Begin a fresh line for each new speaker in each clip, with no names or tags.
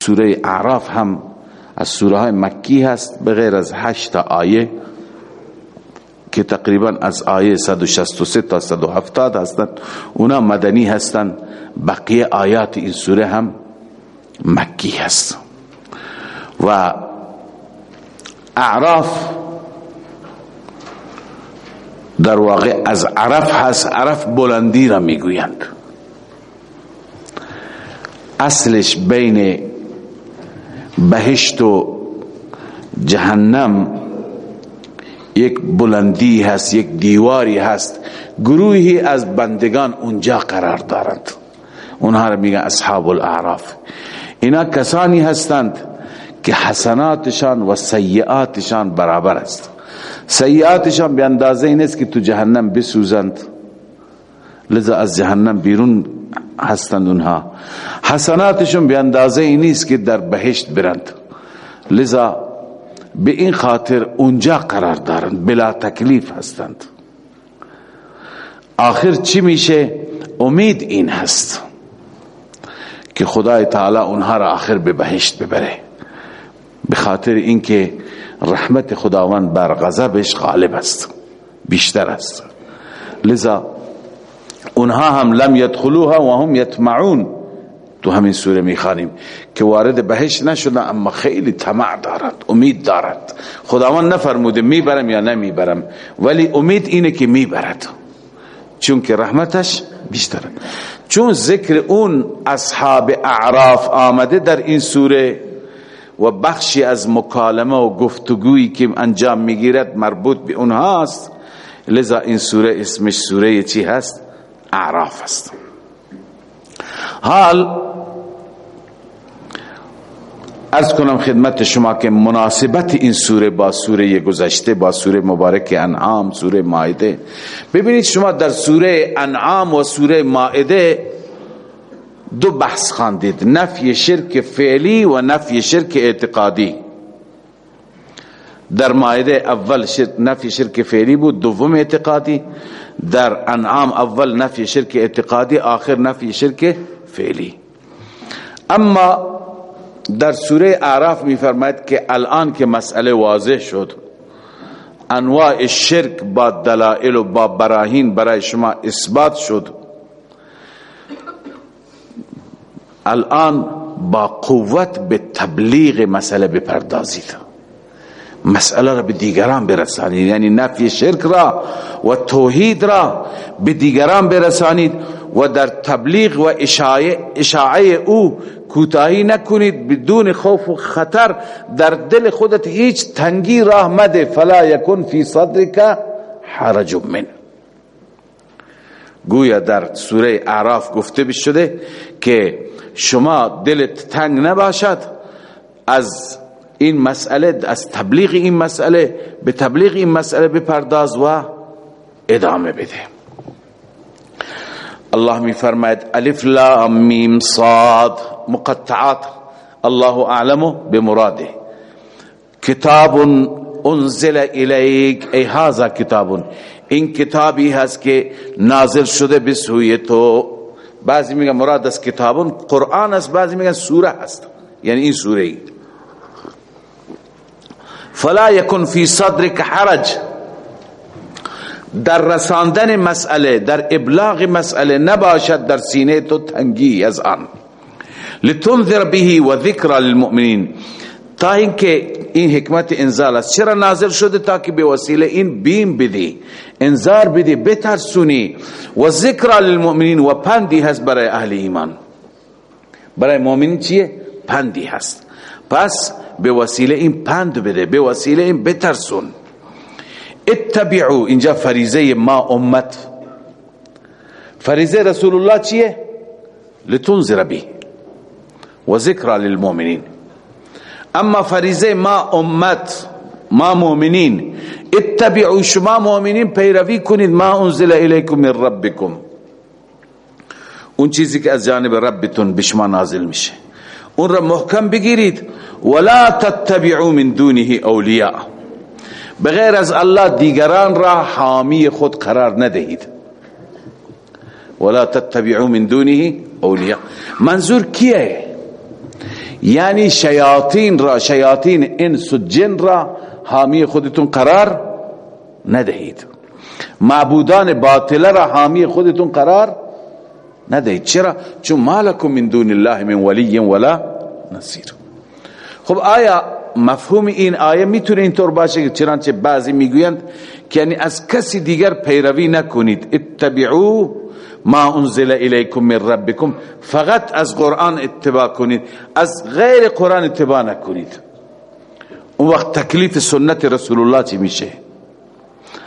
سوره اعراف هم از سوره های مکی هست به غیر از هشت آیه که تقریبا از آیه 163 تا 170 هستند اونا مدنی هستند بقیه آیات این سوره هم مکی هست و اعراف در واقع از عرف هست عرف بلندی را میگویند اصلش بین بهشت و جهنم یک بلندی هست یک دیواری هست گروهی از بندگان اونجا قرار دارند اونها میگن اصحاب الاعراف اینا کسانی هستند که حسناتشان و سیاحتان برابر است به اندازه این است که تو جهنم بسوزند لذا از جهنم بیرون هستند اونها حسناتشون به اندازه ای نیست که در بهشت برند لذا به این خاطر اونجا قرار دارند بلا تکلیف هستند آخر چی میشه امید این هست کہ خدا تعالی اونها را آخر به بهشت ببره به خاطر اینکه رحمت خداوند بر غضبش غالب است بیشتر است لذا اونها هم لم يدخلوها و هم یتمعون تو همین سوره میخوانیم که وارد بهش نشده اما خیلی طمع دارد امید دارد خداوند نفرموده میبرم یا نمیبرم ولی امید اینه که میبرد چون که رحمتش بیشتر چون ذکر اون اصحاب اعراف آمده در این سوره و بخشی از مکالمه و گفتگویی که انجام میگیرد مربوط به اونها است لذا این سوره اسمش سوره چی هست اعراف است حال ارز کنم خدمت شما که مناسبت این سوره با سوره گذشته با سوره مبارک انعام انعام سوره سوره سوره مائده مائده ببینید شما در و و دو بحث نفی نفی شرک فعلی شرک اعتقادی در مائده اول شر فعلی بود دوم اعتقادی در انعام اول نفی شرک اعتقادی آخر نفی شرک فعلی اما در اعراف می فرماید که الان که مسئله واضح شد انواع شرک با دلائل و با براهین برای شما اثبات شد الان با قوت به تبلیغ مسئله بپردازید مسئله را به دیگران برسانید یعنی نفی شرک را و توحید را به دیگران برسانید و در تبلیغ و اشاعه او کوتاهی نکنید بدون خوف و خطر در دل خودت هیچ تنگی راه مده فلا یکن فی صدرک حرج من گویا در سوره اعراف گفته شده که شما دلت تنگ نباشد از این مسئله از تبلیغ این مسئله به تبلیغ این مسئله بپرداز و ادامه بده الف لام میم صاد مقطعات الله اعلم بمراده کتاب انزل الیک ای هذا کتاب این کتابی هست که نازل شده به سوی تو بعضی میگن مراد از کتاب قرآن است است بعضی میگن سوره یعنی این سوره ای فلا یکن فی صدرک حرج در رساندن مسئله در ابلاغ مسئله نباشد در سینه تو تنگی از آن لتنذر به و ذکر للمؤمنین تا اینکه این حکمت انزال است چرا نازل شده تا که به وسیله این بیم بدی انذار بدی بترسونی و ذکر للمؤمنین و پندی هست برای اهل ایمان برای مؤمنین چیه پندی هست پس به وسیله این پند بده به وسیله این بترسون اتبعو اینجا فریزه ما امت فریزه رسول الله چیه؟ لتنظر بی و ذکر للمؤمنین اما فریزه ما امت ما مؤمنین اتبعو شما مؤمنین پیروی کنید ما انزل الیکم من ربکم اون چیزی که از جانب ربتون بشما نازل میشه اون را محکم بگیرید ولا تتبعو من دونه اولیاء بغیر از الله دیگران را حامی خود قرار ندهید ولا تتبعوا من دونه اولیاء منظور کیه یعنی شیاطین را شیاطین انس و جن را حامی خودتون قرار ندهید معبودان باطل را حامی خودتون قرار ندهید چرا چون مالکم من دون الله من ولی ولا نصیر خب آیا مفهوم این آیه میتونه اینطور باشه که چنانچه بعضی میگویند که یعنی از کسی دیگر پیروی نکنید اتبعو ما انزل الیکم من ربکم فقط از قرآن اتباع کنید از غیر قرآن اتباع نکنید اون وقت تکلیف سنت رسول الله چی میشه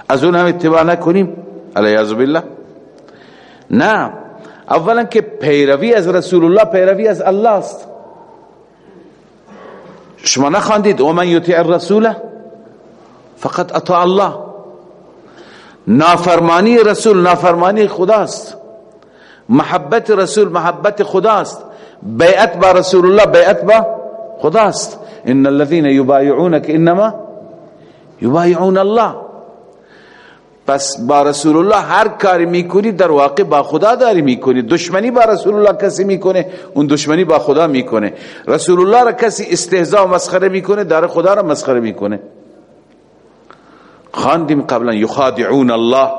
از اون هم اتباع نکنیم علی عزو بالله نه اولا که پیروی از رسول الله پیروی از الله است شما نخواندید و من یطیع الرسول فقط اطاع الله نافرمانی رسول نافرمانی خداست محبت رسول محبت خداست بیعت با رسول الله بیعت با خداست ان الذين يبايعونك انما يبايعون الله پس با رسول الله هر کاری میکنی در واقع با خدا داری میکنی دشمنی با رسول الله کسی میکنه اون دشمنی با خدا میکنه رسول الله را کسی استهزا و مسخره میکنه داره خدا را مسخره میکنه خاندیم قبلا یخادعون الله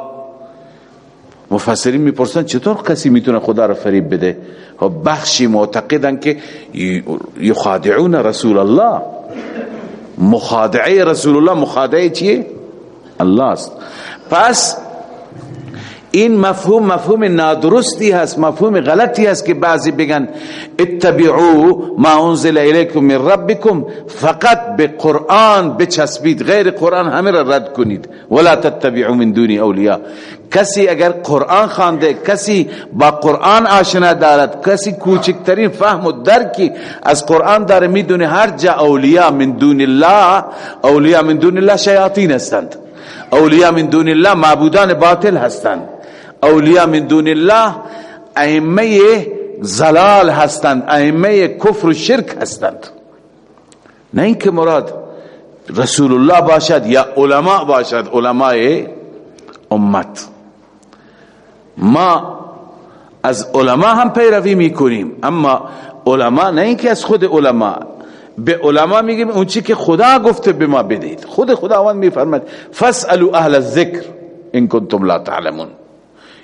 مفسرین میپرسن چطور کسی میتونه خدا را فریب بده و بخشی معتقدن که یخادعون رسول الله مخادعه رسول الله مخادعه چیه؟ الله است پس این مفهوم مفهوم مفهوم نادرستی هست هست غلطی که بعضی بگن اتبعو ما انزل الیکم من ربکم فقط به قرآن بچسبید غیر قرآن همه را رد کنید ولا تتبعو من اولیاء کسی اگر قرآن خان کسی با قرآن آشنا دارد کسی کوچکترین فهم و درکی از قرآن داره میدونه هر جا اولیاء اولیاء من دون الله من دون الله شیاطین هستند اولیاء من دون الله معبودان باطل هستند اولیاء من دون الله ائمه زلال هستند ائمه کفر و شرک هستند نه اینکه مراد رسول الله باشد یا علما باشد علما امت ما از علما هم پیروی میکنیم اما علما نه اینکه از خود علما به علما میگیم اون چی که خدا گفته به ما بدید خود خداوند میفرماید فسالو اهل الذکر ان کنتم لا تعلمون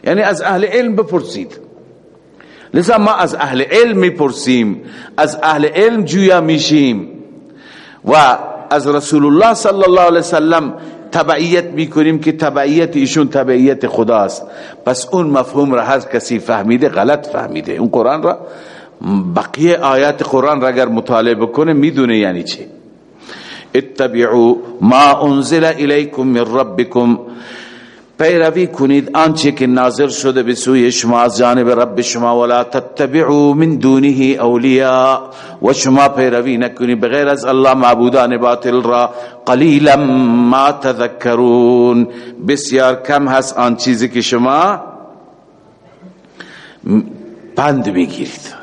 یعنی از اهل علم بپرسید لذا ما از اهل علم میپرسیم از اهل علم جویا میشیم و از رسول الله صلی الله علیه وسلم تبعیت میکنیم که تبعیت ایشون تبعیت خداست پس اون مفهوم را هر کسی فهمیده غلط فهمیده اون قرآن را بقیه آیات قرآن را اگر مطالعه بکنه میدونه یعنی چی اتبعو ما انزل الیکم من ربکم پیروی کنید آنچه که نازل شده به سوی شما از جانب رب شما ولا تتبعو من دونه اولیاء و شما پیروی نکنید بغیر از الله معبودان باطل را قلیلا ما تذکرون بسیار کم هست آن چیزی که شما پند میگیرید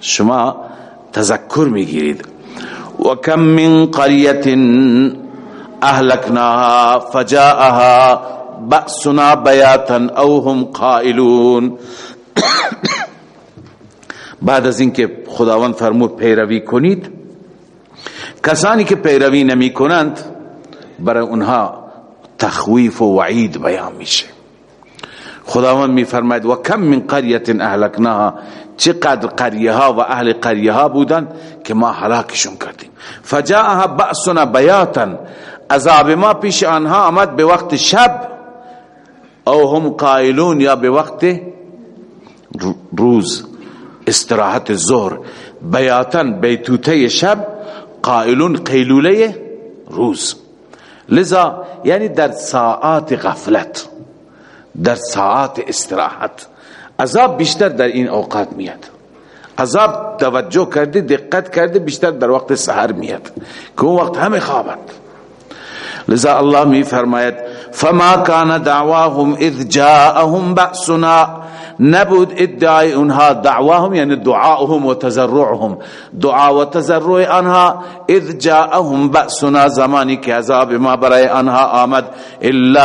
شما تذکر میگیرید و کم من قریت اهلکناها فجاءها بأسنا بیاتا او هم قائلون بعد از اینکه خداوند فرمود پیروی کنید کسانی که پیروی نمی کنند برای اونها تخویف و وعید بیان واحد بیا میشے و کم من قریت اهلکناها چقدر قریه ها و اهل قریه ها بودند که ما حلاکشون کردیم فجاءها بأسنا بیاتا عذاب ما پیش آنها آمد به وقت شب او هم قائلون یا به وقت روز استراحت ظهر بیاتا بیتوته شب قائلون قیلوله روز لذا یعنی در ساعات غفلت در ساعات استراحت عذاب بیشتر در این اوقات میاد عذاب توجه کر دقت کر بیشتر در وقت سحر میاد که اون وقت همه خوابند لذا الله می فرماید فما دعواهم اذ جاءهم بأسنا نبود ادعای اونها دعواهم یعنی دعاهم و تزرعهم دعا و تزرع آنها اذ جاءهم بأسنا زمانی که عذاب ما برای آنها آمد الا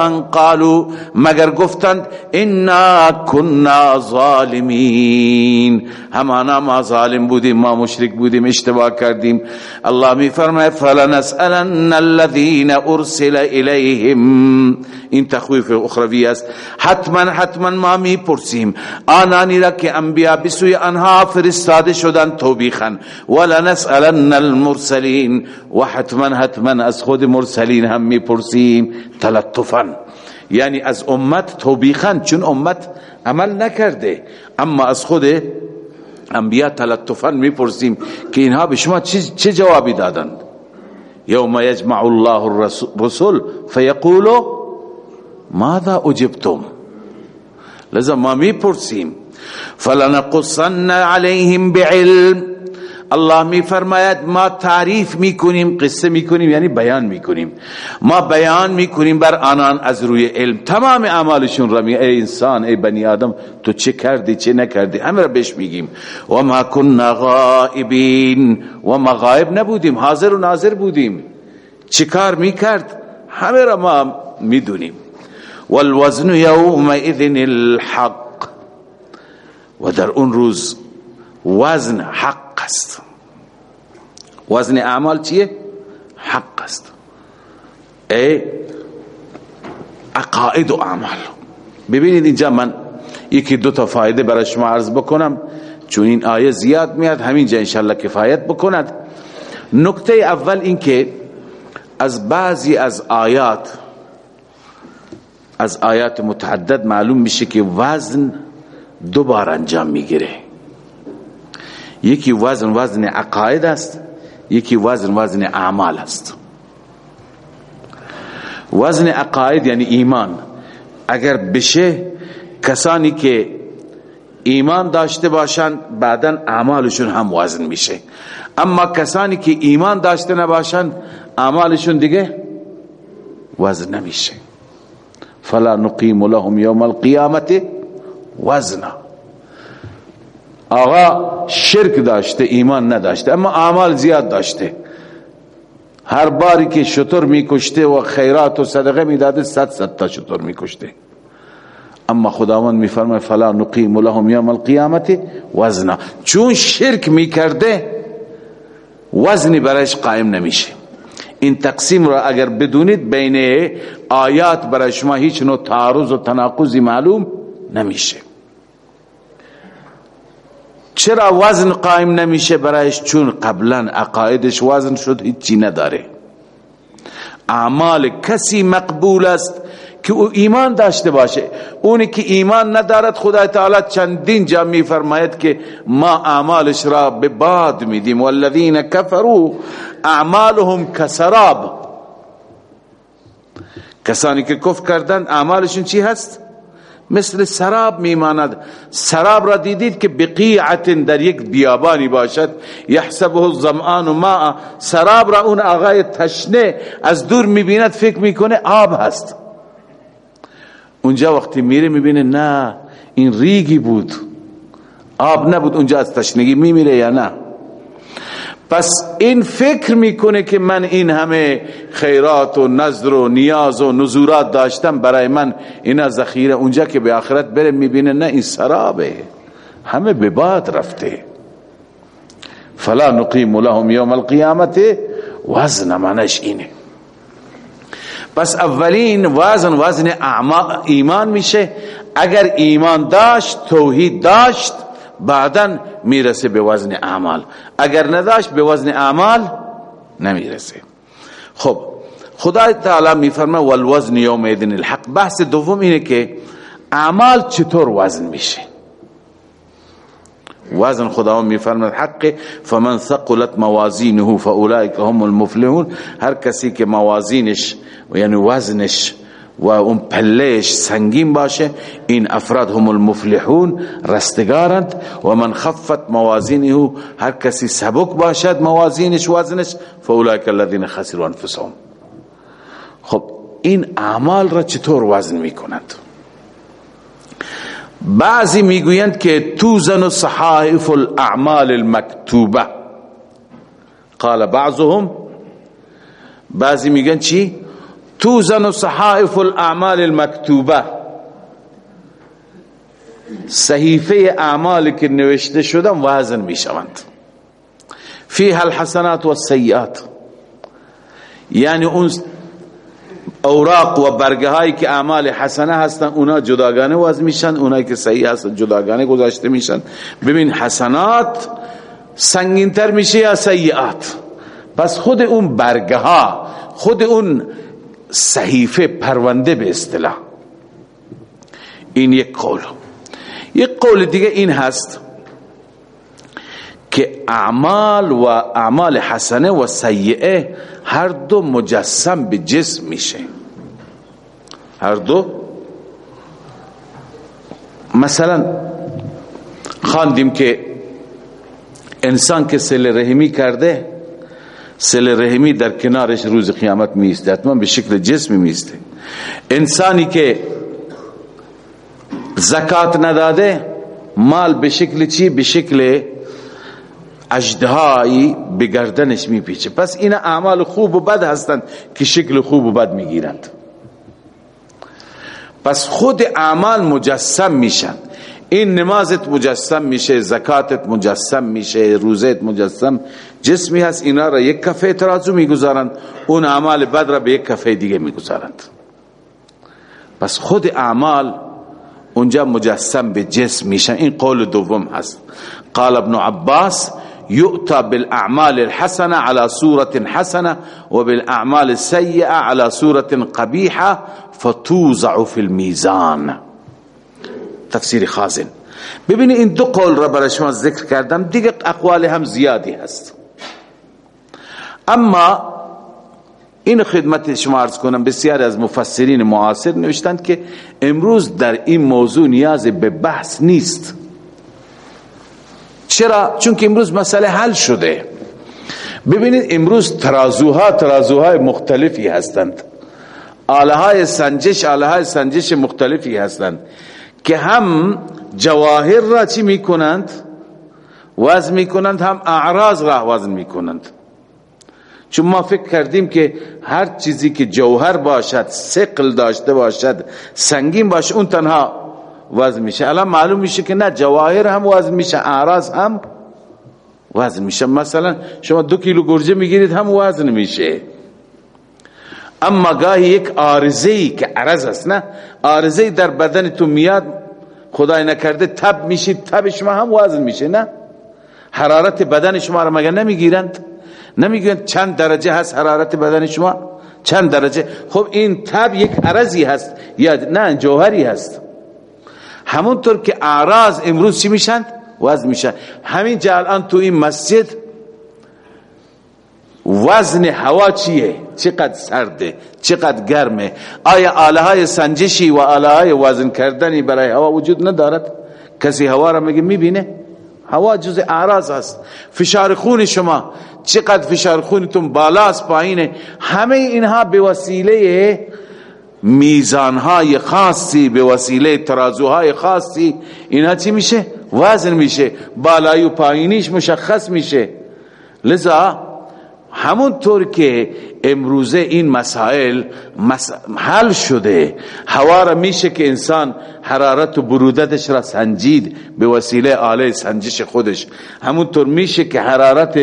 ان قالوا مگر گفتند انا گفت ظالمین همانا ما ظالم بودیم ما مشرک بودیم اشتباه کردیم الله می علام فلنسألن فلین ارسل الیهم این تخویف اخروی است حتما حتما ما می میپرسیم آنانی را که انبیا بسوی انها فرستاده شدن توبیخن ولنسألن المرسلین و حتما حتما از خود مرسلین هم میپرسیم تلطفا یعنی از امت توبیخن چون امت عمل نکرده اما از خود انبیا تلطفا میپرسیم که اینها به شما چه جوابی دادند یوم یجمع الله الرسول فیقولو ماذا اجبتم لذا ما میپرسیم فلنا قصنا عليهم بعلم الله میفرماید ما تعریف میکنیم قصه میکنیم یعنی بیان میکنیم ما بیان میکنیم بر آنان از روی علم تمام اعمالشون رمی ای انسان ای بنی آدم تو چه کردی چه نکردی همه را بهش میگیم و ما كنا غائبین و ما غائب نبودیم حاضر و ناظر بودیم چیکار میکرد همه را ما میدونیم والوزن الحق و و در اون روز وزن وزن حق حق است است اعمال اعمال چیه؟ ای ببینید اینجا من یکی دو تا فایده برای شما عرض بکنم چون این آیه زیاد میاد همینجا اللہ کفایت بکند نکته اول از بعضی از آیات از آیات متعدد معلوم میشه که وزن دوبار انجام میگیره یکی وزن وزن عقاید است یکی وزن وزن اعمال است وزن عقاید یعنی ایمان اگر بشه کسانی که ایمان داشته باشند بعدا اعمالشون هم وزن میشه اما کسانی که ایمان داشته نباشند اعمالشون دیگه وزن نمیشه فلا نقیم لهم یوم القیامت وزنا آقا آغا شرک داشته ایمان نہ اما اعمال زیاد داشته هر ہر که کے میکشته می کشتے و خیرات میداده صد ست تا شطر می کشتے اما خداوند میفرمه فلا فرمائے لهم یوم القیامت وزنا چون شرک می وزنی برش قائم نمیشه این تقسیم را اگر بدونید بین آیات برای شما هیچ نوع تعارض و تناقضی معلوم نمیشه نمیشه چرا وزن وزن قائم برایش چون قبلا عقایدش شد هیچی نداره اعمال کسی مقبول است که او ایمان داشته باشه اونی که ایمان ندارد خدای تعالی چندین جا که ما اعمالش را به کے میدیم والذین کفروا اعمالهم کسراب کسانی که کف کردند اعمالشون چی هست؟ مثل سراب میماند سراب را دیدید که بقیعت در یک بیابانی باشد یحسبه الزمان و ماء سراب را اون آقای تشنه از دور میبیند فکر میکنه آب هست اونجا وقتی میره میبینه نه این ریگی بود آب نبود اونجا از تشنگی میمیره یا نه پس این فکر میکنه که من این همه خیرات و نظر و نیاز و نزورات داشتم برای من اینا ذخیره اونجا که به آخرت بره میبینه نه این سرابه همه به بعد رفته فلا نقیم لهم یوم القیامت وزن منش اینه پس اولین وزن وزن ایمان میشه اگر ایمان داشت توحید داشت بعدا میرسه به وزن اعمال اگر نداشت به وزن اعمال نمیرسه خب خدا تعالی والوزن یوم الحق بحث دوم اینه که اعمال چطور وزن واضح واضح خدا حق فمن ثقلت موازینه فاولئک هم المفلحون هر کسی که موازینش یعنی وزنش و اون ام سنگین باشه این افراد هم المفلحون رستگارند و من خفت موازینه هر کسی سبک باشد موازینش وزنش الذین خسروا انفسهم خب این اعمال را چطور وزن میکنند بعضی میگویند که توزن صحائف الاعمال المکتوبه قال بعضهم بعضی میگن چی توزن صحائف الاعمال المکتوبه صحیفه اعمال که نوشته شدن وزن می شوند فیها الحسنات و سیئات یعنی اون اوراق و برگه هایی که اعمال حسنه هستن اونا جداگانه وزن میشن اونایی که سیئه هستن جداگانه گذاشته میشن ببین حسنات سنگینتر میشه یا سیئات پس خود اون برگه ها خود اون صحیفه پرونده به اصطلاح این یک قول یک قول دیگه این هست که اعمال و اعمال حسنه و سیئه هر دو مجسم به جسم میشه هر دو مثلا خاندیم که انسان که سل رحمی کرده سل رحمی در کنارش روز قیامت میسته حتما به شکل جسمی میسته انسانی که زکات نداده مال به شکل چی به شکل اجدهایی به گردنش میپیچه پس این اعمال خوب و بد هستند که شکل خوب و بد میگیرند پس خود اعمال مجسم میشن این نمازت مجسم میشه زکاتت مجسم میشه روزت مجسم جسمی هست اینا را یک کفه ترازو میگذارند اون اعمال بد را به یک کفه دیگه میگذارند پس خود اعمال اونجا مجسم به جسم میشن این قول دوم هست قال ابن عباس یؤتا بالاعمال الحسنه على صورت حسنه وبالاعمال السيئه على صورت قبیحه فتوزع في الميزان تفسیر خازن ببینی این دو قول را برای شما ذکر کردم دیگه اقوال هم زیادی هست اما این خدمت شما ارز کنم بسیار از مفسرین معاصر نوشتند که امروز در این موضوع نیاز به بحث نیست چرا؟ چون که امروز مسئله حل شده ببینید امروز ترازوها ترازوهای مختلفی هستند آلهای سنجش آلهای سنجش مختلفی هستند که هم جواهر را چی میکنند وزن میکنند هم اعراض را وزن میکنند چون ما فکر کردیم که هر چیزی که جوهر باشد سقل داشته باشد سنگین باشد اون تنها وزن میشه الان معلوم میشه که نه جواهر هم وزن میشه اعراض هم وزن میشه مثلا شما دو کیلو گرجه میگیرید هم وزن میشه اما گاهی یک آرزهی که عرض است نه آرزهی در بدن تو میاد خدای نکرده تب میشی تب شما هم وزن میشه نه حرارت بدن شما رو مگه نمیگیرند نمیگویند چند درجه هست حرارت بدن شما چند درجه خب این تب یک عرضی هست یا نه جوهری هست همونطور که اعراض امروز چی میشند وزن میشن همین الان تو این مسجد وزن هوا چیه چقدر سرده چقدر گرمه آیا آله های سنجشی و آله های وزن کردنی برای هوا وجود ندارد کسی هوا را مگه میبینه هوا جز اعراض است فشار خون شما چقدر فشار خونتون بالاست پایینه همه اینها به وسیله میزان های خاصی به وسیله ترازوهای خاصی اینها چی میشه وزن میشه بالای و پایینیش مشخص میشه لذا همونطور که امروزه این مسائل حل شده هوا را میشه که انسان حرارت و برودتش را سنجید به وسیله آله سنجش خودش همونطور میشه که حرارت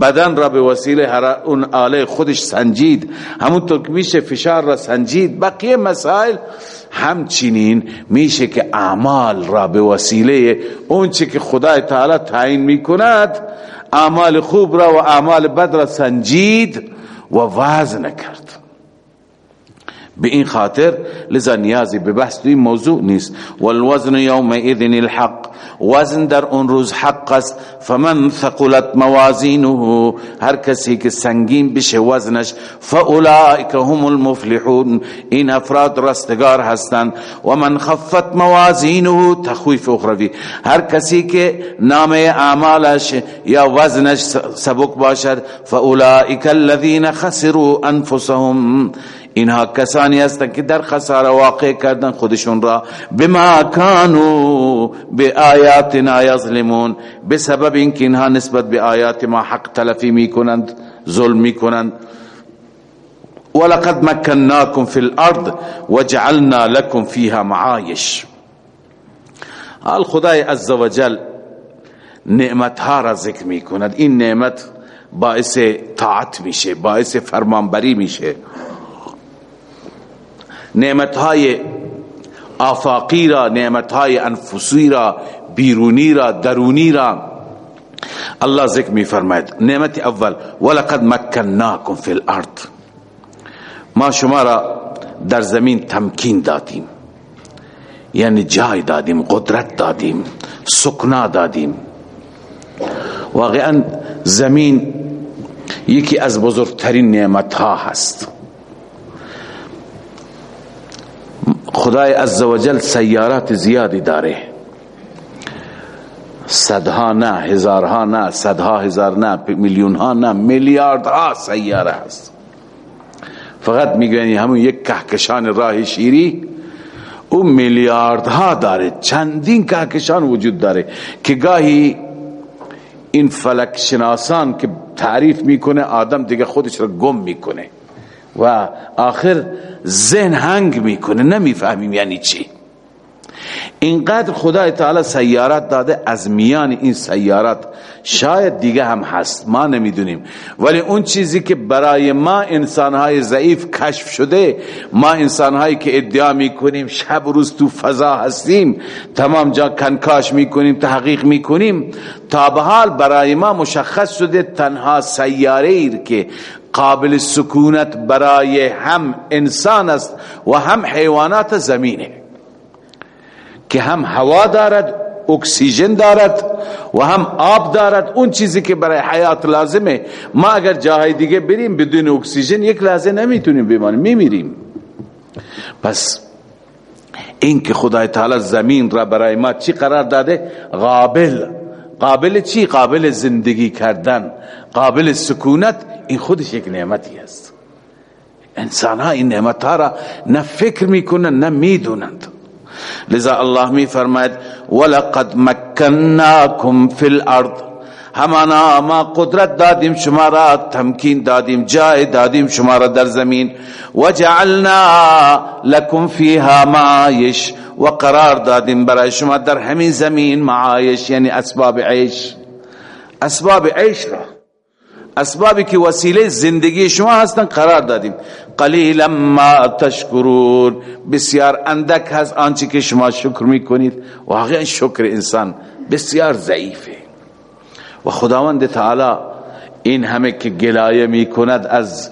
بدن را به وسیله اون آله خودش سنجید همونطور که میشه فشار را سنجید بقیه مسائل همچنین میشه که اعمال را به وسیله اون چی که خدای تعالی تعیین میکند اعمال خوب را و اعمال بد را سنجید و وزن کرد به این خاطر لذا نیازی به بحث توی موضوع نیست والوزن یوم اذن الحق وزن در اون روز حق است فمن ثقلت موازینه هر کسی که سنگین بشه وزنش فاولائک هم المفلحون این افراد رستگار هستند و من خفت موازینه تخویف اخروی هر کسی که نام اعمالش یا وزنش سبک باشد فاولائک الذین خسروا انفسهم اینها کسانی هستند که در خساره واقع کردن خودشون را بما کرنا به شن را به سبب اینکه اینها نسبت به آیات ما حق تلفی میکنند میکنند ظلم ولقد الارض وجعلنا لكم فيها حال خدای عزوجل نعمت ها را ذکر این نعمت باعث طاعت میشه باعث فرمانبری میشه نعمت درونی را الله ذکر می فرماید نعمت اول ولقد فی الارض ما شما را در زمین تمکین دادیم یعنی جای دادیم قدرت دادیم سکنا دادیم واقعا زمین یکی از بزرگترین نعمت ها هست خدای عزوجل سیارات زیادی داره صدها نه هزارها نه صدها هزار نه میلیون ها نه میلیارد ها سیاره هست فقط میگن همون یک کهکشان راه شیری او میلیارد ها داره چندین کهکشان وجود داره که گاهی این فلک شناسان که تعریف میکنه آدم دیگه خودش را گم میکنه و آخر ذهن هنگ میکنه نمیفهمیم یعنی چی اینقدر خدا تعالی سیارات داده از میان این سیارات شاید دیگه هم هست ما نمیدونیم ولی اون چیزی که برای ما انسانهای ضعیف کشف شده ما انسانهایی که ادعا میکنیم شب و روز تو فضا هستیم تمام جا کنکاش میکنیم تحقیق میکنیم تا به حال برای ما مشخص شده تنها سیاره ای که قابل سکونت برای هم انسان است و هم حیوانات زمینه که هم هوا دارد اکسیژن دارد و هم آب دارد اون چیزی که برای حیات لازمه ما اگر جاهای دیگه بریم بدون اکسیژن یک لحظه نمیتونیم بمانیم میمیریم پس این که خدای تعالی زمین را برای ما چی قرار داده قابل قابل چی قابل زندگی کردن قابل سکونت این خودش یک نعمتی است انسان ها ها این نعمت را را را نه نه فکر میکنند میدونند لذا الله ولقد مکناکم فی الارض همانا ما قدرت دادیم دادیم دادیم شما شما تمکین جای در زمین و جعلنا لکم فیها معایش و قرار دادیم برای شما در همین زمین معایش یعنی اسباب عیش اسباب عیش را اسبابی که وسیله زندگی شما هستن قرار دادیم قلیلا ما تشکرون بسیار اندک هست آنچه که شما شکر میکنید واقعا شکر انسان بسیار ضعیفه و خداوند تعالی این همه که گلایه میکند از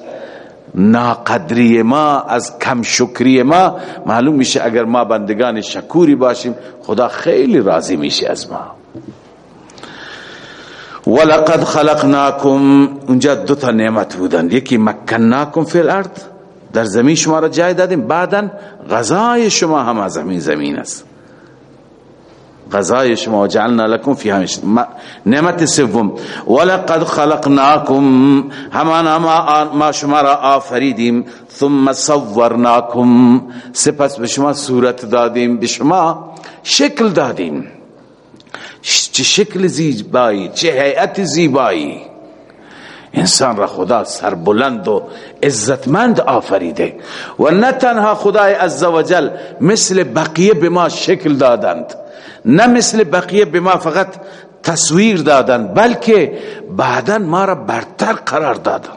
ناقدری ما از کم شکری ما معلوم میشه اگر ما بندگان شکوری باشیم خدا خیلی راضی میشه از ما ولقد خلقناکم اونجا دو تا نعمت بودن یکی فی فی الارض در زمین زمین شما شما شما شما شما شما را را جای دادیم دادیم بعدا غذای غذای هم از همین است جعلنا لکم نعمت سوم ولقد خلقناکم همان ما آفریدیم ثم صورناکم سپس به به صورت شکل دادیم چه شکل زیبایی چه حیعت زیبایی انسان را خدا سر بلند نه تنها خدای عز و جل مثل بقیه به ما شکل دادند نه مثل بقیه به ما فقط تصویر دادند بلکه بعدا ما را برتر قرار دادند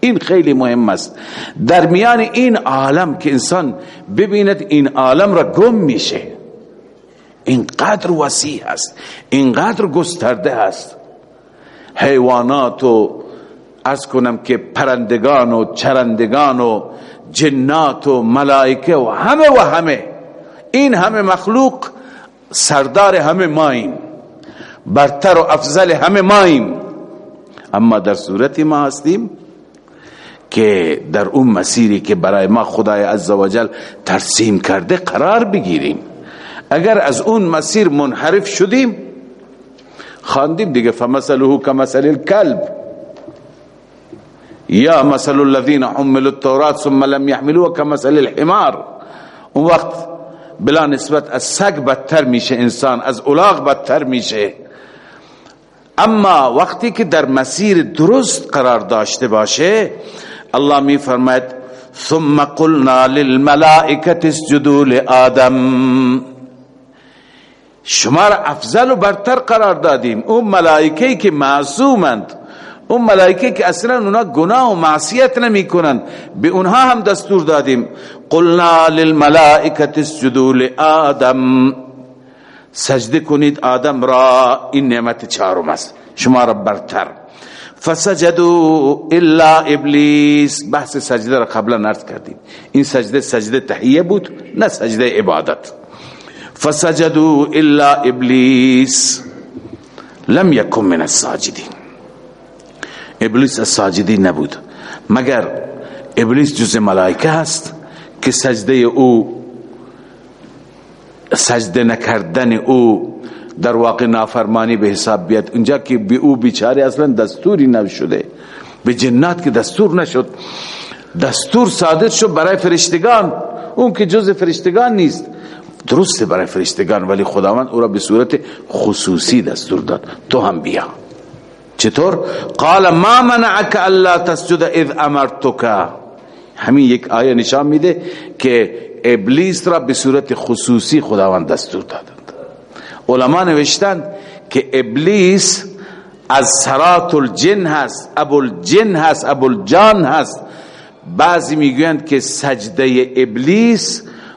این خیلی مهم است در میان این عالم که انسان ببیند این عالم را گم میشه اینقدر وسیع است اینقدر گسترده است حیوانات و از کنم که پرندگان و چرندگان و جنات و ملائکه و همه و همه این همه مخلوق سردار همه مایم برتر و افضل همه مایم اما در صورتی ما هستیم که در اون مسیری که برای ما خدای عزوجل ترسیم کرده قرار بگیریم اگر از اون مسیر منحرف شدیم دیگه فمثله کمثل مسل یا مثل حملوا التوراة ثم لم يحملوها الحمار اون وقت بلا نسبت از سگ بدتر میشه انسان از الاغ بدتر میشه اما وقتی که در مسیر درست قرار داشته باشه الله می کرار داشت علامی فرماس جدول آدم شما را افضل و برتر قرار دادیم اون ملائکه که معصومند اون ملائکه که اصلا اونا گناه و معصیت نمی کنند به اونها هم دستور دادیم قلنا للملائکه اسجدوا لآدم سجده کنید آدم را این نعمت چهارم است شما را برتر فسجدوا الا ابلیس بحث سجده را قبلا نرد کردیم این سجده سجده تحیه بود نه سجده عبادت فسجدوا الا ابلیس لم یکن من الساجدین ابلیس از نبود مگر ابلیس جز ملائکه هست که سجده او سجده نکردن او در واقع نافرمانی به حساب بیاد اونجا که به بی او بیچاره اصلا دستوری نشده به جنات که دستور نشد دستور صادر شد برای فرشتگان اون که جز فرشتگان نیست درست برای فرشتگان ولی خداوند او را به صورت خصوصی دستور داد تو هم بیا چطور قال ما منعك الا تسجد اذ امرتك همین یک آیه نشان میده که ابلیس را به صورت خصوصی خداوند دستور داد علما نوشتند که ابلیس از سرات الجن هست ابو الجن هست ابو الجان هست بعضی میگویند که سجده ابلیس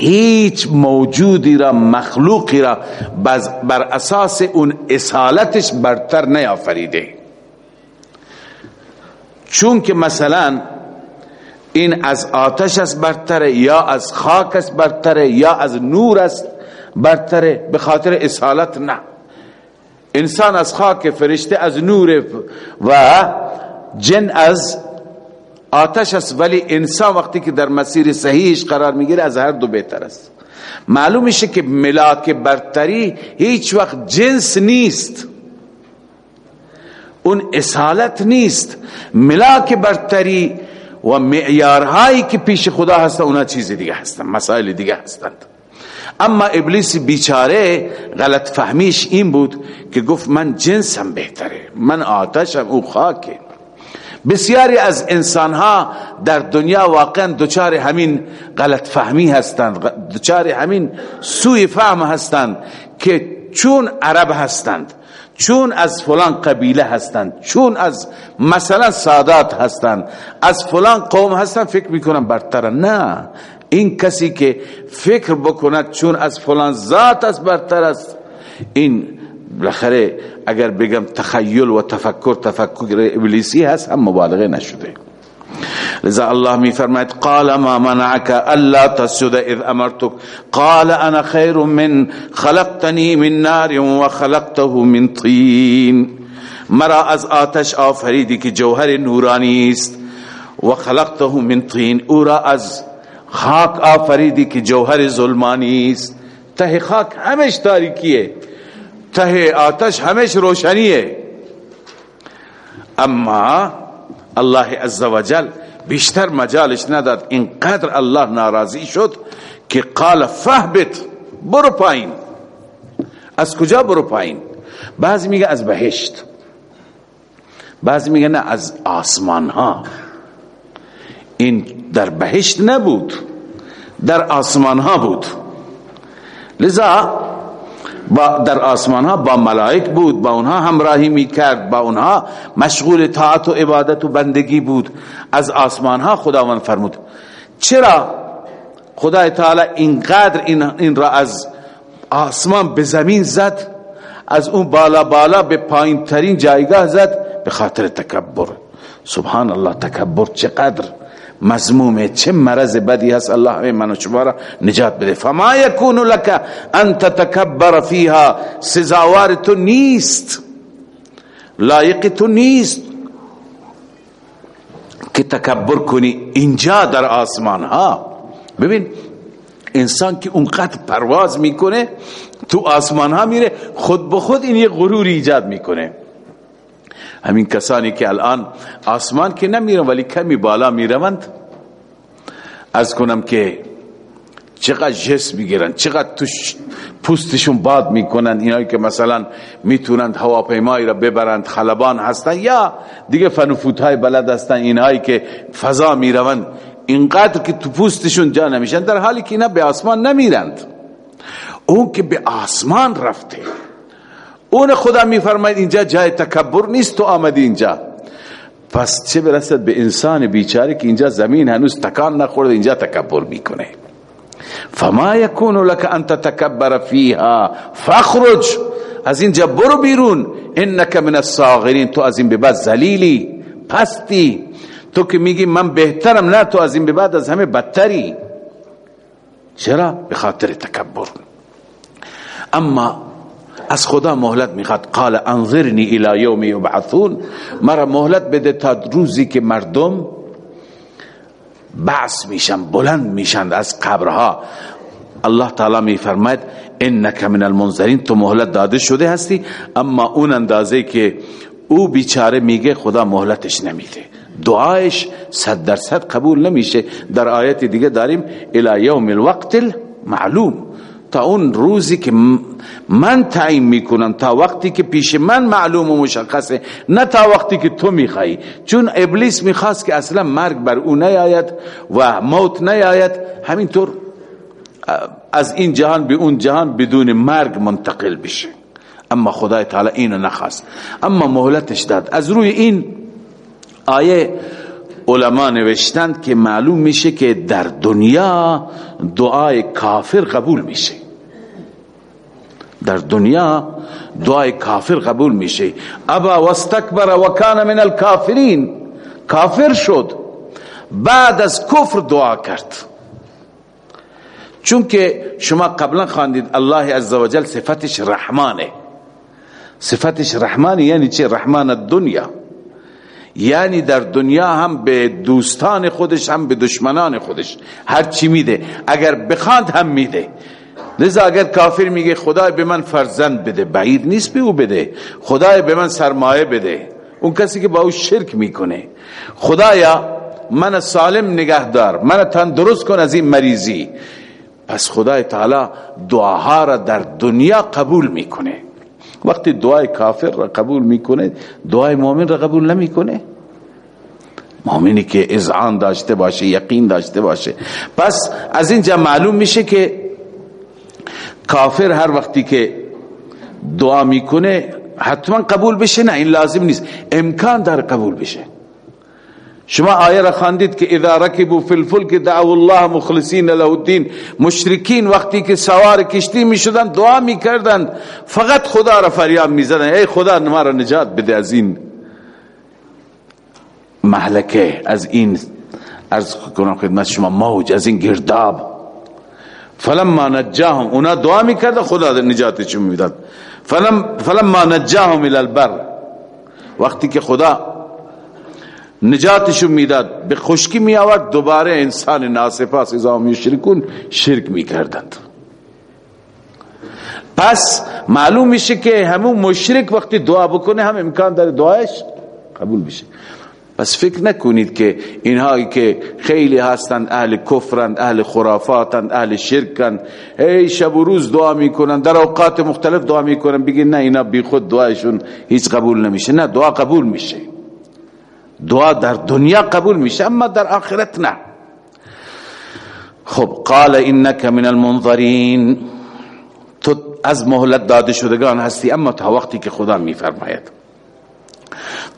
هیچ موجودی را مخلوقی را بر اساس اون اصالتش برتر نیافریده چون که مثلا این از آتش است برتره یا از خاک است برتره یا از نور است برتره به خاطر اصالت نه انسان از خاک فرشته از نور و جن از آتش است ولی انسان وقتی که در مسیر صحیحش قرار میگیره از هر دو بهتر است معلوم میشه که ملاک برتری هیچ وقت جنس نیست اون اصالت نیست ملاک برتری و معیارهایی که پیش خدا هستن اونا چیز دیگه هستن مسائل دیگه هستن اما ابلیس بیچاره غلط فهمیش این بود که گفت من جنسم بهتره من آتشم او خاکه بسیاری از انسان ها در دنیا واقعا دچار همین غلط فهمی هستند دچار همین سوی فهم هستند که چون عرب هستند چون از فلان قبیله هستند چون از مثلا سادات هستند از فلان قوم هستند فکر میکنن برتر نه این کسی که فکر بکند چون از فلان ذات است برتر است این بالاخره اگر بگم تخیل و تفکر تفکر ابلیسی هست هم مبالغه نشده لذا الله قال قال ما منعك الا تسجد اذ امرتك انا خير من خلقتني من نار وخلقته من طين مرا از آتش آفریدی که جوهر نورانی است و خلقته من طین او را از خاک آفریدی که جوهر ظلمانی است ته خاک همش تاریکیه ته آتش همیش روشنیه اما الله عزوجل بیشتر مجالش نداد اینقدر الله ناراضی شد که قال فهبت برو پایین از کجا برو پایین بعضی میگه از بهشت بعضی میگه نه از آسمان ها این در بهشت نبود در آسمان ها بود لذا با در آسمان ها با ملائک بود با اونها همراهی می کرد با اونها مشغول طاعت و عبادت و بندگی بود از آسمان ها خداوند فرمود چرا خدا اینقدر این را از آسمان به زمین زد از اون بالا بالا به پایین ترین جایگاه زد به خاطر تکبر سبحان الله تکبر چقدر مضمومه چه مرض بدی هست الله همه من و شما را نجات بده فما یکون لک انت تکبر فیها سزاوار تو نیست لایق تو نیست که تکبر کنی اینجا در آسمان ها ہاں، ببین انسان که اونقدر پرواز میکنه تو آسمان ها ہاں میره خود به خود این یه غرور ایجاد میکنه همین کسانی که الان آسمان که نمیرن ولی کمی بالا میروند از کنم که چقدر جس میگیرن چقدر توش پوستشون باد میکنن اینایی که مثلا میتونند هواپیمایی را ببرند خلبان هستن یا دیگه فنفوت های بلد هستن اینایی که فضا میروند اینقدر که تو پوستشون جا نمیشن در حالی که اینا به آسمان نمیرند اون که به آسمان رفته اون خدا می فرماید اینجا جای تکبر نیست تو آمد اینجا پس چه برسد به انسان بیچاره که اینجا زمین هنوز تکان نخورد اینجا تکبر میکنه فما یکون لک انت تکبر فیها فخرج از اینجا برو بیرون انک من الصاغرین تو از این به بعد ذلیلی پستی تو که میگی من بهترم نه تو از این به بعد از همه بدتری چرا به خاطر تکبر اما از خدا مهلت میخواد قال انظرنی الى یوم یبعثون مرا مهلت بده تا روزی که مردم بعث میشن بلند میشن از قبرها الله تعالی میفرماید انک من المنظرین تو مهلت داده شده هستی اما اون اندازه که او بیچاره میگه خدا مهلتش نمیده دعایش صد درصد قبول نمیشه در آیت دیگه داریم الی یوم الوقت المعلوم تا اون روزی که من تعیین میکنم تا وقتی که پیش من معلوم و مشخصه نه تا وقتی که تو میخوایی چون ابلیس میخواست که اصلا مرگ بر او نیاید و موت نیاید همینطور از این جهان به اون جهان بدون مرگ منتقل بشه اما خدای تعالی اینو نخواست اما مهلتش داد از روی این آیه علما نوشتند که معلوم میشه که در دنیا دعای کافر قبول میشه در دنیا دعای کافر قبول میشه ابا واستکبر و کان من الکافرین کافر شد بعد از کفر دعا کرد چون که شما قبلا خواندید الله عزوجل صفتش رحمانه صفتش رحمانه یعنی چه رحمان دنیا یعنی در دنیا هم به دوستان خودش هم به دشمنان خودش هر چی میده اگر بخاند هم میده لذا اگر کافر میگه خدای به من فرزند بده بعید نیست به او بده خدای به من سرمایه بده اون کسی که با او شرک میکنه خدایا من سالم نگه دار من تندرست کن از این مریضی پس خدای تعالی دعاها را در دنیا قبول میکنه وقتی دعای کافر را قبول میکنه دعای مؤمن را قبول نمیکنه مؤمنی که اذعان داشته باشه یقین داشته باشه پس از اینجا معلوم میشه که کافر هر وقتی که دعا میکنه حتما قبول بشه نه این لازم نیست امکان داره قبول بشه شما آیه را خاندید که اذا رکبو فی الفلک دعو الله مخلصین له الدین مشرکین وقتی که سوار کشتی میشدن دعا میکردن فقط خدا را فریاد میزدن ای خدا ما را نجات بده از این محلکه از این ارز کنم خدمت شما موج از این گرداب فلم مانا جا ہوں دعا میں کرتا خدا نجاتی چمیدت فلم فلم مانا جا ہوں البر وقتی کہ خدا نجات شمیدت بے خشکی می آورد دوبارہ انسان ناسپا سزا شرکن شرک می کردند پس معلوم میشه که همون مشرک وقتی دعا بکنه هم امکان داره دعایش قبول بشه پس فکر نکنید که اینهایی که خیلی هستند اهل کفرند اهل خرافاتند اهل شرکند ای شب و روز دعا میکنند در اوقات مختلف دعا میکنند بگید نه اینا بی خود دعایشون هیچ قبول نمیشه نه دعا قبول میشه دعا در دنیا قبول میشه اما در آخرت نه خب قال انك من المنظرین تو از مهلت داده شدگان هستی اما تا وقتی که خدا میفرماید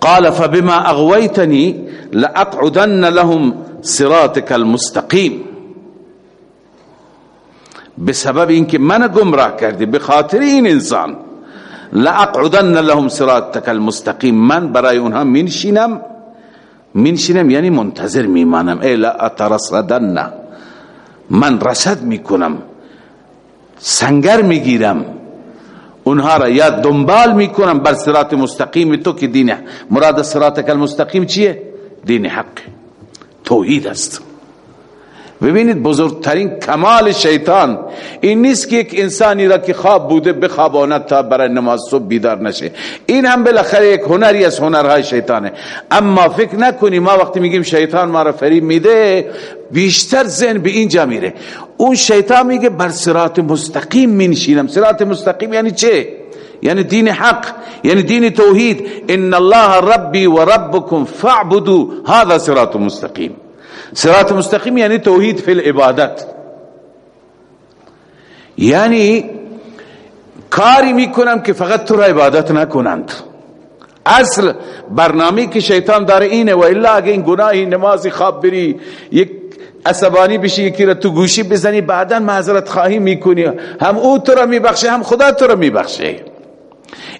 قال فبما اغويتني لاقعدن لهم صراطك لہم به سبب اینکه من گمراه کردی به خاطر این انسان لاقعدن لهم صراطك سرت من برای اونها منشینم منشینم یعنی منتظر میمانم ای لا لسن من رسد میکنم سنگر میگیرم اونها را یا دنبال میکنن بر صراط مستقیم تو که دین مراد سرات کل مستقیم دین دین توحید است ببینید بزرگترین کمال شیطان این نیست که یک انسانی را که خواب بوده بخواباند تا برای نماز صبح بیدار نشه این هم بالاخره یک هنری از هنرهای شیطانه اما فکر نکنی ما وقتی میگیم شیطان ما را فریب میده بیشتر ذهن به اینجا میره اون شیطان میگه بر صراط مستقیم مینشینم صراط مستقیم یعنی چه؟ یعنی دین حق یعنی دین توحید ان الله ربی و ربکم فاعبدو هذا صراط مستقیم صراط مستقیم یعنی توحید فی العبادت یعنی کاری میکنم که فقط تو را عبادت نکنند اصل برنامه که شیطان داره اینه و الا اگه این گناهی نمازی خواب بری یک عصبانی بشی یکی را تو گوشی بزنی بعدا معذرت خواهی میکنی هم او تو را میبخشه هم خدا تو را میبخشه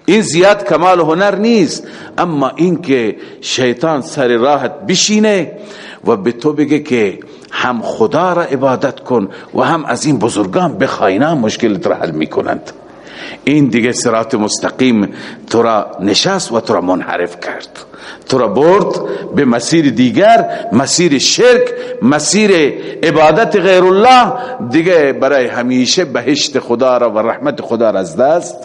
این زیاد کمال هنر نیست اما اینکه شیطان سر راحت بشینه و به تو بگه که هم خدا را عبادت کن و هم از بزرگان ہم عظیم مشکلت را حل میکنند این دیگه سرات مستقیم تو را نشست و تو را منحرف کرد تو را برد به مسیر دیگر مسیر شرک مسیر عبادت غیر الله دیگه برای همیشه بهشت خدا را و رحمت خدا را از دست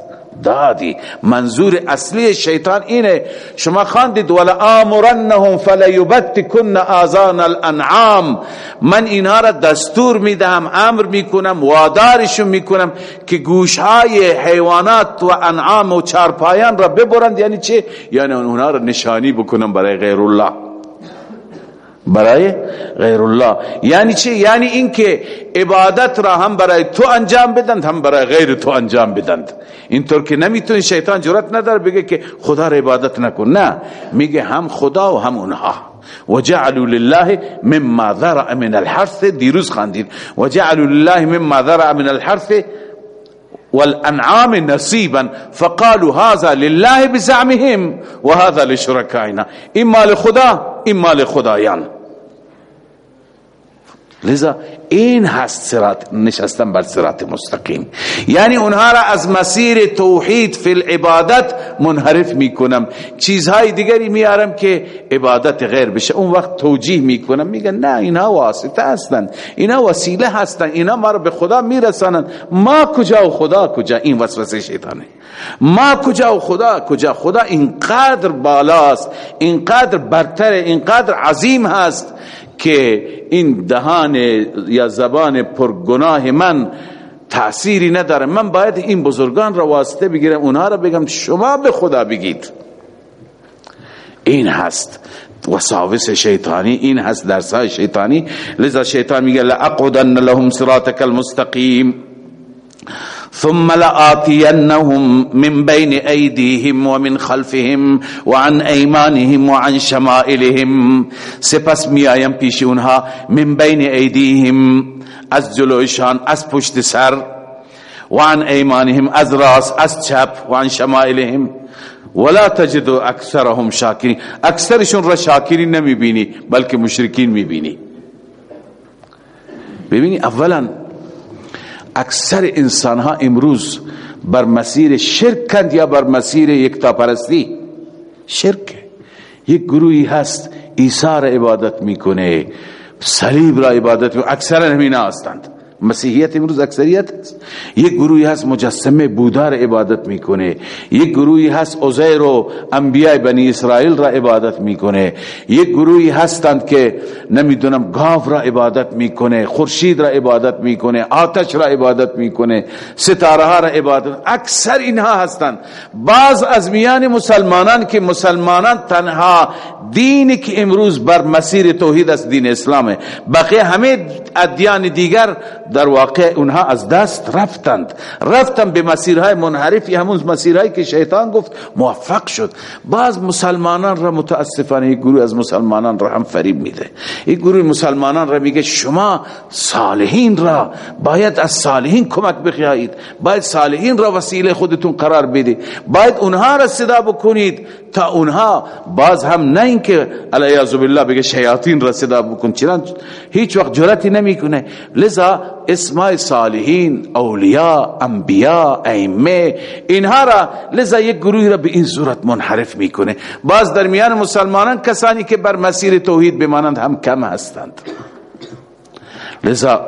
دادی منظور اصلی شیطان اینه شما خاندید ولا امرنهم فليبتكن اذان الانعام من اینا را دستور میدم امر میکنم وادارش میکنم که گوشهای حیوانات و انعام و چارپایان را ببرند یعنی چه یعنی اونها را نشانی بکنم برای غیر الله برای غیر الله یعنی چی یعنی اینکه عبادت را هم برای تو انجام بدند هم برای غیر تو انجام بدند اینطور که که نمیتونی شیطان نداره بگه خدا را عبادت نکن نه میگه هم خدا و هم اونها وجعلوا لله مما ذرع من الحرث دیروز خاندین وجعلوا لله مما ذرع من الحرث والانعام نصیبا فقالوا هذا لله بزعمهم وهذا لشركائنا اما لخدا اما لخدایان یعنی لذا این هست سرات نشستن بر سرات مستقیم یعنی اونها را از مسیر توحید فی العبادت منحرف میکنم چیزهای دیگری میارم که عبادت غیر بشه اون وقت توجیه میکنم میگن نه اینا واسطه هستن اینا وسیله هستن اینا ما رو به خدا میرسانن ما کجا و خدا کجا این وسوسه شیطانه ما کجا و خدا کجا خدا اینقدر بالاست اینقدر برتر اینقدر عظیم هست که این دهان یا زبان پر گناه من تأثیری نداره من باید این بزرگان را واسطه بگیرم اونها را بگم شما به خدا بگید این هست وساوس شیطانی این هست درسای شیطانی لذا شیطان میگه لَأَقْوْدَنَّ لَهُمْ صِرَاتَكَ الْمُسْتَقِيمِ ثم لآتينهم من بين أيديهم ومن خلفهم وعن أيمانهم وعن شمائلهم سپس ميائم پیشونها من بين أيديهم از جلوشان از پشت سر وعن أيمانهم از راس از چپ وعن شمائلهم ولا تجد اکثرهم شاکرین اکثرشون را شاکرین نمی بینی بلکه مشرکین می بینی ببینی اولا اکثر انسان ها ہاں امروز بر شرک کند یا بر مسیر ایکتا پرستی شرک یک گروهی هست ایسا را عبادت میکنه صلیب را عبادت میکنه اکثر هستند مسیحیت امروز اکثریت است یک یہ گرو یس مجسم عبادت میکنه یک گروهی هست عزیر و انبیاء بنی اسرائیل را عبادت میکنه یک گروهی هستند که نمیدونم ستارہ را عبادت میکنه میکنه میکنه خورشید را را را عبادت عبادت عبادت آتش ستاره اکثر اینها هستند بعض از میان مسلمانان که مسلمانان تنها دینی که امروز بر مسیر توحید است دین اسلامه بقیه همه ادیان دیگر در واقع اونها از دست رفتند رفتند به مسیرهای منحرف یا همون مسیرهایی که شیطان گفت موفق شد بعض مسلمانان را متاسفانه یک گروه از مسلمانان را هم فریب میده یک گروه مسلمانان را میگه شما صالحین را باید از صالحین کمک بخیایید باید صالحین را وسیله خودتون قرار بده باید اونها را صدا بکنید تا اونها باز هم نه اینکه علیاذ بالله بگه شیاطین را صدا بکن چرا هیچ وقت جرأتی نمیکنه لذا اسماء صالحین اولیاء انبیاء ائمه اینها را لذا یک گروهی را به این صورت منحرف میکنه بعض در میان مسلمانان کسانی که بر مسیر توحید بمانند هم کم هستند لذا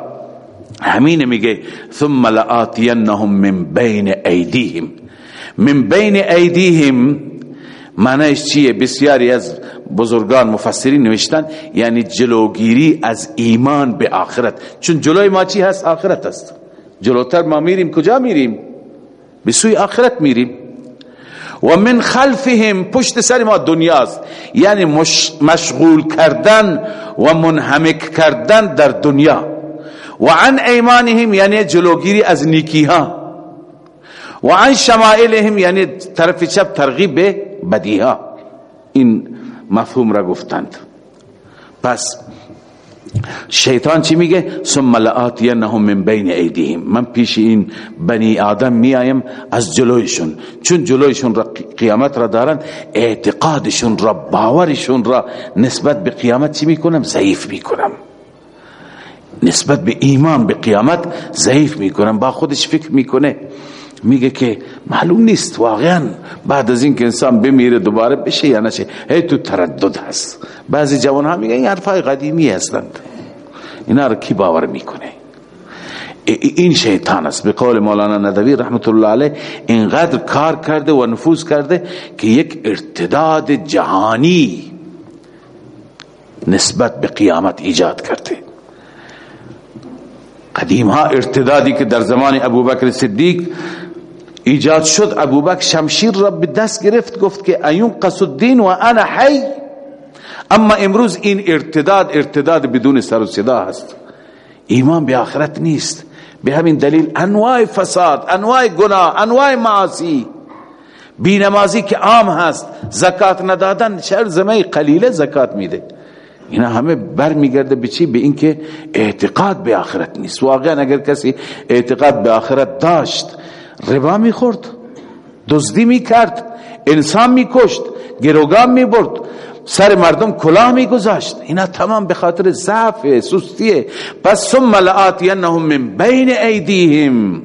همین میگه ثم لآتینهم من بین ایدیهم من بین ایدیهم معنیش چیه بسیاری از بزرگان مفسری نوشتن یعنی جلوگیری از ایمان به آخرت چون جلوی ما چی هست آخرت است جلوتر ما میریم کجا میریم به سوی آخرت میریم و من خلفهم پشت سر ما دنیا است یعنی مشغول کردن و منهمک کردن در دنیا و عن ایمانهم یعنی جلوگیری از نیکی ها و عن شمائلهم یعنی طرف چپ ترغیب به بدی ها این مفهوم را گفتند پس شیطان چی میگه ثم لاتینهم من بین ایدیهم من پیش این بنی آدم میایم از جلویشون چون جلویشون را قیامت را دارن اعتقادشون را باورشون را نسبت به قیامت چی میکنم ضعیف میکنم نسبت به ایمان به قیامت ضعیف میکنم با خودش فکر میکنه میگه که معلوم نیست واقعا بعد از این که انسان بمیره دوباره بشه یا نشه هی تو تردد هست بعضی جوان ها میگه این حرفای قدیمی هستند اینا رو کی باور میکنه این شیطان است به قول مولانا ندوی رحمت الله علیه اینقدر کار کرده و نفوذ کرده که یک ارتداد جهانی نسبت به قیامت ایجاد کرده قدیم ها ارتدادی که در زمان ابو بکر صدیق ایجاد شد ابوبکر شمشیر را به دست گرفت گفت که ایون قصد دین و انا حی اما امروز این ارتداد ارتداد بدون سر و صدا هست ایمان به آخرت نیست به همین دلیل انواع فساد انواع گناه انواع معاصی بی نمازی که عام هست زکات ندادن چهر زمه قلیله زکات میده اینا همه بر میگرده به چی به اینکه اعتقاد به آخرت نیست واقعا اگر کسی اعتقاد به آخرت داشت ربا میخورد دزدی میکرد انسان میکشت گروگان میبرد سر مردم کلاه میگذاشت اینا تمام به خاطر ضعف سستیه پس ثم لآتینهم من بین ایدیهم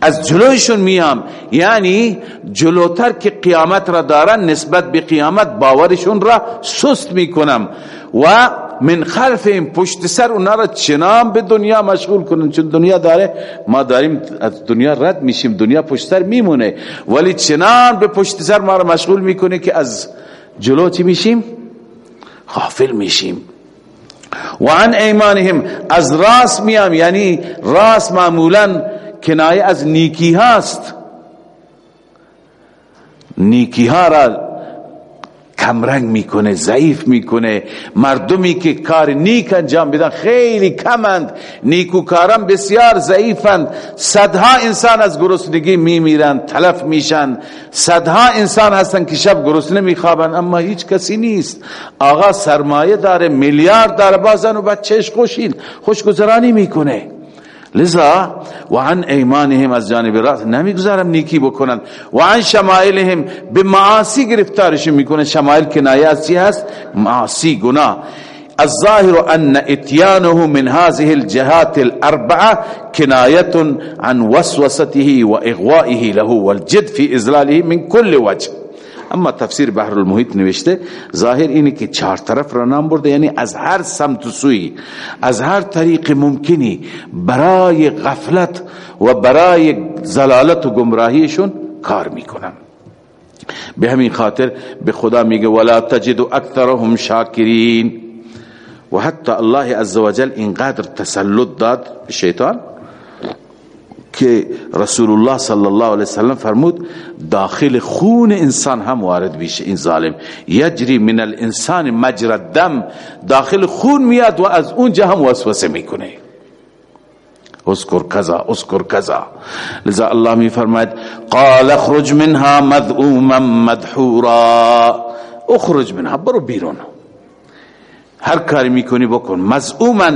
از جلوشون میام یعنی جلوتر که قیامت را دارن نسبت به قیامت باورشون را سست میکنم و من خلف این پشت سر اونا را چنام به دنیا مشغول کنن چون دنیا داره ما داریم از دنیا رد میشیم دنیا پشت سر میمونه ولی چنام به پشت سر ما را مشغول میکنه که از جلو چی میشیم خافل میشیم و عن ایمانهم از راس میام یعنی راس معمولا کنایه از نیکی هاست نیکی ها را کمرنگ میکنه ضعیف میکنه مردمی که کار نیک انجام بدن خیلی کمند نیکوکاران بسیار ضعیفند صدها انسان از گرسنگی میمیرند تلف میشن صدها انسان هستن که شب گرسنه میخوابن اما هیچ کسی نیست آقا سرمایه داره میلیارد داره بازن و بچهش خوشین خوشگذرانی میکنه لذا و عن ایمانهم از جانب راست نمیگذارم نیکی بکنند و عن شمائلهم به معاصی گرفتارش میکنه شمائل کنایه چی هست معاصی گناه الظاهر ان اتيانه من هذه الجهات الاربعه كنايه عن وسوسته واغوائه له والجد في ازلاله من كل وجه اما تفسیر بحر المحیط نوشته ظاهر اینه که چهار طرف را نام برده یعنی از هر سمت و سوی از هر طریق ممکنی برای غفلت و برای زلالت و گمراهیشون کار میکنن به همین خاطر به خدا میگه ولا تجد اکثرهم شاکرین و حتی الله عزوجل اینقدر تسلط داد شیطان که رسول الله صلی الله علیه وسلم فرمود داخل خون انسان هم وارد میشه این ظالم یجری من الانسان مجرد دم داخل خون میاد و از اونجا هم وسوسه میکنه اذکر کذا اذکر کذا لذا الله می فرماید قال اخرج منها مذعوما مدحورا اخرج منها برو بیرون هر کاری میکنی بکن مذعوما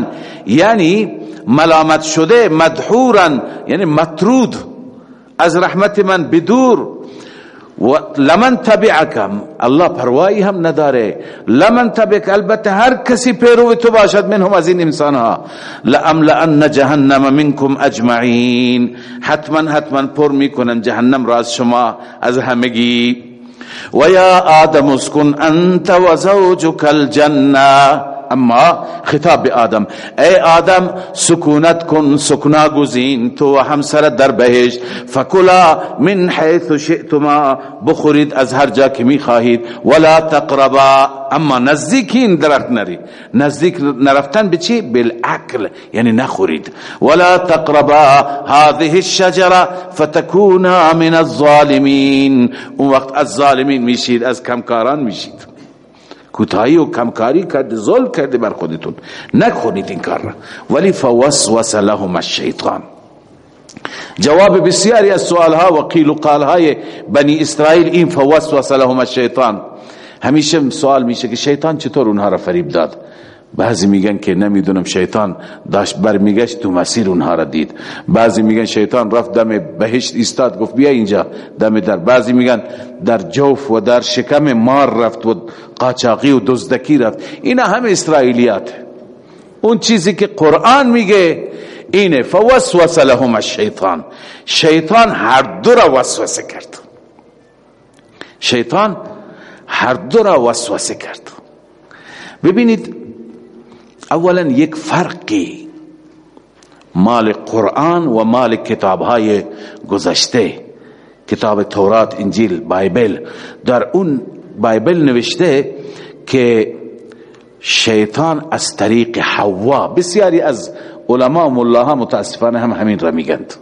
یعنی ملامت شده مدہور یعنی مطرود از رحمت من بدور و لمن تبعکم الله پروایی هم نداره لمن تبعک البته هر کسی تو باشد از این پھر ها لم جهنم منکم اجمعین حتما حتما پر میکنم جهنم را از شما از همگی و یا آدم اسکن انت و زوجک الجنه اما خطاب به آدم ای آدم سکونت کن سکنا گزین تو و همسرت در بهشت فکلا من حیث شئتما بخورید از هر جا که می خواهید ولا تقربا اما نزدیک این درخت نری نزدیک نرفتن به چی بالعقل یعنی نخورید ولا تقربا هذه الشجره فتكونا من الظالمین اون وقت از ظالمین میشید از کمکاران میشید کتایی و کمکاری کرده ظلم کرده بر خودتون نکنید این کار را ولی فوس و سلهم الشیطان جواب بسیاری از سوالها و قیل و قالهای بنی اسرائیل این فوس و سلهم الشیطان همیشه سوال میشه که شیطان چطور اونها را فریب داد؟ بعضی میگن که نمیدونم شیطان داشت برمیگشت تو مسیر اونها را دید بعضی میگن شیطان رفت دم بهشت استاد گفت بیا اینجا دم در بعضی میگن در جوف و در شکم مار رفت و قاچاقی و دزدکی رفت اینا همه اسرائیلیات اون چیزی که قرآن میگه اینه فوسوس لهم الشیطان شیطان هر دو را وسوسه کرد شیطان هر دو را وسوسه کرد ببینید اولا یک فرقی مال قرآن و مال کتاب های گذشته کتاب تورات انجیل بایبل در اون بایبل نوشته که شیطان از طریق حوا بسیاری از علماء و ملاها متاسفانه هم همین را میگند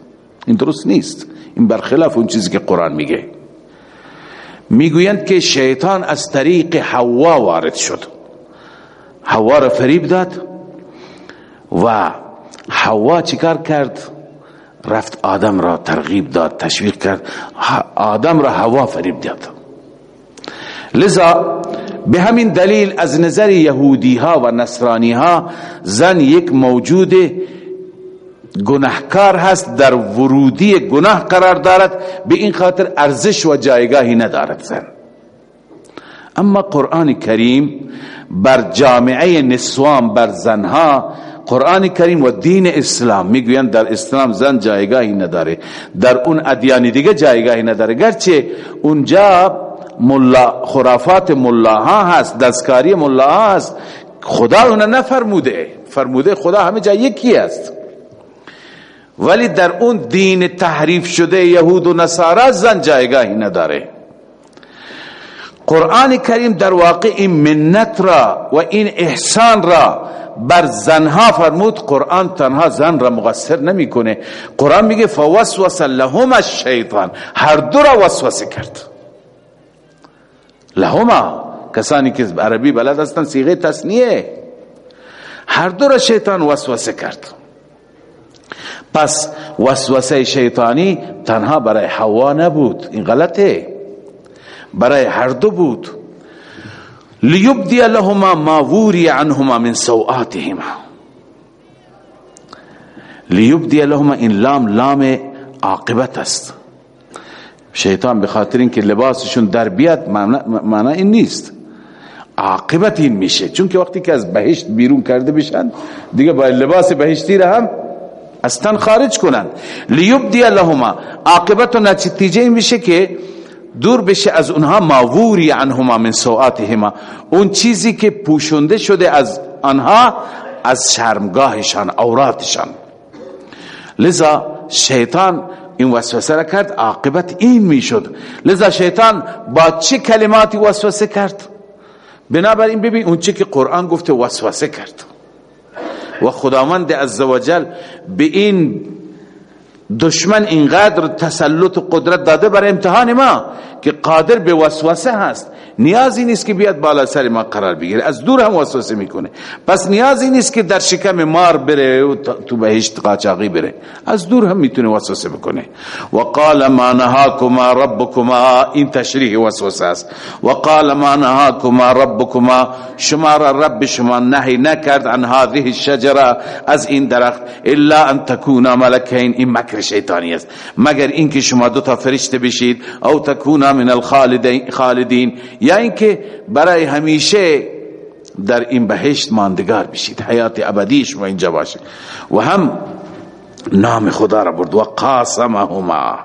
این درست نیست این برخلاف اون چیزی که قرآن میگه میگویند که شیطان از طریق حوا وارد شد حوا را فریب داد و حوا چیکار کرد رفت آدم را ترغیب داد تشویق کرد آدم را حوا فریب داد لذا به همین دلیل از نظر یهودی ها و نصرانی ها زن یک موجود گناهکار هست در ورودی گناه قرار دارد به این خاطر ارزش و جایگاهی ندارد زن اما قرآن کریم بر جامعه نسوان بر زنها قرآن کریم و دین اسلام میگویند در اسلام زن جایگاهی نداره در اون ادیان دیگه جایگاهی نداره گرچه اونجا ملا خرافات ملاها هست دستکاری ملاها هست خدا اونا نفرموده فرموده خدا همه جا یکی است ولی در اون دین تحریف شده یهود و نصارا زن جایگاهی نداره قرآن کریم در واقع این منت را و این احسان را بر زنها فرمود قرآن تنها زن را مقصر نمی کنه قرآن میگه فوسوس لهم الشیطان هر دو را وسوسه کرد لهما کسانی که عربی بلد هستن سیغه تصنیه هر دو را شیطان وسوسه کرد پس وسوسه شیطانی تنها برای حوا نبود این غلطه برای هر دو بود لیبدی لهما ما ووری عنهما من سوآتهما لیبدی لهما این لام لام عاقبت عاقبت است شیطان این این که که لباسشون در بیاد معنا نیست میشه وقتی از بهشت بیرون کرده بشن دیگه با لباس بهشتی را هم از تن خارج کنن لیبدی لهما عاقبت و نتیجه میشه که دور بشه از اونها ماوری عنهما من سوآتهما اون چیزی که پوشونده شده از آنها از شرمگاهشان اوراتشان لذا شیطان این وسوسه را کرد عاقبت این میشد لذا شیطان با چه کلماتی وسوسه کرد بنابراین ببین اون چه که قرآن گفته وسوسه کرد و خداوند عزوجل به این دشمن اینقدر تسلط و قدرت داده برای امتحان ما که قادر به وسوسه هست نیازی نیست که بیاد بالا سر ما قرار بگیره از دور هم وسوسه میکنه پس نیازی نیست که در شکم مار بره و تو بهشت قاچاقی بره از دور هم میتونه وسوسه بکنه و قال ما نهاکما ربکما این تشریح وسوسه است و قال ما نهاکما ربکما شما را رب شما نهی نکرد عن هذه الشجره از این درخت الا ان تکونا ملکین این مکر شیطانی است مگر اینکه شما دو تا فرشته بشید او تکونا من الخالدین یا اینکه یعنی برای همیشه در این بهشت ماندگار بشید حیات ابدیش و اینجا باشید و هم نام خدا را برد و قاسمهما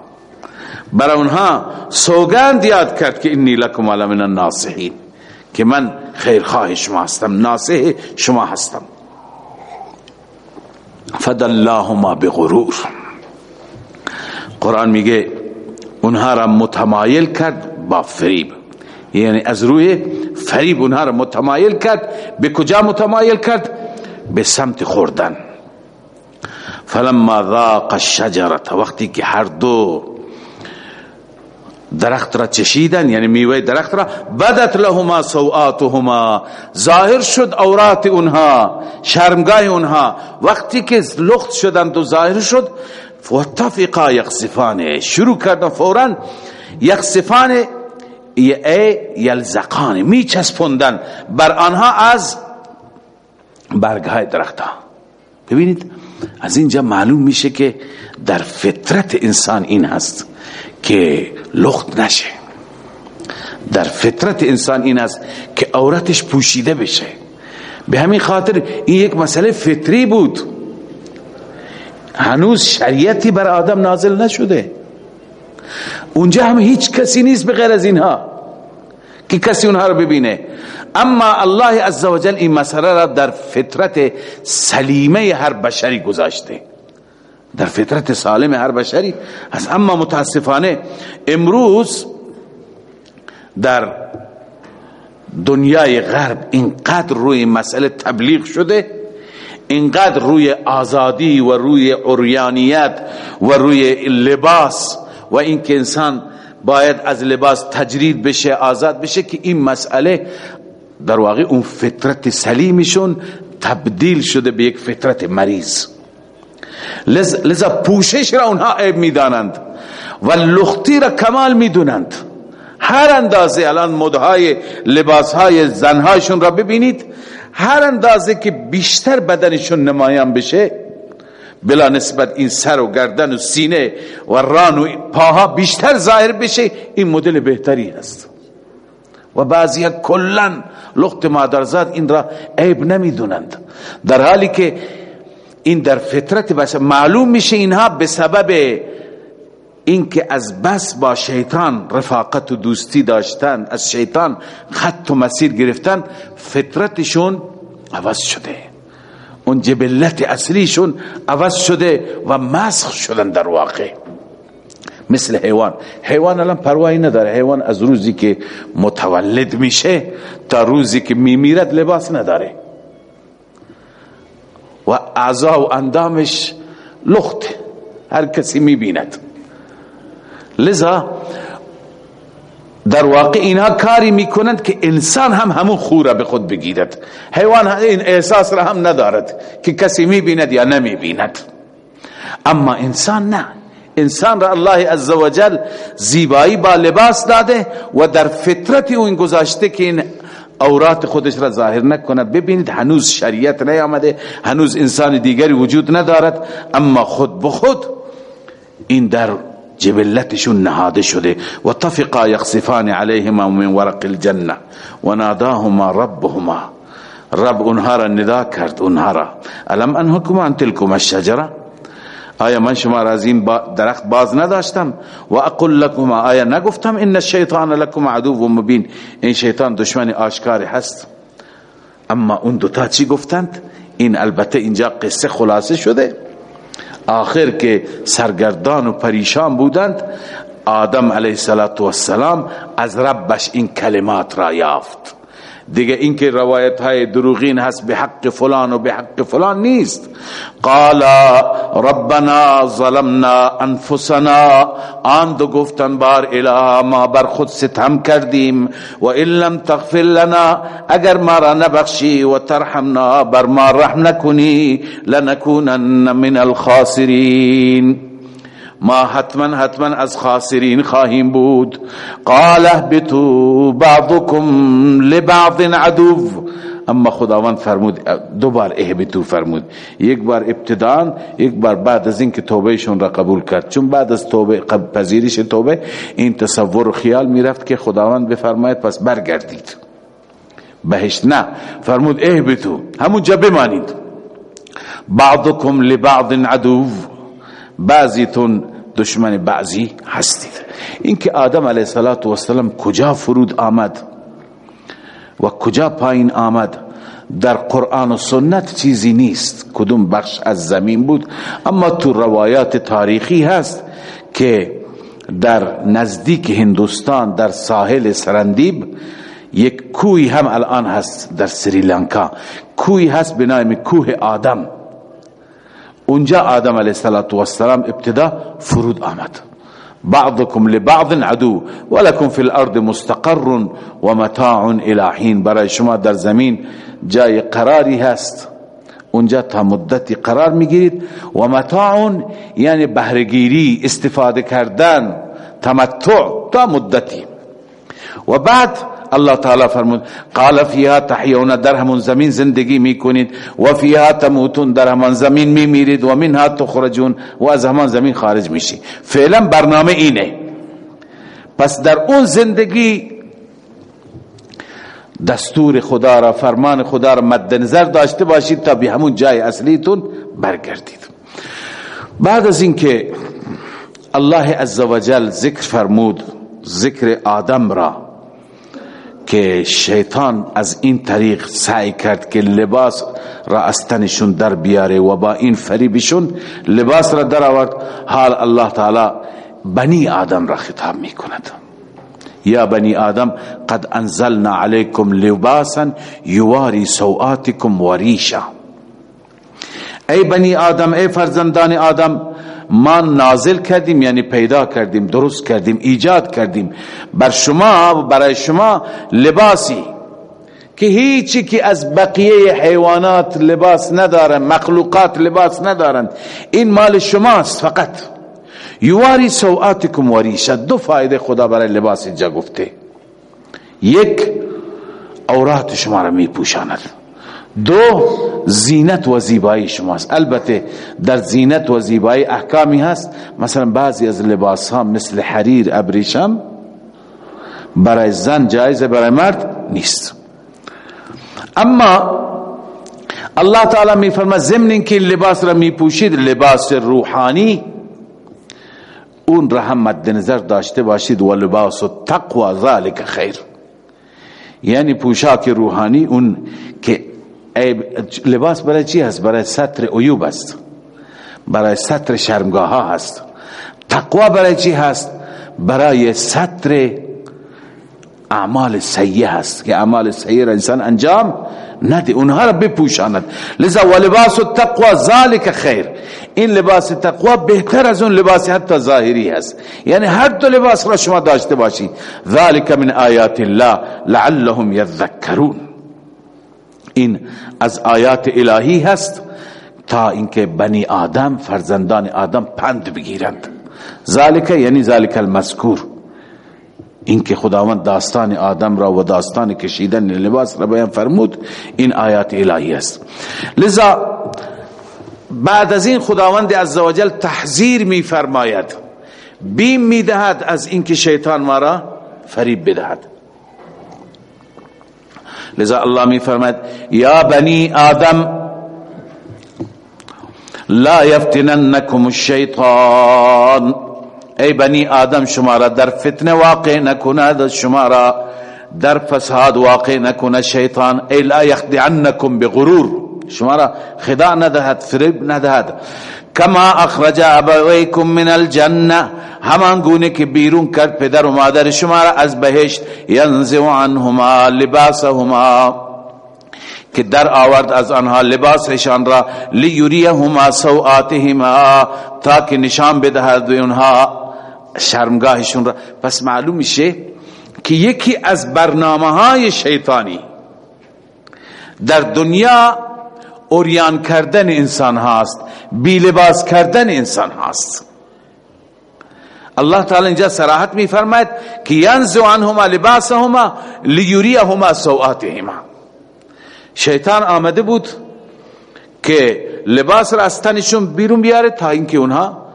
برای اونها سوگند یاد کرد که انی لکم علی من الناصحین که من خیرخواه شما هستم ناصح شما هستم فدللهما بغرور قرآن میگه اونها را متمایل کرد با فریب یعنی از روی فریب اونها را متمایل کرد به کجا متمایل کرد به سمت خوردن فلما ذاق الشجره وقتی که هر دو درخت را چشیدن یعنی میوه درخت را بدت لهما سوآتهما ظاهر شد اورات اونها شرمگاه اونها وقتی که لخت شدند تو ظاهر شد فتفقا یقصفان شروع کردن فورا یقصفان ای یلزقان می چسپندن بر آنها از برگاه درختا ببینید از اینجا معلوم میشه که در فطرت انسان این هست که لخت نشه در فطرت انسان این است که عورتش پوشیده بشه به همین خاطر این یک مسئله فطری بود هنوز شریعتی بر آدم نازل نشده اونجا هم هیچ کسی نیست به غیر از اینها که کسی اونها رو ببینه اما الله عز و جل این مسئله را در فطرت سلیمه هر بشری گذاشته در فطرت سالم هر بشری از اما متاسفانه امروز در دنیای غرب اینقدر روی مسئله تبلیغ شده انقدر روی آزادی و روی عریانیت و روی لباس و اینکه انسان باید از لباس تجرید بشه آزاد بشه که این مسئله در واقع اون فطرت سلیمشون تبدیل شده به یک فطرت مریض لذا پوشش را اونها عیب میدانند و لختی را کمال میدونند هر اندازه الان مدهای لباسهای زنهایشون را ببینید هر اندازه که بیشتر بدنشون نمایان بشه بلا نسبت این سر و گردن و سینه و ران و پاها بیشتر ظاهر بشه این مدل بهتری است و بعضی ها کلن لغت مادرزاد این را عیب نمی دونند در حالی که این در فطرت بشه معلوم میشه اینها به سبب اینکه از بس با شیطان رفاقت و دوستی داشتن از شیطان خط و مسیر گرفتن فطرتشون عوض شده اون جبلت اصلیشون عوض شده و مسخ شدن در واقع مثل حیوان حیوان الان پروایی نداره حیوان از روزی که متولد میشه تا روزی که میمیرد لباس نداره و اعضا و اندامش لخت هر کسی میبیند لذا در واقع اینها کاری میکنند که انسان هم همون خوره به خود بگیرد حیوان این احساس را هم ندارد که کسی میبیند یا نمیبیند اما انسان نه انسان را الله عز و جل زیبایی با لباس داده و در فطرتی اون گذاشته که این اورات خودش را ظاهر نکند ببینید هنوز شریعت نیامده هنوز انسان دیگری وجود ندارد اما خود بخود این در جبلتشون نهاده شده و و و و یخصفان علیهما من من ورق الجنه ناداهما ربهما رب را را را ندا کرد انهکما ان الشجره آیا آیا شما از این این این درخت باز نداشتم اقول نگفتم الشیطان عدو مبین شیطان دشمن آشکاری هست اما اون دوتا چی گفتند البته اینجا قصه خلاصه شده آخر که سرگردان و پریشان بودند آدم علیه السلام از ربش این کلمات را یافت دیگه اینکه روایت های دروغین هست به حق فلان و به حق فلان نیست قال ربنا ظلمنا انفسنا آن دو گفتن بار اله ما بر خود ستم کردیم و ان لم تغفر لنا اگر ما را نبخشی و ترحمنا بر ما رحم نکنی لنکونن من الخاسرین ما حتما حتما از خاسرین خواهیم بود قاله بتو بعضكم لبعض عدو اما خداوند فرمود دو دوبار اهبتو فرمود یک بار ابتدان یک بار بعد از اینکه توبهشون را قبول کرد چون بعد از توبه پذیرش توبه این تصور و خیال میرفت که خداوند بفرماید پس برگردید بهش نه فرمود اهبتو همون جا بمانید بعضكم لبعض عدو بعضیتون دشمن بعضی هستید اینکه آدم علیه صلات و سلام کجا فرود آمد و کجا پایین آمد در قرآن و سنت چیزی نیست کدوم بخش از زمین بود اما تو روایات تاریخی هست که در نزدیک هندوستان در ساحل سرندیب یک کوی هم الان هست در سریلانکا کوی هست بنایم کوه آدم اونجا آدم علیه السلام ابتدا فرود آمد بعضكم لبعض عدو ولكم في الارض مستقر ومتاع الى حين برای شما در زمین جای قراری هست اونجا تا مدتی قرار میگیرید و متاع یعنی بهرهگیری استفاده کردن تمتع تا مدتی و بعد اللہ تعالی فرمود قال فیها تحیون در همون زمین زندگی میکنید و فیها تموتون در همان زمین و و منها تخرجون از همان زمین خارج میشی فعلا برنامه اینه پس در اون زندگی دستور خدا را را فرمان خدا مد نظر داشته باشید تا به همون جای اصلیتون برگردید بعد از اینکه الله عزوجل ذکر فرمود ذکر آدم را که شیطان از این طریق سعی کرد که لباس را از تنشون در بیاره و با این فریبشون لباس را در آورد حال الله تعالی بنی آدم را خطاب می کند یا بنی آدم قد انزلنا علیکم لباسا یواری سوآتکم و ریشا ای بنی آدم ای فرزندان آدم ما نازل کردیم یعنی پیدا کردیم درست کردیم ایجاد کردیم بر شما و برای شما لباسی که که هیچی از بقیه حیوانات لباس ندارن مخلوقات لباس ندارن این مال شماست فقط یواری سوآتکم وریشت دو فایده خدا برای لباس یک اورات شما را می پوشاند دو زینت و زیبایی شماست البته در زینت و زیبایی احکامی هست مثلا بعضی از لباس ها مثل حریر ابریشم برای زن جایزه برای مرد نیست اما الله تعالی می فرما ضمن اینکه لباس را می پوشید لباس روحانی اون را هم مد نظر داشته باشید و لباس تقوا ذالک خیر یعنی پوشاک روحانی اون که لباس برای چی هست؟ برای سطر عیوب است برای سطر شرمگاه ها هست تقوا برای چی هست؟ برای سطر اعمال سیه هست که اعمال سیه را انسان انجام نده اونها را بپوشاند لذا و لباس تقوا ذالک خیر این لباس تقوا بهتر از اون لباس حتی ظاهری هست یعنی هر دو لباس را شما داشته باشید ذالک من آیات الله لعلهم یذکرون این از آیات الهی هست تا اینکه بنی آدم فرزندان آدم پند بگیرند ذالک یعنی ذالک المذکور اینکه خداوند داستان آدم را و داستان کشیدن لباس را بیان فرمود این آیات الهی است لذا بعد از این خداوند عزوجل تحذیر می فرماید بیم می دهد از اینکه شیطان ما را فریب بدهد لذا اللہ می فرماید یا بنی آدم لا یفتننکم الشیطان ای بنی آدم شما را در فتنه واقع نکند شما را در فساد واقع نکند شیطان ای لا یخدعنکم بغرور شما را خدا ندهد فریب ندهد کما اخرج ابویکم من همان گونه که که بیرون کرد پدر و مادر شما را را از از بهشت ینزع عنهما لباسهما در آورد آنها لباسشان سوآتهما تا که نشان بدهد اونها شرمگاهشون را پس معلوم میشه که یکی از برنامه های شیطانی در دنیا اوریان کردن انسان هاست بی لباس کردن انسان هاست الله تعالی اینجا صراحت می فرماید که ینزو عنهما لباسهما لیوریهما سوآتهما شیطان آمده بود که لباس را از تنشون بیرون بیاره تا اینکه اونها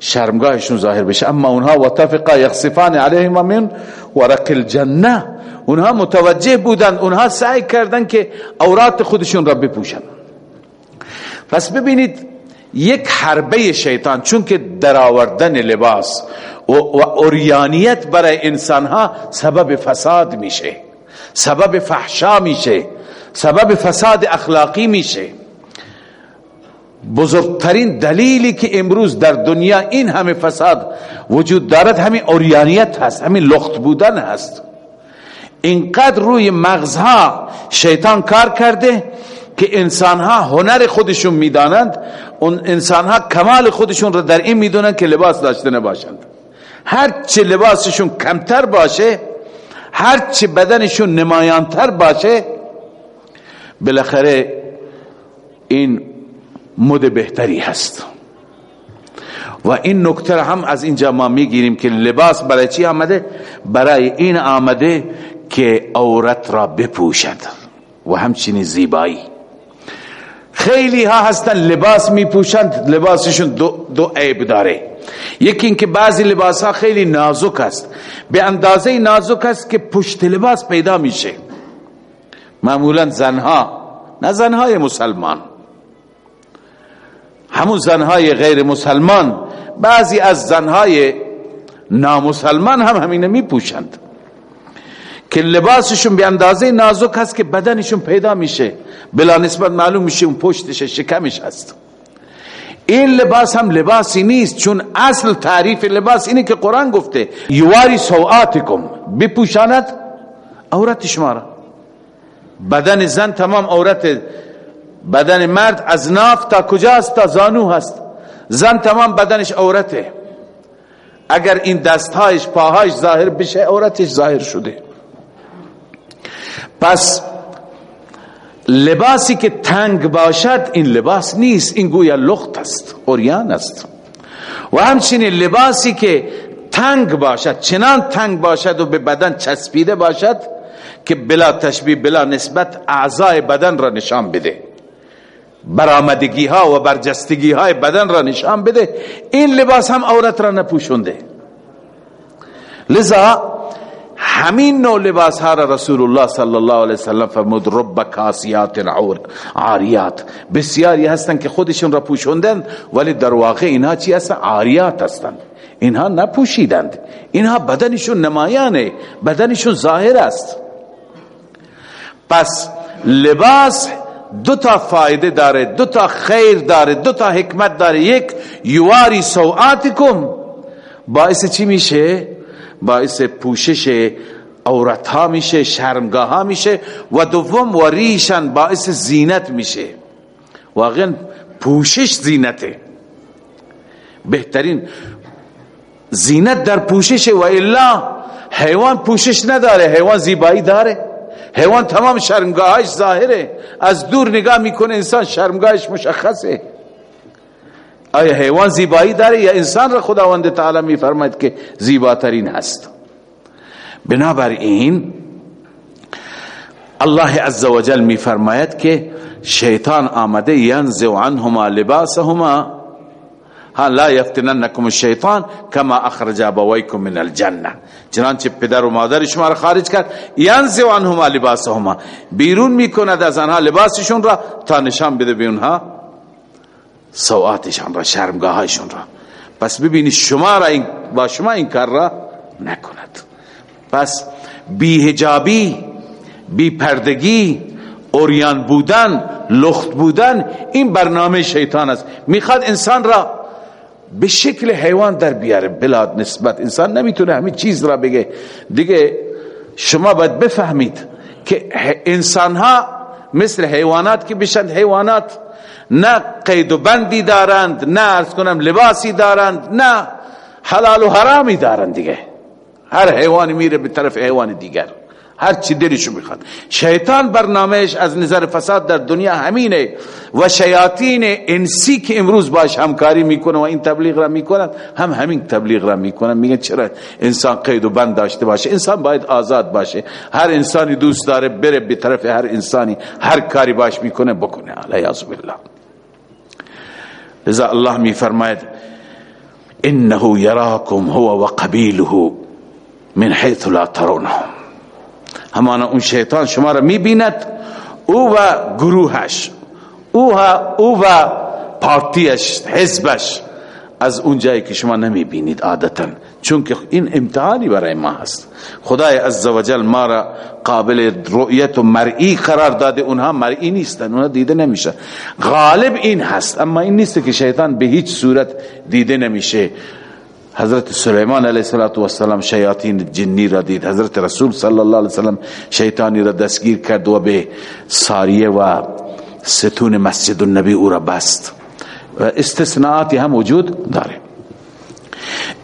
شرمگاهشون ظاهر بشه اما اونها وتفقا یخصفان علیهما من ورق الجنه اونها متوجه بودند اونها سعی کردند که اورات خودشون را بپوشند پس ببینید یک حربه شیطان چون که درآوردن لباس و اوریانیت برای انسانها سبب فساد میشه سبب فحشا میشه سبب فساد اخلاقی میشه بزرگترین دلیلی که امروز در دنیا این همه فساد وجود دارد همین اوریانیت هست همین لخت بودن هست اینقدر روی مغزها شیطان کار کرده که انسان ها هنر خودشون میدانند اون انسان ها کمال خودشون را در این میدونند که لباس داشته نباشند هرچی لباسشون کمتر باشه هرچی بدنشون نمایانتر باشه بالاخره این مد بهتری هست و این نکته هم از اینجا ما میگیریم که لباس برای چی آمده برای این آمده که عورت را بپوشد و همچنین زیبایی خیلی ها هستن لباس می پوشند لباسشون دو, دو عیب داره یکی اینکه بعضی لباس ها خیلی نازک است به اندازه نازک است که پشت لباس پیدا میشه معمولا زنها نه زنهای مسلمان همون زنهای غیر مسلمان بعضی از زنهای نامسلمان هم همینه می پوشند که لباسشون به اندازه نازک هست که بدنشون پیدا میشه بلا نسبت معلوم میشه اون پشتش شکمش هست این لباس هم لباسی نیست چون اصل تعریف لباس اینه که قرآن گفته یواری سوآتکم بپوشاند عورت شما را بدن زن تمام عورت بدن مرد از ناف تا کجا است تا زانو هست زن تمام بدنش عورته اگر این دستهایش پاهایش ظاهر بشه عورتش ظاهر شده پس لباسی که تنگ باشد این لباس نیست این گویا لخت است اوریان است و همچنین لباسی که تنگ باشد چنان تنگ باشد و به بدن چسبیده باشد که بلا تشبیه بلا نسبت اعضای بدن را نشان بده برامدگی ها و برجستگی های بدن را نشان بده این لباس هم عورت را نپوشنده لذا همین نوع لباس ها را رسول الله صلی الله علیه وسلم فرمود رب کاسیات عور عاریات بسیاری هستن که خودشون را پوشوندن ولی در واقع اینا چی هستن عاریات هستن اینها نپوشیدند اینها بدنشون نمایانه بدنشون ظاهر است پس لباس دو تا فایده داره دو تا خیر داره دو تا حکمت داره یک یواری سوعاتکم باعث چی میشه باعث پوشش عورت ها میشه شرمگاه ها میشه و دوم و ریشن باعث زینت میشه واقعا پوشش زینته بهترین زینت در پوشش و الا حیوان پوشش نداره حیوان زیبایی داره حیوان تمام شرمگاهش ظاهره از دور نگاه میکنه انسان شرمگاهش مشخصه آیا حیوان زیبایی داره یا انسان را خداوند تعالی می فرماید که زیباترین هست بنابراین الله عز و جل می فرماید که شیطان آمده ینزو عنهما لباسهما ها لا یفتننکم الشیطان کما اخرج ابویکم من الجنه چنانچه پدر و مادر شما را خارج کرد ینزو عنهما لباسهما بیرون میکند از آنها لباسشون را تا نشان بده به اونها سواتشان را شرمگاهشان را پس ببینی شما را این با شما این کار را نکند پس بی هجابی بی پردگی اوریان بودن لخت بودن این برنامه شیطان است میخواد انسان را به شکل حیوان در بیاره بلاد نسبت انسان نمیتونه همین چیز را بگه دیگه شما باید بفهمید که انسان ها مثل حیوانات که بشند حیوانات نه قید و بندی دارند نه ارز کنم لباسی دارند نه حلال و حرامی دارند دیگه هر حیوانی میره به طرف حیوان دیگر هر چی دلشو میخواد شیطان برنامهش از نظر فساد در دنیا همینه و شیاطین انسی که امروز باش همکاری میکنه و این تبلیغ را میکنن هم همین تبلیغ را میکنن میگن چرا انسان قید و بند داشته باشه انسان باید آزاد باشه هر انسانی دوست داره بره به طرف هر انسانی هر کاری باش میکنه بکنه علیه بالله لذا الله می فرماید انه یراکم هو و قبیله من حیث لا ترونهم همانا اون شیطان شما را میبیند او و و گروهش او او پارتیش حزبش از اون جایی که شما نمیبینید آدت چونکه این امتحانی برای ما هست خدای عز و جل ما را قابل رؤیت و مرئی قرار داده اونها مرئی نیستن اونها دیده نمیشه غالب این هست اما این نیست که شیطان به هیچ صورت دیده نمیشه حضرت سلیمان علیه السلام شیاطین جنی را دید حضرت رسول صلی الله علیه وسلم شیطانی را دستگیر کرد و به ساریه و ستون مسجد النبی او را بست و استثناءاتی هم وجود داره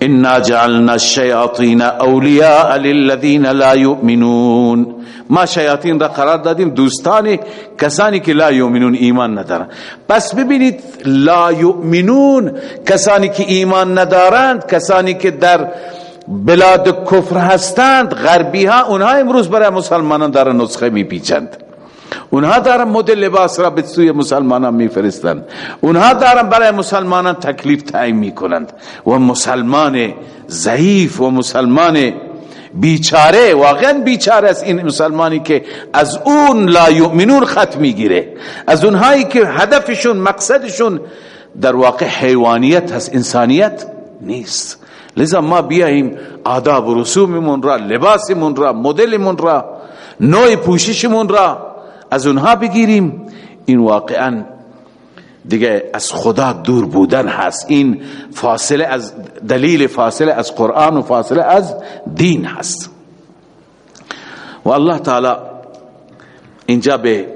انا جعلنا الشیاطین اولیاء للذین لا یؤمنون ما شیاطین را قرار دادیم دوستان کسانی که لا یؤمنون ایمان ندارن پس ببینید لا یؤمنون کسانی که ایمان ندارند کسانی که در بلاد کفر هستند غربی ها بلاسن غیر بیا انہیں مسلمان دارنس میں اونها دارن مدل لباس را به سوی مسلمانان میفرستند اونها دارن برای مسلمانان تکلیف تعیین میکنند و مسلمان ضعیف و مسلمان بیچاره واقعا بیچاره است این مسلمانی که از اون لا یؤمنون خط میگیره از اونهایی که هدفشون مقصدشون در واقع حیوانیت هست انسانیت نیست لذا ما بیاییم آداب و رسوممون را لباسمون را مدلمون را نوع پوششمون را از اونها بگیریم این واقعا دیگه از خدا دور بودن هست این فاصله از دلیل فاصله از قرآن و فاصله از دین هست و الله تعالی اینجا به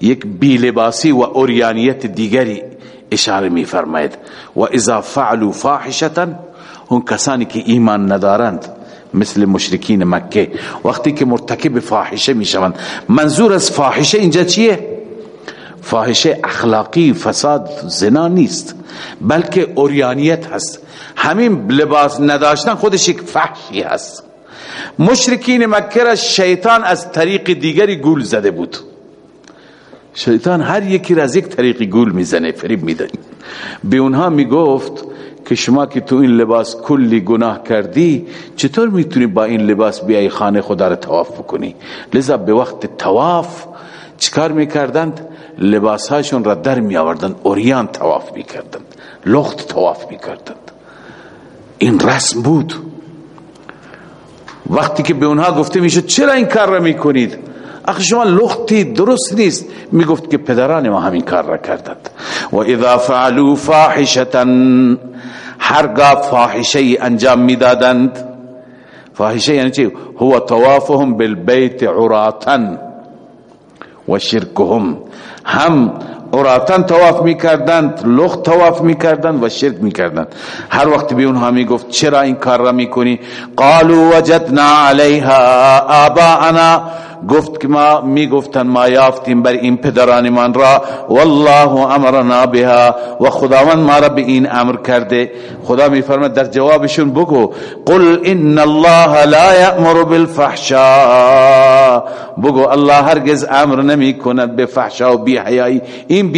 یک بیلباسی و اوریانیت دیگری اشاره می فرماید و اذا فعلوا فاحشتا حشت کسانی که ایمان ندارند مثل مشرکین مکه وقتی که مرتکب فاحشه می شوند منظور از فاحشه اینجا چیه؟ فاحشه اخلاقی فساد زنا نیست بلکه اوریانیت هست همین لباس نداشتن خودش یک فحشی هست مشرکین مکه را شیطان از طریق دیگری گول زده بود شیطان هر یکی را از یک طریقی گول میزنه فریب میده به اونها میگفت که شما که تو این لباس کلی گناه کردی چطور میتونی با این لباس بیای خانه خدا را تواف بکنی لذا به وقت تواف چکار میکردند لباس هاشون را در می آوردند اوریان تواف میکردند لخت تواف میکردند این رسم بود وقتی که به اونها گفته میشه چرا این کار را میکنید لختی درست نیست میگفت که پدران ما همین کار را کردند و اذا فاحشتا هرگاه فاحشه فاحشه انجام میدادند یعنی چی هو لفرا بالبیت شرک و شرکهم هم عراتن تواف میکردند دن تواف میکردند و شرک میکردند هر وقت بھی اونها میگفت چرا این کار را میکنی می وجدنا علیها آباءنا گفت که ما ما ما می گفتن یافتیم بر این این را را والله امرنا بها و خداوند به امر کرده خدا می فرمد در جوابشون بگو قل ان الله لا یأمر بالفحشاء بگو الله هرگز امر نمی کند به فحشا و بی بی حیائی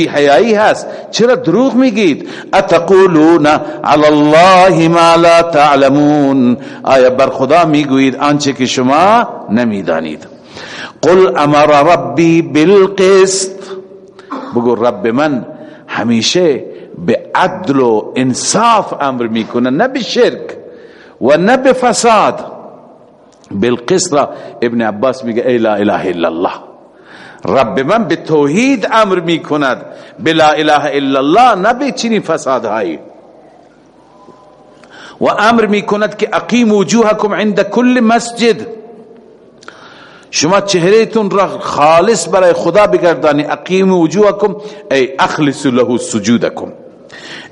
حیائی این هست چرا دروغ میگید اتقولون علی الله ما لا تعلمون آیا بر خدا میگویید آنچه که شما نمیدانید قل امر ربی بالقسط بگو رب من همیشه به عدل و انصاف امر میکنه نه به شرک و نه به فساد بالقسط ابن عباس میگه ای لا اله الا الله رب من به توحید امر میکند بلا اله الا الله نه به چنین فسادهایی و امر میکند که اقیم وجوهکم عند کل مسجد شما چهرهتون را خالص برای خدا بگردانی اقیم وجوهکم ای اخلص له سجودکم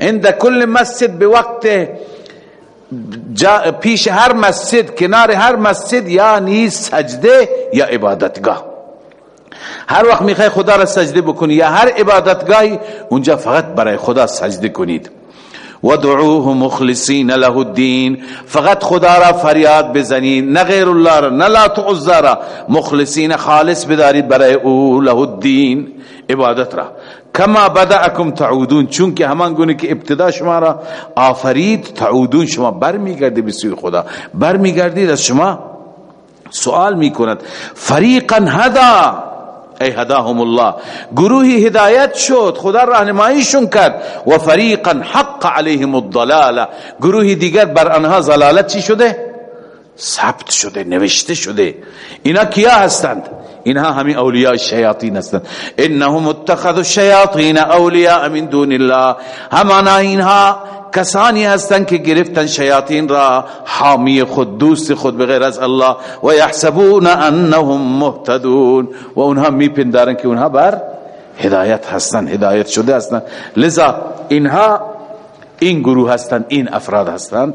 عند کل مسجد به وقت پیش هر مسجد کنار هر مسجد یا نیز سجده یا عبادتگاه هر وقت میخوای خدا را سجده بکنی یا هر عبادتگاهی اونجا فقط برای خدا سجده کنید ودعوه مخلصین مخلصین له له الدین الدین فقط خدا را را را فریاد نه نه غیر الله خالص بدارید برای او عبادت را کما راہ کھما بدا همان گونه که ابتدا شما را آفرید تعودون شما برمیگردید به سوی خدا برمیگردید از شما سوال میکند فریقا کو ای هداهم الله گروهی هدایت شد خدا راهنماییشون کرد و فریقا حق علیهم الضلاله گروهی دیگر بر آنها برانہ چی شده ثبت شده نوشته شده اینا کیا هستند هستند هستند اینها اینها همین اولیاء اولیاء شیاطین شیاطین انهم انهم اتخذوا من دون الله الله همانا کسانی که گرفتن را حامی خود خود دوست بغیر از و و یحسبون مهتدون اونها میپندارن که اونها بر هدایت ہسن هدایت شده ہستا لذا اینها این گروه ہستن این افراد هستند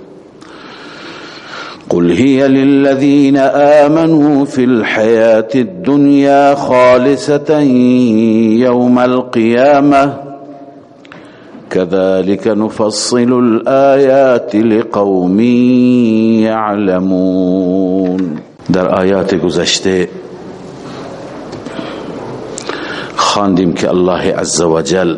قل هي للذين آمنوا في الحياة الدنيا خالصة يوم القيامة كذلك نفصل الآيات لقوم يعلمون در آيات گذشته خواندیم که الله عز وجل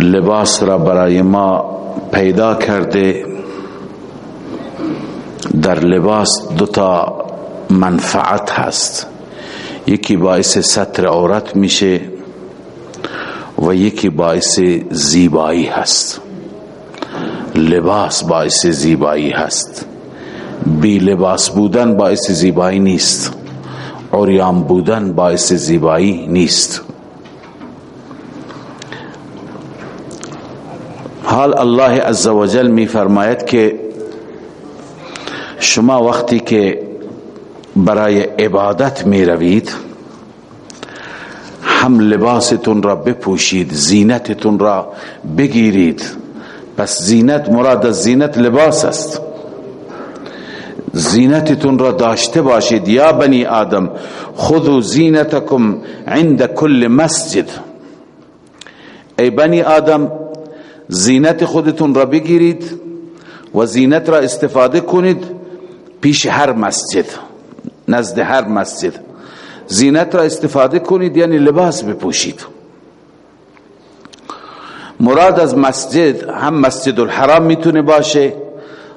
لباس را برای ما پیدا کرده در لباس دوتا منفعت هست یکی باعث سطر عورت میشه و یکی باعث زیبایی هست لباس باعث زیبایی هست بی لباس بودن باعث زیبایی نیست عریان بودن باعث زیبایی نیست حال الله عزوجل می فرماید که شما وقتی که برای عبادت می ہم لباس تن را بپوشید را بگیرید بس زینت مراد از زینت لباس است را داشته باشید یا بنی آدم زینتکم عند کل مسجد ای بنی آدم زینت خودتون را بگیرید و زینت را استفاده کنید پیش هر مسجد نزد هر مسجد زینت را استفاده کنید یعنی لباس بپوشید مراد از مسجد هم مسجد الحرام میتونه باشه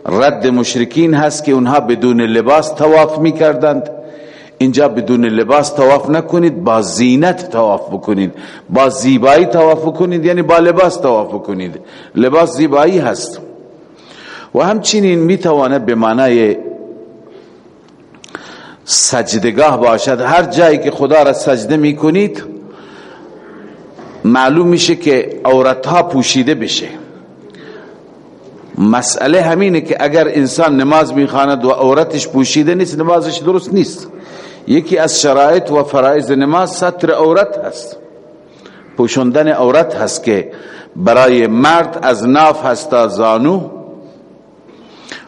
رد مشرکین هست که اونها بدون لباس تواف میکردند اینجا بدون لباس تواف نکنید با زینت تواف بکنید با زیبایی تواف بکنید یعنی با لباس تواف بکنید لباس زیبایی هست و همچنین میتواند به معنای سجدگاه باشد هر جایی که خدا را می کنید معلوم میشه که ها پوشیده بشه مسئله همینه که اگر انسان نماز می خاند و پوشیده نیست نمازش درست نیست یکی از شرایط و فرائض نماز ستر عورت هست پوشندن عورت هست که برای مرد از ناف هست تا زانو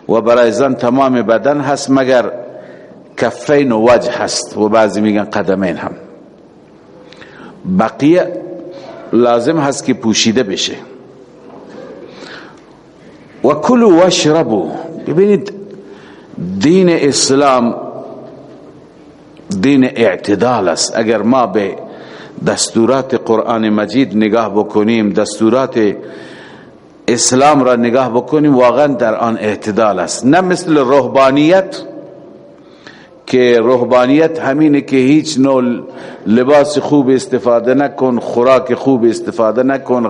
و برای زن تمام بدن هست مگر کفین و وجه هست و بعضی میگن قدمین هم بقیه لازم هست که پوشیده بشه و کلو و شرب و دین اعتدال است اگر ما به دستورات قرآن مجید نگاه بکنیم دستورات اسلام را نگاه بکنیم واقعا در آن اعتدال است نه مثل رهبانیت روحبانیت هیچ نوع لباس خوب استفادہ نکن خوراک کے خوب استفادہ نکن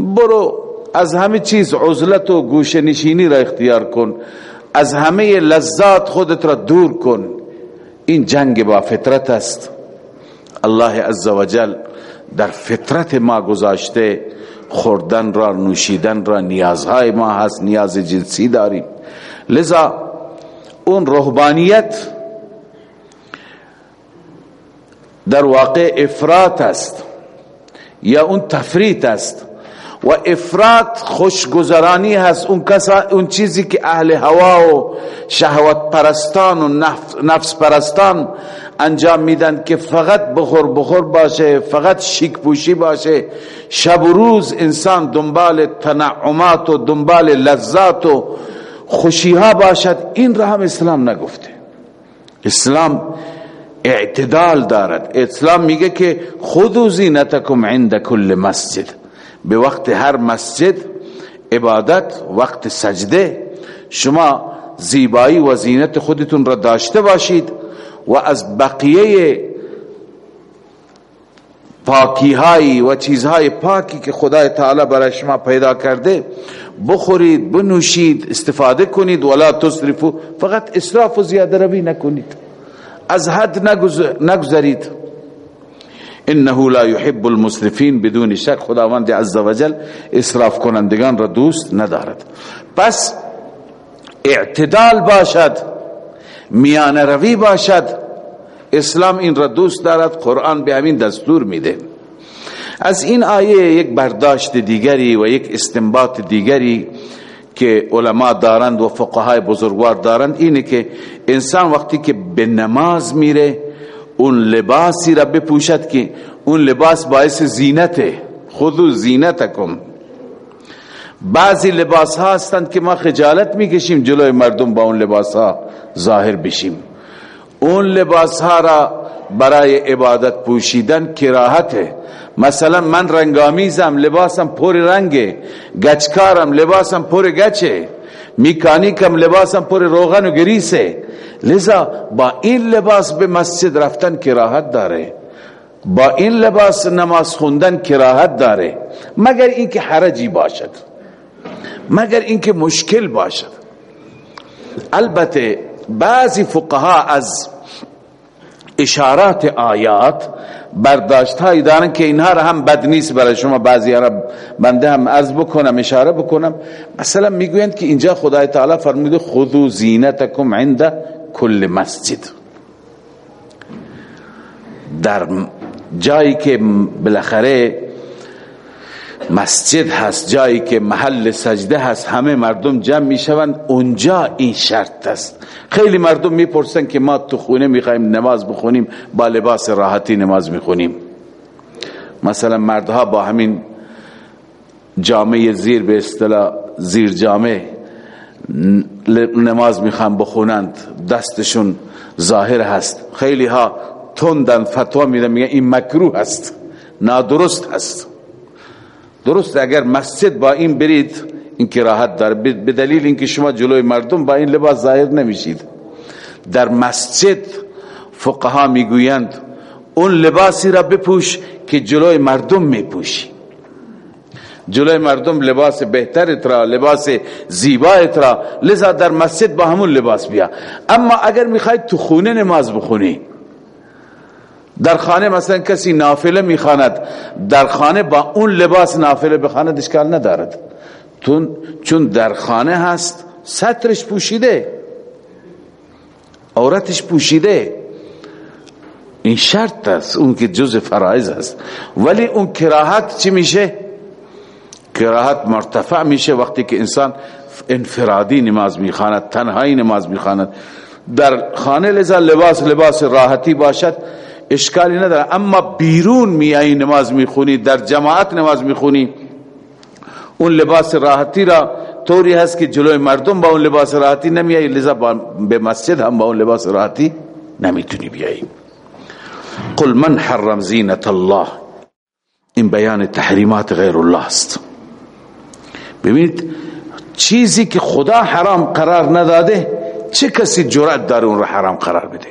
برو خوبی همه چیز عزلت و گوشه نشینی را اختیار کن از همه لذات خودت را دور کن این جنگ با فطرت اللہ و جل در فطرت ما گزاشتے خوردن را نوشیدن را نیازهای ما هست نیاز جنسی داریم لذا اون روحبانیت در واقع افراد حس تفریت ہست وہ افراد هوا و شهوت پرستان و نفس پرستان انجام میدن که فقط بخور بخور باشه فقط شیک پوشی باشه شب و روز انسان دنبال تنعمات و دنبال لذات و باشد این را هم اسلام نگفته اسلام اعتدال دارد اسلام میگه که خود زینتکم عند کل مسجد به وقت هر مسجد عبادت وقت سجده شما زیبایی و زینت خودتون را داشته باشید و از بقیه پاکی و چیزهای پاکی که خدای تعالی برای شما پیدا کرده بخورید بنوشید استفاده کنید ولا تصرفو فقط اصراف و زیاده روی نکنید از حد نگذرید انه لا يحب المصرفين بدون شك خداوند عز وجل اسراف کنندگان را دوست ندارد پس اعتدال باشد میان روی باشد اسلام این را دوست دارد قرآن به همین دستور میده از این آیه یک برداشت دیگری و یک استنباط دیگری که علما دارند و فقهای بزرگوار دارند اینه که انسان وقتی که به نماز میره اون لباسی را بپوشد که اون لباس باعث زینته خودو زینتکم بعضی لباس ها هستند که ما خجالت میکشیم جلوی مردم با اون لباس ها ظاهر بشیم اون لبا را برای عبادت پوشیدن مثلا من رنگامیزم لباسم رنگه گچکارم لباسم دن گچه میکانیکم لباسم من روغن و گریسه لذا با این لباس به مسجد رفتن داره با این لباس نماز خوندن کی داره مگر اینکه حرجی باشد مگر اینکه مشکل باشد البته بعضی فقها از اشارات آیات برداشت هایی دارن که اینها را هم بد نیست برای شما بعضی را بنده هم عرض بکنم اشاره بکنم مثلا میگویند که اینجا خدای تعالی فرموده خذو زینتکم عند کل مسجد در جایی که بالاخره مسجد هست جایی که محل سجده هست همه مردم جمع میشوند اونجا این شرط است خیلی مردم میپرسن که ما تو خونه میخوایم نماز بخونیم با لباس راحتی نماز میخونیم مثلا مردها با همین جامعه زیر به اسطلاح زیر جامعه نماز میخوان بخونند دستشون ظاهر هست خیلی ها تندن فتوه میدن میگن این مکروه هست نادرست هست درست اگر مسجد با این که راحت راہ به دلیل اینکه شما جلوی مردم با این لباس ظاهر نمیشید در مسجد فقها میگویند اون لباسی را بپوش که جلوی مردم میپوشی جلوی مردم لباس بهتر اترا لباس زیبا اترا لذا در مسجد با همون لباس بیا اما اگر میخواید تو خونه نماز بخونی در خانه مثلا کسی نافله میخواند در خانه با اون لباس نافله بخواند اشکال ندارد چون در خانه هست سطرش پوشیده عورتش پوشیده این شرط است اون که جز فرائض است ولی اون کراهت چی میشه کراهت مرتفع میشه وقتی که انسان انفرادی نماز میخواند تنهایی نماز میخواند در خانه لذا لباس لباس راحتی باشد اشکالی نداره اما بیرون میایی نماز میخونی در جماعت نماز میخونی اون لباس راحتی را طوری هست که جلوی مردم با اون لباس راحتی نمیایی لذا به مسجد هم با اون لباس راحتی نمیتونی بیایی قل من حرم زینت الله این بیان تحریمات غیر الله است ببینید چیزی که خدا حرام قرار نداده چه کسی جرأت داره اون را حرام قرار بده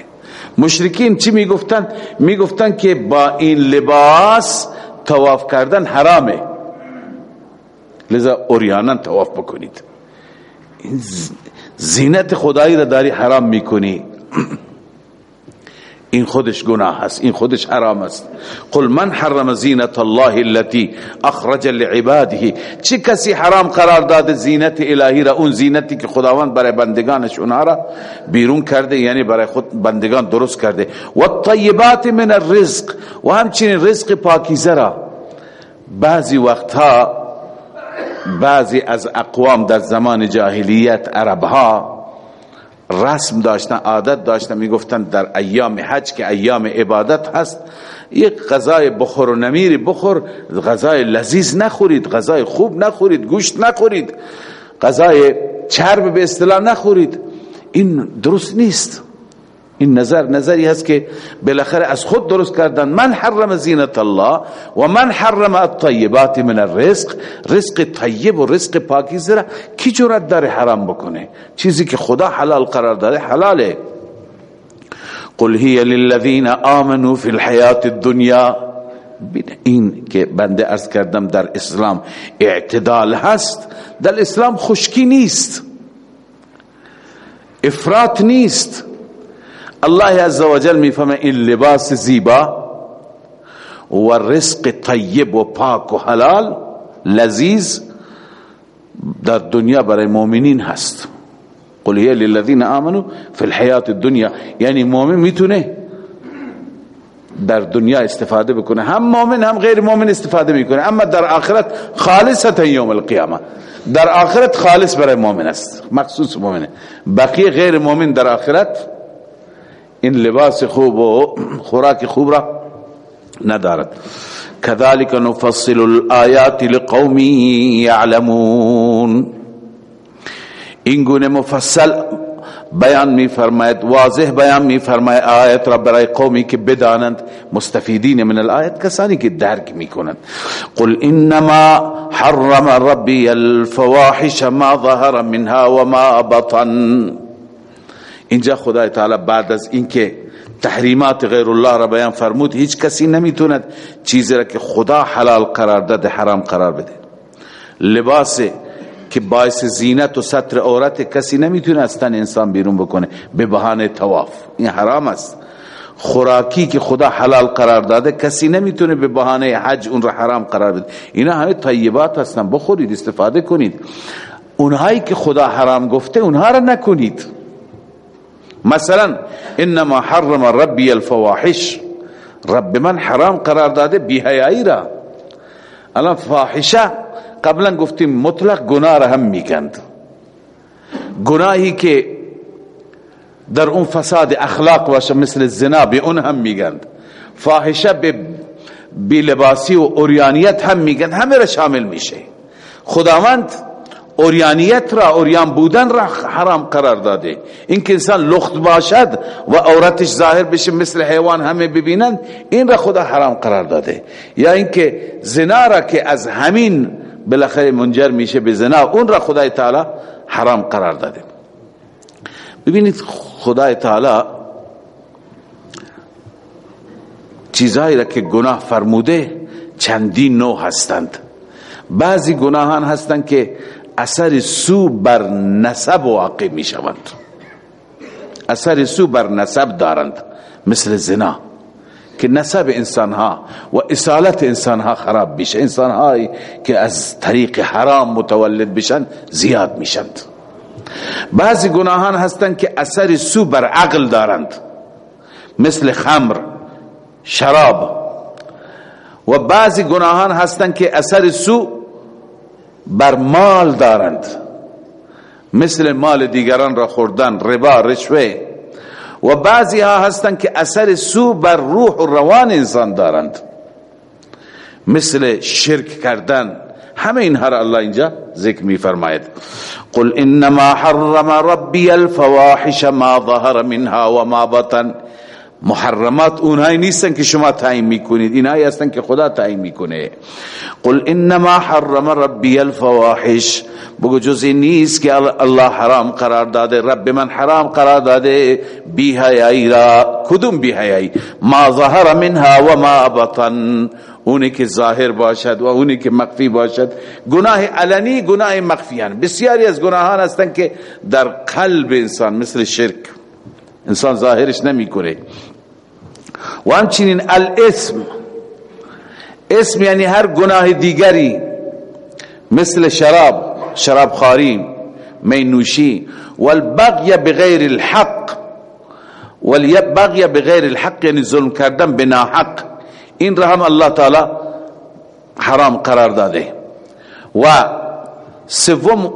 مشرکین چی میگفتن می که با با لباس تواف کردن حرامه لذا تواف بکنید زینت خدایی را داری حرام میکنی این خودش گناه است این خودش حرام است قل من حرم زینت الله التي اخرج لعباده چه کسی حرام قرار داد زینت الهی را اون زینتی که خداوند برای بندگانش اونها را بیرون کرده یعنی برای خود بندگان درست کرده و الطیبات من الرزق و همچنین رزق پاکیزه را بعضی وقتها بعضی از اقوام در زمان جاهلیت عربها رسم داشتن عادت داشتن میگفتن در ایام حج که ایام عبادت هست یک غذای بخور و نمیری بخور غذای لذیذ نخورید غذای خوب نخورید گوشت نخورید غذای چرب به اصطلاح نخورید این درست نیست این نظر نظری هست که بالاخره از خود درست کردن من حرم زینت الله و من حرم الطیبات من الرزق رزق رزق طیب و پاکیزه را کی داره حرام بکنه چیزی که خدا حلال قرار داده حلاله قل هی للذین آمنوا فی الحیات الدنیا این که بنده ارز کردم در اسلام اعتدال هست در اسلام خشکی نیست افراط نیست الله عز و جل میفهمه این لباس زیبا و رزق طیب و پاک و حلال لذیذ در دنیا برای مؤمنین هست قل هي للذین آمنوا فی الحیات الدنیا یعنی مؤمن میتونه در دنیا استفاده بکنه هم مؤمن هم غیر مؤمن استفاده میکنه اما در آخرت خالصه یوم القیامه در آخرت خالص برای مؤمن است مخصوص مؤمنه بقیه غیر مؤمن در آخرت این لباس خوب و خوراک خوب را ندارد کذالک نفصل الآیات لقوم یعلمون این گونه مفصل بیان می فرماید واضح بیان می فرماید آیت را برای قومی که بدانند مستفیدین من الآیت کسانی که درک می کنند قل انما حرم ربی الفواحش ما ظهر منها وما بطن اینجا خدای تعالی بعد از اینکه تحریمات غیر الله را بیان فرمود هیچ کسی نمیتوند چیزی را که خدا حلال قرار داده حرام قرار بده لباس که باعث زینت و ستر عورت کسی نمیتونه از تن انسان بیرون بکنه به بهانه تواف این حرام است خوراکی که خدا حلال قرار داده کسی نمیتونه به بهانه حج اون را حرام قرار بده اینا همه طیبات هستن بخورید استفاده کنید اونهایی که خدا حرام گفته اونها را نکنید مثلا انما حرم ربی الفواحش رب من حرام قرار داده را را الان فاحشه قبلا گفتیم مطلق گناه هم میگند گناهی که در اون فساد اخلاق و شل ذنا بے انحمی گند فاہشہ بے بی لباسی و اوریانیت هم همه را شامل میشه خداوند اوریانیت را اوریان بودن را حرام قرار داده اینکه انسان لخت باشد و عورتش ظاهر بشه مثل حیوان همه ببینند این را خدا حرام قرار داده یا اینکه زنا را که از همین بالاخره منجر میشه به زنا اون را خدای تعالی حرام قرار داده ببینید خدای تعالی چیزایی را که گناه فرموده چندین نوع هستند بعضی گناهان هستند که اثر سو بر نسب واقع می شوند اثر سو بر نسب دارند مثل زنا کہ نسب انسان و اصالت انسان حرام خراب انسان زیاد میشند بعضی گناهان هستند که اثر سو بر عقل دارند مثل خمر شراب و بعضی گناهان هستند که اثر سو بر مال دارند مثل مال دیگران را خوردن ربا رشوه و بعضی ها هستند که اثر سو بر روح و روان انسان دارند مثل شرک کردن همه اینها را الله اینجا ذکر می فرماید قل انما حرم ربی ہمیں اللہ ذکمی فرمائے وما بطن محرمات اونهایی نیستن که شما تعیین میکنید اینایی هستن که خدا تعیین میکنه قل انما حرم ربی الفواحش بگو جزی نیست که الله حرام قرار داده رب من حرام قرار داده بیهیائی را کدوم بیهیائی ما ظهر منها و ما بطن اونی که ظاهر باشد و اونی که مخفی باشد گناه علنی گناه مخفیان بسیاری از گناهان هستن که در قلب انسان مثل شرک انسان ظاهرش نمیکنه و همچنین الاسم اسم یعنی هر گناه دیگری مثل شراب شراب خاری مینوشی والبغی بغیر الحق والبغی بغیر الحق یعنی ظلم کردن بنا حق این را هم الله تعالی حرام قرار داده و سوم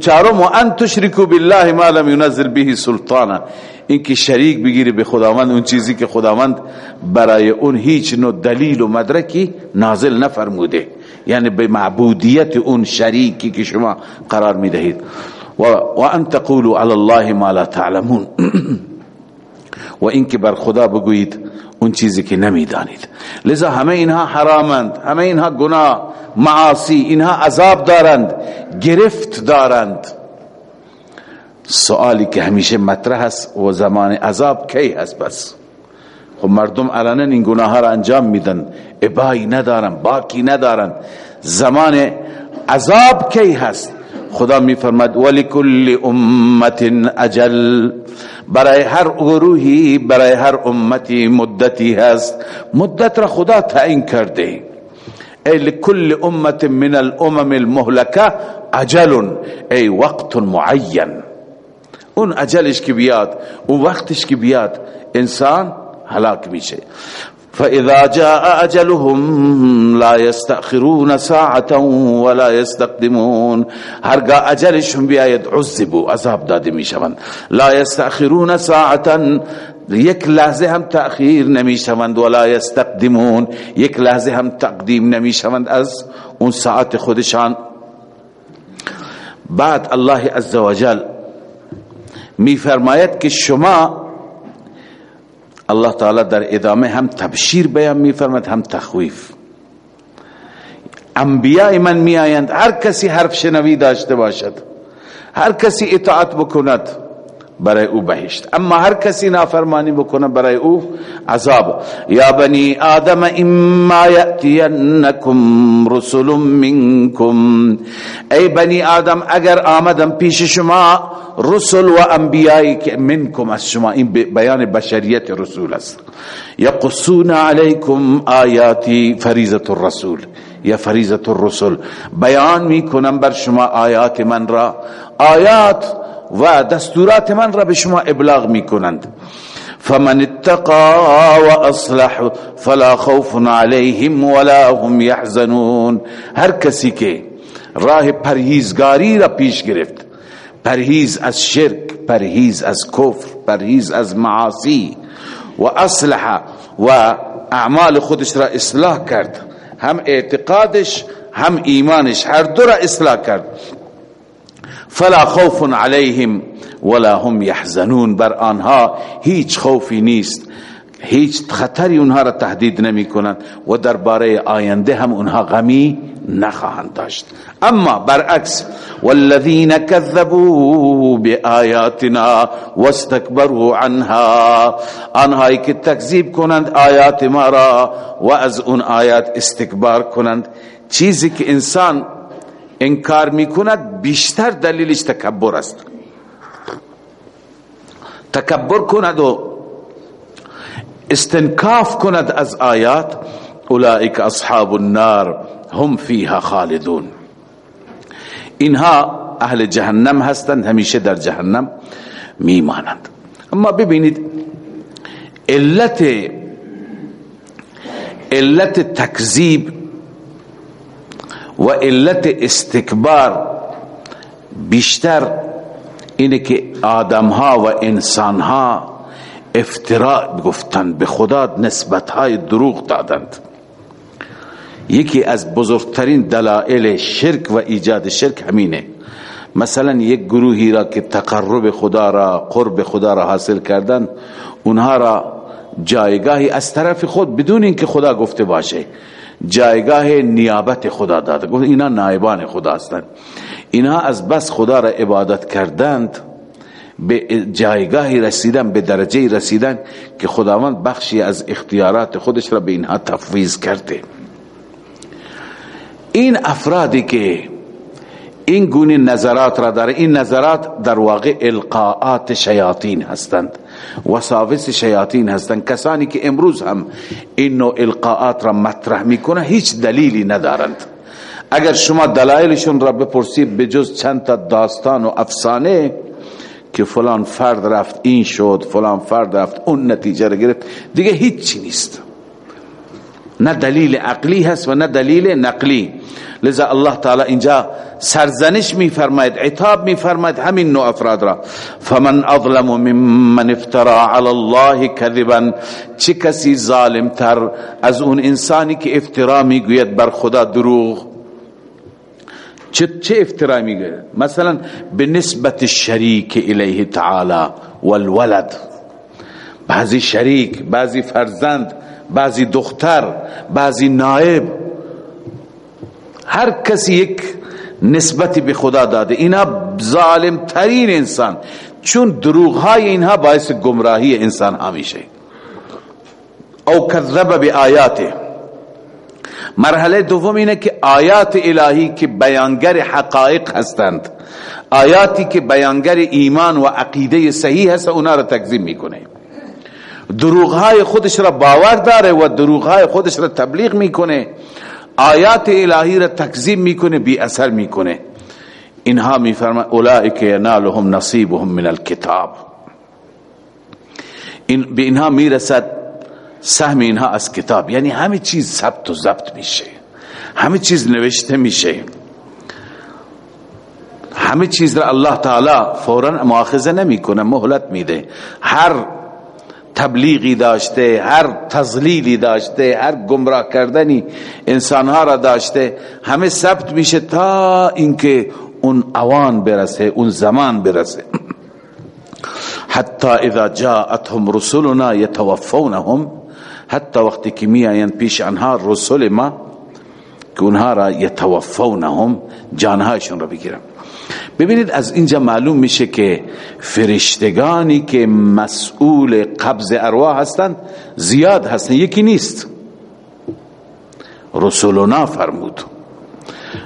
چارم و ان تشرکو بالله ما لم ينزل به سلطانا اینکه شریک بگیری به خداوند اون چیزی که خداوند برای اون هیچ نوع دلیل و مدرکی نازل نفرموده یعنی به معبودیت اون شریکی که شما قرار میدهید و, و ان تقولوا علی الله ما لا تعلمون و اینکه بر خدا بگویید اون چیزی که نمیدانید لذا همه اینها حرامند همه اینها گناه معاصی اینها عذاب دارند گرفت دارند سوالی که همیشه مطرح است و زمان عذاب کی هست بس خب مردم این گناه را انجام میدن ابایی ندارن ندارن باکی کے ہمیشہ متر حس وہ عذابی بر ہر امت مدتی هست مدت را خدا تعیین رین اے لکھ امت اجل ای وقت معین اون اجلش کی بیاد اون وقتش کی بیاد انسان حلاک میشه فَإِذَا جَاءَ أَجَلُهُمْ لَا يَسْتَأْخِرُونَ سَاعَةً وَلَا يَسْتَقْدِمُونَ هرگا اجلشون بیاید عزبو عذاب داده می لا يستأخرون ساعه یک لحظه هم تأخیر نمی شوند ولا يستقدمون یک لحظه هم تقدیم نمی شوند از اون ساعت خودشان بعد الله عز و می فرماید که شما الله تعالی در ادامه هم تبشیر بیان می فرماید هم تخویف من می آیند هر کسی حرف شنوی داشته باشد هر کسی اطاعت بکند برای برای او او بهشت اما اما هر کسی نافرمانی بکنه عذاب یا بنی بنی آدم آدم یأتینکم رسول رسول منکم منکم ای اگر آمدم پیش شما شما و از این بیان بشریت رسول است یقصون علیکم آیاتی فریضت الرسول یا فریضت الرسول بیان میکنم بر شما آیات آیا منرا آیات و دستورات من را به شما ابلاغ می کنند فمن اتقا و اصلح فلا خوف عليهم ولا هم يحزنون هر کسی که راه پرهیزگاری را پیش گرفت پرهیز از شرک پرهیز از کفر پرهیز از معاصی و اصلح و اعمال خودش را اصلاح کرد هم اعتقادش هم ایمانش هر دو را اصلاح کرد فلا خوف علیهم ولا هم یحزنون بر آنها هیچ خوفی نیست هیچ خطری اونها را تهدید نمی کنند و درباره آینده هم اونها غمی نخواهند داشت اما برعکس والذین کذبوا بآیاتنا واستكبروا عنها آنهایی که تکذیب کنند آیات ما را و از اون آیات استکبار کنند چیزی که انسان انکار میکند بیشتر دلیلش تکبر است تکبر کند و استنکاف کند از آیات اولئک اصحاب النار هم فیها خالدون اینها اهل جهنم هستند همیشه در جهنم میمانند اما ببینید علت علت تکذیب و علت استکبار بیشتر اینه که آدم ها و انسان ها افطراد گفتند به خدا نسبت های دروغ دادند یکی از بزرگترین یہ شرک و ایجاد شرک همینه مثلا یک گروهی را که تقرب خدا را قرب خدا را حاصل کردن اونها را جایگاهی از طرف خود بدون اینکه خدا گفته باشه جائے نیابت خدا گفت اینا نائبان خدا هستند انہ از بس خدا را عبادت کردند بے جائے رسیدن به بے رسیدن که خداوند بخشی از اختیارات خودش را به اینها تفویض کرده این افرادی کے این گونه نظرات را این نظرات در واقع القاعات شیاطین هستند وساوس شیاطین هستن کسانی که امروز هم این نوع القاءات را مطرح میکنه هیچ دلیلی ندارند اگر شما دلایلشون را بپرسید بجز چند تا داستان و افسانه که فلان فرد رفت این شد فلان فرد رفت اون نتیجه را گرفت دیگه هیچ چی نیست نه دلیل عقلی هست و نه دلیل نقلی لذا الله الله تعالی اینجا سرزنش عتاب همین نوع افراد را فمن اظلم ممن افترا علی کذبا چه کسی ظالم تر از اون انسانی که افترا بر خدا افطرامی چه دروخ چت افطرامی مثلا به نسبت شریک الیه تعالی والولد بعضی شریک بعضی فرزند بعضی دختر بعضی نائب ہر کسی ایک نسبت به خدا داده اینا ظالم ترین انسان چون دروغ های اینها باعث گمراهی انسان همیشه او کذب رب آیات اینه که آیات الهی که بیانگر حقائق هستند آیاتی که بیانگر ایمان و عقیده صحیح هست اونا را تکذیب میکنه دروغهای خودش را باور داره و دروغهای خودش را تبلیغ میکنه آیات الهی را تکذیب میکنه بی اثر میکنه اینها میفرما اولئک ینالهم نصیبهم من الكتاب این به اینها میرسد سهم اینها از کتاب یعنی همه چیز ثبت و ضبط میشه همه چیز نوشته میشه همه چیز را الله تعالی فورا مؤاخذه نمیکنه مهلت میده هر تبلیغی داشته هر تظلیلی داشته هر گمراه کردنی انسانها را داشته همه ثبت میشه تا اینکه اون اوان برسه اون زمان برسه حتی اذا جاءتهم رسولنا یتوفونهم حتی وقتی که میاین پیش انها رسول ما که رسول را یتوفونهم جانهایشون را جانا ببینید از اینجا معلوم میشه که فرشتگانی که مسئول قبض ارواح هستند زیاد هستند یکی نیست رسولنا فرمود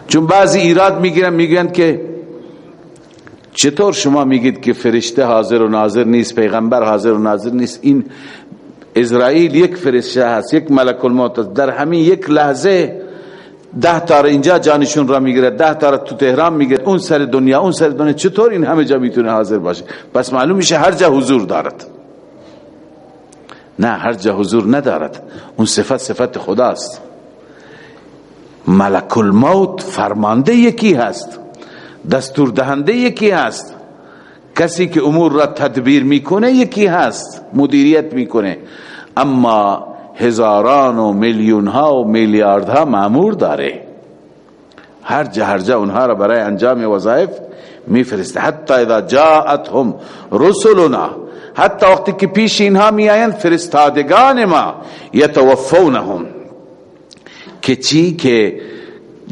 چون بعضی ایراد میگیرن میگن که چطور شما میگید که فرشته حاضر و ناظر نیست پیغمبر حاضر و ناظر نیست این اسرائیل یک فرشته هست یک ملک الموت هست در همین یک لحظه ده تا اینجا جانشون را میگیره ده تا تو تهران میگیره اون سر دنیا اون سر دنیا چطور این همه جا میتونه حاضر باشه پس معلوم میشه هر جا حضور دارد نه هر جا حضور ندارد اون صفت صفت خداست ملک الموت فرمانده یکی هست دستور دهنده یکی هست کسی که امور را تدبیر میکنه یکی هست مدیریت میکنه اما هزاران و و میلیون ها ها میلیارد داره هر هر اونها را را برای انجام وظایف میفرسته حتی حتی اذا وقتی که که که پیش اینها میآیند فرستادگان ما یتوفونهم چی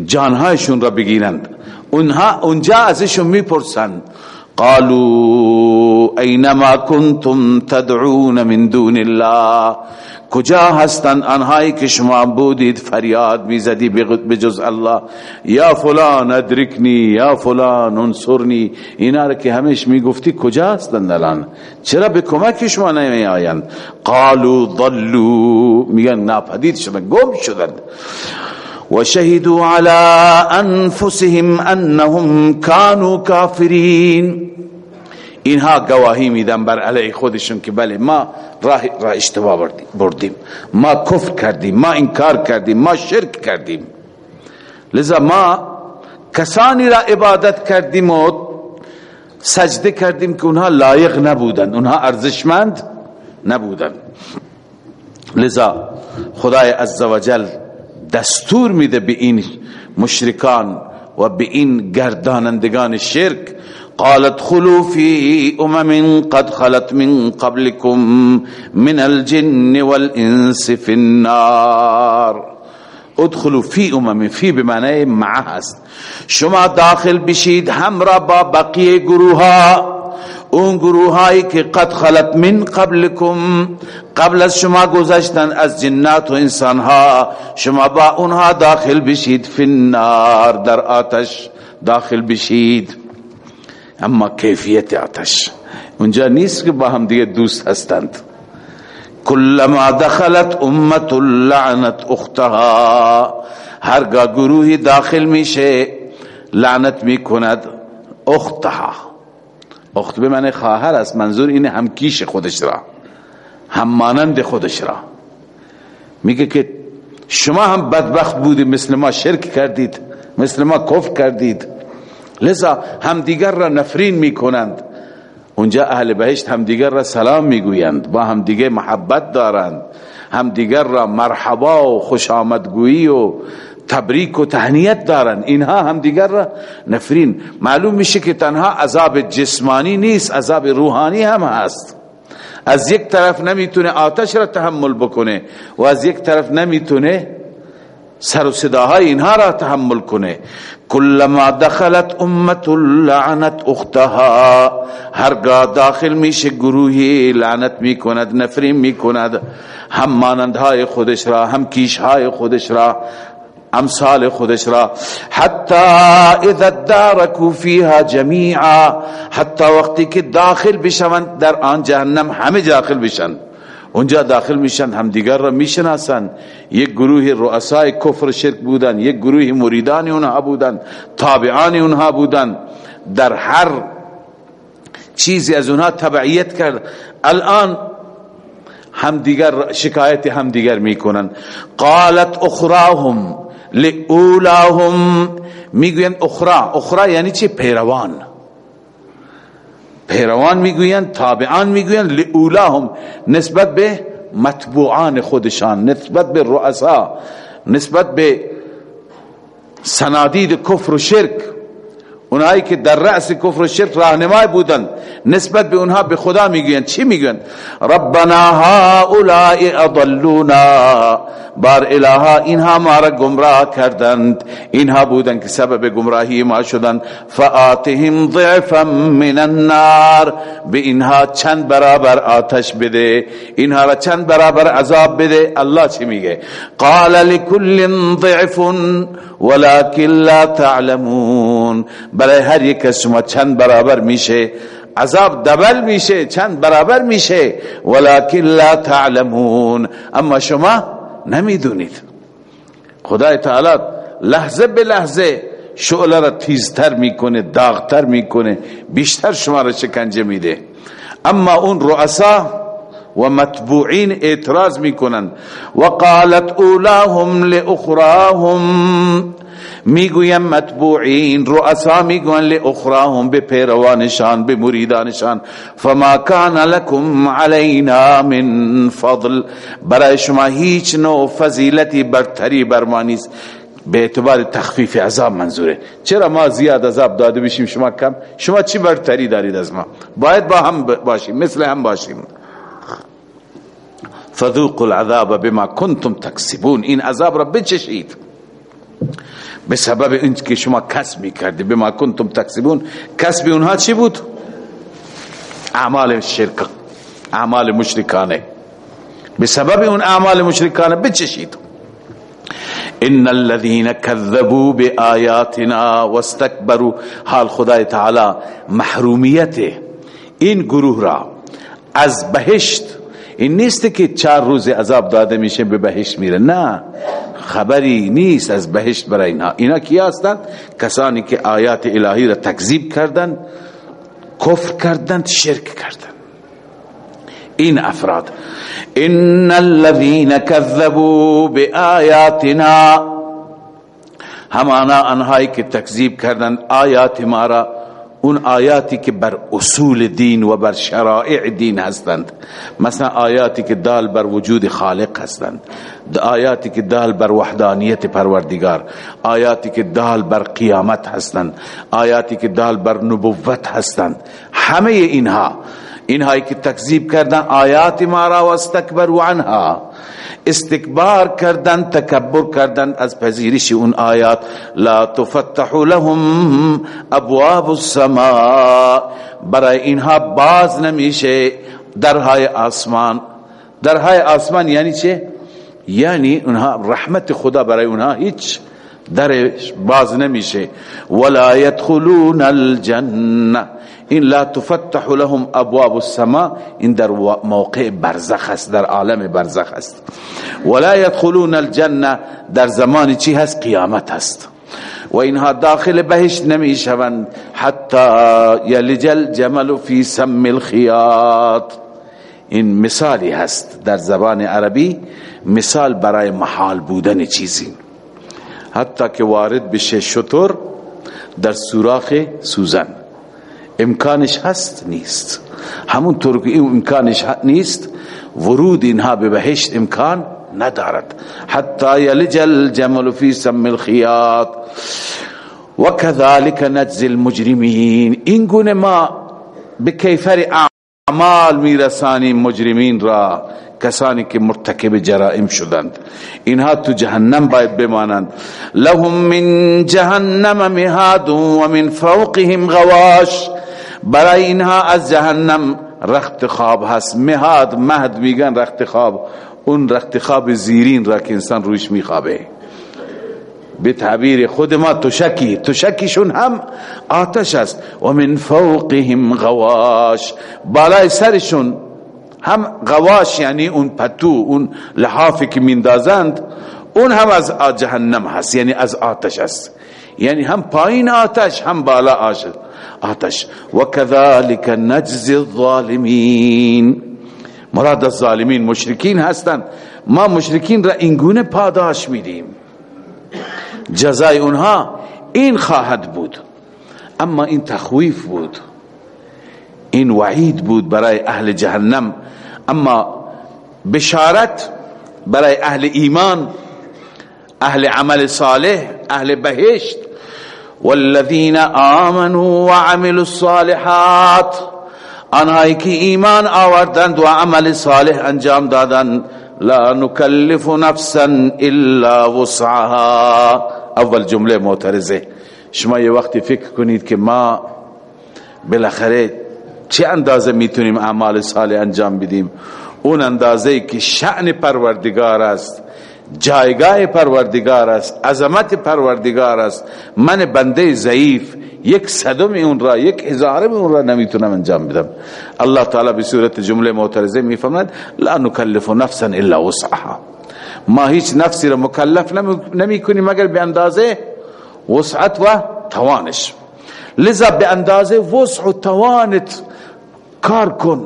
جانهایشون بگیرند اونها اونجا ازشون میپرسند قالوا سن کالو تدعون من دون الله کجا کجا هستند هستند آنهایی که که شما شما بودید فریاد میزدی الله یا یا فلان فلان ادرکنی انصرنی اینا را همیش میگفتی الان چرا به کمک نمی آیند قالو میگن ناپدید گم شدند شہید آلہ انسم انفسهم انهم کا فرین اینها گواهی میدن بر علی خودشون که بله ما راه را اشتباه بردیم ما کفر کردیم ما انکار کردیم ما شرک کردیم لذا ما کسانی را عبادت کردیم و سجده کردیم که اونها لایق نبودن اونها ارزشمند نبودن لذا خدای عزوجل دستور میده به این مشرکان و به این گردانندگان شرک قالت خلو خلوفی امم قد خلت من قبلكم من الجن والانس في النار ادخلو فی امم فی بمعنی معه است شما داخل بشید همرا با بقیه گروها اون گروهایی که قد خلت من قبلكم قبل از شما گذشتن از جنات و انسانها شما با اونها داخل بشید فی النار در آتش داخل بشید اما کیفیت آتش اونجا نیست که با هم دیگه دوست هستند کلما دخلت امت اللعنت اختها هرگاه گروهی داخل میشه لعنت میکند اختها اخت به من خواهر است منظور این هم کیش خودش را هم مانند خودش را میگه که شما هم بدبخت بودی مثل ما شرک کردید مثل ما کفر کردید لذا هم دیگر را نفرین می کنند اونجا اهل بهشت هم دیگر را سلام می گویند با هم دیگر محبت دارند هم دیگر را مرحبا و خوش آمدگویی و تبریک و تهنیت دارند اینها هم دیگر را نفرین معلوم میشه که تنها عذاب جسمانی نیست عذاب روحانی هم هست از یک طرف نمیتونه آتش را تحمل بکنه و از یک طرف نمیتونه سر و صداهای اینها را تحمل کنه کلما دخلت امت اللہ ہر هرگاه داخل میشه گروهی لعنت میکند لانت می هم نفری می را هم کیشهای خودش ہم امثال خودش را حتی اذا دارکو فیها جمیعا حتی وقتی که داخل بشوند در آن جہنم ہمیں داخل بشوند اونجا داخل میشن هم دیگر را میشن هستن یک گروه رؤسای کفر شرک بودن یک گروه مریدان اونها بودن تابعان اونها بودن در هر چیزی از اونها تبعیت کرد الان هم دیگر شکایت هم دیگر میکنن قالت اخراهم لئولاهم میگوین اخرا اخرا یعنی چی پیروان پیروان تابعان نسبت به به به خودشان نسبت نسبت رؤسا سنادید کفر و شرک اونایی که در رأس کفر و شرک راهنمای رہ نسبت به اونها به خدا چی ربنا هؤلاء اضلونا بر الها اینها ما را گمراه کردند اینها بودند که سبب گمراهی ما شدند فآتهم ضعفا من النار به اینها چند برابر آتش بده اینها را چند برابر عذاب بده الله چی میگه قال لكل ضعف ولكن لا تعلمون برای هر یک از شما چند برابر میشه عذاب دبل میشه چند برابر میشه ولكن لا تعلمون اما شما نمیدونید خدای تعالی لحظه به لحظه شعله را تیزتر میکنه داغتر میکنه بیشتر شما را شکنجه میده اما اون رؤسا و مطبوعین اعتراض میکنن و قالت اولاهم لاخراهم میگویم متبوعین رؤسا میگوین لی اخراهم بی پیروانشان بی مریدانشان فما کان لکم علینا من فضل برای شما هیچ نوع فضیلتی برتری برمانیست به اعتبار تخفیف عذاب منظوره چرا ما زیاد عذاب داده بشیم شما کم شما چی برتری دارید از ما باید با هم باشیم مثل هم باشیم فذوق العذاب بما کنتم تکسبون این عذاب را بچشید به سبب این که شما کسب کردی به ما کنتم تکسبون کسب اونها چی بود اعمال شرک اعمال مشرکانه به سبب اون اعمال مشرکانه بچشید ان الذين كذبوا باياتنا واستكبروا حال خدای تعالی محرومیت این گروه را از بهشت این نیست که چهار روز عذاب داده میشه به بهشت میره نه خبری نیست از بهشت برای اینها خبر کیا را تکذیب کردند کفر کردند شرک کردند این افراد ان الذين كذبوا همانا کرمانا که تکذیب کردند آیات ما را اون آیاتی که بر اصول دین دین و بر شرائع هستند مثلا آیاتی که دال بر وجود خالق هستند آیاتی که دال بر وحدانیت پروردگار آیاتی که دال بر قیامت هستند آیاتی که دال بر نبوت هستند همه اینها انہیں کی تقزیب کردہ عنها استکبار کردن تکبر کردن از پذیرش اون آیات لا تفتح لهم ابواب السماء برای اینها باز نمیشه درهای آسمان درهای آسمان یعنی چه یعنی اونها رحمت خدا برای اونها هیچ درش باز نمیشه ولا الجنه این لا تفتح لهم ابواب اب این در موقع برزخ است در عالم برزخ است ولا يدخلون الجنه در زمان چی هست قیامت است و اینها داخل نمی شوند حتی یلج الجمل فی سم الخیاط این مثالی هست در زبان عربی مثال برای محال بودن چیزی حتی که وارد بشه شطور در سوراخ سوزن امکانش هست نیست همون طور که امکانش نیست ورود اینها به بهشت امکان ندارد حتی یلج الجمل فی سم الخیاط و کذالک نجز المجرمین این گونه ما به کیفر اعمال می مجرمین را کسانی که مرتکب جرائم شدند اینها تو جهنم باید بمانند لهم من جهنم مهاد و من فوقهم غواش برای اینها از جهنم رخت خواب هست مهاد مهد میگن رخت خواب اون رخت خواب زیرین را که انسان میخوابه به تعبیر خود ما تشکی تشکیشون هم آتش است و من فوقهم غواش بالای سرشون هم غواش یعنی اون پتو اون لحافی که میندازند اون هم از جهنم هست یعنی از آتش است یعنی هم پایین آتش هم بالا آشد آتش و کذالک نجز الظالمین مراد الظالمین مشرکین هستند ما مشرکین را اینگونه پاداش میدیم جزای اونها این خواهد بود اما این تخویف بود این وعید بود برای اهل جهنم اما بشارت برای اهل ایمان اهل عمل صالح اهل بهشت والذین آمنوا وعملوا الصالحات آنهایی که ایمان آوردند و عمل صالح انجام دادند لا نکلف نفسا الا وسعها اول جمله معترضه شما یه وقتی فکر کنید که ما بالاخره چه اندازه میتونیم اعمال صالح انجام بدیم اون اندازه که شعن پروردگار است جایگاه پروردگار است عظمت پروردگار است من بنده ضعیف یک صدم اون را یک هزارم اون را نمیتونم انجام بدم الله تعالی به صورت جمله معترضه میفرماید لا نکلف نفسا الا وسعها ما هیچ نفسی را مکلف نمی کنی مگر به اندازه وسعت و توانش لذا به اندازه وسع و توانت کار کن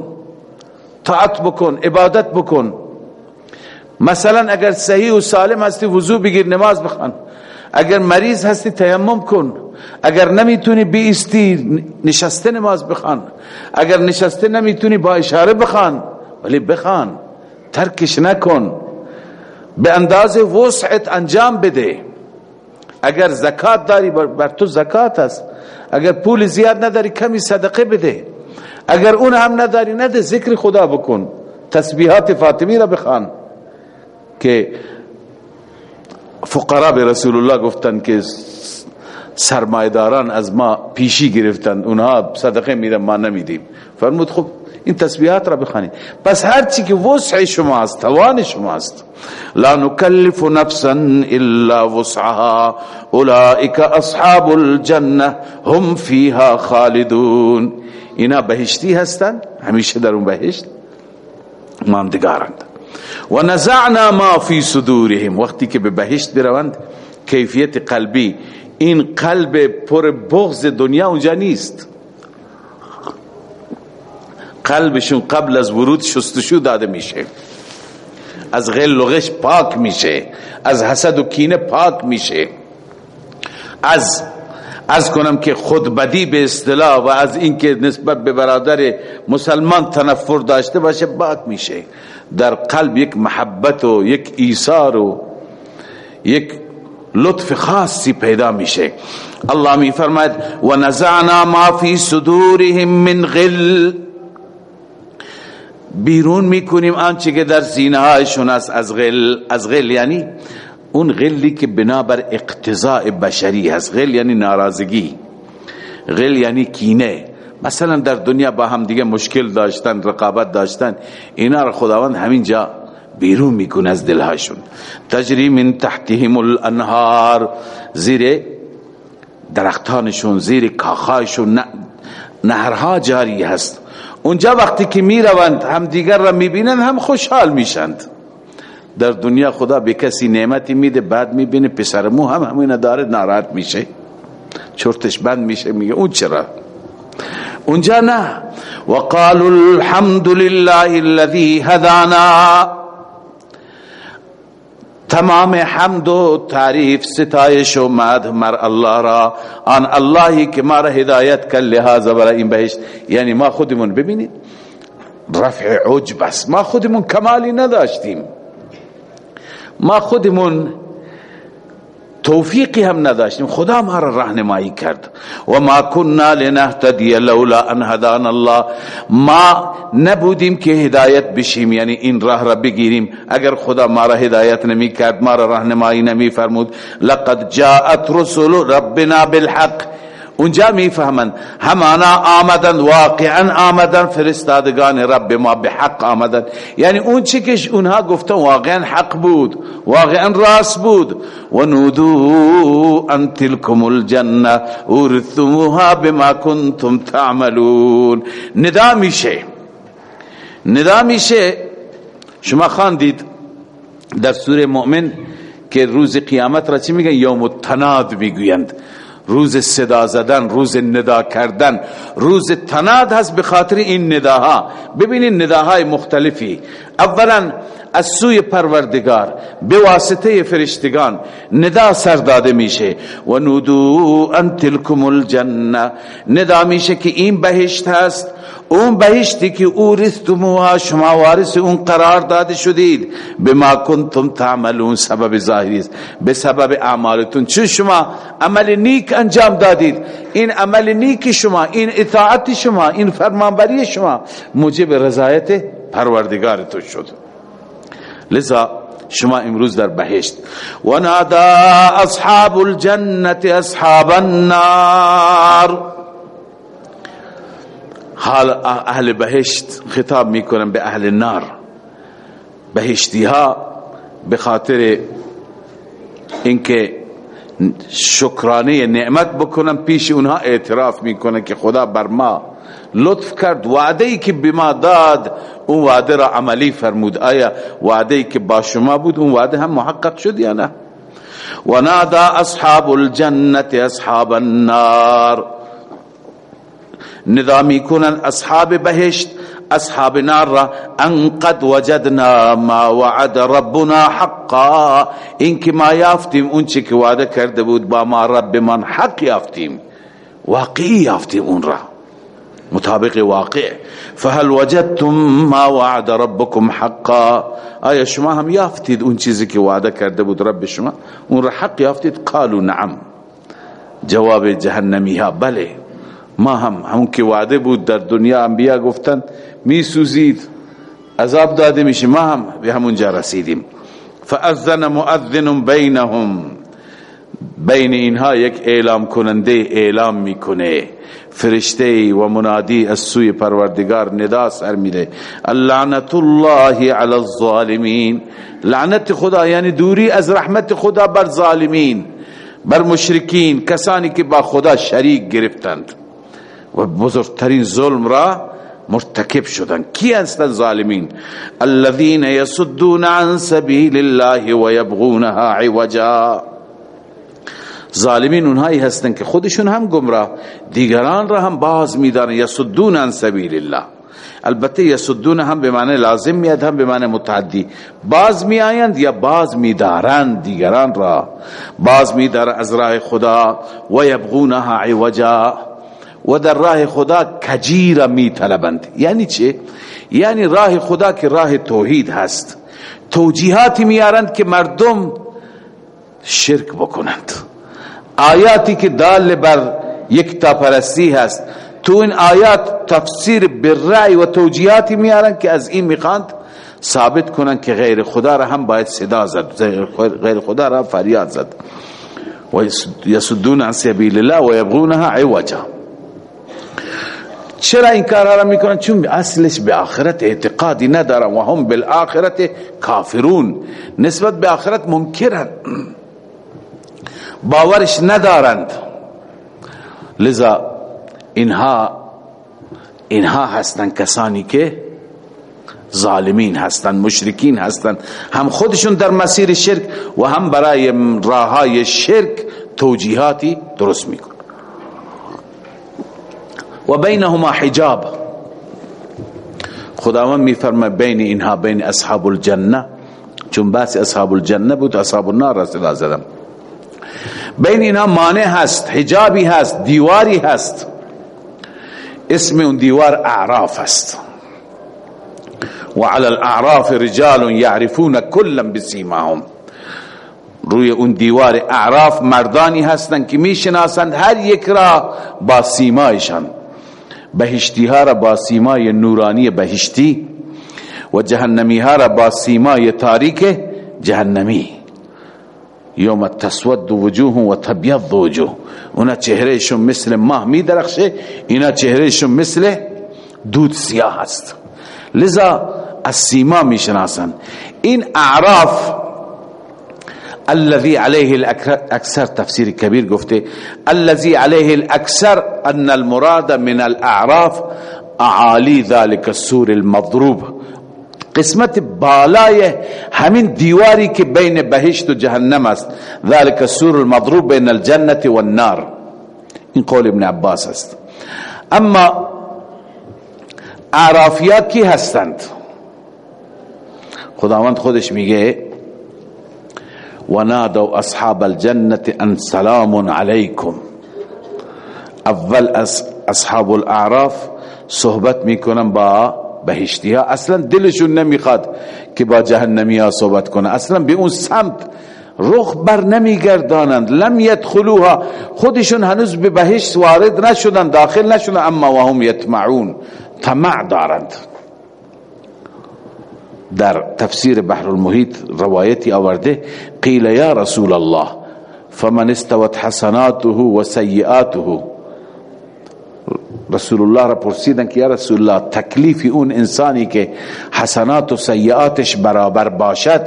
طاعت بکن عبادت بکن مثلا اگر صحیح و سالم هستی وضو بگیر نماز بخوان اگر مریض هستی تیمم کن اگر نمیتونی بیستی نشسته نماز بخوان اگر نشست نمی تنی باشار بخان تھر کشن کن بے انداز و صحت انجام بده اگر زکات داری بر تو زکات است اگر پول زیاد نداری کمی صدقه بده اگر اون هم نداری نده ذکر خدا بکن تسبیحات فاطمی را بخوان که فقرا به رسول الله گفتند که سرمایداران از ما پیشی گرفتن اونها صدقه میدن ما نمیدیم فرمود خب این تسبیحات را بخوانید پس هر چی که وسع شما است توان شما است لا نکلف نفسا الا وسعها اولئک اصحاب الجنه هم فیها خالدون اینا بهشتی هستن همیشه در اون بهشت ماندگارند و نزعنا ما فی صدورهم وقتی که به بهشت بروند کیفیت قلبی این قلب پر بغض دنیا اونجا نیست قلبشون قبل از ورود شستشو داده میشه از غل و غش پاک میشه از حسد و کینه پاک میشه از از کنم که خود بدی به اصطلاح و از اینکه نسبت به برادر مسلمان تنفر داشته باشه پاک میشه در قلب یک محبت و یک ایثار و یک لطف خاصی پیدا میشه خاص سی و نزعنا ما فی صدورهم من غل بیرون میکنیم آنچه که در است از غل از غل یعنی اون غلی که بنابر اقتضاء بشری ابا غل یعنی ناراضگی غل یعنی کینه مثلا در دنیا با هم دیگه مشکل داشتن رقابت داشتن اینا را خداوند همین جا بیرون میکنه از دلهاشون تجری من تحتهم الانهار زیر درختانشون زیر کاخاشون نهرها جاری هست اونجا وقتی که میروند هم دیگر را میبینند هم خوشحال میشند در دنیا خدا به کسی نعمتی میده بعد میبینه پسرمو هم همین داره ناراحت میشه چرتش بند میشه میگه اون چرا اونجا جانا الحمد لله الذي هدانا تمام حمد و و تعریف ستایش مر الله را آن اللهی که ما را هدایت کرد مار برای این بهشت یعنی ما ما ما خودمون خودمون ببینید رفع عجب است کمالی نداشتیم خودمون توفیقی هم نداشتیم خدا ما را راهنمایی کرد و ما ما کننا لنهتدی لولا ان هدانا الله نبودیم که هدایت بشیم یعنی این راه را بگیریم اگر خدا ما را هدایت نمی کرد ما را راهنمایی نمی فرمود لقد جاءت رسول ربنا بالحق اونجا همانا واقعا واقعا واقعا فرستادگان رب ما یعنی اون چی که که اونها گفتن حق بود بود راست و نودو ان تلکم الجنه بما کنتم تعملون ندا ندا میشه میشه شما در سوره مؤمن روز قیامت را چی میگن یوم التناد میگویند روز صدا زدن روز ندا کردن روز تناد هست به خاطر این نداها ببینید نداهای مختلفی اولا از سوی پروردگار به واسطه فرشتگان ندا سر داده میشه و نودو ان تلکم الجنه ندا میشه که این بهشت هست اون بهشتی که او رست و شما وارث اون قرار داده شدید به ما کنتم تعملون سبب ظاهری است به سبب اعمالتون چون شما عمل نیک انجام دادید این عمل نیک شما این اطاعت شما این فرمانبری شما موجب رضایت پروردگارتون شد لذا شما امروز در بهشت و نادا اصحاب الجنت اصحاب النار حال اهل بهشت خطاب میکنن به اهل نار بهشتی ها به خاطر اینکه شکرانه نعمت بکنن پیش اونها اعتراف میکنن که خدا بر ما لطف کرد وعده وعده وعده وعده ای ای که که داد اون اون را عملی فرمود آیا با شما بود هم محقق شد یا نه و نادا اصحاب الجنت اصحاب النار وادابل جنت اصحاب بهشت اصحاب نار را وجدنا ما وعد ربنا حقا اینکه ما ما یافتیم اون که وعده کرده بود با رب من حق یافتیم واقعی یافتیم اون را مطابق واقع فهل وجدتم ما وعد ربكم حقا آیا شما شما هم یافتید اون اون چیزی که وعده کرده بود رب را حق یافتید خالو نعم جواب جهنمی ها بله ما ما هم همون که وعده بود در دنیا انبیا گفتن می سوزید عذاب داده میشه جہن بلے ماہ رسیدیم فاذن مؤذن بینهم بین اینها یک اعلام اعلام کننده میکنه فرشته و منادی از سوی پروردگار ندا سر میده لعنت الله علی الظالمین لعنت خدا یعنی دوری از رحمت خدا بر ظالمین بر مشرکین کسانی که با خدا شریک گرفتند و بزرگترین ظلم را مرتکب کی هستند ظالمین الذين عن سبيل الله ويبغونها عوجا ظالمین اونهایی هستن که خودشون هم گمراه دیگران را هم باز میدارن یسدون عن سبیل الله البته یسدون هم به معنی لازم میاد هم به معنی متعدی باز میآیند یا باز میدارن دیگران را باز میدارن از راه خدا و یبغونها عوجا و در راه خدا کجیر می طلبند یعنی چه؟ یعنی راه خدا که راه توحید هست توجیهاتی میارند که مردم شرک بکنند آیاتی که دال بر یک تا پرستی هست تو این آیات تفسیر برعی و توجیهاتی میارن که از این میخواند ثابت کنن که غیر خدا را هم باید صدا زد غیر خدا را فریاد زد و یسدون عن سبیل الله و یبغونها عوجا چرا این کار را میکنن چون اصلش به آخرت اعتقادی ندارن و هم بالآخرت کافرون نسبت به آخرت منکرن باورش ندارند لذا اینها اینها هستند کسانی که ظالمین هستند مشرکین هستند هم خودشون در مسیر شرک و هم برای راهای شرک توجیهاتی درست میکن و بینهما حجاب خدا میفرمه بین اینها بین اصحاب الجنه چون بحث اصحاب الجنه بود اصحاب النار رس اللہ بین اینا مانع هست حجابی هست دیواری هست اسم اون دیوار اعراف است و علی الاعراف رجال یعرفون کلا بسیماهم روی اون دیوار اعراف مردانی هستند که میشناسند هر یک را با سیمایشان بهشتی ها را با سیمای نورانی بهشتی و جهنمی ها را با سیمای تاریک جهنمی یوم تسود وجوه و تبیض وجوه اونا چهرهشون مثل ماه می درخشه اینا چهرهشون مثل دود سیاه است لذا از سیما می شناسن این اعراف الذي عليه الاكثر تفسير كبير گفته الذي عليه الاكثر ان المراد من الاعراف اعالي ذلك السور المضروب قسمت بالای همین دیواری که بین بین بهشت و و جهنم است سور المضروب النار این قول ابن عباس است اما عرافیات کی هستند ہستنت خداونت خود ونا اصحاب ال ان سلام علیکم ابل اصحاب الاعراف صحبت میکنم با بهشتی ها اصلا دلشون نمیخواد که با جهنمی ها صحبت کنه اصلا به اون سمت رخ بر نمیگردانند لم یدخلوها خودشون هنوز به بهشت وارد نشدن داخل نشدن اما وهم یتمعون تمع دارند در تفسیر بحر المحیط روایتی آورده قیل یا رسول الله فمن استوت حسناته و سیئاته رسول الله را پرسیدن که یا رسول الله تکلیف اون انسانی که حسنات و سیئاتش برابر باشد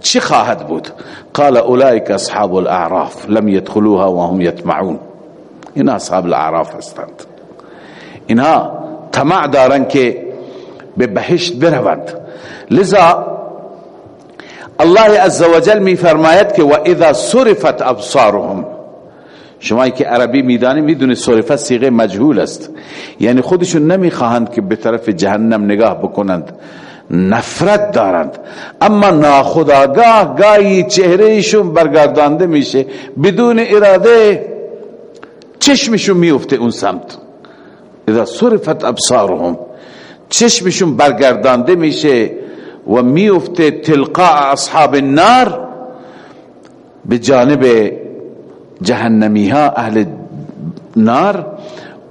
چی خواهد بود قال اولئک اصحاب الاعراف لم يدخلوها وهم يطمعون اینا اصحاب الاعراف هستند اینها طمع دارن که به بهشت بروند لذا الله عز وجل می فرماید که واذا صرفت ابصارهم شما که عربی میدانی میدونی صرفه سیغه مجهول است یعنی خودشون نمیخواهند که به طرف جهنم نگاه بکنند نفرت دارند اما ناخداگاه گایی چهرهشون برگردانده میشه بدون اراده چشمشون میفته اون سمت اذا صرفت ابصارهم چشمشون برگردانده میشه و میفته تلقاء اصحاب النار به جانب جهنمی ها اهل نار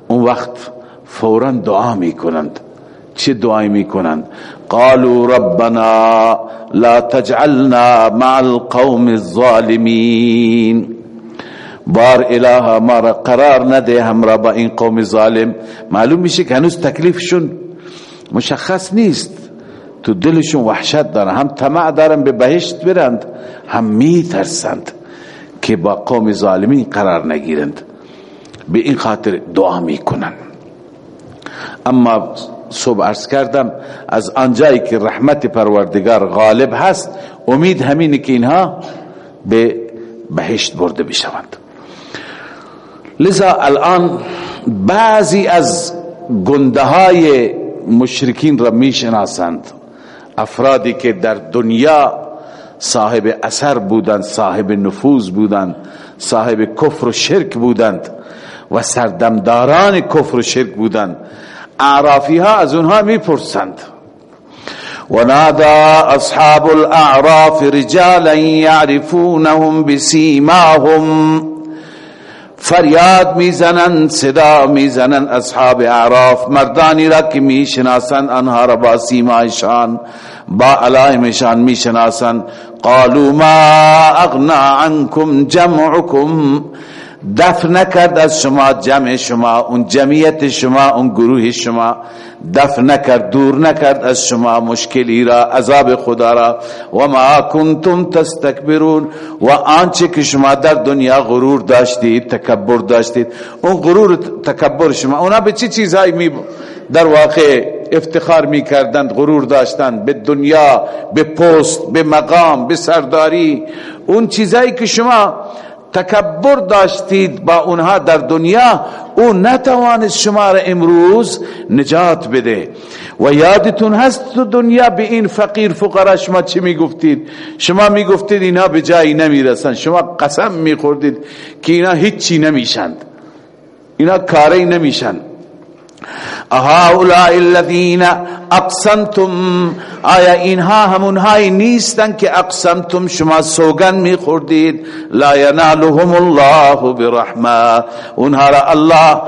اون وقت فورا دعا می کنند چه دعای می کنند قالوا ربنا لا تجعلنا مع القوم الظالمین بار اله ما را قرار نده هم را با این قوم ظالم معلوم میشه که هنوز تکلیفشون مشخص نیست تو دلشون وحشت دارن هم تمع دارن به بهشت برند هم میترسند که با قوم ظالمین قرار نگیرند به این خاطر دعا می کنن. اما صبح عرض کردم از آنجایی که رحمت پروردگار غالب هست امید همینه که اینها به بهشت برده بشوند لذا الان بعضی از گنده های مشرکین را میشناسند افرادی که در دنیا صاحب اثر بودند صاحب نفوذ بودند صاحب کفر و شرک بودند بودند و و و سردمداران کفر شرک اعرافی ها از اونها میپرسند نادا اصحاب اصحاب الاعراف رجالا یعرفونهم بسیماهم فریاد صدا اعراف مردانی را که را با سیمایشان با علائم شان می شناسن قالوا ما اغنا عنكم جمعكم کم نکرد از شما جمع شما اون جمعیت شما اون گروه شما دف نہ کر دور نہ کر شما مشکلی را عذاب خدا را و و ما کنتم تستکبرون شما در دنیا غرور داشتید تکبر داشتید اون غرور تکبر شما اونا به چی چیزهایی می در واقع افتخار می کردند غرور داشتند به دنیا به پست به مقام به سرداری اون چیزایی که شما تکبر داشتید با اونها در دنیا او نتوانست شما را امروز نجات بده و یادتون هست تو دنیا به این فقیر فقرا شما چی میگفتید شما میگفتید اینا به جایی نمیرسن شما قسم میخوردید که اینا هیچی نمیشند اینا کاری نمیشند احادین اقسم تم آیا انہاں ہم انہیں نیس تنگ کے اقسم تم شمہ سوگن خوردید لا نالحم اللہ برحمت انہارا اللہ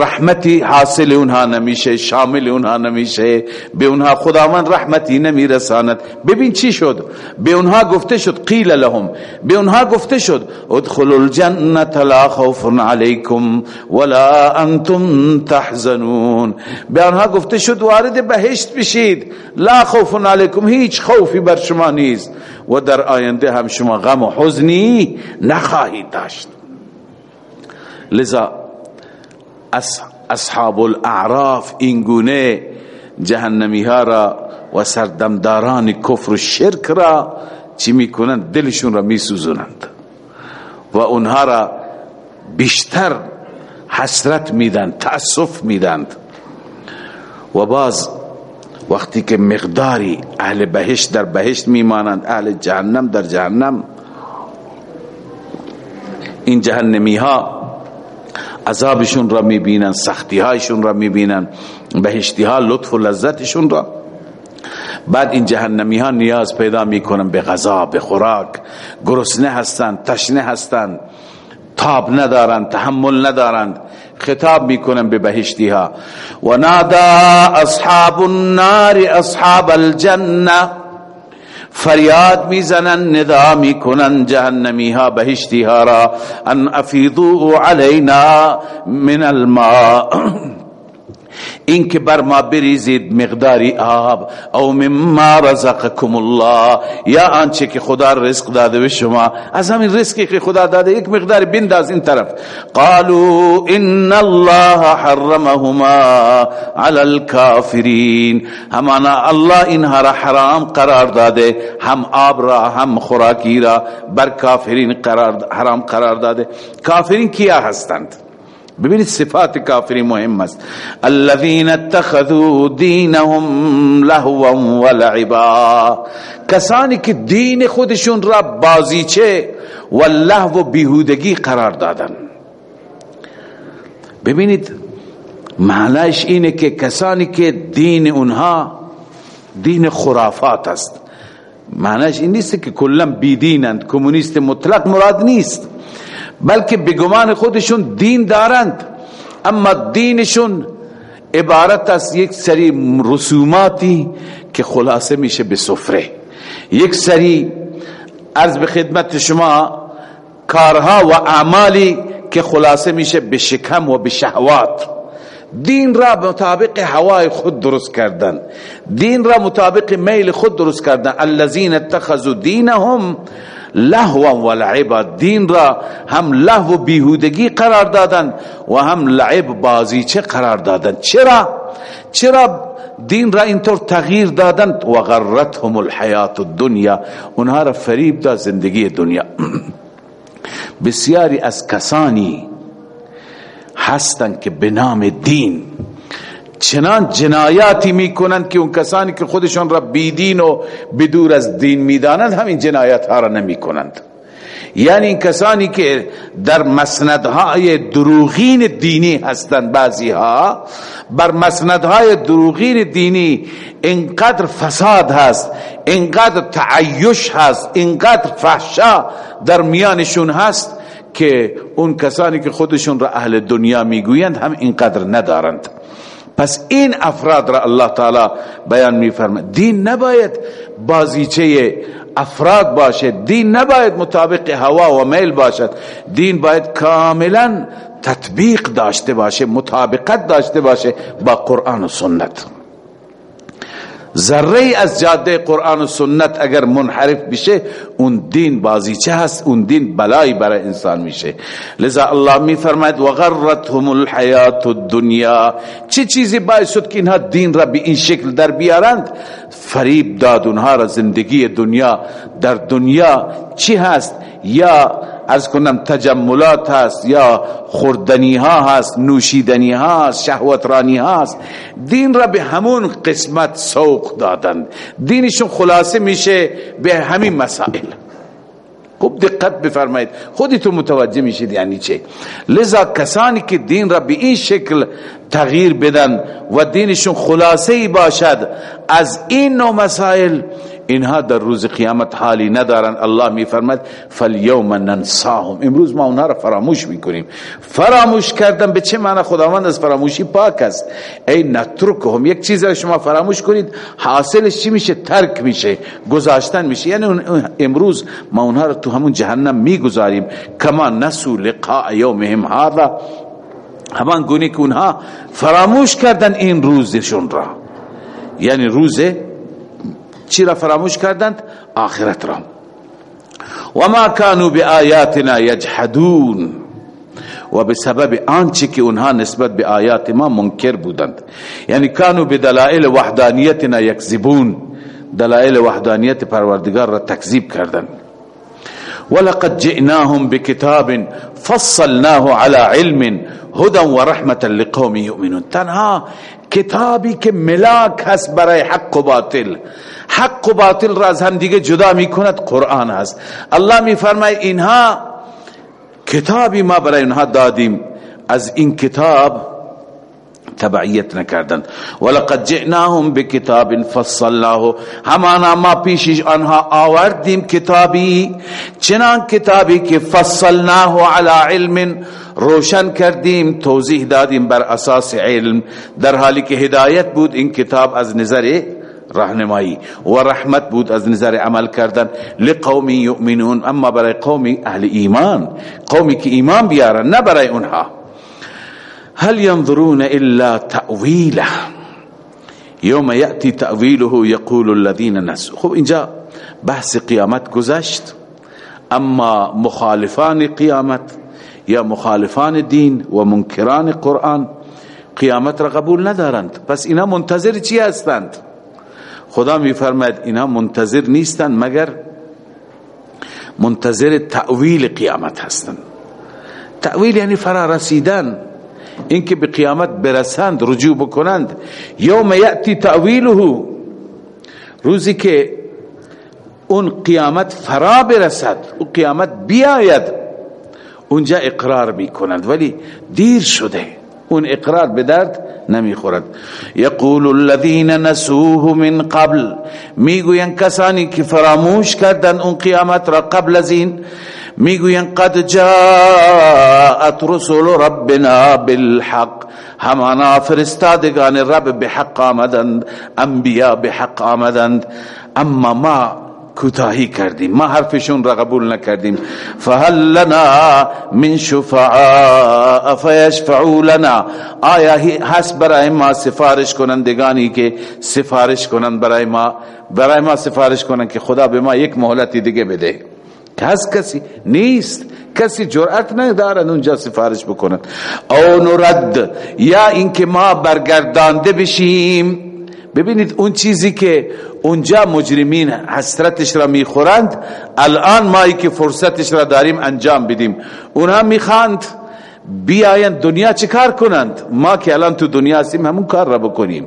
رحمتی حاصل اونها نمیشه شامل اونها نمیشه به اونها خداوند رحمتی نمیرساند ببین چی شد به اونها گفته شد قیل لهم به اونها گفته شد ادخل الجنه لا خوف علیکم ولا انتم تحزنون به آنها گفته شد وارد بهشت بشید لا خوف علیکم هیچ خوفی بر شما نیست و در آینده هم شما غم و حزنی نخواهید داشت لذا اصحاب الاعراف اینگونه جهنمی ها را و سردمداران کفر و شرک را چی میکنند دلشون را میسوزونند و اونها را بیشتر حسرت میدن تأصف میدن و باز وقتی که مقداری اهل بهشت در بهشت میمانند اهل جهنم در جهنم این جهنمی ها عذابشون را میبینن سختی هایشون را میبینن بهشتی ها لطف و لذتشون را بعد این جهنمی ها نیاز پیدا میکنن به غذا به خوراک گرسنه هستند تشنه هستند تاب ندارند تحمل ندارند خطاب میکنن به بهشتی ها و نادا اصحاب النار اصحاب الجنه فریاد میزنن ندا میکنن جهنمی ها بهشتی ها را ان افیدو علینا من الماء این که بر ما بریزید مقداری آب او مما رزقکم الله یا آنچه که خدا رزق داده به شما از همین رزقی که خدا داده یک مقدار بنداز این طرف قالوا ان الله حرمهما على الكافرین همانا الله اینها را حرام قرار داده هم آب را هم خوراکی را بر کافرین قرار حرام قرار داده کافرین کیا هستند ببینید صفات کافری مهم است الذين اتخذوا دينهم لهوا ولعبا کسانی که دین خودشون را بازیچه و لهو و بیهودگی قرار دادن ببینید معنیش اینه که کسانی که دین اونها دین خرافات است معنیش این نیست که کلا بی دینند کمونیست مطلق مراد نیست بلکه بگمان خودشون دین دارند اما دینشون عبارت از یک سری رسوماتی که خلاصه میشه به سفره یک سری عرض به خدمت شما کارها و اعمالی که خلاصه میشه به شکم و به شهوات دین را مطابق هوای خود درست کردن دین را مطابق میل خود درست کردن الذين اتخذوا دینهم و بیهودگی قرار دادن و هم لعب بازی قرار دادن چرا؟ چرا دین را اینطور تغییر دادن و غرتهم الحیات الدنیا اونها را فریب داد دا زندگی دنیا بسیاری از کسانی هستند که به نام دین چنان جنایاتی می کنند که اون کسانی که خودشان را بیدین و بدور از دین می دانند همین جنایات ها را نمی کنند یعنی این کسانی که در مسندهای دروغین دینی هستند بعضی ها بر مسندهای دروغین دینی انقدر فساد هست انقدر تعیش هست انقدر فحشا در میانشون هست که اون کسانی که خودشون را اهل دنیا میگویند هم اینقدر ندارند پس این افراد را اللہ تعالی می فرم دین نباید بازی افراد باشد دین نباید مطابق ہوا و میل باشد دین باید کاملا تطبیق داشته باشه مطابقت داشته باشه با قرآن و سنت ذره از جاده قرآن و سنت اگر منحرف بشه اون دین هست اون دین بلائی برای انسان میشه لذا الله علامی فرمایات وغیرہ دنیا چی را به این شکل در بیارند فریب داد اونها را زندگی دنیا در دنیا چی هست یا از کنم تجملات هست یا خوردنی ها هست نوشیدنی ها هست شهوترانی ها هست دین را به همون قسمت سوق دادن دینشون خلاصه میشه به همین مسائل خوب دقت بفرمایید خودتون متوجه میشید یعنی چه لذا کسانی که دین را به این شکل تغییر بدن و دینشون خلاصه ای باشد از این نوع مسائل اینها در روز قیامت حالی ندارن الله می فرماید فالیوم ننساهم امروز ما اونها را فراموش میکنیم فراموش کردن به چه معنی خداوند از فراموشی پاک است ای نترکهم یک چیز را شما فراموش کنید حاصلش چی میشه ترک میشه گذاشتن میشه یعنی امروز ما اونها را تو همون جهنم میگذاریم کما نسو لقاء یومهم هذا همان گونه که اونها فراموش کردن این روزشون را یعنی روز چی را فراموش کردند آخرت را و ما کانو بی آیاتنا یجحدون و به سبب آنچه که اونها نسبت به آیات ما منکر بودند یعنی کانو به دلائل وحدانیتنا یکذبون دلائل وحدانیت پروردگار را تکذیب کردند ولقد جئناهم بكتاب فصلناه على علم هدى ورحمه لقوم يؤمنون تنها کتابی که ملاک هست برای حق و باطل حق و باطل را از هم دیگه جدا قرآن حقباتی فرمائے انہا اینها کتابی ما ما برای اینها دادیم از این کتاب تبعیت نکردند ولقد جئناهم بکتاب فصلناه همانا آنها آوردیم کتابی چنان کتابی که فصلناه علم روشن کردیم توضیح دادیم بر اساس علم در حالی که هدایت بود این کتاب از نظر و رحمت بود از نظر عمل کردن لقومی یؤمنون اما برای برای قومی قومی اهل ایمان ایمان که بیارن نه اونها هل ينظرون الا تأویله تأویله یوم یأتی یقول الذین خب اینجا بحث قیامت گذشت اما مخالفان قیامت یا مخالفان دین و منکران قرآن قیامت را قبول ندارند پس اینا منتظر چی هستند؟ خدا می فرماید اینا منتظر نیستن مگر منتظر تأویل قیامت هستن تأویل یعنی فرا رسیدن اینکه به قیامت برسند رجوع بکنند یوم یأتی تأویله روزی که اون قیامت فرا برسد اون قیامت بیاید اونجا اقرار میکنند ولی دیر شده اون اقرار به درد نمیخورد یقول الذین نسوه من قبل میگوین کسانی که فراموش کردن اون قیامت را قبل از این میگوین قد جاءت رسول ربنا بالحق همانا فرستادگان رب بحق آمدند انبیاء بحق آمدند اما ما کوتاهی کردیم ما حرفشون را قبول نکردیم فهل لنا لنا من شفعاء فیشفعوا آیا هست برای ما سفارش کنندگانی که که سفارش سفارش کنند کنند برای برای ما ما خدا به ما یک بے دیگه بده هست کسی نیست کسی جرأت ندارن اونجا سفارش او نرد یا اینکه ما برگردانده بشیم ببینید اون چیزی که اونجا مجرمین حسرتش را میخورند الان مایی که فرصتش را داریم انجام بدیم اونها میخواند بیاین دنیا چیکار کنند ما که الان تو دنیا هستیم همون کار را بکنیم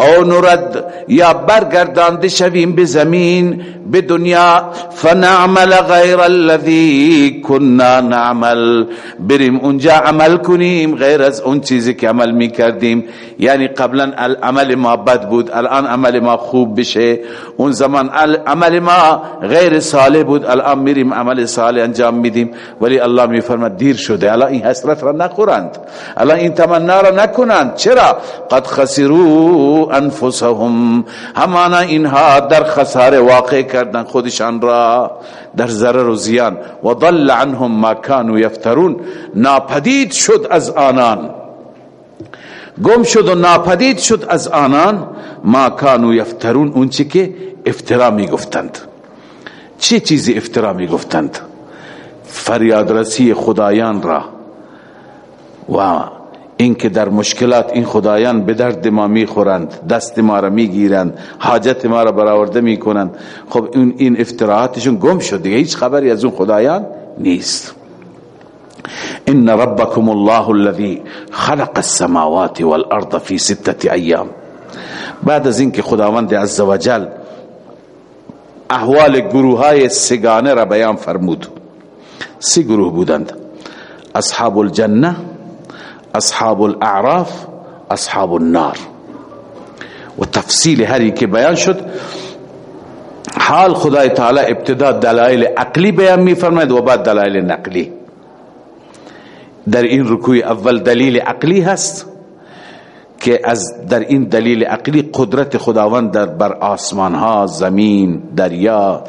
او نرد یا برگردانده شویم به زمین به دنیا فنعمل غیر اللہ نمل نعمل بریم اونجا عمل کنیم غیر از اون چیزی که عمل می کردیم یعنی قبلا عمل ما بد بود الان عمل ما خوب بشه اون زمان عمل ما غیر صالح بود الان میریم عمل صالح انجام ولی اللہ دیر شده الان این حسرت را الان این تمنا را نکنند چرا قد خسرو انفسهم همانا اینها در در واقع کردن خودشان را ضرر و و زیان ضل عنهم ما كانوا یفترون ناپدید شد از آنان گم شد و ناپدید شد از آنان ما كانوا خانو یفتر اونچی کے افطرامی گفتنت چھ چیز افطرامی گفتنت فریاد رسی خدا یان را و این که در مشکلات این خدایان به درد ما میخورند دست ما را میگیرند حاجت ما را برآورده میکنند خب این این افتراحاتشون گم شد دیگه هیچ خبری از اون خدایان نیست ان ربکم الله الذي خلق السماوات والارض في سته ایام بعد از اینکه خداوند عزوجل احوال گروه های سگانه را بیان فرمود سی گروه بودند اصحاب الجنه اصحاب اصحاب الاعراف النار و تفصیل هر که بیان شد حال خدای تعالی ابتدا دلائل در این فرمائے اول دلیل عقلی هست که از در این دلیل عقلی قدرت خداوند در بر آسمان ها زمین دریا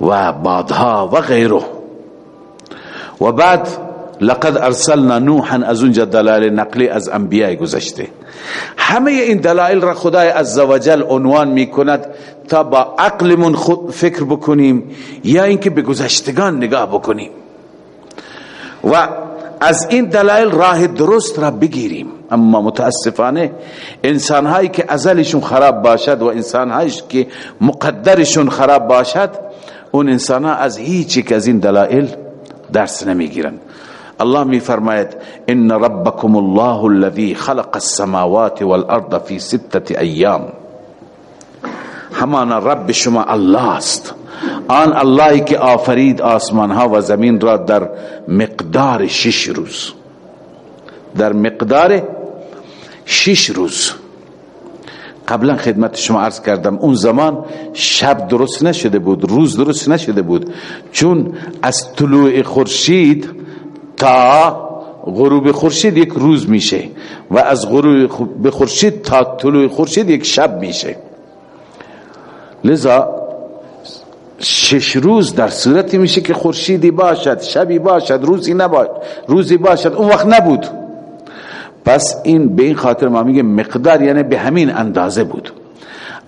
و بادها و غیره و بعد لقد ارسلنا نوحا از از اونجا نقلی انبیاء گذشته همه این را خدای عزوجل عنوان تا با عقلمون خود فکر بکنیم یا اینکه به گذشتگان نگاه بکنیم و از این دلایل راه درست را بگیریم نگاہ بخنی انسان خراب باشد و انسان خراب بادشاہ ان انسان نمیگیرند الله الله ان ربکم الذي خلق السماوات والارض فرمایت سته السما همان رب شما الله است آن اللهی که آفرید آسمان ها و زمین را در مقدار شش شش روز روز در مقدار قبلا خدمت شما عرض کردم اون زمان شب درست نشده نشده بود بود روز درست چون از طلوع خورشید تا غروب خورشید یک روز میشه و از غروب خورشید تا طلوع خورشید یک شب میشه لذا شش روز در صورتی میشه که خورشیدی باشد شبی باشد روزی نباشد روزی باشد اون وقت نبود پس این به این خاطر ما میگه مقدار یعنی به همین اندازه بود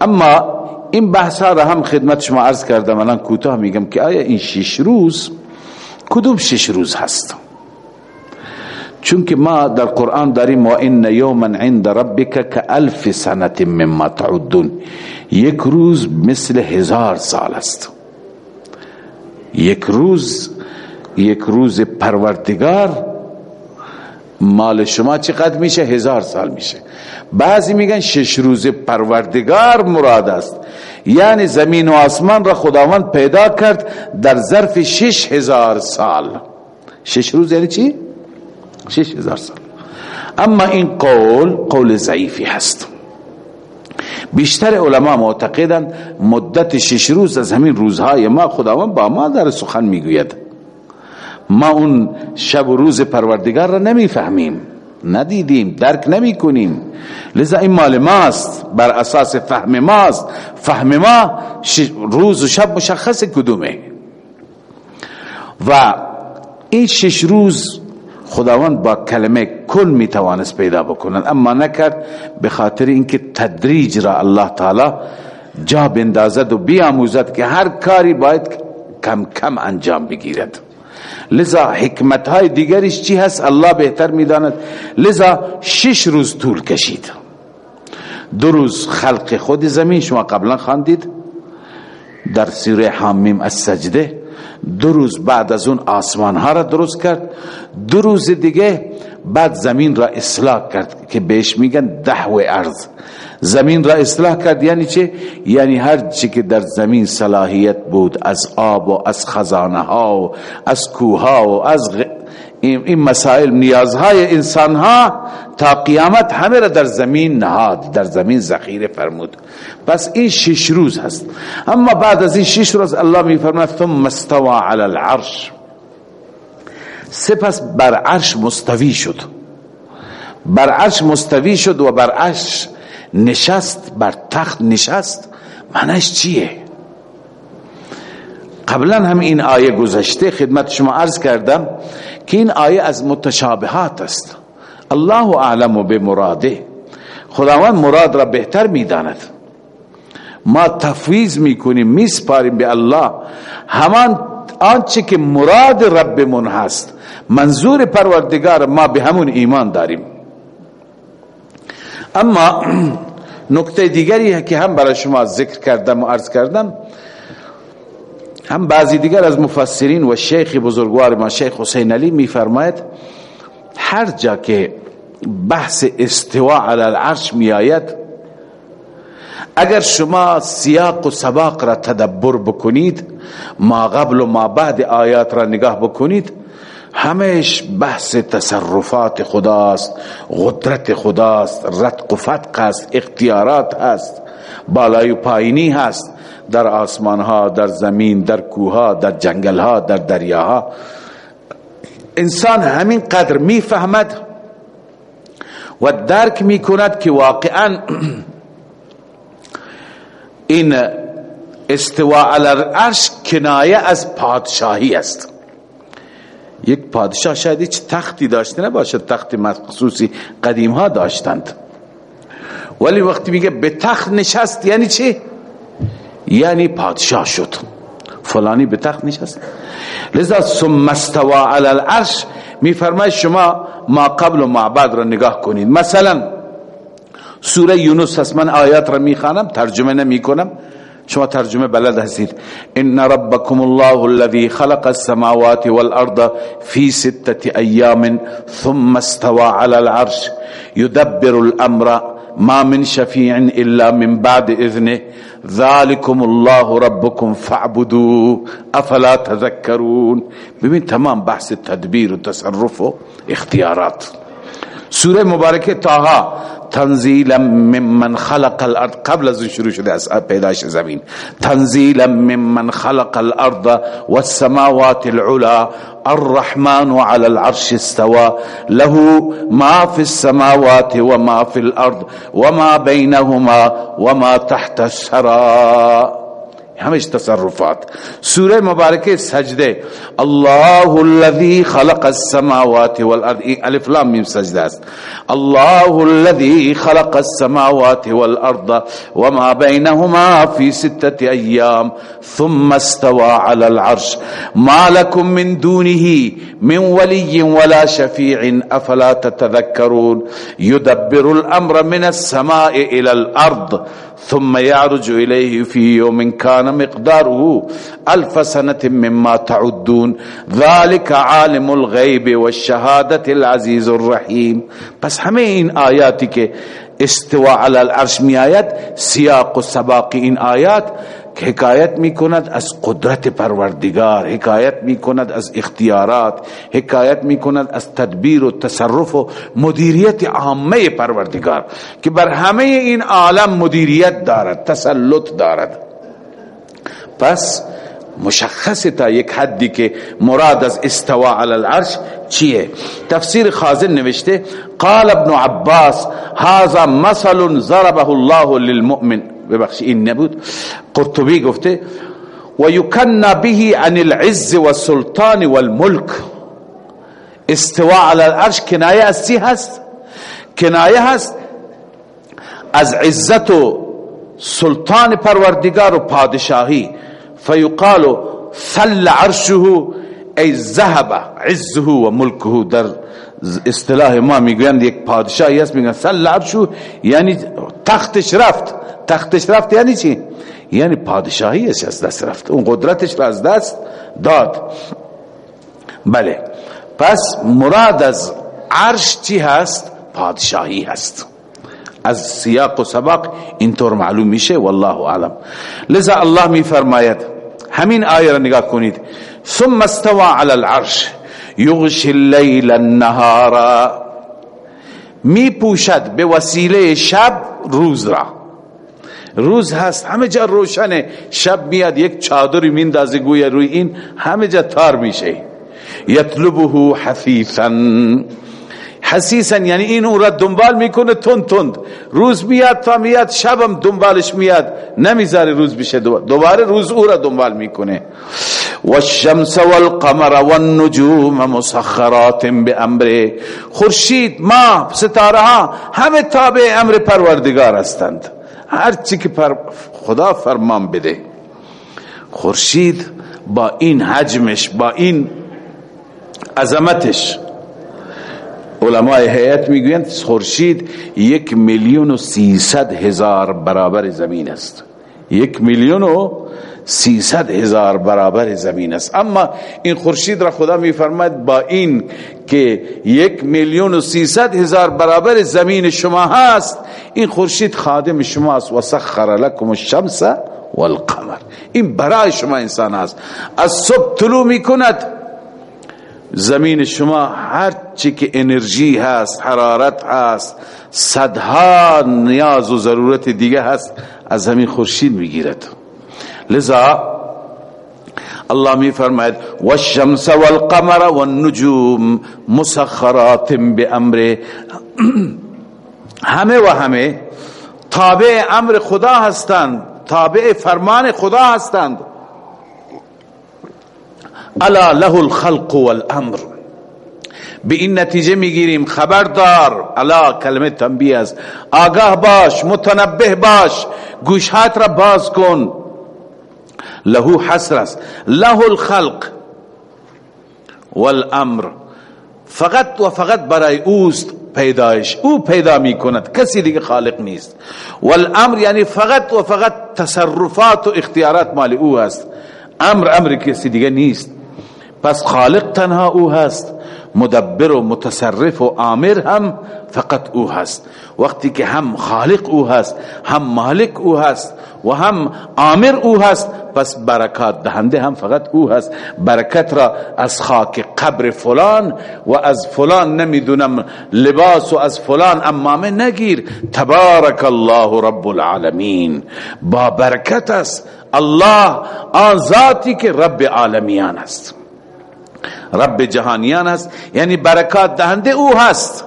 اما این بحث ها را هم خدمت شما عرض کردم الان کوتاه میگم که آیا این شش روز کدوم شش روز هستم چونکہ ما در قرآن داریم و این یوما عند ربک که الف سنت مما تعدون یک روز مثل هزار سال است یک روز یک روز پروردگار مال شما چقدر میشه هزار سال میشه بعضی میگن شش روز پروردگار مراد است یعنی زمین و آسمان را خداوند پیدا کرد در ظرف شش هزار سال شش روز یعنی چی؟ شش هزار سال اما این قول قول ضعیفی هست بیشتر علما معتقدند مدت شش روز از همین روزهای ما خداوند با ما در سخن میگوید ما اون شب و روز پروردگار را نمیفهمیم ندیدیم درک نمی کنیم لذا این مال ماست بر اساس فهم ماست فهم ما روز و شب مشخص کدومه و این شش روز خداوند با کلمه کل توانست پیدا بکنن اما نکرد به خاطر اینکه تدریج را الله تعالی جا بندازد و بیاموزد که هر کاری باید کم کم انجام بگیرد لذا حکمت های دیگریش چی هست الله بهتر میداند لذا شش روز طول کشید دو روز خلق خود زمین شما قبلا خواندید در سوره حامیم السجده دو روز بعد از اون آسمان ها را درست کرد دو روز دیگه بعد زمین را اصلاح کرد که بهش میگن دحو ارض زمین را اصلاح کرد یعنی چه؟ یعنی هر چی که در زمین صلاحیت بود از آب و از خزانه ها و از کوها و از غ... این مسائل نیازهای انسان ها تا قیامت همه را در زمین نهاد در زمین ذخیره فرمود بس این شش روز هست اما بعد از این شش روز الله می فرمود ثم مستوى على العرش سپس بر عرش مستوی شد بر عرش مستوی شد و بر عرش نشست بر تخت نشست منش چیه قبلا هم این آیه گذشته خدمت شما عرض کردم که این آیه از متشابهات است الله اعلم بمراده خداوند مراد را بهتر میداند ما تفویض میکنیم میسپاریم به الله همان آنچه که مراد رب من هست منظور پروردگار ما به همون ایمان داریم اما نکته دیگری که هم برای شما ذکر کردم و عرض کردم هم بعضی دیگر از مفسرین و شیخ بزرگوار ما شیخ حسین علی میفرماید فرماید هر جا که بحث استواء می آید اگر شما سیاق و سباق را تدبر بکنید ما قبل و ما بعد آیات را نگاه بکنید همیش بحث تصرفات قدرت غدرت رتق و فتق است اختیارات بالای و پایینی هست در آسمان ها در زمین در ها در جنگل ها در دریا ها انسان همین قدر میفهمد و درک میکند که واقعا این استواء الارش کنایه از پادشاهی است یک پادشاه شاید هیچ تختی داشته نباشد تخت مخصوصی قدیم ها داشتند ولی وقتی میگه به تخت نشست یعنی چی؟ یعنی پادشاه شد فلانی به تخت نشست لذا ثم استوى على العرش میفرماید شما ما قبل و ما بعد را نگاه کنید مثلا سوره یونس هست من آیات را میخوانم ترجمه نمی کنم شما ترجمه بلد هستید ان ربکم الله الذي خلق السماوات والارض في سته ايام ثم استوى على العرش يدبر الامر ما من شفيع الا من بعد اذنه ذالکم اللہ ربکم فعبدو افلا تذکرون ببین تمام بحث تدبیر و تصرف و اختیارات سورہ مبارک تاہا تنزیلا ممن خلق الارض قبل از شروع شده از پیدایش زمین تنزیلا ممن خلق الارض والسماوات العلا الرحمن على العرش استوى له ما في السماوات وما في الارض وما بينهما وما تحت الثرى همش تصرفات سوره مبارکه سجده الله الذي خلق السماوات والارض الف لام میم سجده است الله الذي خلق السماوات والارض وما بينهما في سته ايام ثم استوى على العرش ما لكم من دونه من ولي ولا شفيع افلا تتذكرون يدبر الامر من السماء الى الارض ثم يعرج إليه في يوم كان مقداره الف سنة مما تعدون ذلك عالم الغيب والشهادة العزيز الرحيم پس ہمیں ان آیات کے استواء على العرش میں آیت سیاق و سباق ان آیات حکایت می کند از قدرت پروردگار حکایت می کند از اختیارات حکایت می کند از تدبیر و تصرف و مدیریت عامه پروردگار که بر همه این عالم مدیریت دارد تسلط دارد پس مشخص تا یک حدی که مراد از استوا علی العرش چیه تفسیر خازن نوشته قال ابن عباس هذا مثل ضربه الله للمؤمن ببخش این نبود قرطبی گفته و یکن به عن العز و سلطان و الملک استواء على العرش کنایه از چی هست کنایه هست از عزت و سلطان پروردگار و پادشاهی فیقال فل عرشه ای ذهب عزه و ملکه در اصطلاح ما میگویند یک پادشاهی است میگن سن لعب شو یعنی تختش رفت تختش رفت یعنی چی؟ یعنی پادشاهی است از دست رفت اون قدرتش را از دست داد بله پس مراد از عرش چی هست؟ پادشاهی هست از سیاق و سبق اینطور معلوم میشه والله اعلم لذا الله میفرماید همین آیه را نگاه کنید ثم استوى على العرش یغش اللیل النهارا می پوشد به وسیله شب روز را روز هست همه جا روشنه شب میاد یک چادری میندازه گویا روی این همه جا تار میشه یطلبه حثیثا حسیسا یعنی این او را دنبال میکنه تند تند روز میاد تا میاد شبم دنبالش میاد نمیذاره روز بشه دوباره روز او را دنبال میکنه والشمس والقمر والنجوم مسخرات بامر خورشید ما ستاره ها همه تابع امر پروردگار هستند هر چی که پر خدا فرمان بده خورشید با این حجمش با این عظمتش علماء هیئت میگویند خورشید یک میلیون و سیصد هزار برابر زمین است یک میلیون و سیصد هزار برابر زمین است اما این خورشید را خدا می فرماید با این که یک میلیون و سیصد هزار برابر زمین شما هست این خورشید خادم شما است و سخر لکم الشمس والقمر این برای شما انسان است از صبح طلوع می کند زمین شما هر چی که انرژی هست حرارت هست صدها نیاز و ضرورت دیگه هست از زمین خورشید میگیرد. گیرد لذا اللہ می فرمائے والشمس والقمر والنجوم مسخرات بامر ہمیں و ہمیں تابع امر خدا هستند تابع فرمان خدا هستند الا له الخلق والامر به این نتیجه میگیریم خبردار الا کلمه تنبیه است آگاه باش متنبه باش گوشات را باز کن لہو حسرس لہو الخلق والامر فقط و فقط برای اوست پیدایش او پیدا می کند کسی دیگه خالق نیست والامر یعنی فقط و فقط تصرفات و اختیارات مال او است امر امر کسی دیگه نیست پس خالق تنها او هست مدبر و متصرف و عامر هم فقط او هست وقتی که هم خالق او هست هم مالک او هست و هم عامر او هست پس برکات دهنده هم فقط او هست برکت را از خاک قبر فلان و از فلان نمیدونم لباس و از فلان امامه نگیر تبارک الله رب العالمین با برکت است الله آن ذاتی که رب عالمیان است رب جهانیان است یعنی برکات دهنده او هست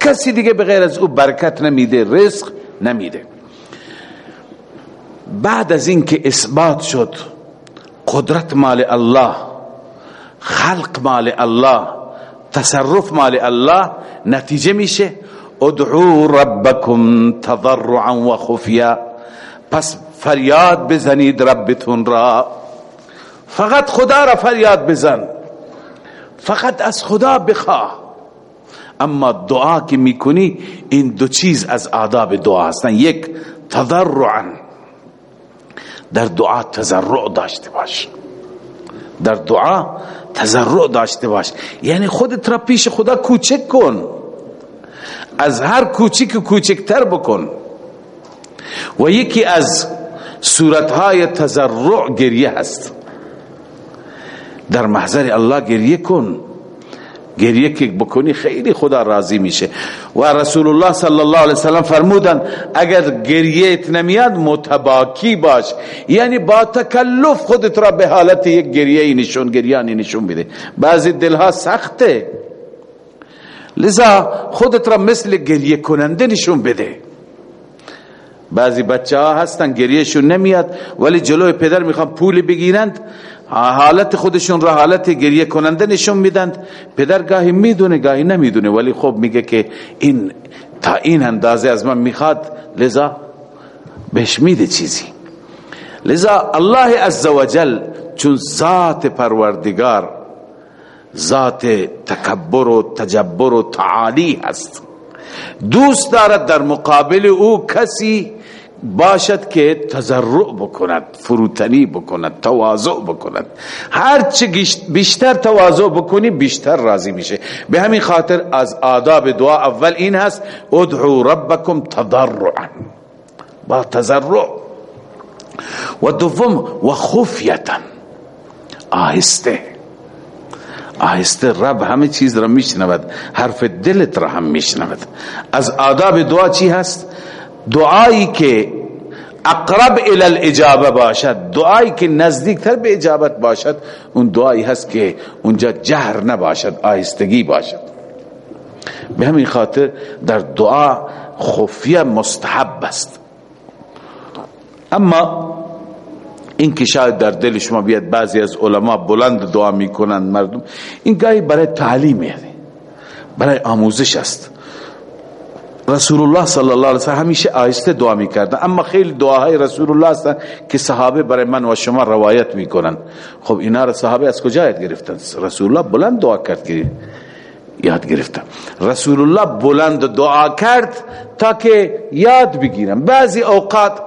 کسی دیگه بغیر از او برکت نمیده رزق نمیده بعد از اینکه اثبات شد قدرت مال الله خلق مال الله تصرف مال الله نتیجه میشه ادعو ربکم تضرعا و خفیا پس فریاد بزنید ربتون را فقط خدا را فریاد بزن فقط از خدا بخواه اما دعا که میکنی این دو چیز از آداب دعا هستن یک ان در دعا تزرع داشته باش در دعا تزرع داشته باش یعنی خود پیش خدا کوچک کن از هر کوچک کوچکتر بکن و یکی از صورتهای تزرع گریه هست در محضر الله گریه کن گریه که بکنی خیلی خدا راضی میشه و رسول الله صلی الله علیه وسلم فرمودن اگر گریه نمیاد متباکی باش یعنی با تکلف خودت را به حالت یک گریه نشون گریانی نشون بده بعضی دلها سخته لذا خودت را مثل گریه کننده نشون بده بعضی بچه ها هستن گریهشون نمیاد ولی جلوی پدر میخوان پول بگیرند حالت خودشون را حالت گریه کننده نشون میدند پدر گاهی میدونه گاهی نمیدونه ولی خب میگه که این تا این اندازه از من میخواد لذا بهش میده چیزی لذا الله عزوجل چون ذات پروردگار ذات تکبر و تجبر و تعالی هست دوست دارد در مقابل او کسی باشد که تزرع بکند فروتنی بکند تواضع بکند هر چی بیشتر تواضع بکنی بیشتر راضی میشه به همین خاطر از آداب دعا اول این هست ادعو ربکم تضرعا با تزرع و دوم و خفیتا آهسته آهسته رب همه چیز را میشنود حرف دلت را هم میشنود از آداب دعا چی هست دعائی کے اقرب الى الاجابه باشد دعائی کے نزدیک تر به اجابت باشد ان دعائی اونجا کے نباشد آهستگی باشد آہستگی باشد خاطر در دعا خفیہ بیاد بعضی از علما بلند دعا می کنند مرد ان کا بڑے تعلیم یعنی، آموزش است رسول الله صلی الله علیه و همیشه آیسته دعا میکردن اما خیلی دعاهای رسول الله که صحابه برای من و شما روایت میکنن خب اینا را صحابه از کجا یاد گرفتن رسول الله بلند دعا دعا کرد کرد که که که یاد یاد گرفتن رسول الله بلند تا بعضی اوقات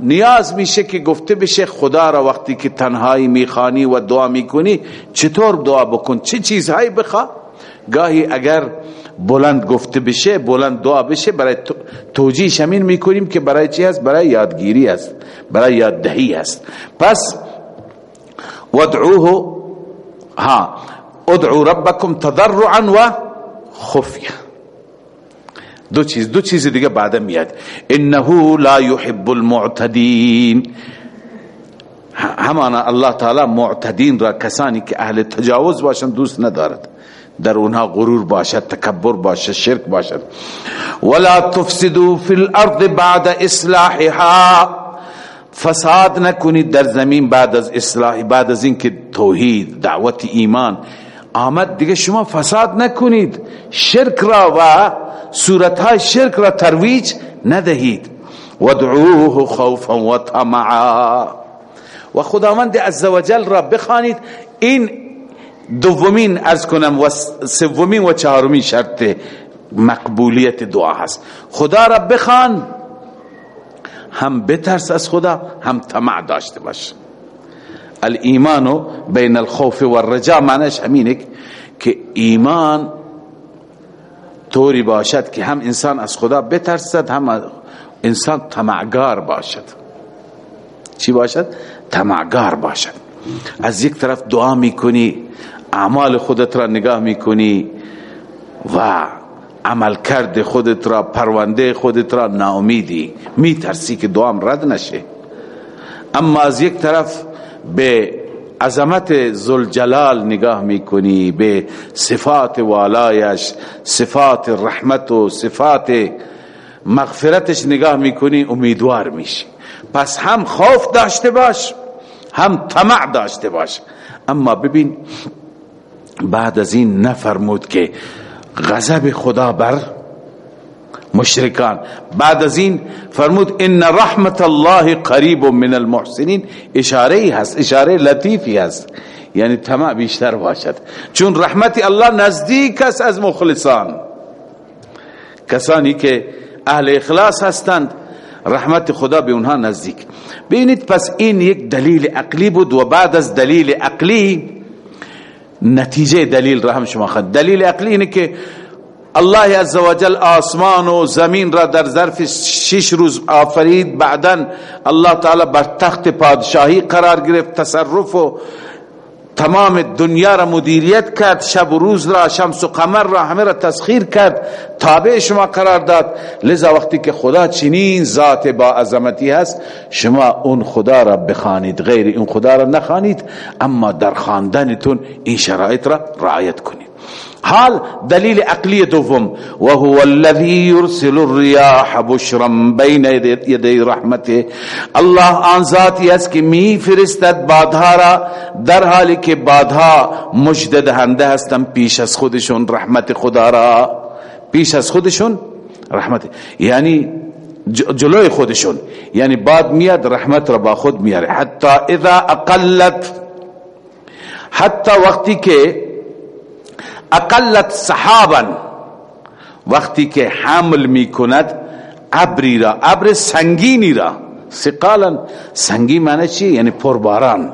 نیاز میشه گفته بشه خدا را وقتی که تنهایی میخانی و دعا میکنی چطور دعا بکن چه چیزهایی بخوا گاهی اگر بلند بلند گفته بشه بشه دعا برای برای برای برای توجیه شمین میکنیم که چی هست یادگیری است است یاددهی پس ودعوه ها ادعو ربکم تضرعا و خفیہ دو چیز دو چیز دیگه بعد میاد انه لا يحب المعتدین همانا الله تعالی معتدین را کسانی که اهل تجاوز باشند دوست ندارد در اونها غرور باشد تکبر باشد شرک باشد ولا تفسدوا الارض بعد بعد بعد اصلاحها فساد فساد نکنید نکنید در زمین از از اصلاح اینکه توحید دعوت ایمان آمد دیگه شما شرک را و سورتھا شرک را ترویج ندهید و و خوفا طمعا خداوند عزوجل را بخوانید این دومین کنم و و سومین چهارمین شرط مقبولیت دعا هست خدا رب هم بترس از خدا هم تھما داشته باش الایمان بین الخوف و الرجا معنیش همینه که ایمان طوری باشد که هم انسان از خدا بترسد هم انسان تمعگار باشد چی باشد؟ تمعگار باشد از یک طرف دعا میکنی عمل کرد خودت را پرونده کنی را ناامیدی میترسی که فروندے رد نشه اما می ترسی طرف به جلال زلجلال نگاه کنی به صفات والایش صفات رحمت و صفات مغفرتش نگاه میکنی کنی امیدوار میشی پس هم خوف داشته باش هم طمع داشته باش اما ببین بعد از این نفرمود که غضب خدا بر مشرکان بعد از این فرمود ان رحمت الله قریب و من المحسری اشارے هست اشاره لطیفی هست یعنی بیشتر باشد چون رحمت الله نزدیک است از مخلصان کسانی که اهل اخلاص هستند رحمت خدا به اونها نزدیک ببینید پس این یک دلیل عقلی بود و بعد از دلیل عقلی نتیجه دلیل را هم شما شماخت دلیل عقلی اینه اقلی یا زوجل آسمان و زمین را در ظرف شش روز آفرید بعدا الله تعالی بر تخت پادشاهی قرار گرفت تصرف و تمام دنیا را مدیریت کرد شب و روز را شمس و قمر را همه را تسخیر کرد تابع شما قرار داد لذا وقتی که خدا چنین ذات با عظمتی هست شما اون خدا را بخانید غیر اون خدا را نخانید اما در خاندنتون این شرایط را رعایت کنید حال دلیل عقلی دوم و هو الذی یرسل الرياح بشرا بین یدی رحمته الله آن ذاتی است که که می فرستد بادها بادها را در حالی پیش از خودشون رحمت خدا را پیش از خودشون رحمت یعنی جلوی خودشون یعنی باد میاد رحمت را با خود میاره حتی اذا اقلت حتی وقتی که اقلت صحابن وقتی که حمل می کند عبری را عبر سنگینی را سقالا سنگین معنی چی؟ یعنی پر باران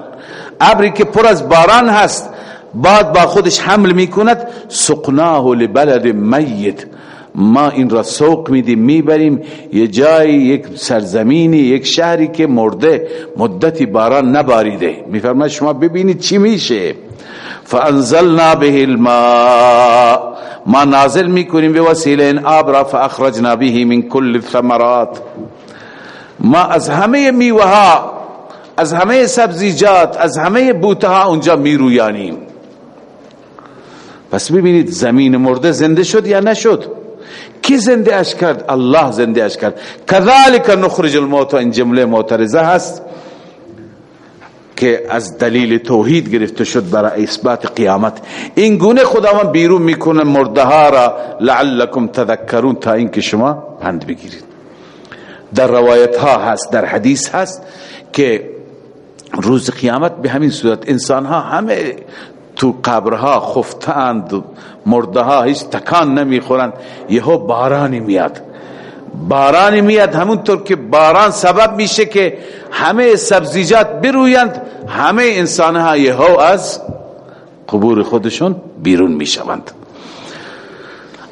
عبری که پر از باران هست بعد با خودش حمل می کند سقناه لبلد میت ما این را سوق میدیم میبریم یه جایی یک سرزمینی یک شهری که مرده مدتی باران نباریده میفرماید شما ببینید چی میشه فانزلنا به الماء ما نازل میکنیم به وسیله این آب را فاخرجنا به من کل الثمرات ما از همه میوه از همه سبزیجات از همه بوته ها اونجا میرویانیم پس ببینید زمین مرده زنده شد یا نشد کی زنده اش کرد الله زنده اش کرد کذالک نخرج الموت این جمله معترضه هست که از دلیل توحید گرفته شد برای اثبات قیامت این گونه خداوند بیرون میکنه مرده ها را لعلکم تذکرون تا اینکه شما پند بگیرید در روایت ها هست در حدیث هست که روز قیامت به همین صورت انسان ها همه تو قبرها خفتند مرده ها هیچ تکان نمیخورند یهو بارانی میاد میاد همونطور که باران سبب میشه که همه سبزیجات برویند همه انسان یہ هو از قبور خودشون بیرون میشوند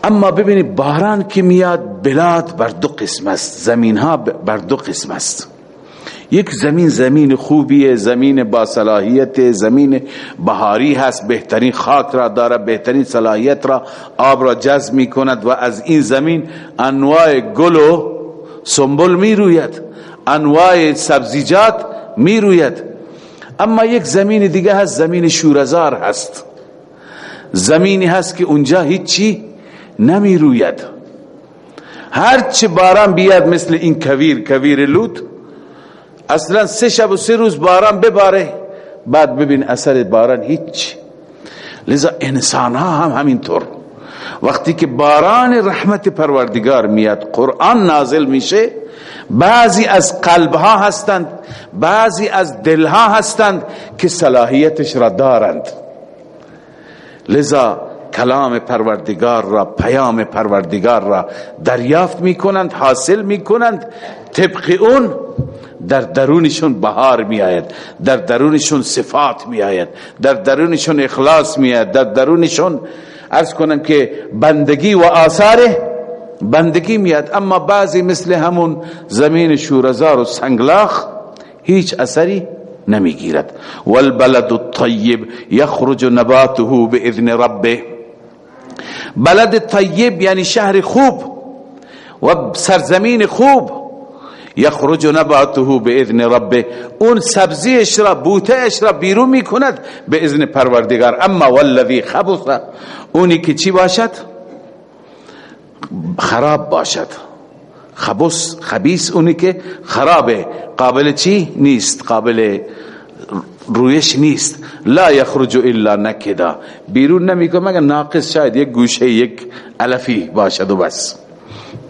اما ببینید باران که میاد بلاد بر دو قسم است زمین ها بر دو قسم است یک زمین زمین خوبی زمین با صلاحیت زمین بہاری هست بهترین خاک را داره بهترین صلاحیت را آب را جذب و از این زمین انواع و سنبل می روید انواع سبزیجات می روید اما یک زمین دیگه هست زمین شورزار هست زمینی هست که اونجا هیچی نمی روید می باران بیاد مثل این کویر کویر لوت اصلا سه شب و سه روز باران بباره بعد ببین اثر باران هیچ لذا انسان ها هم همینطور وقتی که باران رحمت پروردگار میاد قرآن نازل میشه بعضی از قلب ها هستند بعضی از دل ها هستند که صلاحیتش را دارند لذا کلام پروردگار را پیام پروردگار را دریافت میکنند حاصل میکنند طبق اون در درونشون بہار می آید در درونشون صفات می آید در درونشون اخلاص در درونشون ارز کنم که بندگی و آثار بندگی میاد اما بعضی مثل همون زمین شورزار و سنگلاخ هیچ نمی نمیگیرد والبلد الطیب یخرج نباته باذن ربه رب بلد طیب یعنی شهر خوب و سرزمین خوب یخرج نباته به اذن رب اون سبزیش را بوتهش را بیرون میکند به اذن پروردگار اما والذی خبث اونی که چی باشد خراب باشد خبس خبیث اونی که خرابه قابل چی نیست قابل رویش نیست لا یخرج الا نکدا بیرون نمیکنه مگر ناقص شاید یک گوشه یک الفی باشد و بس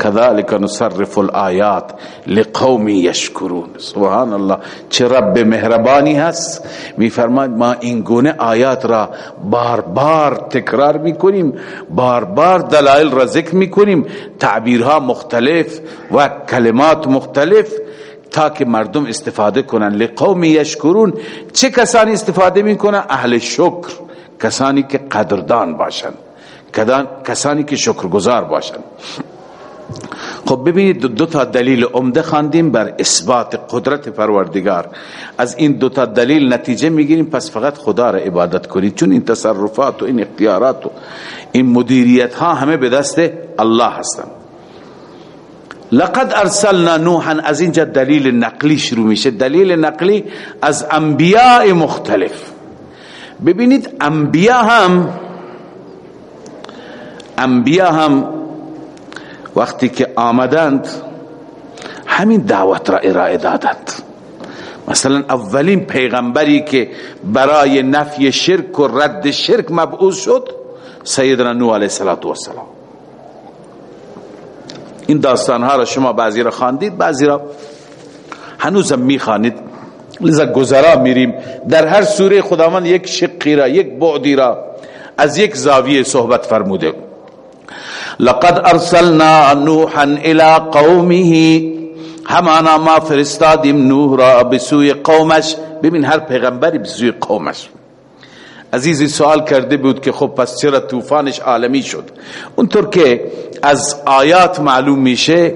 کذالک نصرف الآیات لقومی یشکرون سبحان اللہ چه رب مهربانی هست می فرماید ما این گونه آیات را بار بار تکرار می کنیم بار بار دلائل را ذکر می کنیم تعبیرها مختلف و کلمات مختلف تاکه مردم استفاده کنن لقومی یشکرون چه کسانی استفاده می کنن اهل شکر کسانی که قدردان باشن کسانی که شکرگزار باشند. خب ببینید دو, دو تا دلیل عمده خواندیم بر اثبات قدرت پروردگار از این دو تا دلیل نتیجه میگیریم پس فقط خدا را عبادت کنید چون این تصرفات و این اختیارات و این مدیریت ها همه به دست الله هستن لقد ارسلنا نوحا از اینجا دلیل نقلی شروع میشه دلیل نقلی از انبیاء مختلف ببینید انبیاء هم انبیاء هم وقتی که آمدند همین دعوت را ارائه دادند مثلا اولین پیغمبری که برای نفی شرک و رد شرک مبعوض شد سیدنا نوح علیه السلام این داستان ها را شما بعضی را خاندید بعضی را هنوزم می خاندید لذا گزرا میریم در هر سوره خداوند یک شقی را یک بعدی را از یک زاویه صحبت فرموده لقد ارسلنا نوحا الى قومه همانا ما فرستادیم نوح را قومش قومش ببین هر پیغمبری عزیزی سوال کرده بود که خب پس چرا طوفانش عالمی شد اونطور که از آیات معلوم میشه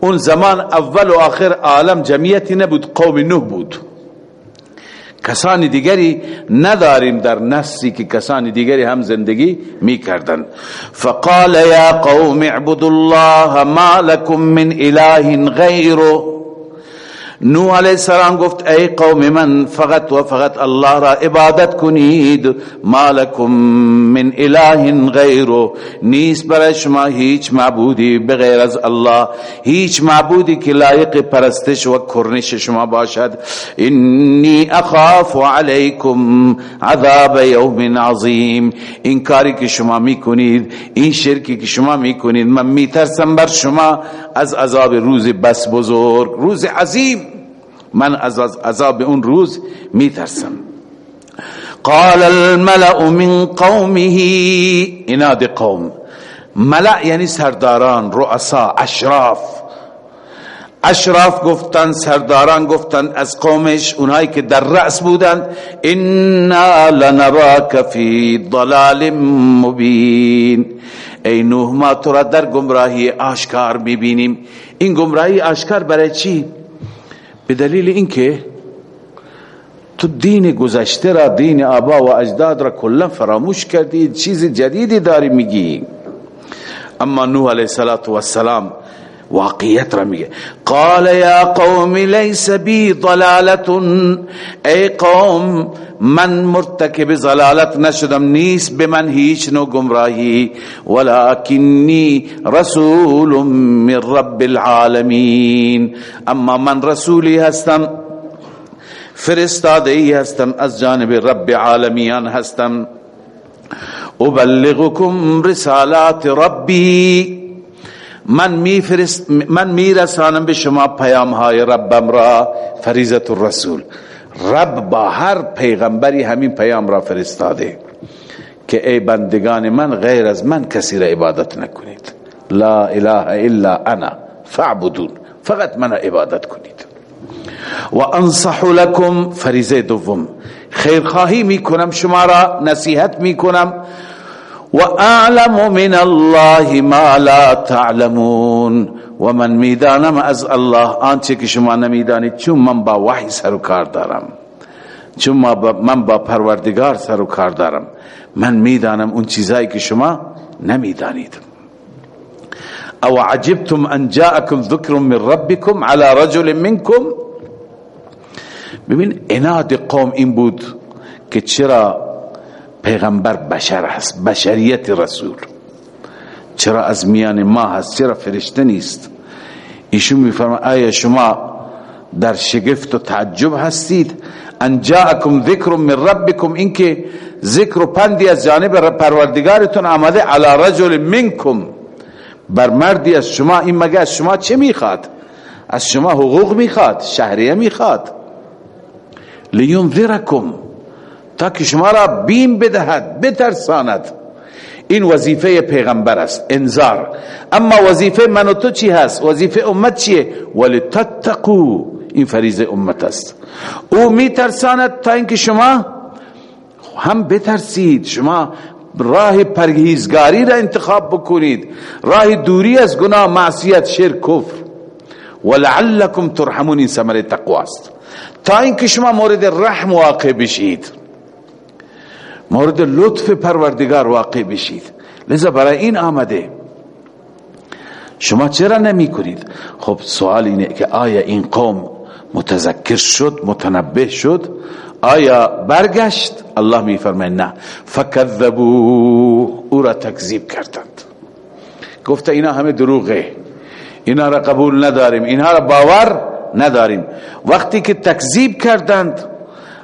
اون زمان اول و آخر عالم جمعیتی نبود قوم نوح بود کسانی دیگری نداریم در نسی که دی دیگری هم زندگی می کردن فقا لیا قوم ما اللہ من اله غیره السلام گفت ای قوم من فقط و فقط الله را عبادت کنید مالکم من اله نیست برای شما هیچ معبودی بغیر از الله هیچ معبودی که لایق پرستش و کرنش شما باشد انی اخاف علیکم عذاب یوم عظیم این کاری که شما میکنید این شرکی که شما میکنید من میترسم بر شما از عذاب روز بس بزرگ روز عظیم من از عذاب اون روز می ترسم قال الملأ من قومه اناد قوم ملع یعنی سرداران رؤسا اشراف اشراف گفتن سرداران گفتن از قومش اونایی که در رأس بودند انا لنراک فی ضلال مبین ای نوح ما تو را در گمراهی آشکار میبینیم این گمراهی آشکار برای چی؟ به دلیل اینکه تو دین گذشته را دین آبا و اجداد را کلا فراموش کردی چیز جدیدی داری میگی اما نوح علیه السلام واقعیت قال یا قوم لیس بی ضلالت ای قوم من مرتکب ضلالت نشدم نیست به من هیچ گمراهی ولکنی رسول من رب العالمین اما من رسولی هستم فرستاده ای هستم از جانب رب عالمیان هستم ابلغکم رسالات ربی من می فرست من می رسانم به شما پیام های ربم را فریضت الرسول رب با هر پیغمبری همین پیام را فرستاده که ای بندگان من غیر از من کسی را عبادت نکنید لا اله الا انا فعبدون فقط من عبادت کنید و انصح لکم فریضه دوم خیرخواهی میکنم شما را نصیحت میکنم من من الله میدانم از آنچه که شما نمیدانید چون با وحی سر و کار دارم چون من با پروردگار سر و کار دارم من میدانم اون چیزایی که شما نمیدانید او عجبتم ان جاءكم او من ربكم على رجل منكم ببین عناط قوم این بود که چرا پیغمبر بشر هست بشریت رسول چرا از میان ما هست چرا فرشته نیست ایشون می فرما آیا شما در شگفت و تعجب هستید انجاکم ذکر من ربکم اینکه ذکر و پندی از جانب پروردگارتون آمده علی رجل منکم بر مردی از شما این مگه از شما چه میخواد از شما حقوق میخواد شهریه میخواد لینذرکم تا که شما را بیم بدهد بترساند این وظیفه پیغمبر است انذار اما وظیفه من و تو چی هست وظیفه امت چیه ولتتقو این فریضه امت است او میترساند تا اینکه شما هم بترسید شما راه پرهیزگاری را انتخاب بکنید راه دوری از گناه معصیت شرک کفر ولعلکم ترحمون این ثمره تقوا است تا اینکه شما مورد رحم واقع بشید مورد لطف پروردگار واقع بشید لذا برای این آمده شما چرا نمی کنید خب سوال اینه که آیا این قوم متذکر شد متنبه شد آیا برگشت الله می فرمین نه فکذبو او را تکذیب کردند گفته اینا همه دروغه اینا را قبول نداریم اینا را باور نداریم وقتی که تکذیب کردند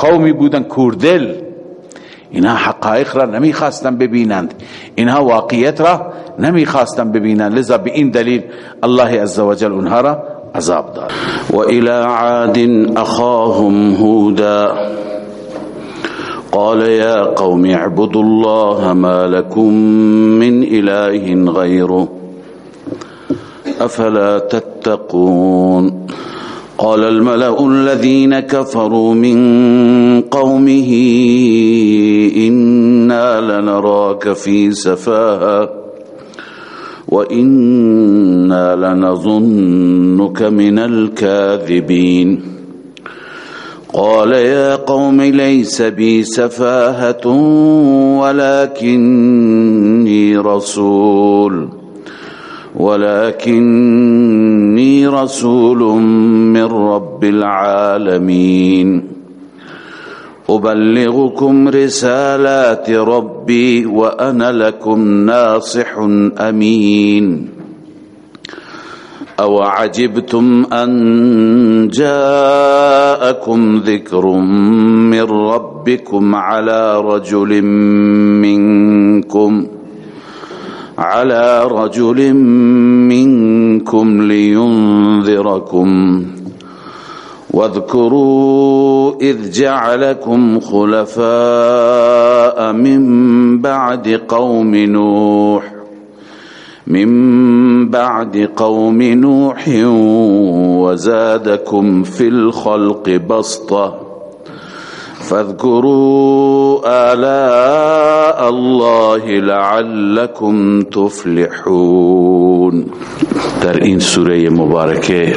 قومی بودن کوردل حقایق را را را نمیخواستن نمیخواستن ببینند ببینند واقعیت لذا به این دلیل الله الله عزوجل اونها عذاب داد و الى عاد اخاهم هودا قال يا قوم اعبدوا ما لكم من اله غيره افلا تتقون قال الملأ الذين كفروا من قومه إنا لنراك في سفاها وإنا لنظنك من الكاذبين قال يا قوم ليس بي سفاهة ولكني رسول وقال ولكني رسول من رب العالمين أبلغكم رسالات ربي وأنا لكم ناصح أمين أو عجبتم أن جاءكم ذكر من ربكم على رجل منكم أمين على رجل منكم لينذركم واذكروا إذ جعلكم خلفاء من بعد قوم نوح من بعد قوم نوح وزادكم في الخلق بسطه فاذكروا آلاء الله لعلكم تفلحون در این سوره مبارکه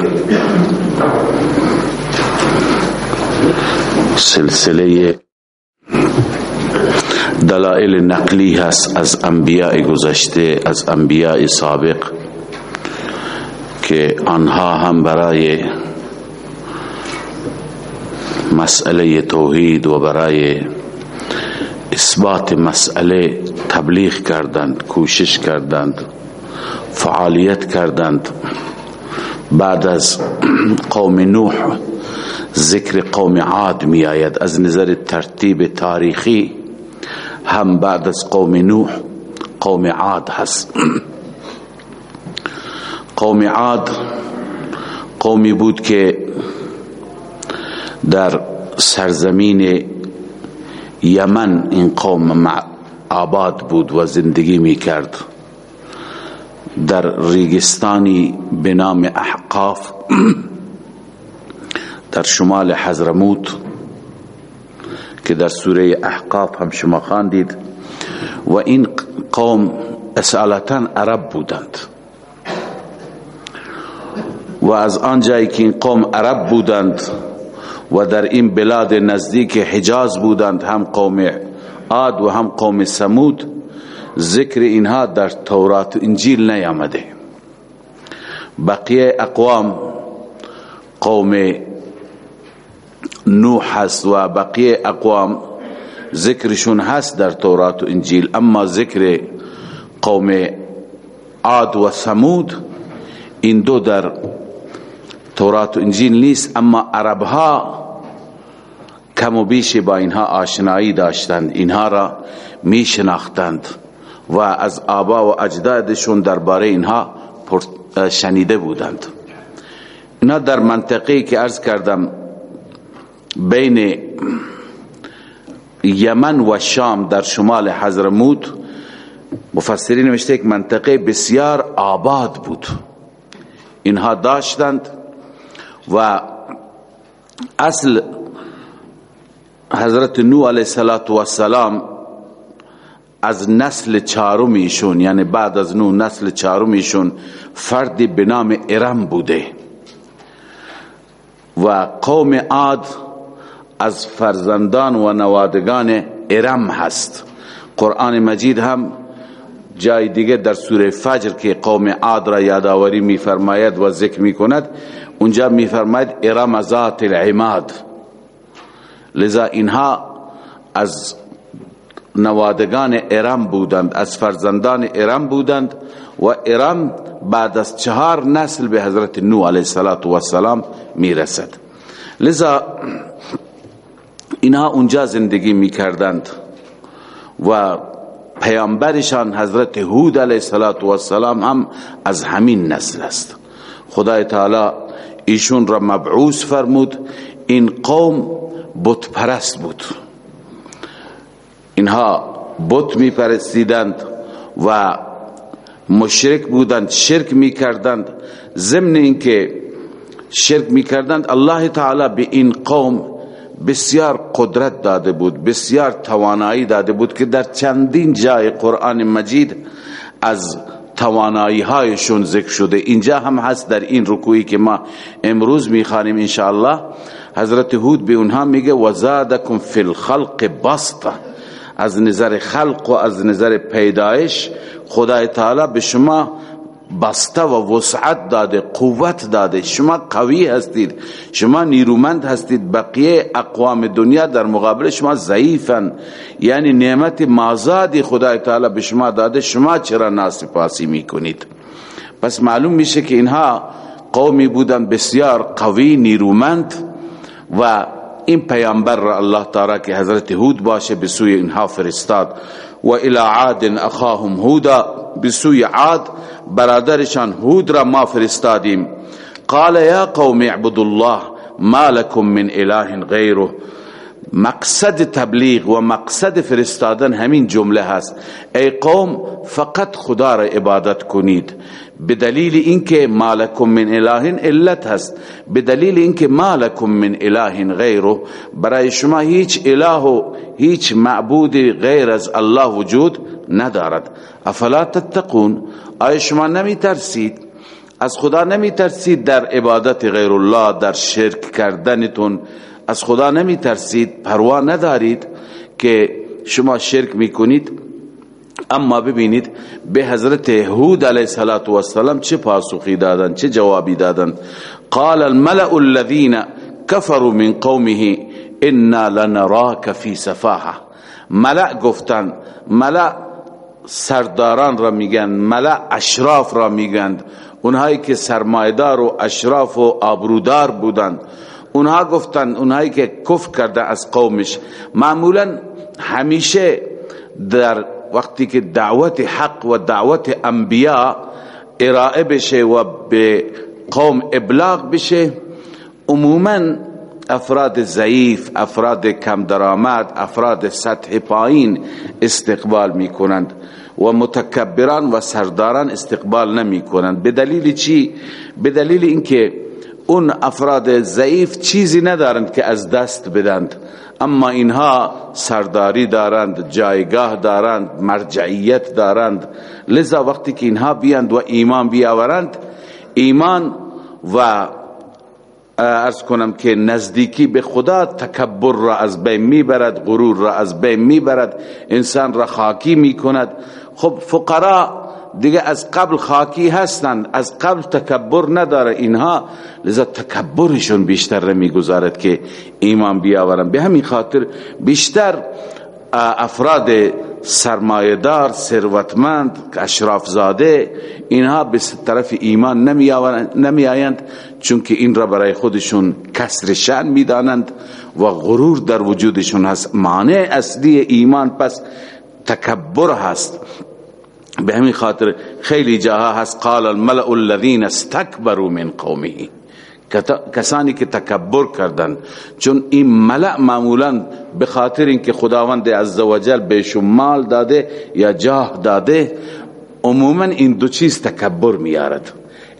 سلسله دلائل نقلی هست از انبیاء گذشته از انبیاء سابق که آنها هم برای مسئله توحید و برای اثبات مسئله تبلیغ کردند کوشش کردند فعالیت کردند بعد از قوم نوح ذکر قوم عاد می آید از نظر ترتیب تاریخی هم بعد از قوم نوح قوم عاد هست قوم عاد قومی بود که در سرزمین یمن این قوم آباد بود و زندگی می کرد در ریگستانی به نام احقاف در شمال حضرموت که در سوره احقاف هم شما خواندید و این قوم اصالتا عرب بودند و از آن که این قوم عرب بودند و در این بلاد نزدیک حجاز بودند هم قوم عاد و هم قوم سمود ذکر اینها در تھوراتو انجیل نیامده بقیه اقوام قوم نوح هست و بقیه اقوام ذکرشون هست در تورات و انجیل اما ذکر قوم عاد و سمود این دو در تورات و انجیل نیست اما عربها کم و بیشی با اینها آشنایی داشتند اینها را می شناختند و از آبا و اجدادشون درباره اینها شنیده بودند اینا در منطقی که ارز کردم بین یمن و شام در شمال حضرموت مفسری نوشته که منطقه بسیار آباد بود اینها داشتند و اصل حضرت نو علیه السلام و السلام از نسل چارم ایشون یعنی بعد از نو نسل چارم ایشون فردی به نام ارم بوده و قوم عاد از فرزندان و نوادگان ارم هست قرآن مجید هم جای دیگه در سوره فجر که قوم عاد را یادآوری می و ذکر می کند اونجا می فرماید ارم ذات العماد لذا اینها از نوادگان ایران بودند از فرزندان ایران بودند و ایران بعد از چهار نسل به حضرت نو علیه صلات و السلام میرسد لذا اینها اونجا زندگی میکردند و پیامبرشان حضرت هود علیه صلات و السلام هم از همین نسل است خدای تعالی ایشون را مبعوث فرمود این قوم بت پرست بود اینها بت می پرستیدند و مشرک بودند شرک می کردند ضمن اینکه شرک می کردند الله تعالی به این قوم بسیار قدرت داده بود بسیار توانایی داده بود که در چندین جای قرآن مجید از توانایی هایشون ذکر شده اینجا هم هست در این رکوعی که ما امروز می خوانیم ان الله حضرت ہود بے انہا میگے بسطه از نظر خلق و از نظر پیدایش خدا تعالی شما و وسعت قوت داده شما قوی هستید شما نیرومند هستید بقیه اقوام دنیا در مقابل شما ضعیفن یعنی نعمت مازادی خدای تعالی به شما داده شما چرا ناسپاسی میکنید پس معلوم میشه که اینها قومی قومی بسیار قوی نیرومند و این پیامبر را الله تعالی که حضرت هود باشه به سوی اینها فرستاد و الى عاد عاد اخاهم هودا به سوی برادرشان هود را ما فرستادیم قال یا قوم اعبدوا الله ما لكم من اله غیر مقصد تبلیغ و مقصد فرستادن همین جمله هست ای قوم فقط خدا را عبادت کنید بے دلیل ان کے مالک بے دلیل شما هیچ اله و هیچ محبود غیر از الله وجود ندارد افلا تتقون آیا شما نمی ترسید از خدا نمی ترسید در عبادت غیر الله در شرک کردنتون از خدا نمی ترسید پروا ندارید که شما شرک میں کنت اما ببینید به حضرت هود علیه صلات و السلام چه چه پاسخی جوابی دادن ملأ ملا ملأ سرداران را میگن ملأ اشراف را گن اونهایی که سرمایدار و اشراف و آبرودار بودند بن انہ گفتان کے کف همیشه در وقتی که دعوت حق و دعوت ارائه بشه و به قوم ابلاغ بشه عموماً افراد ضعیف افراد کم درآمد افراد سطح پایین استقبال میکنند و متکبران و سرداران استقبال نمیکنند به دلیل چی به دلیل اینکه اون افراد ضعیف چیزی ندارند که از دست بدند اما اینها سرداری دارند جایگاه دارند مرجعیت دارند لذا وقتی که اینها بیاند و ایمان بیاورند ایمان و ارز کنم که نزدیکی به خدا تکبر را از می میبرد غرور را از می میبرد انسان را خاکی می خب فقرا دیگه از قبل خاکی هستن از قبل تکبر نداره اینها لذا تکبرشون بیشتر که ایمان بیاورن به همین خاطر بیشتر افراد سرمایدار دار وت مند اشراف زاد طرف ایمان نمی آیند چون که این را برای خودشون کسر میدانند و غرور در وجودشون هست معنی اصلی ایمان پس تکبر هست به همین خاطر خیلی جاها هست قال الملع الذین استکبروا من قومه کسانی که تکبر کردن چون این ملع معمولا به خاطر اینکه خداوند عزوجل بهشون مال داده یا جاه داده عموما این دو چیز تکبر میارد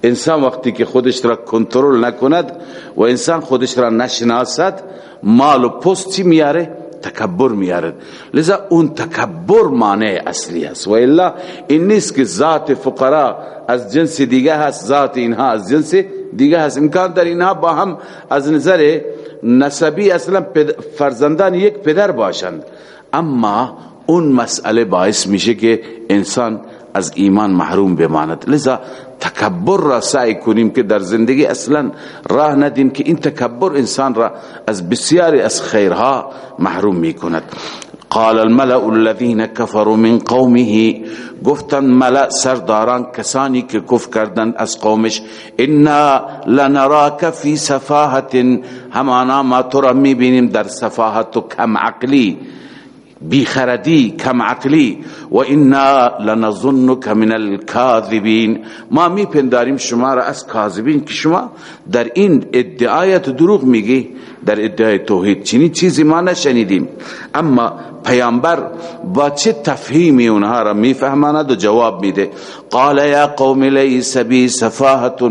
انسان وقتی که خودش را کنترل نکند و انسان خودش را نشناسد مال و پست چی میاره تکبر تکبر میارد لذا اون اصلی و الا این نیست که ذات ذات فقرا از از از جنس جنس دیگه دیگه هست هست اینها اینها امکان در با هم نظر نسبی اصلا فرزندان یک پدر باشند اما اون مسئله باعث میشه که انسان از ایمان محروم بماند لذا تکبر تکبر را را سعی کنیم که که در زندگی اصلا راه ندیم این انسان از از بسیاری خیرها محروم می کند قال الملأ الذين كفروا من قومه گفتن ملأ سرداران کسانی که کف کردن از قومش انا لنراك في سفاهه همانا ما قومی میبینیم در سفاهت و کم عقلی بیخردی کم عقلی و انا لنظنک من الكاذبین ما میپنداریم شما را از کاذبین که شما در این ادعایت دروغ میگی در ادعای توحید چنین چیزی ما نشنیدیم اما پیامبر با چه تفهیمی اونها را میفهماند و جواب میده قال یا قوم لیس بی سفاهت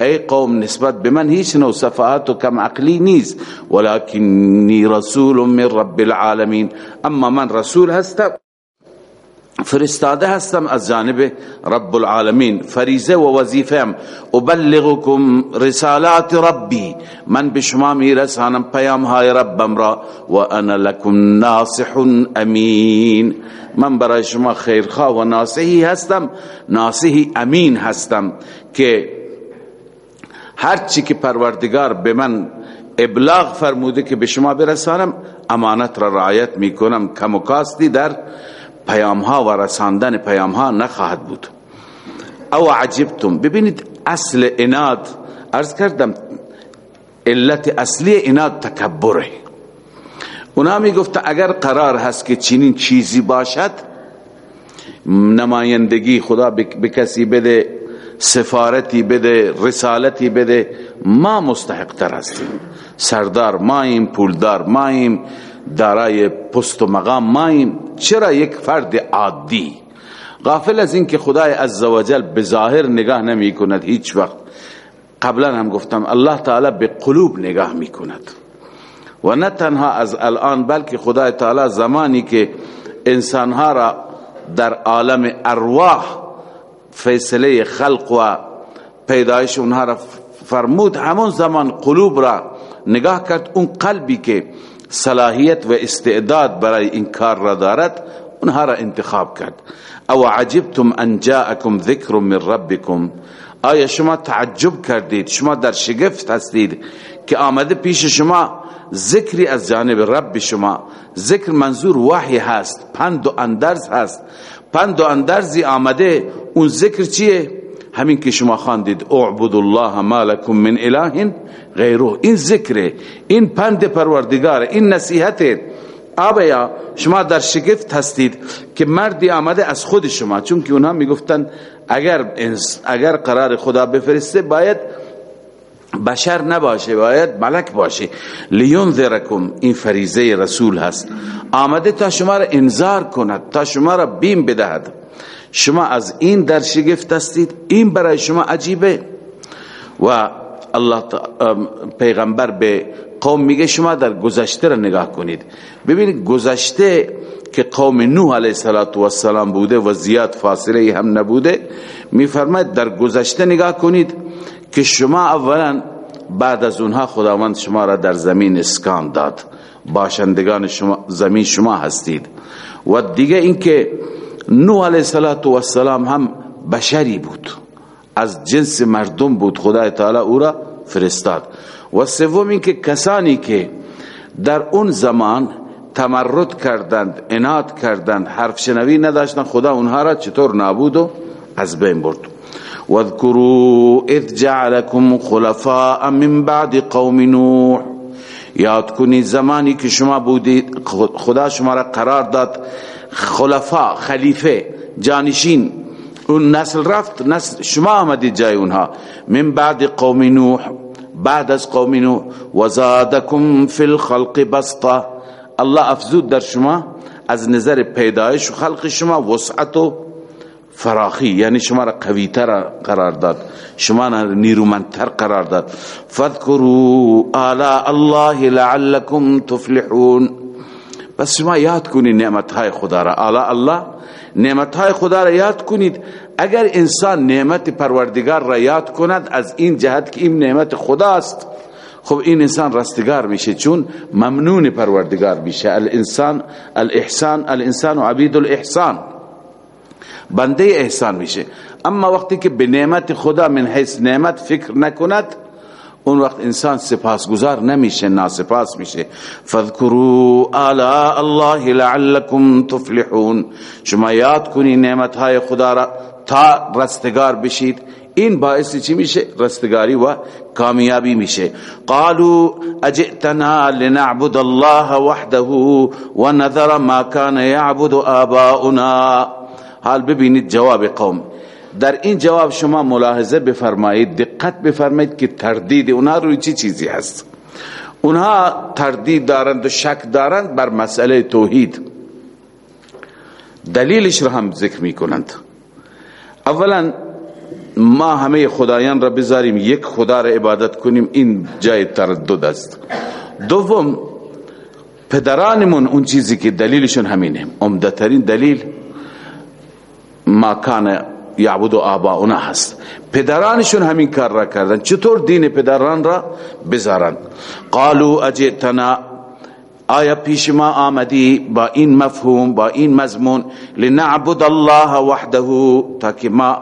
ای قوم نسبت به من هیچ سفاهت و کم عقلی نیست ولکنی رسول من رب العالمین اما من رسول هستم فرستاده هستم از جانب رب العالمین فریزه و ابلغکم رسالات ربی من به شما میرسانم پیام های ربم را و انا لکم ناصح امین من برای شما و ناصحی هستم ناصحی امین هستم که هرچی که پروردگار به من ابلاغ فرموده که به شما برسانم امانت را رعایت میکنم کم و کاستی در پیام ها و رساندن پیام ها نخواهد بود او عجبتم ببینید اصل اناد ارز کردم علت اصلی اناد تکبره اونا می گفت اگر قرار هست که چنین چیزی باشد نمایندگی خدا به کسی بده سفارتی بده رسالتی بده ما مستحق تر هستیم سردار ما این پولدار ما دارای پست و مقام ماییم چرا یک فرد عادی غافل از اینکه خدای عزوجل به ظاهر نگاه نمی کند هیچ وقت قبلا هم گفتم الله تعالی به قلوب نگاه می کند و نه تنها از الان بلکه خدای تعالی زمانی که انسانها را در عالم ارواح فیصله خلق و پیدایش اونها را فرمود همون زمان قلوب را نگاه کرد اون قلبی که صلاحیت و صلاداد برائے انکار اونها را انتخاب کرد او عجبتم ان جاءکم ذکر من ربکم آیا شما شما تعجب کردید در شگفت هستید که آمده پیش شما ذکری از جانب رب شما ذکر منظور وحی هست پند و اندرز هست پند و اندرزی آمده اون ذکر چیه همین که شما خواندید اعبد الله ما لكم من اله غیره این ذکر این پند پروردگار این نصیحت آبیا شما در شگفت هستید که مردی آمده از خود شما چون که اونها میگفتن اگر اگر قرار خدا بفرسته باید بشر نباشه باید ملک باشه لینذرکم این فریزه رسول هست آمده تا شما را انذار کند تا شما را بیم بدهد شما از این در شگفت هستید این برای شما عجیبه و الله پیغمبر به قوم میگه شما در گذشته را نگاه کنید ببینید گذشته که قوم نوح علیه صلات و السلام بوده و زیاد فاصله هم نبوده میفرماید در گذشته نگاه کنید که شما اولا بعد از اونها خداوند شما را در زمین اسکان داد باشندگان شما زمین شما هستید و دیگه اینکه نوح علیه صلات و السلام هم بشری بود از جنس مردم بود خدا تعالی او را فرستاد و سوم اینکه کسانی که در اون زمان تمرد کردند اناد کردند حرف شنوی نداشتند خدا اونها را چطور نابود و از بین برد و اذکرو اذ جعلكم خلفاء من بعد قوم نوح یاد کنی زمانی که شما بودید خدا شما را قرار داد خلفا خلیفه جانشین اون نسل رفت نسل شما شما شما آمدید جای اونها من بعد بعد قوم قوم نوح نوح از از فی الخلق الله افزود در نظر پیدایش و و خلق وسعت فراخی یعنی تھرار دمارن تھر قرار داد داد شما را نیرومندتر قرار فذکروا آلاء الله لعلكم تفلحون شما یاد نعمت های خدا را آلاء الله نعمت خدا را یاد کنید اگر انسان نعمت پروردگار را یاد کند از این جهت که این نعمت خدا است این انسان رستگار میشه چون ممنون پروردگار میشه الانسان الاحسان الانسان و عبید الاحسان بنده احسان میشه اما وقتی که به نعمت خدا من حیث نعمت فکر نکند اون وقت انسان سفاس گزار رستگار بشید این باعث چی میشه رستگاری و کامیابی میشه قالوا اجئتنا لنعبد الله وحده ونذر ما كان يعبد آباؤنا حال ببینید جواب قوم در این جواب شما ملاحظه بفرمایید دقت بفرمایید که تردید اونها روی چی چیزی هست اونها تردید دارند و شک دارند بر مسئله توحید دلیلش را هم ذکر می کنند اولا ما همه خدایان را بذاریم یک خدا را عبادت کنیم این جای تردد است دوم پدرانمون اون چیزی که دلیلشون همینه عمدترین دلیل ما کان یا ابودو آبا اُنہس فداران سن ہم کر را قالو اجتنا آیا پیش ما آمدی با این مفهوم با این مضمون لنعبد الله وحده تاکه ما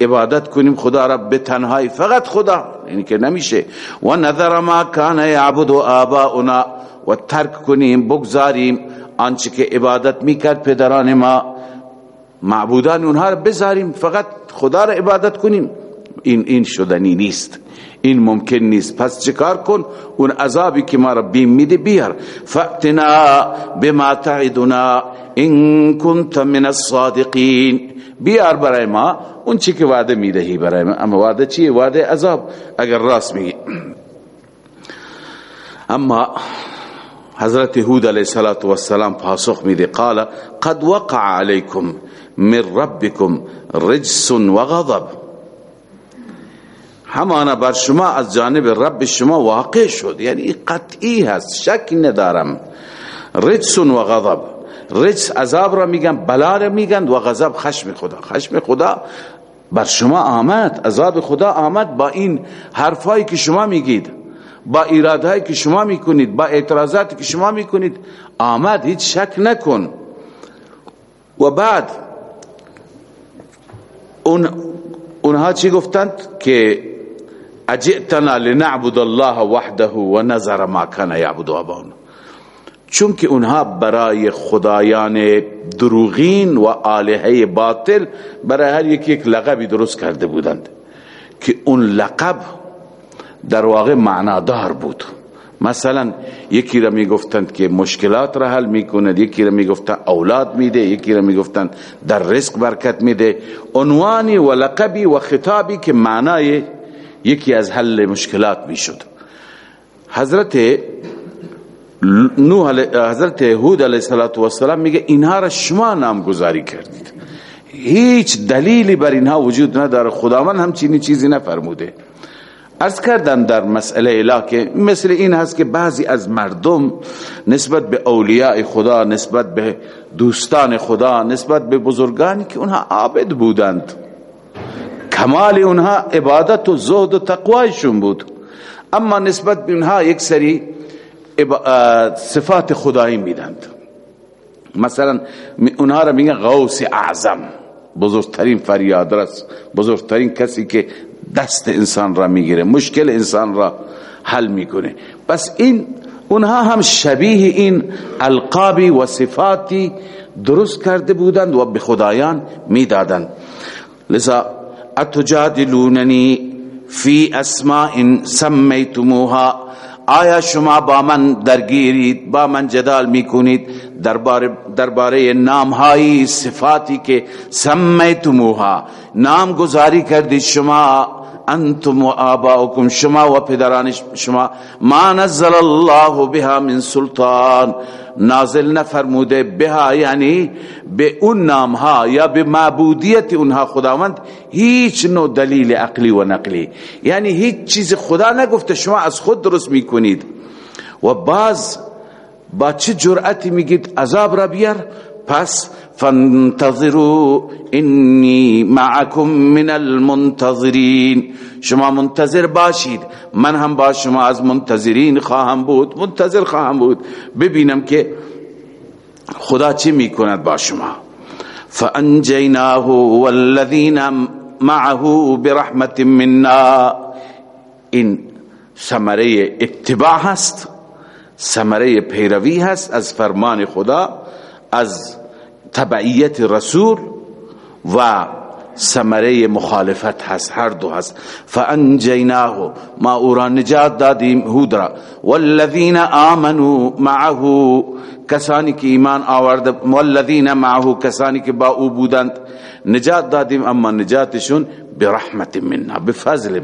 عبادت کنیم خدا را به تنهایی فقط خدا یعنی که نمیشه و نظر ما کاندھو آبا اُنہ و ترک کنیم بگذاریم آنچه که عبادت میکرد پدران ما معبودان اونها را بذاریم فقط خدا را عبادت کنیم این این شدنی نیست این ممکن نیست پس چکار کن اون عذابی که ما را میده بیار فقتنا بما تعدنا ان كنت من الصادقین بیار برای ما اون چی که وعده میدهی برای ما اما وعده چیه وعده عذاب اگر راست میگی اما حضرت هود علیه السلام پاسخ میده قال قد وقع علیکم من ربکم رجس و غضب همانا بر شما از جانب رب شما واقع شد یعنی قطعی هست شک ندارم رجس رجس و و غضب غضب عذاب را را میگن میگن بلا خشم خدا خشم خدا بر شما آمد عذاب خدا آمد با این حرفایی که شما میگید با ایرادهایی که شما میکنید با اعتراضاتی که شما میکنید آمد هیچ شک نکن و بعد اون اونها چی گفت کے اجے تنال ابود وحدہ نہ زارا مکھن ابودا چونکہ انہ برا یہ خدا یا نے درغین و برای هر یکی یک لقبی درست کر دے دن کہ ان لقب درواغ معنی بود مثلا یکی را میگفتند که مشکلات را حل میکند یکی را میگفتند اولاد میده یکی را میگفتند در رزق برکت میده عنوانی و لقبی و خطابی که معنای یکی از حل مشکلات میشد حضرت نوح حضرت هود علیه الصلاه و السلام میگه اینها را شما نامگذاری کردید هیچ دلیلی بر اینها وجود نداره خداوند هم چنین چیزی نفرموده ارز کردم در مسئله علاقه مثل این هست که بعضی از مردم نسبت به اولیاء خدا نسبت به دوستان خدا نسبت به بزرگانی که اونها عابد بودند کمال اونها عبادت و زهد و تقویشون بود اما نسبت به اونها یک سری صفات خدایی میدند مثلا اونها را میگن غوث اعظم بزرگترین فریادرس بزرگترین کسی که دست انسان را میگیره مشکل انسان را حل میکنه پس این این اونها هم شبیه القابی و و صفاتی درست کرده بودند به خدایان میدادند لذا اتجادلوننی فی اسماء سمیتموها آیا شما با من درگیرید با من جدال می کنت دربار دربار صفاتی که سمیتموها نام گزاری کردید شما انتم و آباؤکم شما و پدران شما ما نزل الله بها من سلطان نازل نفرموده بها یعنی به اون نامها یا به معبودیت اونها خداوند هیچ نوع دلیل عقلی و نقلی یعنی هیچ چیز خدا نگفته شما از خود درست میکنید و بعض با چه بچمی میگید عذاب را ربیار پس فانتظروا انی معکم من المنتظرین شما منتظر باشید من هم با شما از منتظرین خواهم بود منتظر خواهم بود ببینم که خدا چی میکند با شما فانجیناه والذین معه برحمت منا این ثمره اتباع هست ثمره پیروی هست از فرمان خدا از تبعیت رسول و مخالفت هست هست هر دو فانجیناه ما او را را نجات دادیم هود والذین آمنوا معه کسانی که ایمان آورد والذین معه کسانی که با او بودند نجات دادیم اما نجاتشون برحمت منا ما فضل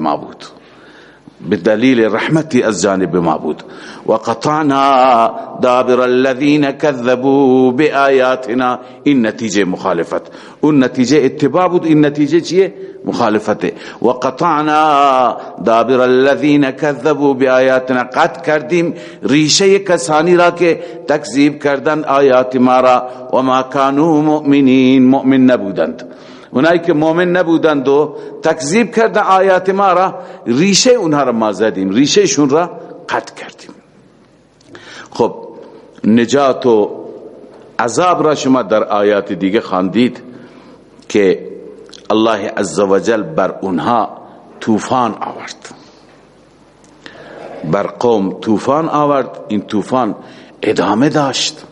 بدلیل رحمتی از جانب معبود و قطعنا دابر الذین کذبوا بآیاتنا این نتیجه مخالفت اون نتیجه اتباع بود این نتیجه چیه مخالفت و قطعنا دابر الذین کذبوا بآیاتنا قد کردیم ریشه کسانی را که تکذیب کردن آیات ما را و ما کانو مؤمنین مؤمن نبودند اونایی که مومن ریشه اونها را ما زدیم ریشهشون را قطع کردیم خب نجات و عذاب را شما در آیا دیگ خاندید اللہ وجل بر اونها طوفان آورد بر قوم طوفان آورد این طوفان ادامه داشت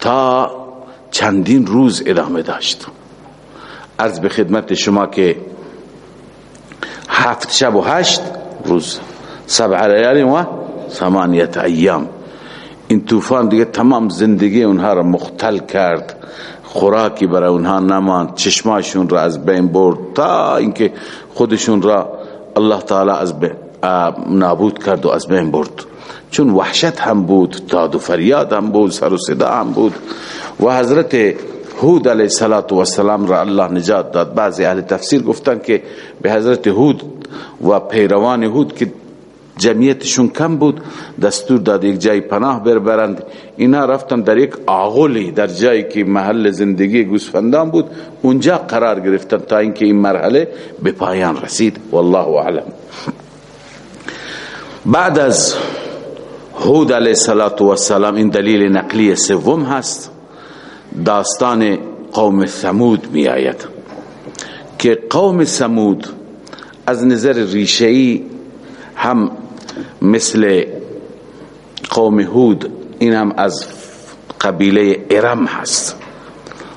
تا چندین روز ادامه داشت عرض به خدمت شما که هفت شب و هشت روز سبع لیال و ثمانیت ایام این طوفان دیگه تمام زندگی اونها را مختل کرد خوراکی برای اونها نماند چشماشون را از بین برد تا اینکه خودشون را الله تعالی از بین نابود کرد و از بین برد چون وحشت هم بود تاد و فریاد هم بود سر و صدا هم بود و حضرت حود علیہ السلام و السلام را اللہ نجات داد بعضی اہل تفسیر گفتن که به حضرت حود و پیروان حود که جمعیتشون کم بود دستور داد یک جای پناه بربرند اینا رفتن در یک آغولی در جایی که محل زندگی گوسفندان بود اونجا قرار گرفتن تا اینکه این مرحله به پایان رسید والله اعلم بعد از حود علیه السلام این دلیل نقلی سوم هست داستان قوم سمود می آید که قوم سمود از نظر ریشه‌ای هم مثل قوم هود این هم از قبیله ارم هست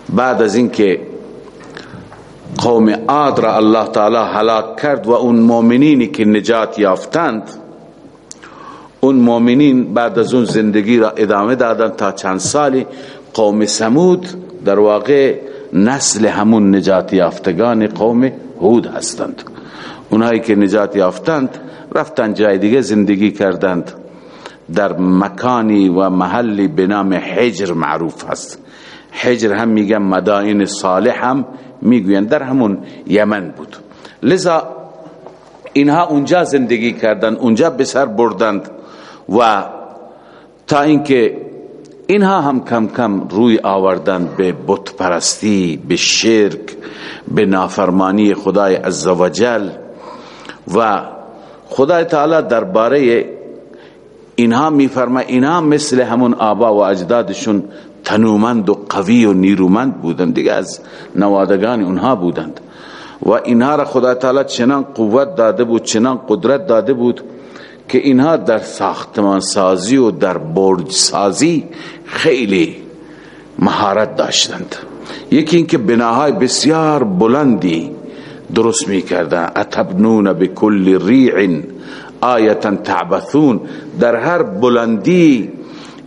بعد از اینکه قوم عاد را الله تعالی هلاک کرد و اون مؤمنینی که نجات یافتند اون مؤمنین بعد از اون زندگی را ادامه دادند تا چند سالی قوم سمود در واقع نسل همون نجات یافتگان قوم هود هستند اونایی که نجات یافتند رفتن جای دیگه زندگی کردند در مکانی و محلی به نام حجر معروف هست حجر هم میگن مدائن صالح هم میگوین در همون یمن بود لذا اینها اونجا زندگی کردند اونجا به سر بردند و تا اینکه اینها هم کم کم روی آوردن به بت پرستی به شرک به نافرمانی خدای عزوجل و خدای تعالی درباره اینها میفرما اینها مثل همون آبا و اجدادشون تنومند و قوی و نیرومند بودند دیگه از نوادگان اونها بودند و اینها را خدای تعالی چنان قوت داده بود چنان قدرت داده بود که اینها در ساختمان سازی و در برج سازی خیلی مهارت داشتند یکی اینکه بناهای بسیار بلندی درست کردہ اتھب نون اب کل انتن تھا در هر بلندی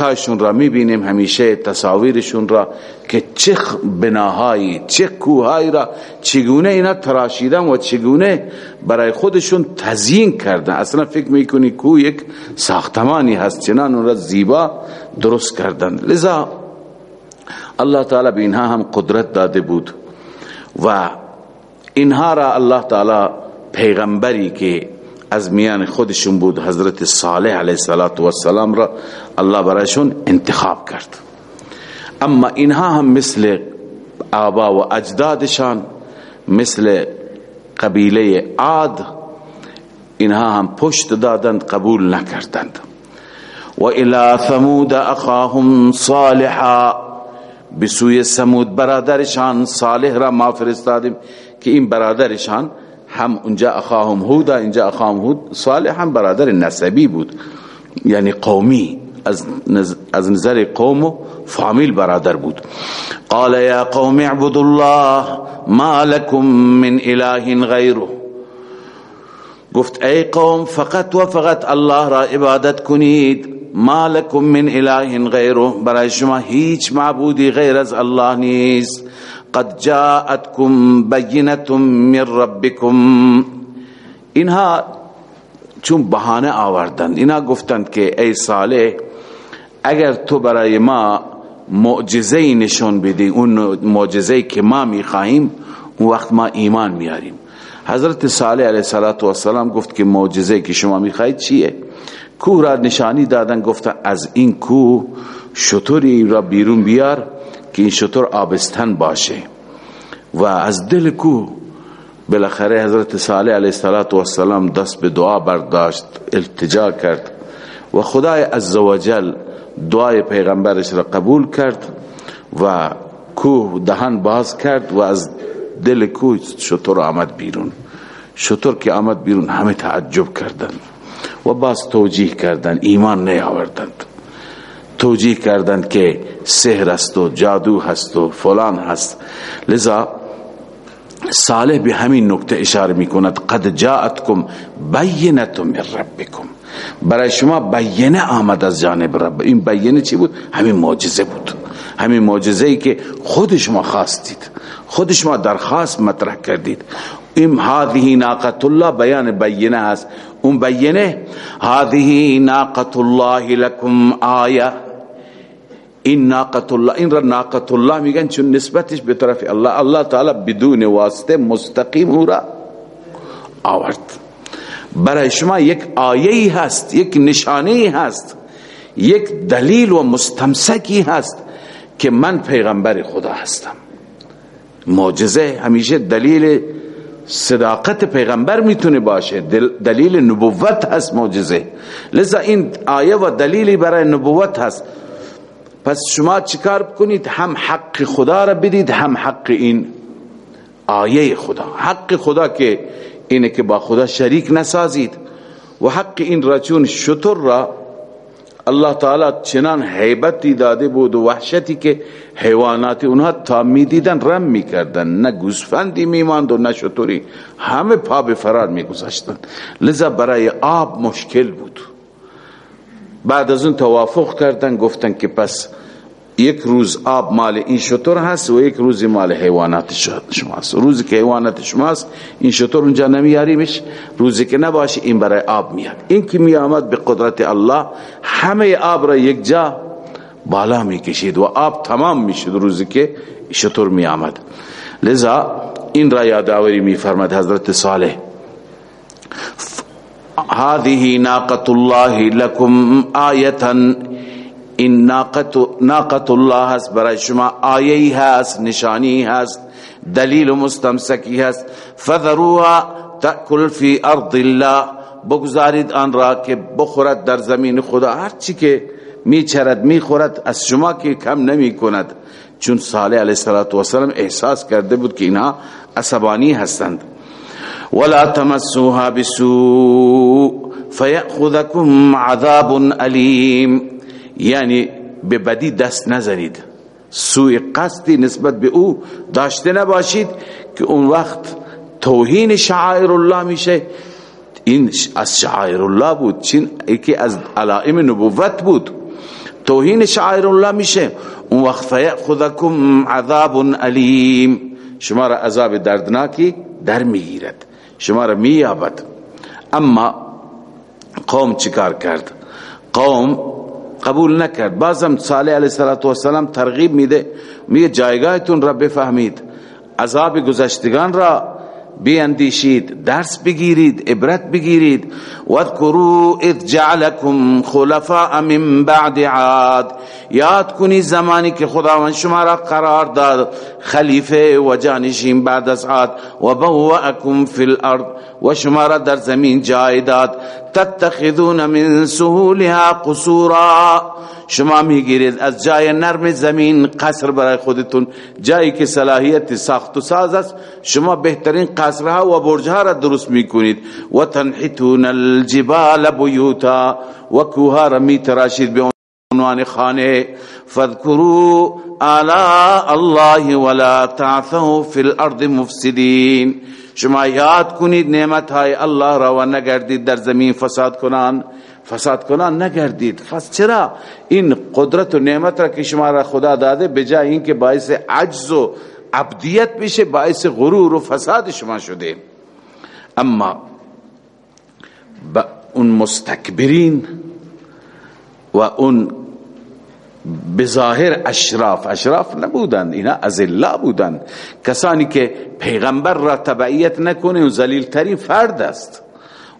را را را میبینیم همیشه تصاویرشون که چه چه بناهایی کوهایی چگونه چگونه اینا تراشیدن و برای خودشون تزیین کردن اصلا فکر میکنی ہمیشہ یک ساختمانی هست چنان اون را زیبا درست کردن لذا الله تعالی به اینها هم قدرت داده بود و اینها را الله تعالی پیغمبری که از میان خودشون بود حضرت صالح علیه السلام را الله برایشون انتخاب کرد اما اینها هم مثل آبا و اجدادشان مثل قبیله عاد اینها هم پشت دادند قبول نکردند و الى ثمود اخاهم صالحا بسوی سمود برادرشان صالح را ما فرستادیم که کی برادرشان هم اونجا اخاهم هودا اینجا اخاهم هود صالح هم برادر نسبی بود یعنی قومی از نظر قوم و فامیل برادر بود قال یا قوم قوم الله ما لكم من اله غیره گفت ای فقط و فقط الله را عبادت کنید ما لكم من اله غیره برای شما هیچ معبودی غیر از الله نیست قد جاءتكم بينة من ربكم اینها چون بهانه آوردند اینها گفتند که ای صالح اگر تو برای ما معجزه نشون بدی اون معجزه که ما میخواهیم اون وقت ما ایمان میاریم حضرت صالح علیه صلات و السلام گفت که معجزه که شما میخواهید چیه کوه را نشانی دادن گفتن از این کوه شطوری را بیرون بیار که این شطور آبستن باشه و از دل کو بالاخره حضرت صالح علیه السلام دست به دعا برداشت التجا کرد و خدای دعای پیغمبرش را قبول کرد و کوه دهن باز کرد و از دل کوه شطور آمد بیرون شطور که آمد بیرون همه تعجب کردند و باز توجیه کردند ایمان نیاوردند توجیه کردند که سحر است و جادو هست و فلان هست لذا صالح به همین همین همین نکته اشاره می کند قد جاءتکم من ربکم برای شما شما بینه بینه آمد از جانب رب این چی بود بود معجزه معجزه ای که خود خواستید خود شما درخواست مطرح کردید این هذه ناقت الله بیان بینه است اون بینه هذه ناقت الله لكم آیه این ناقت الله این را ناقت الله میگن چون نسبتش به طرف الله الله تعالی بدون واسطه مستقیم او را آورد برای شما یک آیه ای هست یک نشانه ای هست یک دلیل و مستمسکی هست که من پیغمبر خدا هستم معجزه همیشه دلیل صداقت پیغمبر میتونه باشه دلیل نبوت هست معجزه لذا این آیه و دلیلی برای نبوت هست پس شما چیکار کنید هم حق خدا را بدید هم حق این آیه خدا حق خدا که اینه که با خدا شریک نسازید و حق این را چون شطر را الله تعالی چنان حیبتی داده بود و وحشتی که حیوانات اونها تا می دیدن رم می کردن نه گوسفندی می ماند و نه شطوری همه پا به فرار می گذاشتن لذا برای آب مشکل بود بعد از اون توافق کردن گفتن که پس یک روز آب مال این شطور هست و یک روز مال حیوانات شماست روزی که حیوانات شماست این شطور اونجا نمیاریمش روزی که نباشه این برای آب میاد این که میامد به قدرت الله همه آب را یک جا بالا میکشید و آب تمام میشد روزی که شطور میامد لذا این را یادآوری میفرمد حضرت صالح هذه ناقة الله لكم آية ناقت ناقت الله هست برای شما آیهی هست نشانی هست دلیل و مستمسکی هست فذروها تأکل فی ارض الله بگذارید آن را که بخورد در زمین خدا هرچی که میچرد میخورد از شما که کم نمی کند چون صالح علیه السلام احساس کرده بود که اینها عصبانی هستند ولا تمسوها بسوء فیأخذکم عذاب علیم یعنی به بدی دست نزنید قصدی نسبت به او داشته نباشید که اون وقت توهین شعائر شعائر الله الله میشه این از از بود چین یکی علائم نبوت بود توهین شعائر الله میشه اون وقت فیأخذکم عذاب علیم شما را عذاب دردناکی در میگیرد شما را میابت اما قوم چیکار کرد قوم قبول نکرد بازم صالح علیہ السلام ترغیب میده میگه جایگاهتون را بفهمید رب عذاب گزشتگان را بیاندیشید درس بگیرید عبرت بگیرید اذ جعلکم خلفاء من بعد عاد یاد کنی زمانی که خداوند شما را قرار داد خلیفه و جانشین بعد از عاد و فی الارض و شما را در زمین جای داد تتخذون من سهولها قصورا شما میگیرید از جای نرم زمین قصر برای خودتون جایی که صلاحیت ساخت و ساز است شما بهترین قصرها و برجها را درست میکنید و و تنحتون الجبال بیوتا کوها را میتراشید به عنوان خانه فذکرو آلاء الله ولا تا فی الارض مفسدین شما یاد کنید نعمت های الله را و نگردید در زمین فساد کنان فساد کنان نگردید پس چرا این قدرت و نعمت را که شما را خدا داده بجای اینکه باعث عجز و عبدیت بشه باعث غرور و فساد شما شده اما با اون مستکبرین و اون بظاهر اشراف اشراف نبودن اینا از الله بودن کسانی که پیغمبر را تبعیت نکنه و زلیل ترین فرد است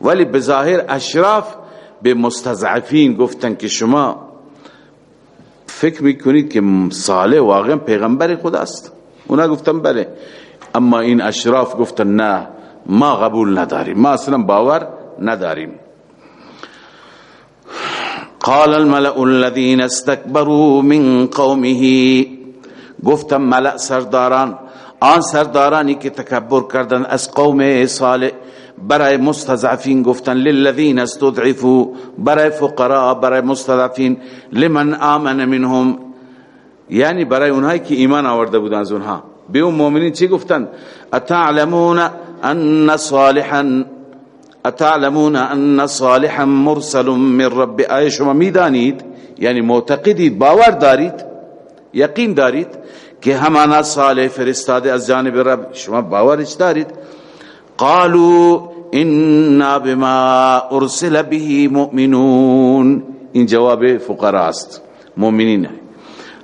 ولی بظاهر اشراف اشراف به مستضعفین گفتن که شما فکر میکنید که صالح واقعا پیغمبر خدا است اونا گفتن بله اما این اشراف گفتن نه ما قبول نداریم ما اصلا باور نداریم قال الملأ الذين استكبروا من قومه گفتم ملأ سرداران آن سردارانی که تکبر کردن از قوم صالح برای برای برای مستضعفین مستضعفین گفتن للذین استضعفوا فقراء لمن آمن منهم یعنی برای اونهایی که ایمان آورده بودن از اونها به اون مؤمنین چی گفتن اتعلمون اتعلمون ان ان صالحا صالحا مرسل من رب آیا شما میدانید یعنی معتقدید باور دارید یقین دارید که همانا صالح فرستاده از جانب رب شما باورش دارید قالوا انا بما ارسل به مؤمنون این جواب فقرا است مؤمنین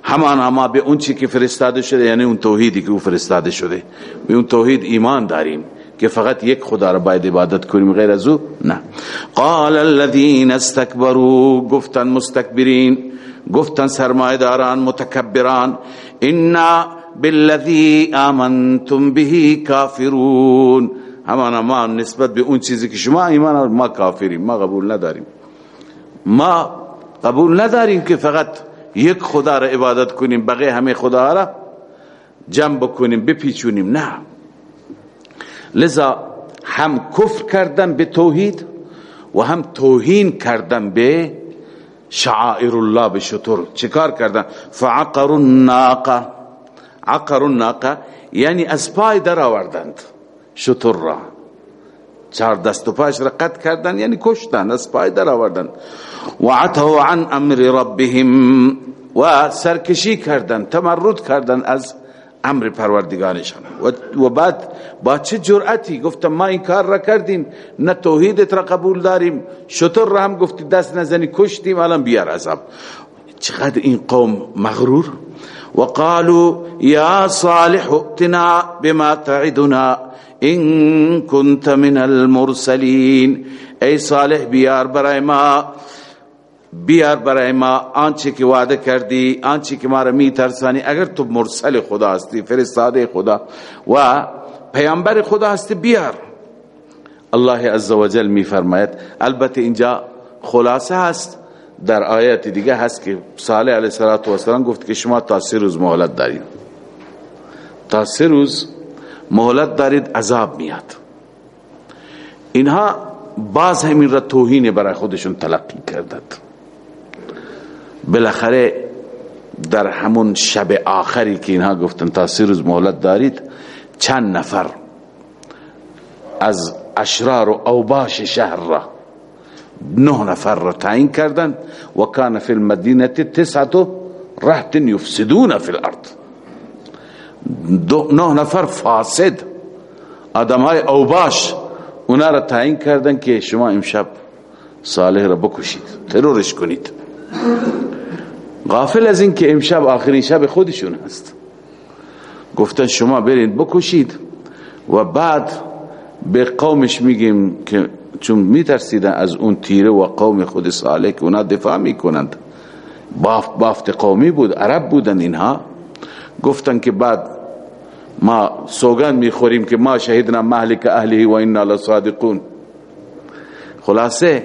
همان ما به اون چی که فرستاده شده یعنی اون اون توحیدی که او فرستاده شده به توحید ایمان داریم که فقط یک خدا را باید عبادت کنیم غیر از او نه قال الذين استكبروا گفتن مستكبرین گفتن سرمایه داران متکبران انا بلدی آمنتم به کافرون همانا ما نسبت به اون چیزی که که شما ایمان ما ما ما کافریم قبول قبول نداریم نداریم فقط یک خدا را عبادت کنیم بقیه همه خدا را جمع بکنیم بپیچونیم نه لذا هم کفر کردن به توحید و هم توهین کردن به شعائر الله به شطور چکار کردن فعقر الناقه عقر الناقه یعنی از پای در آوردند را را چهار دست و و و و پاش کردن کردن کردن یعنی کشتن از از پای در آوردن عن امر امر ربهم سرکشی تمرد بعد با چه گفتم ما این کار را کردیم نه توحیدت را قبول داریم داری را هم گفتی دست نزنی کشتیم الان بیار عذاب چقدر این قوم مغرور وقالوا يا صالح صالح بما تعدنا ان كنت من المرسلين بیار بیار برای برای ما ما آنچه که وعده کردی آنچه که ما را می ترسانی اگر تو مرسل خدا هستی فرستاده خدا و پیامبر خدا هستی بیار الله عزوجل می فرماید البته اینجا خلاصه هست در آیت دیگه هست که صالح علیه صلات و سلام گفت که شما تا سه روز مهلت دارید تا سه روز مهلت دارید عذاب میاد اینها بعض همین را توهین برای خودشون تلقی کردند بالاخره در همون شب آخری که اینها گفتن تا سه روز مهلت دارید چند نفر از اشرار و اوباش شهر را نه نفر را تعیین کردند و کان فی فی المدینه یفسدون الارض نه نفر فاسد آدم های اوباش اونا را را تعیین که که شما امشب امشب صالح بکشید ترورش کنید غافل از این آخرین شب خودشون هست گفتن شما برید بکشید و بعد به قومش میگیم که چون می ترسیدن از اون تیره و قوم خود صالح که اونا دفاع می کنند بافت, بافت قومی بود عرب بودن اینها گفتن که بعد ما سوگند می خوریم که ما شهیدنا محلک اهلی و اینا لصادقون خلاصه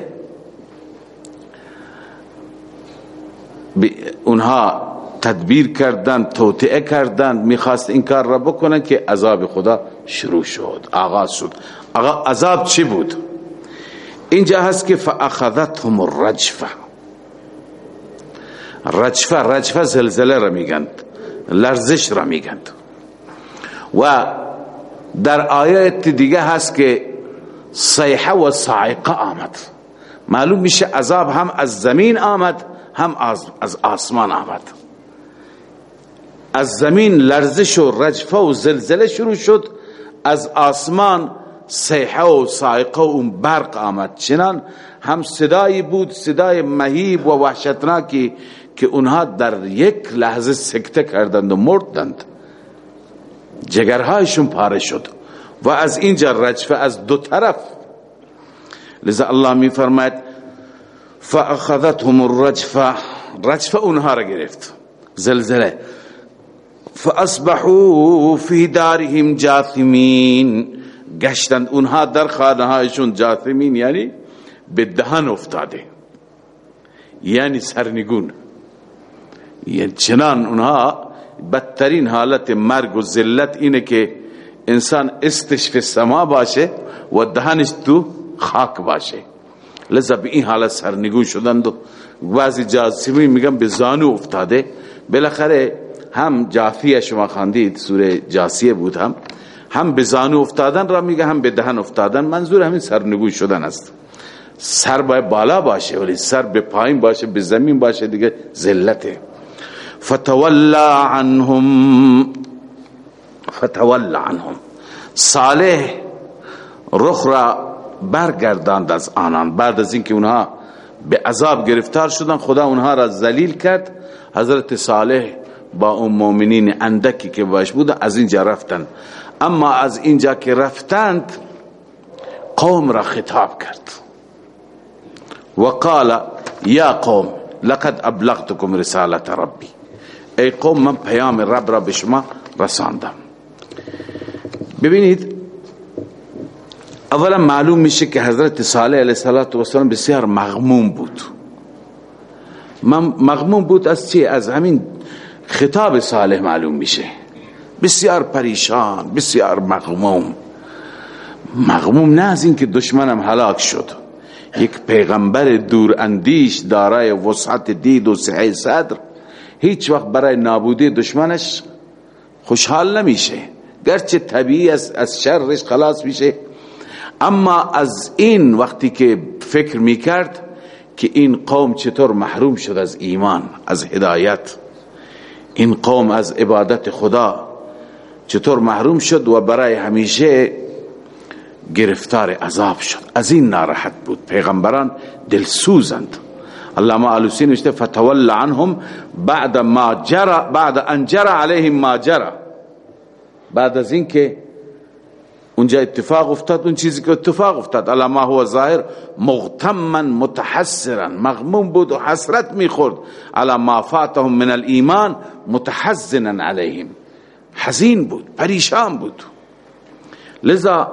اونها تدبیر کردن توتعه کردن میخواست این کار را بکنن که عذاب خدا شروع شد آغاز شد آغاز عذاب چی بود؟ اینجا هست که اقاد الرجفه رجفه رجفه زلزله را میگند لرزش را میگند و در دیگه هست که صیحه و صاعقه آمد معلوم میشه عذاب هم از زمین آمد هم از آسمان آمد از زمین لرزش و رجفه و زلزله شروع شد از آسمان صیحه و سائقه و اون برق آمد چنان هم صدایی بود صدای مهیب و وحشتناکی که اونها در یک لحظه سکته کردند و مردند جگرهایشون پاره شد و از اینجا رجفه از دو طرف لذا الله می فرماید فأخذتهم الرجفه رجفه اونها را گرفت زلزله فاصبحوا فی دارهم جاثمین گشتند اونها در خانهایشون جاثمین یعنی به دهن افتاده یعنی سرنگون یعنی چنان اونها بدترین حالت مرگ و ذلت اینه که انسان استشف سما باشه و دهنش تو خاک باشه لذا به این حالت سرنگون شدند و بعضی جاثمین میگم به زانو افتاده بالاخره هم جافیه شما خاندید سوره جاسیه بود هم هم به زانو افتادن را میگه هم به دهن افتادن منظور همین سرنگون شدن است سر باید بالا باشه ولی سر به پایین باشه به زمین باشه دیگه زلته فتولا عنهم فتولا عنهم صالح رخ را برگرداند از آنان بعد از اینکه اونها به عذاب گرفتار شدن خدا اونها را ذلیل کرد حضرت صالح با اون مؤمنین اندکی که باش بود از اینجا رفتن اما از اینجا که رفتند قوم را خطاب کرد وقال یا قوم لقد ابلغتكم رسالة ربی ای قوم من پیام رب را به شما رساندم ببینید اولا معلوم میشه که حضرت صالح علیه السلام بسیار مغموم بود مغموم بود از چی؟ از همین خطاب صالح معلوم میشه بسیار پریشان بسیار مغموم مغموم نه از اینکه دشمنم هلاک شد یک پیغمبر دور اندیش دارای وسعت دید و سعی صدر هیچ وقت برای نابودی دشمنش خوشحال نمیشه گرچه طبیعی از, از شرش خلاص میشه اما از این وقتی که فکر میکرد که این قوم چطور محروم شد از ایمان از هدایت این قوم از عبادت خدا چطور محروم شد و برای همیشه گرفتار عذاب شد از این ناراحت بود پیغمبران دلسوزند الله ما علوسی نوشته فتول عنهم بعد ما جرا بعد ان انجرا علیهم ما جرا بعد از این که اونجا اتفاق افتاد اون چیزی که اتفاق افتاد الله ما هو ظاهر مغتمن متحسرن مغموم بود و حسرت میخورد الله ما فاتهم من الایمان متحزنن علیهم حزین بود پریشان بود لذا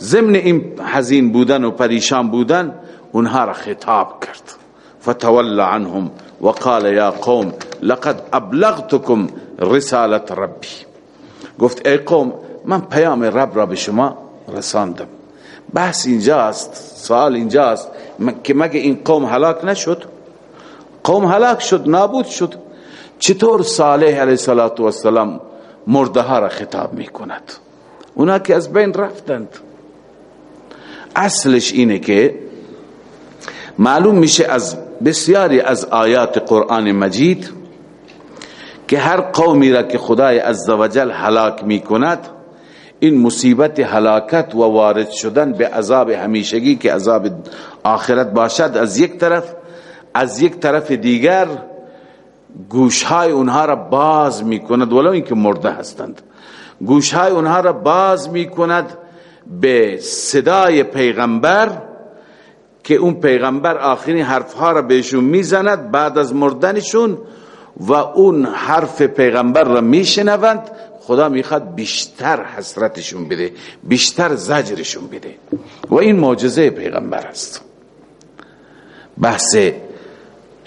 ضمن این حزین بودن و پریشان بودن اونها را خطاب کرد فتول عنهم وقال یا قوم لقد ابلغتكم رسالت ربی گفت ای قوم من پیام رب را به شما رساندم بحث اینجاست سوال اینجاست که مگه این قوم هلاک نشد قوم هلاک شد نابود شد چطور صالح علیه السلام مردها را خطاب می کند اونا که از بین رفتند اصلش اینه که معلوم میشه از بسیاری از آیات قرآن مجید که هر قومی را که خدای عزوجل هلاک می کند این مصیبت هلاکت و وارد شدن به عذاب همیشگی که عذاب آخرت باشد از یک طرف از یک طرف دیگر گوشهای اونها را باز می کند ولو اینکه مرده هستند گوشهای اونها را باز می کند به صدای پیغمبر که اون پیغمبر آخرین حرفها را بهشون میزند بعد از مردنشون و اون حرف پیغمبر را میشنوند خدا میخواد بیشتر حسرتشون بده بیشتر زجرشون بده و این معجزه پیغمبر است بحث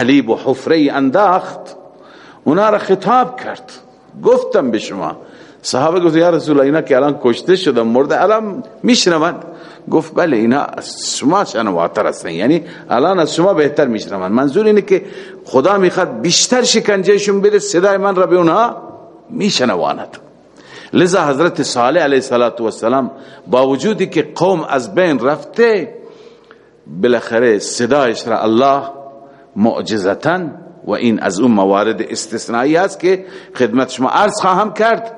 حلیب و حفره انداخت اونا را خطاب کرد گفتم به شما صحابه گفت یا رسول اینا که الان کشته شدن مرده الان میشنون گفت بله اینا از شما شنواتر هستن یعنی الان از شما بهتر میشنون منظور اینه که خدا میخواد بیشتر شکنجهشون بده صدای من را به اونها میشنواند لذا حضرت صالح علیه السلام با وجودی که قوم از بین رفته بالاخره صدایش را الله و این از اون موارد استثنایی است که خدمت شما عرض خواهم کرد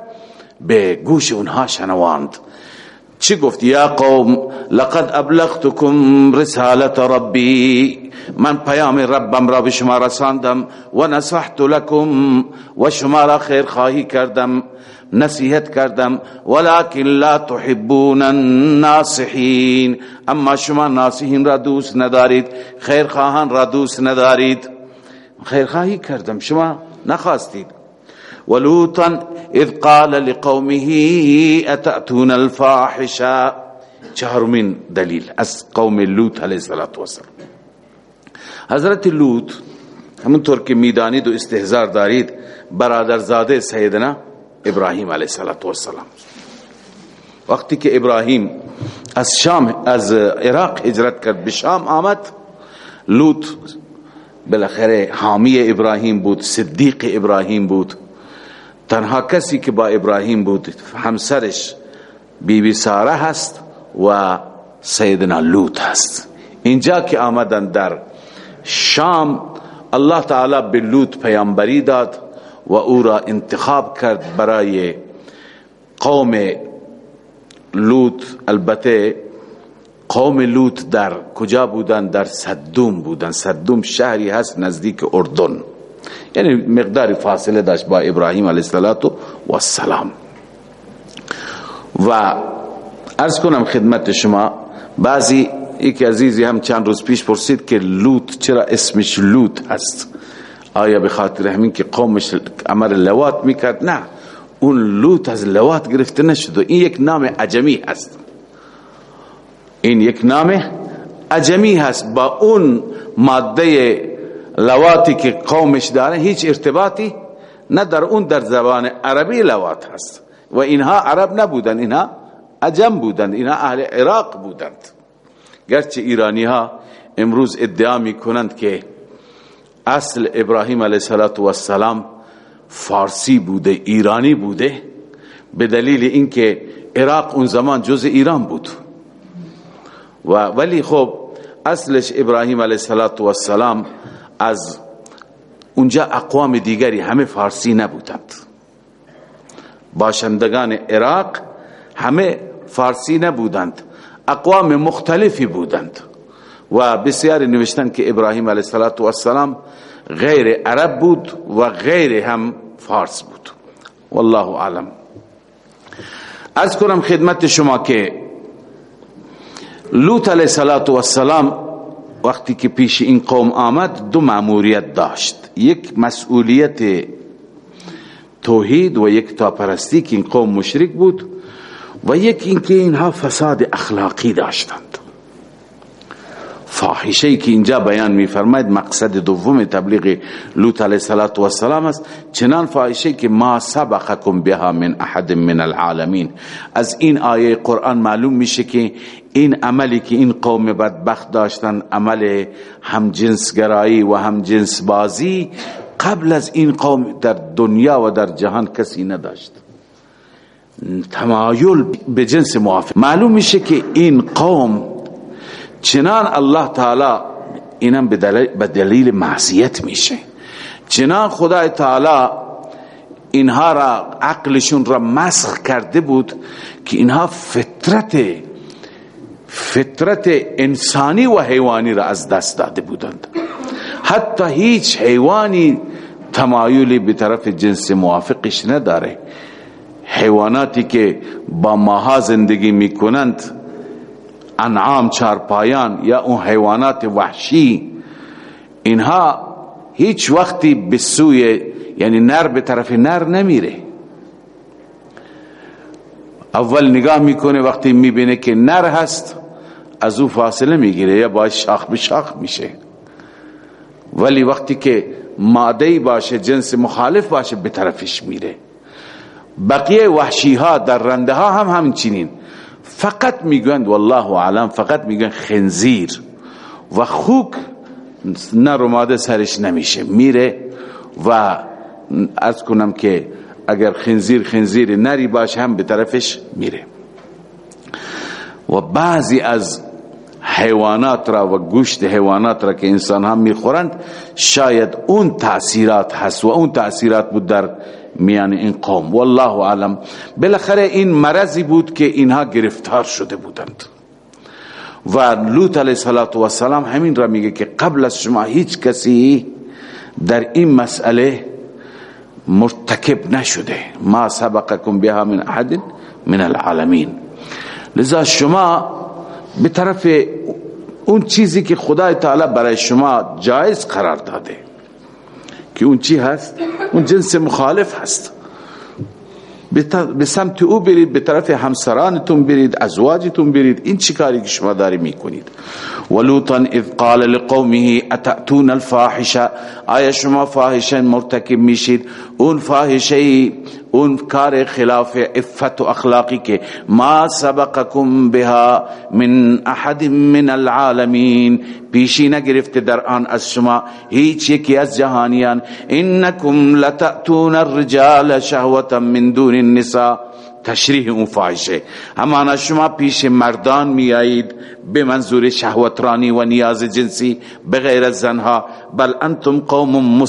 به گوش اونها شنواند چی گفت یا قوم لقد ابلغتكم رسالت ربی من پیام ربم را به شما رساندم و نصحت لكم و شما را خیر خواهی کردم نصیحت کردم لا تحبون الناصحین اما شما ناصحین را دوست ندارید خیرخواهان را دوست ندارید خیرخواهی کردم شما نخواستید اذ قال لقومه الفاح الفاحشه چهارمین دلیل از قومی لوت اللہ تو حضرت لوط همونطور که میدانید و استهزار دارید برادرزاده سیدنا ابراہیم علیہ السلات وسلم وقت کے ابراہیم از شام از عراق هجرت کرد به شام آمد لوط بالاخره حامی ابراهیم بود صدیق ابراهیم بود تنها کسی که با ابراهیم بود همسرش ہم بی ساره هست و سیدنا لوط هست اینجا که آمدن در شام الله تعالی به لوط پیامبری داد و او را انتخاب کرد برای قوم لوت البته قوم لوت در کجا بودن در صدوم بودن صدوم شهری هست نزدیک اردن یعنی مقدار با ابراهیم علیه السلام و و ارز کنم خدمت شما بعضی عزیزی هم چند روز پیش پرسید که لوت اسمش لوت هست آیا به خاطر همین که قومش امر لوات میکرد نه اون لوت از لوات گرفته نشد این یک نام عجمی هست این یک نام عجمی هست با اون ماده لواتی که قومش داره هیچ ارتباطی نه در اون در زبان عربی لوات هست و اینها عرب نبودن اینها عجم بودند اینها اهل عراق بودند گرچه ایرانی ها امروز ادعا می کنند که ابراہیم علیہ علیه السلام فارسی بودے ایرانی بودے بے دلیل ان کے عراق ان زمان جز ایران و ولی خوب اصلش ابراہیم علیہ السلام از اونجا اقوام دیگری ہمیں فارسی نہ باشندگان عراق ہمیں فارسی نہ اقوام مختلفی بودند و بسیاری نوشتن که ابراهیم علیه السلام غیر عرب بود و غیر هم فارس بود والله عالم از کنم خدمت شما که لوت علیه السلام وقتی که پیش این قوم آمد دو معموریت داشت یک مسئولیت توحید و یک تاپرستی که این قوم مشرک بود و یک اینکه اینها فساد اخلاقی داشتند فاحشے که اینجا بیان میں فرمائے مقصد و من العالمین از این آیه قرآن معلوم میشه که این عملی که این قوم بدبخت داشتن عمل جنس و همجنس بازی قبل از این قوم در دنیا و در جهان کسی نداشت تمایل به جنس نہ معلوم میشه که این قوم چنان الله تعالی اینم به دلیل معصیت میشه چنان خدای تعالی اینها را عقلشون را مسخ کرده بود که اینها فطرت فطرت انسانی و حیوانی را از دست داده بودند حتی هیچ حیوانی تمایلی به طرف جنس موافقش نداره حیواناتی که با ماها زندگی میکنند انعام چار پایان یا حیوانات وحشی اینها هیچ وقتی بسوی یعنی نر به طرف نر نمیره اول نگاه میکنه وقتی میبینه که نر هست از او فاصله میگیره یا باید شاخ به شاخ میشه ولی وقتی که ماده باشه جنس مخالف باشه به طرفش میره بقیه وحشی ها در رنده ها هم همچنین فقط میگویند والله عالم فقط میگن خنزیر و خوک نر و سرش نمیشه میره و ارز کنم که اگر خنزیر خنزیر نری باش هم به طرفش میره و بعضی از حیوانات را و گوشت حیوانات را که انسان هم میخورند شاید اون تاثیرات هست و اون تاثیرات بود در میان این قوم والله عالم بالاخره این مرضی بود که اینها گرفتار شده بودند و لوط علیه همین را میگه که قبل از شما شما هیچ کسی در این مسئله مرتکب نشده ما سبقکم بها من من احد العالمین لذا به طرف اون چیزی که خدای تعالی برای شما جایز قرار داده که اون چی هست اون جنس مخالف هست به سمت او برید به طرف همسرانتون برید ازواجتون برید این چی کاری که شما داری میکنید ولوطا اذ قال لقومه اتاتون الفاحشه آیا شما فاحشه مرتکب میشید اون فاحشه اون کار خلاف عفت و اخلاقی کے ما سبقکم بها من احد من العالمین پیشی نہ گرفت یکی از جهانیان انکم لتأتون الرجال شهوتا من دون النساء تشریح اون فاحشه همانا شما پیش مردان می به منظور شهوترانی و نیاز جنسی بغیر بل انتم قوم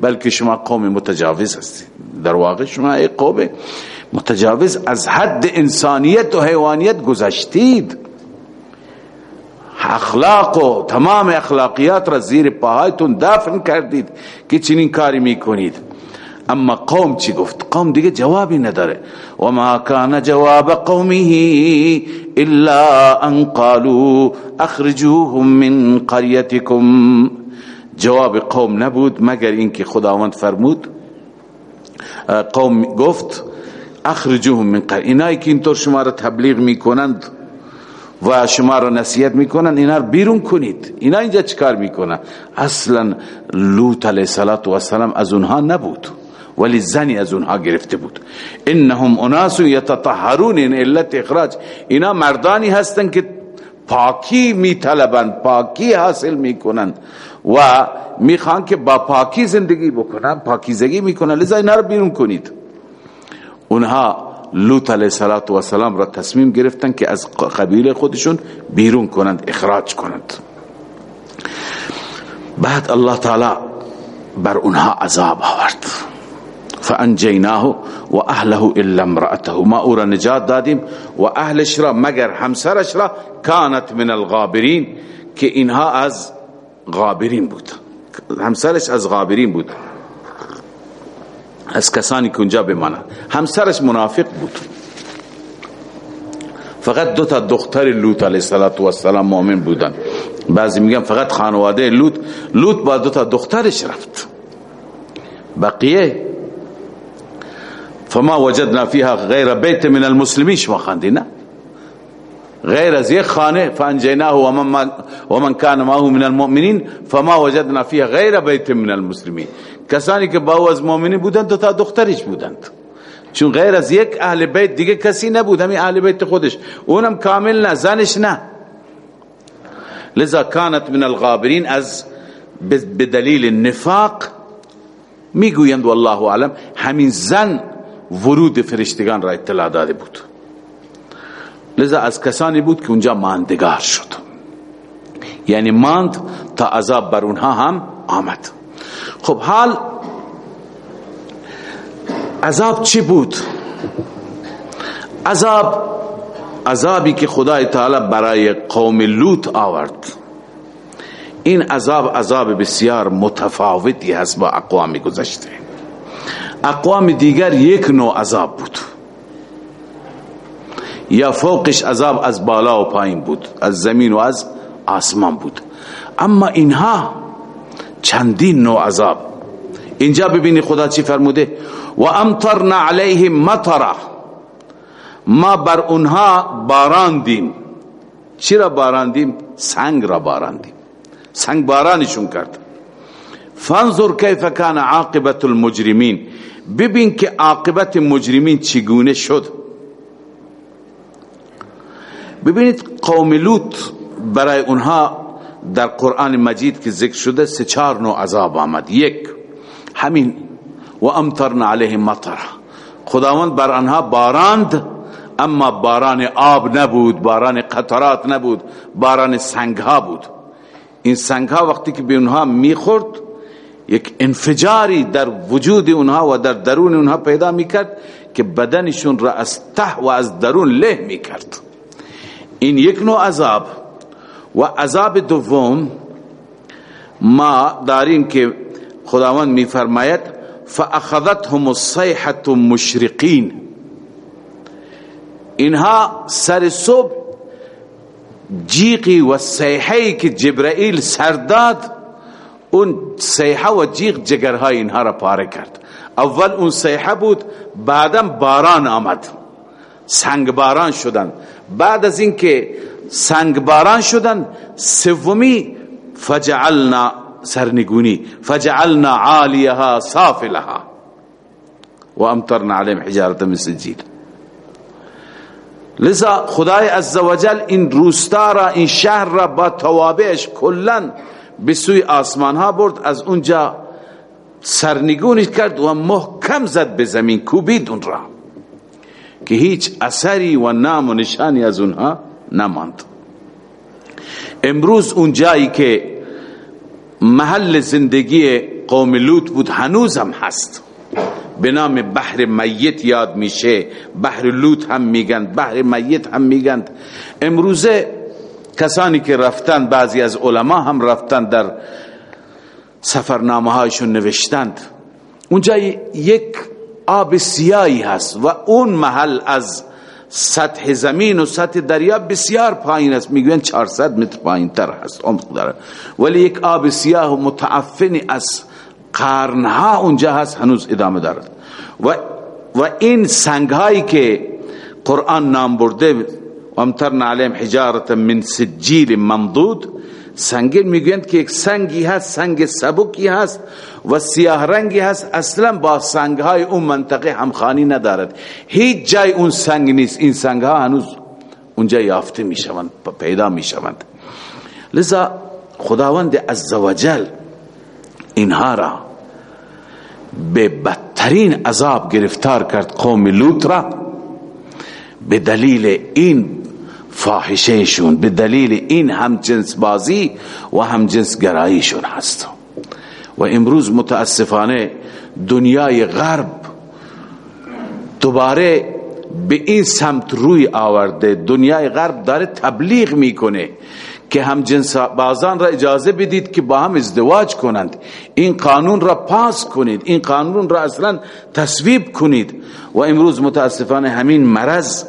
بلکه شما قوم متجاوز هستید در واقع شما ای قوم متجاوز از حد انسانیت و حیوانیت گذشتید اخلاق و تمام اخلاقیات را زیر پاهایتون دفن کردید که چنین کاری میکنید اما قوم چی گفت قوم دیگه جوابی نداره وما کان جواب قومه الا ان قالوا اخرجوهم من قریتکم جواب قوم نبود مگر اینکه خداوند فرمود قوم گفت اخرجوهم من قر اینایی که اینطور شما را تبلیغ میکنند و شما را نصیحت میکنند اینا را بیرون کنید اینا اینجا چکار میکنند اصلا لوط علیه السلام از اونها نبود ولی زنی از اونها گرفته بود انهم اناس یتطهرون این علت اخراج اینا مردانی هستند که پاکی می طلبند پاکی حاصل می کنند و می خوان که با پاکی زندگی بکنند پاکیزگی می کنند لذا اینا رو بیرون کنید اونها لوط علیه صلات و سلام را تصمیم گرفتن که از قبیل خودشون بیرون کنند اخراج کنند بعد الله تعالی بر اونها عذاب آورد و و الا ما نجات دادیم را را مگر کانت من الغابرین از از از غابرین غابرین بود بود بود کسانی منافق فقط دو تا دختر السلام مؤمن بودن بعضی میگن فقط خانواده فختر فخت با دو تا دخترش رفت بقیه فما وجدنا فيها غير بيت من المسلمين شما خاندينا غیر از یک خانه فانجیناه و من کان ماه من المؤمنین فما وجدنا فيها غیر بیت من المسلمین کسانی که باو از مؤمنین بودند تا دخترش بودند چون غیر از یک اهل بیت دیگه کسی نبود همین اهل بیت خودش اونم کامل نه زنش نه لذا کانت من الغابرین از بدلیل نفاق میگویند والله اعلم همین زن ورود فرشتگان را اطلاع داده بود لذا از کسانی بود که اونجا ماندگار شد یعنی ماند تا عذاب بر اونها هم آمد خب حال عذاب چی بود عذاب عذابی که خدای تعالی برای قوم لوط آورد این عذاب عذاب بسیار متفاوتی هست با اقوامی گذشته این اقوام دیگر یک نوع عذاب بود یا فوقش عذاب از بالا و پایین بود از زمین و از آسمان بود اما اینها چندین نوع عذاب اینجا ببینی خدا چی فرموده و امطرنا علیهم مطرا ما بر اونها انہ بار چرا باراندیم سینگ رار سینگ سنگ بارانشون کرتی فانظر کیف کان عاقبت عاقبت المجرمین ببین که که مجرمین چگونه شد ببینید قوم لوط برای اونها در قرآن مجید ذکر شده سه نوع عذاب آمد یک همین و امطرنا فنز مطر خداوند بر آنها باراند اما بارا نے آب نہ بدھ بارہ نے خطرات نہ بدھ بارہ نے سنگھا بدھ ان سنگھا وقت کی یک انفجاری در وجود اونها و در درون اونها پیدا میکرد که بدنشون را از ته و از درون له میکرد این یک نوع عذاب و عذاب دوم ما داریم که خداوند میفرماید فاخذتهم و مشرقین اینها سر صبح جیقی و صیحه‌ای که جبر عیل سرداد اون سیحه و جیغ جگرهای اینها را پاره کرد اول اون سیحه بود بعدا باران آمد سنگ باران شدن بعد از اینکه سنگ باران شدن سومی فجعلنا سرنگونی فجعلنا عالیها صافلها و امترنا علیم حجارت من سجیل لذا خدای عزوجل این روستا را این شهر را با توابعش کلن به سوی آسمان ها برد از اونجا سرنگونش کرد و محکم زد به زمین کوبید اون را که هیچ اثری و نام و نشانی از اونها نماند امروز جایی که محل زندگی هست به نام بحر میت یاد میشه بحر لوط هم میگند بحر میت هم میگند امروزه کسانی که رفتن بعضی از علما هم رفتن در سفرنامه هایشون نوشتند اونجا یک آب سیایی هست و اون محل از سطح زمین و سطح دریا بسیار پایین است میگوین 400 متر پایین تر هست عمق داره ولی یک آب سیاه و متعفنی از قرنها اونجا هست هنوز ادامه دارد و و این سنگهایی که قرآن نام برده وامترنا علیم حجارت من سجیل ممدود سنگین میگویند که یک سنگی هست سنگ سبکی هست و سیاه رنگی هست اصلا با سنگ های اون منطقه همخانی ندارد هیچ جای اون سنگ نیست این سنگ ها هنوز اونجا یافته میشوند پیدا میشوند لذا خداوند عزوجل اینها را به بدترین عذاب گرفتار کرد قوم لوط را به دلیل این فاحشهشون به دلیل این جنس بازی و همجنس جنس هست و امروز متاسفانه دنیای غرب دوباره به این سمت روی آورده دنیای غرب داره تبلیغ میکنه کہ ہم جنس بازان را اجازه بدید که کہ هم ہم کنند این قانون را پاس کنید این قانون را اصلا تصویب کنید و امروز متاسفانه همین مرض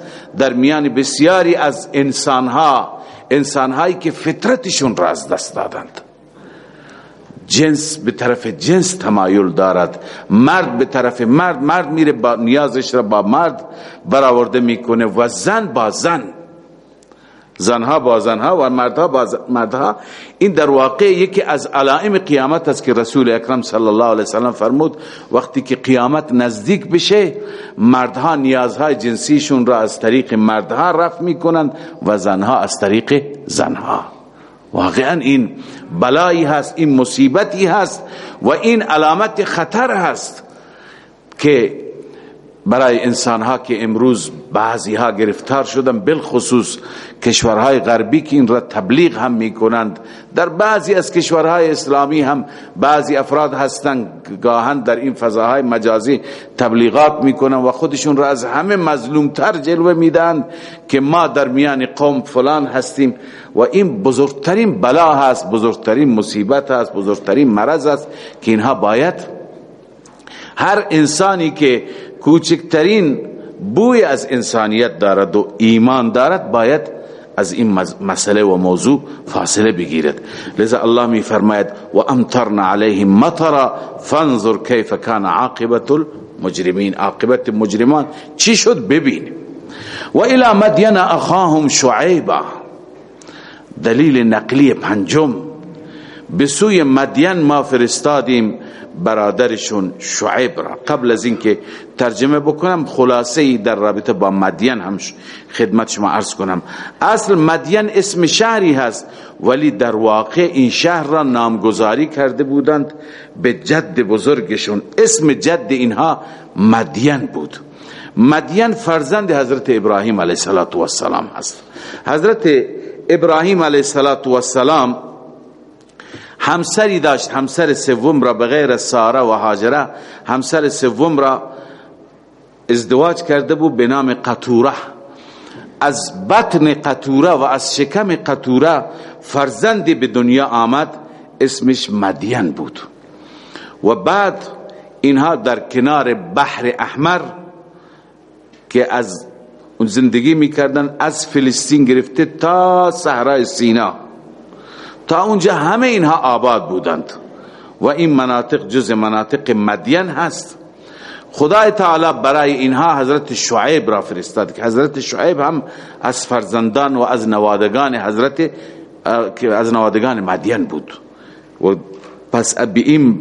که فطرتشون را از انسان دادند جنس به طرف جنس تمایل دارد مرد به طرف مرد مرد میره با نیازش را با مرد برآورده میکنه و زن با زن زنها با زنها و مردها با مردها این در واقع یکی از علائم قیامت است که رسول اکرم صلی الله علیه وسلم فرمود وقتی که قیامت نزدیک بشه مردها نیازهای جنسیشون را از طریق مردها رفع میکنند و زنها از طریق زنها واقعا این بلایی هست این مصیبتی هست و این علامت خطر هست که برای انسان ها که امروز بعضی ها گرفتار شدن بالخصوص کشورهای غربی که این را تبلیغ هم می کنند در بعضی از کشورهای اسلامی هم بعضی افراد هستند گاهند در این فضاهای مجازی تبلیغات می کنند و خودشون را از همه مظلومتر جلوه می دهند که ما در میان قوم فلان هستیم و این بزرگترین بلا هست بزرگترین مصیبت هست بزرگترین مرض است که اینها باید هر انسانی که کوچکترین بوی از انسانیت دارد و ایمان دارد باید از این مسئله و موضوع فاصله بگیرد لذا الله می فرماید و علیهم مطرا فانظر کیف کان عاقبت المجرمین عاقبت مجرمان چی شد ببین و الى مدین اخاهم شعیبا دلیل نقلی پنجم به سوی مدین ما فرستادیم برادرشون شعیب را قبل از اینکه ترجمه بکنم خلاصه ای در رابطه با مدین هم خدمت شما عرض کنم اصل مدین اسم شهری هست ولی در واقع این شهر را نامگذاری کرده بودند به جد بزرگشون اسم جد اینها مدین بود مدین فرزند حضرت ابراهیم علیه السلام هست حضرت ابراهیم علیه السلام همسری داشت همسر سوم را بغیر ساره و هاجره همسر سوم را ازدواج کرده بود به نام قطوره از بطن قطوره و از شکم قطوره فرزندی به دنیا آمد اسمش مدین بود و بعد اینها در کنار بحر احمر که از زندگی میکردن از فلسطین گرفته تا صحرای سینا تا اونجا همه اینها آباد بودند و این مناطق جز مناطق مدین هست خدای تعالی برای اینها حضرت شعیب را فرستاد که حضرت شعیب هم از فرزندان و از نوادگان حضرت که از نوادگان مدین بود و پس این این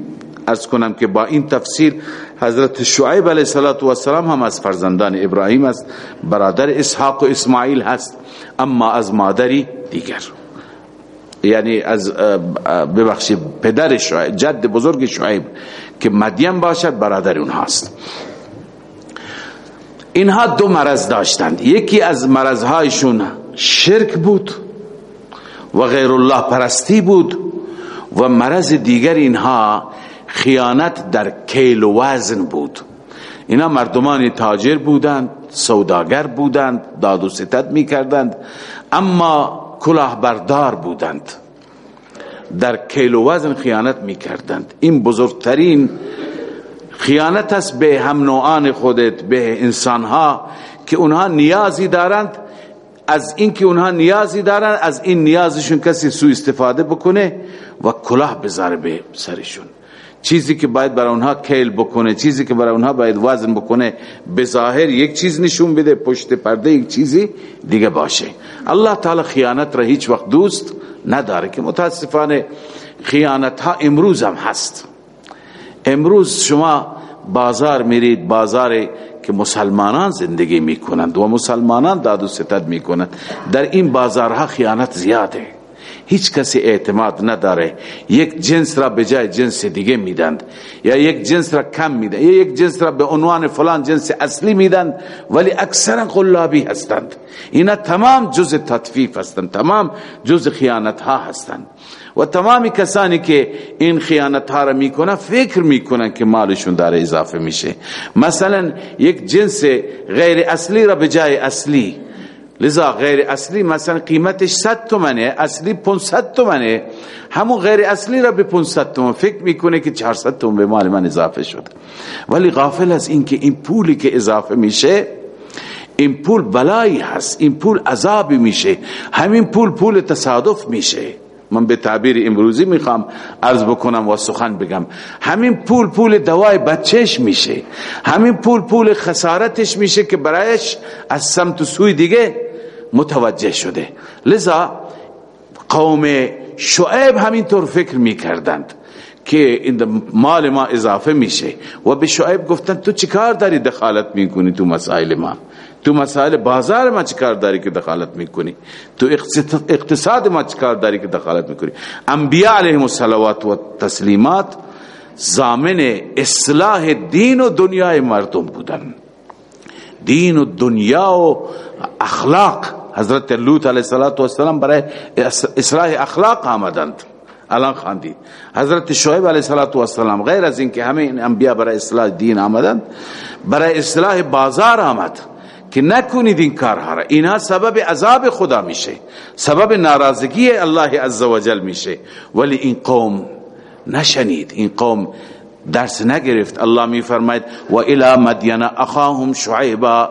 ارز کنم با تفسیر حضرت شعیب علیہ صلاحت والس فرزند ابراہیم از برادر اسحاق و اسماعیل هست اما از مادری دیگر یعنی از ببخشی پدر شعیب جد بزرگ شعیب که مدین باشد برادر اونهاست اینها دو مرض داشتند یکی از مرضهایشون شرک بود و غیر الله پرستی بود و مرض دیگر اینها خیانت در کیل و وزن بود اینا مردمان تاجر بودند سوداگر بودند داد و ستد می کردند اما کلاه بردار بودند در و وزن فیانت میردن ام بزرگ ترین فیانتس بے ہم و عان خود بے انسان نیازی دارند از این که اونها نیازی دارند از این نیازشون کسی سو استفاده بکنه و کلاه بذاره به سرشون چیزی که برای اونها بعد بکنه چیزی که برای اونها باید وزن بکنه به ظاهر یک چیز نشون بده پشت پرده یک چیزی دیگه باشه الله تعالی خیانت را هیچ وقت دوست نداره که متاسفانه خیانت ها امروز هم هست امروز شما بازار میرید بازار که مسلمانان زندگی میکنند و مسلمانان داد و ستد میکنند در این بازارها خیانت زیاده ہے هیچ کسی اعتماد نداره یک جنس را به جای جنس دیگه میدند یا یک جنس را کم میدند یا یک جنس را به عنوان فلان جنس اصلی میدند ولی اکثرا قلابی هستند اینا تمام جز تطفیف هستند تمام جز خیانت ها هستند و تمامی کسانی که این خیانت ها را میکنن فکر میکنن که مالشون داره اضافه میشه مثلا یک جنس غیر اصلی را به جای اصلی لذا غیر اصلی مثلا قیمتش 100 تومنه اصلی 500 تومنه همون غیر اصلی را به 500 تومن فکر میکنه که 400 تومن به مال من اضافه شده ولی غافل از اینکه این پولی که اضافه میشه این پول بلایی هست این پول عذابی میشه همین پول پول تصادف میشه من به تعبیر امروزی میخوام عرض بکنم و سخن بگم همین پول پول دوای بچهش میشه همین پول پول خسارتش میشه که برایش از سمت سوی دیگه متوجه شده لذا قوم شعیب همینطور فکر می کردند که این مال ما اضافه میشه و به شعیب گفتن تو چیکار داری دخالت میکنی تو مسائل ما تو مسائل بازار ما چیکار داری که دخالت میکنی تو اقتصاد ما چیکار داری که دخالت میکنی انبیاء علیهم الصلاوات و تسلیمات زامن اصلاح دین و دنیای مردم بودن دین و دنیا و اخلاق حضرت لوت علیہ اخلاق آمدند الان احمد حضرت شعیب علیہ این انبیا برای اصلاح دین آمدند برای اصلاح بازار آمد که نکنید این کارها را اینها سبب عذاب خدا میشه سبب ناراضگی الله عزوجل میشه ولی این این قوم قوم نشنید درس نگرفت الله میفرماید و الی مدین اخاهم شعیبا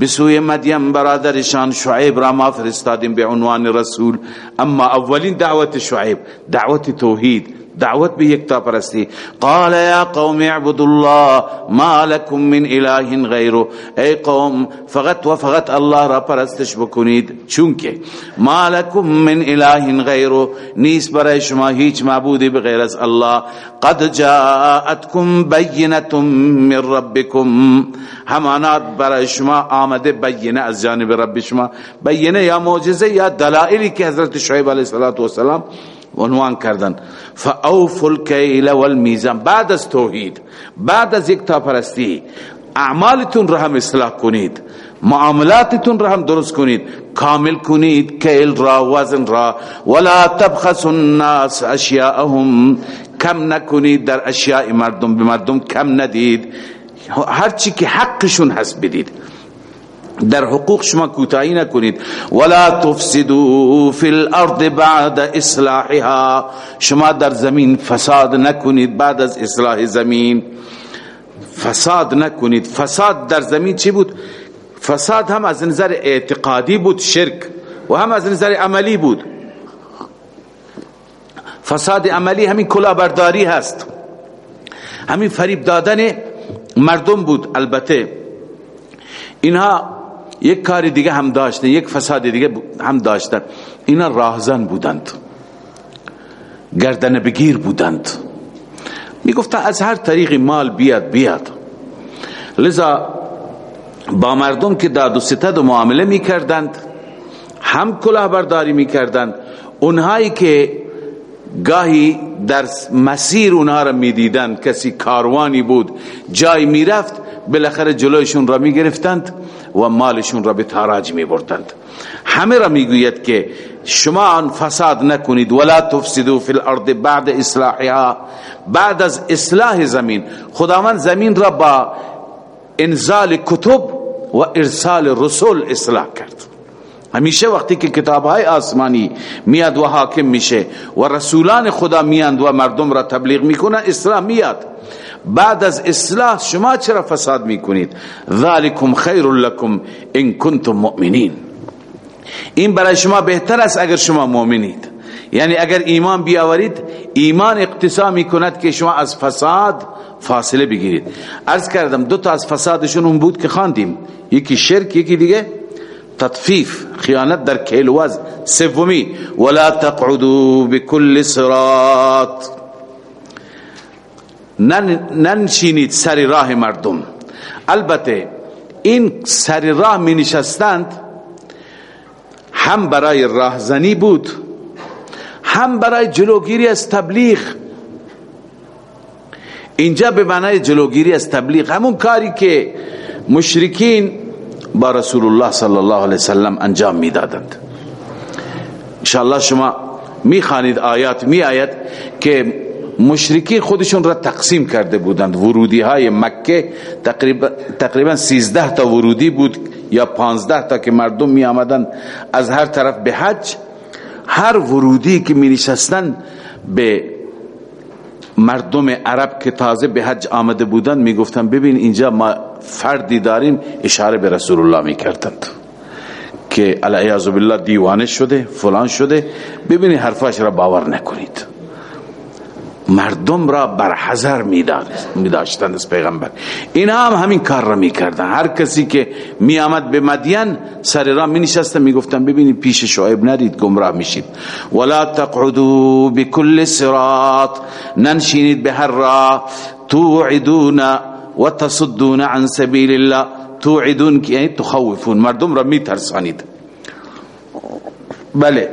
بسوی مدیم برادر عشان شعیب فرستادیم به عنوان رسول اما اولین دعوت شعیب دعوت توحید دعوت بھی یکتا پرستی قال یا قوم اعبدوا الله ما لكم من اله ای قوم فقط و فقط الله را پرستش بکنید چونکه ما لكم من اله نیست برای شما هیچ معبودی پرہن غیر الله قد جاءتكم بینه من برای شما آمده بینه از جانب رب شما بینه یا معجزه یا دلائلی که حضرت شعیب علیه السلات وسلام عنوان کردن الکیل والمیزان بعد بعد از از توحید او فلمی اعمالتون را هم اصلاح کنید معاملاتتون را هم درست کنید کامل کنید کیل را وزن را ولا تبخس الناس اشیاءهم کم نکنید در اشیاء مردم به مردم کم ندید هرچی که حقشون هست بدید در حقوق شما شما کوتاهی نکنید نکنید نکنید ولا تفسدوا الارض بعد بعد اصلاحها در در زمین زمین زمین فساد فساد فساد فساد از اصلاح چی بود هم از نظر اعتقادی بود شرک و هم از نظر عملی بود فساد عملی همین کلاهبرداری هست همین فریب دادن مردم بود البته اینها یک کاری دیگه هم داشتن یک فساد دیگه هم داشتن اینا راهزن بودند گردن بگیر بودند می گفتن از هر طریقی مال بیاد بیاد لذا با مردم که داد و ستد و معامله می کردند هم کلاهبرداری می کردند اونهایی که گاهی در مسیر اونها را می دیدند کسی کاروانی بود جای می رفت بالاخره جلویشون را می گرفتند و مالشون را را به تاراج می بردند همه که شما آن فساد نکنید ولا فی الارض بعد بعد اصلاحها از اصلاح زمین زمین خداوند را با انزال کتب و ارسال رسول اصلاح کرد همیشه وقتی که کتاب های آسمانی میاد و حاکم میشه و رسولان خدا میاند و مردم را تبلیغ میکنن اسلام میاد بعد از اصلاح شما چرا فساد میکنید ذالکم خیر لکم ان کنتم مؤمنین این برای شما بهتر است اگر شما مؤمنید یعنی اگر ایمان بیاورید ایمان اقتصا میکند که شما از فساد فاصله بگیرید عرض کردم دو تا از فسادشون اون بود که خواندیم یکی شرک یکی دیگه تطفیف خیانت در کھیل صراط ننشینید سر راه مردم البته این سر راه می نشستند هم برای راهزنی بود هم برای جلوگیری از تبلیغ اینجا به معنای جلوگیری از تبلیغ همون کاری که مشرکین با رسول الله صلی الله علیه وسلم انجام میدادند انشاءالله شما میخوانید آیات می آید که مشرکی خودشون را تقسیم کرده بودند ورودی های مکه تقریبا, تقریبا سیزده تا ورودی بود یا پانزده تا که مردم می آمدند از هر طرف به حج هر ورودی که می نشستن به مردم عرب که تازه به حج آمده بودند می گفتن ببین اینجا ما فردی داریم اشاره به رسول الله می کردند که الیعظو بالله دیوانه شده فلان شده ببینی حرفاش را باور نکنید مردم را برحضر می داشتند از پیغمبر اینا هم همین کار را می کردن. هر کسی که می آمد به مدین سر را می نشستن می گفتن ببینی پیش شعب ندید گمراه می شید ولا تقعدو بکل سرات ننشینید به هر را توعدونه عن عن الله الله توعدون تخوفون مردم را میترسانید بله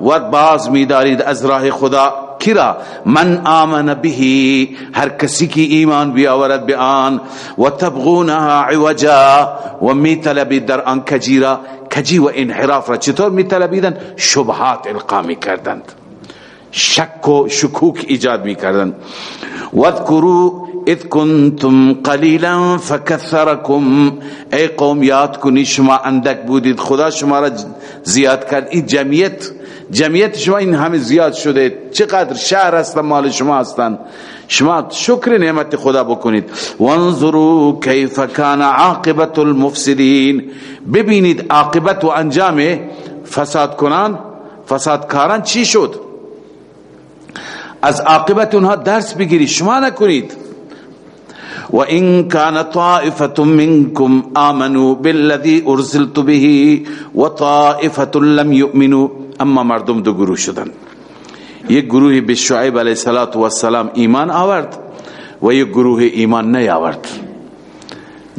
و باز میدارید از راه خدا کرا من آمن به هر کسی کی ایمان بیاورد به آن آن و و و تبغونها عوجا در کجی انحراف را چطور شبهات شک و شکوک ایجاد وذکرو اذ کنتم قلیلا فکثرکم ای قوم یاد کنی شما شما شما اندک بودید خدا را زیاد زیاد کرد این این جمعیت جمعیت همه شده چقدر شهر هستن مال شما هستن شما شکر نعمت خدا بکنید وانظرو کیف کان عاقبت المفسدین ببینید عاقبت و انجام فساد کنان فساد کاران چی شد از عاقبت اونها درس شما نکنید و این کان بعد یہ آمنوا ہی ارسلت به و لم اما مردم دو گروه سلام ایمان آورت و یہ گرو ہے ایمان گروه ایمان نیاورد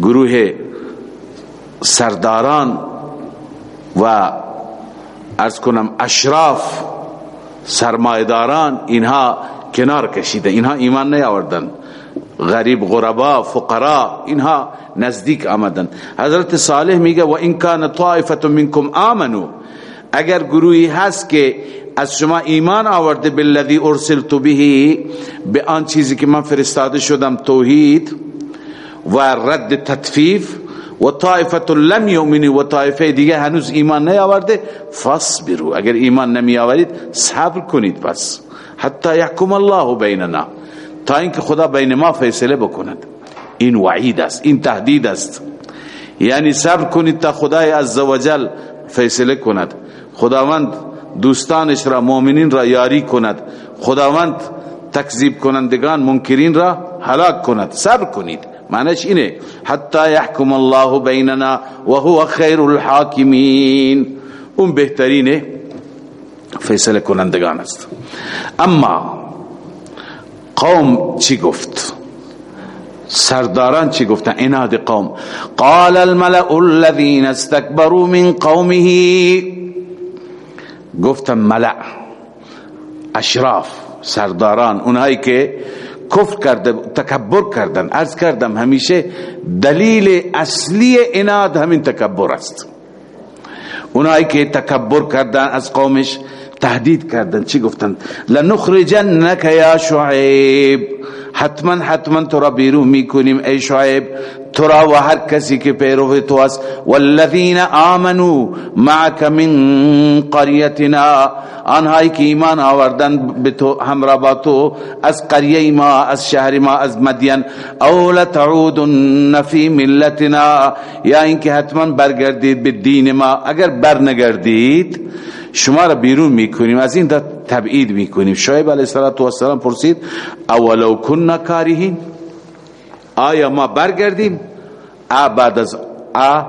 گروه سرداران و ارز کنم اشراف سرمائے داران انہا کنار کشید اینها ایمان نیاوردن غریب غربا فقرا اینها نزدیک آمدن حضرت صالح میگه و انکا کان طائفه منکم آمن اگر گروهی هست که از شما ایمان آورده بالذی ارسلت به به آن چیزی که من فرستاده شدم توحید و رد تطفیف و طائفت لم یؤمنی و طائفه دیگه هنوز ایمان نیاورده فاصبروا اگر ایمان نمی آورید صبر کنید بس حتی یحکم الله بیننا تا اینکه خدا بین ما فیصله بکند این وعید است این تهدید است یعنی صبر کنید تا خدای عزوجل فیصله کند خداوند دوستانش را مؤمنین را یاری کند خداوند تکذیب کنندگان منکرین را هلاک کند صبر کنید معنیش اینه حتی یحکم الله بیننا و هو خیر الحاکمین اون فیصله کنندگان است اما قوم چی گفت سرداران چی گفتن اناد قوم قال الملأ الذين استكبروا من قومه گفتن ملأ اشراف سرداران که کفر کرده تکبر کردن کردم همیشه دلیل اصلی اناد همین تکبر است اونایی که تکبر کردن از قومش تهدید کردن چی گفتن لنخرجنک یا شعیب حتما حتما تو را بیرون میکنیم ای شعیب و هر کسی که که پیرو تو تو تو است والذین آمنو معک من قریتنا آنهایی ایمان آوردن به به همراه با از از از قریه ما ما ما شهر مدین ملتنا یا اینکه حتما برگردید دین اگر برنگردید شما را بیرون میکنیم از این تبعید میکنیم تھونا علیه السلام پرسید اولو فرصید اوکھاری آیا ما برگردیم آ بعد از آ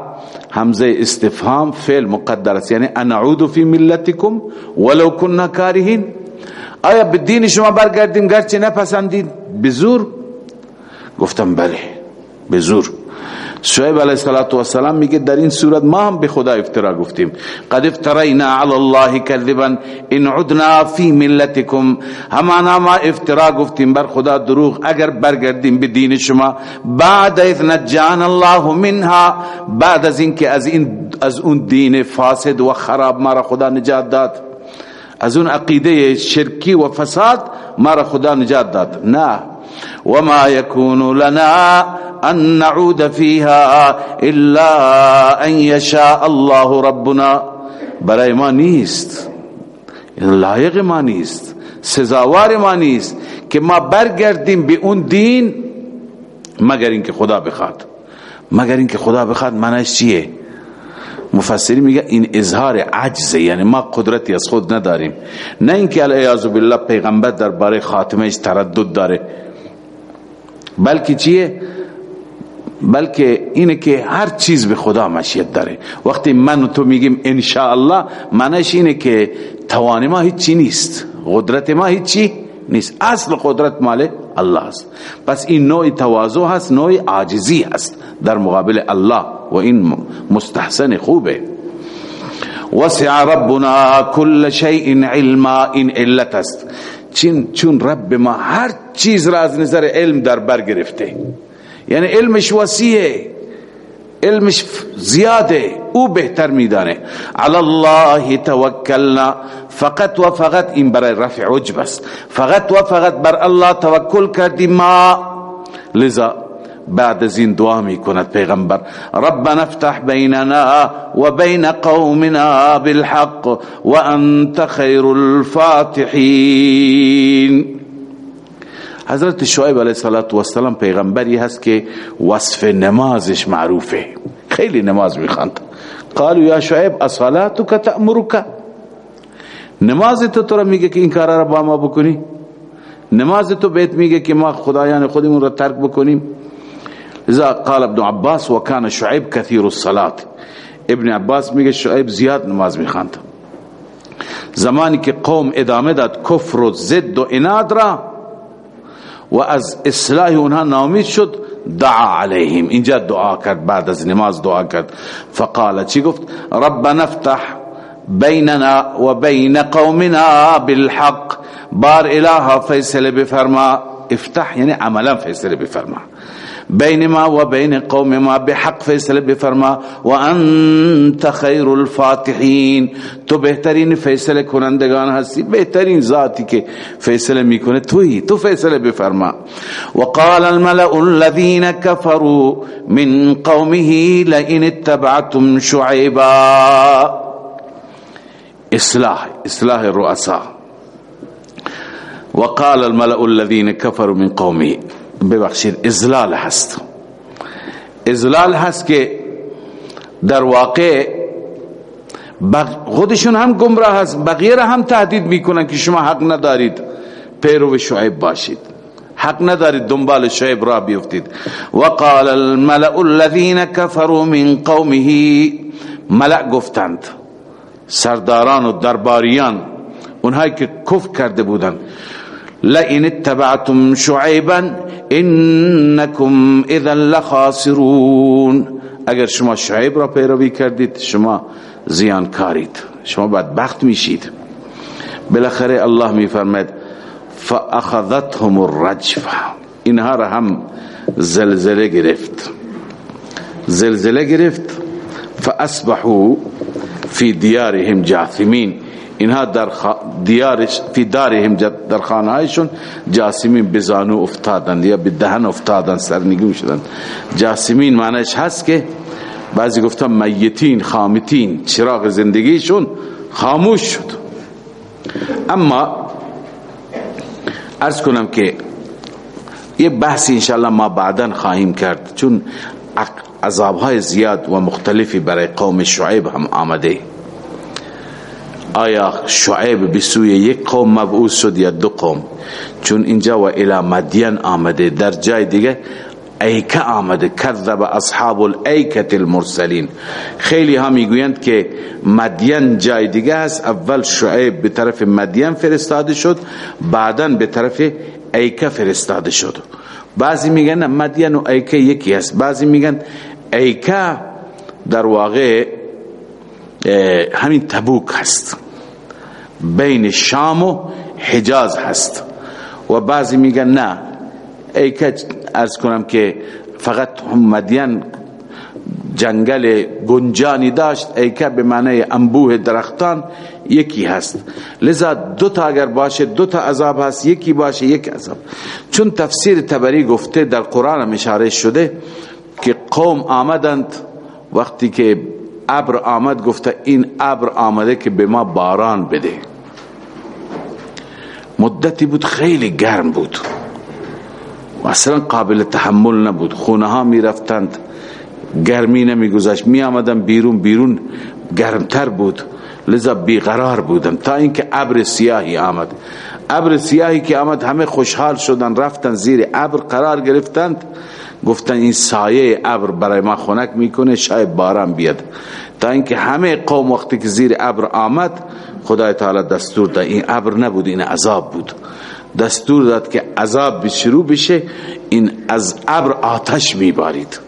حمزه استفهام فعل مقدر است یعنی انعود فی ملتکم ولو کننا کارهین آیا به دین شما برگردیم گرچه نپسندید بزور گفتم بله بزور شعیب علیہ السلام میگه در این این صورت ما ما هم به به خدا خدا افترا افترا گفتیم گفتیم قد افترینا الله الله کذبا ان عدنا فی ملتکم همانا بر دروغ اگر برگردیم دین شما بعد بعد از از نجان منها اینکه از اون دین فاسد و خراب ما را خدا نجات داد از اون عقیده شرکی و فساد ما را خدا نجات داد نه وما لنا ان نعود فيها الا ان يشاء الله ربنا برای ما نیست این یعنی لایق ما نیست سزاوار ما نیست که ما برگردیم به اون دین مگر اینکه خدا بخواد مگر اینکه خدا بخواد معنیش چیه مفسری میگه این اظهار عجز یعنی ما قدرتی از خود نداریم نه اینکه الیاذ بالله پیغمبر درباره خاتمه تردد داره بلکه چیه بلکه اینه که هر چیز به خدا مشیت داره وقتی من و تو میگیم ان منش اینه که توان ما هیچی نیست قدرت ما هیچی نیست اصل قدرت مال الله است پس این نوع تواضع هست نوع عاجزی هست در مقابل الله و این مستحسن خوبه وسع ربنا كل شيء علما این علت است چون رب ما هر چیز را از نظر علم در بر گرفته یعنی علمش وسیعه علمش زیاده او بهتر میدانه علی الله توکلنا فقط و فقط این برای رفع عجب است فقط و فقط بر الله توکل کردیم ما لذا بعد از این دعا میکند پیغمبر رب نفتح بیننا و بین قومنا بالحق و انت خیر الفاتحین حضرت شعیب علیه السلام پیغمبری هست که وصف نمازش معروفه خیلی نماز میخواند قالو یا شعیب اصالاتو که تأمرو که نماز تو تو را میگه که این کارا را با ما بکنی نماز تو بهت میگه که ما خدایان خودمون را ترک بکنیم لذا قال ابن عباس و کان شعیب کثیر الصلاة ابن عباس میگه شعیب زیاد نماز میخواند زمانی که قوم ادامه داد کفر و زد و اناد را و از اصلاح اونها نامید شد دعا علیهم اینجا دعا کرد بعد از نماز دعا کرد فقال چی گفت رب نفتح بیننا و بین قومنا بالحق بار اله فیصله بفرما افتح یعنی عملا فیصله بفرما بین ما و بین قوم ما بحق فیصله بفرما و انت خیر الفاتحین تو بهترین فیصله کنندگان هستی بهترین ذاتی که فیصله میکنه توی تو فیصله بفرما و قال الملأ الذين كفروا من قومه لئن اتبعتم شعيبا اصلاح اصلاح الرؤساء وقال الملأ الذين كفروا من قومه ببخشید ازلال هست ازلال هست که در واقع خودشون هم هم گمراه هست تهدید میکنن که شما حق ندارید ندارید پیرو شعیب شعیب باشید حق دنبال را بیفتید وقال الملأ الذين كفروا من قومه ملأ گفتند سرداران و درباریان اونهایی که کفر کرده بودند لئن اتبعتم شعیبا انکم اذا لخاسرون اگر شما شعیب را پیروی کردید شما زیان کارید شما بدبخت میشید بالاخره الله میفرماید فاخذتهم الرجفه اینها را هم زلزله گرفت زلزله گرفت فاصبحوا فی دیارهم جاثمین اینها در دیارش فی دارهم در خانهایشون جاسمین به زانو افتادند یا به دهن افتادند سرنگون شدند جاسمین معنیش هست که بعضی گفتن میتین خامتین چراغ زندگیشون خاموش شد اما ارز کنم که یه بحثی انشاءالله ما بعدا خواهیم کرد چون عذابهای زیاد و مختلفی برای قوم شعیب هم آمده آیا شعیب یک قوم قوم مبعوث شد یا دو چون اینجا و مدین مدین آمده آمده در جای جای دیگه دیگه ایکه کذب اصحاب الایکه المرسلین خیلی ها میگویند که است اول شعیب به طرف مدین فرستاده شد بعدا به طرف ایکه فرستاده شد بعضی میگن مدین و ایکه یکی است بعضی میگن ایکه در واقع همین تبوک هست بین شام و حجاز هست و بعضی میگن نه ای که ارز کنم که فقط مدین جنگل گنجانی داشت ای که به معنی انبوه درختان یکی هست لذا دو تا اگر باشه دو تا عذاب هست یکی باشه یک عذاب چون تفسیر تبری گفته در قرآن هم اشاره شده که قوم آمدند وقتی که ابر آمد گفته این ابر آمده که به ما باران بده مدتی بود خیلی گرم بود و اصلا قابل تحمل نبود خونه ها می رفتند گرمی نمی گذاشت می آمدن بیرون بیرون گرمتر بود لذا بیقرار بودم تا اینکه ابر سیاهی آمد ابر سیاهی که آمد همه خوشحال شدن رفتن زیر ابر قرار گرفتند گفتن این سایه ابر برای ما خنک میکنه شاید باران بیاد تا اینکه همه قوم وقتی که زیر ابر آمد خدای تعالی دستور داد این ابر نبود این عذاب بود دستور داد که عذاب شروع بشه این از ابر آتش میبارید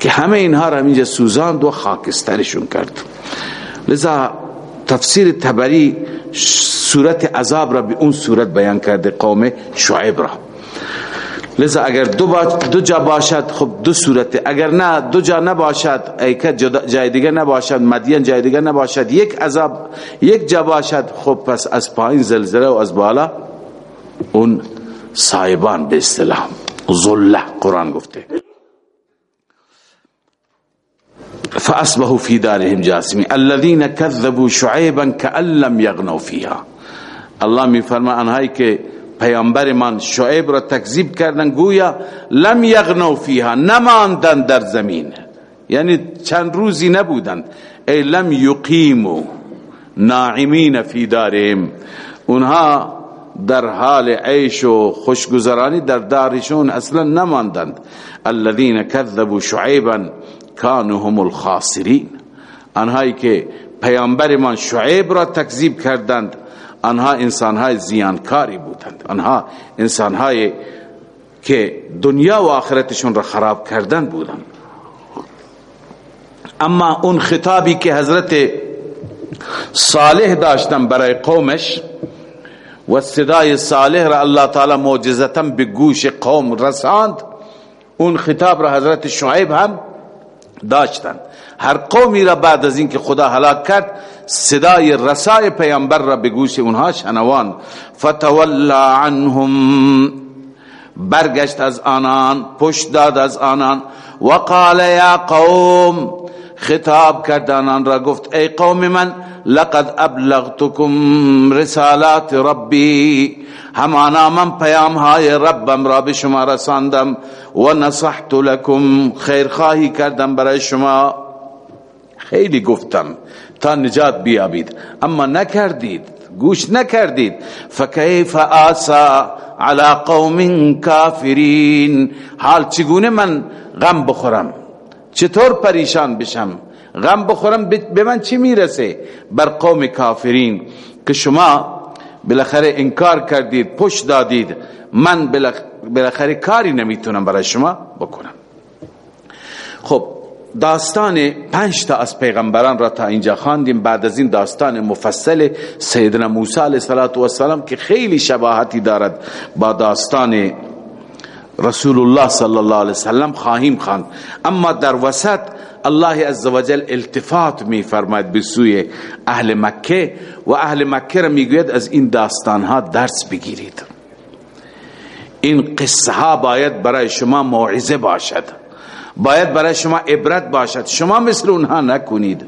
که همه اینها را همینجا سوزاند و خاکسترشون کرد لذا تفسیر تبری صورت عذاب را به اون صورت بیان کرده قوم شعب را لذا اگر دو, دو جا باشد خب دو صورت اگر نه دو جا نباشد ایک جای دیگه نباشد مدین جای دیگه نباشد یک عذاب یک جا باشد خب پس از پایین زلزله و از بالا اون سایبان به اسطلاح ظله قرآن گفته فَأَصْبَهُ فِي دَارِهِمْ جَاسِمِينَ الَّذِينَ كَذَّبُوا شُعَيْبًا كَأَلَّمْ يَغْنَوْ فِيهَا الله می فرما انهایی که پیامبر من شعیب را تکذیب کردن گویا لم یغنو فیها نماندن در زمین یعنی چند روزی نبودند ای لم یقیمو ناعمین فی داریم اونها در حال ہال ایشو خوشگزار مان دن اللہ خر زبو شعیب خان خاصرین انہای کے بھائی امبر امان شعیب را تکذیب کردند آنها انسانهای زیانکاری بودند آنها انسانهای که دنیا و آخرتشون را خراب کردن بودند اما اون خطابی که حضرت صالح داشتن برای قومش و صدای صالح را الله تعالی معجزتاً به گوش قوم رساند اون خطاب را حضرت شعیب هم داشتند هر قومی را بعد از اینکه خدا هلاک کرد صدای رسای پیامبر ہلاکت سیدا یسائے انہا شنوان قوم خطاب کرد آنان را گفت ای قوم من لقد ابلغتكم رسالات ربی همانا من پیام های ربم را به رب شمار دم وسطم خیر خای کردم برای شما خیلی گفتم تا نجات بیابید اما نکردید گوش نکردید فکیف آسا على قوم کافرین حال چگونه من غم بخورم چطور پریشان بشم غم بخورم به من چی میرسه بر قوم کافرین که شما بالاخره انکار کردید پشت دادید من بالاخره کاری نمیتونم برای شما بکنم خب داستان پنج تا از پیغمبران را تا اینجا خواندیم بعد از این داستان مفصل سیدنا موسی علیه السلام که خیلی شباهتی دارد با داستان رسول الله صلی الله علیه وسلم خواهیم خواند اما در وسط الله عزوجل التفات می فرماید به سوی اهل مکه و اهل مکه را میگوید از این داستان ها درس بگیرید این قصه ها باید برای شما موعظه باشد باید برای شما شما عبرت باشد مثل اونها نکنید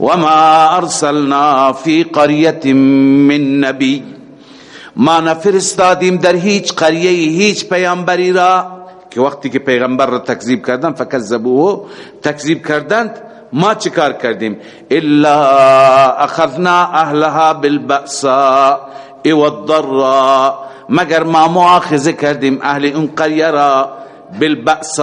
و ما ما ارسلنا فی قریت من نبی نفرستادیم در هیچ هیچ قریه پیامبری را که وقتی که پیغمبر را تکذیب تقسیب کرد تکذیب کردند ما چیکار کردیم الا اخذنا اهلها بالبأسا و الضرا مگر ما مامو کردیم اهل اون قریه را بالبس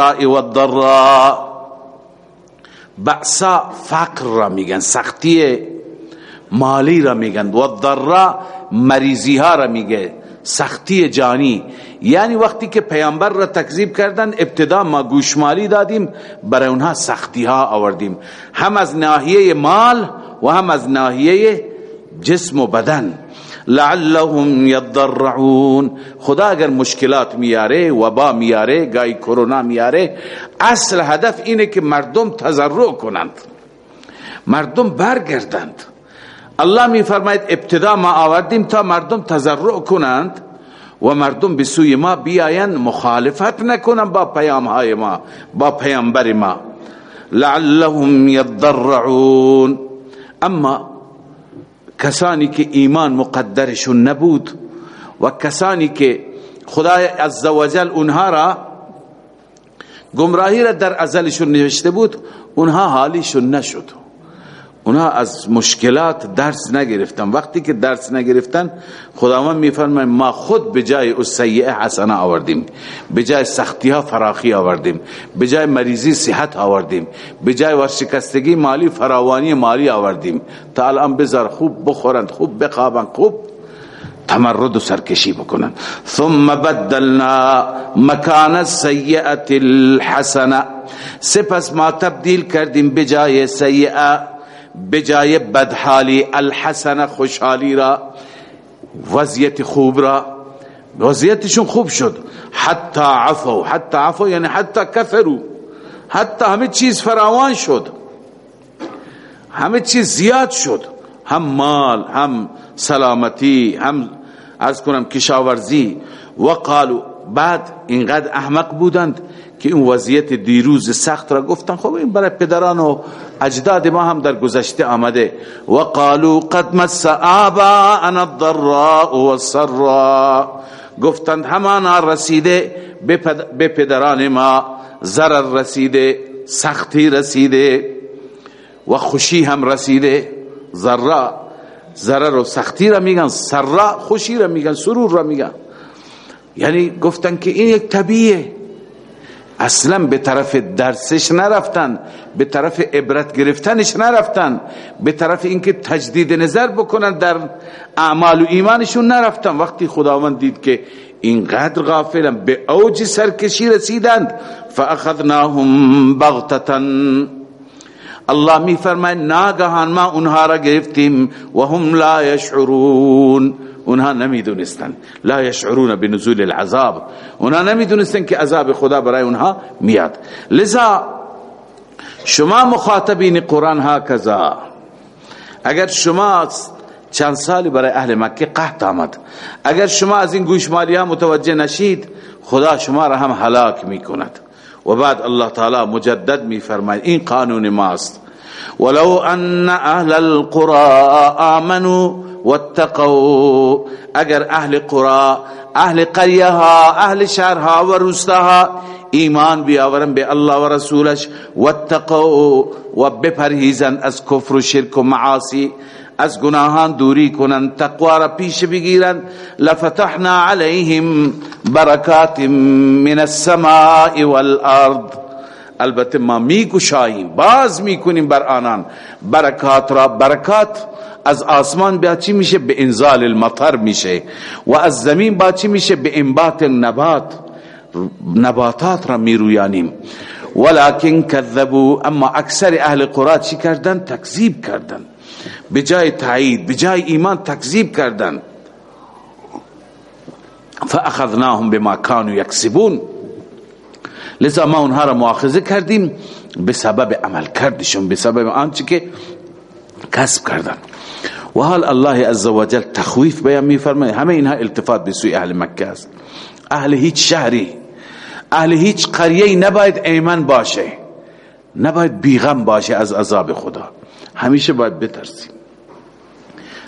فقر را میگن سختی مالی را میگن و ها را میگه سختی جانی یعنی وقتی که پیامبر را تکذیب کردن ابتدا ما گوشمالی دادیم برای اونها سختی ها آوردیم هم از ناحیه مال و هم از ناحیه جسم و بدن لعلهم یضرعون خدا اگر مشکلات میاره وبا میاره گای کرونا میاره اصل هدف اینه که مردم تضرع کنند مردم برگردند الله میفرماید ابتدا ما آوردیم تا مردم تضرع کنند و مردم به سوی ما بیایند مخالفت نکنند با پیام های ما با پیامبر ما لعلهم یضرعون اما کسانی که ایمان مقدرشون نبود و کسانی که خدای عزوجل اونها را گمراهی را در ازلشون نوشته بود اونها حالیشون نشد گرفتن از مشکلات درس نگرفتن نگرفتن وقتی که درس خداوند میفرماید ما خود به جای گرفت سیئه حسنه آوردیم به جای سختی ها فراخی آوردیم به جای مریضی صحت آوردیم به جای ورشکستگی مالی فراوانی مالی آوردیم تا الان بزر خوب بخورند خوب بخوابند خوب تمرد و سرکشی تھمر ثم بدلنا مکان الحسنه سپس ما تبدیل کردیم دم بجائے سیاح بجای بدحالی الحسن خوشحالی را وضعیت خوب را وضعیتشون خوب شد حتی عفو حتی عفو یعنی حتی کفرو حتی همه چیز فراوان شد همه چیز زیاد شد هم مال هم سلامتی هم ارز کنم کشاورزی و قالو بعد اینقدر احمق بودند که این وضعیت دیروز سخت را گفتن خب این برای پدران و اجداد ما هم در گذشته آمده و قد مس الضراء گفتند همانا رسیده به پدران ما ضرر رسیده سختی رسیده و خوشی هم رسیده ذرا ضرر و سختی را رمیگا سرا خوشی را میگن سرور را میگن یعنی گفتن که این یک طبیعه اصلا به به به طرف طرف طرف درسش نرفتن نرفتن نرفتن عبرت گرفتنش اینکه تجدید نظر بکنن در اعمال و ایمانشون وقتی خداوند دید که اینقدر غافلن به اوج سرکشی رسیدند فاخذناهم بغتتا الله می فرمائے نہ اونها اونها نمیدونستن نمیدونستن لا یشعرون بنزول العذاب که عذاب خدا برای برای اونها میاد لذا شما شما شما شما مخاطبین قرآن ها ها کذا اگر اگر چند سالی اهل مکه قحط آمد از این این گوشمالی متوجه نشید خدا را هم و بعد الله تعالی مجدد قانون ماست ولو ان اهل اللہ آمنوا واتقوا تکو اگر اہل خرا اہل قریہ اهل شهرها و روستاها ایمان بیاورن به الله و رسولش واتقوا و بپرهیزن از کفر و شرک و معاصی از گناهان دوری کنن تقوا را پیش بگیرن لفتحنا علیهم برکات من السماء والارض البته البتہ مامی کشاہی بازمی بر آنان برکات راہ برکات از آسمان بیا چی میشه به انزال المطر میشه و از زمین با چی میشه به انبات نبات نباتات را میرویانیم ولیکن کذبو اما اکثر اهل قرآن چی کردن تکذیب کردن بجای تعیید بجای ایمان تکذیب کردن فاخذناهم بما كانوا يكسبون لذا ما اونها را مؤاخذه کردیم به سبب عمل کردشون به سبب آنچه که کسب کردن و حال الله عز و جل تخویف بیان می فرمه همه اینها التفات به سوی اهل مکه است اهل هیچ شهری اهل هیچ قریه نباید ایمن باشه نباید بیغم باشه از عذاب خدا همیشه باید بترسیم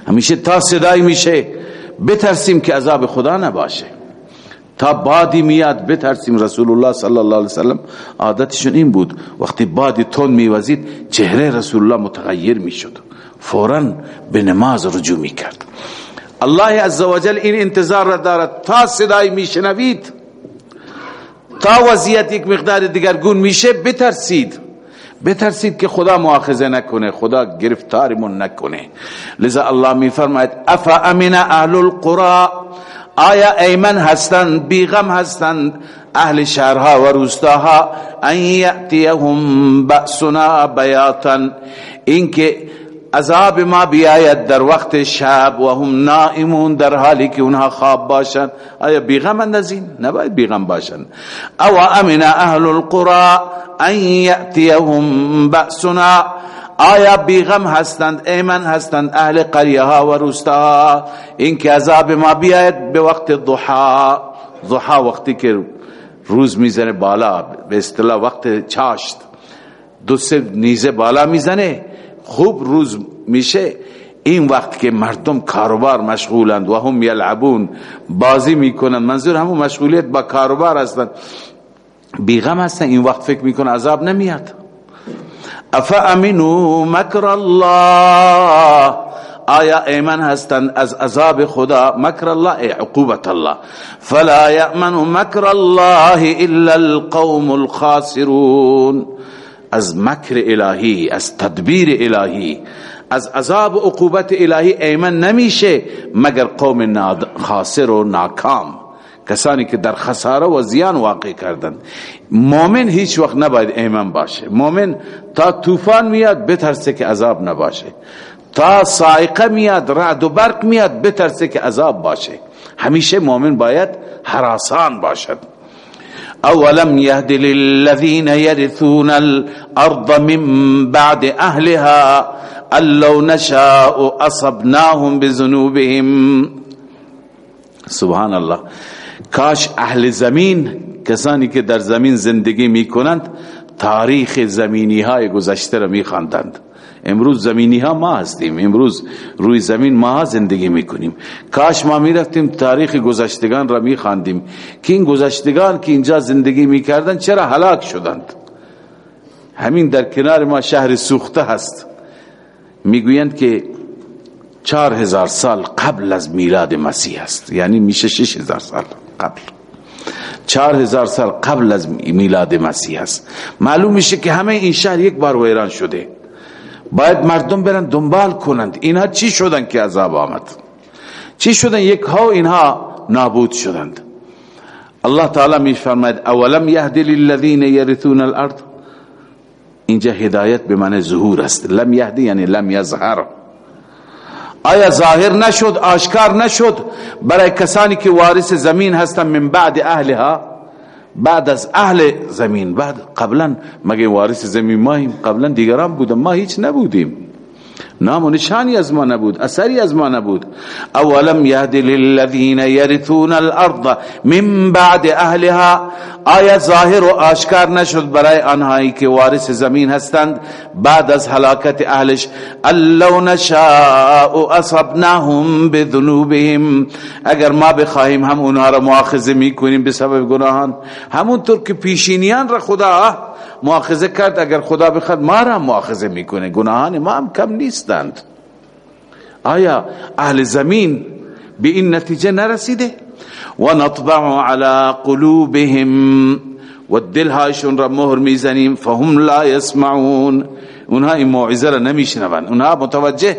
همیشه تا صدای میشه بترسیم که عذاب خدا نباشه تا بادی میاد بترسیم رسول الله صلی الله علیه وسلم عادتشون این بود وقتی بادی تون میوزید چهره رسول الله متغیر میشد فورا به نماز رجوع می کرد الله عزوجل این انتظار را دارد تا صدای می شنوید تا وضعیت یک مقدار دیگرگون گون میشه بترسید بترسید که خدا مؤاخذه نکنه خدا گرفتارمون نکنه لذا الله می فرماید افا امن اهل القرى آیا ایمن هستند بیغم هستند اهل شهرها و روستاها ان یاتیهم باسنا بیاتا اینکه عذاب ما بیاید در وقت شب و هم نائمون در حالی که اونها خواب باشند آیا بیغم اندازین؟ نباید بیغم باشند او امن اهل القرى ان یأتیهم بأسنا آیا بیغم هستند ایمن هستند اهل قریه ها و روستا این که عذاب ما بیاید به وقت ضحا ضحا وقتی که روز میزنه بالا به اسطلاح وقت چاشت دو سه نیزه بالا میزنه خوب روز میشه این وقت که مردم کاروبار مشغولند و هم یلعبون بازی میکنند منظور همون مشغولیت با کاروبار هستند بیغم این وقت فکر مشغول عذاب نمیاد افا امین مکر الله آیا ایمن هستند از عذاب خدا مکر الله ای عقوبت الله فلا یأمن مکر الله الا القوم الخاسرون از مکر الهی از تدبیر الهی از عذاب و عقوبت الهی ایمن نمیشه مگر قوم خاسر و ناکام کسانی که در خساره و زیان واقع کردن مومن ایمن باشه مومن تا طوفان میاد بترسه که عذاب نباشه تا سائقه میاد رعد و برق میاد بترسه که عذاب باشه همیشه مومن باید حراسان باشد اولم يهد للذين يرثون الارض من بعد اهلها نشاء اصبناهم بذنوبهم سبحان الله کاش اهل زمین کسانی که در زمین زندگی میکنند تاریخ زمینی های گذشته را میخواندند امروز زمینی ها ما هستیم امروز روی زمین ما زندگی میکنیم کاش ما میرفتیم تاریخ گذشتگان را میخاندیم که این گذشتگان که اینجا زندگی میکردن چرا حلاک شدند همین در کنار ما شهر سوخته هست میگویند که چار هزار سال قبل از میلاد مسیح است یعنی میشه شش هزار سال قبل چار هزار سال قبل از میلاد مسیح است معلوم میشه که همه این شهر یک بار ویران شده باید مردم برن دنبال کنند اینها چی شدن که عذاب آمد چی شدن یک ها اینها نابود شدند الله تعالی می فرماید اولم یهدی للذین یرثون الارض اینجا هدایت به معنی ظهور است لم یهدی یعنی لم یظهر آیا ظاهر نشد آشکار نشد برای کسانی که وارث زمین هستند من بعد اهلها بعد از اهل زمین بعد قبلا قبلا مگه وارث زمین دیگران ما هیچ نبودیم نام و نشانی از ما نبود اثری از ما نبود اولم یهد للذین یرثون الارض من بعد اهلها آیا ظاهر و آشکار نشد برای آنهایی که وارث زمین هستند بعد از حلاکت اهلش اللو نشاء و اصبناهم بذنوبهم اگر ما بخواهیم هم اونها را معاخذه میکنیم به سبب گناهان همونطور که پیشینیان را خدا معاخذه کرد اگر خدا بخواد ما را معاخذه میکنه گناهان ما هم کم نیستند آیا اهل زمین به این نتیجه نرسیده؟ ونطبع على قلوبهم را را مهر میزنیم فهم لا يسمعون اونها اونها این موعظه نمیشنون متوجه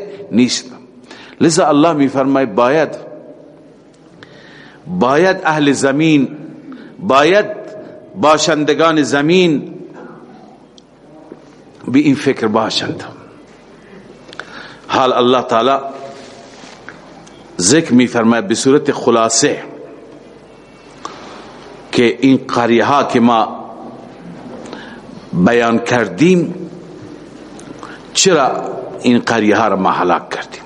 لذا الله میفرمای باید باید باید اهل زمین زمین باشندگان به این فکر باشند حال الله تعالی ذکر فرمائے به صورت خلاصه که این قریه ها که ما بیان کردیم چرا این قریه ها را ما حلاک کردیم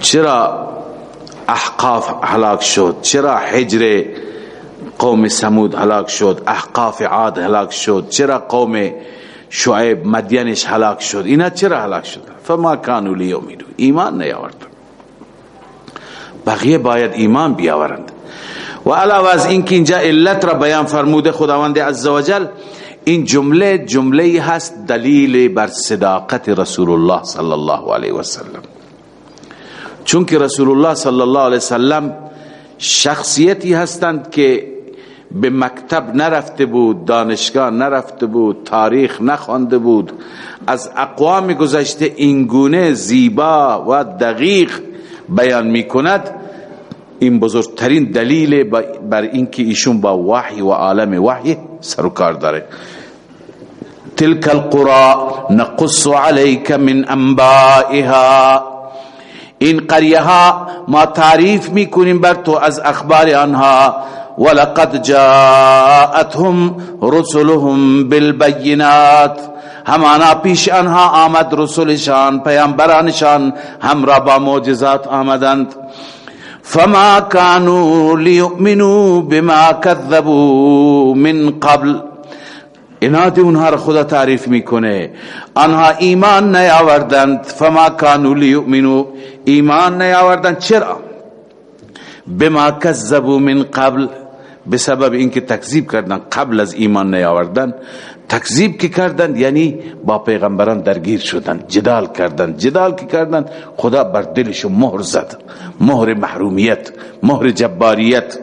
چرا احقاف حلاک شد چرا حجر قوم سمود حلاک شد احقاف عاد حلاک شد چرا قوم شعیب مدینش حلاک شد اینا چرا حلاک شد فما کانو لیومیدو ایمان نیاورد بقیه باید ایمان بیاورند و علاوه از اینکه اینجا علت را بیان فرموده خداوند عزوجل این جمله جمله هست دلیل بر صداقت رسول الله صلی الله علیه و سلم چون که رسول الله صلی الله علیه و سلم شخصیتی هستند که به مکتب نرفته بود دانشگاه نرفته بود تاریخ نخوانده بود از اقوام گذشته اینگونه زیبا و دقیق بیان میکند کند این بزرگترین دلیل بر اینکه ایشون با وحی وحی و عالم داره نقص عليك واہ واحد ان کرا ما تعریف میکنیم بر تو از اخبار آنها ولقد جاءتهم رسلهم بالبينات همانا پیش آنها آمد رسولشان پیامبرانشان همرا با معجزات آمدند فما كانوا ليؤمنوا بما كذبوا من قبل اونها را خدا تعریف میکنه آنها ایمان نیاوردند فما کانو لیمان ایمان نیاوردند چرا بما کر من قبل بسبب اینکه تکذیب کردن قبل از ایمان نیا تکذیب که کردن یعنی با پیغمبران درگیر شدن جدال کردن جدال که کردن خدا بر مهر زد مهر محرومیت مهر جباریت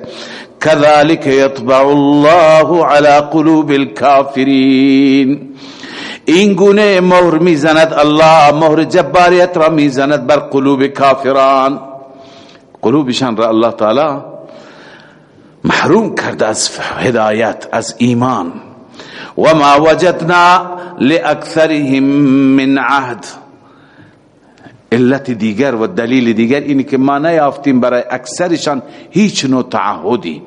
الله على قلوب جباری این گونه مهر میزند الله مهر جباریت را میزند بر قلوب کافران قلوبشان را الله تعالی محروم کرده از هدایت از ایمان وما وجدنا من عهد عهد علت دیگر دیگر و و دلیل که که ما نیافتیم برای اکثرشان هیچ نوع تعهدی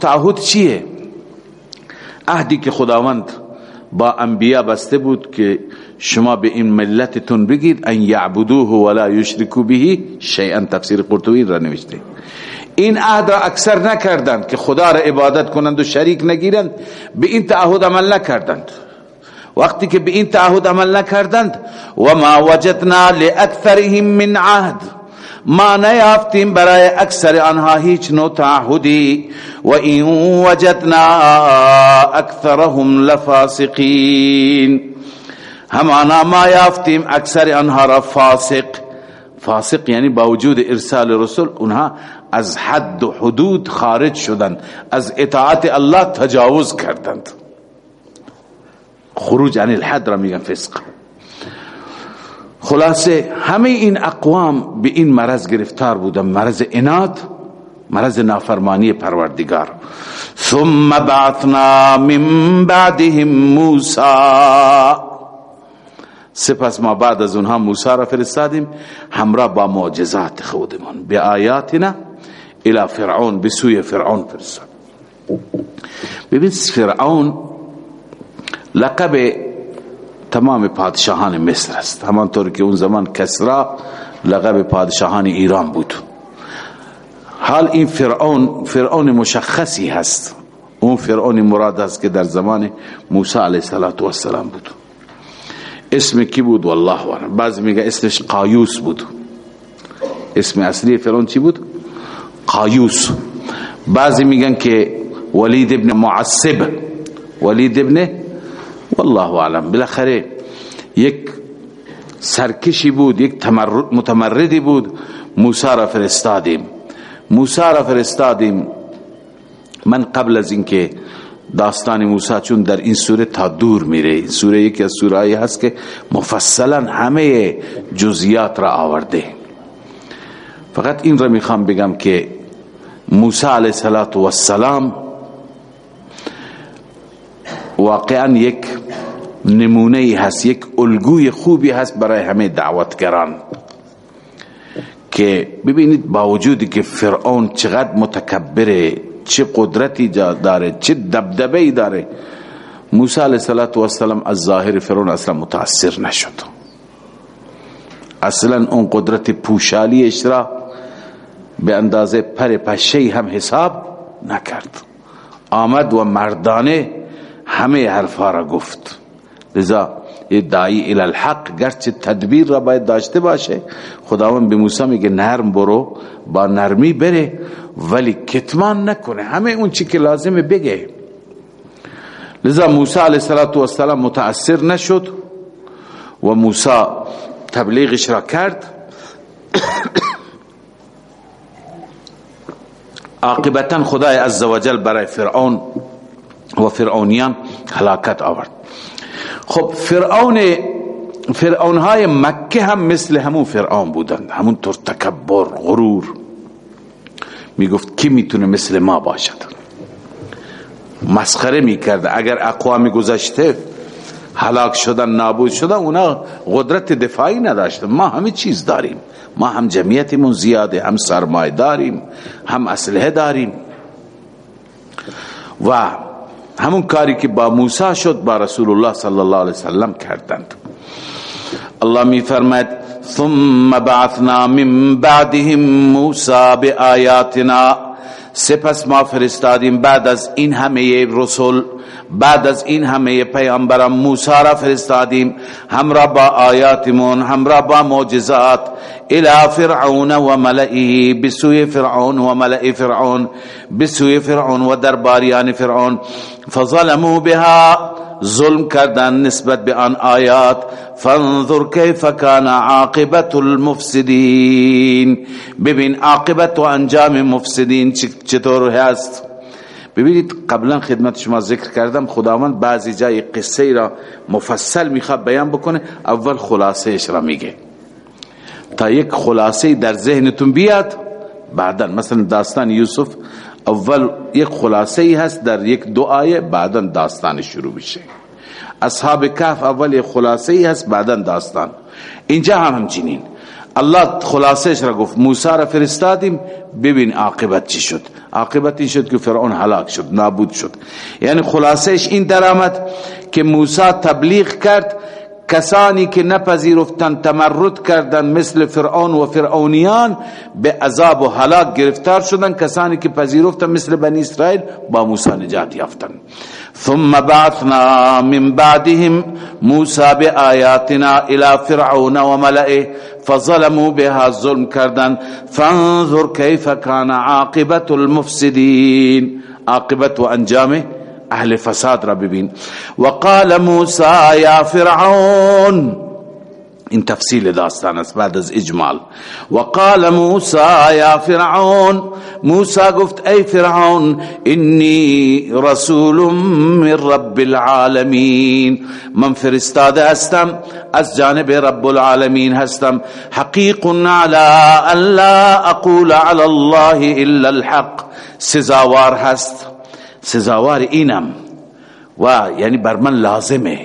تعهد چیه؟ عهدی خداوند با انبیا بسته بود که شما به این ملتتون بگید ان یعبدوه ولا یشرکو شیئا تفسیر بل را نوشته این عهد را اکثر نکردند که خدا را عبادت کنند و شریک نگیرند به به این این این تعهد تعهد عمل عمل نکردند نکردند وقتی که و و ما ما ما وجدنا وجدنا من عهد نیافتیم برای اکثر اکثر آنها آنها هیچ نوع تعهدی اکثرهم لفاسقین همانا یافتیم را فاسق فاسق یعنی باوجود ارسال رسول اونها از حد و حدود خارج شدند از اطاعت الله تجاوز کردند خروج عن الحد را میگن فسق خلاصه همه این اقوام به این مرض گرفتار بودن مرض اناد مرض نافرمانی پروردگار ثم بعثنا من بعدهم موسی سپس ما بعد از اونها موسی را فرستادیم همراه با معجزات خودمان به آیاتنا الى فرعون فرعون فرعون فرعون فرعون فرعون فرستاد لقب لقب تمام پادشاهان پادشاهان مصر است همانطور که اون اون زمان کسرا ایران بود حال این مشخصی هست مراد است که در زمان موسی علیه السلام بود اسم کی بود بود والله بعضی میگه اسمش قایوس اسم اصلی فرعون چی بود قایوس بعضی میگن که ولید ولید ابن ابن معصب والله بالاخره یک یک سرکشی بود بود متمردی موسی را فرستادیم موسی را فرستادیم من قبل از اینکه داستان موسی چون در این سوره تا دور میره این سوره یکی از سورایی هست که مفصلا همه جزیات را آورده فقط این را میخوام بگم که واقعا علیہ نمونه هست واقع الگوی خوبی هست برای برائے ہمیں دعوت کران کہ باوجود کہ فرعون چقدر متکبره چ قدرتی ادارے موسا علیہ از وسلم فرون اصلا متاثر نہ اون قدرتی پھوشالی اشرا به اندازه پر پشهی هم حساب نکرد آمد و مردانه همه حرفا را گفت لذا یه دایی الالحق گرچه تدبیر را باید داشته باشه خداوند به موسی میگه نرم برو با نرمی بره ولی کتمان نکنه همه اون چی که لازمه بگه لذا موسی علیه السلام متاثر نشد و موسی تبلیغش را کرد عاقبتا خدای عزوجل برای فرعون و فرعونیان هلاکت آورد خب فرعون فرعون های مکه هم مثل همون فرعون بودند همون طور تکبر غرور میگفت کی میتونه مثل ما باشد مسخره میکرد اگر اقوام گذشته حلاک شدن نابود شدن اونا قدرت دفاعی نداشتن ما همه چیز داریم ما هم جمعیتمون زیاده هم سرمایه داریم هم اسلحه داریم و همون کاری که با موسی شد با رسول الله صلی الله علیه وسلم کردند الله می فرماید ثم بعثنا من بعدهم موسی بآیاتنا سپس ما فرستادیم بعد از این همه رسول بعد از این همه پیامبرم موسی را فرستادیم همرا با آیاتمون همرا با معجزات الى فرعون و ملئه بسوی فرعون و ملئ فرعون بسوی فرعون و درباریان فرعون فظلموا بها ظلم کردن نسبت به آن آیات فانظر کیف کان عاقبت المفسدین ببین عاقبت و انجام مفسدین مفصدین چتور ببینید قبلا خدمت شما ذکر کردم خداوند بعضی جای قصه را مفصل میخواد بیان بکنه اول خلاصهش را میگه تا یک خلاصه در ذهنتون بیاد بعدا مثلا داستان یوسف اول یک خلاصه ای هست در یک دعای بعدا داستان شروع میشه اصحاب کهف اول یک خلاصه ای هست بعدا داستان اینجا هم همچنین الله خلاصش را گفت موسی را فرستادیم ببین عاقبت چی شد عاقبت این شد که فرعون هلاک شد نابود شد یعنی خلاصش این درآمد که موسی تبلیغ کرد کسانی که نپذیرفتن تمرد کردن مثل فرعون و فرعونیان به عذاب و حلاق گرفتار شدن کسانی که پذیرفتن مثل بنی اسرائیل با موسی نجات یافتن ثم بعثنا من بعدهم موسى بآياتنا إلى فرعون وملئه فظلموا بها الظلم کردن فانظر كيف كان عاقبة المفسدين عاقبة وانجام اهل فساد ربی بین وقال موسى يا فرعون این تفصیل داستان است بعد از اجمال موسی فرعون فرعون گفت ای انی رسول من رب العالمین من فرستاده هستم هستم از جانب رب العالمین حقیق على على ان لا اقول الله الا الحق سزاوار هست سزاوار اینم و یعنی بر من برمن لازم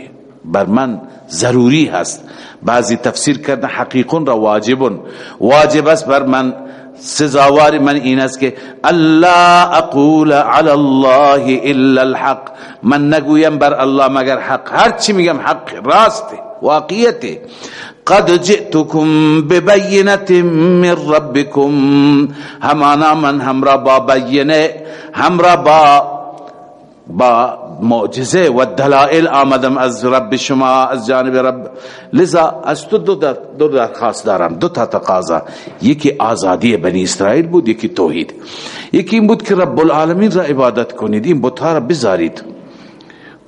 برمن ضروری هست بعضی تفسیر کردن حقیقون را واجبون واجب است است بر من من سزاوار این که الله الله اقول علی الا الحق من نگویم بر الله مگر حق هر چی میگم حق راسته واقعیته قد جئتكم ہمانا من ربكم همانا من همرا با بینه همرا با با معجزه و دلائل آمدم از رب شما از جانب رب لذا از تو دو, در دو درخواست دارم دو تا تقاضا یکی آزادی بنی اسرائیل بود یکی توحید یکی این بود که رب العالمین را عبادت کنید این بطه را بذارید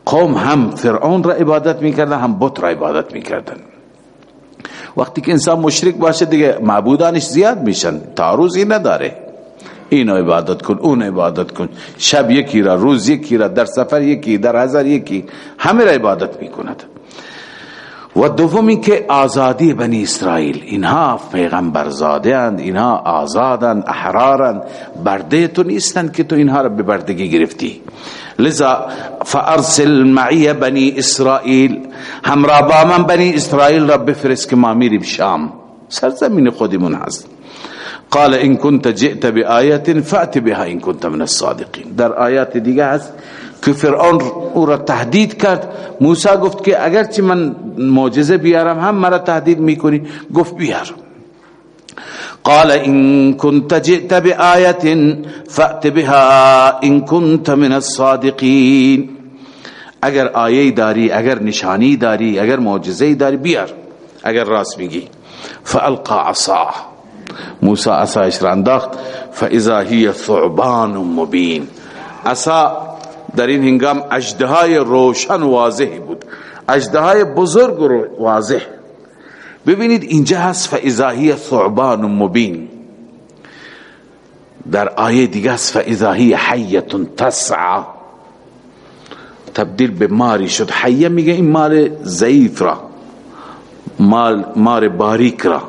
قوم هم فرعون را عبادت میکردن هم بط را عبادت میکردن وقتی که انسان مشرک باشه دیگه معبودانش زیاد میشن تعروضی نداره اینو عبادت کن اون عبادت کن شب یکی را روز یکی را در سفر یکی یکی در هزار همه را عبادت میکند و دومی که آزادی بنی اسرائیل اینها پیغمبر زاده اند اینها فیغم برزاد برده تو نس که تو اینها را به بردگی گرفتی لذا فارسل معی بنی اسرائیل همراه با من بنی اسرائیل را بفرست که ما میریم شام سرزمین خودمون منحصر قال ان ان كنت كنت جئت بآیت فأت بها من کالا انکن تج آیا انکن کالا انکن تج آیا تین فی انکن تمن سادقین اگر آیه داری اگر نشانی داری اگر معجزه داری بیار اگر راست میگی فالقى عصاه موسی عصایش را انداخت فاذا هی ثعبان مبین عصا در این هنگام اژدهای روشن واضح بود اژدهای بزرگ رو واضح ببینید اینجا هست فاذا هی ثعبان مبین در آیه دیگه است فاذا هی حیه تسعى تبدیل به ماری شد حیه میگه این مال ضعیف را مال مار باریک را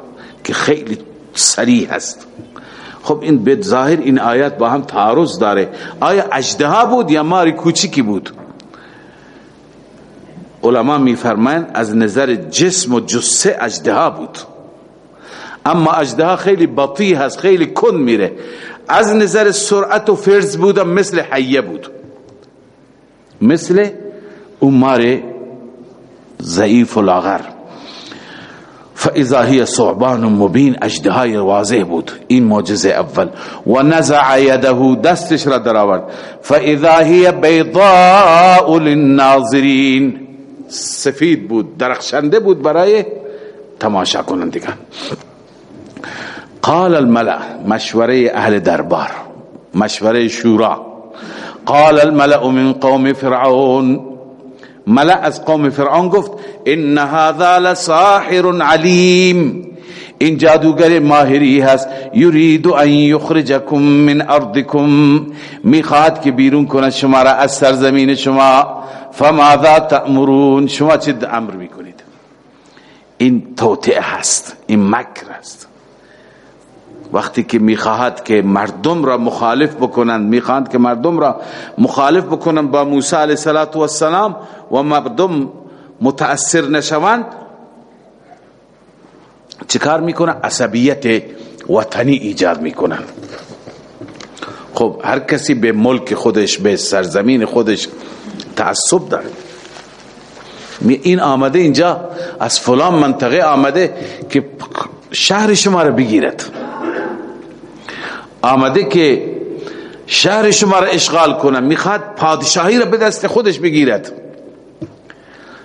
که خیلی سریع است خب این به ظاهر این آیات با هم تعارض داره آیا اجدها بود یا ماری کوچیکی بود علما میفرمایند از نظر جسم و جسه اجدها بود اما اجدها خیلی بطی هست خیلی کن میره از نظر سرعت و فرز بودم مثل حیه بود مثل اون ماری ضعیف و لاغر مبین اجدهای واضح بود بود بود این معجزه اول و نزع یده دستش را للناظرین سفید درخشنده برای تماشا کنندگان قال الملأ مشوره اهل دربار مشوره شورا قال الملأ من قوم فرعون ملع از قوم فرعون گفت ان هذا لساحر علیم این جادوگر ماهری هست یرید ان یخرجکم من ارضکم میخواد که بیرون شمارا شما را از سرزمین شما شما فماذا تأمرون چه امر میکنید این توطئه هست این مکر کو وقتی که میخواهد که مردم را مخالف بکنند میخواهد که مردم را مخالف بکنند با موسی علیه و السلام و مردم متأثر نشوند چکار میکنه عصبیت وطنی ایجاد میکنن خب هر کسی به ملک خودش به سرزمین خودش تعصب داره این آمده اینجا از فلان منطقه آمده که شهر شما رو بگیرد آمده که شهر شما را اشغال کنه میخواد پادشاهی را به دست خودش بگیرد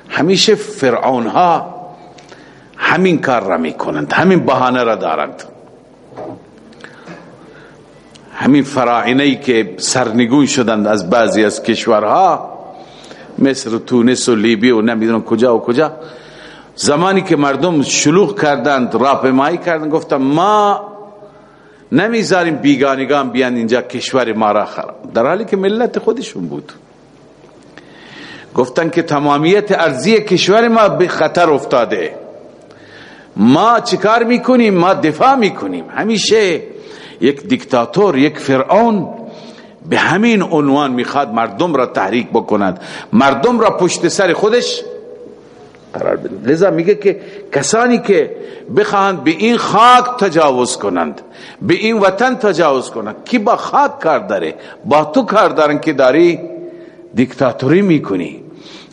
همیشه فرعون ها همین کار را میکنند همین بهانه را دارند همین فراعنه ای که سرنگون شدند از بعضی از کشورها مصر و تونس و لیبی و نمیدونم کجا و کجا زمانی که مردم شلوغ کردند راپمایی کردند گفتم ما نمیذاریم بیگانگان بیان اینجا کشور ما را خراب در حالی که ملت خودشون بود گفتن که تمامیت ارضی کشور ما به خطر افتاده ما چیکار میکنیم ما دفاع میکنیم همیشه یک دیکتاتور یک فرعون به همین عنوان میخواد مردم را تحریک بکند مردم را پشت سر خودش قرار بدن لذا میگه که کسانی که بخواهند به این خاک تجاوز کنند به این وطن تجاوز کنند کی با خاک کار داره با تو کار دارن که داری دیکتاتوری میکنی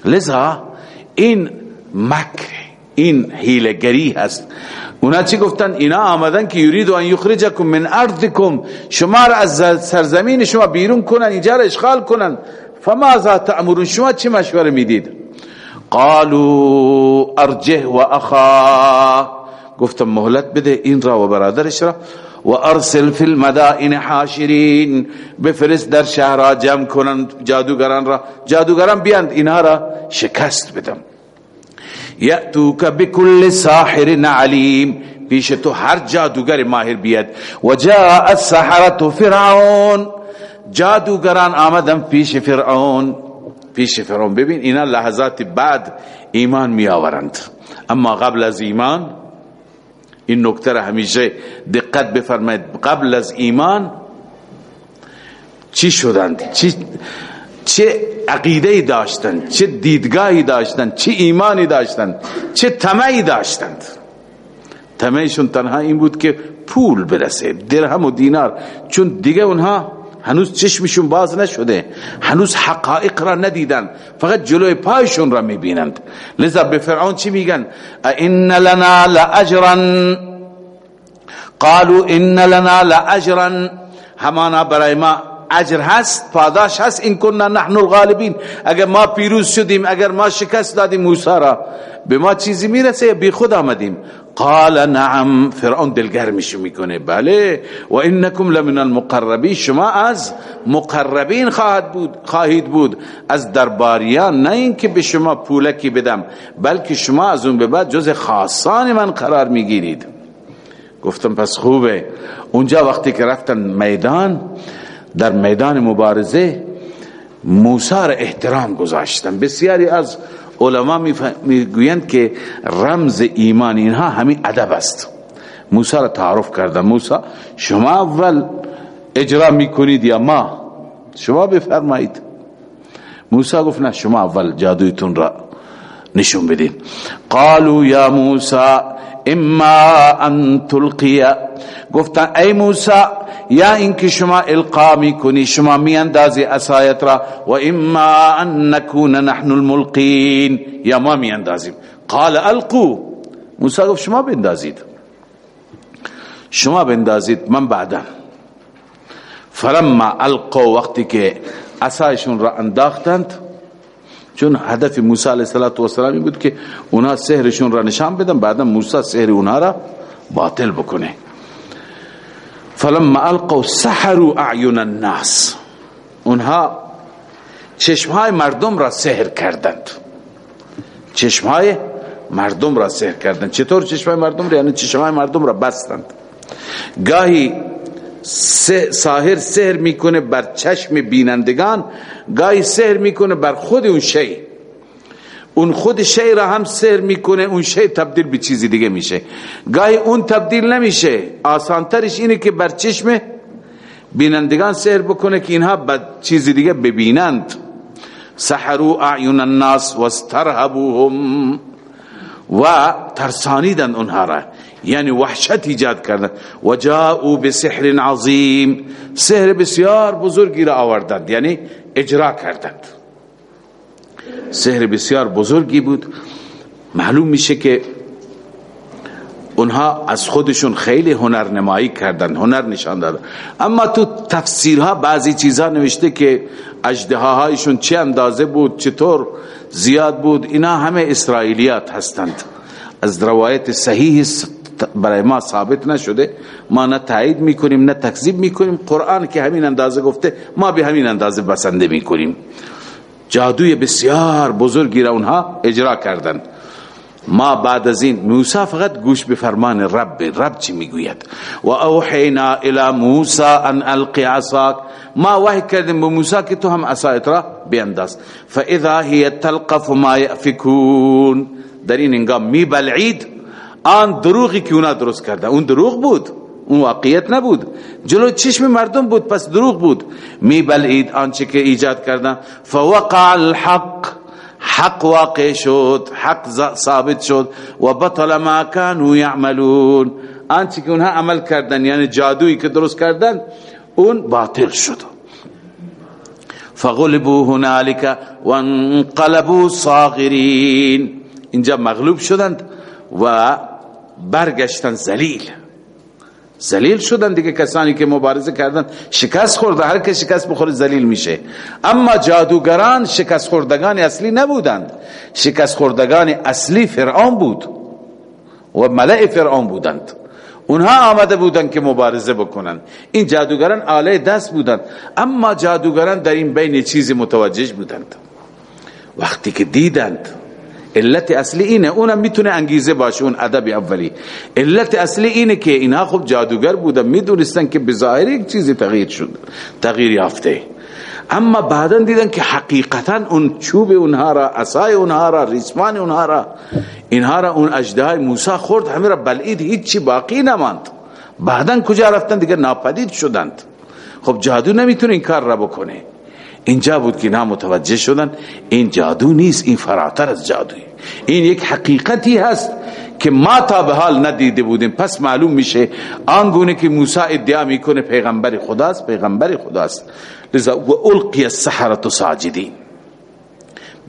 لذا این مکر این حیلگری هست اونا چی گفتن اینا آمدن که یرید و ان یخرجکم من ارضکم شما را از سرزمین شما بیرون کنن اینجا را اشغال کنن فما ذا تعمرون شما چی مشوره میدید قالوا ارجه و اخا گفتم مهلت بده این را و برادرش را و ارسل فی المدائن حاشرین بفرست در شهرها جمع کنند جادوگران را جادوگران بیاند اینها را شکست بدم یأتوک بكل ساحر علیم پیش تو هر جادوگر ماهر بیاد و جاء السحرة فرعون جادوگران آمدن پیش فرعون پیش فرعون ببین اینا لحظات بعد ایمان می آورند اما قبل از ایمان این نکته را همیشه دقت بفرمایید قبل از ایمان چی شدند چی چه عقیده داشتند چه دیدگاهی داشتند چه ایمانی داشتند چه تمعی داشتند تمعشون تنها این بود که پول برسه درهم و دینار چون دیگه اونها هنوز چشمشون باز نشده هنوز حقائق را ندیدن فقط جلوی پایشون را میبینند لذا به فرعون چی میگن ان لنا لاجرا قالوا ان لنا لاجرا همانا برای ما اجر هست پاداش هست این کننا نحن الغالبین اگر ما پیروز شدیم اگر ما شکست دادیم موسی را به ما چیزی میرسه بی خود آمدیم قال نعم فرعون دلگرمش میکنه بله و انکم لمن المقربین شما از مقربین خواهد بود خواهید بود از درباریان نه اینکه به شما پولکی بدم بلکه شما از اون به بعد جز خاصان من قرار میگیرید گفتم پس خوبه اونجا وقتی که رفتن میدان در میدان مبارزه موسی را احترام گذاشتن بسیاری از میگویند که رمز ایمان اینها همین ادب است موسی را موسا موسی شما اول اجرا میکنید یا ما شما شما بفرمایید موسی موسی گفت نه اول جادویتون را نشون قالوا یا اما ان تلقی گفتن ای موسی یا اینکه شما القا میکنی شما میاندازی اسایت را و اما ان نكون نحن الملقین یا ما میاندازیم قال القو موسی گفت شما بندازید شما بندازید من بعدا فرما القو وقتی که عصایشون را انداختند چون هدف موسی علیه السلام بود که اونا سحرشون را نشان بدن بعدا موسی سحر اونا را باطل بکنه فلما القوا سحروا اعین الناس اونها چشمهای مردم را سحر کردند چشمهای مردم را سحر کردند چطور چشمهای مردم را یعنی چشمهای مردم را بستند گاهی ساحر سحر میکنه بر چشم بینندگان گاهی سحر میکنه بر خود اون شیء اون خود شی را هم سر میکنه اون شی تبدیل به چیزی دیگه میشه گاهی اون تبدیل نمیشه آسانترش اینه که بر چشم بینندگان سر بکنه که اینها به چیزی دیگه ببینند سحروا اعین الناس واسترهبوهم و ترسانیدند اونها را یعنی وحشت ایجاد کردن و جاءوا بسحر عظیم سحر بسیار بزرگی را آوردند یعنی اجرا کردند سحر بسیار بزرگی بود معلوم میشه که اونها از خودشون خیلی هنر نمایی کردن هنر نشان دادن اما تو تفسیرها بعضی چیزها نوشته که اجدهاهایشون چه اندازه بود چطور زیاد بود اینا همه اسرائیلیات هستند از روایت صحیح برای ما ثابت نشده ما نه تایید میکنیم نه تکذیب میکنیم قرآن که همین اندازه گفته ما به همین اندازه بسنده میکنیم جادوی بسیار بزرگی را را اونها اجرا ما ما ما بعد از این این موسی موسی موسی فقط گوش به به فرمان رب رب چی میگوید و اوحینا ان القی عصاک وحی کردیم که که تو هم عصایت بینداز فاذا هی تلقف در انگام آن دروغی اونا درست کرده اون دروغ بود اون واقعیت نبود جلو چشم مردم بود پس دروغ بود آنچه که ایجاد کردن فوقع الحق حق حق واقع شد شد ثابت و بطل ما کانو یعملون آنچه که اونها عمل کردن یعنی جادویی که درست کردن اون باطل شد جادوست صاغرین اینجا مغلوب شدند و برگشتن شدن زلیل شدن دیگه کسانی که مبارزه کردن شکست خورده هر که شکست بخوره زلیل میشه اما جادوگران شکست خوردگان اصلی نبودند شکست خوردگان اصلی فرعون بود و ملع فرعون بودند اونها آمده بودند که مبارزه بکنن این جادوگران آله دست بودند اما جادوگران در این بین چیزی متوجه بودند وقتی که دیدند علت اصلی اینه اونم میتونه انگیزه باشه اون ادب اولی علت اصلی اینه که اینا خب جادوگر بودن میدونستن که بظاهر یک چیزی تغییر شد تغییر یافته اما بعدا دیدن که حقیقتا اون چوب اونها را اسای اونها را ریسمان اونها را اینها را اون اجدهای موسی خورد همه را بلعید هیچی باقی نماند بعدا کجا رفتن دیگه ناپدید شدند خب جادو نمیتونه این کار را بکنه اینجا بود که نام فراتر از جادوی این یک جادو هست که ما تا به حال ندیده بودیم پس معلوم میشه آنگونه که موسی ادعا میکنه پیغمبر خداست پیغمبر خداست لذا و القی السحرة ساجدین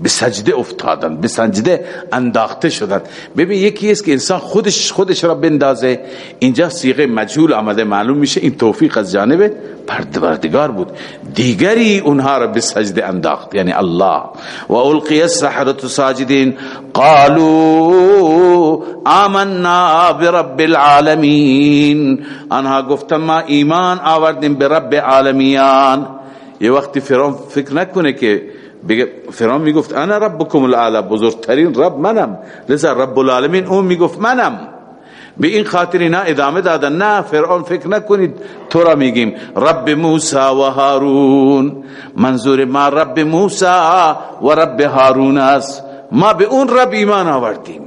به سجده افتادن به سجده انداخته شدن ببین یکی است که انسان خودش خودش را بندازه اینجا سیغه مجهول آمده معلوم میشه این توفیق از جانب پردبردگار بود دیگری اونها را به سجده انداخت یعنی الله و القی السحرت ساجدین قالو آمنا برب العالمین آنها گفتن ما ایمان آوردیم به رب عالمیان یه وقتی فرام فکر نکنه که فرعون فرعون میگفت میگفت انا ربکم بزرگترین رب رب رب منم منم لذا العالمین اون به این خاطر ادامه دادن نه فکر نکنید تو را میگیم موسی و هارون منظور ما رب موسی و رب هارون است ما به اون رب ایمان آوردیم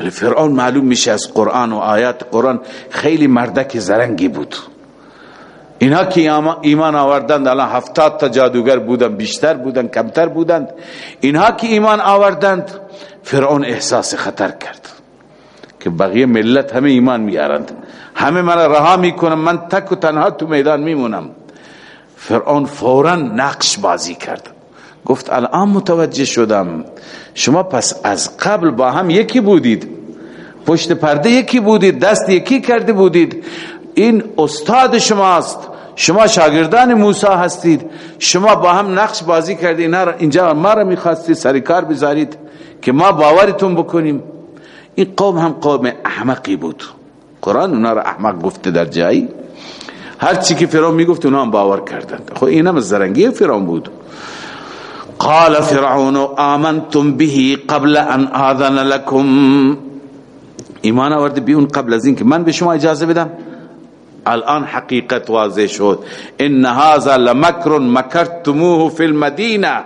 ولی فرعون معلوم میشه از قرآن و آیات قرآن خیلی مردک زرنگی بود اینا که ایمان آوردند الان هفتاد تا جادوگر بودن بیشتر بودن کمتر بودند اینها که ایمان آوردند فرعون احساس خطر کرد که بقیه ملت همه ایمان میارند همه من رها میکنم من تک و تنها تو میدان میمونم فرعون فورا نقش بازی کرد گفت الان متوجه شدم شما پس از قبل با هم یکی بودید پشت پرده یکی بودید دست یکی کرده بودید این استاد شماست شما شاگردان موسی هستید شما با هم نقش بازی کردید نه اینجا ما را میخواستید سرکار بذارید که ما باورتون بکنیم این قوم هم قوم احمقی بود قرآن اونا را احمق گفته در جایی هر چی که فرعون میگفت اونا هم باور کردند خب این هم زرنگی فرعون بود قال فرعون آمنتم به قبل ان آذن لكم ایمان آورد اون قبل از اینکه من به شما اجازه بدم الان حقیقت واضح شد ان هذا لمکر مکرتموه فی المدینه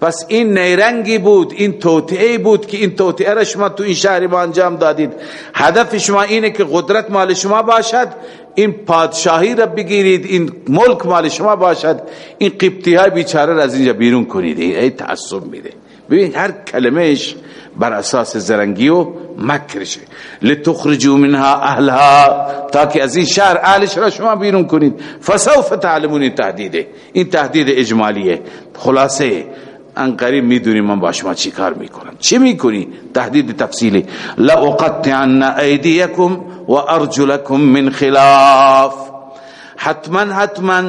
پس این نیرنگی بود این توطئه بود که این توطئه را شما تو این شهر ما انجام دادید هدف شما اینه که قدرت مال شما باشد این پادشاهی را بگیرید این ملک مال شما باشد این قبطی های بیچاره را از اینجا بیرون کنید ای تعصب میده ببین هر کلمهش بر اساس زرنگی و مکر شه لتخرجو منها اهلها تاکہ از این شهر اهلش را شما بیرون کنید فسوف تعلمونی تهدیده این تهدید اجمالیه خلاصه ان انقریب میدونی من با شما چی کار میکنم چی میکنی تهدید تفصیلی لأقطعن ایدیکم و ارجلکم من خلاف حتما حتما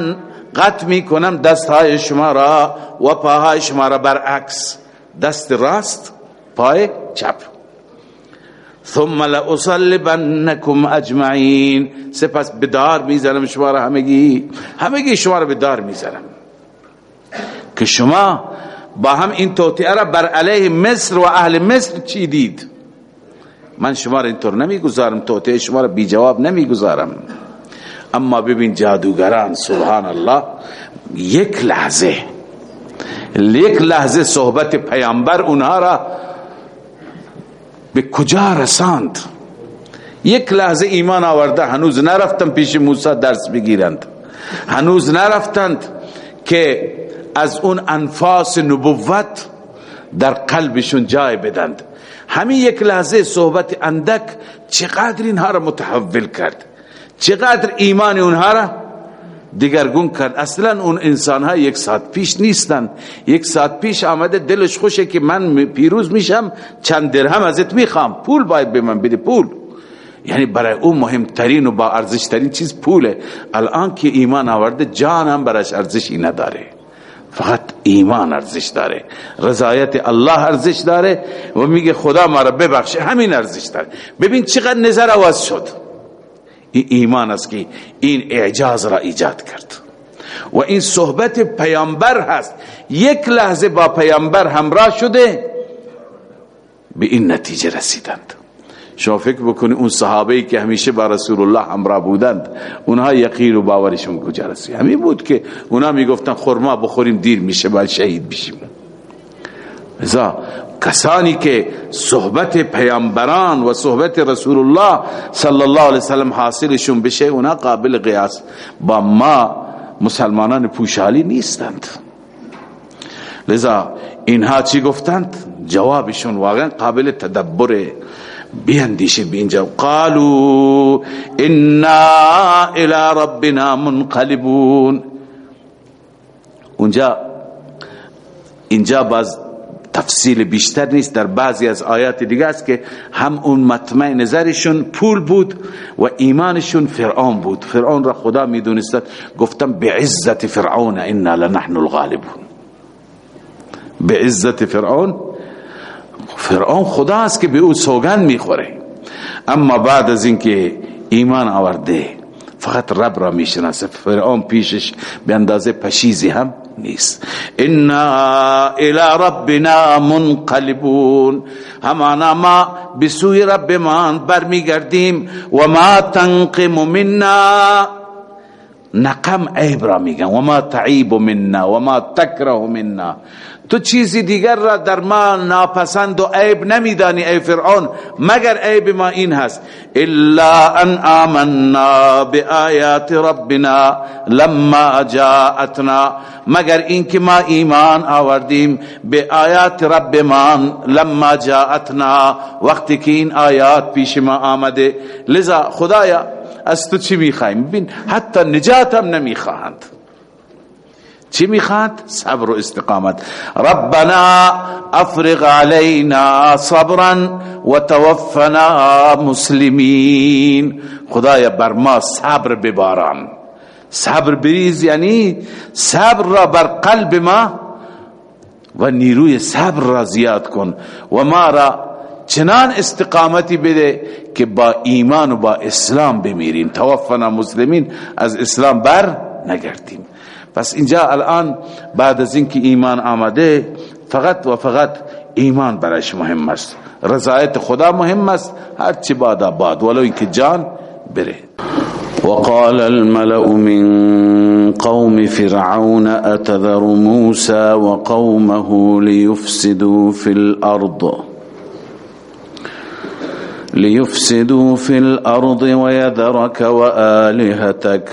قط میکنم دست های شما را و پاهای شما را برعکس دست راست پای چپ ثم لأصلبنكم اجمعین سپس بدار میزنم شما را همگی همگی شما را بدار میزنم که شما با هم این توطئه را بر علیه مصر و اهل مصر چیدید من شما را اینطور نمیگذارم توطئه شما را بی جواب نمیگذارم اما ببین جادوگران سبحان الله یک لحظه یک لحظه صحبت پیامبر اونها را به کجا رساند یک لحظه ایمان آورده هنوز نرفتن پیش موسی درس بگیرند هنوز نرفتند که از اون انفاس نبوت در قلبشون جای بدند همین یک لحظه صحبت اندک چقدر اینها را متحول کرد چقدر ایمان اونها را دیگرگون کرد اصلا اون انسان ها یک ساعت پیش نیستن یک ساعت پیش آمده دلش خوشه که من پیروز میشم چند درهم ازت میخوام پول باید به من بده پول یعنی برای او مهمترین و با ارزشترین چیز پوله الان که ایمان آورده جان هم براش ارزشی نداره فقط ایمان ارزش داره رضایت الله ارزش داره و میگه خدا ما را ببخشه همین ارزش داره ببین چقدر نظر عوض شد این ایمان است که این اعجاز را ایجاد کرد و این صحبت پیامبر هست یک لحظه با پیامبر همراه شده به این نتیجه رسیدند شما فکر بکنید اون صحابه که همیشه با رسول الله همراه بودند اونها یقین و باورشون کجا رسید همین بود که اونها میگفتن خورما بخوریم دیر میشه باید شهید بشیم کسانی که صحبت پیامبران و صحبت رسول الله صلی الله علیه وسلم حاصلشون بشه اونا قابل قیاس با ما مسلمانان پوشالی نیستند لذا اینها چی گفتند جوابشون واقعا قابل تدبره بیندیشه بینجا قالو انا الى ربنا منقلبون اونجا اینجا باز تفصیل بیشتر نیست در بعضی از آیات دیگه است که هم اون مطمع نظرشون پول بود و ایمانشون فرعون بود فرعون را خدا میدونستد گفتم به عزت فرعون انا لنحن الغالبون به عزت فرعون فرعون خدا است که به او سوگند میخوره اما بعد از اینکه ایمان آورده فقط رب را میشناسه فرعون پیشش به اندازه پشیزی هم نیست انا الى ربنا منقلبون همانا ما بسوی رب ما برمیگردیم و ما تنقم منا نقم عیب را میگن و ما تعیب منا و ما تکره منا تو چیزی دیگر را در ما ناپسند و عیب نمیدانی ای فرعون مگر عیب ما انکما ایمان آور دین بے آیا تربان لما جاءتنا جا اتنا وقت آیات پیش ما آمده لذا خدایا از تو چی حت نجات حتی نجاتم نمیخواهند چی میخواد صبر و استقامت ربنا افرغ علینا صبرا و توفنا مسلمین خدایا بر ما صبر بباران صبر بریز یعنی صبر را بر قلب ما و نیروی صبر را زیاد کن و ما را چنان استقامتی بده که با ایمان و با اسلام بمیریم توفنا مسلمین از اسلام بر نگردیم پس اینجا الان بعد از اینکه ایمان آمده فقط و فقط ایمان برایش مهم است رضایت خدا مهم است هرچی بادا باد ولو اینکه جان بره وقال الملأ من قوم فرعون موسى وقومه ليفسدوا ليفسدوا في في ويذرك آباد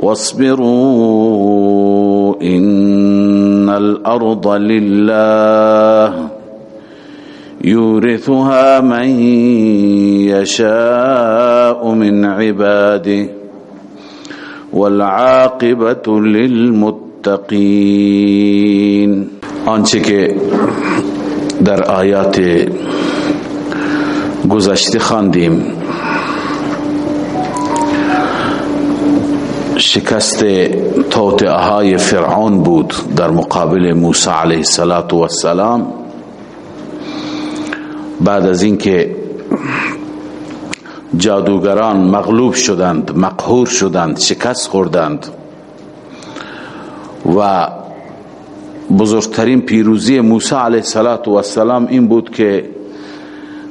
واصبروا إن الأرض لله يورثها من يشاء من عباده والعاقبة للمتقين آنچه که در آیات گزشت خاندیم شکست شخستر آن بدھ درمقابل موسا علیہ بعد از اینکه جادوگران مغلوب شدند مقهور شدند شکست خوردند و بزرگترین پیروزی موسی علیه علیہ این بود که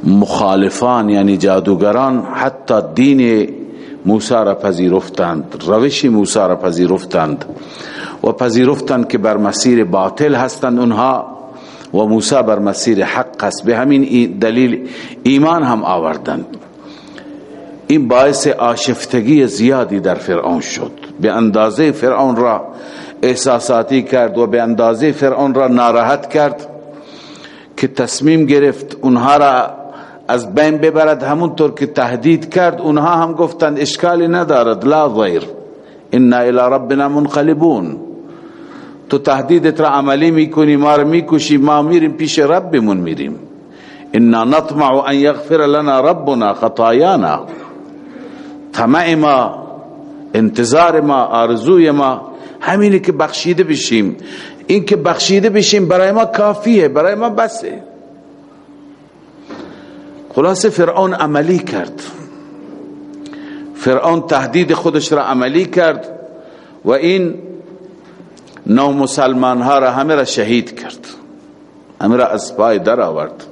مخالفان یعنی جادوگران حتی دین موسی موسی را را پذیرفتند پذیرفتند پذیرفتند روش و که بر مسیر باطل هستند اونها و موسی بر مسیر حق است به همین دلیل ایمان هم آوردند این باعث آشفتگی زیادی در فرعون شد به اندازه فرعون را احساساتی کرد و به اندازه فرعون را ناراحت کرد که تصمیم گرفت اونها را از بین ببرد همونطور که تهدید کرد اونها هم گفتند اشکالی ندارد لا ضیر انا الى ربنا منقلبون تو تهدیدت را عملی میکنی ما را میکشی ما میریم پیش ربمون میریم انا نطمع ان یغفر لنا ربنا خطایانا طمع ما ما ما انتظار آرزوی که بخشیده بشیم این که بخشیده بشیم برای ما کافیه برای ما بسه خلاصه فرعون عملی کرد فرعون تهدید خودش را عملی کرد و این نو مسلمان ها را همه را شهید کرد همه را از پای در آورد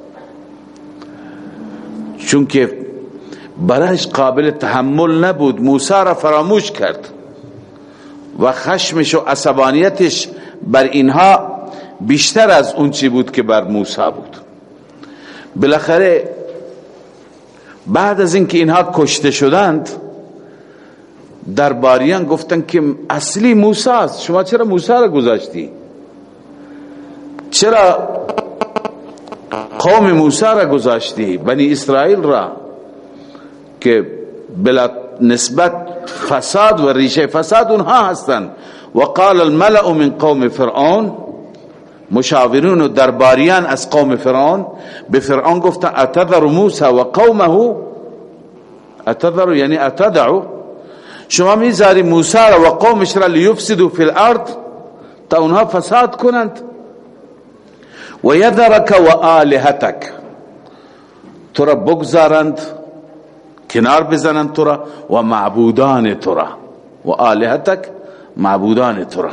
چون که برایش قابل تحمل نبود موسی را فراموش کرد و خشمش و عصبانیتش بر اینها بیشتر از اون چی بود که بر موسی بود بالاخره بعد از اینکه اینها کشته شدند انحت گفتن که اصلی موسی است شما چرا موسی را گذاشتی چرا قوم موسی را گذاشتی بنی اسرائیل را که بلا نسبت فساد و ریشه فساد اونها هستند و کال المل ام قو میں و و و درباریان از قوم فرعون فرعون به گفتن اتذر اتذر قومه یعنی اتدعو شما میذاری قومش را لیفسدو فی الارض تا اونها فساد کنند و بے و آلهتک تو را بگذارند کنار بزنند تو را و معبودان تو را و آلهتک معبودان تو را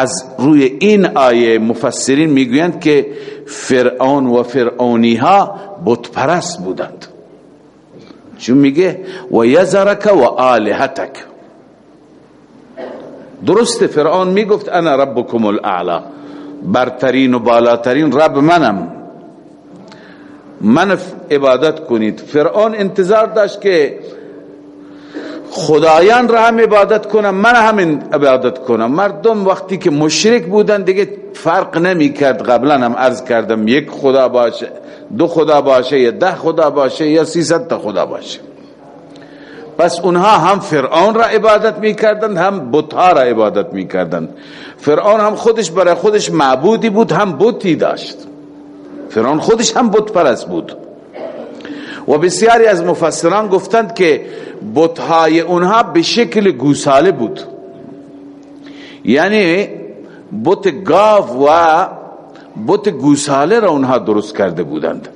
از روی این آیه مفسرین میگویند که فرعون و فرعونی ها بتپرست بودند چون میگه و یزرک و آلهتک درست فرعون میگفت انا ربکم الاعلا برترین و بالاترین رب منم من عبادت کنید فرعون انتظار داشت که خدایان را هم عبادت کنم من هم عبادت کنم مردم وقتی که مشرک بودن دیگه فرق نمی کرد قبلا هم عرض کردم یک خدا باشه دو خدا باشه یا ده خدا باشه یا سی تا خدا باشه پس اونها هم فرعون را عبادت می کردن هم بطا را عبادت می کردن فرعون هم خودش برای خودش معبودی بود هم بطی داشت فرعون خودش هم بط پرست بود و بسیاری از مفسران گفتند که بطهای اونها به شکل گوساله بود یعنی بط گاف و بط گوساله را اونها درست کرده بودند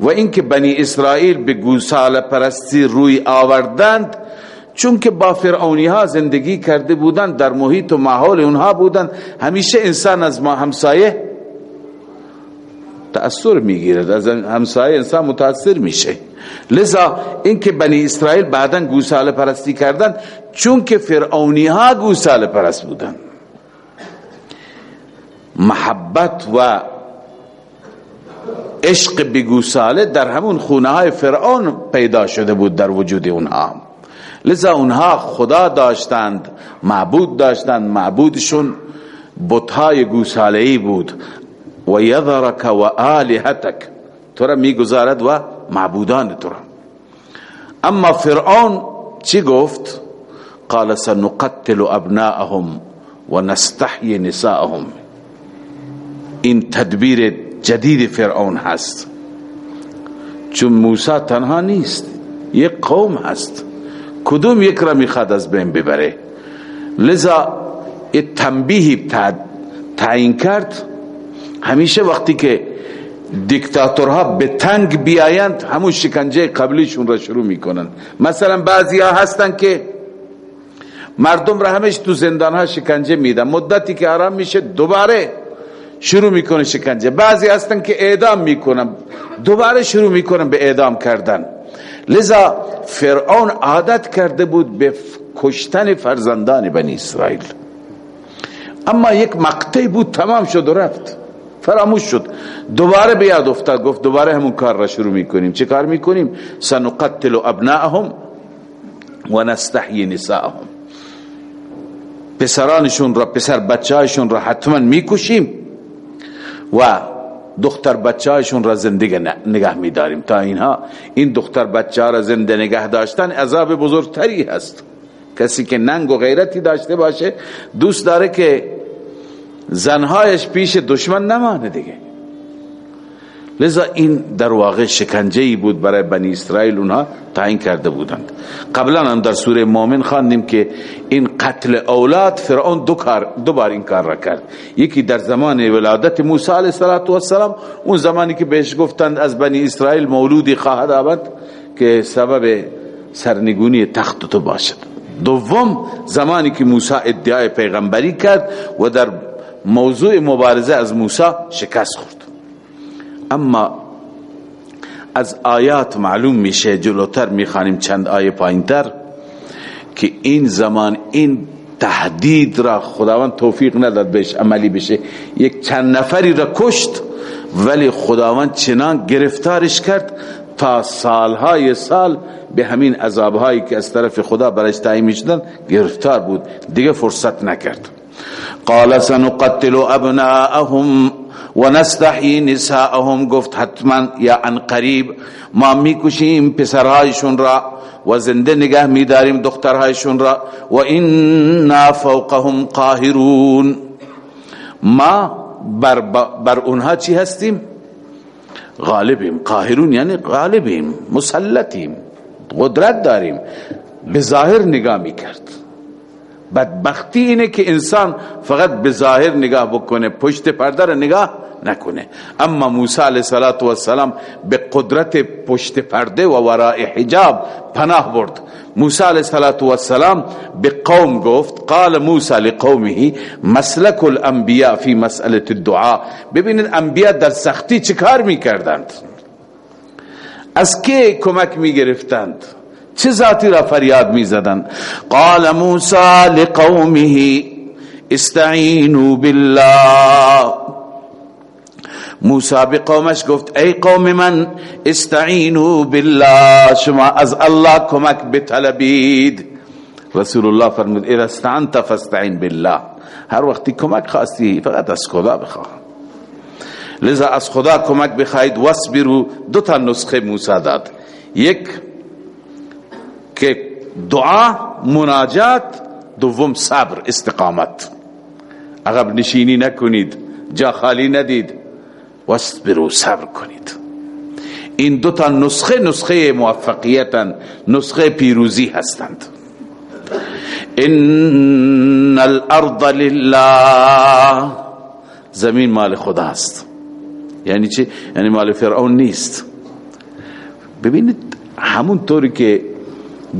و اینکه بنی اسرائیل به گوساله پرستی روی آوردند چون که با فرعونی ها زندگی کرده بودند در محیط و ماحول اونها بودند همیشه انسان از ما همسایه تأثیر میگیرد از همسایه انسان متاثر میشه لذا اینکه بنی اسرائیل بعدا گوساله پرستی کردن چون که فرعونی ها گوساله پرست بودن محبت و عشق به گوساله در همون خونه های فرعون پیدا شده بود در وجود اونها لذا اونها خدا داشتند معبود داشتند معبودشون بطای گوسالهی بود و و و و یذرک آلهتک تو تو را را میگذارد معبودان اما فرعون چی گفت قال سنقتل ابناءهم نستحی نساءهم این تدبیر جدید فرعون هست هست چون موسی تنها نیست یک یک قوم کدوم را میخواد از بین ببره لذا تعیین کرد همیشه وقتی که دیکتاتورها به تنگ بیایند همون شکنجه قبلیشون را شروع میکنن مثلا بعضی ها هستن که مردم را همش تو زندان ها شکنجه میدن مدتی که آرام میشه دوباره شروع میکنه شکنجه بعضی هستن که اعدام میکنن دوباره شروع میکنن به اعدام کردن لذا فرعون عادت کرده بود به کشتن فرزندان بنی اسرائیل اما یک مقطعی بود تمام شد و رفت فراموش شد دوباره به یاد افتاد گفت دوباره همون کار را شروع میکنیم چه کار میکنیم سنقتل ابناءهم و نستحیی نساءهم پسرانشون را پسر بچهایشون را حتما میکشیم و دختر بچهایشون را زندگی نگه میداریم تا اینها این دختر بچه را زنده نگه داشتن عذاب بزرگتری هست کسی که ننگ و غیرتی داشته باشه دوست داره که زنهایش پیش دشمن نمانه دیگه لذا این در واقع شکنجه ای بود برای بنی اسرائیل اونها تعیین کرده بودند قبلا هم در سوره مؤمن خواندیم که این قتل اولاد فرعون دو کار دو بار این کار را کرد یکی در زمان ولادت موسی علیه السلام اون زمانی که بهش گفتند از بنی اسرائیل مولودی خواهد آمد که سبب سرنگونی تخت تو باشد دوم زمانی که موسی ادعای پیغمبری کرد و در موضوع مبارزه از موسی شکست خورد اما از آیات معلوم میشه جلوتر میخوانیم چند آیه پایینتر که این زمان این تهدید را خداوند توفیق نداد بهش عملی بشه یک چند نفری را کشت ولی خداوند چنان گرفتارش کرد تا سالهای سال به همین عذابهایی که از طرف خدا برش تایی میشدن گرفتار بود دیگه فرصت نکرد قال سنقتل ابناءهم نساءهم گفت حتما یا قریب ما ما میکشیم را را و و زنده نگه میداریم دخترهایشون فوقهم قاهرون بر, بر اونها چی هستیم غالبیم قاهرون یعنی غالبیم مسلطیم قدرت داریم به ظاهر نگاه میکرد بدبختی اینه که انسان فقط به ظاهر نگاه بکنه پشت پرده را نگاه نکنه اما موسی علیه السلام به قدرت پشت پرده و ورای حجاب پناه برد موسی علیه السلام به قوم گفت قال موسی لقومه مسلک الانبیاء فی مسئله الدعاء ببینید انبیاء در سختی چکار میکردند از کی کمک میگرفتند چه ذاتی را فریاد می زدن قال موسی لقومه استعینوا بالله موسی به قومش گفت ای قوم من استعینوا بالله شما از الله کمک بطلبید رسول الله فرمود اذا استعنت فاستعن بالله هر وقتی کمک خواستی فقط از خدا بخواه لذا از خدا کمک بخواید واسبرو دو تا نسخه موسی داد یک که دعا مناجات دوم صبر استقامت عقب نشینی نکنید جا خالی ندید واصبروا صبر کنید این دو تا نسخه نسخه موفقیتا نسخه پیروزی هستند ان الارض لله زمین مال خدا است یعنی چی یعنی مال فرعون نیست ببینید همون طوری که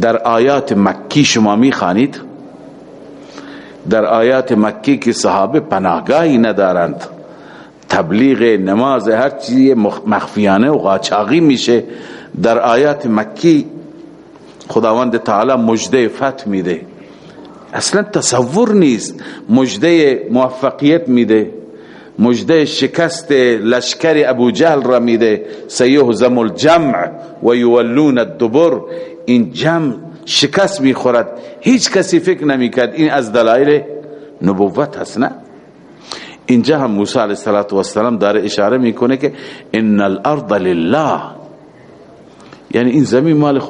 در آیات مکی شما می خانید در آیات مکی که صحابه پناهگاهی ندارند تبلیغ نماز هر چیزی مخفیانه و قاچاقی میشه در آیات مکی خداوند تعالی مجده فتح میده اصلا تصور نیست مجده موفقیت میده مجده شکست لشکر ابو جهل را میده سیه زم الجمع و یولون الدبر این این جمع شکست میخورد هیچ کسی فکر نمیکرد از دلایل نبوت هست نه اینجا هم موسی علیه السلام داره اشاره میکنه که ان الارض لله یعنی این زمین مال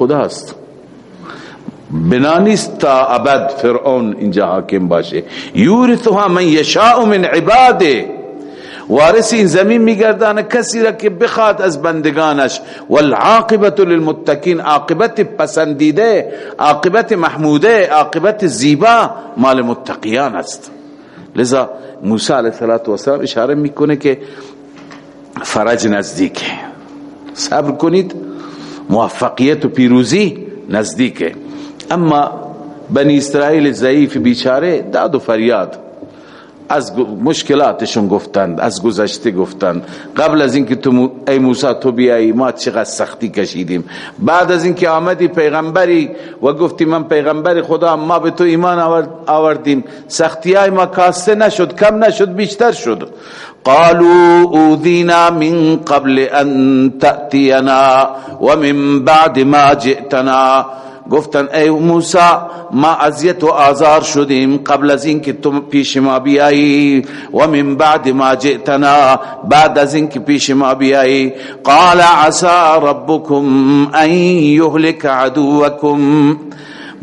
بنا نیست تا ابد فرعون اینجا حاکم باشه یورثها من یشاء من عباده وارث این زمین میگردانه کسی را که بخواد از بندگانش والعاقبت للمتقین عاقبت پسندیده عاقبت محموده عاقبت زیبا مال متقیان است لذا موسی علیه السلام اشاره میکنه که فرج نزدیکه صبر کنید موفقیت و پیروزی نزدیکه اما بنی اسرائیل ضعیف بیچاره داد و فریاد از مشکلاتشون گفتند از گذشته گفتند قبل از اینکه تو ای موسی تو بیای ما چقدر سختی کشیدیم بعد از اینکه آمدی پیغمبری و گفتی من پیغمبر خدا ما به تو ایمان آوردیم سختی های ما کاسته نشد کم نشد بیشتر شد قالوا اوذینا من قبل ان تأتینا و من بعد ما جئتنا گفتن ای موسی ما ازیت و آزار شدیم قبل از اینکه تو پیش ما بیایی و من بعد ما جئتنا بعد از اینکه پیش ما بیایی قال عسى ربكم ان يهلك عدوكم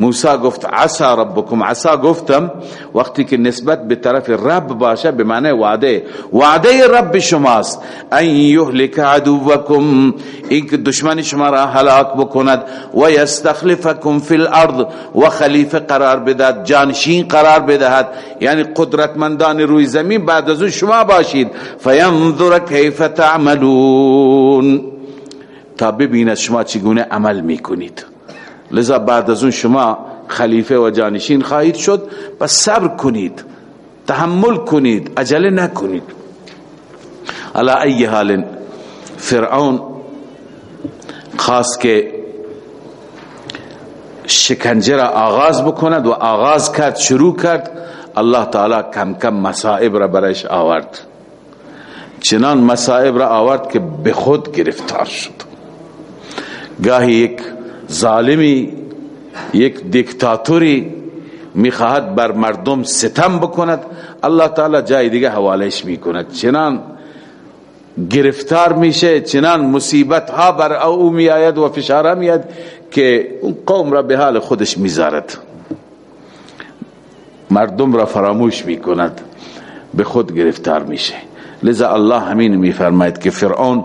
موسی گفت عسا ربکم عسا گفتم وقتی که نسبت به طرف رب رب باشه به معنی وعده وعده شماست ان یهلک عدوکم اینکه دشمن شما را هلاک بکند و یستخلفکم فی الارض و خلیفه قرار بدهد جانشین قرار بدهد یعنی قدرتمندان روی زمین تب ن شما باشید فینظر کیف تعملون تا ببیند شما چگونه عمل میکنید لذا بعد از اون شما خلیفه و جانشین خواهید شد پس صبر کنید تحمل کنید عجله نکنید علا ای حال فرعون خواست که شکنجه را آغاز بکند و آغاز کرد شروع کرد الله تعالی کم کم مسائب را برایش آورد چنان مسائب را آورد که به خود گرفتار شد گاهی یک ظالمی یک دیکتاتوری میخواهد بر مردم ستم بکند اللہ تعالی جای دیگه حوالش می چنان گرفتار میشه چنان مصیبت ها بر او میآید و فشار که اون قوم را به حال خودش مردم را فراموش میکند به خود گرفتار میشه لذا اللہ همین میفرماید که فرعون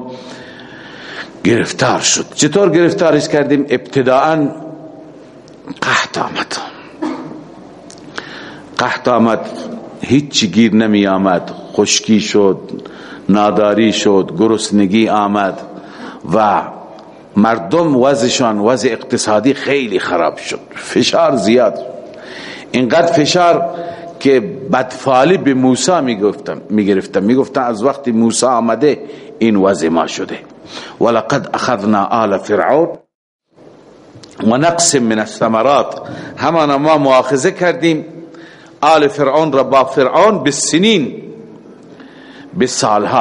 گرفتار شد چطور گرفتارش کردیم ابتداعا قحط آمد قحط آمد گیر نمی آمد خشکی شد ناداری شد گرسنگی آمد و مردم وزشان وز اقتصادی خیلی خراب شد فشار زیاد اینقدر فشار که بدفالی به موسی فالبسا میگرفتم میگفتن از موسی آمده این وضع وز شده ولقد اخذنا آل آل فرعون فرعون فرعون و نقص من الثمرات همان ما مؤاخذه کردیم بالسنین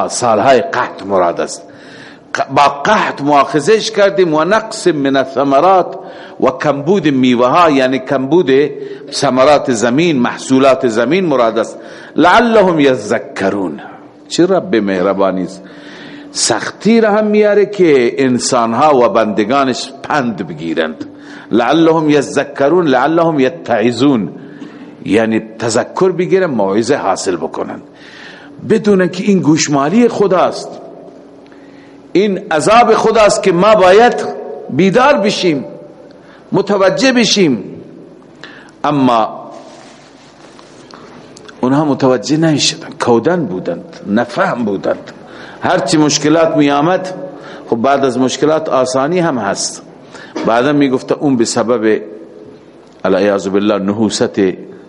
سالهای قحط مراد است با قحط ثمرات کردیم و نقص من الثمرات و کمبود میوه ها یعنی کمبود ثمرات زمین محصولات زمین مراد است لعلهم یذکرون مرادس رب مهربانی است سختی را هم میاره که انسانها و بندگانش پند بگیرند لعلهم یذکرون لعلهم یتعزون یعنی تذکر بگیرن موعظه حاصل بکنند بدون که این گوشمالی خداست این عذاب خداست که ما باید بیدار بشیم متوجه بشیم اما اونها متوجه نشدند کودن بودند نفهم بودند هرچی مشکلات می آمد خب بعد از مشکلات آسانی هم هست بعدا می گفته اون به سبب علیاز بالله نحوست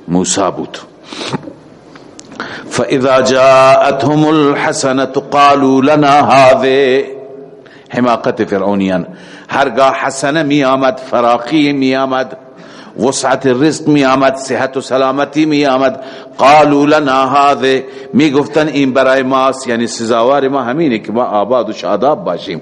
موسا بود فَإِذَا جَاءَتْهُمُ الْحَسَنَةُ قَالُوا لَنَا هَذِي حماقت فرعونیان هرگاه حسنه می آمد فراقی می آمد وسعت الرزق می آمد صحت و سلامتی می آمد لنا هذا می گفتن این برای ماست یعنی سزاوار ما همینه که ما آباد و شاداب باشیم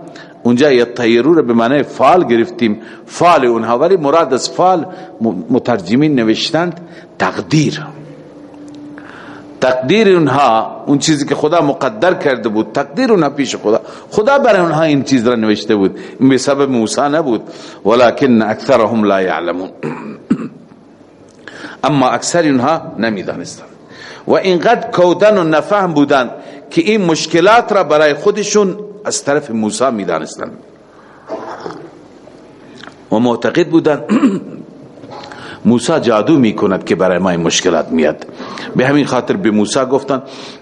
اونجا به معنی فال گرفتیم فال اونها ولی مراد از فال مترجمین نوشتند تقدیر تقدیر اونها اون چیزی که خدا مقدر کرده بود تقدیر اونها پیش خدا خدا برای اونها این چیز را نوشته بود این به سبب موسی نبود ولیکن اکثرهم لا یعلمون اما اکثر اونها نمیدانستند و اینقدر کودن و نفهم بودند که این مشکلات را برای خودشون از طرف موسی میدانستند و معتقد بودند موسی جادو میکند که که برای برای ما ما ما ما مشکلات میاد به به به به به همین خاطر موسی گفتند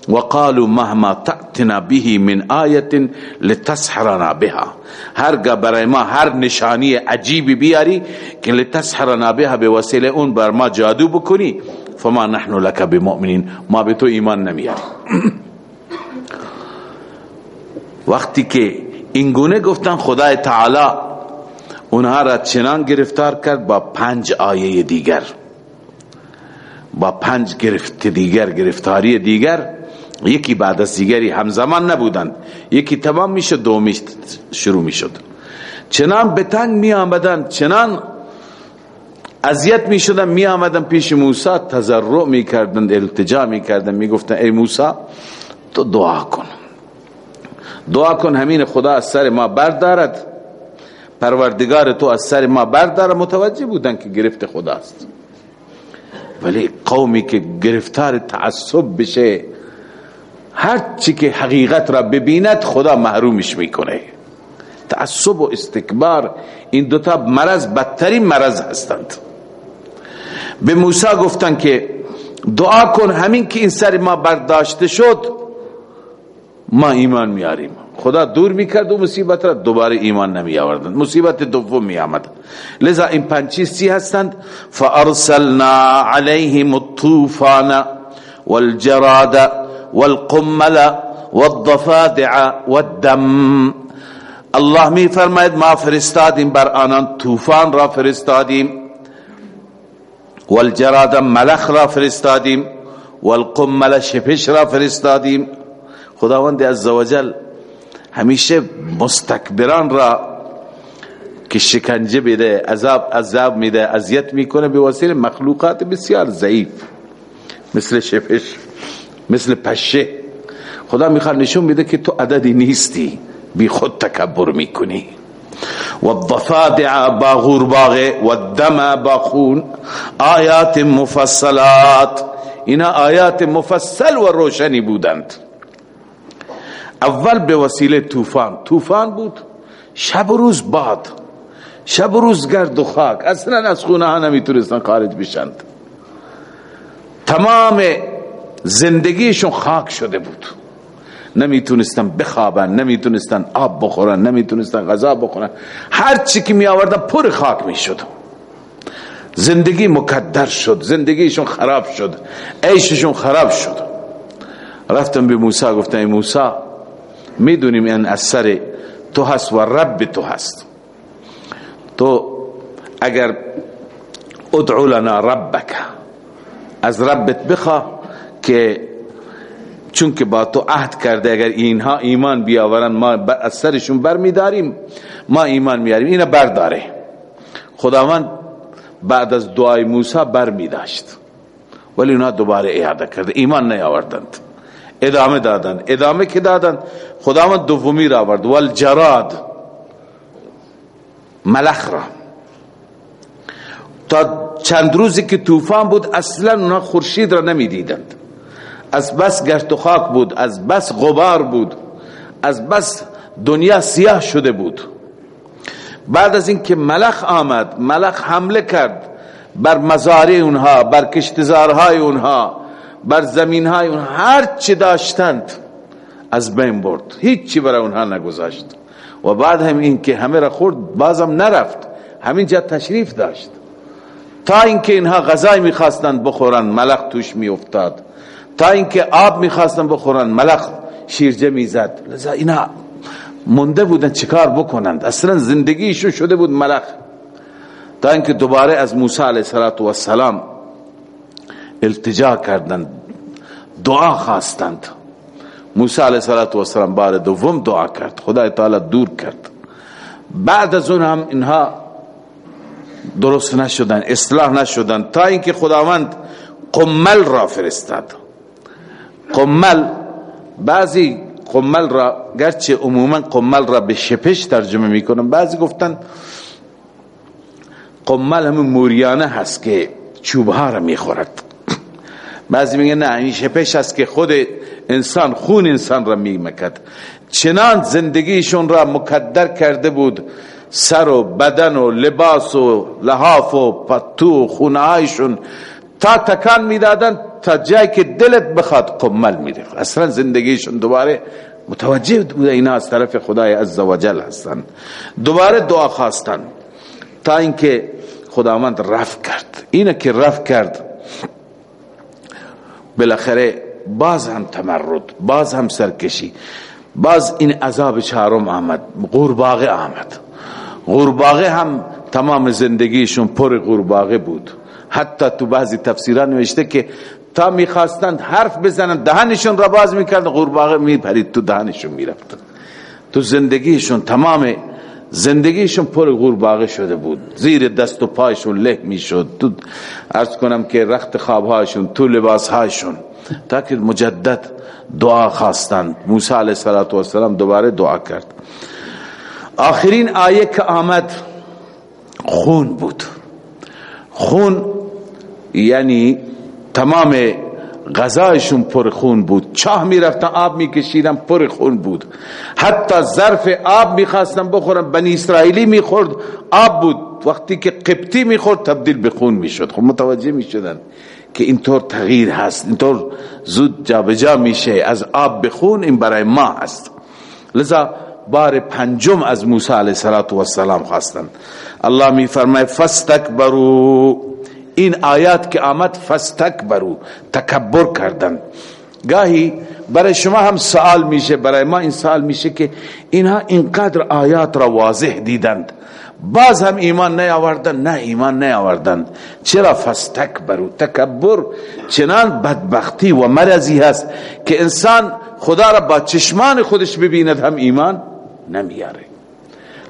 مهما تأتنا من لتسحرنا لتسحرنا بها بها هرگاه هر نشانی عجیبی بیاری وسیله اون بر جادو بکنی فما نحن لك بمؤمنین تو ایمان نمیاریم وقتی که اینگونه گفتن خدای تعالی اونها را چنان گرفتار کرد با پنج آیه دیگر با پنج گرفت دیگر گرفتاری دیگر یکی بعد از دیگری همزمان نبودند یکی تمام میشد دومی شروع میشد چنان به تنگ می آمدند چنان اذیت می شدن می آمدن پیش موسی تضرع می کردن التجا می کردن می گفتن ای موسی تو دعا کن دعا کن همین خدا از سر ما بردارد پروردگار تو از سر ما بردارد متوجه بودن که گرفت خداست ولی قومی که گرفتار تعصب بشه هر چی که حقیقت را ببیند خدا محرومش میکنه تعصب و استکبار این دوتا مرض بدترین مرض هستند به موسی گفتن که دعا کن همین که این سر ما برداشته شد ما ایمان میاریم خدا دور میکرد و مصیبت را دوباره ایمان نمی آوردند مصیبت دوم می آمد لذا این پنج چیزی هستند فارسلنا علیهم الطوفان والجراد والقمل والضفادع والدم الله می فرماید ما فرستادیم بر آنان طوفان را فرستادیم والجراد ملخ را فرستادیم والقمل شپش را فرستادیم خداوند عز و همیشه مستکبران را که شکنجه بده عذاب عذاب میده اذیت میکنه به وسیله مخلوقات بسیار ضعیف مثل شپش مثل پشه خدا میخواد نشون بده که تو عددی نیستی بی خود تکبر میکنی و الضفادع با غرباغه و الدم با خون آیات مفصلات اینا آیات مفصل و روشنی بودند اول به وسیله طوفان طوفان بود شب و روز باد شب و روز گرد و خاک اصلا از خونه ها نمیتونستن خارج بشند تمام زندگیشون خاک شده بود نمیتونستن بخوابن نمیتونستن آب بخورن نمیتونستن غذا بخورن هر چی که می آوردن پر خاک می شد زندگی مکدر شد زندگیشون خراب شد عیششون خراب شد رفتم به موسی گفتم ای موسی میدونیم دنیا اثر تو هست و رب تو هست تو اگر ادعو لنا ربک از ربت ربا کہ چونکہ با تو عهد کرده اگر اینها ایمان بیا سر شم برمی داری ما ایمان بیاں بردار خدا بادس دعائ موسا برمی داشت بولے ولی دوبارے دوباره اعاده کرده ایمان نیاوردند آور ادامه دادن ادامه که دادن خداوند دومی را آورد والجراد ملخ را تا چند روزی که طوفان بود اصلا اونها خورشید را نمیدیدند از بس گشت و خاک بود از بس غبار بود از بس دنیا سیاه شده بود بعد از اینکه ملخ آمد ملخ حمله کرد بر مزارع اونها بر کشتزارهای اونها بر زمین های اون هر چی داشتند از بین برد هیچی برای اونها نگذاشت و بعد هم این که همه را خورد بازم نرفت همین جا تشریف داشت تا اینکه اینها غذای میخواستند بخورن ملخ توش میافتاد تا اینکه آب میخواستند بخورن ملخ شیرجه میزد لذا اینا منده بودن چیکار بکنند اصلا زندگیشون شده بود ملخ تا اینکه دوباره از موسی علیه السلام التجا کردند دعا خواستند موسی علیه السلام بار دوم دعا کرد خدای تعالی دور کرد بعد از اون هم اینها درست نشدن اصلاح نشدن تا اینکه خداوند قمل را فرستاد قمل بعضی قمل را گرچه عموما قمل را به شپش ترجمه میکنن بعضی گفتن قمل همون موریانه هست که چوبها را میخورد بعضی میگه نه اینش پیش است که خود انسان خون انسان را میمکد چنان زندگیشون را مکدر کرده بود سر و بدن و لباس و لحاف و پتو و خونهایشون تا تکان میدادن تا جایی که دلت بخواد قمل میریخ اصلا زندگیشون دوباره متوجه بوده اینا از طرف خدای عز و جل هستن دوباره دعا خواستن تا اینکه خداوند رفت کرد اینه که رفت کرد بالاخره باز هم تمرد باز هم سرکشی باز این عذاب چهارم آمد قورباغه آمد قورباغه هم تمام زندگیشون پر قورباغه بود حتی تو بعضی تفسیران نوشته که تا میخواستند حرف بزنند دهنشون را باز میکرد قورباغه میپرید تو دهنشون میرفت تو زندگیشون تمام زندگیشون پر غورباغه شده بود زیر دست و پایشون له میشد تو ارز کنم که رخت خوابهاشون تو لباسهاشون تا که مجدد دعا خواستند موسی علیه السلام دوباره دعا کرد آخرین آیه که آمد خون بود خون یعنی تمام غذایشون پر خون بود چاه میرفتن آب میکشیدن پر خون بود حتی ظرف آب میخواستن بخورن بنی اسرائیلی میخورد آب بود وقتی که قبطی میخورد تبدیل به خون میشد خب متوجه میشدن که اینطور تغییر هست اینطور زود جابجا میشه از آب به خون این برای ما هست لذا بار پنجم از موسی علیه السلام خواستن الله میفرمای فاستكبروا این آیات که آمد تکبر گاهی برای شما هم سوال میشه برای ما این سوال میشه که اینها اینقدر آیات را واضح دیدند بعض باز ہم ایمان نیاوردند نه ایمان نیاوردند چرا فس تھک برو تکبر چنان بدبختی و مرضی هست که انسان خدا را با چشمان خودش ببیند هم ایمان نمیاره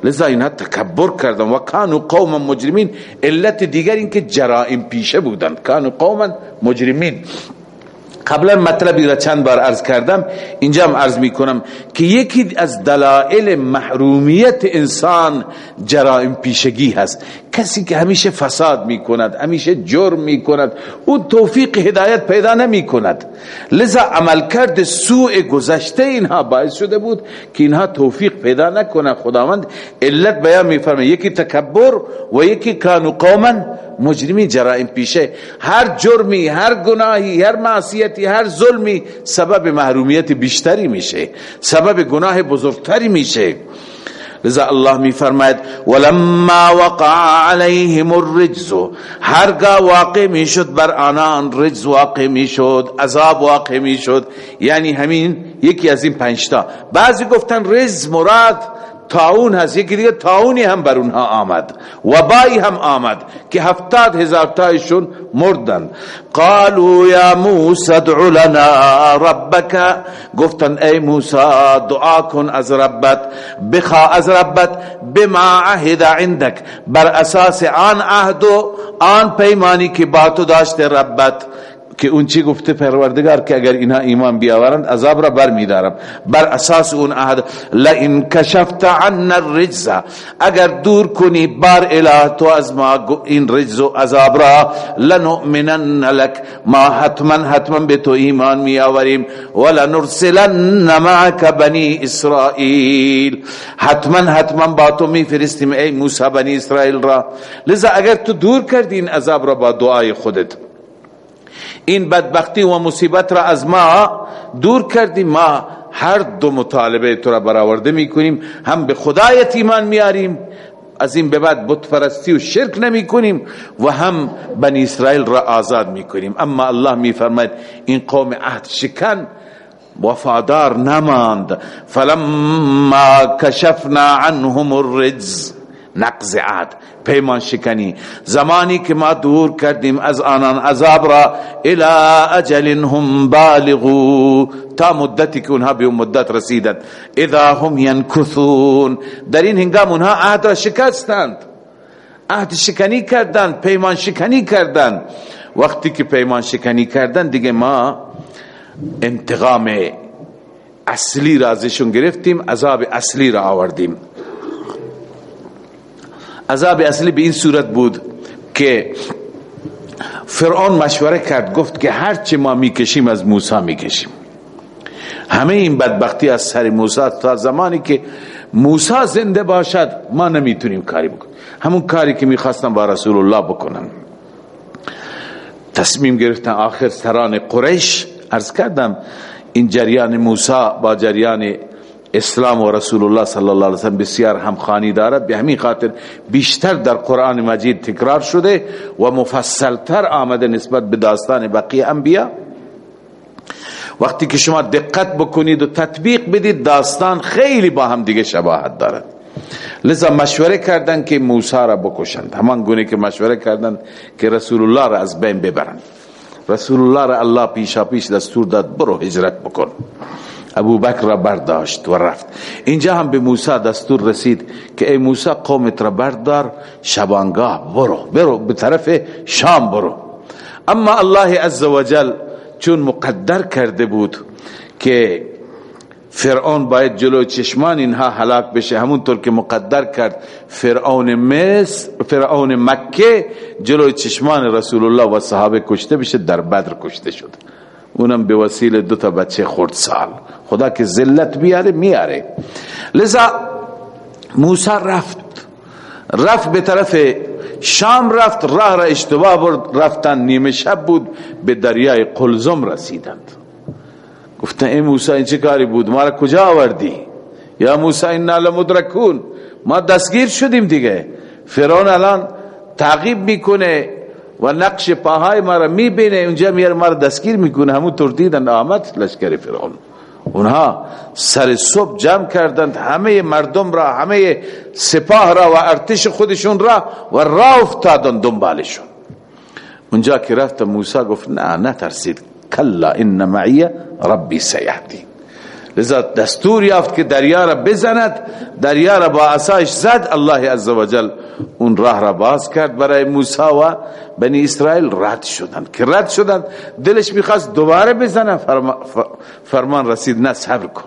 لذا اینها تکبر کردن و کانو قوم مجرمین علت دیگر اینکه جرائم پیشه بودند کانو قوم مجرمین قبلا مطلبی را چند بار عرض کردم اینجا هم عرض می کنم که یکی از دلائل محرومیت انسان جرائم پیشگی هست کسی که همیشه فساد می کند همیشه جرم می کند او توفیق هدایت پیدا نمی کند لذا عمل کرد سوء گذشته اینها باعث شده بود که اینها توفیق پیدا نکنند خداوند علت بیان می فرمه یکی تکبر و یکی کانو قومن مجرمی جرائم پیشه هر جرمی هر گناهی هر معصیتی هر ظلمی سبب محرومیت بیشتری میشه سبب گناه بزرگتری میشه لذا الله می فرماید ولما وقع عليهم الرجز هرگا واقع می شد بر آنان رجز واقع می شد عذاب واقع می شد یعنی همین یکی از این پنج تا بعضی گفتن رجز مراد تاون هست ہاں، یکی دیگه تاونی هم بر اونها آمد آمد هم که هفتاد هزار تایشون مردن قالوا یا لنا گفتن ای دعا کن از از ربت ربت بخوا بما عهد عندك بر اساس آن عهد و آن پیمانی که با تو داشت ربت که اون چی گفته پروردگار که اگر اینها ایمان بیاورند عذاب را بر بر میدارم اساس اون عهد لئن کشفت عنا الرجز اگر دور کنی بار اله تو تو تو تو از ما ما این رجز و عذاب را را لنؤمنن حتما حتما حتما حتما به ایمان ولنرسلن بنی بنی اسرائیل اسرائیل با ای موسی لذا اگر دور کردی این عذاب را با دعای خودت این بدبختی و مصیبت را از ما ما دور کردی هر دو مطالبه تو را برآورده میکنیم هم به خدایت ایمان میاریم از این به بعد بت پرستی و شرک نمی کنیم و هم بنی اسرائیل را آزاد می کنیم اما الله می فرماید این قوم عهد شکن وفادار نماند فلما کشفنا عنهم الرجز نقض عهد پیمان شکنی زمانی که ما دور کردیم از آنان عذاب را را الى اجل هم هم بالغو تا مدتی که اونها اونها به مدت رسیدند اذا ینکثون در این هنگام عهد شکستند عهد شکنی کردند پیمان شکنی کردند وقتی که پیمان شکنی کردند دیگه ما انتقام اصلی را ازشون گرفتیم عذاب اصلی را آوردیم عذاب اصلی به این صورت بود که فرعون مشوره کرد گفت که هر چه ما میکشیم از موسی میکشیم همه این بدبختی از سر موسی تا زمانی که موسی زنده باشد ما نمیتونیم کاری بکنیم همون کاری که میخواستم با رسول الله بکنم تصمیم گرفتن آخر سران قریش ارز کردم این جریان موسی با جریان اسلام و رسول الله صلی الله علیه و و و بسیار همخوانی دارد دارد به به همین خاطر بیشتر در قرآن مجید تکرار شده مفصلتر آمده نسبت داستان داستان بقیه انبیا وقتی که که شما دقت بکنید تطبیق بدید خیلی با هم دیگه شباهت لذا مشوره کردند موسی را بکشند همان گونه که مشوره کردند که رسول الله را از بین ببرند رسول الله رزبر اللہ پیشا پیش هجرت بکن ابو بکر را برداشت و رفت اینجا هم به موسی دستور رسید که ای موسی قومت را بردار شبانگاه برو برو به طرف شام برو اما الله عز و جل چون مقدر کرده بود که فرعون باید جلو چشمان اینها حلاک بشه همونطور که مقدر کرد فرعون مصر فرعون مکه جلو چشمان رسول الله و صحابه کشته بشه در بدر کشته شد اونم به وسیله دو تا بچه خورد سال خدا که ذلت بیاره میاره لذا موسی رفت رفت به طرف شام رفت راه را اشتباه برد رفتن نیمه شب بود به دریای قلزم رسیدند گفتن ای موسی این چه کاری بود ما را کجا آوردی یا موسی اینا لمدرکون ما دستگیر شدیم دیگه فرعون الان تعقیب میکنه و نقش پاهای ما را میبینه اونجا میاره ما را دستگیر میکنه همون طور دیدن آمد لشکر فرعون اونها سر صبح جمع کردند همه مردم را همه سپاه را و ارتش خودشون را و را افتادن دنبالشون اونجا که رفت موسی گفت نه نه ترسید کلا ان معیه ربی سیهدین لذا دستور یافت که دریا را بزند دریا را با عصایش زد الله عزوجل اون راه را باز کرد برای موسی و بنی اسرائیل رد شدن که رد شدن دلش میخواست دوباره بزنه فرما فرمان رسید نه صبر کن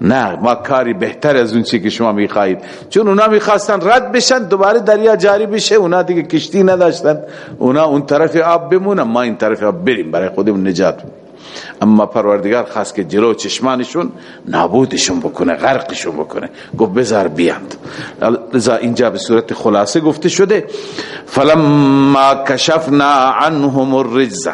نه ما کاری بهتر از اون چی که شما میخواهید چون اونا میخواستن رد بشن دوباره دریا جاری بشه اونا دیگه کشتی نداشتن اونا اون طرف آب بمونن ما این طرف آب بریم برای خودمون نجات بریم اما پروردگار خواست که جلو چشمانشون نابودشون بکنه غرقشون بکنه گفت بذار بیاند لذا اینجا به صورت خلاصه گفته شده فلما کشفنا عنهم الرجزه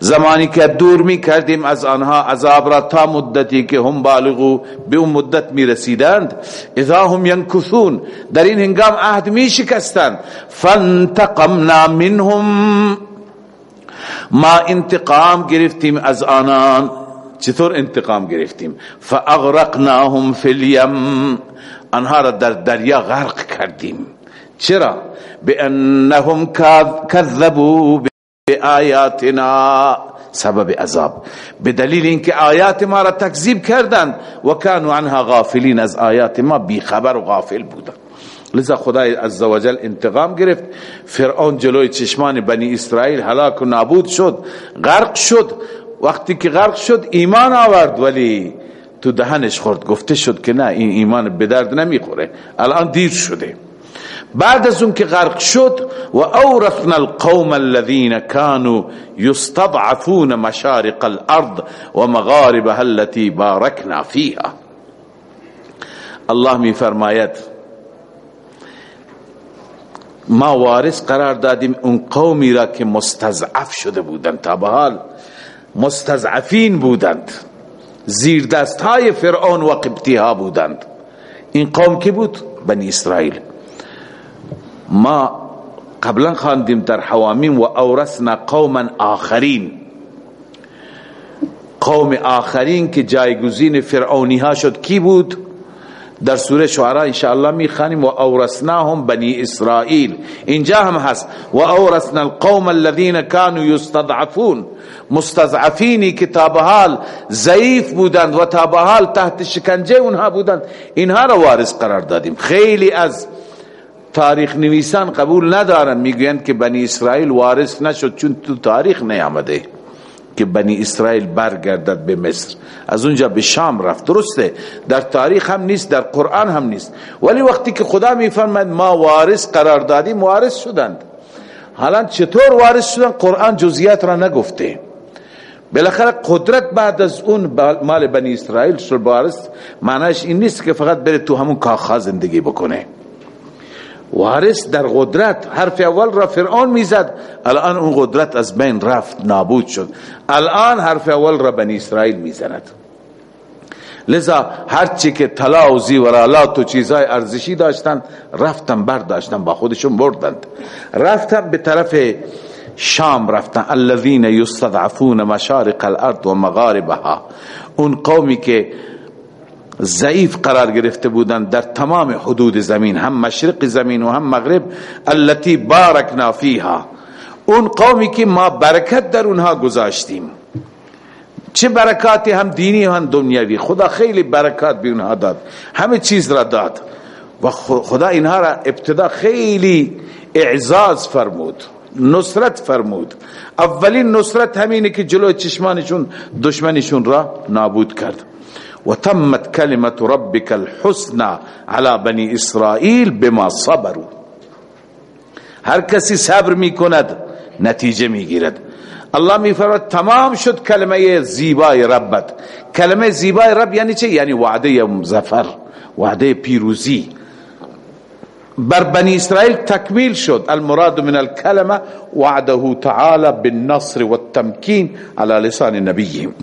زمانی که دور می کردیم از آنها عذاب را تا مدتی که هم بالغو به اون مدت می رسیدند اذا هم ینکثون در این هنگام عهد می شکستند فانتقمنا منهم ما انتقام گرفتیم از آنان چطور انتقام گرفتیم فاغرقناهم فی الیم را در دریا غرق کردیم چرا بانهم کذبوا بآیاتنا سبب عذاب به دلیل اینکه آیات ما را تکذیب کردند و کانوا عنها غافلین از آیات ما بیخبر و غافل بودند لذا خدای عزوجل انتقام گرفت فرعون جلوی چشمان بنی اسرائیل هلاک و نابود شد شد شد شد شد غرق غرق غرق وقتی که که که ایمان ایمان آورد ولی تو دهنش خورد گفته نه این به درد نمیخوره الان دیر شده بعد از اون و اورثنا القوم الذين كانوا يستضعفون مشارق الارض ومغاربها التي مغار بحل اللہ فرمایات ما وارث قرار دادیم اون قومی را که مستضعف شده بودند تا به حال مستضعفین بودند زیر دست های فرعون و قبطی ها بودند این قوم کی بود؟ بنی اسرائیل ما قبلا خواندیم در تر و اورس قوما آخرین قوم آخرین که جایگزین فرعونی ها شد کی بود؟ در سوره شعرا انشاءالله و و بنی اسرائیل اینجا هم هست القوم مستضعفینی تھا بحال ضعیف بودند و تحت شکنجه اونها بودند اینها را وارث قرار دادیم خیلی از تاریخ نویسان قبول ندارن میگویند که بنی اسرائیل وارث نشد چون تو تاریخ نیامده که بنی اسرائیل برگردد به مصر از اونجا به شام رفت درسته در تاریخ هم نیست در قرآن هم نیست ولی وقتی که خدا می فرمد ما وارث قرار دادیم وارث شدند حالا چطور وارث شدند قرآن جزیات را نگفته بالاخره قدرت بعد از اون مال بنی اسرائیل شد وارث معنیش این نیست که فقط بره تو همون کاخا زندگی بکنه وارث در قدرت حرف اول را فرعون میزد الان اون قدرت از بین رفت نابود شد الان حرف اول را بنی اسرائیل میزند لذا هرچی که طلا و زیورالات و چیزای ارزشی داشتند رفتن برداشتن با خودشون بردند رفتن به طرف شام رفتن الذين يستضعفون مشارق الارض و مغاربها اون قومی که ضعیف قرار گرفته بودند در تمام حدود زمین هم مشرق زمین و هم مغرب التي بارکنا فیها اون قومی که ما برکت در اونها گذاشتیم چه برکاتی هم دینی و هم دنیاوی خدا خیلی برکات به اونها داد همه چیز را داد و خدا اینها را ابتدا خیلی اعزاز فرمود نصرت فرمود اولین نصرت همینه که جلو چشمانشون دشمنشون را نابود کرد وتمت كلمة ربك الحسنى على بني اسرائیل بما صبروا هر کسی صبر میکند نتیجه میگیرد الله میفرماید تمام شد کلمه زیبای ربت کلمه زیبای رب یعنی چه یعنی وعده زفر وعده پیروزی بر بنی اسرائیل تکمیل شد المراد من الكلمه وعده تعالی بالنصر والتمکین على لسان نبیهم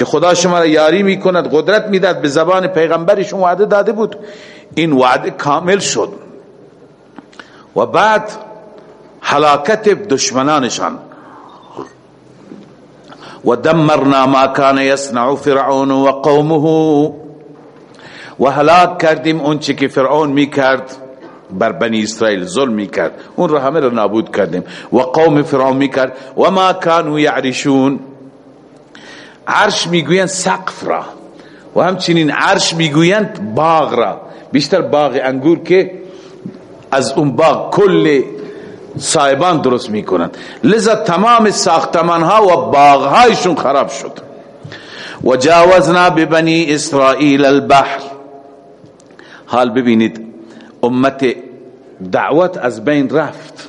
که خدا شما را یاری میکند قدرت میداد به زبان پیغمبرشون وعده داده بود این وعده کامل شد و بعد حلاکت دشمنانشان و دمرنا ما کان یصنع فرعون و قومه و هلاک کردیم اون چی که فرعون میکرد بر بنی اسرائیل ظلم میکرد اون را همه را نابود کردیم و قوم فرعون میکرد و ما کانوا یعرشون عرش میگویند سقف را و همچنین عرش میگویند باغ را بیشتر باغ انگور که از اون باغ کل صاحبان درست میکنند لذا تمام ساختمان ها و باغ هایشون خراب شد و جاوزنا ببنی اسرائیل البحر حال ببینید امت دعوت از بین رفت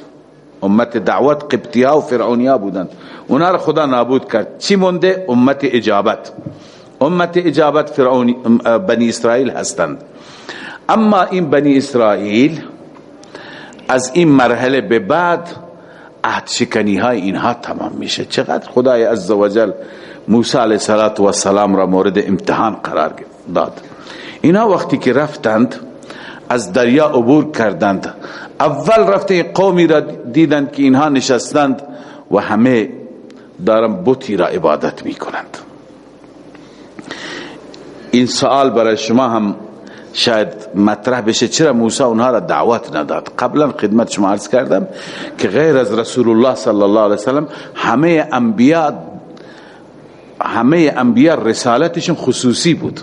امت دعوت قبطی ها و فرعونی ها بودند اونا رو خدا نابود کرد چی مونده امت اجابت امت اجابت فرعون بنی اسرائیل هستند اما این بنی اسرائیل از این مرحله به بعد عهد شکنی های اینها تمام میشه چقدر خدای عز و جل موسی علیه سلام را مورد امتحان قرار داد اینا وقتی که رفتند از دریا عبور کردند اول رفته قومی را دیدند که اینها نشستند و همه دارم بطی را عبادت می کنند این سوال برای شما هم شاید مطرح بشه چرا موسی اونها را دعوت نداد قبلا خدمت شما عرض کردم که غیر از رسول الله صلی الله علیه وسلم همه انبیاء همه انبیاء رسالتشون خصوصی بود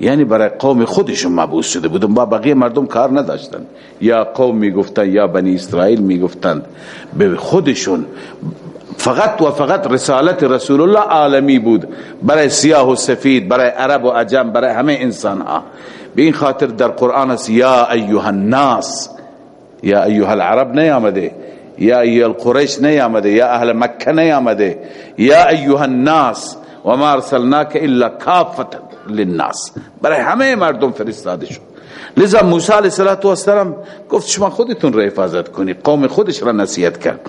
یعنی برای قوم خودشون مبعوث شده بودن با بقیه مردم کار نداشتن یا قوم میگفتن یا بنی اسرائیل میگفتن به خودشون فقط و فقط رسالت رسول الله عالمی بود برای سیاه و سفید برای عرب و عجم برای همه انسان ها به این خاطر در قرآن است یا ایها ایها ایها الناس یا یا یا العرب نیامده نیامده نیامده القریش اهل مکه یا ایها الناس و ما ارسلناک الا کافتا للناس برای همه مردم فرستاده شد لذا موسی علیه السلام گفت شما خودتون را حفاظت کنید قوم خودش را نصیحت کرد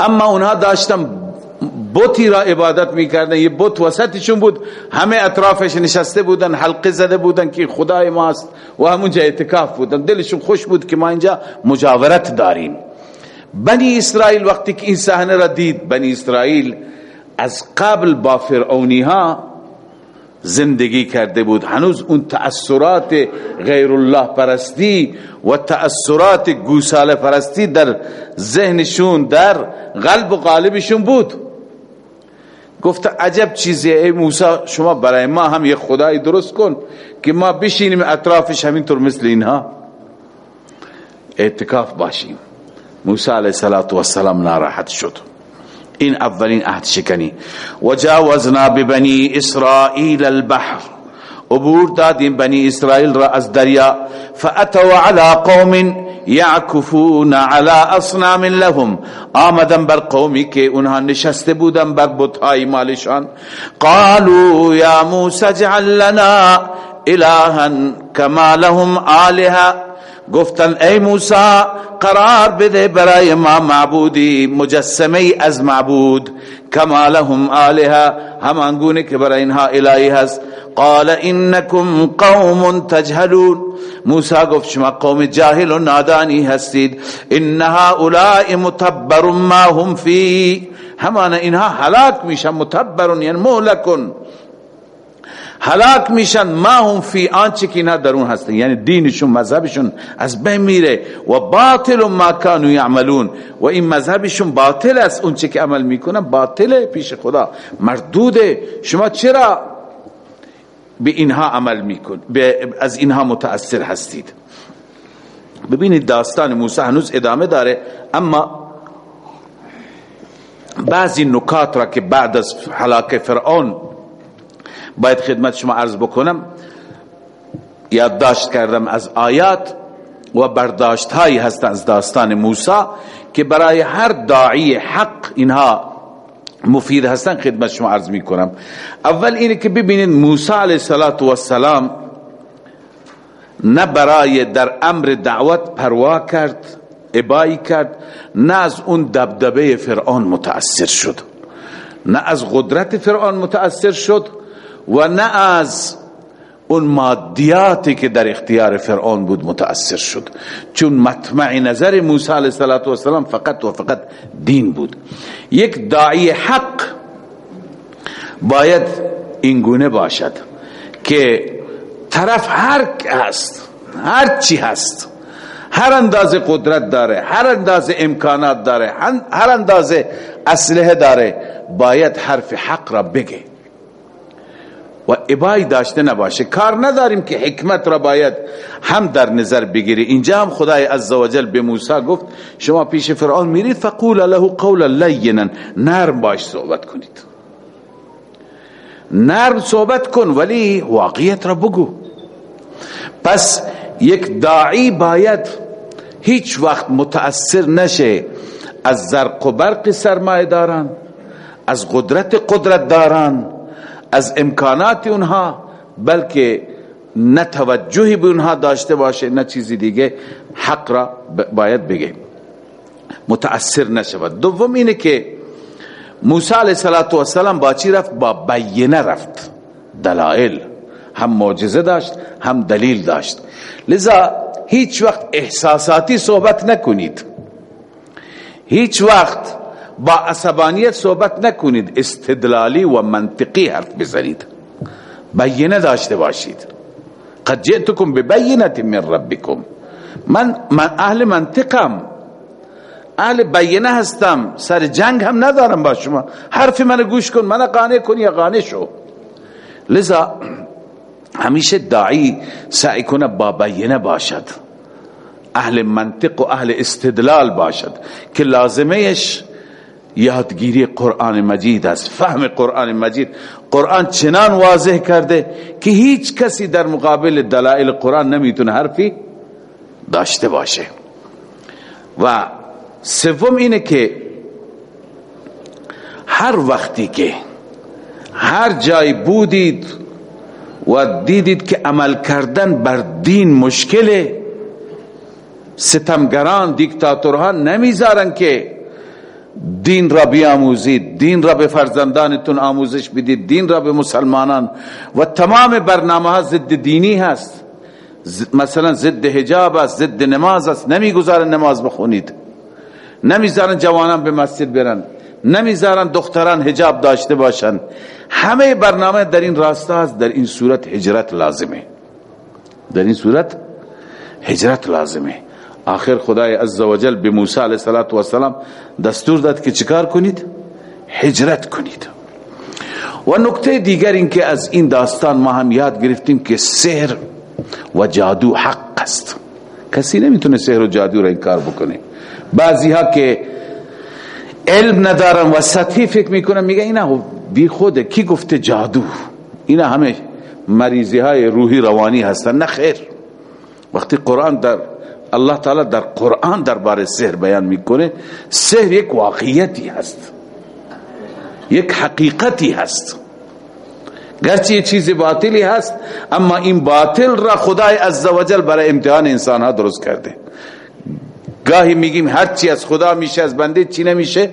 اما اونها داشتن بوتی را عبادت میکردن یه بوت وسطشون بود همه اطرافش نشسته بودن حلقه زده بودن که خدای ماست و همونجا اعتکاف بودن دلشون خوش بود که ما اینجا مجاورت داریم بنی اسرائیل وقتی که این صحنه را دید بنی اسرائیل از قبل با فرعونی ها زندگی کرده بود هنوز اون تأثرات غیر الله پرستی و تأثرات گوسال پرستی در ذهنشون در قلب و قالبشون بود گفت عجب چیزیه ای موسی شما برای ما هم یک خدای درست کن که ما بشینیم اطرافش همینطور مثل اینها اعتکاف باشیم موسی علیه صلات و السلام ناراحت شد این اولین عهد شکنی و جاوزنا ببنی اسرائیل البحر عبور دادیم بنی اسرائیل را از دریا على قوم یعکفون على اصنام لهم آمدن بر قومی که اونها نشسته بودن بر بتائی مالشان قالوا یا موسی سجا لنا الها کما لهم آلهه گفتن ای موسی قرار بده برای برای ما معبودی مجسمه از معبود کما لهم که اینها الهی هست قال انکم قوم تجهلون موسی گفت شما قوم جاهل و نادانی هستید ان هؤلاء متبر ما هم فی همان اینها هلاک میشن ہلاک یعنی مهلکون حلاک میشن ما هم فی آنچه که نه درون هستن یعنی دینشون مذهبشون از بین میره و باطل ما کانو یعملون و این مذهبشون باطل است اونچه که عمل میکنن باطله پیش خدا مردوده شما چرا به اینها عمل میکن از اینها متاثر هستید ببینید داستان موسی هنوز ادامه داره اما بعضی نکات را که بعد از حلاک فرعون باید خدمت شما عرض بکنم یادداشت داشت کردم از آیات و برداشت هایی تھا از داستان موسی که برای هر داعی حق اینها مفید هستن خدمت شما عرض می کنم اول اینه ببینید موسی علیه السلات و سلام نه برای در امر دعوت پروا کرد ابایی کرد نه از اون دبدبه فرعون متاثر شد نه از قدرت فرعون متاثر شد و نه از اون مادیاتی که در اختیار فرعون بود متاثر شد چون مطمع نظر موسی علیه السلام فقط و فقط دین بود یک داعی حق این گونه باشد که طرف هر هست هر چی هست هر اندازه قدرت داره هر اندازه امکانات داره هر اندازه اسلحه داره باید حرف حق را بگه و ابای داشته نباشه کار نداریم که حکمت را باید هم در نظر بگیری اینجا هم خدای عزوجل به موسی گفت شما پیش فرعون میرید فقول له قولا لینا نرم باش صحبت کنید نرم صحبت کن ولی واقعیت را بگو پس یک داعی باید هیچ وقت متاثر نشه از زرق و برق سرمایه دارن از قدرت قدرت دارن از امکانات اونها بلکه نه توجهی به اونها داشته باشه نه چیزی دیگه حق را باید بگه متاثر نشود دوم اینه که موسی علیه السلام با چی رفت با بیینه رفت دلائل هم معجزه داشت هم دلیل داشت لذا هیچ وقت احساساتی صحبت نکنید هیچ وقت با عصبانیت صحبت نکنید استدلالی و منطقی حرف بزنید بینه داشته باشید قد جئتكم ببینت من ربکم من, من اهل منطقم اهل بینه هستم سر جنگ هم ندارم با شما حرف من گوش کن من قانع کن یا قانع شو لذا همیشه داعی سعی کنه با بینه باشد اهل منطق و اهل استدلال باشد که لازمه یادگیری قرآن مجید است فهم قرآن مجید قرآن چنان واضح کرده که هیچ کسی در مقابل دلائل قرآن نمیتونه حرفی داشته باشه و سوم اینه که هر وقتی که هر جای بودید و دیدید که عمل کردن بر دین مشکله ستمگران دیکتاتورها نمیذارن که دین را بیاموزید دین را به فرزندانتون آموزش بدید دین را به مسلمانان و تمام برنامه ها زد دینی هست مثلا زد حجاب است نماز است نمیگذارن نماز بخونید نمیذارن جوانان به مسجد برن نمی دختران حجاب داشته باشن این راستا است در این صورت لازمه در این صورت هجرت لازمه آخر خدای عز و جل به موسی علیه السلام دستور داد که چکار کنید حجرت کنید و نکته دیگر این که از این داستان ما هم یاد گرفتیم که سحر و جادو حق است کسی نمیتونه سحر و جادو را انکار بکنه بعضی ها که علم ندارن و سطحی فکر میکنن میگه اینا بی خوده کی گفته جادو اینا همه مریضی های روحی روانی هستن نه خیر وقتی قرآن در اللہ تعالی در قرآن درباره سحر بیان میکنه سحر یک واقعیتی هست یک حقیقتی هست گرچه یه چیز باطلی هست اما این باطل را خدای عزوجل برای امتحان انسان ها درست کرده گاهی میگیم هر چی از خدا میشه از بنده چی نمیشه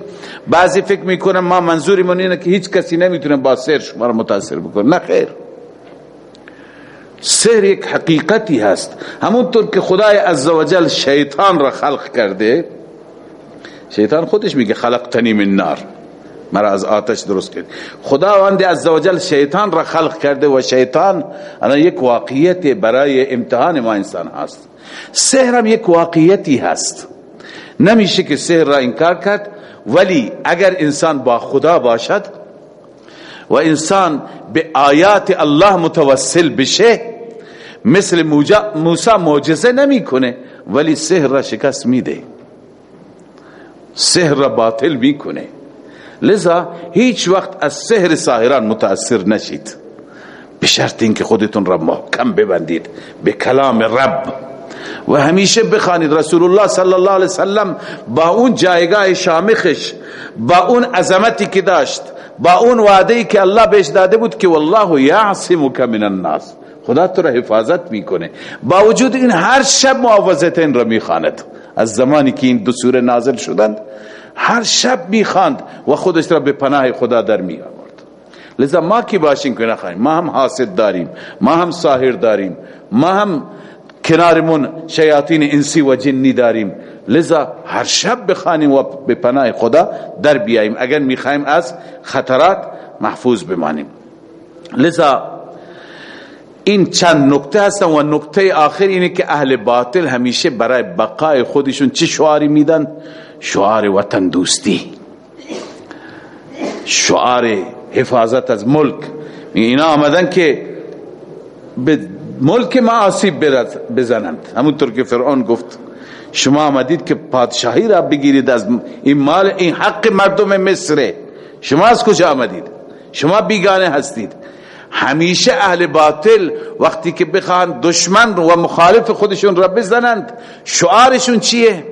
بعضی فکر میکنم ما منظوریمون اینه که هیچ کسی نمیتونه با سحر شما را متاثر بکنه نه خیر سحرک یک حقیقتی هست همونطور که خدای عزوجل شیطان را خلق کرده شیطان خودش میگه کے خلق تنی مرا از آتش درست خدا خداوند عزوجل شیطان را خلق کرده و شیطان الان یک واقعیت برای امتحان ما هست سحر هم یک واقعیتی هست نمیشه که سحر کرد ولی اگر انسان با خدا باشد و انسان به آیات الله متوسل بشه مثل موسا موجزه نمی کنه ولی سحر را شکست میده سحر را باطل می کنه لذا هیچ وقت از سحر ساهران متاثر نشید بشرط اینکه خودتون را محکم ببندید به کلام رب و همیشه بخوانید رسول الله صلی الله علیه وسلم با اون جایگاه شامخش با اون عظمتی که داشت با اون وعده‌ای که الله بهش داده بود که والله یعصمک من الناس خدا تو را حفاظت میکنه با وجود این هر شب این را میخواند از زمانی که این دو سوره نازل شدند هر شب میخواند و خودش را به پناه خدا در می آورد لذا ما کی باشیم که نخواهیم ما هم حاسد داریم ما هم ساهر داریم ما هم کنارمون شیاطین انسی و جنی داریم لذا هر شب بخانیم و به پناه خدا در بیاییم اگر میخوایم از خطرات محفوظ بمانیم لذا این چند نکته هستن و نکته آخر اینه که اهل باطل همیشه برای بقای خودشون چه شعاری میدن شعار وطن دوستی شعار حفاظت از ملک اینا آمدن که به ملک ما آسیب بزنند همونطور که فرعون گفت شما آمدید که پادشاهی را بگیرید از این مال این حق مردم مصره شما از کجا آمدید شما بیگانه هستید همیشه اهل باطل وقتی که بخوان دشمن و مخالف خودشون را بزنند شعارشون چیه؟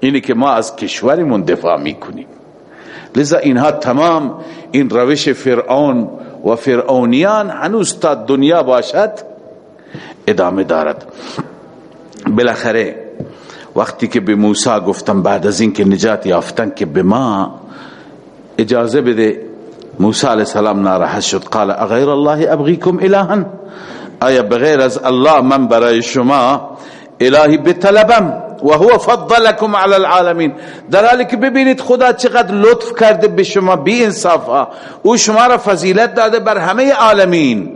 اینه که ما از کشورمون دفاع میکنیم لذا اینها تمام این روش فرعون و فرعونیان هنوز تا دنیا باشد ادامه دارد بالاخره وقتی که به موسی گفتم بعد از اینکه نجات یافتن که به ما اجازه بده موسی السلام ناراحت شد قال اغیر الله الله ابغیکم الها آیا بغیر از من برای شما شما الهی بطلبم و هو فضلكم على العالمین در حالی که ببینید خدا چقدر لطف کرده به بی او شما را فضیلت داده داده بر بر همه عالمین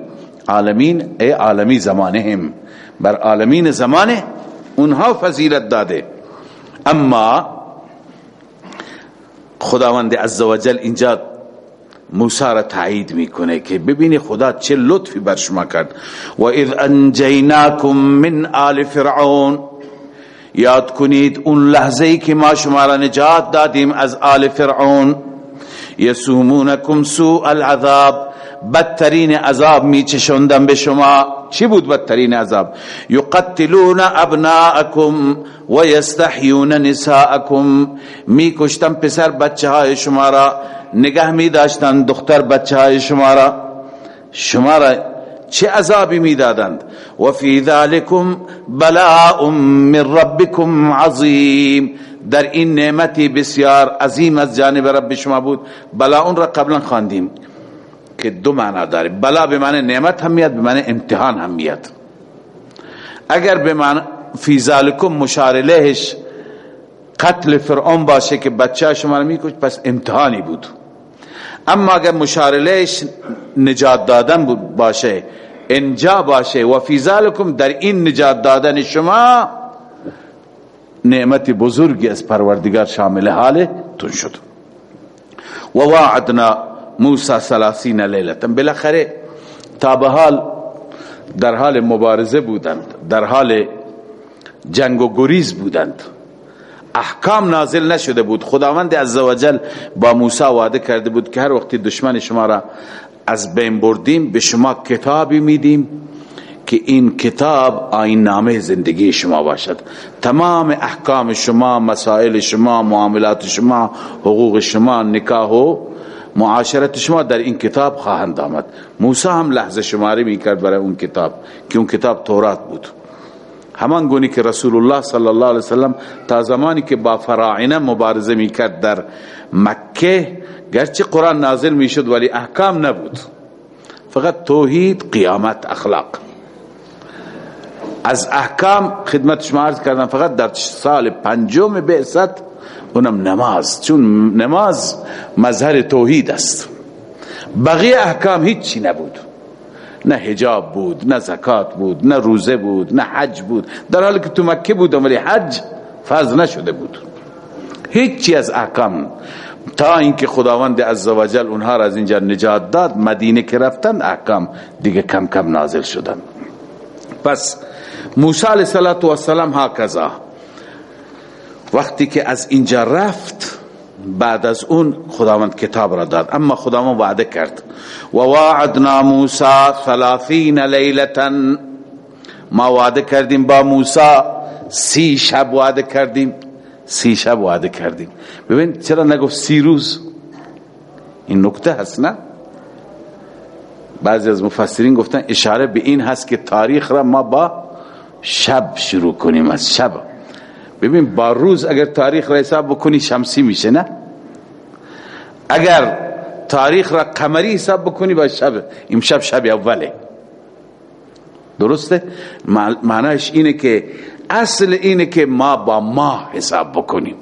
عالمین عالمین ای عالمی زمانه اونها فضیلت اما خداوند عزوجل اینجا موسی را تایید میکنه که ببینی خدا چه لطفی بر شما کرد و اذ انجیناکم من آل آل فرعون فرعون یاد کنید اون لحظه ای که ما شما را نجات دادیم از یسومونکم سوء العذاب بدترین عذاب می به شما چی بود بدترین عذاب یقتلون ابناءکم و یستحیون نساءکم می کشتن پسر بچه های شما را نگه می داشتند دختر بچه های شما را شما را چه عذابی می دادند و فی ذالکم بلاء من ربکم عظیم در این نعمتی بسیار عظیم از جانب رب شما بود بلا اون را قبلا خواندیم که دو معنی داره بلا به معنی نعمت همیت به معنی امتحان همیت اگر به معنی فی ذالکم مشارلهش قتل فرعون باشه که بچه شما رو می پس امتحانی بود اما اگر مشارلهش نجات دادن باشه انجا باشه و فی ذالکم در این نجات دادن شما نعمت بزرگی از پروردگار شامل حال تون شد و وعدنا موسی سلاسین لیلتا بالاخره تا به حال در حال مبارزه بودند در حال جنگ و گریز بودند احکام نازل نشده بود خداوند عزوجل با موسی وعده کرده بود که هر وقتی دشمن شما را از بین بردیم به شما کتابی میدیم که این کتاب آین نامه زندگی شما باشد تمام احکام شما مسائل شما معاملات شما حقوق شما نکاح و معاشرت شما در این کتاب خواهند آمد موسی هم لحظه شماری میکرد برای اون کتاب که اون کتاب تورات بود همان گونی که رسول الله صلی الله علیه وسلم تا زمانی که با فراعنه مبارزه میکرد در مکه گرچه قرآن نازل میشد ولی احکام نبود فقط توحید قیامت اخلاق از احکام خدمت شما عرض کردن فقط در سال پنجم بعثت اونم نماز چون نماز مظهر توحید است بقیه احکام هیچی نبود نه حجاب بود نه زکات بود نه روزه بود نه حج بود در حالی که تو مکه بودم ولی حج فرض نشده بود هیچی از احکام تا اینکه خداوند عزوجل اونها را از اینجا نجات داد مدینه که رفتن احکام دیگه کم کم نازل شدن پس موسی علیه السلام ها کذا وقتی که از اینجا رفت بعد از اون خداوند کتاب را داد اما خداوند وعده کرد و وعدنا موسی 30 لیلتا ما وعده کردیم با موسی سی شب وعده کردیم سی شب وعده کردیم ببین چرا نگفت سی روز این نکته هست نه بعضی از مفسرین گفتن اشاره به این هست که تاریخ را ما با شب شروع کنیم از شب ببین با روز اگر تاریخ را حساب بکنی شمسی میشه نه اگر تاریخ را قمری حساب بکنی با شب امشب شب اوله درسته معنیش اینه که اصل اینه که ما با ما حساب بکنیم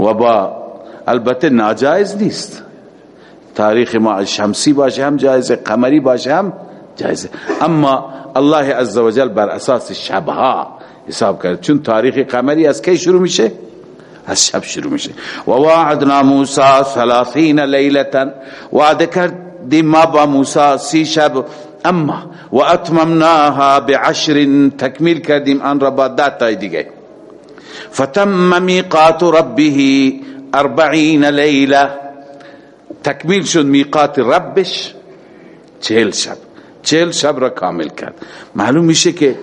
و با البته ناجائز نیست تاریخ ما شمسی باشه هم جائز قمری باشه هم جائز اما الله عزوجل بر اساس شبها حساب کرد چون تاریخ قمری از از کی شروع شروع میشه میشه شب شب شب و و وعدنا موسی موسی 30 لیله وعده کردیم کردیم ما با اما اتممناها بعشر تکمیل تکمیل دیگه فتم میقات میقات ربه 40 شد ربش چهل چهل شب را کامل کرد معلوم میشه که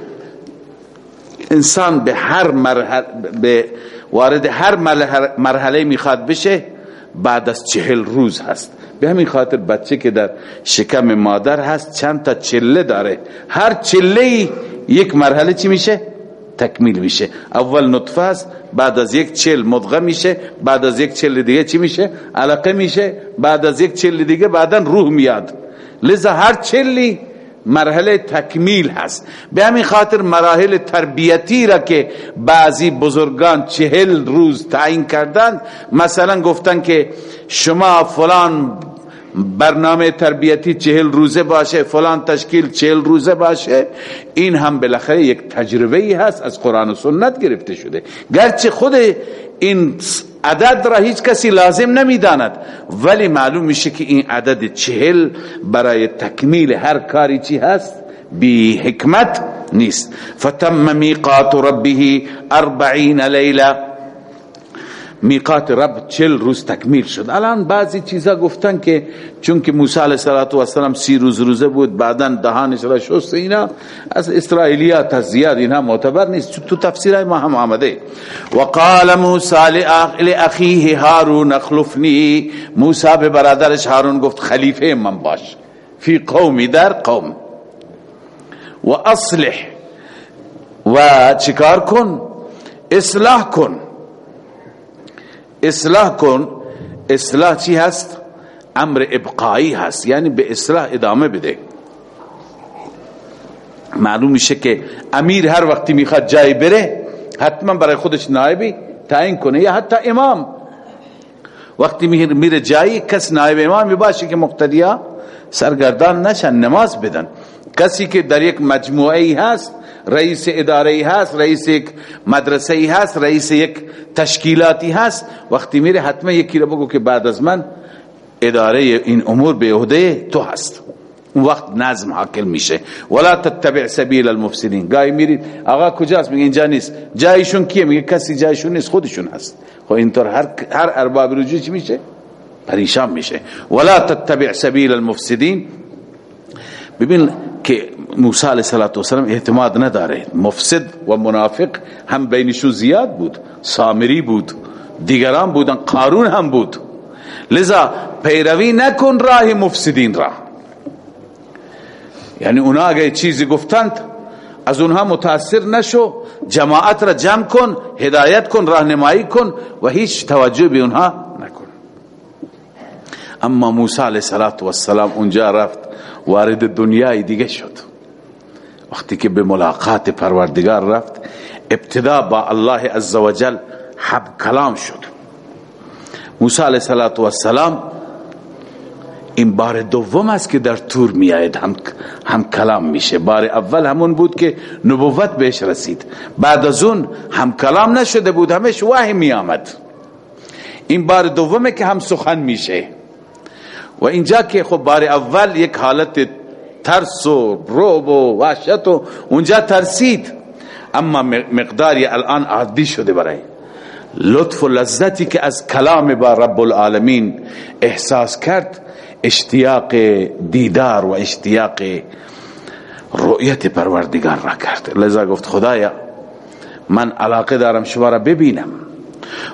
انسان به هر مرحله به وارد هر مرحله میخواد بشه بعد از چهل روز هست به همین خاطر بچه که در شکم مادر هست چند تا چله داره هر چله یک مرحله چی میشه؟ تکمیل میشه اول نطفه است بعد از یک چل مدغه میشه بعد از یک چل دیگه چی میشه؟ علاقه میشه بعد از یک چل دیگه بعدا روح میاد لذا هر چلی مرحل به همین خاطر مراحل تربیتی را که بعضی بزرگان چهل روز تعیین کردند مثلا گفتن که شما فلان برنامه تربیتی چهل روزه باشه فلان تشکیل چهل روزه باشه این هم بالاخره یک تجربه ای هست از قرآن و سنت گرفته شده گرچه خود این عدد را هیچ کسی لازم نمیداند ولی معلوم میشه که این عدد چهل برای تکمیل هر کاری چی هست بی حکمت نیست فتم میقات ربه اربعین ال میقات رب چل روز تکمیل شد الان بعضی چیزا گفتن که چون که موسی علیه السلام سی روز روزه بود بعدا دهانش را شست اینا از اسرائیلیات از زیاد اینا معتبر نیست تو تفسیر ما هم آمده وقال موسی لأخیه هارون اخلفنی موسی به برادرش هارون گفت خلیفه من باش فی قومی در قوم و اصلح و چکار کن اصلاح کن اصلاح کن اصلاح چی هست امر ابقایی هست یعنی به اصلاح ادامه بده معلوم میشه که امیر هر وقتی میخواد جای بره حتما برای خودش نائبی تعیین کنه یا حتی امام وقتی میره جایی کس نائب امامی باشه که مقتدیا سرگردان نشن نماز بدن کسی که در یک مجموعی هست رئیس اداره ای هست رئیس یک مدرسه ای هست رئیس یک تشکیلاتی هست وقتی میره حتما یکی رو بگو که بعد از من اداره این امور به عهده تو هست اون وقت نظم حاکل میشه ولا تتبع سبیل المفسدین گای میرید آقا کجاست میگه اینجا نیست جایشون کیه میگه کسی جایشون نیست خودشون هست خب اینطور هر هر ارباب رجوع چی میشه پریشان میشه ولا تتبع سبیل المفسدین ببین که موسی علیه السلام اعتماد نداره مفسد و منافق هم بینشون زیاد بود سامری بود دیگران بودن قارون هم بود لذا پیروی نکن راه مفسدین را یعنی اونا اگه چیزی گفتند از اونها متاثر نشو جماعت را جمع کن هدایت کن راهنمایی کن و هیچ توجه به اونها نکن اما موسی علیه السلام اونجا رفت وارد دنیای دیگه شد وقتی که به ملاقات پروردگار رفت ابتدا با الله عز و جل حب کلام شد موسی علیه السلام این بار دوم است که در تور می آید هم, هم کلام میشه بار اول همون بود که نبوت بهش رسید بعد از اون هم کلام نشده بود همش وحی می آمد این بار دومه که هم سخن میشه و اینجا که خب بار اول یک حالت ترس و روب و وحشت و اونجا ترسید اما مقداری الان عادی شده برای لطف و لذتی که از کلام با رب العالمین احساس کرد اشتیاق دیدار و اشتیاق رؤیت پروردگار را کرد لذا گفت خدایا من علاقه دارم شما را ببینم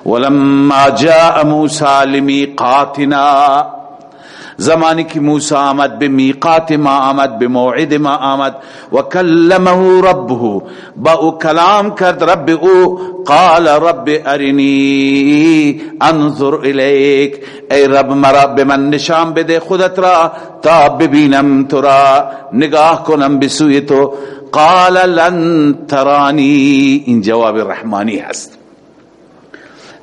ولما جاء موسی لمیقاتنا زمانی که موسی آمد به میقات ما آمد به موعد ما آمد و کلمه ربه با او کلام کرد رب او قال رب ارنی انظر الیک ای رب مرا به من نشان بده خودت را تا ببینم تو را نگاه کنم به سوی تو قال لن ترانی این جواب رحمانی هست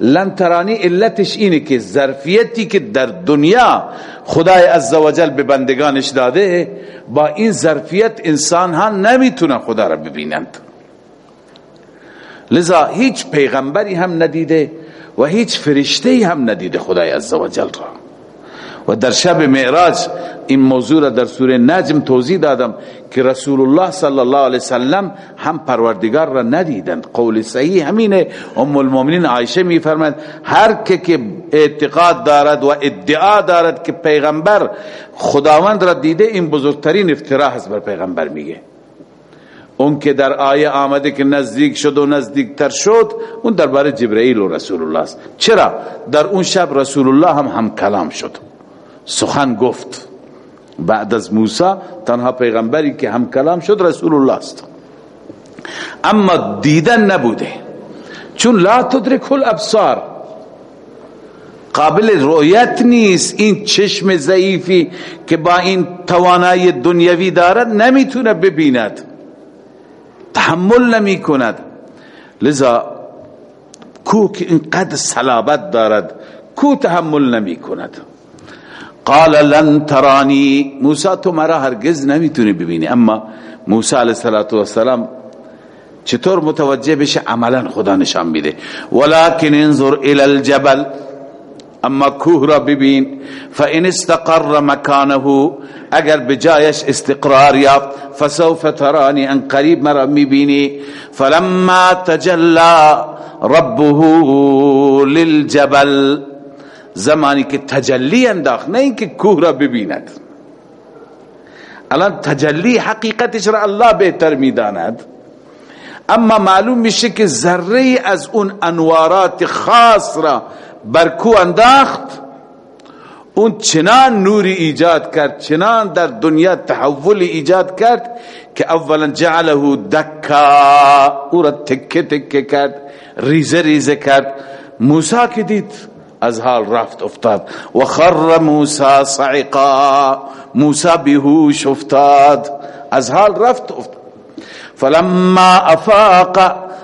لن ترانی علتش اینه که ظرفیتی که در دنیا خدای عزوجل به بندگانش داده با این ظرفیت انسان ها نمیتونه خدا را ببینند لذا هیچ پیغمبری هم ندیده و هیچ فرشته هم ندیده خدای عزوجل را و در شب معراج این موضوع را در سوره نجم توضیح دادم که رسول الله صلی الله علیه وسلم هم پروردگار را ندیدند قول صحیح همینه ام المؤمنین عایشه میفرماید هر که که اعتقاد دارد و ادعا دارد که پیغمبر خداوند را دیده این بزرگترین افتراء است بر پیغمبر میگه اون که در آیه آمده که نزدیک شد و نزدیکتر شد اون درباره جبرئیل و رسول الله است چرا در اون شب رسول الله هم هم کلام شد سخن گفت بعد از موسی تنها پیغمبری که هم کلام شد رسول الله است اما دیدن نبوده چون لا تدرک الابصار قابل رؤیت نیست این چشم ضعیفی که با این توانای دنیوی دارد نمیتونه ببیند تحمل نمی کند لذا کوه که اینقدر سلابت دارد کو تحمل نمی کند قال لن ترانی موسی تو مرا هرگز نمیتونی ببینی اما موسی علیه السلام و سلام چطور متوجه بشه عملا خدا نشان میده ولكن انظر الى الجبل اما کوه را ببین فان استقر مكانه اگر بجایش استقرار یافت فسوف ترانی ان قریب مرا میبینی فلما تجلى ربه للجبل زمانی که تجلی انداخت نه اینکه کوه را را ببیند الان تجلی حقیقتش الله بهتر میداند اما معلوم میشه که ذره از اون انوارات خاص را بر کوه انداخت اون چنان نوری ایجاد کرد چنان در دنیا تحولی ایجاد کرد که اولا جعله دکا او را تکه تکه کرد ریزه ریزه کرد ریز که دید از حال رفت افتاد و خر موسی صعقا موسی بیهوش افتاد از حال رفت افتاد فلما افاق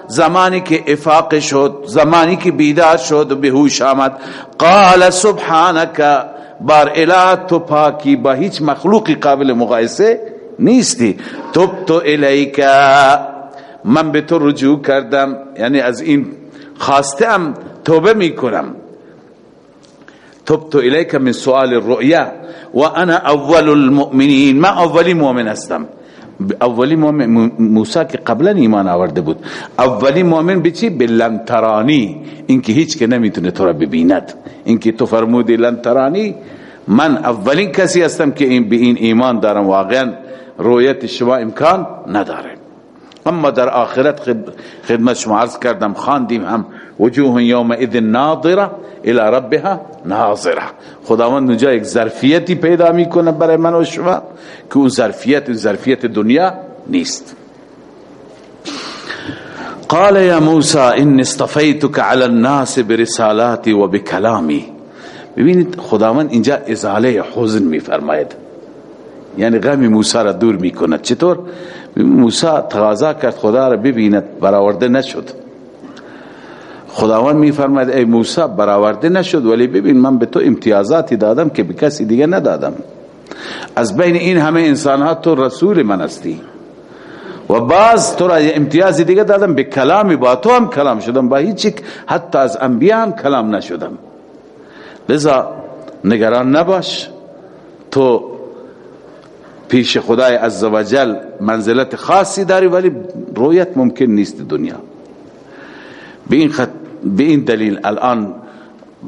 زمانی که افاق شد زمانی که بیدار شد و بهوش آمد قال سبحانك بار اله تو پاکی با هیچ مخلوقی قابل مقایسه نیستی تبتو الیک من به تو رجوع کردم یعنی از این خواستم ام توبه می کنم تبت الیک من من سؤال الرؤیا و انا اول المؤمنین ما اولی اولی اولی مؤمن مؤمن مؤمن هستم هستم موسی که که که قبلا ایمان ایمان آورده بود بلن ترانی ترانی اینکه اینکه هیچ نمیتونه تو تو را ببیند فرمودی لن اولین کسی این این به دارم واقعا رویت کردم خان هم وجوه یوم اذن ناظرہ الى ربها ناظرہ خداوند اونجا ایک ظرفیتی پیدا میکنه برای من و شما که اون ظرفیت اون ظرفیت دنیا نیست قال یا موسی ان اصطفیتک علی الناس برسالاتی و بکلامی ببینید خداوند اینجا ازاله حزن میفرماید یعنی غم موسی را دور میکند چطور موسی تقاضا کرد خدا را ببیند برآورده نشد خداوند می فرماید ای موسی برآورده نشد ولی ببین من به تو امتیازاتی دادم که به کسی دیگه ندادم از بین این همه انسان ها تو رسول من هستی و بعض تو را امتیازی دیگه دادم به کلامی با تو هم کلام شدم با هیچ حتی از انبیا هم کلام نشدم لذا نگران نباش تو پیش خدای عزوجل منزلت خاصی داری ولی رویت ممکن نیست دنیا به این خط به این دلیل الان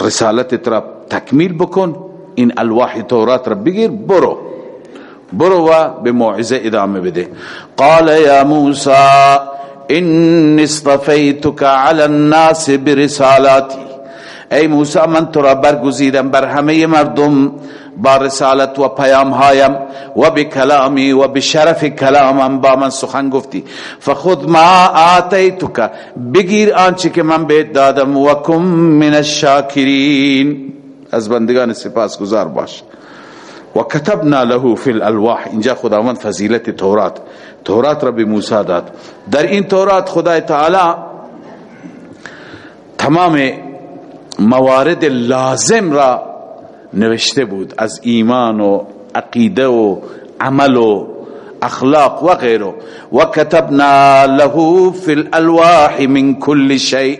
رسالتت را تکمیل بکن این الواح تورات را بگیر برو برو و به موعظه ادامه بده قال یا موسی ان اصطفیتک علی الناس برسالاتی ای موسی من تو را برگزیدم بر همه مردم با رسالت و پیام هایم و بکلامی و و و بشرف کلامم با من من من سخن گفتی فخود ما که بگیر آنچه دادم کم الشاکرین از بندگان سپاس باش کتبنا له فی الالواح اینجا خداوند فضیلت تورات کلامی فضیلتھ موسی داد در این تورات خدای تعالی تمام موارد لازم را نوشته بود از ایمان و عقیده و عمل و اخلاق و غیره و کتبنا له فی الالواح من کل شیء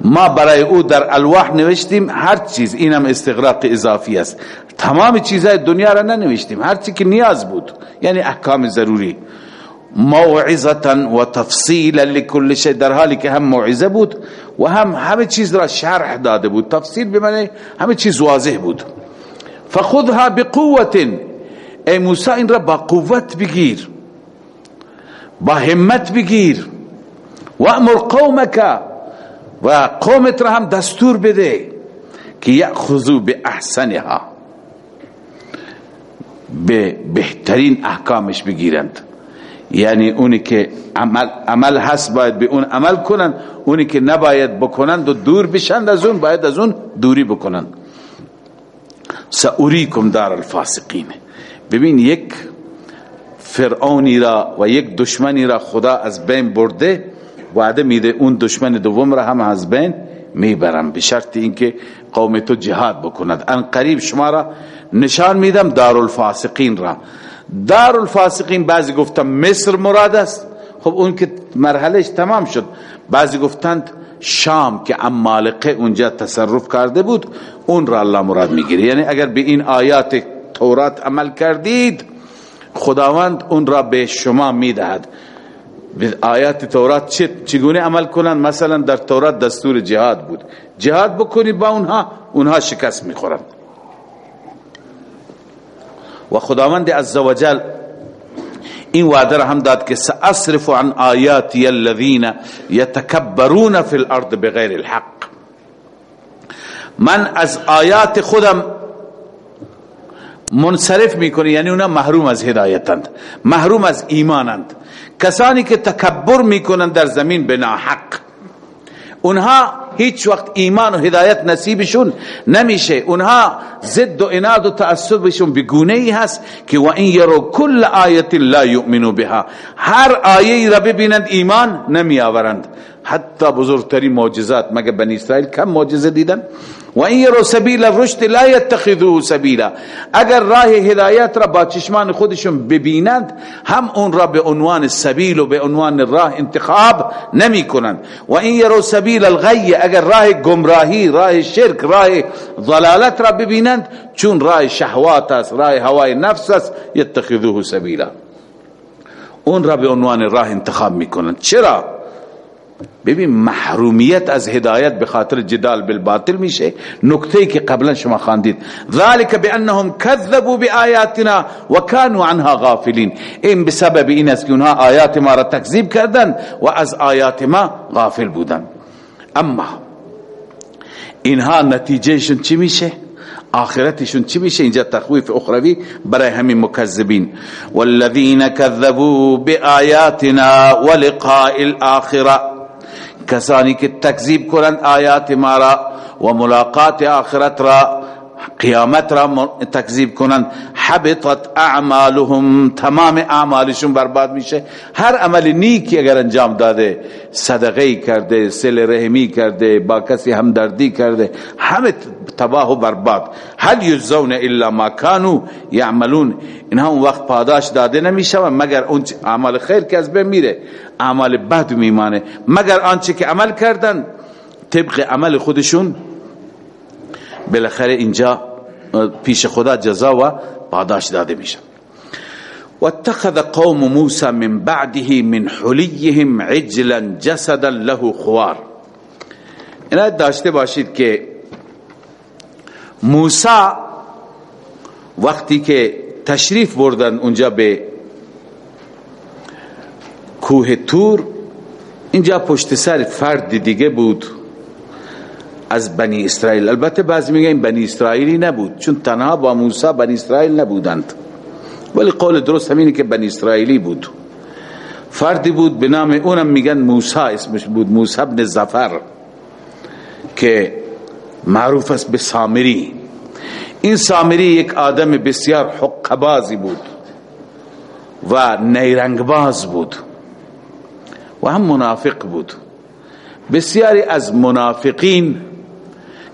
ما برای او در الواح نوشتیم هر چیز اینم استغراق اضافی است تمام چیزهای دنیا را ننوشتیم هر چی که نیاز بود یعنی احکام ضروری موعظتا و تفصیلا لكل شی در حالی که هم موعظه بود و هم همه چیز را شرح داده بود تفصیل به معنی همه چیز واضح بود فخذها بقوه ای موسی این را با قوت بگیر با همت بگیر و امر قومک و قومت را هم دستور بده که یأخذو به احسنها به بهترین احکامش بگیرند یعنی اونی که عمل, عمل هست باید به اون عمل کنن اونی که نباید بکنن و دور بشند از اون باید از اون دوری بکنن سعوریکم دار الفاسقین ببین یک فرعونی را و یک دشمنی را خدا از بین برده وعده میده اون دشمن دوم را هم از بین میبرم به شرط اینکه قوم تو جهاد بکند ان قریب شما را نشان میدم دار الفاسقین را دار الفاسقین بعضی گفتن مصر مراد است خب اون که مرحلهش تمام شد بعضی گفتند شام که امالقه اونجا تصرف کرده بود اون را الله مراد میگیره یعنی اگر به این آیات تورات عمل کردید خداوند اون را به شما میدهد به آیات تورات چگونه عمل کنند مثلا در تورات دستور جهاد بود جهاد بکنی با اونها اونها شکست میخورند و خداوند عز و جل این وعده را هم داد که سأصرف عن آیاتی الذین یتکبرون فی الارض بغیر الحق من از آیات خودم منصرف میکنه یعنی اونا محروم از هدایتند محروم از ایمانند کسانی که تکبر میکنند در زمین بناحق حق اونها هیچ وقت ایمان و هدایت نصیبشون نمیشه اونها ضد و اناد و تعصبشون بگونه ای هست که و این یرو کل آیت لا یؤمنو بها هر آیه ای را ببینند ایمان نمی آورند حتی بزرگترین معجزات مگه بنی اسرائیل کم معجزه موجود وَاِنْيَرُوا سَبِيلَ الرُّشْدِ لَا يَتَّخِذُوا سَبِيلًا اگر راه هدایت را با چشمان خودشون ببینند هم اون را به عنوان سبیل و به عنوان راه انتخاب نمی کنند وَاِنْيَرُوا سَبِيلَ الْغَيِّ اگر راه گمراهی، راه شرک، راه ضلالت را ببینند چون راه شهوات است، راه هوای نفس است يَتَّخِذُوهُ سَبِيلًا اون را به عنوان راه انتخاب میکنند چرا؟ ببین محرومیت از هدایت به خاطر جدال بالباطل میشه نکته ای که قبلا شما خواندید ذالک بانهم کذبوا بآیاتنا و کانوا عنها غافلین این به سبب این است که اونها آیات ما را تکذیب کردند و از آیات ما غافل بودند اما اینها نتیجهشون چی میشه آخرتشون چی میشه اینجا تخویف اخروی برای همین مکذبین والذین کذبوا بآیاتنا ولقاء الاخره کسانی کی تکذیب کنند آیات مارا و ملاقات آخرت را قیامت را تکذیب کنند حبطت اعمالهم تمام اعمالشون برباد میشه هر عمل نیکی اگر انجام داده صدقه کرده سل رحمی کرده با کسی همدردی کرده همه تباه و برباد هل یزون الا ما کانوا یعملون اینها اون وقت پاداش داده نمیشه مگر اون اعمال خیر که از بین میره اعمال بد میمانه مگر آنچه که عمل کردن طبق عمل خودشون بالاخره اینجا پیش خدا جزا و پاداش داده میشه واتخذ قوم موسى من بعده من حلیهم عجلا جسدا له خوار اینا داشته باشید که موسی وقتی که تشریف بردن اونجا به کوه تور اینجا پشت سر فرد دیگه بود از بنی اسرائیل البته بعضی میگن بنی اسرائیلی نبود چون تنها با موسی بنی اسرائیل نبودند ولی قول درست همینه که بنی اسرائیلی بود فردی بود به نام اونم میگن موسی اسمش بود موسی بن زفر که معروف است به سامری این سامری یک آدم بسیار حقبازی بود و نیرنگباز بود و هم منافق بود بسیاری از منافقین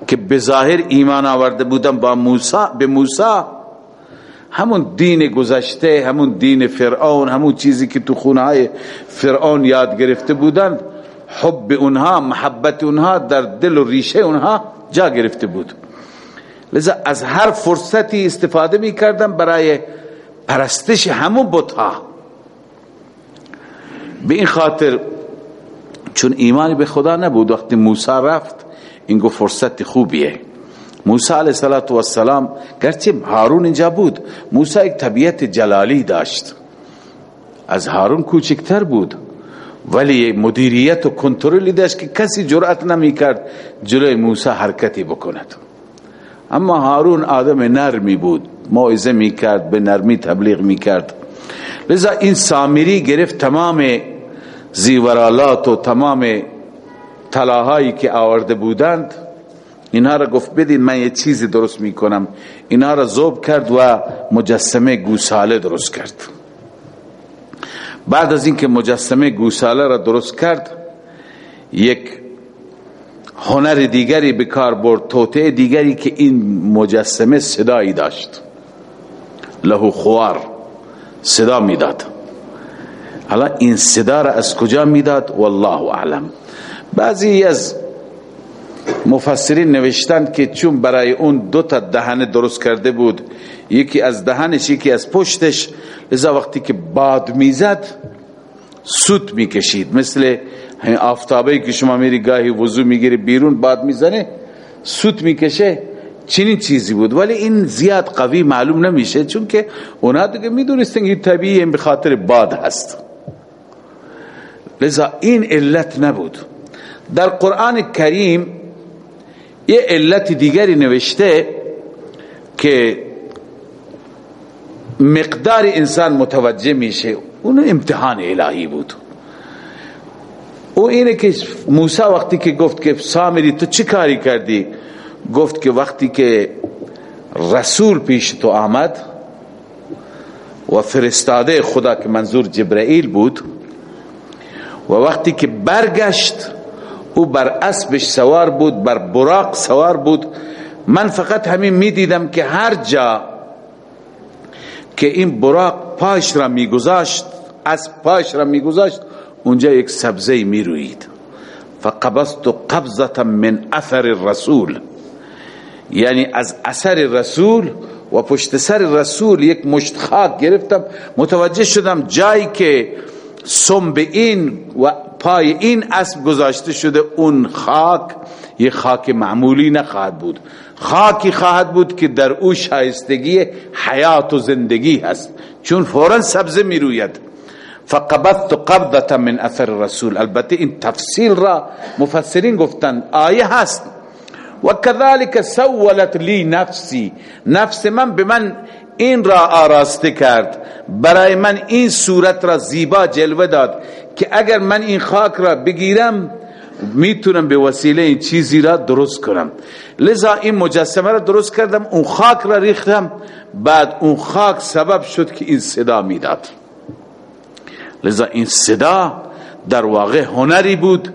که به ظاهر ایمان آورده بودن با موسی به موسی همون دین گذشته همون دین فرعون همون چیزی که تو خونه های فرعون یاد گرفته بودن حب اونها محبت اونها در دل و ریشه اونها جا گرفته بود لذا از هر فرصتی استفاده می کردن برای پرستش همون بطها به این خاطر چون ایمانی به خدا نبود وقتی موسی رفت این گو فرصت خوبیه موسی علیه و السلام گرچه هارون اینجا بود موسی یک طبیعت جلالی داشت از هارون کوچکتر بود ولی مدیریت و کنترلی داشت که کسی جرأت نمیکرد جلوی موسی حرکتی بکند اما هارون آدم نرمی بود موعظه میکرد به نرمی تبلیغ میکرد لذا این سامری گرفت تمام زیورالات و تمام طلاهایی که آورده بودند اینها را گفت بدید من یه چیزی درست میکنم اینها را زوب کرد و مجسمه گوساله درست کرد بعد از اینکه مجسمه گوساله را درست کرد یک هنر دیگری به کار برد توته دیگری که این مجسمه صدایی داشت له خوار صدا میداد حالا این صدا را از کجا میداد والله اعلم بعضی از مفسرین نوشتند که چون برای اون دو تا دهن درست کرده بود یکی از دهنش یکی از پشتش لذا وقتی که باد میزد سوت میکشید مثل آفتابه که شما میری گاهی وضو میگیری بیرون باد میزنه سوت میکشه چنین چیزی بود ولی این زیاد قوی معلوم نمیشه چون که اونا دیگه میدونستن که طبیعی به خاطر باد هست لذا این علت نبود در قرآن کریم یه علت دیگری نوشته که مقدار انسان متوجه میشه اون امتحان الهی بود او اینه که موسی وقتی که گفت که سامری تو چه کاری کردی گفت که وقتی که رسول پیش تو آمد و فرستاده خدا که منظور جبرائیل بود و وقتی که برگشت او بر اسبش سوار بود بر براق سوار بود من فقط همین می دیدم که هر جا که این براق پاش را می گذاشت از پاش را می گذاشت اونجا یک سبزه می روید فقبست قبضت من اثر رسول یعنی از اثر رسول و پشت سر رسول یک مشت خاک گرفتم متوجه شدم جایی که سنبین و پای این اسب گذاشته شده اون خاک یه خاک معمولی نخواهد بود خاکی خواهد بود که در او شایستگی حیات و زندگی هست چون فورا سبز می روید فقبضت قبضه من اثر رسول البته این تفصیل را مفسرین گفتند آیه هست و کذالک سولت لی نفسی نفس من به من این را آراسته کرد برای من این صورت را زیبا جلوه داد که اگر من این خاک را بگیرم میتونم به وسیله این این این این چیزی را را را درست درست کنم لذا لذا مجسمه کردم اون اون خاک خاک ریختم بعد سبب شد که که صدا صدا میداد در واقع هنری بود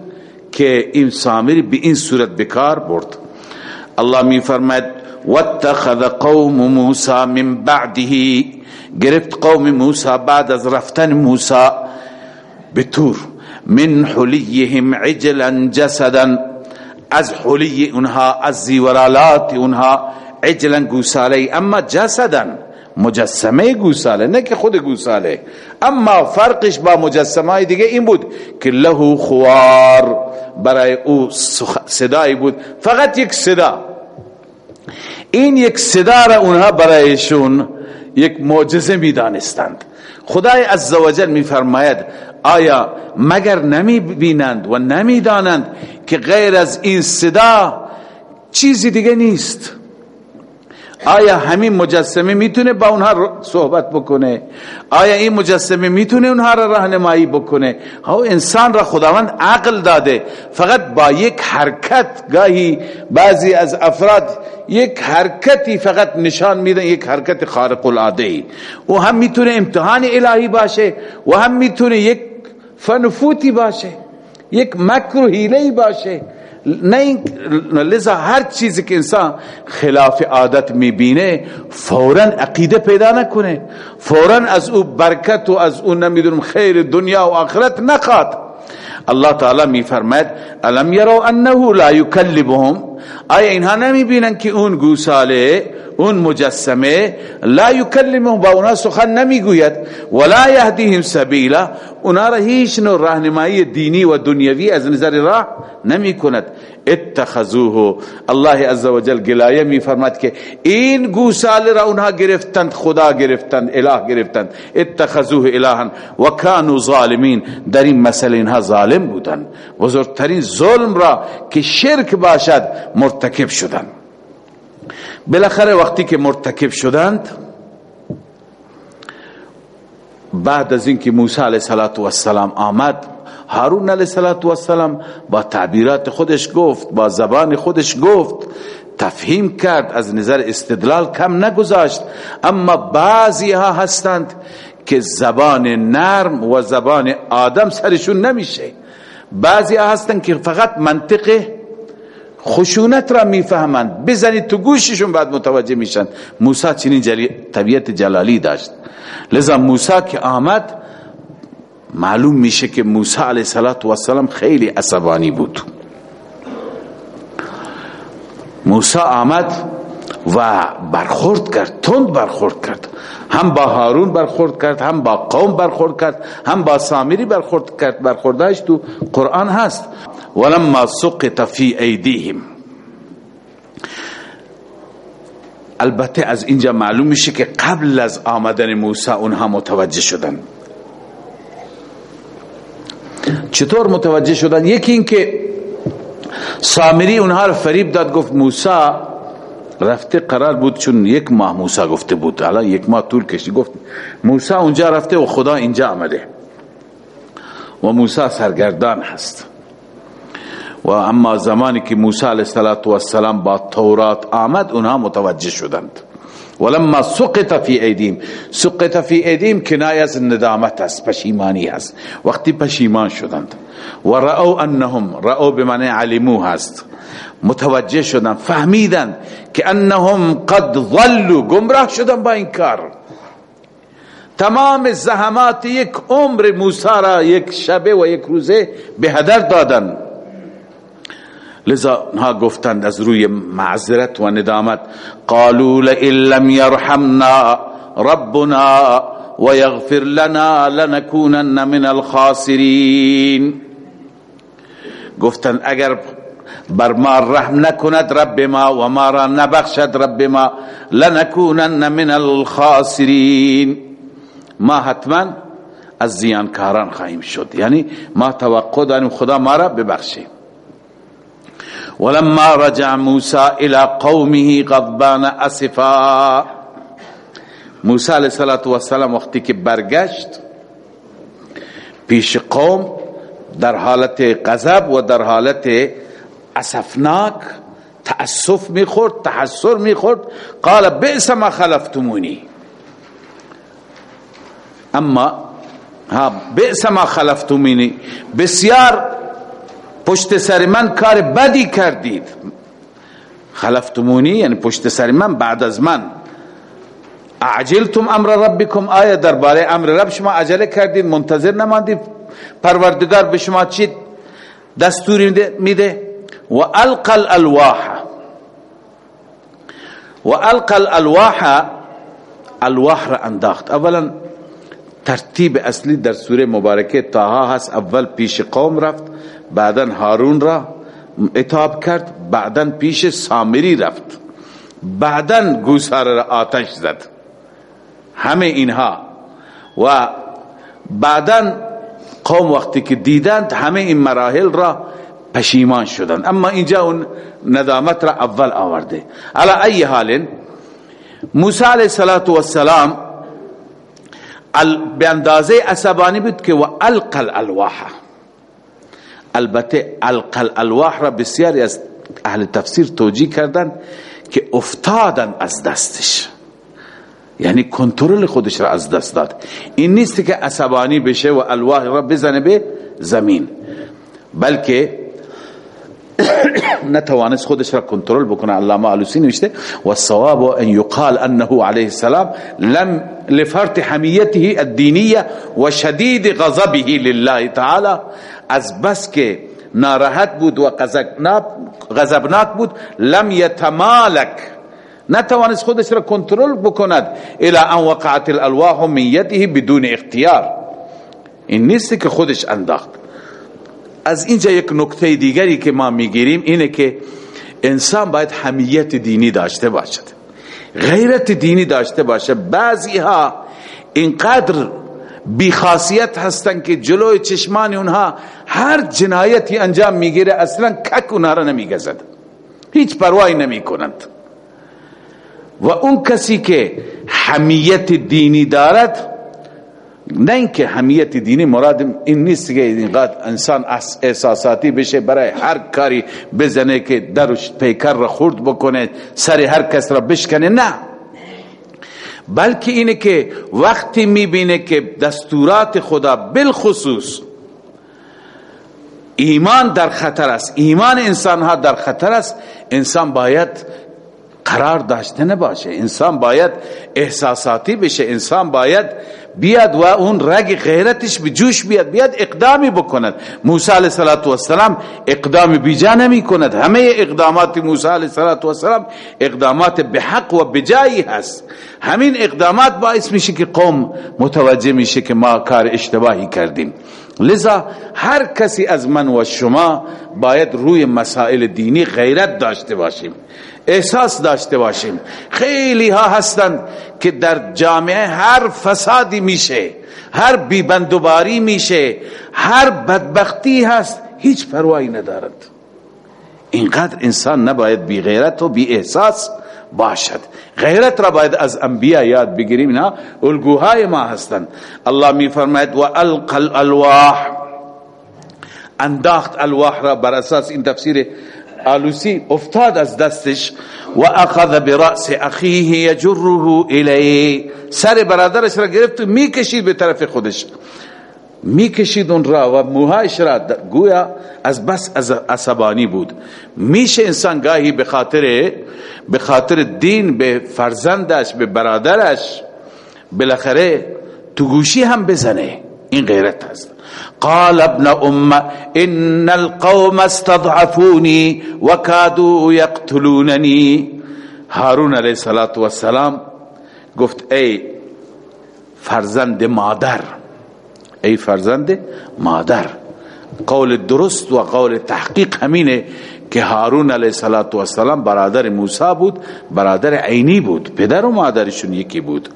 این سامری به این صورت بکار برد الله می فرماید واتخذ قوم قوم موسی موسی من بعده گرفت بعد از رفتن موسی بطور من حلیهم عجلا جسدا از حلی انها از زیورالات انها عجلا گوساله اما جسدا مجسمه گوساله نه که خود گوساله اما فرقش با مجسمه دیگه این بود که له خوار برای او صدای بود فقط یک صدا این یک صدا را اونها برایشون یک معجزه میدانستند خدای عزوجل وجہ میں آیا مگر نمی بینند و نمی دانند که غیر از این صدا چیزی دیگه نیست آیا همین مجسمه میتونه با اونها صحبت بکنه آیا این مجسمه میتونه اونها را راهنمایی بکنه او انسان را خداوند عقل داده فقط با یک حرکت گاهی بعضی از افراد یک حرکتی فقط نشان میدن یک حرکت خارق العاده ای او هم میتونه امتحان الهی باشه و هم میتونه یک فنفوتی باشه یک مکر و حیله باشه نہیں لذا ہر چیز کے انسان خلاف عادت میبینے فورا عقیده پیدا نکنه فورا از او برکت و از او نمیدونم خیر دنیا و آخرت نقاط الله تعالی میفرماید الم یرو انه لا یکلبهم آیا اینها نمیبینن که اون گوساله اون مجسمه لا یکلمه با اونا سخن نمیگوید ولا یهدیهم سبیلا اونا را هیچ نوع راهنمایی دینی و دنیوی از نظر راه نمی کند اتخذوه الله عز وجل گلایه می فرماید که این گوساله را اونها گرفتند خدا گرفتند اله گرفتند اتخذوه اله و کانوا ظالمین در این مسئله اینها ظالم بودند بزرگترین ظلم را که شرک باشد مرتکب شدند بالاخره وقتی که مرتکب شدند بعد از اینکه موسی علیه السلام آمد هارون علیه السلام با تعبیرات خودش گفت با زبان خودش گفت تفهیم کرد از نظر استدلال کم نگذاشت اما بعضی ها هستند که زبان نرم و زبان آدم سرشون نمیشه بعضی ها هستند که فقط منطقه خشونت را میفهمند بزنید تو گوششون بعد متوجه میشن موسی چنین جلی... طبیعت جلالی داشت لذا موسی که آمد معلوم میشه که موسی علیه صلات و السلام خیلی عصبانی بود موسی آمد و برخورد کرد تند برخورد کرد هم با هارون برخورد کرد هم با قوم برخورد کرد هم با سامری برخورد کرد برخوردهش تو قرآن هست ولما سقط فی ایدیهم البته از اینجا معلوم میشه که قبل از آمدن موسی اونها متوجه شدن چطور متوجه شدن یکی این که سامری اونها رو فریب داد گفت موسی رفته قرار بود چون یک ماه موسی گفته بود الان یک ماه طول کشید گفت موسی اونجا رفته و خدا اینجا آمده و موسی سرگردان هست و اما زمانی که موسی علیه السلام با تورات آمد اونها متوجه شدند ولما سقط فی ایدیم سقط فی ایدیم کنایه از ندامت است پشیمانی است وقتی پشیمان شدند و رأو انهم رأو بمعنی علمو هست متوجه شدند فهمیدند که انهم قد ظلوا گمراه شدند با این کار تمام زحمات یک عمر موسی را یک شبه و یک روزه به هدر دادند لذا ها گفتند از روی معذرت و ندامت قالوا لئن لم يرحمنا ربنا ويغفر لنا لنكونن من گفتند اگر بر ما رحم نکند رب ما و ما را نبخشد رب ما ما لنکونن من الخاسرین حتما از زیانکاران خواهیم شد یعنی ما توقع داریم خدا ما را ببخشیم الما رجا موسا المی قبا نصف موسا علیہ السلات وسلم وقتی که برگشت پیش قوم در حالت غضب و در حالت اسفناک تأسف میخورد تحسر میخورد قال بئس ما خلفتمونی اما ها بئس ما خلفتمونی بسیار پشت سر من کار بدی کردید خلفتمونی یعنی پشت سر من بعد از من اعجلتم امر ربکم آیا درباره امر رب شما عجله کردید منتظر نماندید پروردگار به شما چی دستوری میده و القى الالواح و القى الالواح الواح را انداخت اولا ترتیب اصلی در سوره مبارکه تاها هست اول پیش قوم رفت بعدا هارون را اتاب کرد بعدا پیش سامری رفت بعدا گوسار وقتی که دیدند همه این مراحل را پشیمان شدند اما اینجا اون ندامت را اول آورده علا ای حال موسی علیه صلات و السلام به اندازه عصبانی بود که و القل الواحه البته القل الواح را بسیاری از اهل تفسیر توجیه کردن که افتادن از دستش یعنی کنترل خودش را از دست داد این نیست که عصبانی بشه و الواح را بزنه به زمین بلکه نتوانست خودش را کنترل بکنه علامه علوسی نوشته و الصواب ان يقال انه عليه السلام لم لفرط حمیته الدینیه و شدید غضبه لله تعالی از بس که ناراحت بود و غضبناک بود لم یتمالک نتوانست خودش را کنترل بکند الى ان وقعت الالواح من یده بدون اختیار این نیست که خودش انداخت از اینجا یک نکته دیگری که ما میگیریم اینه که انسان باید حمیت دینی داشته باشد غیرت دینی داشته باشه بعضی ها اینقدر بیخاصیت هستن که جلوی چشمان اونها هر جنایتی انجام میگیره اصلا کک اونها را نمیگذد هیچ پروایی نمی کنند و اون کسی که حمیت دینی دارد نه اینکه حمیت دینی مراد این نیست که اینقدر انسان احساساتی بشه برای هر کاری بزنه که درش پیکر را خورد بکنه سر هر کس را بشکنه نه بلکہ اینه کے وقتی کے دستورات خدا بالخصوص ایمان در خطر است ایمان انسان ها در خطر است انسان باید قرار داشته نباشه انسان باید احساساتی بشے انسان باید بیاد و اون رگ غیرتش به جوش بیاد بیاد اقدامی بکند موسی علیه صلات و السلام اقدام بیجا نمی کند همه اقدامات موسی علیه صلات و السلام اقدامات به حق و بجایی هست همین اقدامات باعث میشه که قوم متوجه میشه که ما کار اشتباهی کردیم لذا هر کسی از من و شما باید روی مسائل دینی غیرت داشته باشیم احساس احساس داشته باشیم خیلی ها هستند هستند که در جامعه هر هر هر فسادی میشه میشه بیبندوباری بدبختی هست هیچ پروایی ندارد اینقدر انسان نباید بی بی غیرت غیرت و و باشد را را باید از یاد بگیریم نه الگوهای ما الله القل الواح الواح انداخت بر اساس این تفسیر آلوسی افتاد از دستش و اخذ برأس اخیه یجره الیه سر برادرش را گرفت و میکشید به طرف خودش میکشید اون را و موهایش را گویا از بس از عصبانی بود میشه انسان گاهی به خاطر به خاطر دین به فرزندش به برادرش بالاخره تو گوشی هم بزنه این غیرت هست قال ابن ام ان القوم استضعفوني وكادوا يقتلونني هارون گفت ای فرزند مادر ای فرزند مادر قول درست و قول تحقیق همینه که هارون علیه صلات و السلام برادر موسی بود برادر عینی بود پدر و مادرشون یکی بود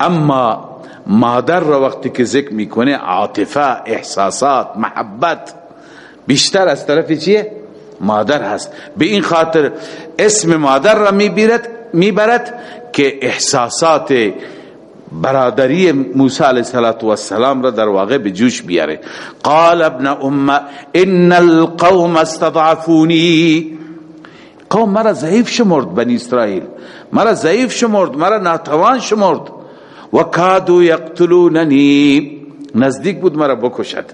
اما مادر را وقتی که ذکر میکنه عاطفه احساسات محبت بیشتر از طرف چیه مادر هست به این خاطر اسم مادر را میبرد میبرد که احساسات برادری موسی علیه السلام را در واقع به جوش بیاره قال ابن ام ان القوم استضعفونی قوم مرا ضعیف شمرد بنی اسرائیل مرا ضعیف شمرد مرا ناتوان شمرد وکادو یقتلوننی نزدیک بود مرا بکشد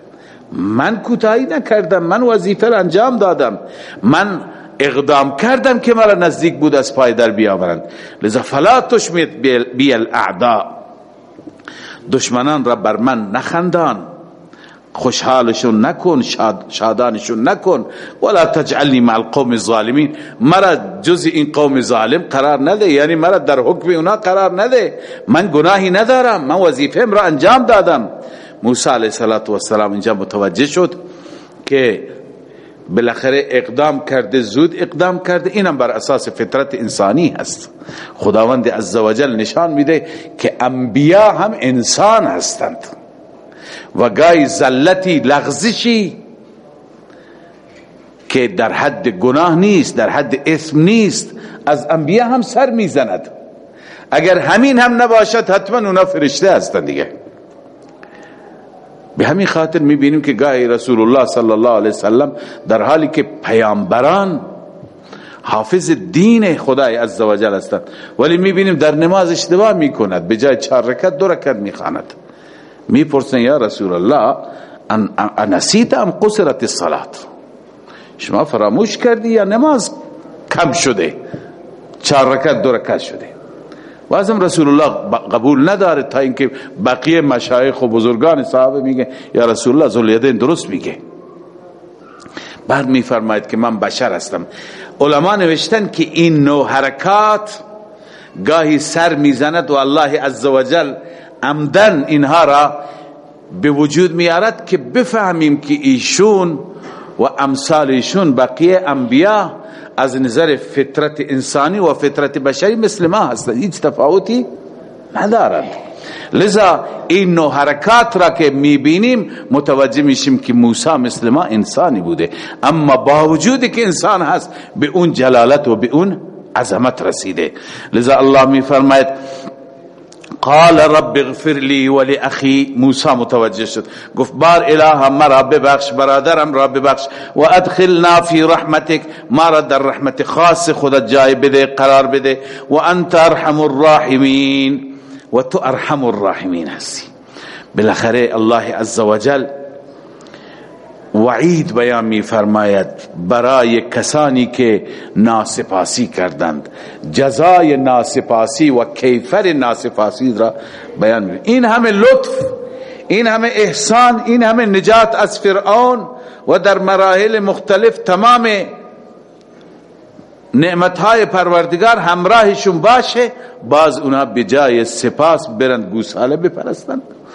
من کوتاهی نکردم من وظیفه انجام دادم من اقدام کردم که مرا نزدیک بود از پای در بیاورند لذا فلا تشمیت بی الاعداء دشمنان را بر من نخندان خوشحالشون نکن شاد شادانشون نکن ولا تجعلنی مع القوم الظالمین مرا جز این قوم ظالم قرار نده یعنی مرا در حکم اونا قرار نده من گناهی ندارم من وظیفه را انجام دادم موسی علیه صلات و سلام اینجا متوجه شد که بالاخره اقدام کرده زود اقدام کرده اینم بر اساس فطرت انسانی هست خداوند عزوجل نشان میده که انبیا هم انسان هستند و گای زلتی لغزشی که در حد گناه نیست در حد اسم نیست از انبیاء هم سر میزند اگر همین هم نباشد حتما اونا فرشته هستن دیگه به همین خاطر میبینیم که گاهی رسول الله صلی الله علیه وسلم در حالی که پیامبران حافظ دین خدای عزوجل هستند ولی میبینیم در نماز اشتباه میکند به جای چهار رکعت دو رکعت میخواند می پرسن یا رسول الله انسیت ام قصرت الصلات شما فراموش کردی یا نماز کم شده چار رکت دو رکت شده و ازم رسول الله قبول نداره تا اینکه بقیه مشایخ و بزرگان صحابه میگه یا رسول الله زلیدین درست میگه بعد میفرماید که من بشر هستم علما نوشتن که این نوع حرکات گاهی سر میزند و الله عزوجل عمدن اینها را به وجود میارد که که بفهمیم ایشون ایشون و امثال بقیه انبیا از نظر فطرت انسانی و فطرت بشری مثل مثل ما ما هستند هیچ تفاوتی لذا این نوع حرکات را که که که میبینیم متوجه میشیم موسی انسانی بوده اما با وجودی انسان هست به اون جلالت و به اون عظمت رسیده لذا الله میفرماید قال رب اغفر لی ولی اخی موسی متوجه شد گفت بار اله ما رب بخش برادرم رب بخش و ادخلنا فی رحمتک ما را در رحمت خاص خودت جای بده قرار بده و انت ارحم الراحمین و تو ارحم الراحمین هستی بالاخره الله عز و جل وعید بیان می فرماید برای کسانی که ناسپاسی کردند جزای ناسپاسی و کیفر ناسپاسی را بیان می این همه لطف این همه احسان این همه نجات از فرعون و در مراحل مختلف تمام نعمت پروردگار همراهشون باشه باز اونا بجای سپاس برند گوساله بپرستند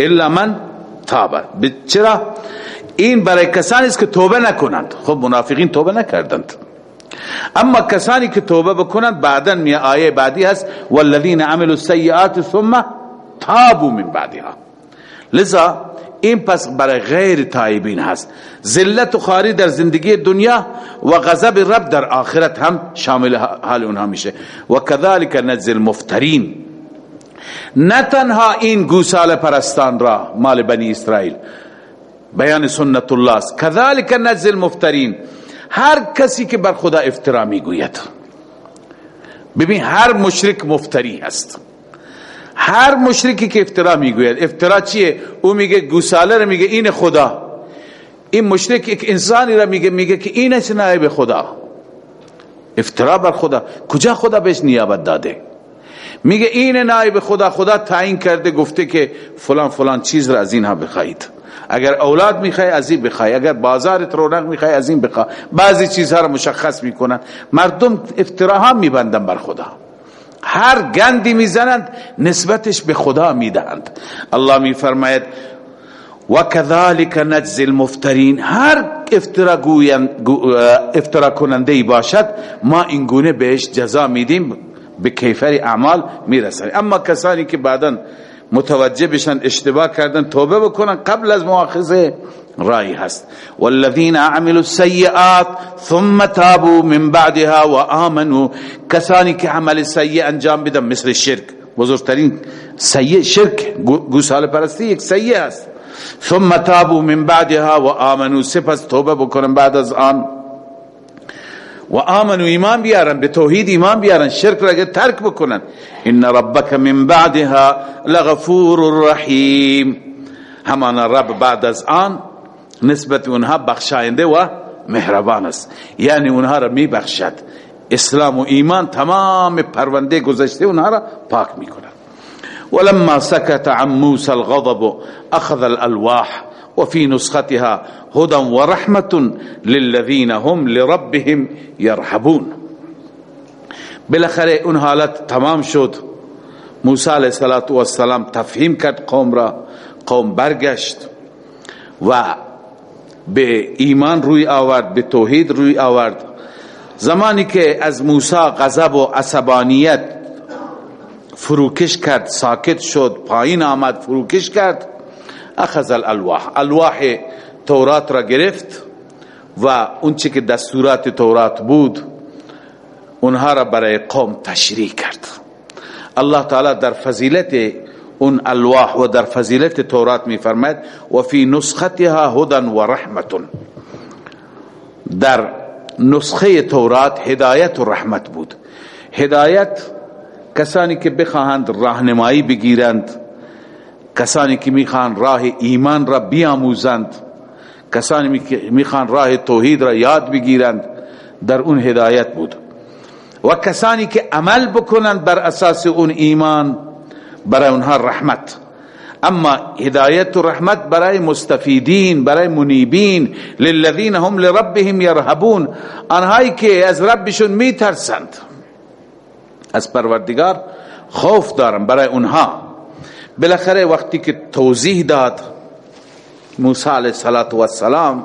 الا من تابه چرا این برای کسانی است که توبه نکنند خب منافقین توبه نکردند اما کسانی که توبه بکنند بعدا می آیه بعدی هست والذین عملوا السیئات ثم تابوا من بعدها لذا این پس برای غیر تایبین هست ذلت و خاری در زندگی دنیا و غضب رب در آخرت هم شامل حال اونها میشه و کذالک نزل المفترین نه تنها این گوساله پرستان را مال بنی اسرائیل بیان سنت الله است کذالک نزل مفترین هر کسی که بر خدا افترا میگوید ببین هر مشرک مفتری است هر مشرکی که افترا میگوید افترا چیه او میگه گوساله را میگه این خدا این مشرک یک انسانی را میگه میگه که اینش نائب خدا افترا بر خدا کجا خدا بهش نیابت داده میگه این نائب خدا خدا تعیین کرده گفته که فلان فلان چیز را از اینها بخواید اگر اولاد میخوای از این بخوای اگر بازارت رونق میخوای از این بخوای بعضی چیزها را مشخص میکنن مردم افتراها میبندن بر خدا هر گندی میزنند نسبتش به خدا میدهند الله میفرماید و کذالک نجز المفترین هر افترا, افترا کننده ای باشد ما اینگونه بهش جزا میدیم به کیفر اعمال میرسن اما کسانی که بعدا متوجه بشن اشتباه کردن توبه بکنن قبل از مواخذه رای هست والذین عملوا السیئات ثم تابوا من بعدها و آمنوا کسانی که عمل سیئ انجام بدن مثل شرک بزرگترین سیئ شرک گوساله پرستی یک سیئ است ثم تابوا من بعدها و آمنوا سپس توبه بکنن بعد از آن و و آمن ایمان ایمان بیارن بیارن به توحید شرک را ترک بکنن ان ربک من بعدها لغفور رحیم همان رب بعد از آن نسبت اونها بخشاینده و مهربان است یعنی اونها را میبخشد اسلام و ایمان تمام پرونده گذشته اونها را پاک ولما امان عن موسى الغضب اخذ الالواح نسختها خطحا ہدم و هم لربهم یا بالاخره اون حالت تمام شد موسی علیه السلام وسلام تفہیم خط قومر قوم برگشت و به ایمان روی آورد به توحید روی آورد زمانی که از موسی غضب و عصبانیت فروکش کرد ساکت شد پایین آمد فروکش کرد اخذ الالواح الواح تورات را گرفت و خز که دستورات تورات بود اونها را برای قوم تشریح کرد الله تعالی در فضیلت اون الواح و در فضیلت تورات می فرماید و فی نسختها هدن نسخہ رحمت هدایت و رحمت بود هدایت کسانی که بخواهند راهنمایی بگیرند کسانی که که میخوان میخوان راه راه ایمان را را بیاموزند کسانی کسانی توحید یاد بگیرند در اون هدایت بود و عمل بکنند بر اساس اون ایمان برای اونها رحمت اما هدایت و رحمت برای برای مستفیدین منیبین للذین هم لربهم یرهبون آنهایی که از ربشون میترسند از پروردگار خوف انہ برای اونها بالاخره وقتی کے داد موس علیہ سلاۃ وسلام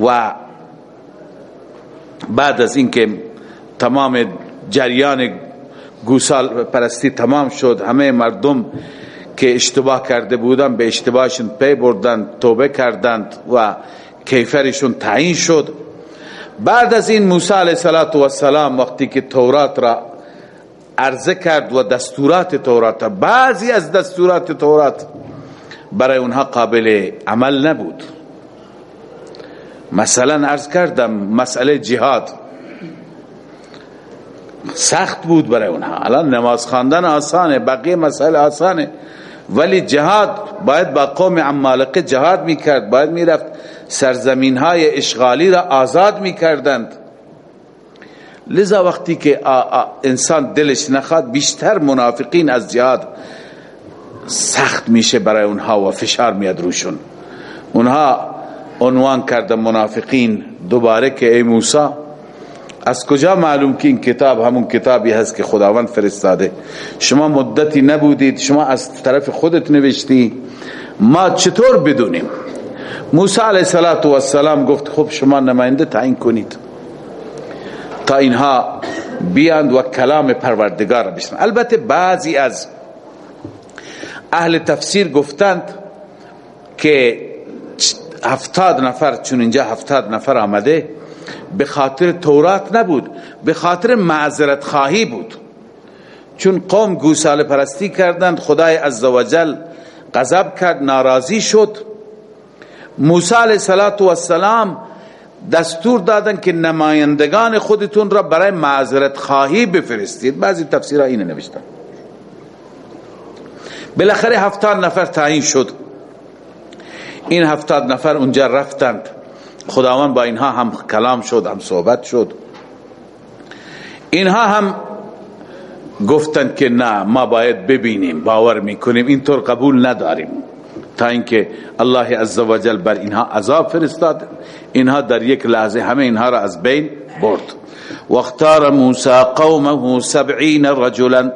و بعد از کے تمام جریان گوسال پرستی تمام شد همه مردم کے اشتباه کرده بودن به بے پی شن توبه کردند و کیفرشون تعیین شد بعد از این موسی علیه علیہ صلاۃ وسلام وقتی کی را عرضه کرد و دستورات تورات بعضی از دستورات تورات برای اونها قابل عمل نبود مثلا عرض کردم مسئله جهاد سخت بود برای اونها الان نماز خواندن آسانه بقیه مسئله آسانه ولی جهاد باید با قوم عمالقه جهاد میکرد باید میرفت سرزمین های اشغالی را آزاد میکردند لذا وقتی که آ آ انسان دلش نخواد بیشتر منافقین از جهاد سخت میشه برای اونها و فشار میاد روشون اونها عنوان کرده منافقین دوباره که ای موسی از کجا معلوم که این کتاب همون کتابی هست که خداوند فرستاده شما مدتی نبودید شما از طرف خودت نوشتی ما چطور بدونیم موسی علیه السلام گفت خب شما نماینده تعیین کنید اینها بیاند و کلام پروردگار بشن البته بعضی از اهل تفسیر گفتند که هفتاد نفر چون اینجا هفتاد نفر آمده به خاطر تورات نبود به خاطر معذرت خواهی بود چون قوم گوسال پرستی کردند خدای عزوجل غضب کرد ناراضی شد موسی علیه السلام و دستور دادن که نمایندگان خودتون را برای معذرت خواهی بفرستید بعضی تفسیرها اینه نوشتن بالاخره هفتاد نفر تعیین شد این هفتاد نفر اونجا رفتند خداوند با اینها هم کلام شد هم صحبت شد اینها هم گفتند که نه ما باید ببینیم باور میکنیم اینطور قبول نداریم تا اینکه الله بر اینها اینها اینها عذاب فرستاد در یک لحظه همه را از بین وجل براہ موسی قومه دریا رجلا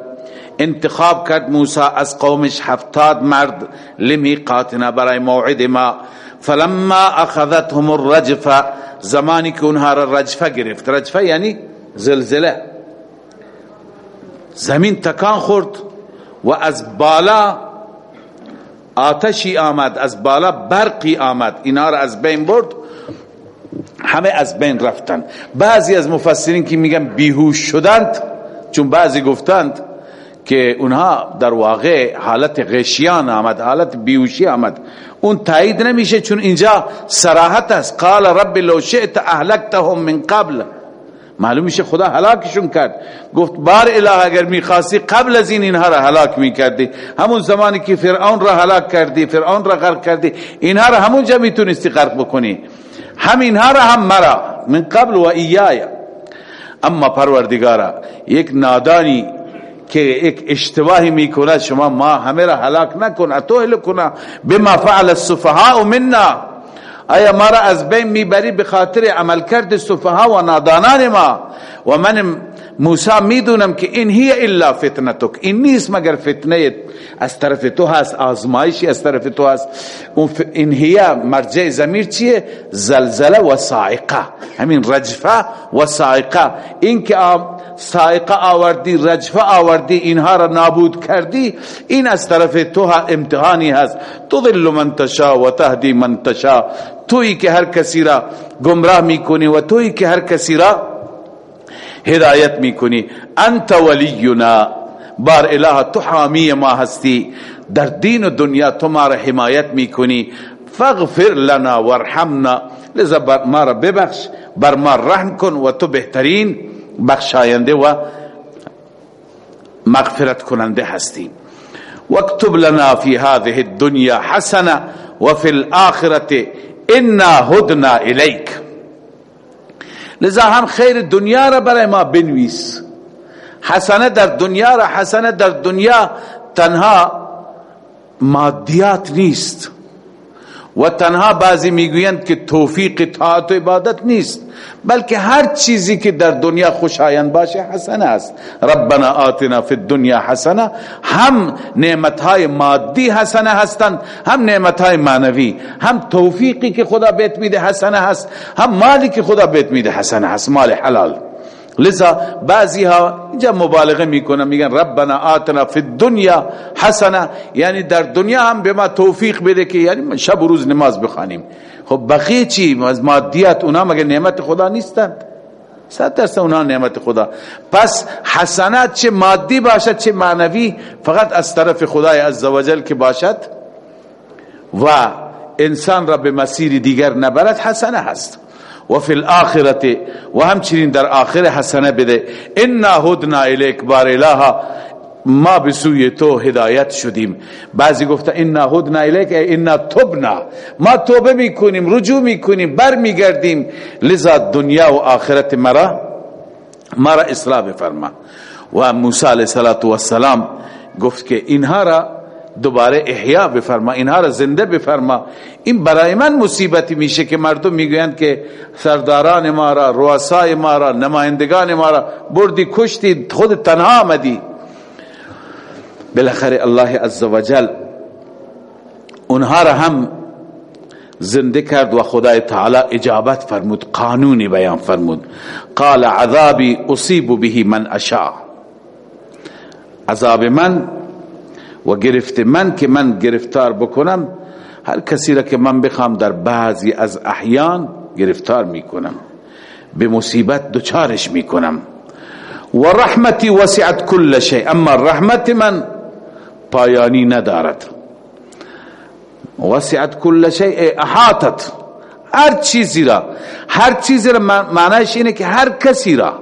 انتخاب کرد موسی از قومش هفتاد مرد لمی برای موعد ما فلما اخذتهم الرجفه زمانی که اونها را رجفه گرفت رجفه یعنی زلزله زمین تکان خورد و از بالا آتشی آمد از بالا برقی آمد اینا را از بین برد همه از بین رفتند بعضی از مفسرین که میگن بیهوش شدند چون بعضی گفتند که اونها در واقع حالت غشیان آمد حالت بیوشی آمد اون تایید نمیشه چون اینجا سراحت است قال رب لو شئت اهلکتهم من قبل معلوم میشه خدا هلاکشون کرد گفت بار اله اگر میخواستی قبل از این اینها را هلاک هلاک میکردی همون زمانی که فرعون فرعون را را را کردی کردی غرق اینها میتونستی ہلاک کر دی را هم مرا من قبل و ایایا اما پروردگارا یک یک نادانی که اشتباهی شما ما همه را هلاک نکن اتوهل ہلاک بما فعل السفهاء مافا آیا ما را از بین میبری به خاطر عمل کرد صفحه و نادانان ما و من موسی میدونم که این هی الا فتنتک این نیست مگر فتنه از طرف تو هست آزمایشی از طرف تو هست این هی مرجع زمیر چیه زلزله و سائقه همین رجفه و سائقه این که آم سائقه آوردی رجفه آوردی اینها را نابود کردی این از طرف تو امتحانی هست تو من تشا و تهدی من تشا تویی تویی که هر کسی را گمراه میکنی و که هر کسی را هدایت میکنی انت ولینا بار اله تو تو حامی ما ما هستی در دین و دنیا را حمایت میکنی فاغفر لنا وارحمنا لذا ما را ببخش بر ما رحم کن و تو بهترین بخشاینده و مغفرت کننده هستی واكتب لنا في هذه الدنيا حسنه وفي الاخره انا هدنا الیک لذا هم خیر دنیا را برای ما بنویس حسنه در دنیا را حسنه در دنیا تنها مادیات نیست و تنها بعضی میگویند که توفیق طاعت و عبادت نیست بلکه هر چیزی که در دنیا خوشایند باشه حسن است ربنا آتنا فی الدنیا حسنه هم نعمتهای مادی حسنه هستند هم نعمتهای معنوی هم توفیقی که خدا بیت میده حسنه هست هم مالی که خدا بیت میده حسنه هست مال حلال لذا بعضی ها اینجا مبالغه میکنه میگن ربنا آتنا فی الدنیا حسنه یعنی در دنیا هم به ما توفیق بده که یعنی شب و روز نماز بخوانیم خب بقیه چی از مادیات اونا مگه نعمت خدا نیستن صد درس اونا نعمت خدا پس حسنات چه مادی باشد چه معنوی فقط از طرف خدای عزوجل که باشد و انسان را به مسیر دیگر نبرد حسنه هست و و فی الاخرت همچنین در آخر حسنه بده انا انا انا هدنا هدنا الیک الیک بار الها ما ما تو هدایت شدیم بعضی گفته توبه میکنیم رجومی برمی گردیم لذا دنیا و آخرت مرا مرا اصلاح بفرما و موسی علیه السلام گفت که اینها را دوباره احیا بفرما اینها را زنده بفرما این برای من مصیبتی میشه که مردم میگویند که سرداران ما را رؤسای ما را نمایندگان ما را بردی کشتی خود تنها آمدی بالاخره الله عزوجل اونها را هم زنده کرد و خدای تعالی اجابت فرمود قانونی بیان فرمود قال عذابی اصیب به من اشاء عذاب من و گرفت من که من گرفتار بکنم هر کسی را که من بخوام در بعضی از احیان گرفتار میکنم به مصیبت دوچارش میکنم و رحمتی وسعت کل شی اما رحمت من پایانی ندارد وسعت کل شی احاطت هر چیزی را هر چیزی را معنیش اینه که هر کسی را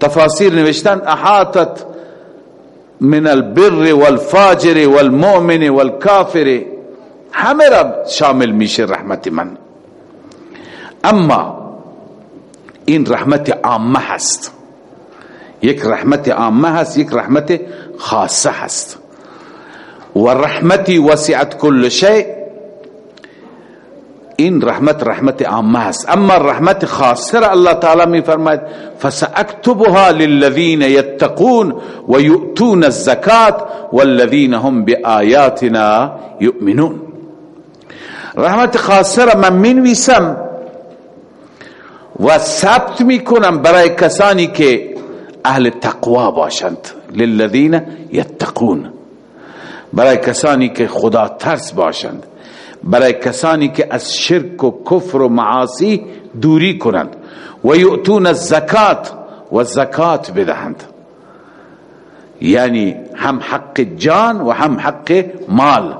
تفاصیر نوشتن احاطت من البر والفاجر والمؤمن والكافر همه را شامل میشه رحمت من اما این رحمت عامه هست یک رحمت عامه هست یک رحمت خاصه هست و رحمتی وسعت کل شیء این رحمت رحمت عامه است اما رحمت خاصه را الله تعالی می فرماید فساکتبها للذین یتقون و یؤتون الزکات والذین هم بآیاتنا یؤمنون رحمت خاصه را من منویسم و ثبت میکنم برای کسانی که اهل تقوا باشند للذین یتقون برای کسانی که خدا ترس باشند برای کسانی که از شرک و کفر و معاصی دوری کنند و نہ الزکات و زکات بدهند یعنی هم حق جان و هم حق مال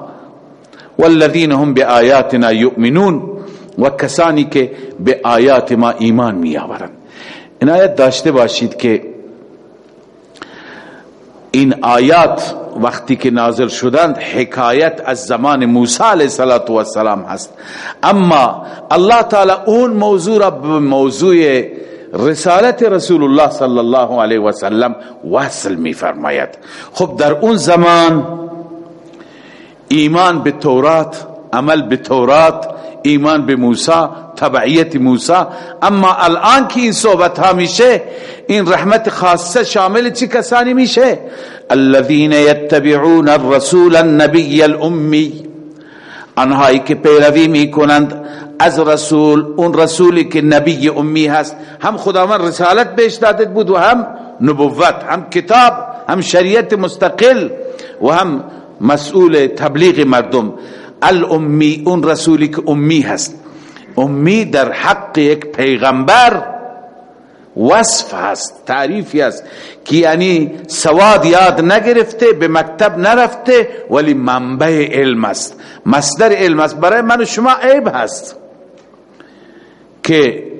والذین هم نہ آیاتنا یؤمنون و کسانی که به آیات ما ایمان می آورند این آیت داشته باشید که این آیات وقتی که نازل شدند حکایت از زمان موسی موسا صلی اللہ هست اما الله تعالی اون موضوع را به موضوع رسالت رسول الله صلی الله اللہ علیہ وسلم وسلم فرمایت خب در اون زمان ایمان به تورات عمل به تورات ایمان به موسی تبعیت موسی اما الان که این صحبت ها میشه این رحمت خاصه شامل کسانی میشه الذين يتبعون الرسول النبي که پیروی میکنند از رسول اون رسولی که نبی امی هست هم خداوند رسالت بهش داده بود و هم نبوت هم کتاب هم شریعت مستقل و هم مسئول تبلیغ مردم الامی اون رسولی که امی هست امی در حق یک پیغمبر وصف هست تعریفی است که یعنی سواد یاد نگرفته به مکتب نرفته ولی منبع علم است مصدر علم است برای من و شما عیب هست که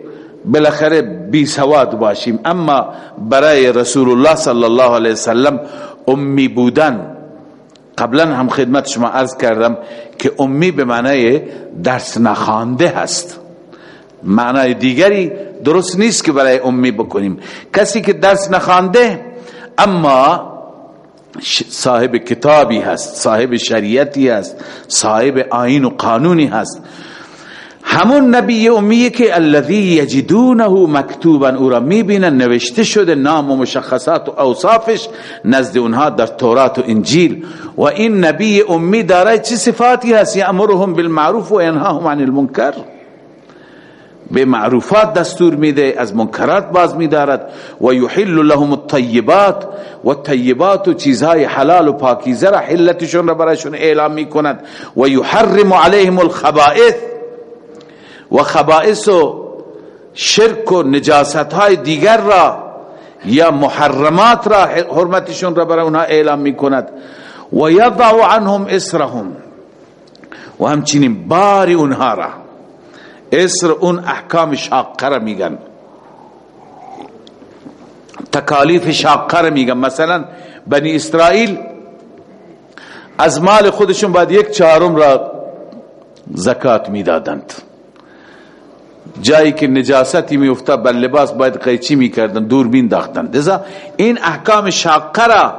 بالاخره بی سواد باشیم اما برای رسول الله صلی الله علیه وسلم امی بودن قبلا هم خدمت شما عرض کردم که امی به معنی درس نخوانده هست معنای دیگری درست نیست که برای امی بکنیم کسی که درس نخوانده اما صاحب کتابی هست صاحب شریعتی هست صاحب آین و قانونی هست همون نبی نبی امیه که الذی یجدونه مکتوبا او را میبینن نوشته شده نام و و و و و مشخصات اوصافش نزد اونها در تورات انجیل این امی دارای چه صفاتی هست یامرهم بالمعروف ینهاهم عن المنکر به معروفات دستور میده از منکرات باز میدارد و یحل لهم الطیبات و طیبات و چیزهای حلال و و پاکیزه را را حلتشون برایشون اعلام میکند یحرم الخبائث و خبائث و شرک و نجاست های دیگر را یا محرمات را حرمتشون را برای اونها اعلام می کند و یضع عنهم اسرهم و همچنین باری اونها را اسر اون احکام شاقه را میگن تکالیف شاقه را میگن مثلا بنی اسرائیل از مال خودشون بعد یک چهارم را زکات میدادند جایی که نجاستی می افتا بر لباس باید قیچی می کردن دور بین داختن دیزا این احکام شاقر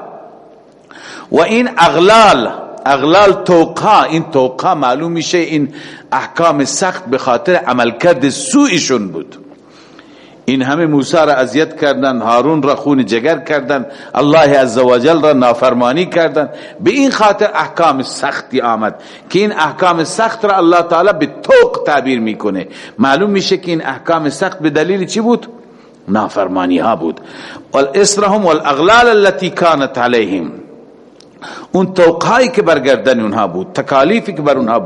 و این اغلال اغلال توقع این توقع معلوم میشه این احکام سخت به خاطر عملکرد سویشون بود این همه موسی را اذیت کردن را خون جگر کردن اللہ را نافرمانی کردن این خاطر احکام سختی آمد که این احکام سخت را الله تعالی به توق تعبیر میکنه معلوم میشه که این احکام سخت به دلیل چی بود نافرمانی ها بود والاسرهم والاغلال التي كانت عليهم اون توقعی که که اونها اونها اونها بود بود تکالیفی بر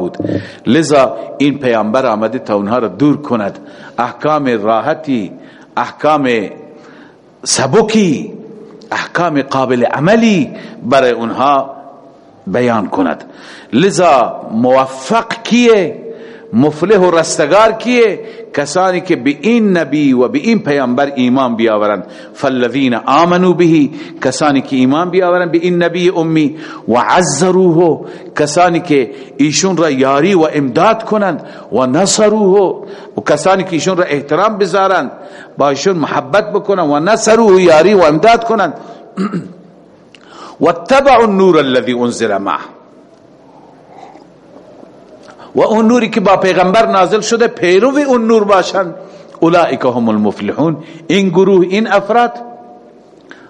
لذا این پیامبر آمده تا را دور کند احکام راحتی احکام سبکی احکام قابل عملی برای اونها بیان کند لذا موفق کیه مفلح و رستگار کیه کسانی کسانی کسانی که که که به به به این این این نبی نبی و و و پیامبر ایمان ایمان بیاورند بیاورند فالذین آمنو امی عزروه ایشون را یاری امداد کنند و نصروه و کسانی که ایشون را احترام بذارند با ایشون محبت بکنند و نصروه یاری و امداد کنند و النور الذي انزل معه و اون نوری که با پیغمبر نازل شده پیروی اون نور باشند اولئک هم المفلحون این گروه این افراد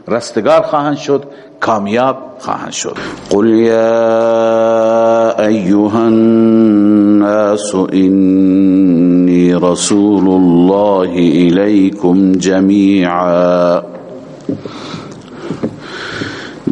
رستگار خواهند شد کامیاب خواهند شد قل یا ایها الناس انی رسول الله الیکم جمیعا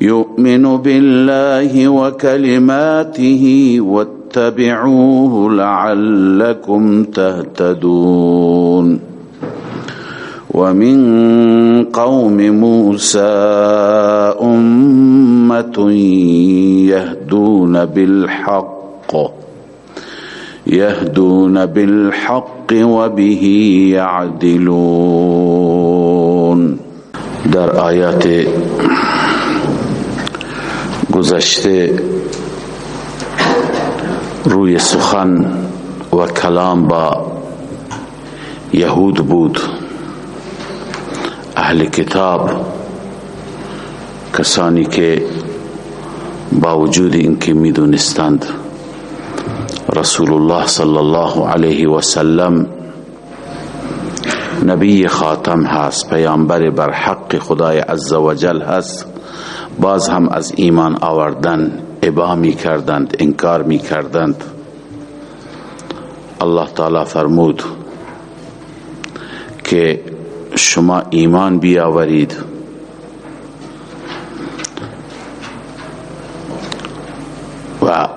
يؤمن بالله وكلماته واتبعوه لعلكم تهتدون ومن قوم موسى أمة يهدون بالحق يهدون بالحق وبه يعدلون در آياته گذشته روی سخن و کلام با یهود بود اهل کتاب کسانی که با وجود اینکه میدونستند رسول الله صلی الله علیه و سلم نبی خاتم هست پیامبر بر حق خدای عزوجل هست بعض ہم از ایمان آوردن ابا می کردند انکار می کردند الله اللہ تعالی فرمود که شما ایمان و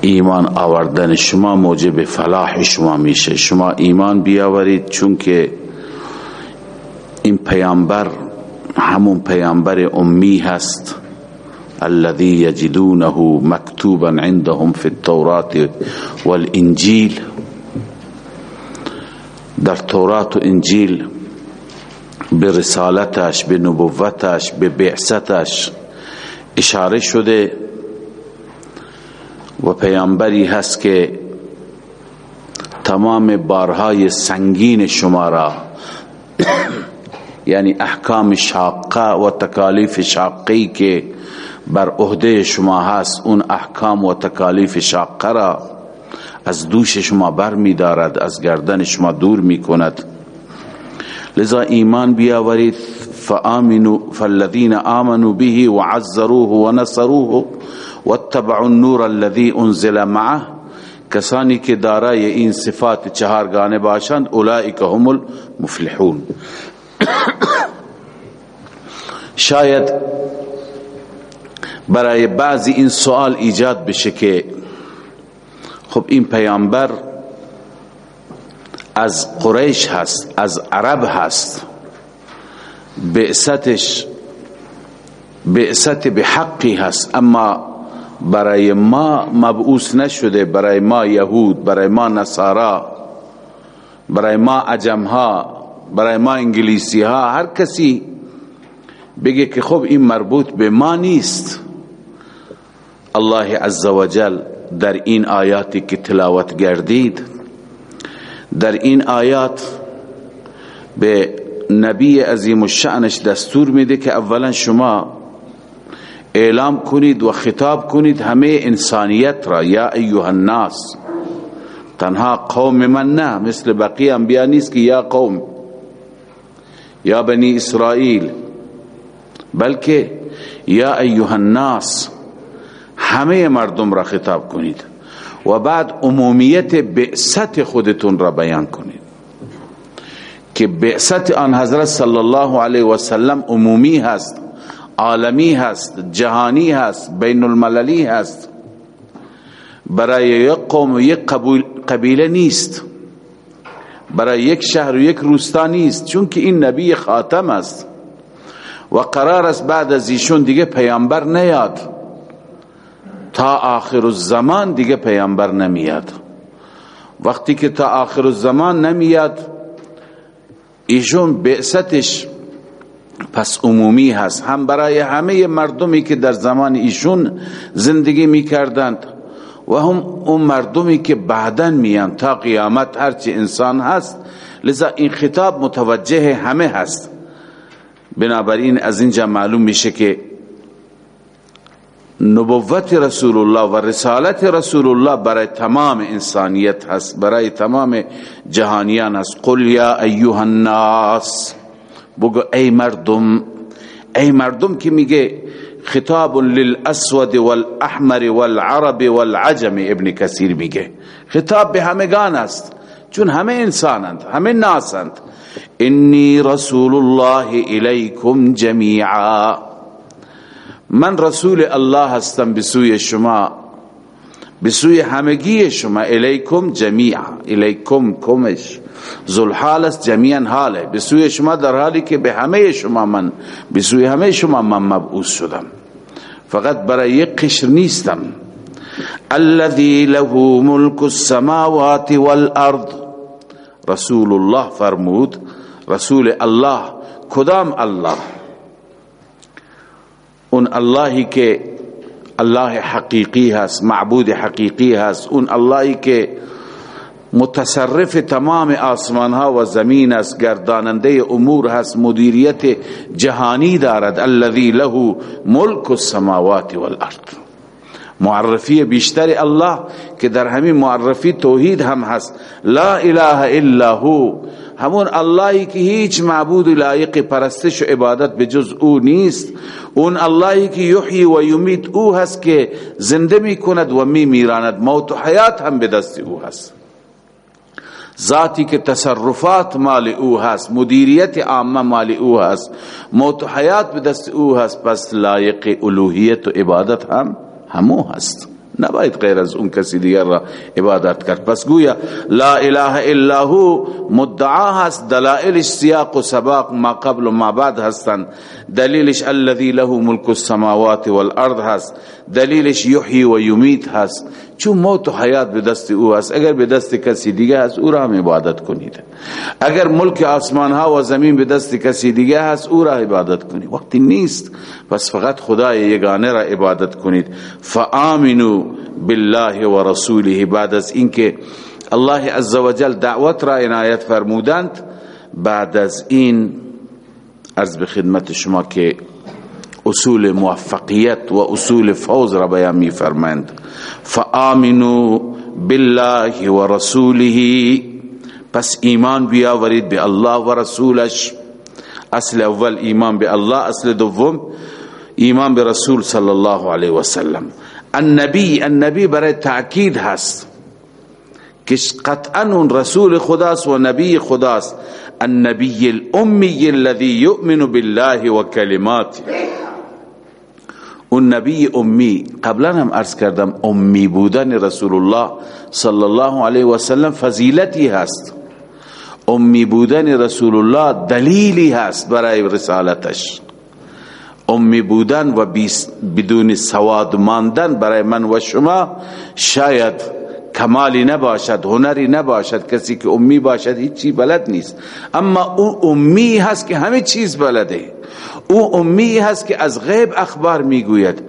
ایمان آوردن شما موجب فلاح شما میشه شما ایمان چون چونکہ این پیامبر همون پیامبر امی هست اللہ جدو نحو مکتوب نندوریل درتھور انجیل بے رسالت بے نبوت عش بے عصط اشار شدہ و پیہبری حس کے تھما میں بارہا ی سنگین شمارا یعنی احکام شاقه و تکالیف شاقی که بر بر عهده شما شما شما هست اون احکام و تکالیف شاقه را از از دوش می می دارد گردن دور کند لذا ایمان بیاورید فآمنوا فالذین آمنوا به وعزروه ونصروه واتبعوا النور الذي انزل معه کسانی که دارای این صفات چهارگانه باشند اولئک هم المفلحون شاید برای بعضی این سوال ایجاد بشه که خب این پیامبر از قریش هست از عرب هست بعثتش بعثت به حقی هست اما برای ما مبعوث نشده برای ما یهود برای ما نصارا برای ما عجم ها برای ما انگلیسی ها هر کسی بگه که خب این مربوط به ما نیست اللہ از وجل در این آیاتی که تلاوت گردید در این آیات به نبی عظیم دستور میده که اولا شما اعلام کنید و خطاب کنید همه انسانیت را یا ایها الناس تنها قوم من نه مثل بقیه انبیا نیست که یا قوم یا بنی اسرائیل بلکه یا ایها الناس همه مردم را خطاب کنید و بعد عمومیت بعثت خودتون را بیان کنید که بعثت آن حضرت صلی الله علیه و سلم عمومی هست عالمی هست جهانی هست بین المللی هست برای یک قوم و یک قبیله نیست برای یک شهر و یک روستا نیست چون که این نبی خاتم است و قرار است بعد از ایشون دیگه پیامبر نیاد تا آخر الزمان دیگه پیامبر نمیاد وقتی که تا آخر الزمان نمیاد ایشون بعثتش پس عمومی هست هم برای همه مردمی که در زمان ایشون زندگی میکردند و هم اون مردمی که بعدن میان تا قیامت هرچی انسان هست لذا این خطاب متوجه همه هست بنابراین از اینجا معلوم میشه که نبوت رسول الله و رسالت رسول الله برای تمام انسانیت هست هست برای تمام جهانیان قل یا الناس بگو ای مردم ای مردم که میگه خطاب للاسود والاحمر والعرب والعجم ابن کثیر میگه خطاب به همگان است چون همه انسانند همه ناسند انی رسول الله الیکم جمیعا من رسول الله هستم اللہ شما همگی شما الیکم الیکم جمیعا کمش خم جمیا کم خمش جمیا شما در حالی که به همه همه شما شما من من مبعوث شدم فقط برای یک قشر نیستم الذي له ملك السماوات والارض رسول الله فرمود رسول الله کدام الله ان اللہ کے اللہ حقیقی ہس معبود حقیقی ہس ان اللہ کے متصرف تمام آسمان ها ہاں، و زمین است گرداننده امور ہس مدیریت جہانی دارد الذي له ملک السماوات والارض معرفی بیشتر اللہ در همین معرفی توحید هم هست لا اله الا هو همون اللهی که هیچ معبود لایق پرستش و عبادت به جز او نیست اون اللهی که یحیی و یمیت او که زنده می کند و می میراند موت و حیات هم به دست او هست ذاتی که تصرفات مال او هست مدیریت عامه مال او هست موت و حیات به دست او هست پس لایق الوهیت و عبادت هم همو هست نباید غیر از اون کسی دیگر را عبادت کرد پس گویا لا اله الا هو مدعا هست دلائلش سیاق و سباق ما قبل و ما بعد هستن دلیلش الذي له ملک السماوات والارض هست دلیلش یحی و یمیت هست چون موت و حیات به به دست دست او است اگر کسی دیگه است او را هم عبادت کنید اگر ملک آسمان ها و زمین به دست کسی دیگه است او را عبادت کنید کنید وقتی نیست پس فقط خدای یگانه را عبادت بالله و رسوله بعد ان کے اللہ ازل دعوت را عنایت فرمودند بعد از این عرض به خدمت شما که اصول موفقیت و اصول فوز را بیان می فرمند فآمنو بالله و رسوله پس ایمان بیاورید به الله و رسولش اصل اول ایمان به الله اصل دوم ایمان به رسول صلی الله علیه و سلم النبی النبی برای تاکید هست که قطعا اون رسول خداست و نبی خداست النبی الامی الذي يؤمن بالله و کلماته اون نبی امی قبلا هم عرض کردم امی بودن رسول الله صلی الله علیه و سلم فضیلتی هست امی بودن رسول الله دلیلی هست برای رسالتش امی بودن و بدون سواد ماندن برای من و شما شاید کمالی نباشد هنری ہنری کسی کی امی باشد ہی بلد نیست اما او امی هست که ہمیں چیز بلده ہے امی هست که از غیب اخبار میگوید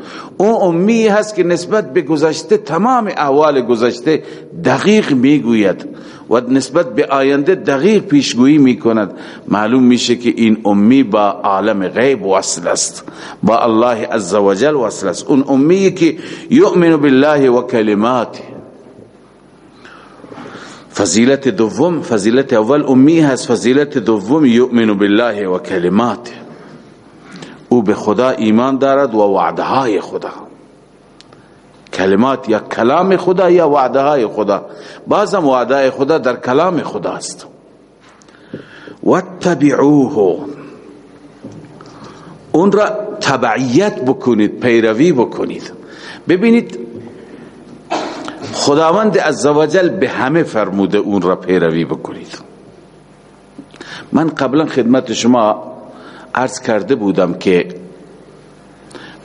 او امی هست که نسبت به گذشته تمام احوال گذشته دقیق میگوید و نسبت به آینده دقیق می میکند معلوم که این امی با عالم غیب وصل است با الله عزوجل و است اون امی که یؤمن بالله و کلماته فضیلت دوم فضیلت اول امی هست فضیلت دوم یؤمن بالله و کلمات او به خدا ایمان دارد و وعدهای خدا کلمات یا کلام خدا یا وعدهای خدا بعضم وعدهای خدا در کلام خدا است واتبعوه اون را تبعیت بکنید پیروی بکنید ببینید خداوند عزوجل به همه فرموده اون را پیروی بکنید من قبلا خدمت شما عرض کرده بودم که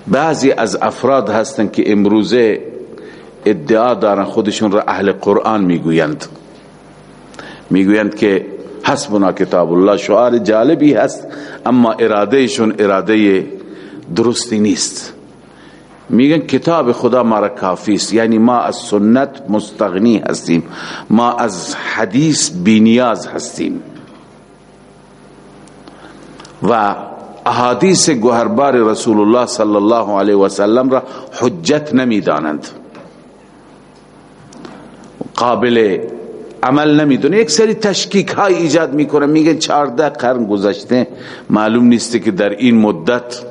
بعضی از افراد هستند که امروزه ادعا دارن خودشون را اهل قرآن میگویند میگویند که حسبنا کتاب الله شعار جالبی هست اما ارادهشون اراده درستی نیست میگن کتاب خدا ما را کافی است یعنی ما از سنت مستغنی هستیم ما از حدیث بینیاز هستیم و احادیث گوهربار رسول الله صلی الله علیه و سلم را حجت نمیدانند قابل عمل نمیدونه یک سری تشکیک های ایجاد میکنه میگه 14 قرن گذشته معلوم نیست که در این مدت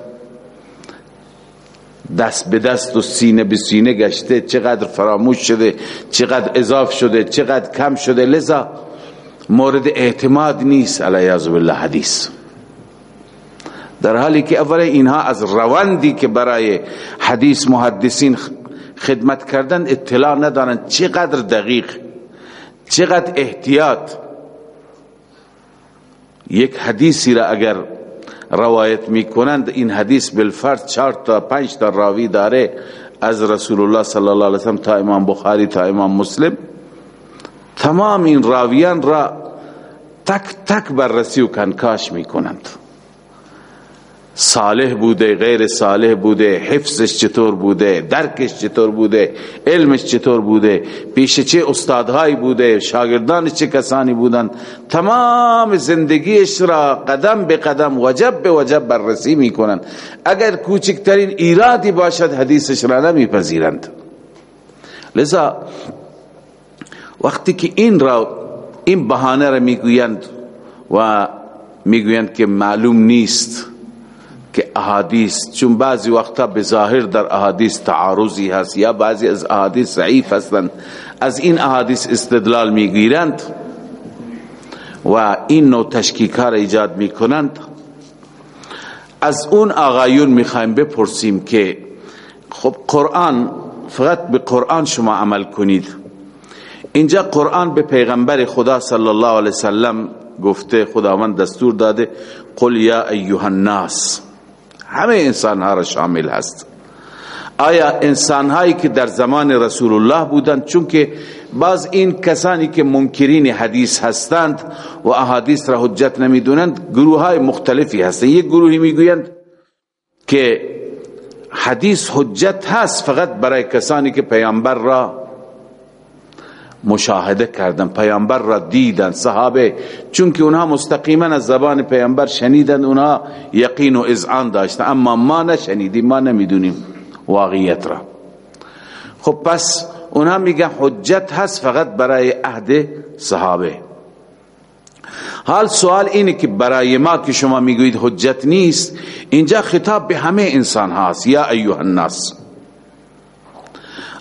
دست به دست و سینه به سینه گشته چقدر فراموش شده چقدر اضاف شده چقدر کم شده لذا مورد اعتماد نیست حدیث در حالی که اول اینها از رواندی که برای حدیث محدثین خدمت کردن اطلاع ندارن چقدر دقیق چقدر احتیاط یک حدیثی را اگر روایت میکنند کنند حدیث بالفرد چهار تا پنج تا راوی داره از رسول الله صلی اللہ علیہ وسلم تا امام بخاری تا امام مسلم تمام این راویان را تک تک بررسی و کنکاش میکنند کنند صالح بوده غیر صالح بوده حفظش چطور بوده درکش چطور بوده علمش چطور بوده پیش چه استادهایی بوده شاگردان چه کسانی بودن تمام زندگیش را قدم به قدم وجب به وجب بررسی میکنن اگر کوچکترین ایرادی باشد حدیثش را نمیپذیرند لذا وقتی که این را این بهانه را میگویند و میگویند که معلوم نیست احادیث چون بعضی وقتا بظاهر در احادیث تعارضی هست یا بعضی از احادیث ضعیف هستند از این احادیث استدلال میگیرند و این نوع تشکیکار ایجاد میکنند از اون آقایون میخوایم بپرسیم که خب قرآن فقط به قرآن شما عمل کنید اینجا قرآن به پیغمبر خدا صلی الله علیه وسلم گفته خداوند دستور داده قل یا ایوه الناس همه انسان ها را شامل هست آیا انسان هایی که در زمان رسول الله بودند چون که بعض این کسانی که منکرین حدیث هستند و احادیث را حجت نمی دونند گروه های مختلفی هستند یک گروهی میگویند که حدیث حجت هست فقط برای کسانی که پیامبر را مشاهده کردن پیامبر را دیدن صحابه چونکه اونها مستقیما از زبان پیامبر شنیدن اونها یقین و اذعان داشتن اما ما نشنیدیم ما نمیدونیم واقعیت را خب پس اونها میگن حجت هست فقط برای عهد صحابه حال سوال اینه که برای ما که شما میگوید حجت نیست اینجا خطاب به همه انسان هاست یا ایوه الناس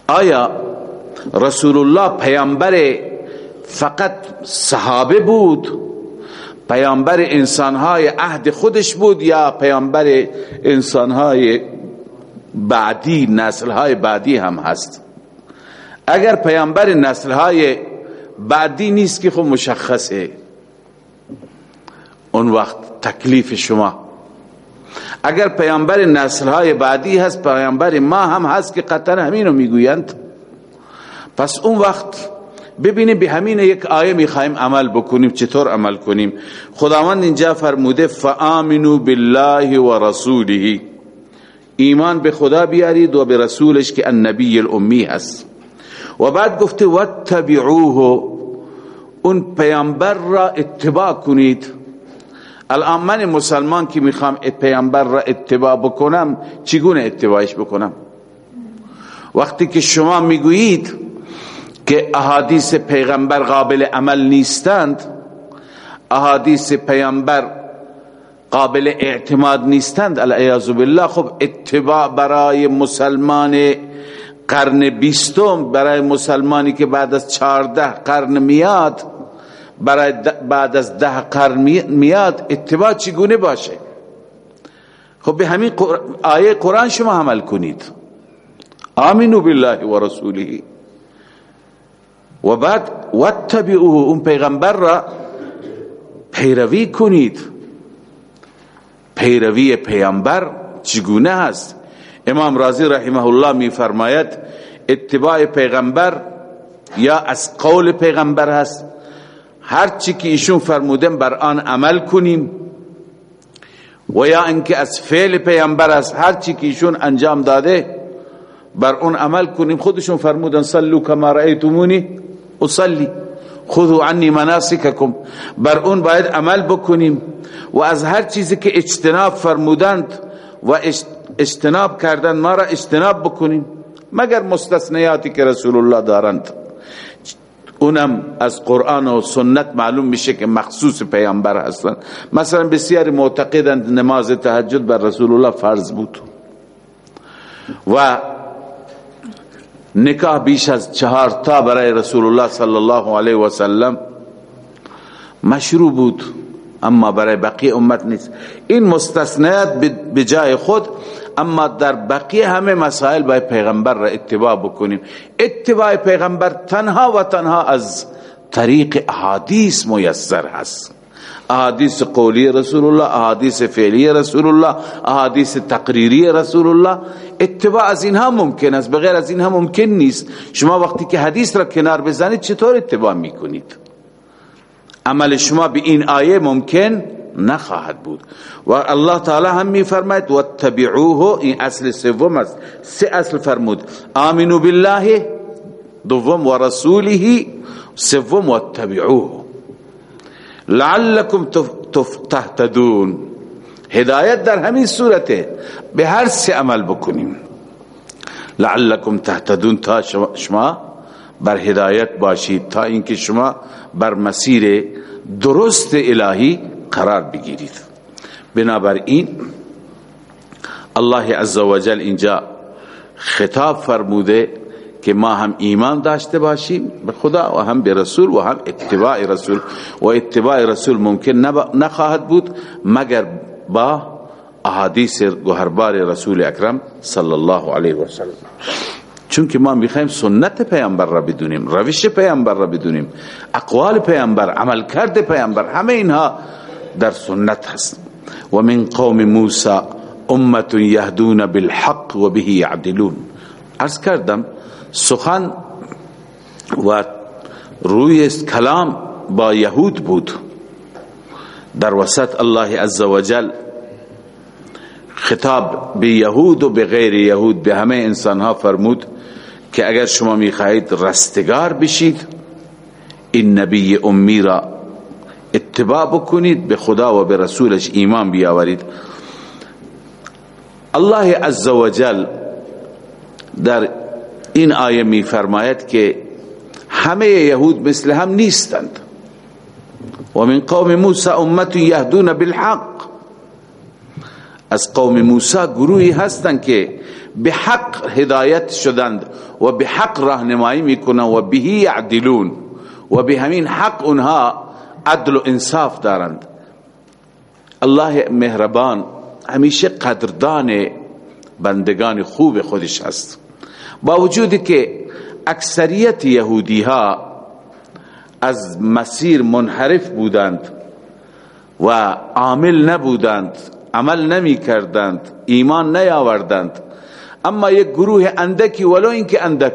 آیا رسول فقط صحابه بود پیامبر انسانهای عهد انسان بود یا پیامبر انسانهای بعدی نسلهای بعدی هم نسل اگر پیامبر نسلهای بعدی نیست که خب مشخصه اون وقت تکلیف شما اگر پیامبر نسل بعدی هست پیامبر ما هم هست که قطعا همینو میگویند پس اون وقت ببینیم به همین یک آیه میخوایم عمل بکنیم چطور عمل کنیم خداوند اینجا فرموده فآمنو بالله و رسوله ایمان به خدا بیارید و به رسولش که النبی الامی هست و بعد گفته و تبعوه اون پیامبر را اتباع کنید الان من مسلمان که میخوام پیامبر را اتباع بکنم چگونه اتباعش بکنم وقتی که شما میگویید که احادیث پیغمبر قابل عمل نیستند احادیث پیغمبر قابل اعتماد نیستند بالله خب اتباع برای مسلمان قرن بیستم برای مسلمانی که بعد از 14 قرن میاد برای بعد از ده قرن میاد اتباع چگونه خب به همین قر... آیه قرآن شما عمل کنید آمینو بالله و رسوله و بعد واتبعوه اون پیغمبر را پیروی کنید پیروی پیغمبر چگونه است امام رازی رحمه الله می فرماید اتباع پیغمبر یا از قول پیغمبر هست هر چی که ایشون فرمودن بر آن عمل کنیم و یا اینکه از فعل پیغمبر است هر چی که ایشون انجام داده بر اون عمل کنیم خودشون فرمودن سلو کما رأیتمونی اصلی خذو عنی مناسککم بر اون باید عمل بکنیم و از هر چیزی که اجتناب فرمودند و اجتناب کردن ما را اجتناب بکنیم مگر مستثنیاتی که رسول الله دارند اونم از قرآن و سنت معلوم میشه که مخصوص پیامبر هستند مثلا بسیار معتقدند نماز تهجد بر رسول الله فرض بود و نکاح بیش از چهار تا برای رسول الله صلی الله علیه و سلم مشروع بود اما برای بقیه امت نیست این مستثنیت جای خود اما در بقیه همه مسائل باید پیغمبر را اتباع بکنیم اتباع پیغمبر تنها و تنها از طریق احادیث میسر هست احادیث قولی رسول اللہ احادیث فعلی رسول اللہ احادیث تقریری رسول اللہ اتباع از اینها ممکن است بغیر از اینها ممکن نیست شما وقتی که حدیث را کنار بزنید چطور اتباع میکنید عمل شما به این آیه ممکن نخواهد بود و الله تعالی هم میفرماید و تبعوه این اصل سوم است سه اصل فرمود امنو بالله دوم و رسوله سوم و تبعوه لعلکم لال ہدایت درہمی صورت هر سے عمل بکنیم لعلکم تحتدون تا شما بر ہدایت باشید تھا اینکه شما بر مسیر درست الهی قرار بگیرید بنابراین الله عز و جل انجا خطاب فرمودے که ما هم ایمان داشته باشیم به خدا و هم به رسول و هم اتباع رسول و اتباع رسول ممکن نخواهد بود مگر با احادیث رسول اکرم صلی الله علیه و سلم چون که ما میخوایم سنت پیامبر را بدونیم روش پیامبر پیامبر را بدونیم اقوال عمل کرده پیامبر همه اینها در سنت هست و من قوم موسی امه یهدون بالحق و به یعدلون عرض کردم سخن و روی کلام با یهود بود در وسط الله عز و جل خطاب یهود به همه انسان ها فرمود که اگر می خواهید رستگار بشید این نبی امی را اتباع بکنید به خدا و به رسولش ایمان بیاورید الله عز و جل در این آیه که همه یهود مثل هم نیستند و من قوم موسی امت یهدون بالحق از قوم موسی گروهی هستند که به حق هدایت شدند و به حق راهنمایی میکنند و بهی بھی و به همین حق اونها عدل و انصاف دارند الله مهربان همیشه قدردان بندگان خوب خودش هست با وجودی که اکثریت یهودی ها از مسیر منحرف بودند و عامل نبودند عمل نمی کردند ایمان نیاوردند اما یک گروه اندکی ولو اینکه اندک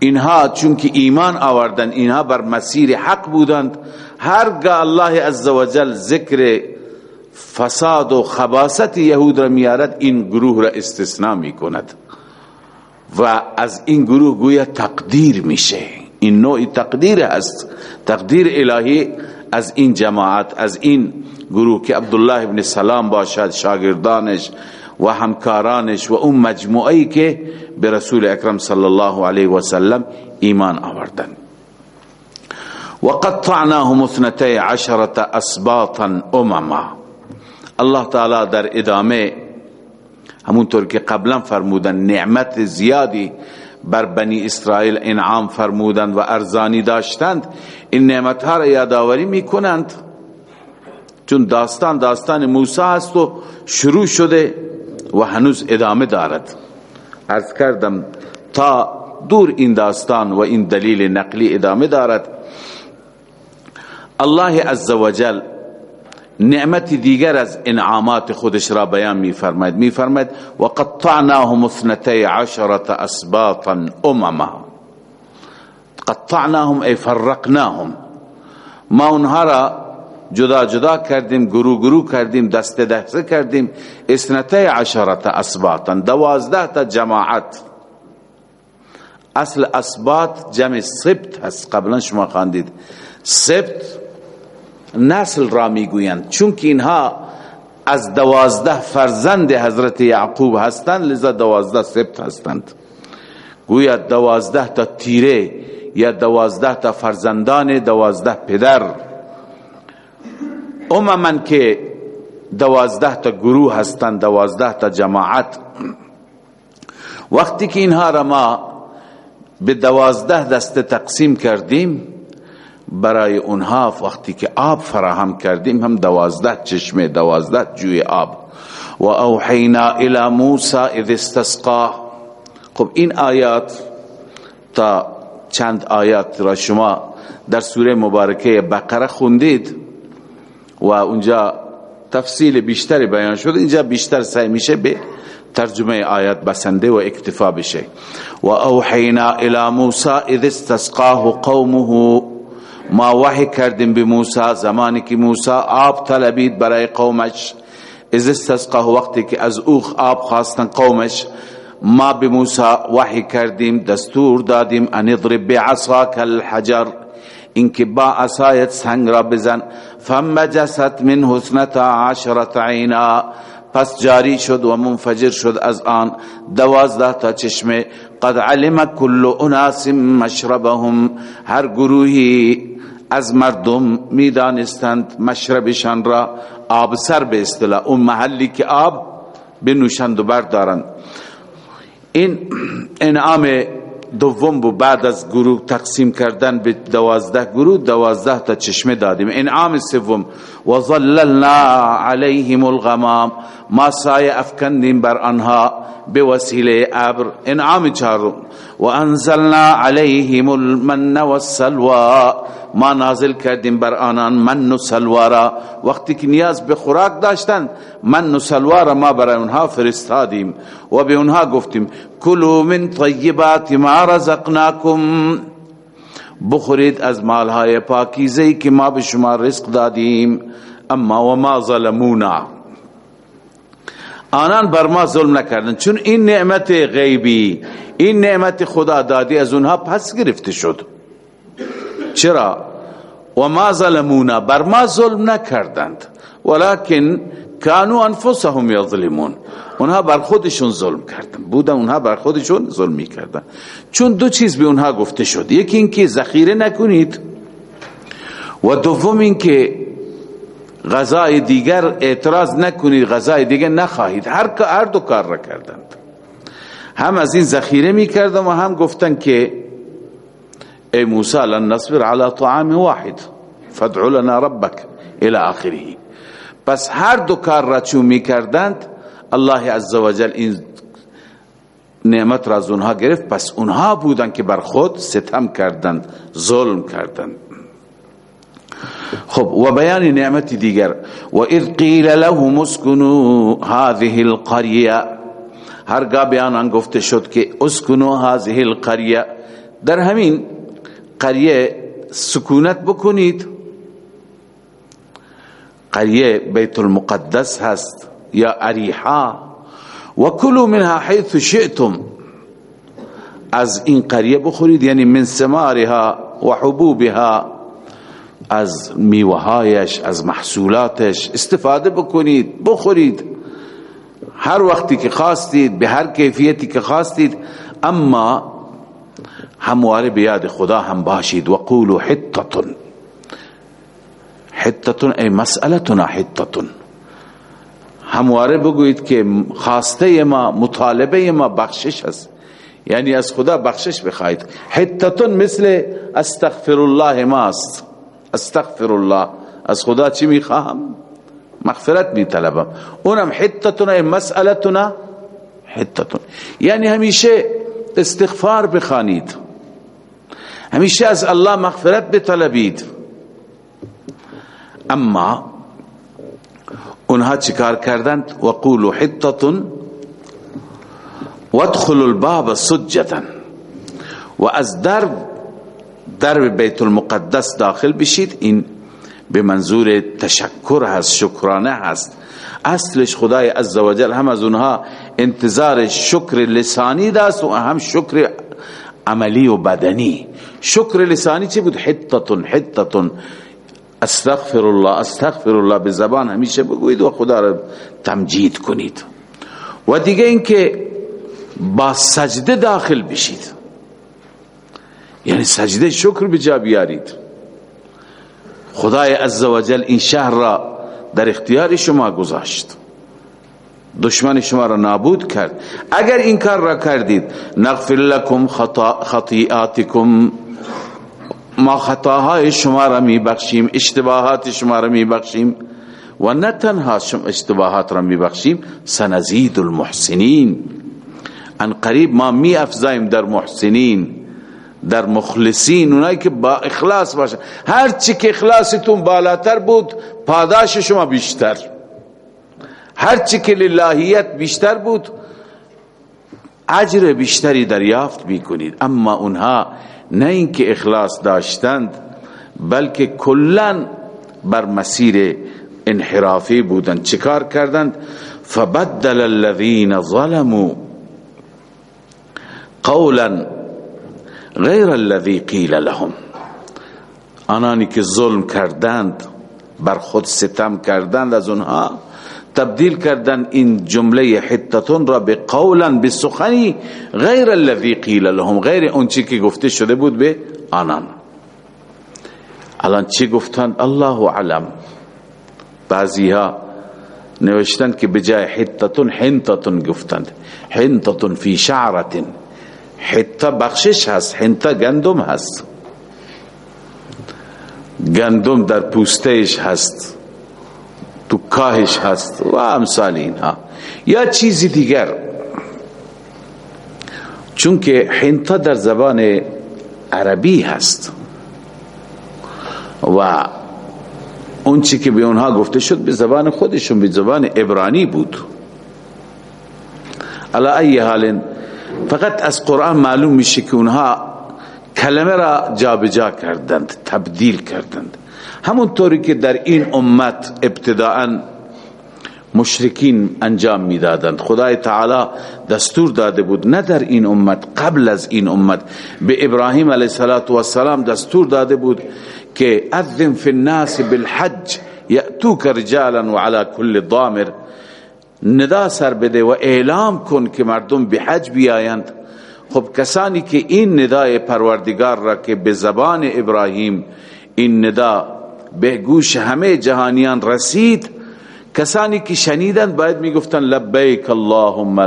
اندک بھا چونکہ ایمان آوردند اینها بر مسیر حق بودند هرگاه الله عزوجل ذکر فساد و خباست یهود را میارد این گروه را استثناء میکند و از این گروه گویا تقدیر میشه این این این نوع تقدیر تقدیر است الهی از از جماعت گروه که عبدالله ابن سلام باشد شاگردانش و همکارانش و اون مجموعی که به رسول اکرم صلی الله علیه و سلم ایمان آوردن اثنتی اسباطا امما الله تعالی در ادامه همونطور که قبلا فرمودن نعمت زیادی بر بنی اسرائیل انعام فرمودند و ارزانی داشتند این نعمت ها را یادآوری چون داستان داستان موسی است و شروع شده و هنوز ادامه دارد کر کردم تا دور این داستان و این دلیل نقلی ادام دارت اللہ از وجل نعمت دیگر از انعامات خودش را را بیان و قطعناهم قطعناهم اثنتی اسباطا امما ای فرقناهم ما اونها جدا جدا کر دم گرو گرو کر دم دست کر دم اس نت عشرت اسباط اصل اسبات جم سبت نسل را میگویند اینها از دوازده فرزند حضرت یعقوب هستند لذا دوازده سبت هستند گویا دوازده تا تیره یا دوازده تا فرزندان دوازده پدر که دوازده تا گروه هستند دوازده تا جماعت وقتی که اینها را ما به دوازده دسته تقسیم کردیم برای اونها وقتی که آب آب فراهم کردیم هم دوازده دوازده چشمه جوی و اوحینا الى موسی اذ استسقا خب این آیات تا چند آیات را شما در سوره مبارکه بقره خوندید و اونجا تفصیل بیان شد اینجا بیشتر سعی میشه به ترجمه آیات بسنده و اکتفا بشه و اوحینا الى موسی اذ استسقاه قومه ما وحی کردیم به موسی زمانی که موسی آب طلبید برای قومش از استسقه وقتی که از اوخ آب خواستن قومش ما به موسی وحی کردیم دستور دادیم عزت کے ازوخ آپ خاص ماں بموسا واحد ان کی باسائد من حسنتا عشرت عینا پس جاری شد و منفجر شد از آن دوازده تا چشمه قد علم کل اناس مشربهم هر گروهی از مردم میدانستند مشربشان را آب سر به اصطلاح اون محلی که آب بنوشند و بردارند این انعام دوم بود بعد از گروه تقسیم کردن به دوازده گروه دوازده تا چشمه دادیم انعام سوم و ظللنا علیهم الغمام ما سایه افکندیم بر آنها به وسیله ابر انعام و انزلنا ماسا افقر انہا ما نازل کردیم بر آنان من و سلوا را وقتی که نیاز به خوراک داشت من و و سلوا را ما برای اونها اونها فرستادیم به گفتیم کلوا من طیبات ما رزقناکم بخورید از مالهای بخری که ما به شما رزق دادیم اما و ما ظلمونا آنان بر ما ظلم نکردن چون این نعمت غیبی این نعمت خدا دادی از اونها پس گرفته شد چرا و ما ظلمونا بر ما ظلم نکردند ولیکن کانو انفسهم یظلمون اونها بر خودشون ظلم کردن بودن اونها بر خودشون ظلم میکردن چون دو چیز به اونها گفته شد یکی اینکه ذخیره نکنید و دوم اینکه غذای دیگر اعتراض نکنید غذای دیگر نخواهید هر هر که دو کار را کردند هم از این ذخیره نہ کردم ہم گفتگو فطر بس ہر دقار روم کردنت این نعمت را از اونها گرفت پس اونها بودند که بر خود ستم کردند ظلم کردند خب و بیان نعمت دیگر و اذ قیل خاری ہر گاہ بیان شد که اسکنو هذه القریه در همین قریه سکونت بکنید قریه بیت المقدس هست یا اریحا و کلو منها حیث شئتم از این قریه بخورید یعنی من و حبوبها از میوهایش از محصولاتش استفاده بکنید بخورید هر وقتی که خواستید به هر کیفیتی که خواستید اما همواره بیاد خدا هم باشید و قولو حتتون حتتون ای مسئلتنا حتتون همواره بگوید که خواسته ما مطالبه ما بخشش است یعنی از خدا بخشش بخواید حتتون مثل استغفر الله ماست ما استغفر الله الله از از خدا چی میخواهم مغفرت مغفرت اونم حتتنا مسئلتنا یعنی همیشه همیشه استغفار بطلبید اما اونها چیکار کردند و الباب سجدا و از وکول در بیت المقدس داخل بشید این به منظور تشکر هست شکرانه هست اصلش خدای عزوجل هم از اونها انتظار شکر لسانی داست و هم شکر عملی و بدنی شکر لسانی چه بود حتتون حتتون استغفر الله استغفر الله به زبان همیشه بگوید و خدا را تمجید کنید و دیگه اینکه با سجده داخل بشید یعنی سجده شکر به جا بیارید بجاب خدائے این شهر را در اختیار شما گذاشت دشمن شما را نابود کرد اگر این کار را کردید نغفر لکم ما خطاهای شما را می بخشیم اشتباهات شما را می بخشیم و ونتن حا اشتباهات را می بخشیم سنزید المحسنین ان قریب ما می افزایم در محسنین در مخلصین اونایی که با اخلاص باشه هر چی که اخلاصتون بالاتر بود پاداش شما بیشتر هر چی که للهیت بیشتر بود اجر بیشتری دریافت میکنید اما اونها نه اینکه اخلاص داشتند بلکه کلا بر مسیر انحرافی بودند چیکار کردند فبدل الذين ظلموا قولا غیر قیل لهم آنانی که ظلم کردند بر خود ستم کردند از اونها تبدیل کردن این جمله حتتون حتتون را به به به قولا سخنی غیر غیر قیل لهم اون چی چی که که گفته شده بود آنان الان گفتند گفتند الله علم بعضی ها نوشتند بجای حنتتون حنتتون فی شعرتن بخشش هست حتا گندم هست گندم در هست تو کاهش هست و امثال اینها یا چیزی دیگر چونکه ہندا در زبان عربی هست و اون چی که به اونها گفته شد به زبان خودشون به زبان عبرانی بود علا ای حال فقط از قرآن معلوم میشه که اونها کلمه را جابجا جا کردند تبدیل کردند همونطوری که در این امت ابتداعا مشرکین انجام میدادند خدای تعالی دستور داده بود نه در این امت قبل از این امت بے ابراہیم علیہ السلام دستور داده بود که اذن فی الناس بالحج یا کر جا کل ضامر ندا سر بده و اعلام کن که مردم به حج بیایند خب کسانی که این ندای پروردگار را که به زبان ابراهیم این ندا به گوش همه جهانیان رسید کسانی که شنیدند باید لبیک لبیک اللهم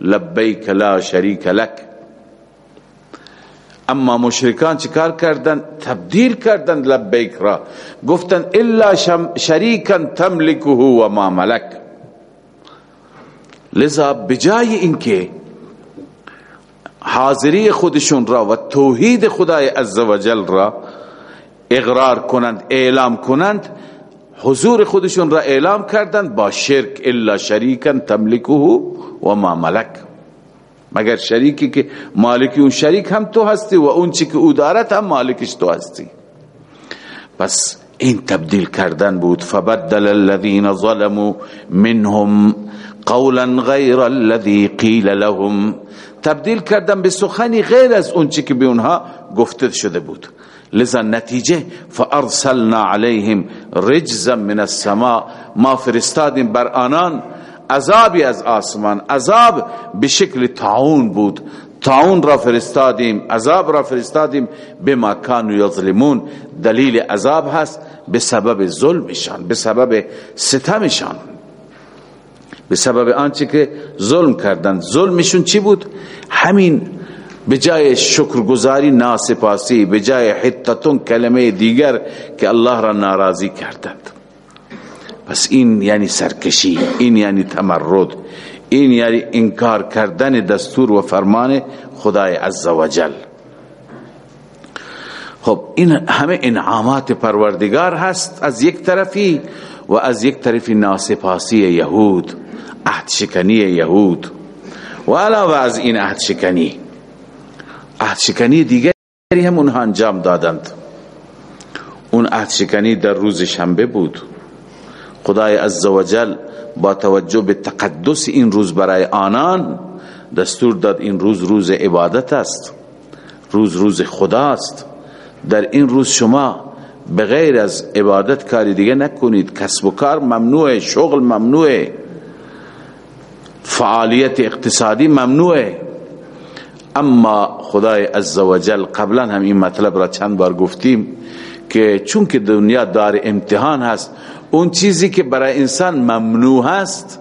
لبیک لا شریک لک اما مشرکان چیکار کردند تبدیل کردند لبیک را گفتند الا شریکا تملکه و ما ملک لذا بجای اینکه حاضری خودشون را را و توحید خدای عزوجل اقرار کنند اعلام کنند حضور خودشون را اعلام کردند با شرک الا تملکه و ما ملک مگر شریکی که مالکی اون شریک هم تو هستی و اون چی که او ادارت هم مالکش تو هستی پس این تبدیل کردن بود فبدل ظلموا منهم قولا غیر غیر الذي قیل لهم تبدیل به به سخنی از که اونها گفته شده بود لذا نتیجه فارسلنا رجزا من السماء ما فرستادیم فرستادیم فرستادیم بر آنان عذابی از آسمان عذاب عذاب به به شکل بود را را یظلمون دلیل عذاب هست به سبب ظلمشان به سبب ستمشان به سبب آنچه که ظلم کردند ظلمشون چی بود همین به جای شکرگزاری ناسپاسی به جای حتتون کلمه دیگر که الله را ناراضی کردند پس این یعنی سرکشی این یعنی تمرد این یعنی انکار کردن دستور و فرمان خدای عزوجل خب این همه انعامات پروردگار هست از یک طرفی و از یک طرفی ناسپاسی یهود عهد شکنی یهود و علاوه از این عهد شکنی عهد شکنی دیگری هم اونها انجام دادند اون عهد شکنی در روز شنبه بود خدای عزوجل با توجه به تقدس این روز برای آنان دستور داد این روز روز عبادت است روز روز خداست در این روز شما بغیر از عبادت کاری دیگه نکنید کسب و کار ممنوعه شغل ممنوعه فعالیت اقتصادی ممنوع ہے اما خدای عزوجل قبلا هم این مطلب را چند بار گفتیم که چونکه دنیا دار امتحان هست اون چیزی که برای انسان ممنوع هست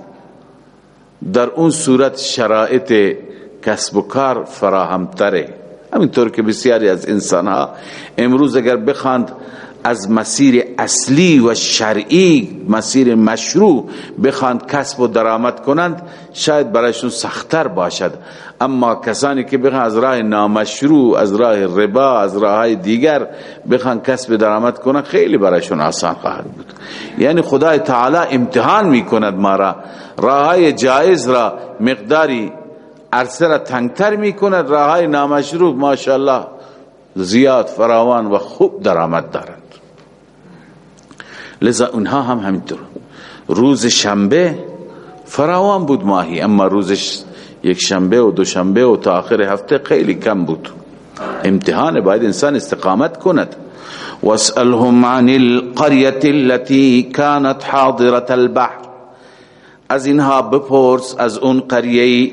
در اون صورت شرایط کسب و کار فراهم تره همینطور که بسیاری از انسان ها امروز اگر بخاند از مسیر اصلی و شرعی مسیر مشروع بخواند کسب و درامت کنند شاید برایشون سختر باشد اما کسانی که بخواند از راه نامشروع از راه ربا از راه دیگر بخواند کسب درآمد کنند خیلی برایشون آسان خواهد بود یعنی خدا تعالی امتحان می ما را راه جائز را مقداری عرصه را تنگتر می کند راه نا مشروط ماشاء فراوان و خوب درآمد دارند لذا اونها هم همینطور روز شنبه فراوان بود ماهی اما روز یک شنبه و دو شنبه و تا آخر هفته خیلی کم بود امتحان باید انسان استقامت کند واسألهم عن القرية التي كانت حاضرة البحر از اینها بپرس از اون قریه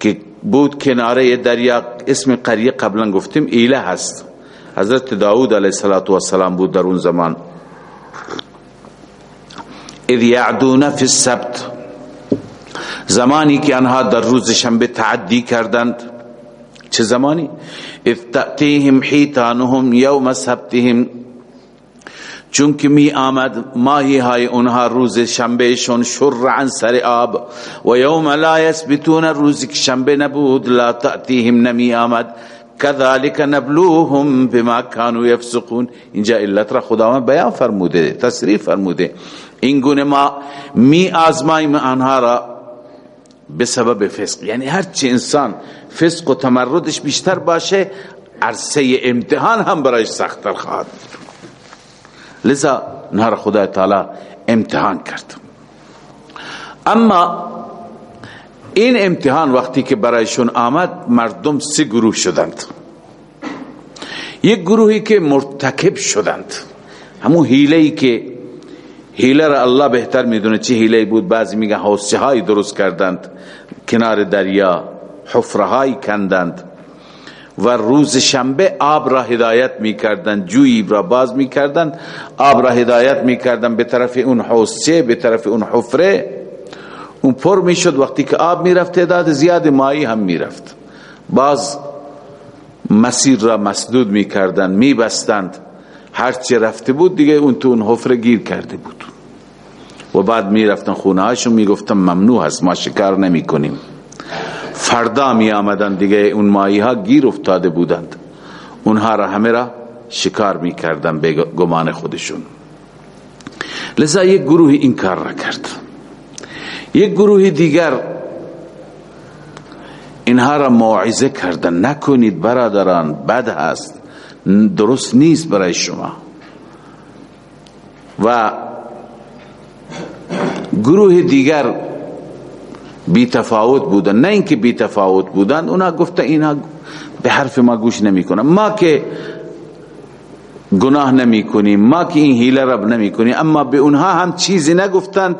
که بود کناره دریا اسم قریه قبلا گفتیم ایله هست حضرت داود علیه السلام بود در اون زمان اذ یعدون فی السبت زمانی که آنها در روز شنبه تعدی کردند چه زمانی اذ تأتیهم حیتانهم یوم سبتهم یو می آمد ماهی های اونها روز شنبهشون سر آب و یوم لا یثبتون روزی که شنبه نبود لا تأتیهم نمی آمد كذلك نبلوهم بما كانوا يفسقون اینجا علت را خداوند بیان فرموده تصریح فرموده این گونه ما می آزماییم آنها را به سبب فسق یعنی هرچی انسان فسق و تمردش بیشتر باشه عرصه امتحان هم برایش سختتر خواهد لذا نهار خدا تعالی امتحان کرد اما این امتحان وقتی که برایشون آمد مردم سه گروه شدند یک گروهی که مرتکب شدند همون حیلهی که حیله را الله بهتر میدونه چه حیلهی بود بعضی میگن حوصی های درست کردند کنار دریا حفره های کندند و روز شنبه آب را هدایت میکردند جویی را باز میکردند آب را هدایت میکردند به طرف اون حوصیه به طرف اون حفره اون پر میشد وقتی که آب میرفت تعداد زیاد مایی هم میرفت باز مسیر را مسدود میکردن میبستند هرچی رفته بود دیگه اون تو اون حفره گیر کرده بود و بعد میرفتن خونه هاشون میگفتن ممنوع هست ما شکار نمی کنیم فردا می آمدن دیگه اون مایی ها گیر افتاده بودند اونها را همه را شکار می کردن به گمان خودشون لذا یک گروه این کار را کردن یک گروه دیگر اینها را موعظه کردن نکنید برادران بد هست درست نیست برای شما و گروه دیگر بی تفاوت بودن نه اینکه بی تفاوت بودن اونا گفته اینا به حرف ما گوش نمی کنن. ما که گناه نمی کنیم ما که این حیله رب نمی کنیم اما به اونها هم چیزی نگفتند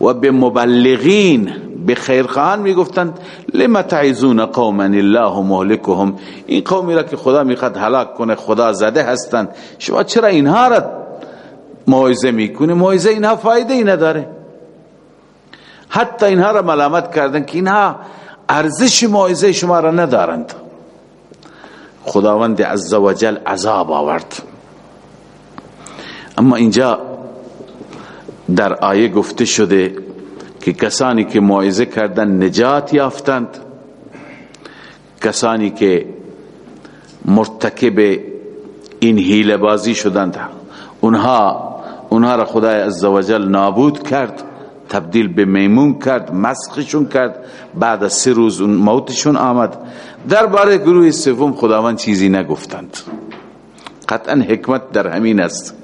و به مبلغین به خیرخان میگفتند لما تعیزون قوما الله مهلكهم این قومی را که خدا میخواد هلاک کنه خدا زده هستند شما چرا اینها را موعظه میکنه موعظه اینها فایده ای نداره حتی اینها را ملامت کردن که اینها ارزش موعظه شما را ندارند خداوند عز و جل عذاب آورد اما اینجا در آیه گفته شده که کسانی که معایزه کردن نجات یافتند کسانی که مرتکب این بازی اونها را خدای عز و جل نابود کرد تبدیل به میمون کرد مسخشون کرد بعد از سه روز موتشون آمد در گروه سوم خداوند چیزی نگفتند قطعا حکمت در همین است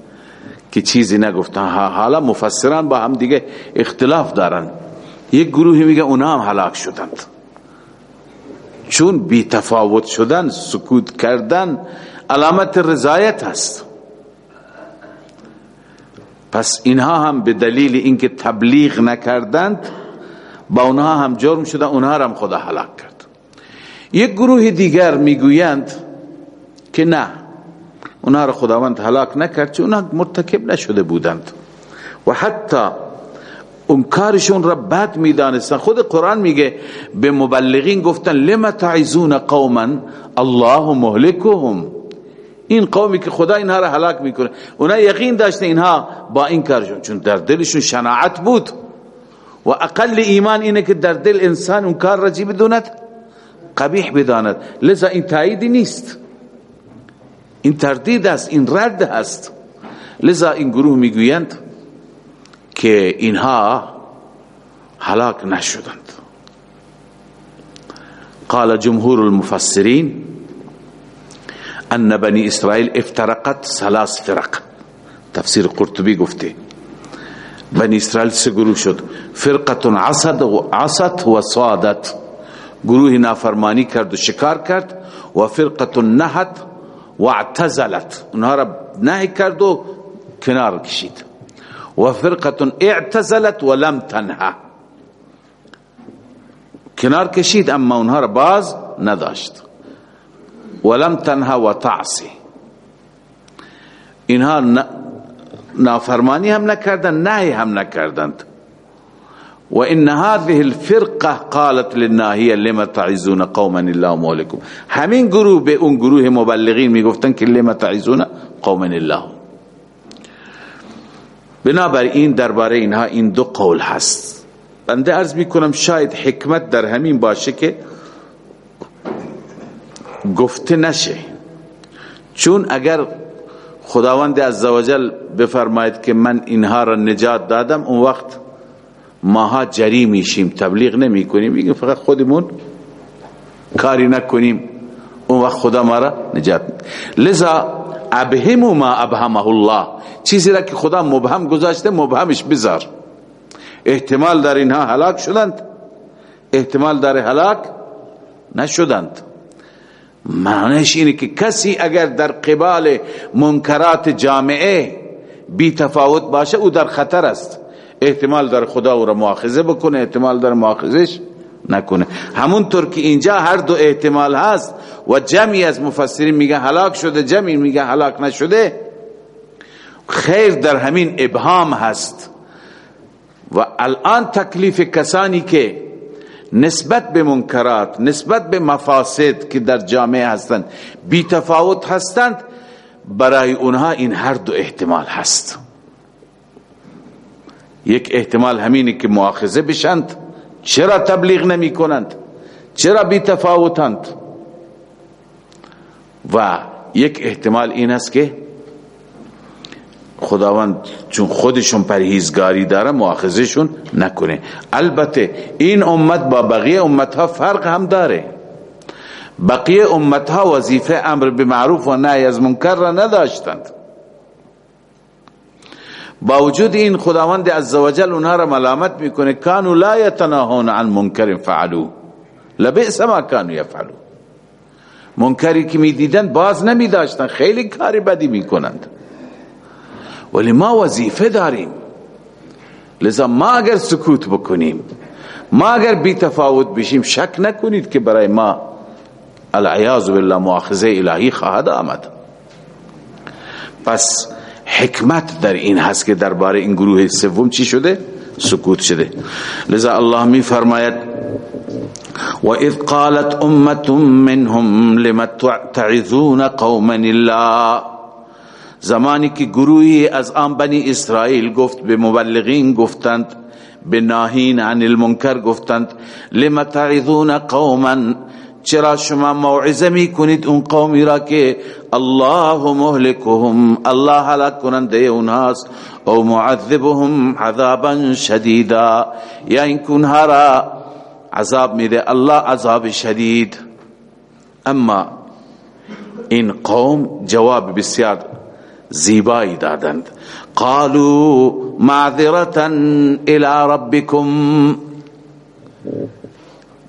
که چیزی نگفتن حالا مفسران با هم دیگه اختلاف دارن یک گروهی میگه اونا هم حلاک شدند چون بی تفاوت شدن سکوت کردن علامت رضایت هست پس اینها هم به دلیل اینکه تبلیغ نکردند با اونها هم جرم شده اونها هم خدا حلاک کرد یک گروه دیگر میگویند که نه اونا را خداوند هلاک نکرد چون اونا مرتکب نشده بودند و حتی اون کارشون را بد میدانستن خود قرآن میگه به مبلغین گفتن لما تعیزون قوما الله مهلکهم این قومی که خدا اینها را هلاک میکنه اونا یقین داشته اینها با این کارشون چون در دلشون شناعت بود و اقل ایمان اینه که در دل انسان اون کار را جی بدوند قبیح بداند لذا این تاییدی نیست این این این تردید است است رد لذا گروه میگویند که اینها ہلاک نشدند قال جمهور المفسرین ان بنی اسرائیل افترقت سلاس فرق تفسیر قرطبی گفته بنی اسرائیل سه گروه شد فرقت عصد و و صادت گروه نافرمانی کرد و شکار کرد و فرقت نهت و اعتزلت اونها را نهی کرد و کنار کشید و فرقه اعتزلت ولم تنها کنار کشید اما اونها را باز نداشت ولم تنها و تعصی اینها نافرمانی هم نکردند نهی هم نکردند هذه الفرقه قالت لما تعزون قوما همین گروه به اون انہا دل فر کام تعیذ قومن اللہ بے گرو درباره اینها این دو قول هست بنده عرض میکنم شاید حکمت در همین باشه که گفته نشه چون اگر خداوند عزوجل بفرماید که من اینها را نجات دادم اون وقت ماها جری میشیم تبلیغ نمی کنیم بگیم فقط خودمون کاری نکنیم اون وقت خدا ما را نجات لذا ابهم ما ابهمه الله چیزی را که خدا مبهم گذاشته مبهمش بذار احتمال در اینها هلاک شدند احتمال در هلاک نشدند معنیش اینه که کسی اگر در قبال منکرات جامعه بی تفاوت باشه او در خطر است احتمال در خدا او را مؤاخذه بکنه احتمال در مؤاخذش نکنه همونطور که اینجا هر دو احتمال هست و جمعی از مفسرین میگه هلاک شده جمعی میگه هلاک نشده خیر در همین ابهام هست و الان تکلیف کسانی که نسبت به منکرات نسبت به مفاسد که در جامعه هستند بی تفاوت هستند برای اونها این هر دو احتمال هست یک احتمال همینه که مؤاخذه بشند چرا تبلیغ نمی کنند چرا بی تفاوتند و یک احتمال این است که خداوند چون خودشون پرهیزگاری داره مؤاخذهشون نکنه البته این امت با بقیه امتها فرق هم داره بقیه امتها وظیفه امر به معروف و نهی از منکر را نداشتند باوجود این خداوند عزوجل اونها را ملامت میکنه کانو لا یتناهون عن منکر فعلو لبئس ما کانو یفعلو منکری که میدیدن باز نمی داشتن خیلی کار بدی میکنند ولی ما وظیفه داریم لذا ما اگر سکوت بکنیم ما اگر بی تفاوت بشیم شک نکنید که برای ما العیاذ بالله مؤاخذه الهی خواهد آمد پس حکمت در این این هست که درباره گروه سوم چی شده شده سکوت لذا الله می فرماید و اذ قالت منهم تعذون قوما الله زمانی که گروهی از آن بنی اسرائیل گفت به مبلغین گفتند به ناهین عن المنکر گفتند منکر تعذون قوما چرا شما موعظه می کنید اون قومی را را که الله الله الله هلاک کننده او معذبهم عذابا شدیدا یا عذاب عذاب میده شدید اما این قوم جواب بسیار زیبایی دادند قالوا کالو الى ربكم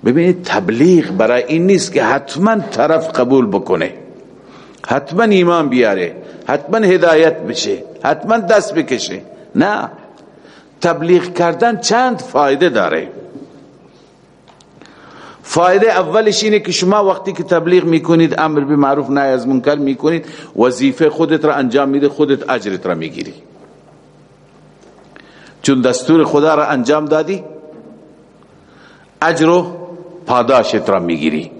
ببینید تبلیغ برای این نیست که حتما طرف قبول بکنه حتما ایمان بیاره حتما هدایت بشه حتما دست بکشه نه تبلیغ کردن چند فایده داره فایده اولش اینه که شما وقتی که تبلیغ میکنید امر به معروف نهی از منکر میکنید وظیفه خودت را انجام میده خودت اجرت را میگیری چون دستور خدا را انجام دادی اجر و پاداشت را میگیری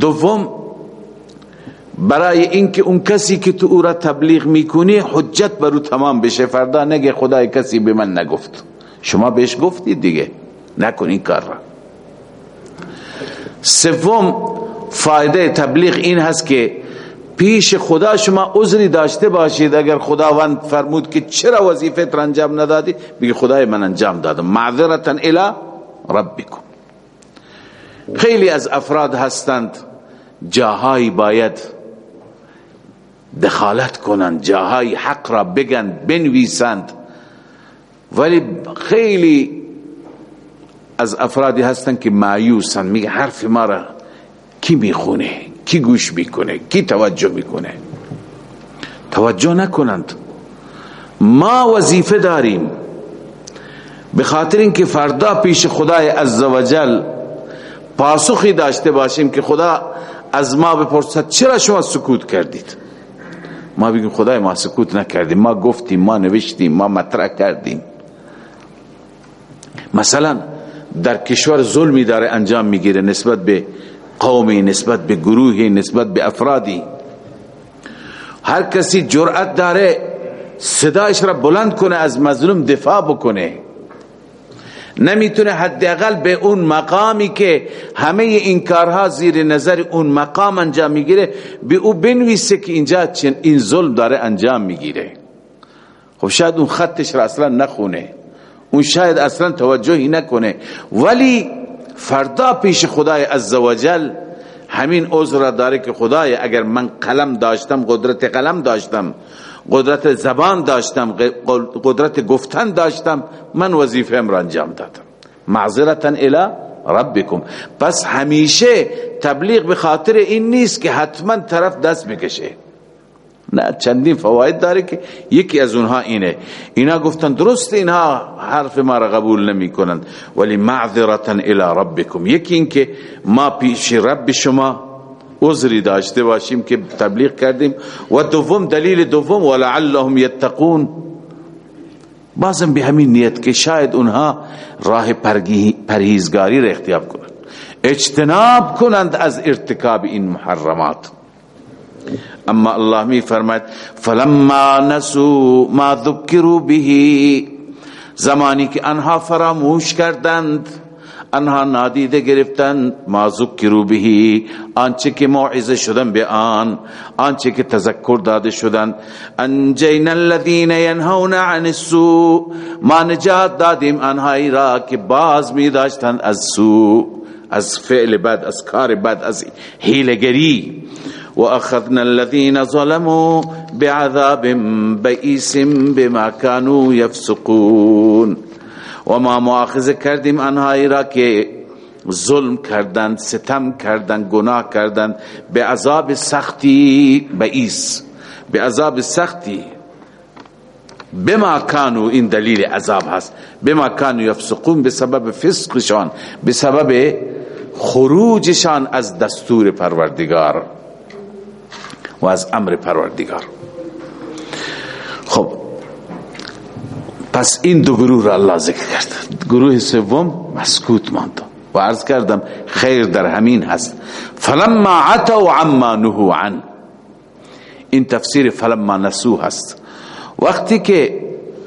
دوم برای اینکه اون کسی که تو او را تبلیغ میکنی حجت برو تمام بشه فردا نگه خدای کسی به من نگفت شما بهش گفتید دیگه نکن این کار را سوم فایده تبلیغ این هست که پیش خدا شما عذری داشته باشید اگر خداوند فرمود که چرا وظیفه انجام ندادی بگی خدای من انجام دادم معذرتن الی ربکم خیلی از افراد هستند جاهایی باید دخالت کنند جاهای حق را بگن بنویسند ولی خیلی از افرادی هستند که مایوسن میگه حرف ما را کی میخونه کی گوش میکنه کی توجه میکنه توجه نکنند ما وظیفه داریم بے این که فردا پیش خدای پاسخی داشته باشیم که خدا از ما بپرسد چرا شما سکوت کردید ما بگیم خدای ما سکوت نکردیم ما گفتیم ما نوشتیم ما مطرح کردیم مثلا در کشور ظلمی داره انجام میگیره نسبت به قومی نسبت به گروهی نسبت به افرادی هر کسی جرأت داره صدایش را بلند کنه از مظلوم دفاع بکنه نمیتونه حداقل به اون مقامی که همه این کارها زیر نظر اون مقام انجام میگیره به او بنویسه که اینجا چن این ظلم داره انجام میگیره خب شاید اون خطش را اصلا نخونه اون شاید اصلا توجهی نکنه ولی فردا پیش خدای عزوجل همین عذر را داره که خدای اگر من قلم داشتم قدرت قلم داشتم قدرت زبان داشتم قدرت گفتن داشتم من وظیفه‌ام را انجام دادم معذرتا الی ربکم پس همیشه تبلیغ به خاطر این نیست که حتما طرف دست بکشه نه چندین فواید داره که یکی از اونها اینه اینا گفتن درست اینها حرف ما را قبول نمی کنند ولی معذرتا الى ربکم یکی اینکه ما پیش رب شما عذری داشته باشیم که تبلیغ کردیم و دوم دلیل دوم ولعلهم یتقون به همین نیت که شاید اونها راه پرهیزگاری را اختیاب کنند اجتناب کنند از ارتکاب این محرمات اما الله می فرماید فلما نسو ما فرما به زمانی که انہا فراموش کردند انها نادیده گرفتن ما ذکرو بهی آنچه که موعظه شدن به آن آنچه که تذکر داده شدن انجینا الذین ینهون عن السوء ما نجات دادیم انهایی را که باز می داشتن از سوء از فعل بد از کار بد از هیلگری و اخذنا الذین ظلموا بعذاب بئیس بما کانو یفسقون و ما کردیم دہا را که ظلم ستم کردند گناه کردن به عذاب سختی بعیس به عذاب سختی بما ما این دلیل عذاب هست ما کانو یفسقون به سبب فسقشان به سبب خروجشان از دستور پروردگار و از امر پروردگار پس این دو گروه را الله ذکر کرد گروه سوم مسکوت ماند و عرض کردم خیر در همین هست فلما عتوا عما نهوا عن این تفسیر فلما نسو هست وقتی که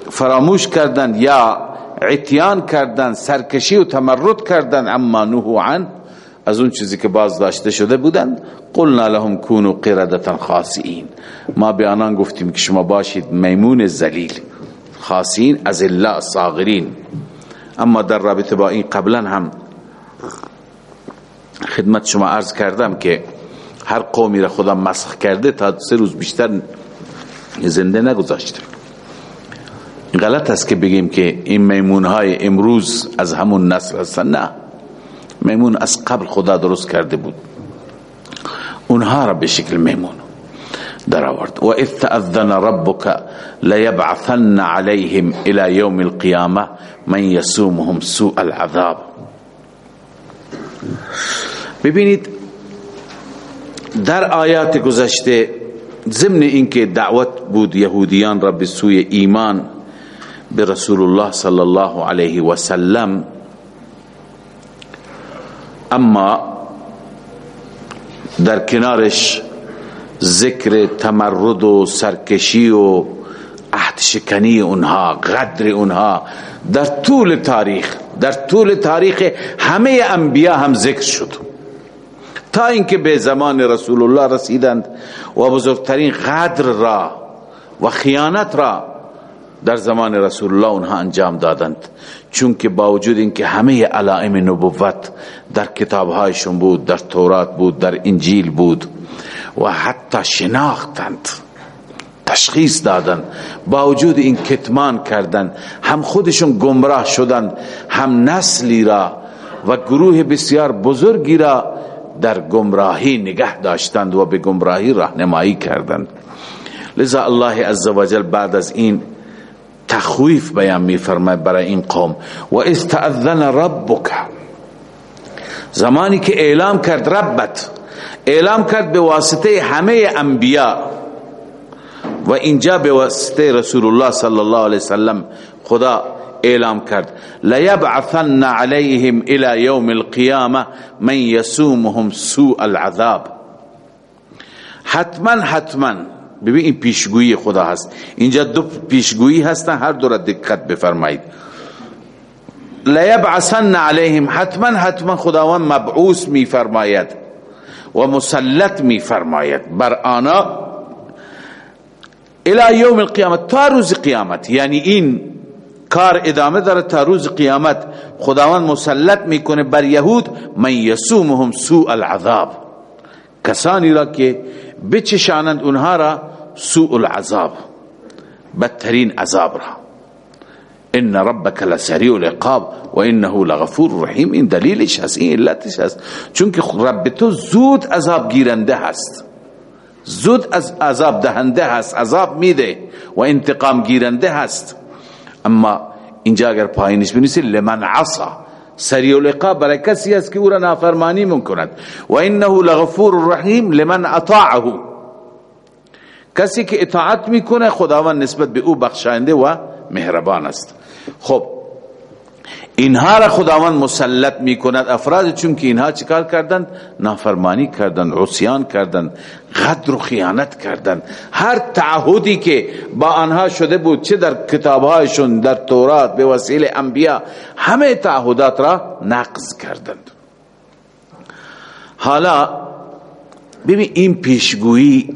فراموش کردن یا عتیان کردن سرکشی و تمرد کردن نهوا عن از اون چیزی که باز داشته شده بودند قلنا لهم کونوا قردتا خاسئین ما به آنان گفتیم که شما باشید میمون ذلیل خاصین از اللہ صاغرین اما در رابطه با این قبلا هم خدمت شما عرض کردم که هر قومی را خدا مسخ کرده تا سه روز بیشتر زنده نگذاشته غلط است که بگیم که این میمون های امروز از همون نسل هستن نه میمون از قبل خدا درست کرده بود اونها را به شکل میمون در آورد و اذ تأذن ربک لیبعثن علیهم الى یوم القیامه من یسومهم سوء العذاب ببینید در آیات گذشته ضمن اینکه دعوت بود یهودیان را به سوی ایمان به رسول الله صلی الله علیه و سلم اما در کنارش ذکر تمرد و و عهد شکنی اونها انہا اونها انہا طول تاریخ در طول تاریخ ہمیں انبیا ہم ذکر شد تا ان کے بے زمان رسول اللہ رسیدند و بزرگترین قدر را و خیانت را در زمان رسول الله اونها انجام دادند چون که باوجود اینکه همه علائم نبوت در کتابهایشون بود در تورات بود در انجیل بود و حتی شناختند تشخیص دادن باوجود این کتمان کردن هم خودشون گمراه شدند هم نسلی را و گروه بسیار بزرگی را در گمراهی نگه داشتند و به گمراهی راهنمایی کردند لذا الله عزوجل بعد از این تخویف بیان برای این قوم و و استعذن ربک زمانی که اعلام اعلام کرد کرد ربت به واسطه همه اینجا به واسطه رسول الله صلی الله علیه وسلم خدا اعلام کرد لیبعثن علیهم الى یوم من یسومهم سوء العذاب حتما حتما ببین این پیشگویی خدا هست اینجا دو دو پیشگویی هستن هر را دقت حس انج علیهم حتما حتما خداوند مبعوث میفرماید و مسلط میفرماید بر می فرمایت یوم القیامت تا روز قیامت یعنی این کار ادامه داره تا روز قیامت خداوند مسلط میکنه بر یهود من یسومهم سوء العذاب کسانی را که بچشانند اونها را سوء العذاب بدترین عذاب را ان ربک لسریع العقاب و انه لغفور رحیم این این دلیلش هست هست هست علتش رب تو زود زود عذاب عذاب گیرنده از دهنده هست عذاب میده و انتقام گیرنده هست اما اینجا اگر پایینش بنویسی لمن عصا سریع العقاب برای کسی است که او گیرن دہ ہست و انه لغفور رحیم لمن اطاعه کسی که اطاعت میکنه خداوند نسبت به او بخشاینده و مهربان است خب اینها را خداوند مسلط میکند افراد چون که اینها چیکار کردند نافرمانی کردند عصیان کردند غدر و خیانت کردند هر تعهدی که با آنها شده بود چه در کتابهایشون در تورات به وسیله انبیا همه تعهدات را نقض کردند حالا ببین این پیشگویی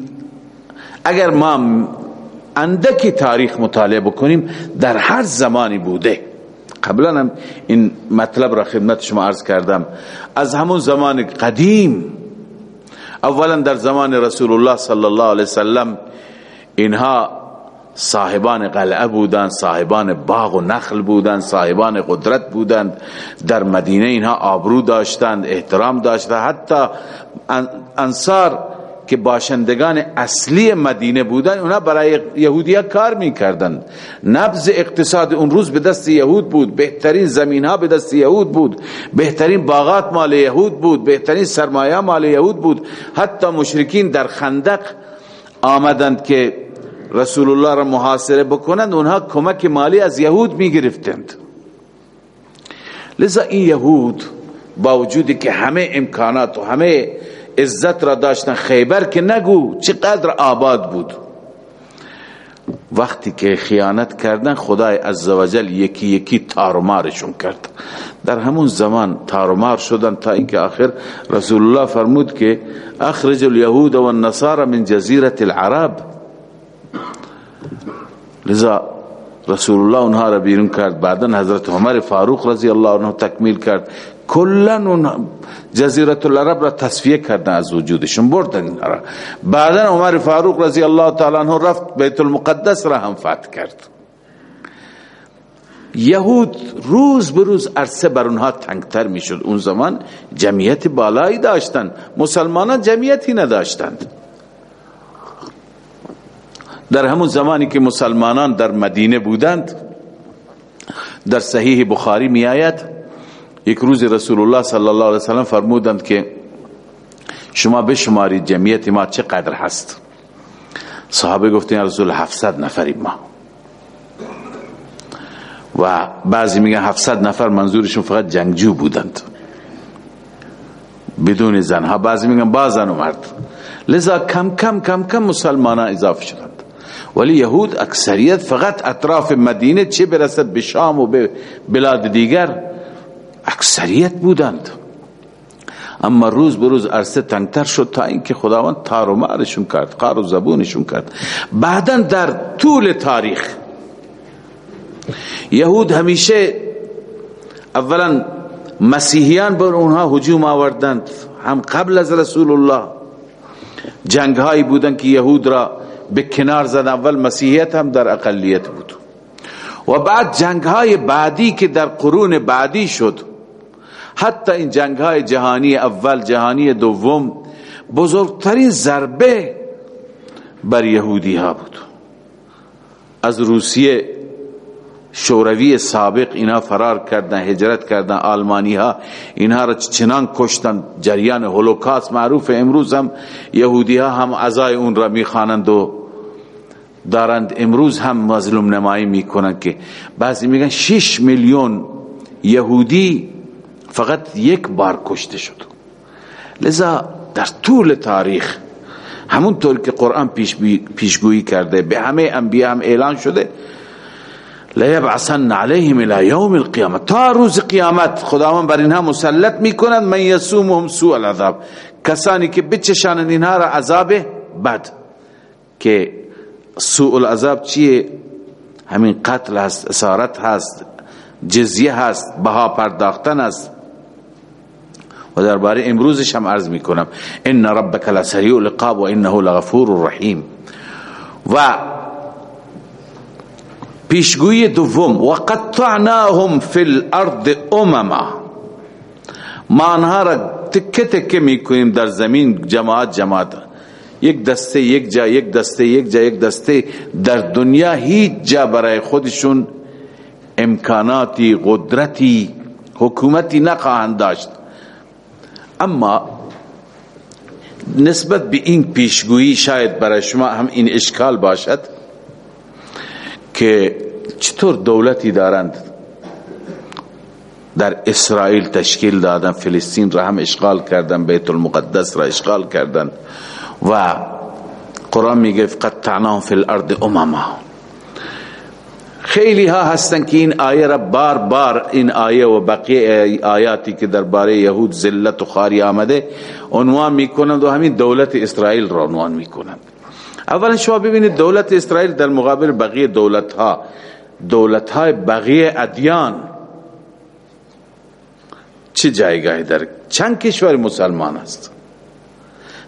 اگر ما اندکی تاریخ مطالعه بکنیم در هر زمانی بوده قبلا هم این مطلب را خدمت شما عرض کردم از همون زمان قدیم اولا در زمان رسول الله صلی الله علیه وسلم اینها صاحبان قلعه بودند صاحبان باغ و نخل بودند صاحبان قدرت بودند در مدینه اینها آبرو داشتند احترام داشتند حتی انصار که باشندگان اصلی مدینه بودن اونا برای یهودیا کار میکردند نبز اقتصاد اون روز به دست یهود بود بهترین زمین ها به دست یهود بود بهترین باغات مال یهود بود بهترین سرمایه مال یهود بود حتی مشرکین در خندق آمدند که رسول الله را محاصره بکنند اونها کمک مالی از یهود میگرفتند لذا این یهود با وجودی که همه امکانات و همه عزت را را داشتن خیبر که که که نگو چقدر آباد بود وقتی خیانت کردن خدای عزوجل یکی یکی تارمارشون کرد در همون زمان تارمار شدن تا اینکه آخر رسول رسول الله الله فرمود اخرج الیهود و النصار من جزیره العرب لذا اونها بیرون کرد بادن حضرت عمر فاروق رضی الله عنه تکمیل کرد کلن اون جزیرت العرب را تصفیه کردن از وجودشون بردن اینا را بعدا عمر فاروق رضی الله تعالی عنه رفت بیت المقدس را هم فتح کرد یهود روز به روز عرصه بر اونها تنگتر میشد اون زمان جمعیت بالایی داشتند مسلمانان جمعیتی نداشتند در همون زمانی که مسلمانان در مدینه بودند در صحیح بخاری می آید یک روز رسول الله صلی الله علیه وسلم فرمودند که شما بشمارید جمعیت ما چقدر هست صحابه گفتین رسول 700 نفریم ما و بعضی میگن 700 نفر منظورشون فقط جنگجو بودند بدون زنها بعضی میگن با زن و مرد لذا کم کم کم کم مسلمان اضافه شدند ولی یهود اکثریت فقط اطراف مدینه چه برسد به شام و به بلاد دیگر اکثریت بودند اما روز بروز عرصه تنگتر شد تا اینکه خداوند تار و مارشون کرد قار و زبونشون کرد بعدا در طول تاریخ یهود همیشه اولا مسیحیان بر اونها حجوم آوردند هم قبل از رسول الله جنگ هایی بودند که یهود را به کنار زد اول مسیحیت هم در اقلیت بود و بعد جنگ های بعدی که در قرون بعدی شد حتی این جنگ های جهانی اول جهانی دوم بزرگترین ضربه بر یهودی ها بود از روسیه شوروی سابق اینا فرار کردن هجرت کردن آلمانی ها رچ را چنان کشتن جریان هولوکاست معروف امروز هم یهودی ها هم یہودی اون را ازائے خانند دارند امروز هم مظلوم نمایی که بعضی میگن 6 میلیون یهودی فقط یک بار کشته شد لذا در طول تاریخ همون طور که قرآن پیش پیشگویی کرده به همه انبیاء هم اعلان شده لیبعثن علیهم الى یوم القیامت تا روز قیامت خداوند بر اینها مسلط میکنند من یسومهم سوء العذاب کسانی که بچشانند اینها را عذاب بد که سوء العذاب چیه همین قتل هست اسارت هست جزیه هست بها پرداختن است و و و درباره امروزش هم عرض میکنم ان ربک لسریع العقاب لغفور رحیم دوم فی الارض امما ما آنها را تکه تکه میکنیم در زمین جماعت جماعت یک یک یک یک یک دسته دسته دسته جا جا در دنیا هیچ جا برای خودشون امکاناتی قدرتی حکومتی نخواهند داشت اما نسبت به این پیشگویی شاید برای شما هم این اشکال باشد که چطور دولتی دارند در اسرائیل تشکیل دادن فلسطین را هم اشغال کردن بیت المقدس را اشغال کردن و قرآن میگه قطانہ فل فی اماما ہوں خیلی ها هستن که این آیه را بار بار این آیه و و بقیه آیاتی که درباره یهود ذلت خاری آمده عنوان میکنند و همین دولت اسرائیل را عنوان میکنند اولا شما ببینید دولت اسرائیل در مقابل بقیه دولت ها دولت های بقیه ادیان چه جایگاهی در چند کشور مسلمان است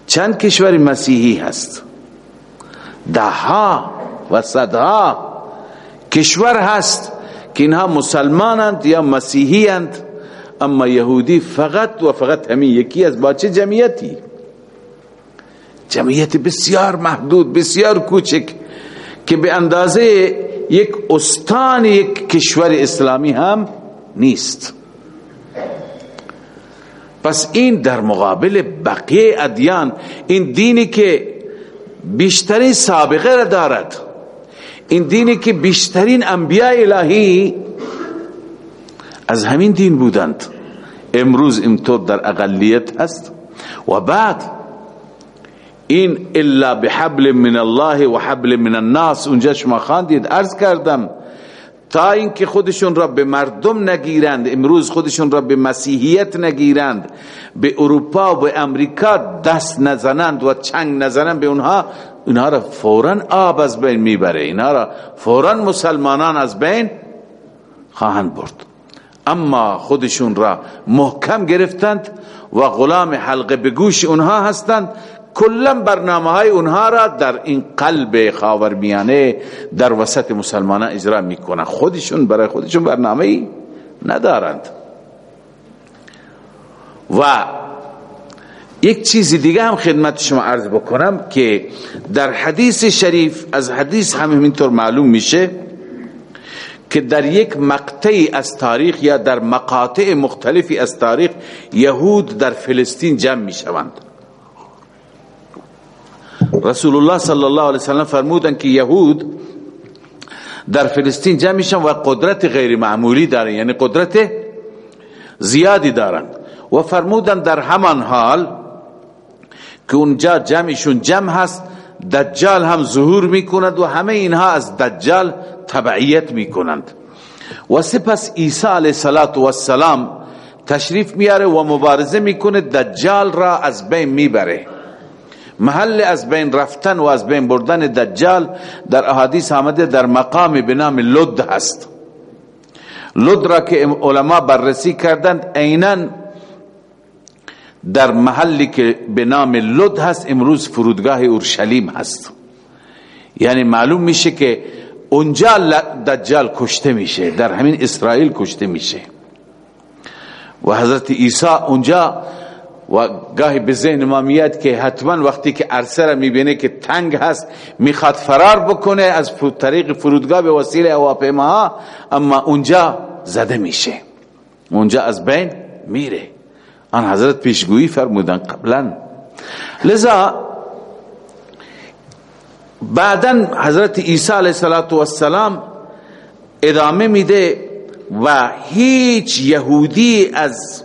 چند کشور مسیحی هست ده ها و سدھا کشور هست که اینها مسلمانند یا مسیحیند اما یهودی فقط و فقط همین یکی از با چه جمعیتی جمعیت بسیار محدود بسیار کوچک که به اندازه یک استان یک کشور اسلامی هم نیست پس این در مقابل بقیه ادیان این دینی که بیشترین سابقه را دارد این دینی که بیشترین انبیاء الهی از همین دین بودند امروز امتو در اقلیت هست و بعد این الا بحبل من الله و حبل من الناس اونجا شما جشمہ خاندی کردم تا اینکه خودشون را به مردم نگیرند امروز خودشون را به مسیحیت نگیرند به اروپا و به امریکا دست نزنند و چنگ نزنند به اونها اینها را فورا آب از بین میبره اینها را فورا مسلمانان از بین خواهند برد اما خودشون را محکم گرفتند و غلام حلقه به گوش اونها هستند کلن برنامه های اونها را در این قلب خاورمیانه در وسط مسلمانان اجرا میکنن خودشون برای خودشون برنامه ای ندارند و یک چیز دیگه هم خدمت شما عرض بکنم که در حدیث شریف از حدیث هم همینطور معلوم میشه که در یک مقطعی از تاریخ یا در مقاطع مختلفی از تاریخ یهود در فلسطین جمع میشوند رسول الله صلی الله علیه وسلم فرمودن که یهود در فلسطین جمع میشن و قدرت غیر معمولی دارن یعنی قدرت زیادی دارن و فرمودن در همان حال که اونجا جمعشون جمع هست دجال هم ظهور میکند و همه اینها از دجال تبعیت میکنند و سپس عیسی علیه صلات و السلام تشریف میاره و مبارزه میکنه دجال را از بین میبره محل از بین رفتن و از بین بردن دجال در احادیث آمده در مقام بنام لد هست لد را که علماء بررسی کردند اینا در محلی که بنام لد هست امروز فرودگاه اورشلیم هست یعنی معلوم میشه که اونجا دجال کشته میشه در همین اسرائیل کشته میشه و حضرت عیسی اونجا و گاهی به ذهن ما میاد که حتما وقتی که عرصه را میبینه که تنگ هست میخواد فرار بکنه از طریق فرودگاه به وسیله هواپیما اما اونجا زده میشه اونجا از بین میره آن حضرت پیشگویی فرمودن قبلا لذا بعدا حضرت عیسی علیه السلام ادامه میده و هیچ یهودی از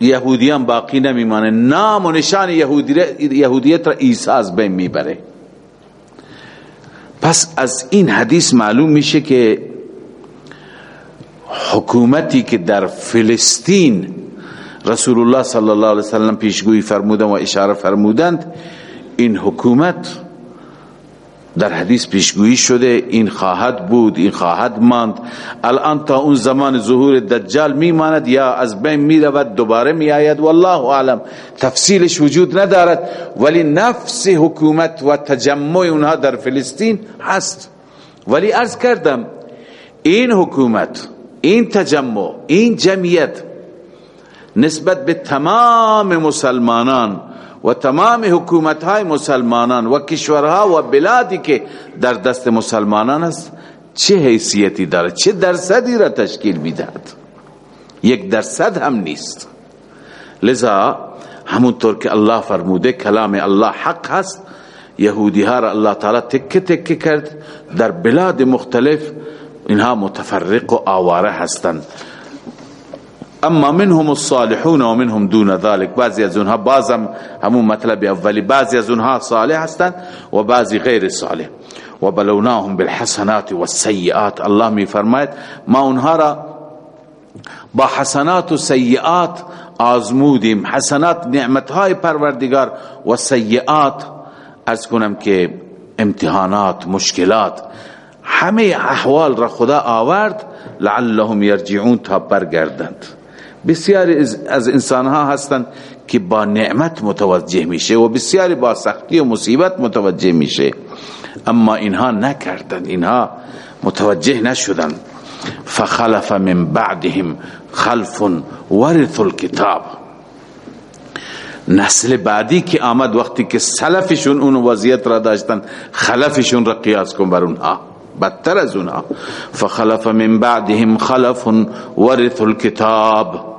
یهودیان باقی نمیمانه نام و نشان یهودیت یہ بس از این حدیث معلوم میشه که حکومتی که در فلسطین رسول الله صلی الله علیه وسلم پیشگویی فرمودن و اشاره فرمودند این حکومت در حدیث پیشگویی شده این خواهد بود این خواهد ماند الان تا اون زمان ظهور دجال میماند یا از بین میرود دوباره میآید والله اعلم تفصیلش وجود ندارد ولی نفس حکومت و تجمع اونها در فلسطین هست ولی ارز کردم این حکومت این تجمع این جمعیت نسبت به تمام مسلمانان و تمام حکومت های مسلمانان مسلمانان و و کشورها بلادی که در دست است چه چه حیثیتی دارد درصدی را تشکیل میدهد یک درصد هم نیست لذا همونطور که الله فرموده کلام الله حق هست یهودی ها را الله تعالی تکه تکه کرد در بلاد مختلف اینها متفرق و آواره هستند اما منهم منهم الصالحون و و دون ذلك بعضی بعضی بعضی از از اونها اونها همون مطلب اولی صالح صالح هستند غیر و بلوناهم بالحسنات و ما اونها را با حسنات و سیئات آزمودیم حسنات نعمتهای پروردگار و سیئات از کنم که امتحانات مشکلات همه احوال را خدا آورد لعلهم یرجعون تا برگردند بسیاری از انسانها هستند که با نعمت متوجه میشه و بسیاری با سختی و مصیبت متوجه میشه اما اینها نکردند اینها متوجه نشدند فخلف من بعدهم خلف ورث الكتاب نسل بعدی که آمد وقتی که سلفشون اون وضعیت را داشتن خلفشون را قیاس کن بر اونها بدتر از اونها فخلف من بعدهم خلف ورث الكتاب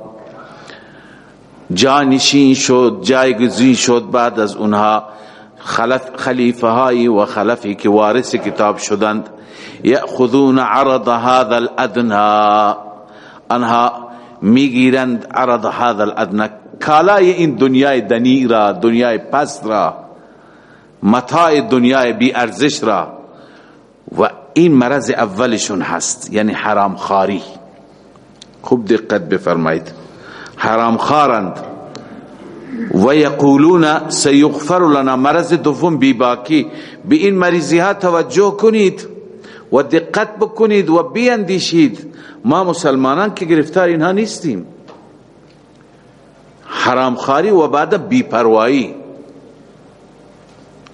جانشین شد جایگزین شد بعد از اونها خلف خلیفه ہائی و خلفی که وارث کتاب شدند یأخذون عرض هذا انہا میگ میگیرند عرض هذا ادنا کالای این دنیای دنی را دنیای پس را متاع دنیای بی ارزش را و این مرض اولشون هست یعنی حرام خاری خوب دقت بفرمایید حرام خارند و و و یقولون سیغفر لنا مرض به این مریضی ها توجه کنید دقت بکنید بیندیشید ما مسلمانان که گرفتار اینها نیستیم حرام خاری و بعد بادی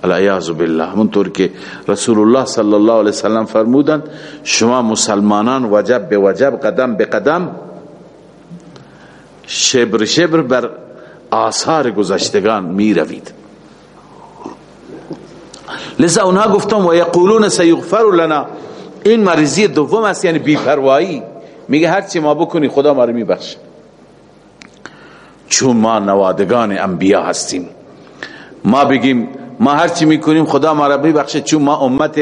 الزب بالله منطور که رسول الله صلی الله اللہ علیہ فرمودند شما مسلمانان وجب به وجب قدم به قدم شبر شبر بر آثار گزشتگان می روید لذا اونها گفتم و یقولون سیغفر لنا این مریضی دوم است یعنی بیپروایی میگه هر چی ما بکنی خدا ما رو میبخشه چون ما نوادگان انبیا هستیم ما بگیم ما هر چی میکنیم خدا ما رو میبخشه چون ما امت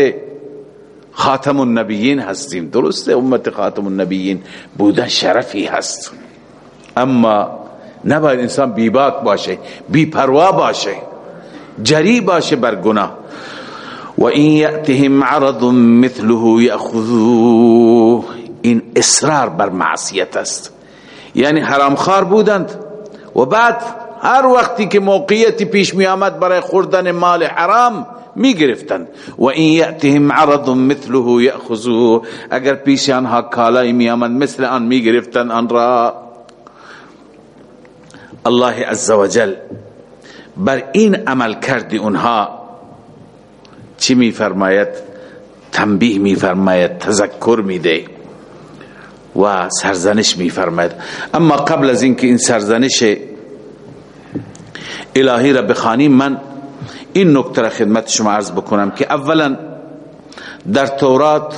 خاتم النبیین هستیم درسته امت خاتم النبیین بودن شرفی هست اما نباید انسان بیباک باشه بی پروا باشه جری باشه بر گناه و این یأتهم عرض مثله یأخذو این اصرار بر معصیت است یعنی حرام خار بودند و بعد هر وقتی که موقعیتی پیش می آمد برای خوردن مال حرام می گرفتند و این یأتهم عرض مثله یأخذو اگر پیش آنها کالای می آمد مثل آن می گرفتند آن را الله عز و بر این عمل کردی اونها چی می فرماید تنبیه می فرماید تذکر میده و سرزنش می فرماید اما قبل از اینکه این سرزنش الهی را بخانیم من این نکته را خدمت شما عرض بکنم که اولا در تورات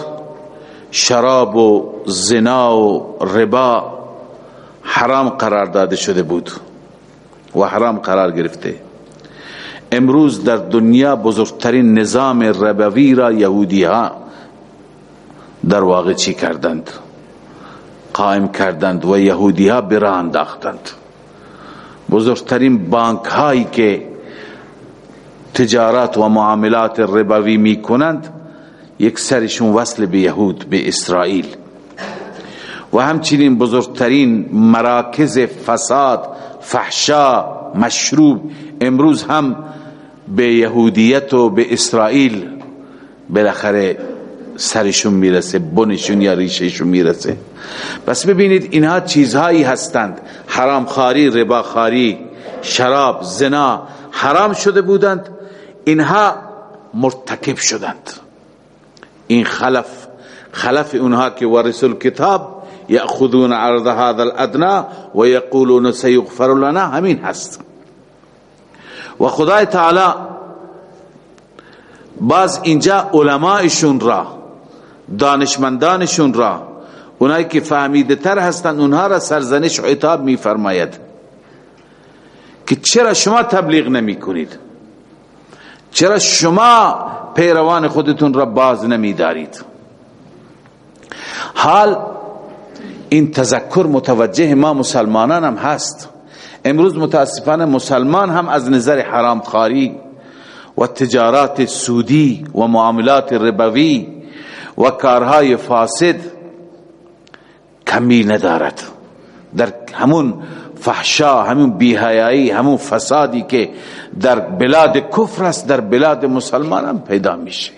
شراب و زنا و ربا حرام قرار داده شده بود و حرام قرار گرفته امروز در دنیا بزرگترین نظام ربوی را یهودی ها در واقع چی کردند قائم کردند و یهودی ها بران داختند بزرگترین بانک هایی که تجارت و معاملات ربوی می کنند یک سرشون وصل به یهود به اسرائیل و همچنین بزرگترین مراکز فساد فحشا مشروب امروز هم به یهودیت و به اسرائیل بالاخره سرشون میرسه بنشون یا ریشهشون میرسه انہیں ببینید اینها حرام خاری ربا خاری شراب زنا حرام شده بودند اینها مرتکب شدند این خلف خلف اونها که ورث کتاب یأخذون عرض هذا یدون و خدای تعالی باز اینجا علمایشون را را دانشمندانشون اونایی که فهمیده تر فرنا اونها را سرزنش فہمی انہارا سرزنشاب که چرا شما تبلیغ نمی کنید چرا شما پیروان خودتون را باز نمی دارید حال این تذکر متوجه ما مسلمانان هم هست امروز متاسفانه مسلمان هم از نظر حرام خاری و تجارات سودی، و معاملات ربوی و کارهای فاسد کمی ندارد در همون فحشا همون بیهیایی همون فسادی که در بلاد کفر است در بلاد مسلمان هم پیدا میشه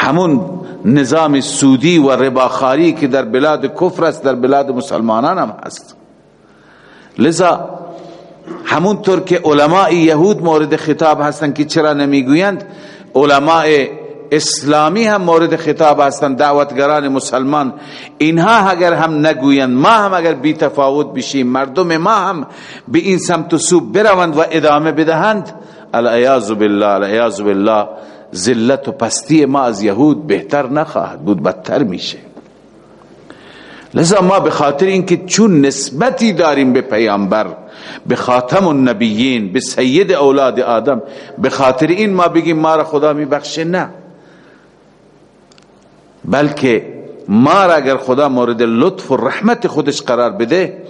همون نظام سودی و رباخاری که در بلاد کفر است در بلاد مسلمانان هم هست لذا همون طور که علماء یهود مورد خطاب هستند که چرا نمیگویند علماء اسلامی هم مورد خطاب هستند دعوتگران مسلمان اینها اگر هم نگویند ما هم اگر بی تفاوت بشیم مردم ما هم به این سمت و سوب بروند و ادامه بدهند الایاذ بالله الایاذ بالله ذلت و پستی ما از یهود بهتر نخواهد بود بدتر میشه لذا ما به خاطر اینکه چون نسبتی داریم به پیامبر به خاتم النبیین به سید اولاد آدم به خاطر این ما بگیم ما را خدا میبخشه نه بلکه ما را اگر خدا مورد لطف و رحمت خودش قرار بده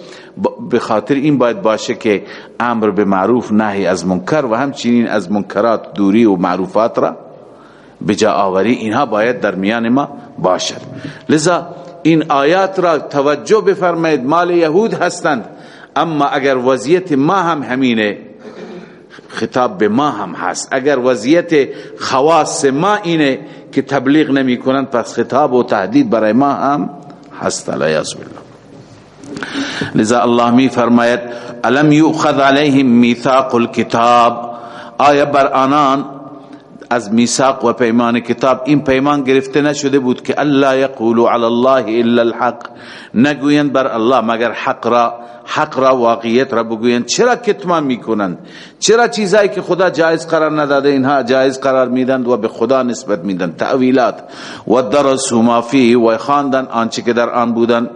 به خاطر این باید باشه که امر به معروف نهی از منکر و همچنین از منکرات دوری و معروفات را آوری اینها باید در میان ما ما ما باشد لذا این آیات را توجه بفرمایید مال یهود هستند اما اگر اگر وضعیت هم هم همینه خطاب به هست وضعیت خواص ما اینه که تبلیغ نمی کنند پس خطاب و تهدید برای ما هم هست ہس طلح لذا الله اللہ فرمایت علم میثاق الكتاب آیا بر آنان از میثاق و پیمان پیمان کتاب این گرفته نشده بود که که الله الله الله یقولوا علی الا الحق نگویند بر مگر حق حق را را را واقعیت بگویند چرا چرا کتمان میکنند چیزایی خدا جایز جایز قرار نداده اینها قرار میدند و به خدا نسبت میدند تعویلات و طویلات ما درافی و خواندن آنچه که در آن بودند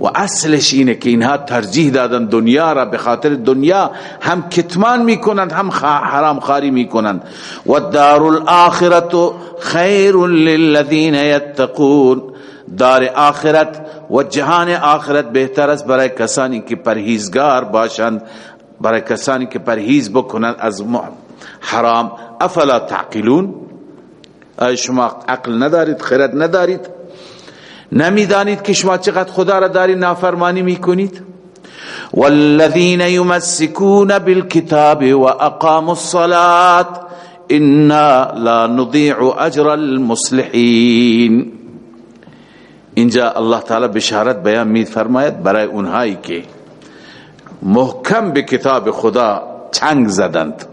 و اصلش اینه که اینها ترجیح دادن دنیا را به خاطر دنیا هم کتمان میکنند هم حرام خاری میکنند و دار الاخرت خیر للذین یتقون دار آخرت و جهان آخرت بهتر است برای کسانی که پرهیزگار باشند برای کسانی که پرهیز بکنند از حرام افلا تعقلون شما عقل ندارید خیرت ندارید نمیدانید که شما چقدر خدا را داری نافرمانی میکنید والذین یمسکون بالکتاب واقاموا الصلاة انا لا نضيع اجر المصلحین اینجا الله تعالی بشارت بیان می فرماید برای اونهایی که محکم به کتاب خدا چنگ زدند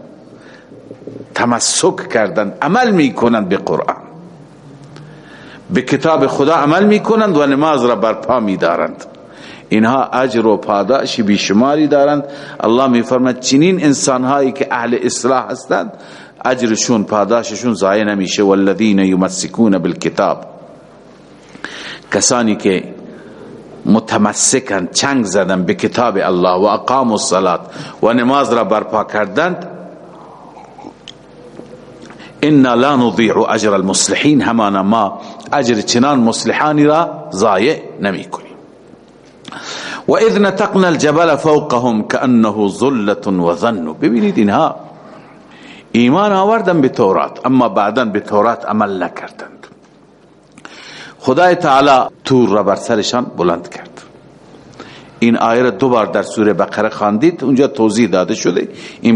تمسک کردند عمل میکنند به قرآن به کتاب خدا عمل میکنند و نماز را برپا میدارند اینها اجر و پاداش بیشماری دارند الله میفرماید چنین انسان هایی که اهل اصلاح هستند اجرشون پاداششون ضایع نمیشه والذین یمسکون بالکتاب کسانی که متمسکند چنگ زدن به کتاب الله و اقام الصلاه و نماز را برپا کردند لا نضيع اجر اجر همانا ما چنان مصلحانی را را ضایع نمی و و اذ الجبل فوقهم كأنه ظن ببینید ایمان آوردن به به تورات تورات اما بعدا عمل نکردند خدای تعالی تور بر سرشان بلند کرد این این آیه را در سوره بقره اونجا توضیح داده شده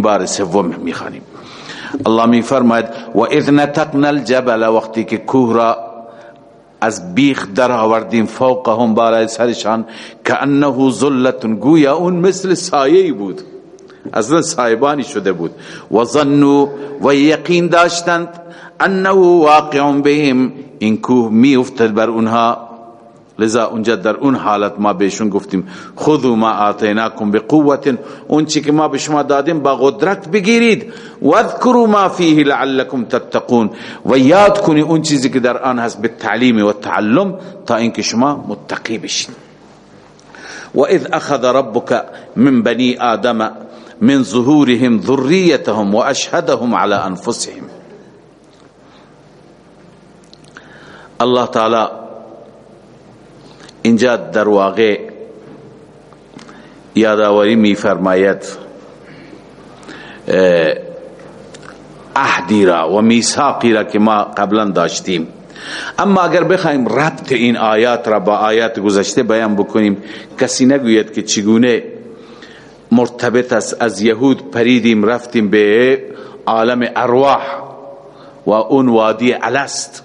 بار سوم بخیر الله می فرماید و اذ نتقن الجبل وقتی که کوه را از بیخ در آوردیم فوقهم بالای سرشان که انه اتنا گویا اون مثل سایه بود اصلا سایبانی شده بود و ظنوا و یقین داشتند انه واقع بهم این کوه می افتد بر اونها لذا اونجا در اون حالت ما بهشون گفتیم ما ما ما آتیناکم اون اون چی که که به به شما شما دادیم با قدرت بگیرید فیه لعلکم تتقون و و و و یاد کنی چیزی در آن هست تعلیم تعلم تا اینکه متقی بشید اذ اخذ ربک من من بنی آدم ظهورهم ذریتهم اشهدهم على انفسهم الله تعالی اینجا در واقع یادآوری می فرماید احدی را و میساقی را که ما قبلا داشتیم اما اگر بخوایم ربط این آیات را با آیات گذشته بیان بکنیم کسی نگوید که چگونه مرتبط است از یهود پریدیم رفتیم به عالم ارواح و اون وادی الست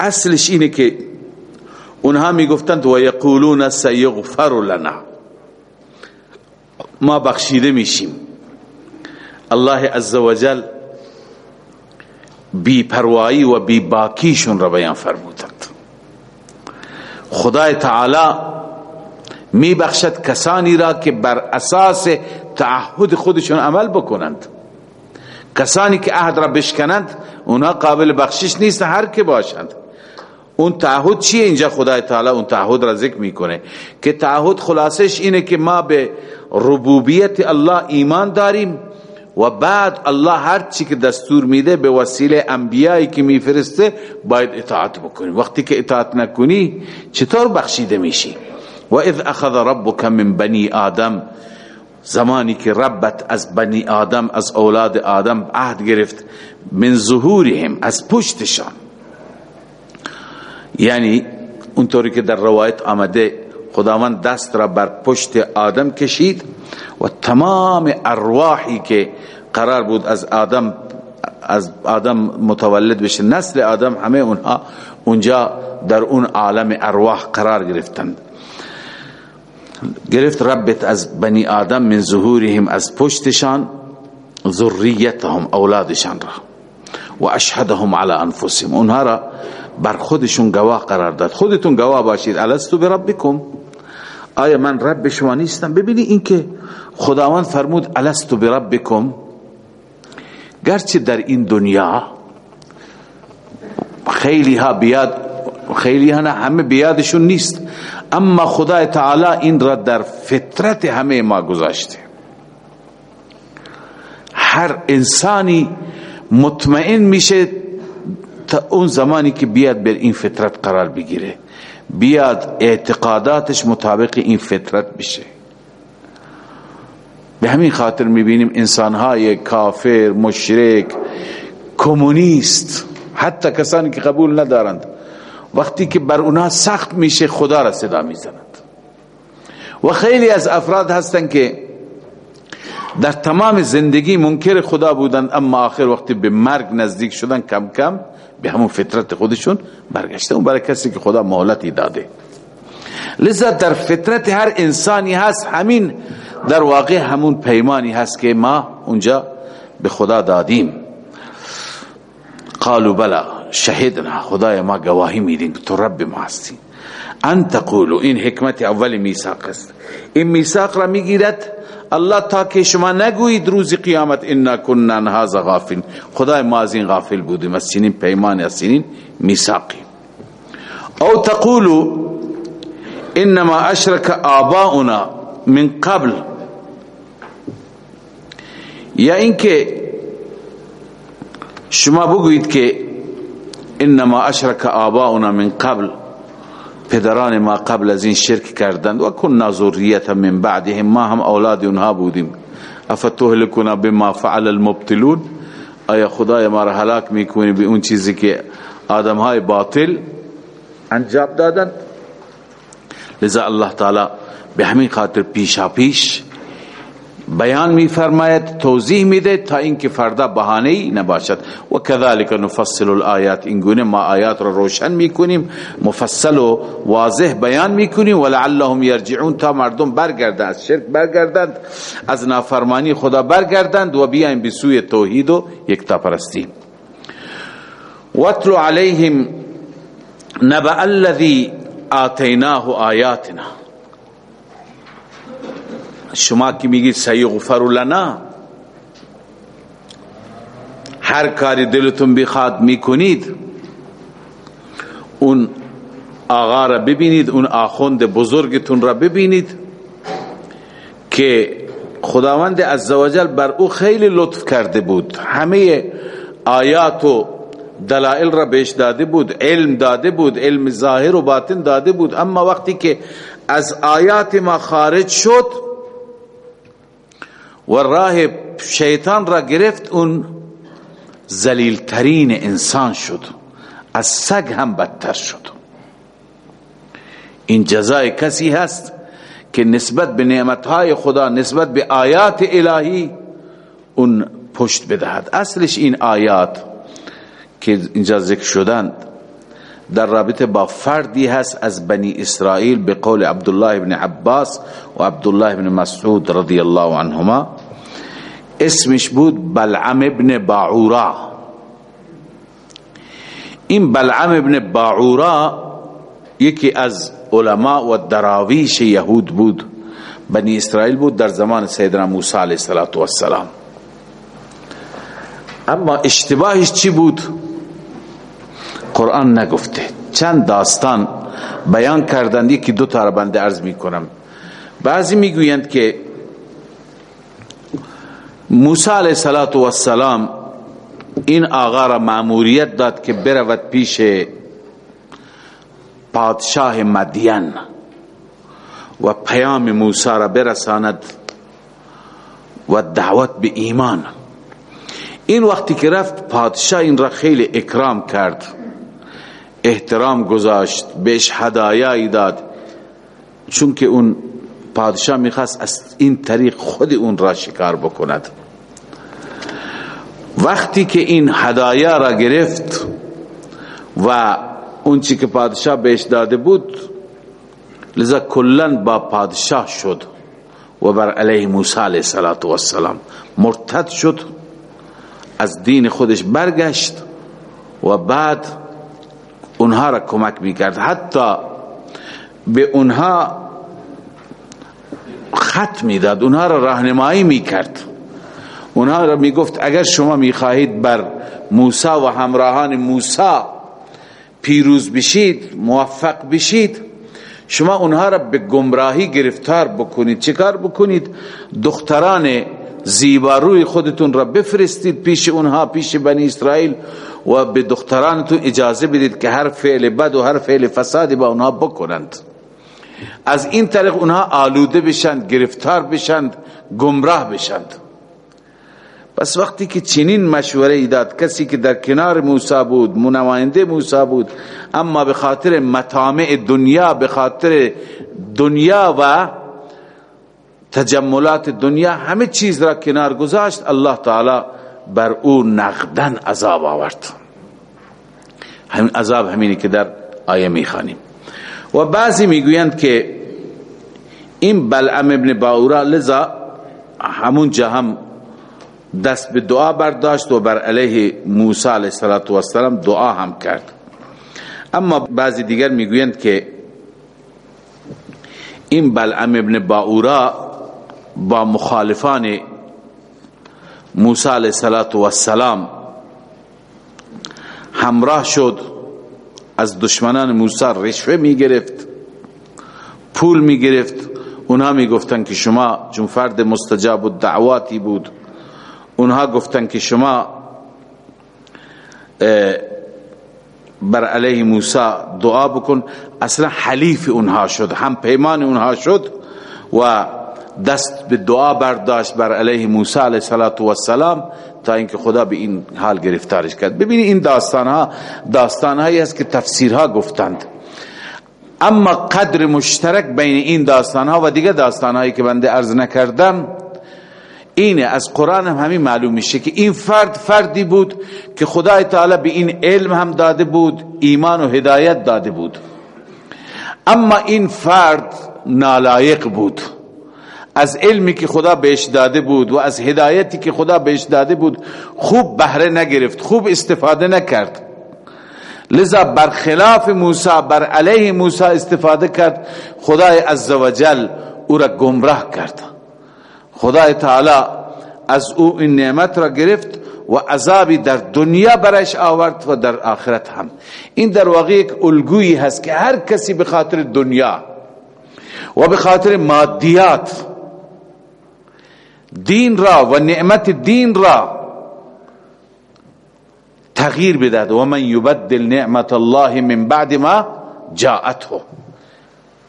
اصلش اینه که اونها میگفتند و یقولون سیغفر لنا ما بخشیده میشیم الله عزوجل بی پروایی و بی باکیشون را بیان فرمودند خدای تعالی می بخشد کسانی را که بر اساس تعهد خودشون عمل بکنند کسانی که عهد را بشکنند اونا قابل بخشش نیست هر که باشند اون تعهد چیه اینجا خدای تعالی اون تعهد را ذکر میکنه که تعهد خلاصش اینه که ما به ربوبیت الله ایمان داریم و بعد الله هر چی که دستور میده به وسیله انبیایی که میفرسته باید اطاعت بکنی وقتی که اطاعت نکنی چطور بخشیده میشی و اذ اخذ ربک من بنی آدم زمانی که ربت از بنی آدم از اولاد آدم عهد گرفت من ظهورهم از پشتشان یعنی اونطوری که در روایت آمده خداوند دست را بر پشت آدم کشید و تمام ارواحی که قرار بود از آدم از آدم متولد بشه نسل آدم همه اونها اونجا در اون عالم ارواح قرار گرفتند گرفت ربت از بنی آدم من ظهورهم از پشتشان ذریتهم اولادشان را و اشهدهم على انفسهم اونها را بر خودشون گواه قرار داد خودتون گواه باشید الستو به ربکم آیا من رب شما نیستم ببینی اینکه خداوند فرمود الستو به ربکم گرچه در این دنیا خیلی ها بیاد خیلی ها نه همه بیادشون نیست اما خدا تعالی این را در فطرت همه ما گذاشته هر انسانی مطمئن میشه تا اون زمانی که بیاد بر این فطرت قرار بگیره بیاد اعتقاداتش مطابق این فطرت بشه به همین خاطر میبینیم انسانهای کافر مشرک کمونیست حتی کسانی که قبول ندارند وقتی که بر اونا سخت میشه خدا را صدا میزند و خیلی از افراد هستن که در تمام زندگی منکر خدا بودن اما آخر وقتی به مرگ نزدیک شدن کم کم به همون فطرت خودشون برگشته اون برای کسی که خدا مهلتی داده لذا در فطرت هر انسانی هست همین در واقع همون پیمانی هست که ما اونجا به خدا دادیم قالو بلا شهدنا خدای ما گواهی میدیم تو رب ما هستیم انت قولو این حکمت اول میساق است این میساق را میگیرد الله تا که شما نگویید روز قیامت انا کننا غافل خدای ما از این غافل بودیم از پیمان از تقول ان او تقولو انما امقابل آباؤنا من قبل یا اینکه شما ان که انما آبا آباؤنا من قبل پدران ما ما ما قبل از این شرک کردند و کننا من بعدهم هم اولاد اونها بودیم افتهلکنا بما فعل المبتلون آیا خدای را هلاک میکنی به به اون چیزی که آدم های باطل انجام دادند لذا الله تعالی همین خدا حالات پیش بیان می فرماید توضیح میده تا اینکه فردا بهانه ای نباشد و کذالک نفصل اینگونه ما آیات را رو روشن میکنیم مفصل و واضح بیان میکنیم ولعلهم یرجعون تا مردم برگردند برگردند از شرک از نافرمانی خدا برگردند و و بیاین به سوی توحید واتلو علیهم نبأ الذی آتیناه آیاتنا شما که میگید سی غفر لنا هر کاری دلتون بخواد میکنید اون آغا را ببینید اون آخوند بزرگتون را ببینید که خداوند عزوجل بر او خیلی لطف کرده بود همه آیات و دلائل را بهش داده بود علم داده بود علم ظاهر و باطن داده بود اما وقتی که از آیات ما خارج شد و راہ شیتان رفت ان زلیل ترین انسان شد از سگ هم بدتر شد این جزای کسی هست که نسبت به نعمتهای خدا نسبت به آیات الهی اون پشت بدهد اصلش این آیات که اینجا ذکر شدند در رابطه با فردی هست از بنی اسرائیل به قول عبدالله اللہ عباس و عبدالله اللہ مسعود رضی الله عنهما اسمش بود بلعم ابن باعورا این بلعم ابن باعورا یکی از علماء و دراویش یهود بود بنی اسرائیل بود در زمان سیدنا موسی علیه السلام اما اشتباهش چی بود قرآن نگفته چند داستان بیان کردند یکی دو تا بنده عرض می کنم بعضی میگویند که و السلام این آغا را معموریت داد که برود پیش پادشاه مدین و پیام موسی را برساند و دعوت به ایمان این وقتی که رفت این را خیلی اکرام کرد احترام بهش هدایایی داد چون چونکہ اون پادشاه میخواست از این طریق خود اون را شکار بکند وقتی که این هدایا را گرفت و اون چی که پادشاه بهش داده بود لذا کلن با پادشاه شد و بر علیه موسی علیه صلات و السلام مرتد شد از دین خودش برگشت و بعد اونها را کمک میکرد حتی به اونها خط میداد اونها را راهنمایی میکرد اونها را می گفت اگر شما می خواهید بر موسی و همراهان موسی پیروز بشید موفق بشید شما اونها را به گمراهی گرفتار بکنید چیکار بکنید دختران زیباروی خودتون را بفرستید پیش اونها پیش بنی اسرائیل و به دخترانتون اجازه بدید که هر فعل بد و هر فعل فسادی با اونها بکنند از این طریق اونها آلوده بشند گرفتار بشند گمراه بشند پس وقتی که چنین مشوره ای داد کسی که در کنار موسا بود منواینده موسا بود اما به خاطر مطامع دنیا به خاطر دنیا و تجملات دنیا همه چیز را کنار گذاشت الله تعالی بر او نقدن عذاب آورد همین عذاب همینی که در آیه می خانیم و بعضی میگویند که این بلعم ابن باورا لذا همون جا هم دست به دعا برداشت و بر علیه موسی علیه الصلاۃ والسلام دعا هم کرد اما بعضی دیگر میگویند که این بلعم ابن باورا با مخالفان موسی علیه الصلاۃ والسلام همراه شد از دشمنان موسی رشوه می گرفت پول می گرفت اونها می گفتن که شما چون فرد مستجاب الدعواتی بود اونها گفتن که شما بر علیه موسی دعا بکن اصلا حلیف اونها شد هم پیمان اونها شد و دست به دعا برداشت بر علیه موسی علیه صلات و السلام تا اینکه خدا به این حال گرفتارش کرد ببینی این داستان ها داستان هایی است که تفسیرها گفتند اما قدر مشترک بین این داستان ها و دیگه داستان هایی که بنده ارز نکردم اینه از قرآن هم همین معلوم میشه که این فرد فردی بود که خدای تعالی به این علم هم داده بود ایمان و هدایت داده بود اما این فرد نالایق بود از علمی که خدا بهش داده بود و از هدایتی که خدا بهش داده بود خوب بهره نگرفت خوب استفاده نکرد لذا برخلاف موسی بر علیه موسی استفاده کرد خدای عزوجل او را گمراه کرد خدا این نعمت را گرفت و عذابی در دنیا برش آورد و در آخرت هم این در واقع یک الگویی هست که هر کسی به خاطر دنیا و به خاطر مادیات دین را و نعمت دین را تغییر بدهد و من یبدل نعمت الله من بعد ما جاءته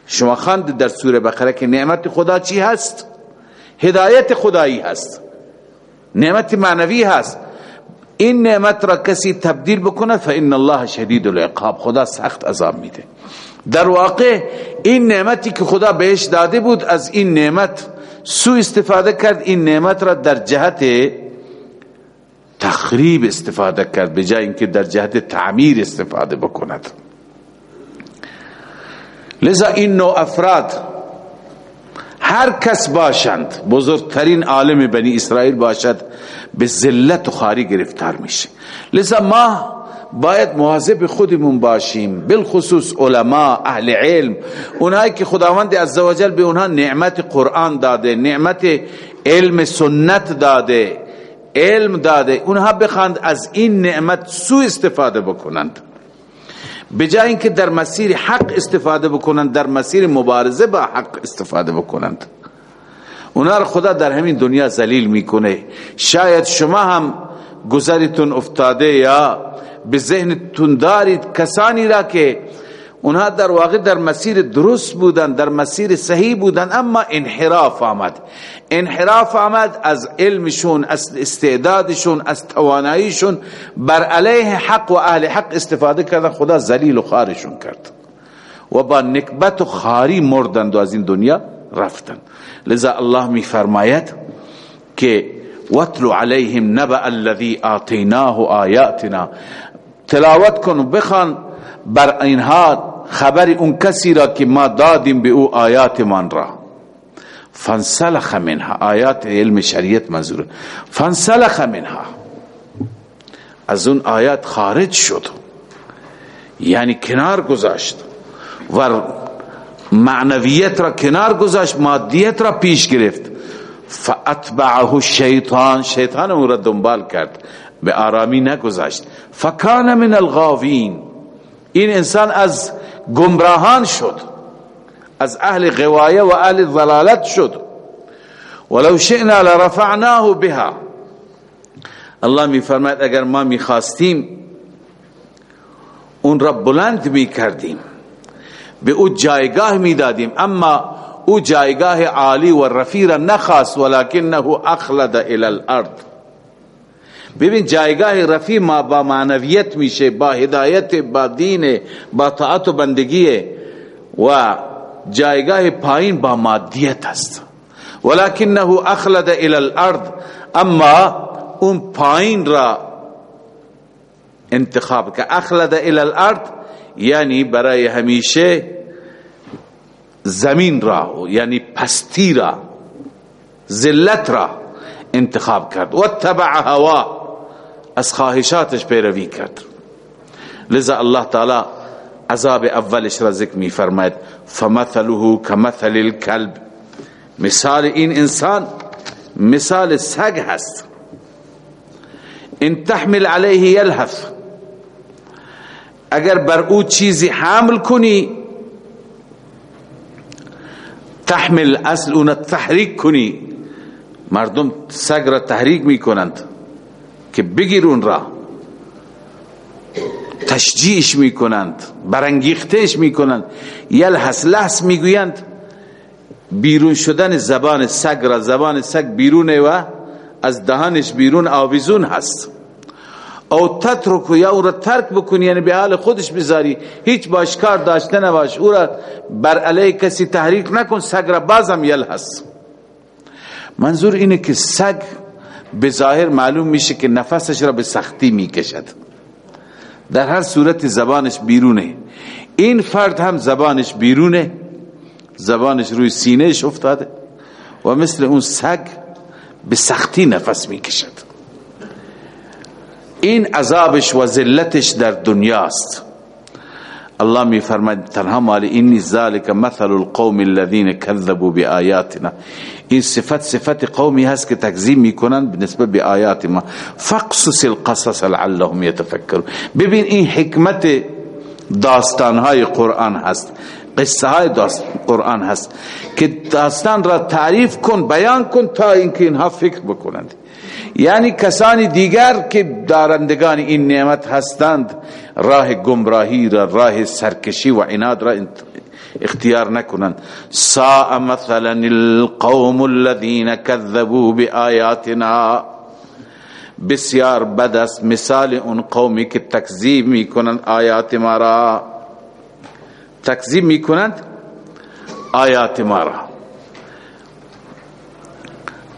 شما خواند در سوره بقره که نعمت خدا چی هست ہدایت خدایی هست نعمت معنوی هست این نعمت را کسی تبدیل تھا ان اللہ شدید العقاب خدا سخت عذاب میده در واقع این نعمتی که خدا بهش داده بود از این نعمت سو استفاده کرد این نعمت را در جهت تخریب استفاده کرد به جای اینکه در جهت تعمیر استفاده بکند لذا این نو افراد هر کس باشند بزرگترین عالم بنی اسرائیل باشد به ذلت و خاری گرفتار میشه لذا ما باید مواظب خودمون باشیم بالخصوص علما اهل علم اونایی که خداوند عزوجل به اونها نعمت قرآن داده نعمت علم سنت داده علم داده اونها بخواند از این نعمت سو استفاده بکنند اینکه در مسیر حق استفاده بکنند در مسیر مبارزه با حق استفاده بکنند اونا رو خدا در همین دنیا زلیل میکنه شاید شما هم گذرتون افتاده یا به ذهنتون دارید کسانی را که اونها در واقع در مسیر درست بودن در مسیر صحیح بودن اما انحراف آمد انحراف آمد از علمشون از استعدادشون از تواناییشون بر علیه حق و اهل حق استفاده کردن خدا زلیل و خارشون کرد و با نکبت و خاری مردند و از این دنیا رفتند لذا الله می فرماید که وَتْلُ عَلَيْهِمْ نَبَأَ الَّذِي آتَيْنَاهُ آيَاتِنَا تلاوت کن و بخان بر اینها خبر اون کسی را که ما دادیم به او آیات من را فانسلخ منها آیات علم شریعت منظور فانسلخ منها از اون آیات خارج شد یعنی کنار گذاشت و معنویت را کنار گذاشت مادیت را پیش گرفت فاتبعه الشیطان شیطان او را دنبال کرد به آرامی نگذاشت فکان من الغاوین این انسان از گمراهان شد از اهل غوایه و اهل ضلالت شد ولو شئنا لرفعناه بها الله می فرماید اگر ما میخواستیم اون را بلند می کردیم به او جایگاه می دادیم اما او جایگاه عالی و رفیر نخواست ولیکنه اخلد الى الارض ببین جایگاه رفی ما با معنویت میشه با هدایت با دین با طاعت و بندگی و جایگاه پایین با مادیت است ولکنه اخلد الى الارض اما اون پایین را انتخاب که اخلد الى الارض یعنی برای همیشه زمین را یعنی پستی را ذلت را انتخاب کرد و تبع هوا از خواهشاتش پیروی کرد لذا الله تعالی عذاب اولش را ذکر می فرماید فمثله رزکمی فرمایت مثال این انسان مثال سگ هست ان تحمل علیه یلهف اگر بر او چیزی حمل کنی تحمل اصل اون تحریک کنی مردم سگ را تحریک میں کنت که بگیرون را تشجیش میکنند برانگیختش میکنند یل هست لحظ میگویند بیرون شدن زبان سگ را زبان سگ بیرونه و از دهانش بیرون آویزون هست او تترک یا او را ترک بکنی یعنی به حال خودش بذاری هیچ باش کار داشته نباش او را بر علیه کسی تحریک نکن سگ را بازم یل هست منظور اینه که سگ به ظاهر معلوم میشه که نفسش را به سختی میکشد در هر صورت زبانش بیرونه این فرد هم زبانش بیرونه زبانش روی سینهش افتاده و مثل اون سگ به سختی نفس میکشد این عذابش و ذلتش در دنیاست الله می فرماید ذالک مثل القوم بآیاتنا این صفت صفت قومی هست که تکذیب میکنن نسبت به آیات ما فقصص القصص لعلهم يتفکرون ببین این حکمت قرآن هست قصه های داست قرآن هست که داستان را تعریف کن بیان کن تا اینکه اینها فکر بکنند یعنی کسانی دیگر که دارندگان این نعمت هستند راه گمراهی را راه سرکشی و عناد را اختیار نکنند مثلا القوم الذين كذبوا بسیار بد است مثال اون قومی که تکذیب میکنند آیات ما را تکذیب میکنند آیات ما را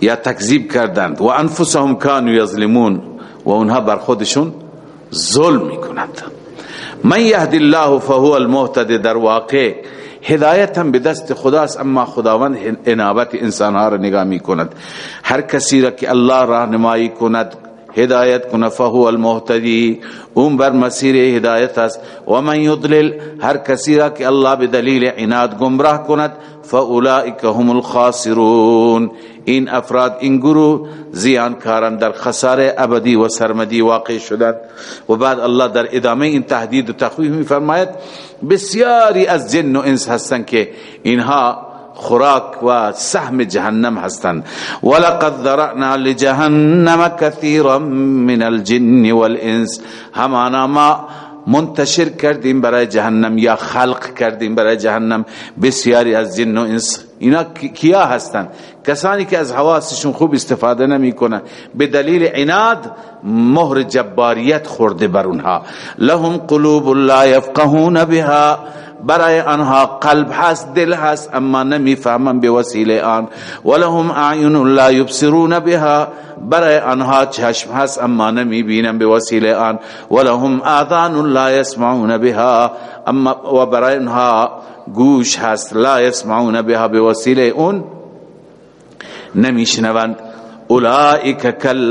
یا تکذیب کردند و انفسهم کانوا یظلمون و اونها بر خودشون ظلم میکنند من یهد الله فهو المحت در واقع هدایت هم به دست خداست اما ہدایت ہم بدست را نگاه میکند هر کسی را که الله راهنمایی کند ہدایت کن فہ اون بر مسیر هدایت است و من یضلل هر کسی را که الله به دلیل عناد گمراه کند فاولئک هم الخاسرون این افراد این گروه زیانکاران در خساره ابدی و سرمدی واقع شدند و بعد الله در ادامه این تهدید و ادام ان بسیاری از جن و انس هستند که اینها خوراک و سهم جهنم هستند ولقد ذرعنا لجهنم كثيرا من الجن والانس همانا ما منتشر کردیم برای جهنم یا خلق کردیم برای جهنم بسیاری از جن و انس اینا کیا هستند کسانی که از حواسشون خوب استفاده نمی کو بے دلیل عناد مهر جباریت خورده بر اونها لهم قلوب لا يفقهون بها برای آنها قلب هست دل هست اما نمیفهمن به وسیله آن ولهم ولهم اعین لا لا لا یبصرون بها بها بها برای برای آنها آنها چشم هست هست اما اما نمیبینن به وسیله آن اذان یسمعون یسمعون و گوش ول برہ چھشا نمی بین وسیل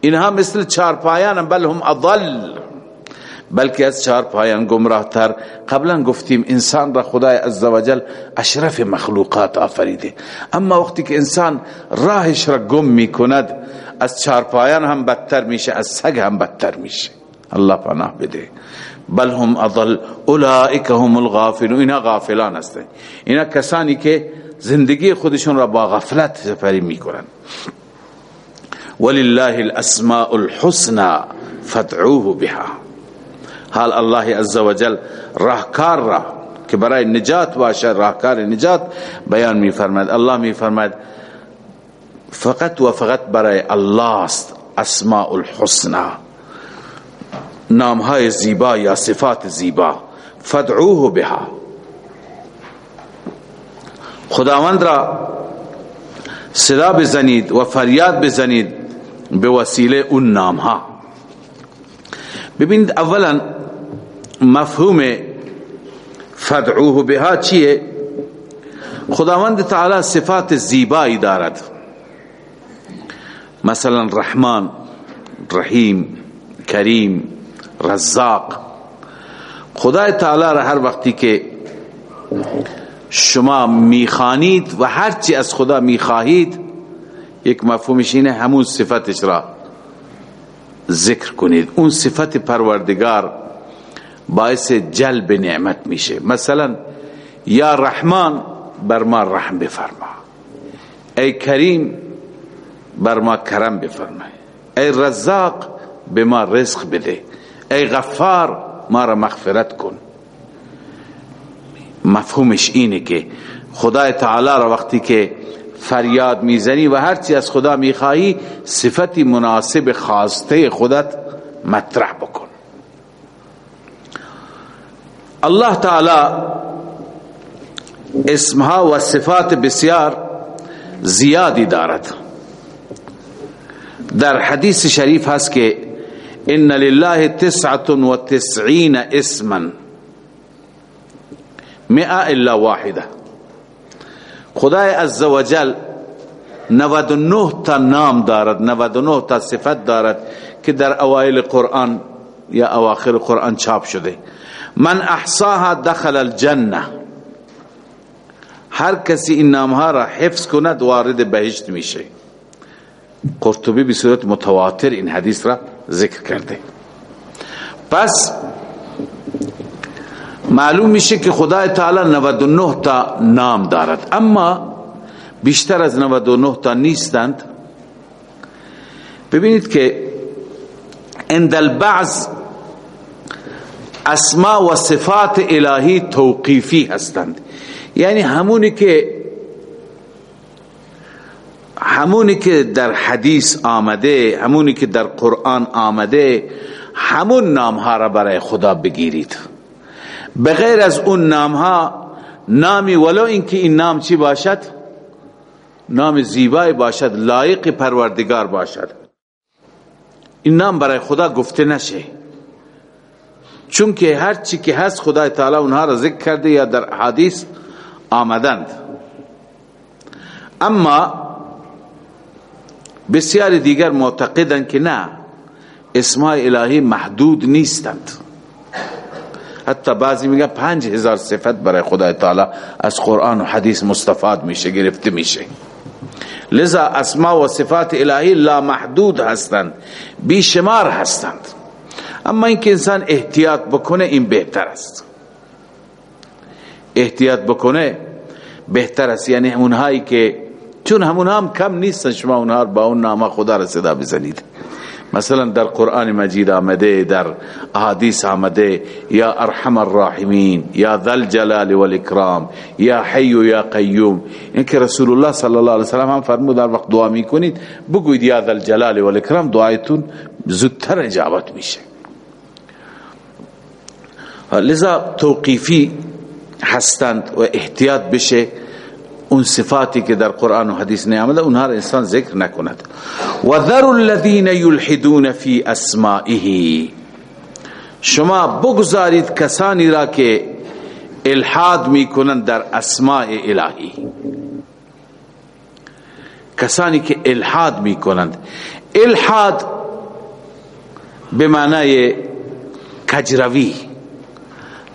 اینها مثل چارپایان بل هم اضل بلکه از چهار پایان گمراه تر قبلا گفتیم انسان را خدای عزوجل اشرف مخلوقات آفریده اما وقتی که انسان راهش را گم از از چهار پایان هم هم هم هم بدتر بدتر میشه میشه سگ الله پناه بده بل اضل الغافلون اینا اینا غافلان هستند کسانی که زندگی خودشون را با غفلت سپری میکنن ولله الاسماء الحسنى فادعوه بها حال الله عز وجل راهکار را که برای نجات باشد راهکار نجات بیان می فرماید الله می فرماید فقط و فقط برای الله است اسماء الحسنا نام های زیبا یا صفات زیبا فدعوه بها خداوند را صدا بزنید و فریاد بزنید به وسیله اون نام ها ببینید اولا مفهوم فدعوه بها چیه خداوند تعالی صفات زیبا ادارت مثلا رحمان رحیم کریم رزاق خدا تعالی را هر وقتی کے شما میخانید و ہر از خدا میخواهید ایک مفهومش اینه ہے ہم ان اشرا ذکر کنید ان صفت پروردگار باعث جلب نعمت میشه مثلا یا رحمان بر ما رحم بفرما ای کریم بر ما کرم بفرما ای رزاق به ما رزق بده ای غفار ما را مغفرت کن مفهومش اینه که خدا تعالی را وقتی که فریاد میزنی و چی از خدا میخواهی صفتی مناسب خواسته خودت مطرح بکن اللہ تعالی اسمها و صفات بسیار زیادی دارد در حدیث شریف هست که ان لله تسعة و تسعین اسما الا واحده خدای جل نوہ تا نام دارد دار تا صفت دارد که در قرآن یا اواخر قرآن چاپ شده من احصاها دخل الجنه هر کسی این نامها را حفظ کند وارد بهشت میشه قرطبی به صورت متواتر این حدیث را ذکر کرده پس معلوم میشه که خدای تعالی 99 تا نام دارد اما بیشتر از 99 تا نیستند ببینید که اندل بعض اسما و صفات الهی توقیفی هستند یعنی همونی همونی که که در حدیث آمده همونی که در قرآن آمده همون نام ها را برای خدا بگیرید بغیر از نام ها نامی ولو اینکه این نام چی باشد نام زیبای باشد لایق پروردگار باشد این نام برای خدا گفته نشه هر چی که هست خدای تعالی اونها را ذکر کرده یا در حدیث آمدند اما بسیار دیگر معتقدند که نه اسماء الهی محدود نیستند حتی بعضی میگن پنج هزار صفت برای خدای تعالی از قرآن و حدیث مستفاد میشه گرفته میشه لذا اسماء و صفات الهی لا محدود هستند بیشمار هستند اما اینکه انسان احتیاط بکنه این بهتر است احتیاط بکنه بهتر است یعنی اونهایی که چون همون هم کم نیستن شما اونها با اون نامه خدا را صدا بزنید مثلا در قرآن مجید آمده در احادیث آمده یا ارحم الراحمین یا ذل جلال والاکرام یا حی و یا قیوم این که رسول الله صلی الله علیه وسلم هم فرمود در وقت دعا می کنید بگوید یا ذل جلال والاکرام دعایتون زودتر اجابت میشه لذا توقیفی هستند و احتیاط بشه اون صفاتی که در قرآن و حدیث نیامده اونها را انسان ذکر نکند و الذین یلحدون فی اسمائه شما بگذارید کسانی را که الحاد میکنند در اسماء الهی کسانی که الحاد میکنند الحاد به معنای کجروی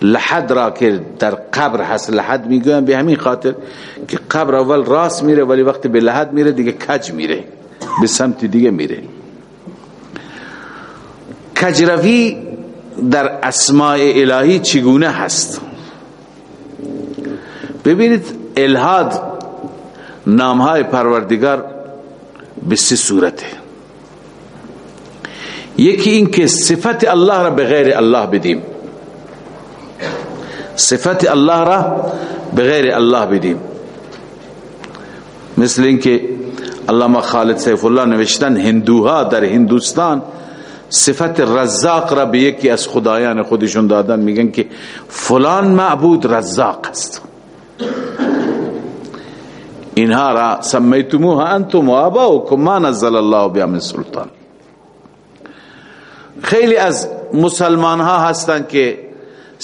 لحد را که در قبر هست لحد میگویم به همین خاطر که قبر اول راست میره ولی وقتی به لحد میره دیگه کج میره به سمت دیگه میره کجروی در اسماع الهی چگونه هست ببینید الهاد نامهای پروردگار به سه صورته یکی این که صفت الله را به غیر الله بدیم صفت اللہ راہ بغیر اللہ بدین خالد سیف نوشتن هندوها در هندوستان صفت رزاق رزاق را را به یکی از خدایان خودشون دادن میگن که فلان معبود است اینها سمیتموها انتم و آباؤکم ما نزل الله سلطان خیلی از مسلمان ها ہاں که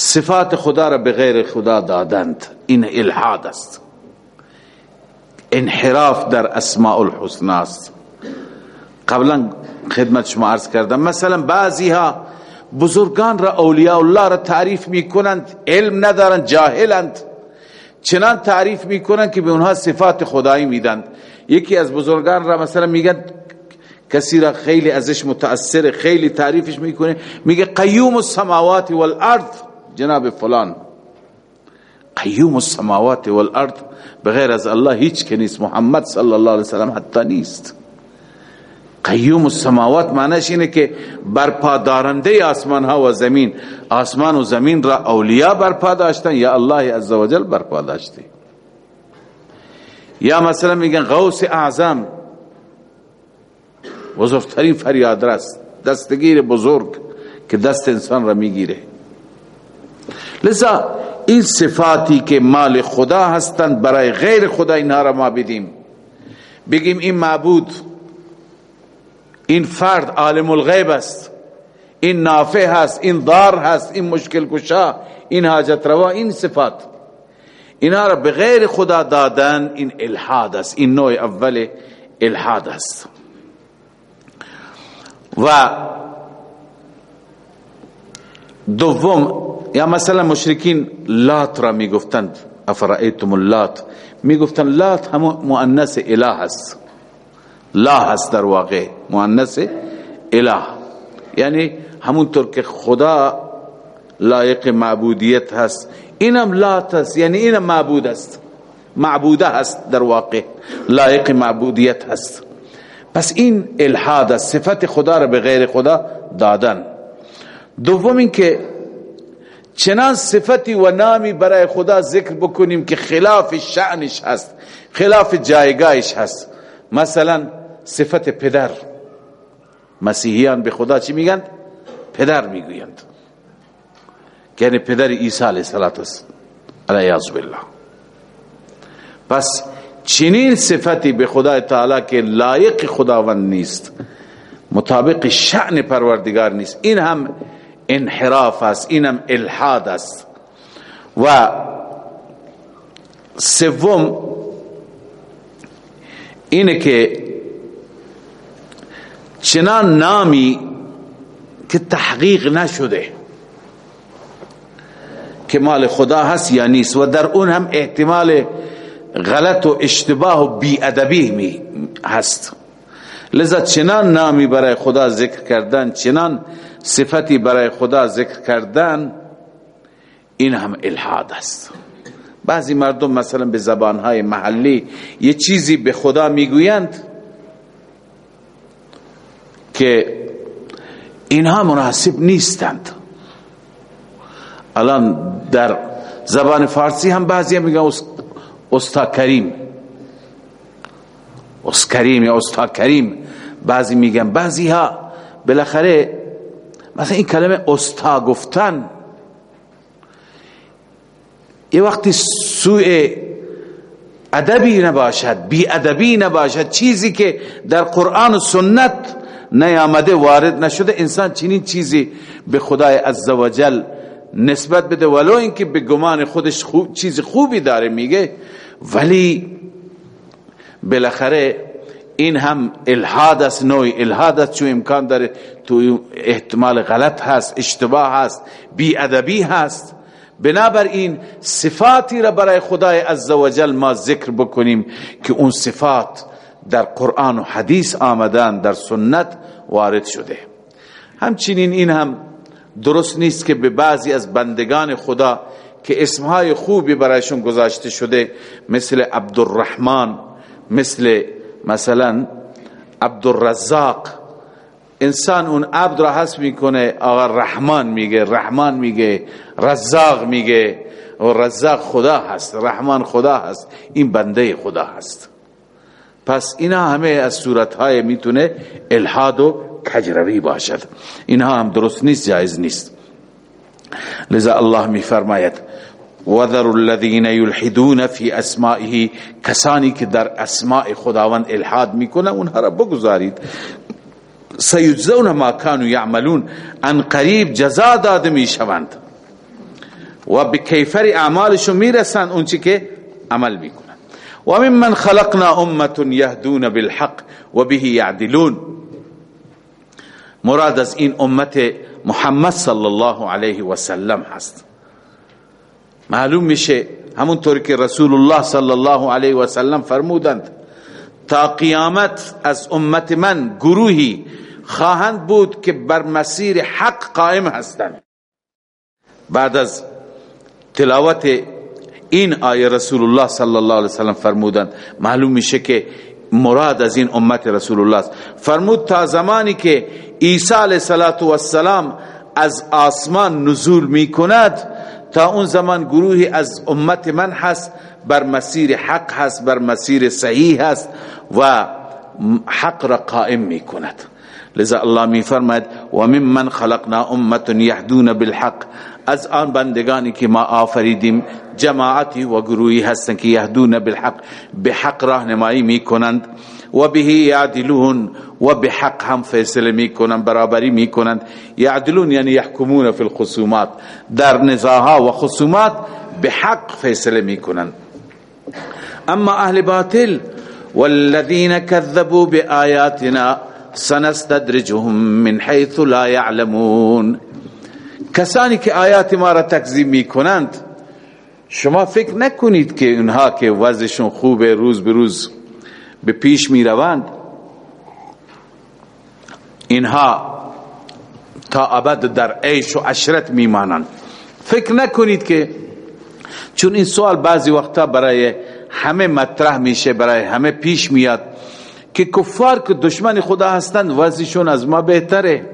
صفات خدا را بغیر خدا دادند این الحاد است انحراف در اسماء الحسنه است قبلا خدمت شما عرض کردم مثلا بعضی ها بزرگان را اولیاء الله را تعریف می کنند علم ندارند جاهلند چنان تعریف می کنند که به اونها صفات خدایی میدند یکی از بزرگان را مثلا میگن کسی را خیلی ازش متاثر خیلی تعریفش میکنه میگه قیوم السماوات والارض جناب فلان قیوم السماوات والارض بغیر از الله هیچ که نیست محمد صلی الله علیه وسلم حتی نیست قیوم السماوات معنیش اینه که برپا دارنده آسمان آسمان ها و و زمین زمین را اولیاء برپا داشتن یا الله عزوجل برپا داشته یا مثلا میگن اللہ برفاداشتی مسلم آزم دستگیر بزرگ که دست انسان را میگیره لذا این صفاتی که مال خدا هستند برای غیر خدا اینها را ما بدیم بگیم این این معبود فرد عالم الغیب است این نافع هست این دار هست این مشکل کشا این حاجت روا این صفات اینا انہارا بغیر خدا دادن این الحاد است این نوع اول الحاد است و دوم یا مثلا مشرکین لات را میگفتند افرائیتم اللات میگفتند لات هم معن اله اللہ لا هست در واقع اله یعنی همونطور که خدا لایق معبودیت هست اینم لات هست یعنی اینم معبود است معبوده هست در واقع لایق معبودیت هست پس این الحاد است صفت خدا را به غیر خدا دادن دوم اینکه چنان صفتی و نامی برای خدا ذکر بکنیم که خلاف شعنش هست خلاف جایگاهش هست مثلا صفت پدر مسیحیان به خدا چی میگن؟ پدر میگویند یعنی پدر عیسی علیه السلام است علیه بالله پس چنین صفتی به خدا تعالی که لایق خداوند نیست مطابق شعن پروردگار نیست این هم انحراف است اینم الحاد است و سوم اینه که چنان نامی که تحقیق نشده که مال خدا هست یا نیست و در اون هم احتمال غلط و اشتباه و بیعدبی می هست لذا چنان نامی برای خدا ذکر کردن چنان صفتی برای خدا ذکر کردن این هم الحاد است بعضی مردم زبان به زبانهای محلی یه چیزی به خدا میگویند که اینها مناسب نیستند الان در زبان فارسی بعضی هم میگن استا کریم اس کریم یا استا کریم بعضی میگن بعضی ها بالاخره مثلا این کلمه استا گفتن یه وقتی سوء ادبی نباشد بی ادبی نباشد چیزی که در قرآن و سنت نیامده وارد نشده انسان چنین چیزی به خدای عزوجل نسبت بده ولو اینکه به گمان خودش خوب چیز خوبی داره میگه ولی بالاخره این هم الهاد است الحادث الهاد است چون امکان داره تو احتمال غلط هست اشتباه هست بی ادبی هست بنابر این صفاتی را برای خدای عزوجل ما ذکر بکنیم که اون صفات در قرآن و حدیث آمدن در سنت وارد شده همچنین این هم درست نیست که به بعضی از بندگان خدا که اسمهای خوبی برایشون گذاشته شده مثل عبدالرحمن مثل عبد عبدالرزاق انسان اون عبد را حس میکنه آقا رحمان میگه رحمان میگه رزاق میگه و رزاق خدا هست رحمان خدا هست این بنده خدا پس اینا همه از صورت های میتونه الحاد و کجروی باشد اینها هم درست نیست جایز نیست لذا الله میفرماید وذر اسمائه کسانی که در اسماء خداوند الحاد میکنه اونها را بگذارید سیجزون ما کانوا یعملون ان قریب جزا داده میشوند و و و به به کیفر اعمالشون میرسند که عمل میکنند ممن خلقنا امه یهدون بالحق یعدلون مراد از این امت محمد صلی الله علیه و سلم هست معلوم میشه همونطور که رسول الله صلی الله علیه و سلم فرمودند تا قیامت از امت من گروهی خواهند بود که بر مسیر حق قائم هستند بعد از تلاوت این آیه رسول الله صلی الله علیه اللہ فرمودند معلوم میشه که مراد از این امت رسول الله است فرمود تا زمانی که عیسی علیه اللہۃ وسلام از آسمان نزول میکند تا اون زمان گروهی از امت من هست بر مسیر حق هست بر مسیر صحیح هست و حق را قائم می کند لذا الله می فرماید و مم من خلق امت یهدون بالحق از آن بندگانی که ما آفریدیم جماعتی و گروهی هستند که یهدون بالحق به حق راهنمایی می کنند و یا یعدلون و بےحق ہم فیصل میں کنم برابری می کنند یحکمون یعنی فی الخصومات در نزاها و خسومات بے حق فیصل لا يعلمون کسانی که آیات تقزی می کننت شمہ فک نہ کن کے انہا کے ورزشوں خوب روز به روز به پیش می روند اینها تا ابد در عیش و عشرت می مانند فکر نکنید که چون این سوال بعضی وقتا برای همه مطرح میشه برای همه پیش میاد که کفار که دشمن خدا هستند وضعشون از ما بهتره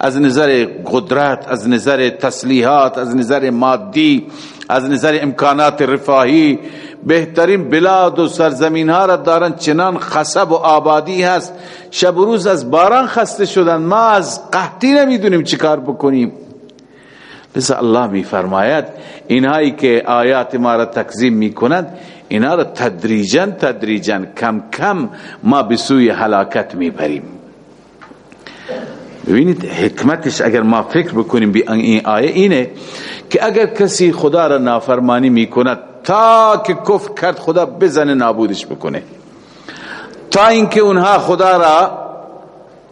از نظر قدرت از نظر تسلیحات از نظر مادی از نظر امکانات رفاهی بهترین بلاد و سرزمین ها را دارن چنان خصب و آبادی هست شب و روز از باران خسته شدن ما از قحطی نمیدونیم چیکار بکنیم لذا الله می فرماید اینهایی که آیات ما را تکذیب می کنند اینا را تدریجا تدریجا کم کم ما به سوی هلاکت می بریم ببینید حکمتش اگر ما فکر بکنیم به این آیه اینه که اگر کسی خدا را نافرمانی میکند تا که کفر کرد خدا بزنه نابودش بکنه تا اینکه اونها خدا را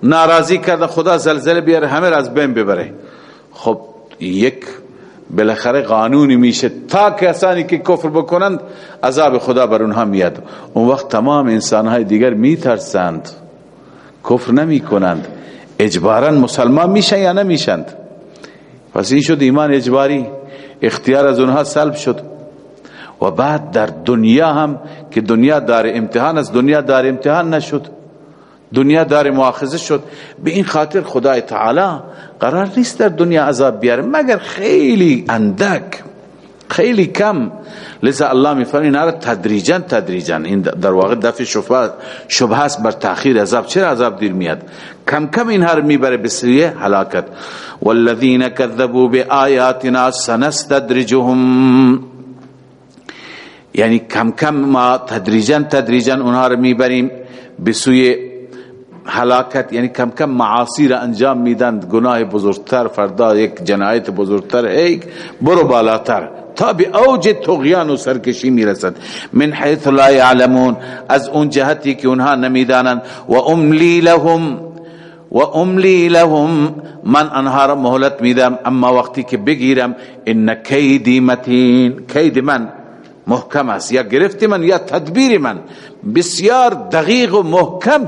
ناراضی کردن خدا زلزله بیاره همه را از بین ببره خب یک بالاخره قانونی میشه تا کسانی که کفر بکنند عذاب خدا بر اونها میاد اون وقت تمام انسانهای دیگر میترسند کفر نمی کنند اجبارا مسلمان میشن یا نمیشند پس این شد ایمان اجباری اختیار از اونها سلب شد و بعد در دنیا هم که دنیا دار امتحان است دنیا دار امتحان نشد دنیا دار معاخذه شد به این خاطر خدای تعالی قرار نیست در دنیا عذاب بیاره مگر خیلی اندک خیلی کم لذا الله می فرمی نارا تدریجا تدریجا این در واقع دفع شبه است بر تاخیر عذاب چرا عذاب دیر میاد کم کم این هر میبره به سریه حلاکت والذین کذبوا بآیاتنا آیاتنا سنستدرجهم یعنی کم کم ما تدریجا تدریجا اونها رو میبریم به سوی حلاکت یعنی کم کم معاصی را انجام گناه بزرگتر بزرگتر فردا یک جنایت ایک برو بالاتر تا به اوج تغیان و سرکشی میرسد من حیث لا یعلمون از اون جهتی که اونها نمیدانند و و املی املی لهم لهم من را مهلت میدم اما وقتی که بگیرم ان کیدی متین کید من محکم است یا گرفت من من یا تدبیر تدبیر بسیار دقیق و محکم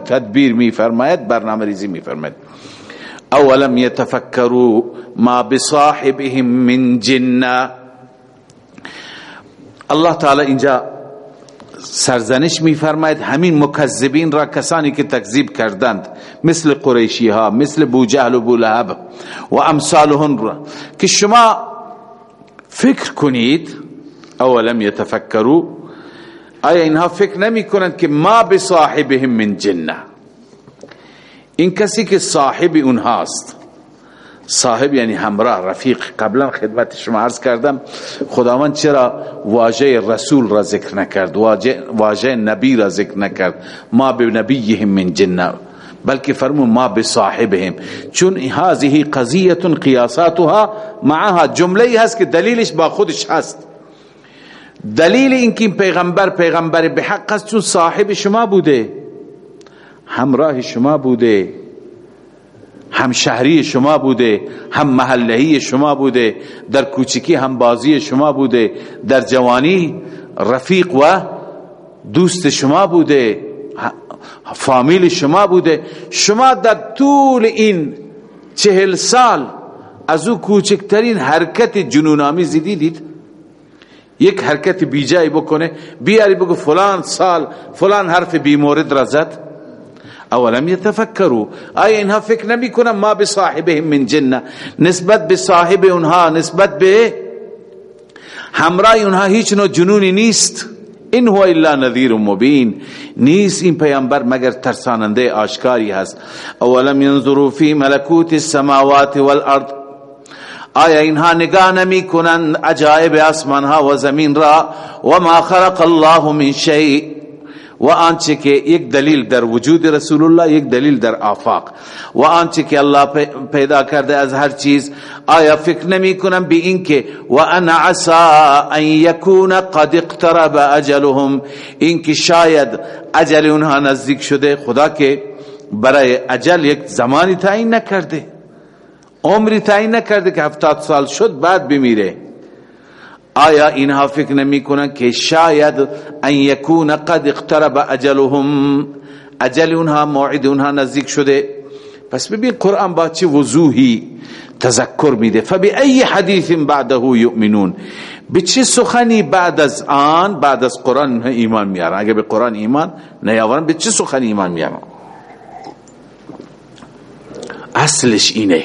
برنامه ریزی اولم ما بصاحبهم من محکما الله تعالی اینجا سرزنش می مکذبین را کسانی که تکذیب کردند مثل قریشی ها مثل بوجهل و و بولهب امثالهن را که شما فکر کنید اولم یتفکرو آیا اینها فکر نمی کنند که ما بصاحبهم من جنه این کسی که صاحب اونهاست صاحب یعنی همراه رفیق قبلا خدمت شما عرض کردم خداوند چرا رسول را ذکر نکرد کرد واج نبی را ذکر نکرد ما ما به نبیهم من جنه بلکه فرمو نہ چون هذه قضیه قیاساتها معها فرم هست که دلیلش با خودش هست دلیل اینکه این پیغمبر پیغمبر چون صاحب شما بوده همراه شما بوده هم شهری شما بوده هم محلهی شما بوده در کوچکی هم بازی شما بوده در جوانی رفیق و دوست شما بوده فامیل شما بوده شما در طول این چهل سال از او کوچکترین حرکت ازوچ دید یک حرکت بیجایی بکنه بیاری بگو فلان سال فلان حرف بیمورد را زد اولم یتفکرو آیا اینها فکر نمی کنم ما به صاحبهم من جنه نسبت به صاحب اونها نسبت به همراهی اونها هیچ نوع جنونی نیست این هو الا نذیر مبین نیست این پیامبر مگر ترساننده آشکاری هست اولم ینظرو فی ملکوت السماوات والارض آیا اینها نگاه نمی کنند آسمان ها و و و زمین را ما خلق الله من شیء آنچه که یک دلیل در وجود رسول الله یک دلیل در آفاق و آنچه که الله پیدا کرده از هر چیز آیا فکر نمی کنم این که و انا عسا ان یکون قد اقترب اجلهم این که شاید اجل اونها نزدیک شده خدا که برای اجل یک زمانی تعیین نکرده عمری تعیین نکرده که هفتاد سال شد بعد بمیره آیا اینها فکر نمی کنن که شاید ان یکون قد اقترب اجلهم اجل اونها موعد اونها نزدیک شده پس ببین قرآن با چه وضوحی تذکر میده فبی ای حدیث بعده یؤمنون به چه سخنی بعد از آن بعد از قرآن ایمان میارن اگر به قرآن ایمان نیاورن به چه سخنی ایمان میارن اصلش اینه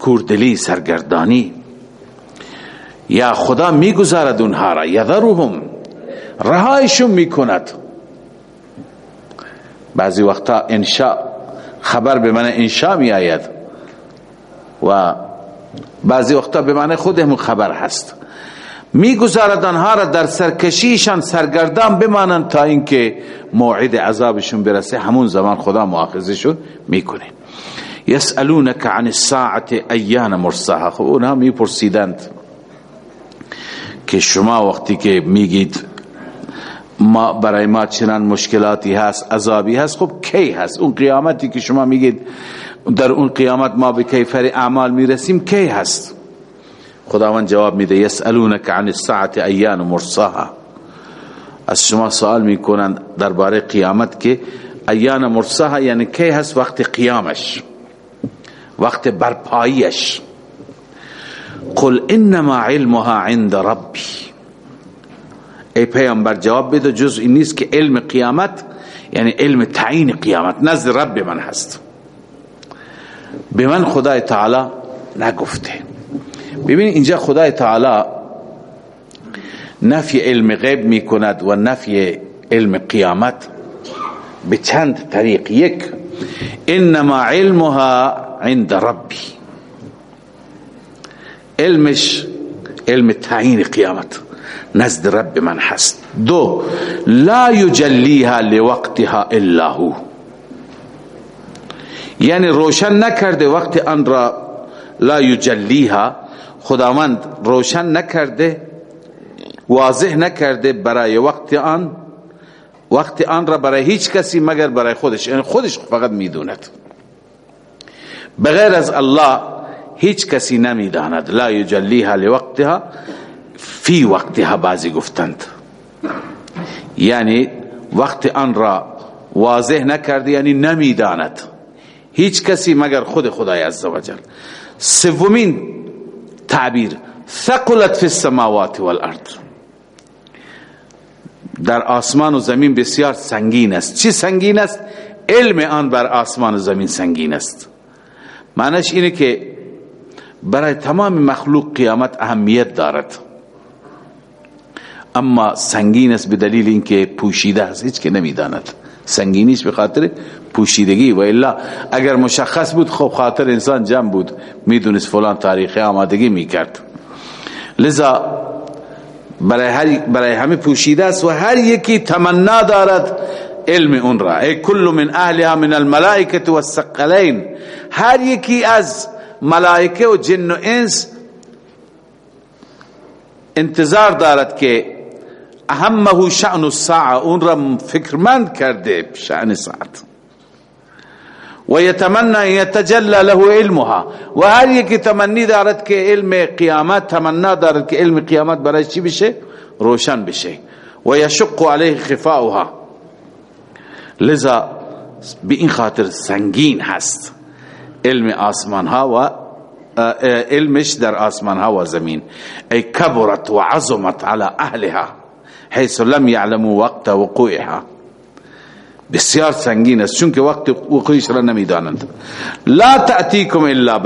کوردلی سرگردانی یا خدا میگذارد اونها را یذرهم رهایشون میکند بعضی وقتا انشاء خبر به من انشاء می آید و بعضی وقتا به من خود همون خبر هست میگذارد آنها را در سرکشیشان سرگردان بمانند تا اینکه موعد عذابشون برسه همون زمان خدا مؤاخذهشون میکنه یسالونک عن الساعه ایان مرساها خب اونها میپرسیدند که شما وقتی که میگید ما برای ما چنان مشکلاتی هست عذابی هست خب کی هست اون قیامتی که شما میگید در اون قیامت ما به کیفر اعمال میرسیم کی هست خداوند جواب میده یسالونک عن الساعه ایان مرساها از شما سوال میکنند درباره قیامت که ایان مرساها یعنی کی هست وقت قیامش وقت برپاییش قل انما علمها عند ربی ای پیامبر جواب بده جز این نیست که علم قیامت یعنی علم تعین قیامت نزد رب من هست به من خدای تعالی نگفته ببین اینجا خدای تعالی نفی علم غیب می کند و نفی علم قیامت به چند طریق یک نما علم عند ربی علمش علم تعین قیامت نزد رب من هست دو لا یجلیها لوقتها الا هو یعنی روشن نہ وقت ان را لا یجلیها خداوند خدا مند روشن نہ واضح نہ برای وقت ان وقت برای هیچ کسی مگر برای خودش یعنی خودش فقط میدوند بغیر از الله هیچ کسی نمیداند لا یجلیها لوقتها فی وقتها بعضی گفتند یعنی وقت آن را واضح کر یعنی نمیداند هیچ کسی مگر خود خدای سومین تعبیر ثقلت فی السماوات والارض در آسمان و زمین بسیار سنگین است چی سنگین است؟ علم آن بر آسمان و زمین سنگین است معنیش اینه که برای تمام مخلوق قیامت اهمیت دارد اما سنگین است به دلیل اینکه پوشیده است هیچ که نمیداند سنگینیش به خاطر پوشیدگی و الا اگر مشخص بود خب خاطر انسان جمع بود میدونست فلان تاریخ آمادگی میکرد لذا برای, همه پوشیده است و هر هر یکی یکی تمنا دارد علم اون را ای کل من من اهلها الملائکه از ملائکه و جن و انس انتظار دارد که اهمه شأن الساعه اون را فکرمند کرده شأن ساعت ويتمنى ان يتجلى له علمها وهل يكي تمني دارت کہ علم قیامت تمنا دارت کہ علم قیامت برای چی بشه روشن بشه ويشق عليه خفاؤها لذا به این خاطر سنگین هست علم آسمان ها و علمش در آسمان ها و زمین ای کبرت و عظمت على اهلها حيث لم يعلموا وقت وقوعها بسیار سنگین است چون که وقت وقوعش را نمیدانند لا تأتیکم الا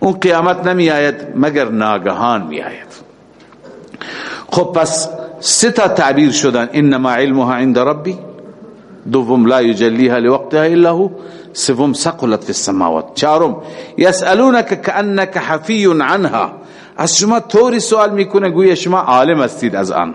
اون قیامت نمی آید آید مگر ناگهان می خب سنگینا گہان تعبیر شدن انما علمها عند ربی دوم لا یجلیها لوقتها الا هو السماوات حفی عنها از شما شما طوری سوال میکنه گویا عالم تھور از آن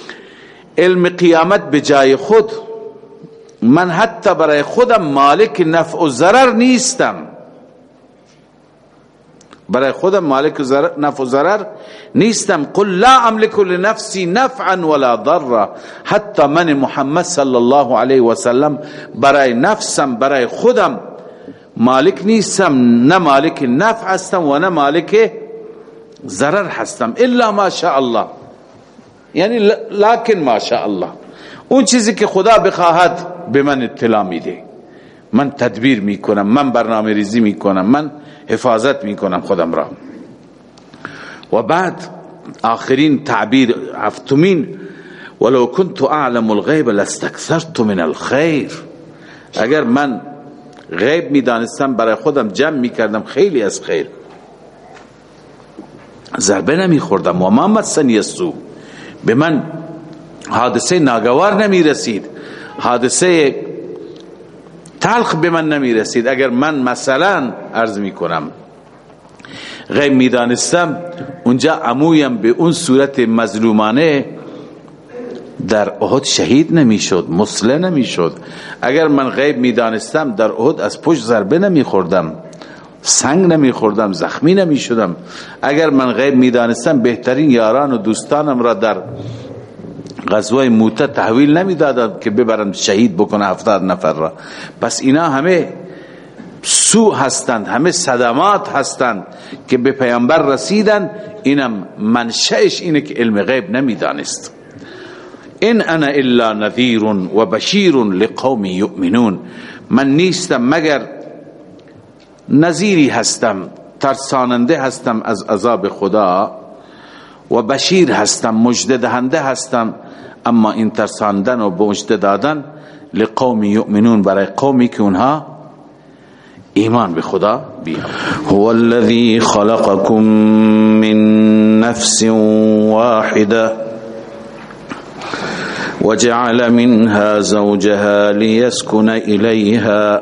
علم قیامت خود من حتی برای خودم مالک نفع و ضرر نیستم برای خودم مالک نفع و ضرر نیستم قل لا نفعا ولا حتی من محمد صلی اللہ علیہ وسلم برای نفسم برای خودم مالک نیستم نه مالک نفع هستم و نه مالک ضرر هستم الا ما شاء الله یعنی لکن ماشاء الله اون چیزی که خدا بخواهد به من اطلاع میده من تدبیر میکنم من برنامه ریزی میکنم من حفاظت میکنم خودم را و بعد آخرین تعبیر هفتمین ولو كنت اعلم الغیب لاستكثرت من الخیر اگر من غیب میدانستم برای خودم جمع میکردم خیلی از خیر ضربه نمیخوردم و ما مسنی السوء به من حادثه ناگوار نمی رسید حادثه تلخ به من نمی رسید اگر من مثلا عرض می کنم غیب می دانستم اونجا امویم اون صورت مظلومانه در احد شهید نمی شد مسلح نمی شد اگر من غیب می دانستم در احد از پشت ضربه نمی خوردم سنگ نمی خوردم زخمی نمی شدم اگر من غیب می دانستم بهترین یاران و دوستانم را در غزوه موته تحویل نمی دادم که ببرم شهید بکنه هفتاد نفر را پس اینا همه سو هستند همه صدمات هستند که به پیامبر رسیدن اینم منشأش اینه که علم غیب نمی دانست این انا الا نذیر و بشیر لقوم یؤمنون من نیستم مگر نظیری هستم ترساننده هستم از عذاب خدا و بشیر هستم مجده دهنده هستم اما این ترساندن و مجده دادن لقومی یؤمنون برای قومی که اونها ایمان به خدا بیان هو الذی خلقکم من نفس واحده وجعل منها زوجها ليسكن إليها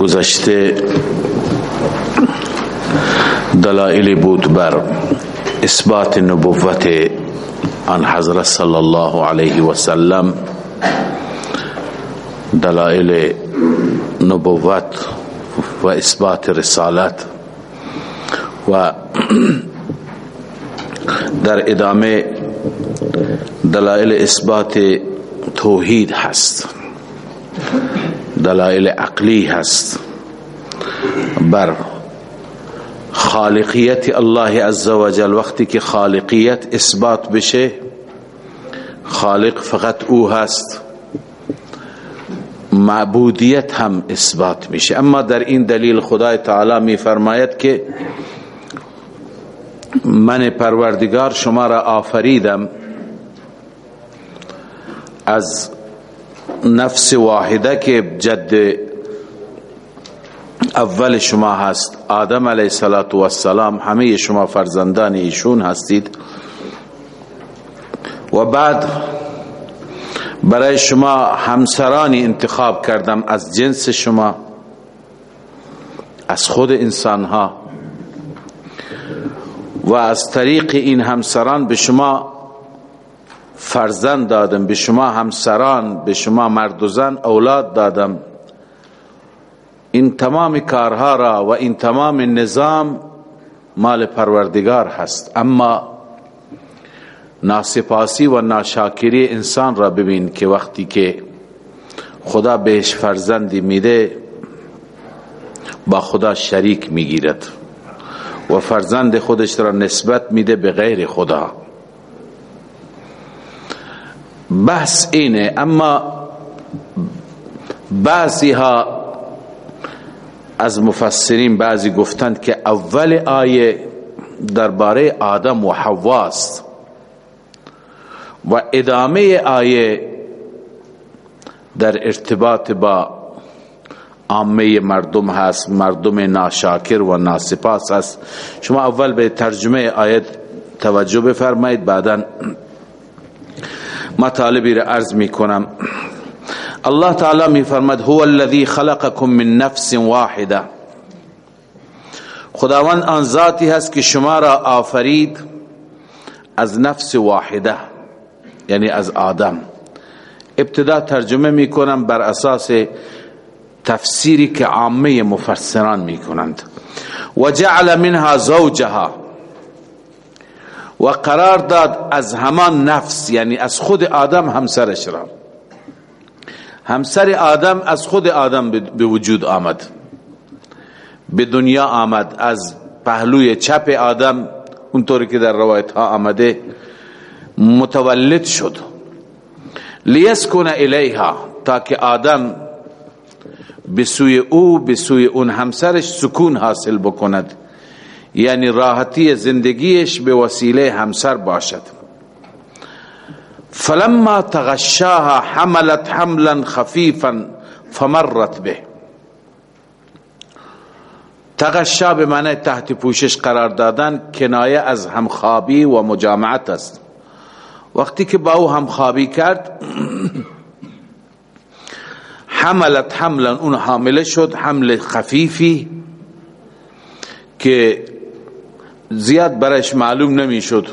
گزشتے دلائل اِل بر اثبات نبوت ان حضرت صلی اللہ علیہ وسلم دلائل نبوت و اثبات رسالت و در ادامه دلائل اثبات توحید هست دلائل هست بر خالقیت الله از و جل وقت کی خالقیت اثبات بشه خالق فقط او هست معبودیت هم اثبات میشه اما در این دلیل خدا تعلیمی فرمایت کے میں نے پروردگار آفریدم از نفس واحده که جد اول شما هست آدم علیه صلات و السلام همه شما فرزندان ایشون هستید و بعد برای شما همسرانی انتخاب کردم از جنس شما از خود انسان ها و از طریق این همسران به شما فرزند دادم به به شما همسران شما مرد و زن اولاد دادم این تمام کارها را و این تمام نظام مال پروردگار هست اما ناسپاسی و ناشاکری انسان را ببین که وقتی که خدا بهش فرزندی میده با خدا شریک میگیرد و فرزند خودش را نسبت میده به غیر خدا بحث اینه اما بعضی ها از مفسرین بعضی گفتند که اول آیه درباره آدم و حواست و ادامه آیه در ارتباط با عامه مردم هست مردم ناشاکر و ناسپاس هست شما اول به ترجمه آیه توجه بفرمایید بعدا مطالبی را را عرض می می کنم الله تعالی فرمد هو الذی خلقکم من نفس نفس واحده خداوند آن ذاتی هست که شما آفرید از واحده یعنی از آدم ابتدا ترجمه می کنم بر اساس تفسیری که عامه مفسران می کنند و جعل منها زوجها و قرار داد از همان نفس یعنی از خود آدم همسرش را همسر آدم از خود آدم به وجود آمد به دنیا آمد از پهلوی چپ آدم اونطوری که در روایت ها آمده متولد شد لیسکن الیها تا که آدم به سوی او به سوی اون همسرش سکون حاصل بکند یعنی راحتی زندگیش به وسیله همسر باشد فلما تغشاها حملت حملا خفیفا فمرت به تغشا به معنی تحت پوشش قرار دادن کنایه از همخوابی و مجامعت است وقتی که با او همخوابی کرد حملت حملا اون حامله شد حمل خفیفی که زیاد برش معلوم نمیشد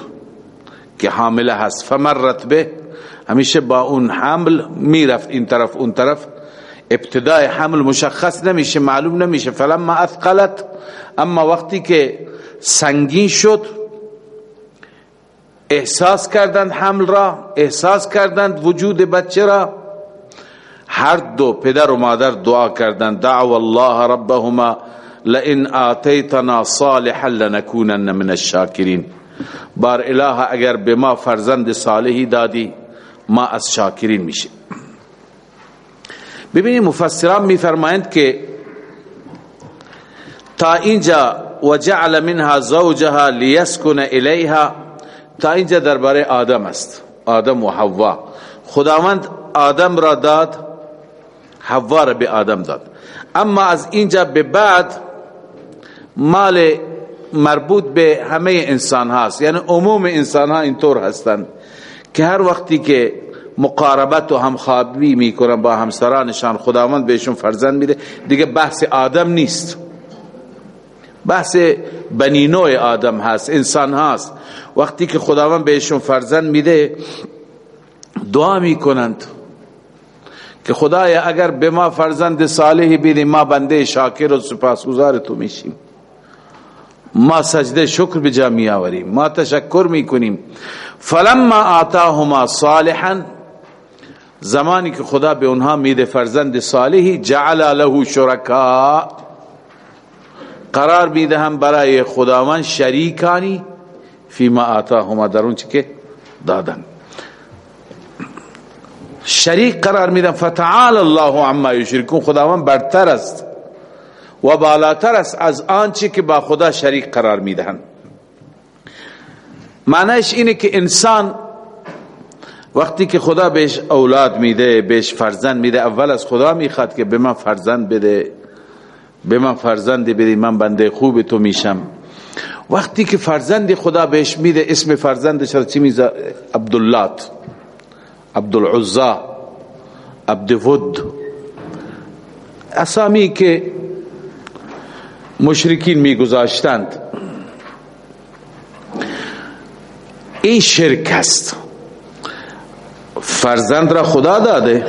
که حامله هست فمرت به همیشه با اون حمل میرفت این طرف اون طرف ابتدای حمل مشخص نمیشه معلوم نمیشه فلما اثقلت اما وقتی که سنگین شد احساس کردند حمل را احساس کردند وجود بچه را هر دو پدر و مادر دعا کردند دعو الله ربهما لئن آتیتنا صالحا لنکونن من الشاکرین بار اله اگر به ما ما فرزند صالحی دادی از شاکرین میشه ببینید مفسران میفرمایند که تا اینجا منها زوجها لیسکن الیها تا اینجا درباره آدم است آدم آدم آدم و حوا حوا خداوند را را داد داد به اما از اینجا به بعد مال مربوط به همه انسان هاست یعنی عموم انسان ها اینطور هستند که هر وقتی که مقاربت و می میکنن با همسرانشان خداوند بهشون فرزند میده دیگه بحث آدم نیست بحث بنینو آدم هست انسان هست وقتی که خداوند بهشون فرزند میده دعا می که خدایا اگر اگر ما فرزند صالحی بیدی ما بنده شاکر و سپاسگزار تو میشیم ما سجده شکر به جا می آوریم ما تشکر می کنیم فلما آتاهما صالحا زمانی که خدا به اونها میده فرزند صالحی جعل له شرکا قرار میده هم برای خداوند شریکانی آتاهما در اون که دادن شریک قرار میدن فتعال الله عما یشرکون خداوند برتر است و بالاتر است از آنچه که با خدا شریک قرار میدهند معنیش اینه که انسان وقتی که خدا بهش اولاد میده بهش فرزند میده اول از خدا میخواد که به من فرزند بده به من فرزند بده من بنده خوب تو میشم وقتی که فرزند خدا بهش میده اسم فرزندش را چی میزه عبداللات عبدالعزا عبدود اسامی که مشرکین می گذاشتند این شرک است فرزند را خدا داده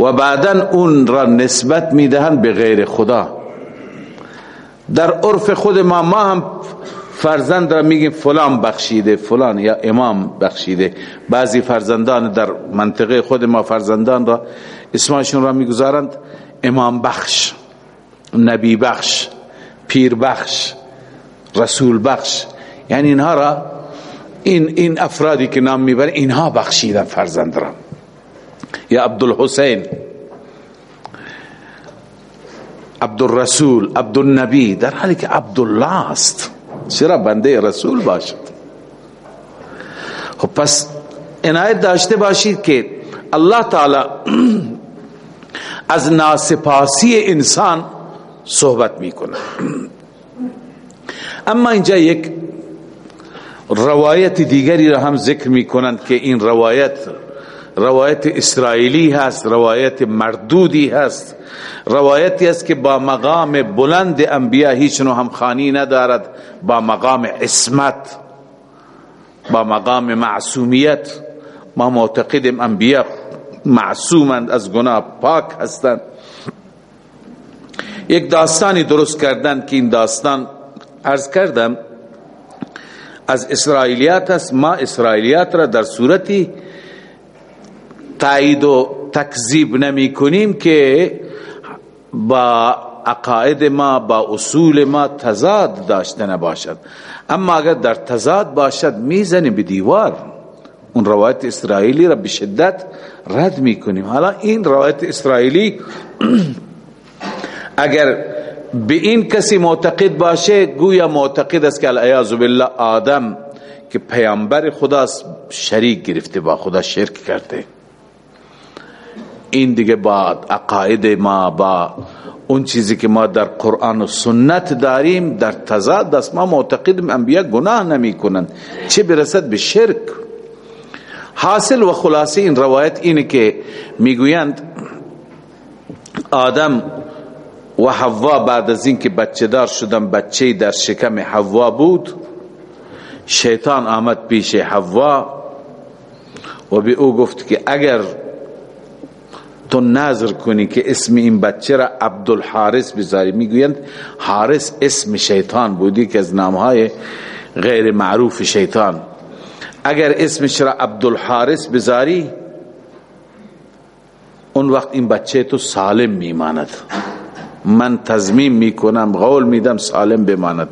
و بعدا اون را نسبت میدهند به غیر خدا در عرف خود ما ما هم فرزند را میگیم فلان بخشیده فلان یا امام بخشیده بعضی فرزندان در منطقه خود ما فرزندان را اسمشون را میگذارند امام بخش نبی بخش پیر بخش رسول بخش یعنی اینها را این این افرادی که نام میبرن اینها بخشیدن فرزند را یا عبدالحسین عبدالرسول عبدالنبی در حالی که عبدالله است چرا بنده رسول باشد خب پس عنایت داشته باشید که الله تعالی از ناسپاسی انسان صحبت می اما اینجا یک روایت دیگری را هم ذکر که این روایت روایت اسرائیلی هست روایت مردودی هست روایتی است که با مقام بلند هیچ نوع همخانی ندارد با مقام عصمت با مقام معصومیت ما انبیاء معصومند از گناه پاک هستند یک داستانی درست کردن که این داستان ارز کردم از اسرائیلیات است ما اسرائیلیات را در صورتی تایید و تکذیب نمی کنیم که با عقاید ما با اصول ما تضاد داشته نباشد اما اگر در تضاد باشد میزنی به دیوار اون روایت اسرائیلی را به شدت رد می کنیم حالا این روایت اسرائیلی اگر به این کسی معتقد معتقد باشه گویا است که یا بالله آدم که پیامبر خداست شریک گرفته با خدا شرک کرده این دیگه عقاید ما با اون چیزی که ما در قرآن و سنت داریم در تضاد تزا ما متقد میں گناه نمی کنند برسد به شرک حاصل و خلاصه این روایت اینه که میگویند آدم و حوا بعد از اینکه بچه دار شدن بچه در شکم حوا بود شیطان آمد پیش حوا و به او گفت که اگر تو نظر کنی که اسم این بچه را عبدالحارس بذاری میگویند حارس اسم شیطان بودی که از نامهای غیر معروف شیطان اگر اسمش را عبدالحارس بذاری اون وقت این بچه تو سالم میماند من تضمین میکنم قول میدم سالم بماند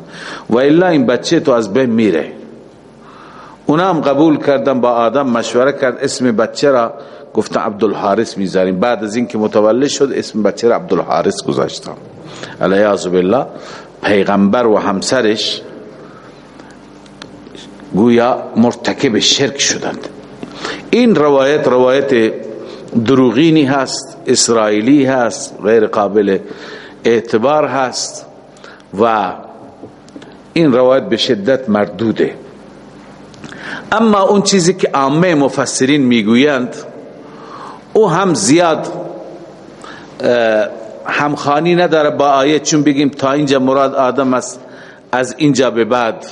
و الا این بچه تو از بین میره اونا هم قبول کردم با آدم مشوره کرد اسم بچه را گفتن عبدالحارس میذاریم بعد از اینکه متولد شد اسم بچه را عبدالحارس گذاشتم علیه بالله پیغمبر و همسرش گویا مرتکب شرک شدند این روایت روایت دروغینی هست اسرائیلی هست غیر قابل اعتبار هست و این روایت به شدت مردوده اما اون چیزی که عامه مفسرین میگویند او هم زیاد همخانی نداره با آیه چون بگیم تا اینجا مراد آدم است از اینجا به بعد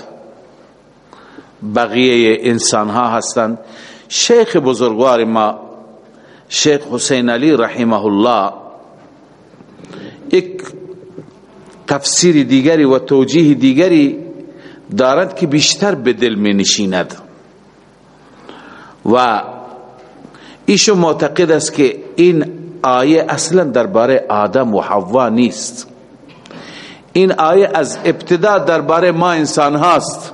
بقیه انسان ها هستند شیخ بزرگوار ما شیخ حسین علی رحمه الله تفسیر دیگری و توجیه دیگری دارد که بیشتر به دل می نشیند و ایشو معتقد است که این آیه اصلا درباره آدم و حوا نیست این آیه از ابتدا درباره ما انسان هاست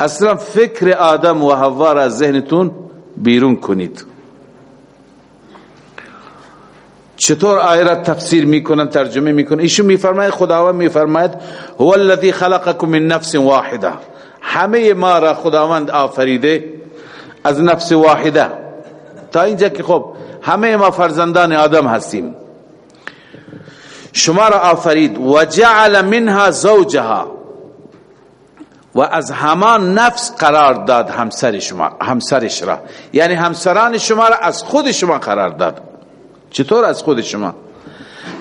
اصلا فکر آدم و را از ذهنتون بیرون کنید چطور آیه را تفسیر میکنن ترجمه میکنن ایشون میفرماید خداوند میفرماید هو الذی خلقکم من نفس واحده همه ما را خداوند آفریده از نفس واحده تا اینجا که خب همه ما فرزندان آدم هستیم شما را آفرید و جعل منها زوجها و از همان نفس قرار داد همسر شما همسرش را یعنی همسران شما را از خود شما قرار داد چطور از خود شما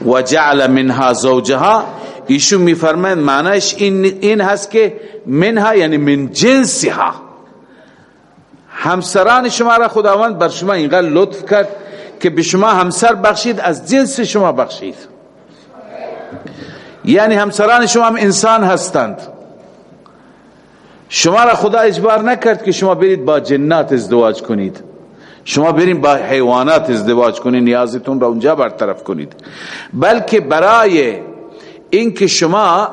و جعل منها زوجها ایشو میفرماید معنیش این این هست که منها یعنی من جنسها همسران شما را خداوند بر شما اینقدر لطف کرد که به شما همسر بخشید از جنس شما بخشید یعنی همسران شما هم انسان هستند شما را خدا اجبار نکرد که شما برید با جنات ازدواج کنید شما بریم با حیوانات ازدواج کنید نیازتون را اونجا برطرف کنید بلکه برای اینکه شما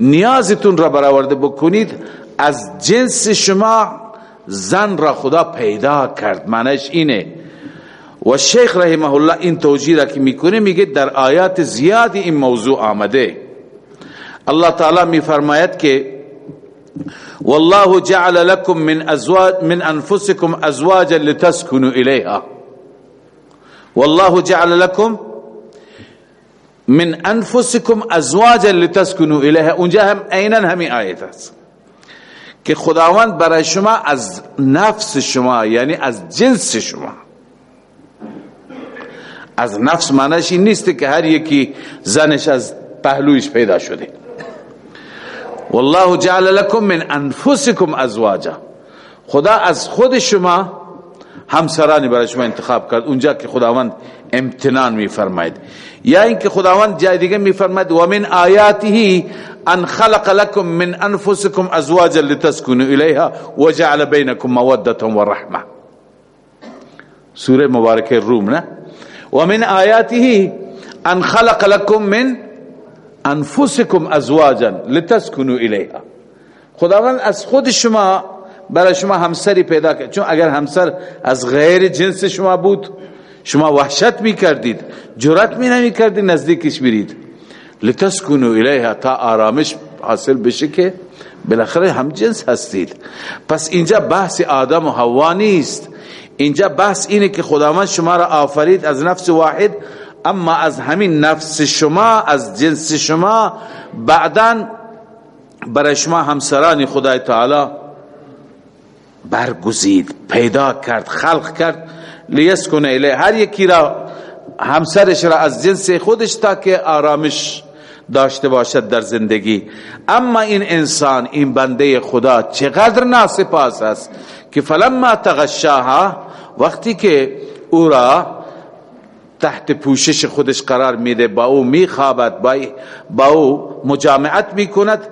نیازتون را برآورده بکنید از جنس شما زن را خدا پیدا کرد معنیش اینه و شیخ رحمه الله این توجیه را که میکنه میگه در آیات زیادی این موضوع آمده الله تعالی میفرماید که والله جعل لكم من ازواج من من انفسكم انفسكم ازواجا ازواجا لتسكنوا لتسكنوا اليها اليها والله جعل لكم اونجا هم عینا همین کنو است که خداوند برای شما از نفس شما یعنی از جنس شما از نفس معنیش نیست که هر یکی زنش از پهلویش پیدا شده والله جعل لكم من انفسكم ازواجا خدا از خود شما همسرانی برای شما انتخاب کرد اونجا که خداوند امتنان می فرماید یا اینکه خداوند جای دیگه می فرماید و من آیاته ان خلق لكم من انفسكم ازواجا لتسكنوا اليها وجعل بينكم موده ورحمه سوره مبارکه روم نه و من آیاته ان خلق لكم من انفسکم ازواجا لتسکنوا الیها خداوند از خود شما برای شما همسری پیدا کرد چون اگر همسر از غیر جنس شما بود شما وحشت می کردید جرات می نمی کردید نزدیکش برید لتسکنوا الیها تا آرامش حاصل بشه که بالاخره هم جنس هستید پس اینجا بحث آدم و حوا نیست اینجا بحث اینه که خداوند شما را آفرید از نفس واحد اما از همین نفس شما از جنس شما بعدا برای شما همسران خدای تعالی برگزید پیدا کرد خلق کرد لیسکن الی هر یکی را همسرش را از جنس خودش تا که آرامش داشته باشد در زندگی اما این انسان این بنده خدا چقدر ناسپاس است که فلما تغشاها وقتی که او را تحت پوشش خودش قرار میده با او میخوابد با او مجامعت میکند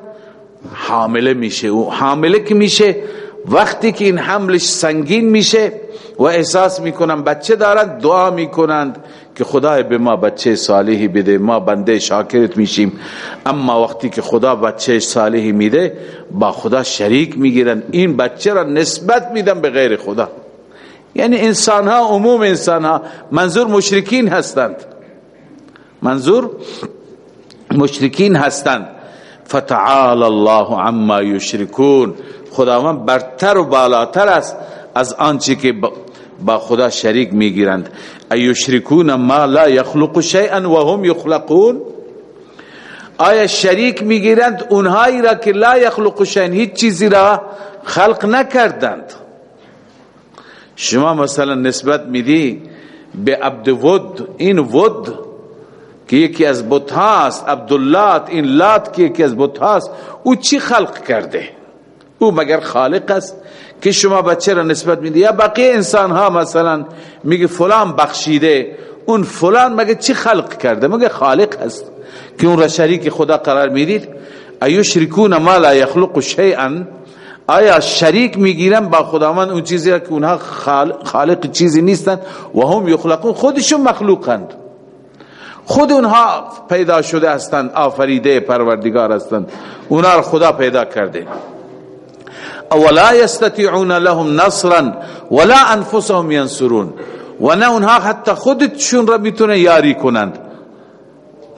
حامله میشه او حامله که میشه وقتی که این حملش سنگین میشه و احساس میکنن بچه دارن دعا میکنند که خدای به ما بچه صالحی بده ما بنده شاکرت میشیم اما وقتی که خدا بچه صالحی میده با خدا شریک میگیرن این بچه را نسبت میدن به غیر خدا یعنی انسان ها عموم انسان ها منظور مشرکین هستند منظور مشرکین هستند فتعال الله عما یشرکون خداوند برتر و بالاتر بخا شریق می گرنت ایو شریخون اما اللہ یخل قن وخل خون اے شریق یخلقون آیا شریک میگیرند اونهایی را که لا یخلق شیئا هیچ چیزی را خلق نکردند شما مثلا نسبت میدی به عبد ود این ود که یکی از بت هاست عبداللات این لات که یکی از بت هاست او چی خلق کرده او مگر خالق است که شما بچه را نسبت میدی یا بقیه انسان ها مثلا میگه فلان بخشیده اون فلان مگه چی خلق کرده مگه خالق هست که اون را شریک خدا قرار میدید ایو شرکون ما لا یخلق شیئا آیا شریک میگیرن با خداوند اون چیزی را که اونها خالق چیزی نیستن و هم یخلقون خودشون مخلوقند خود اونها پیدا شده هستند آفریده پروردگار هستند اونها را خدا پیدا کرده اولا یستطیعون لهم نصرا ولا انفسهم ینصرون و نه اونها حتی خودشون را میتونه یاری کنند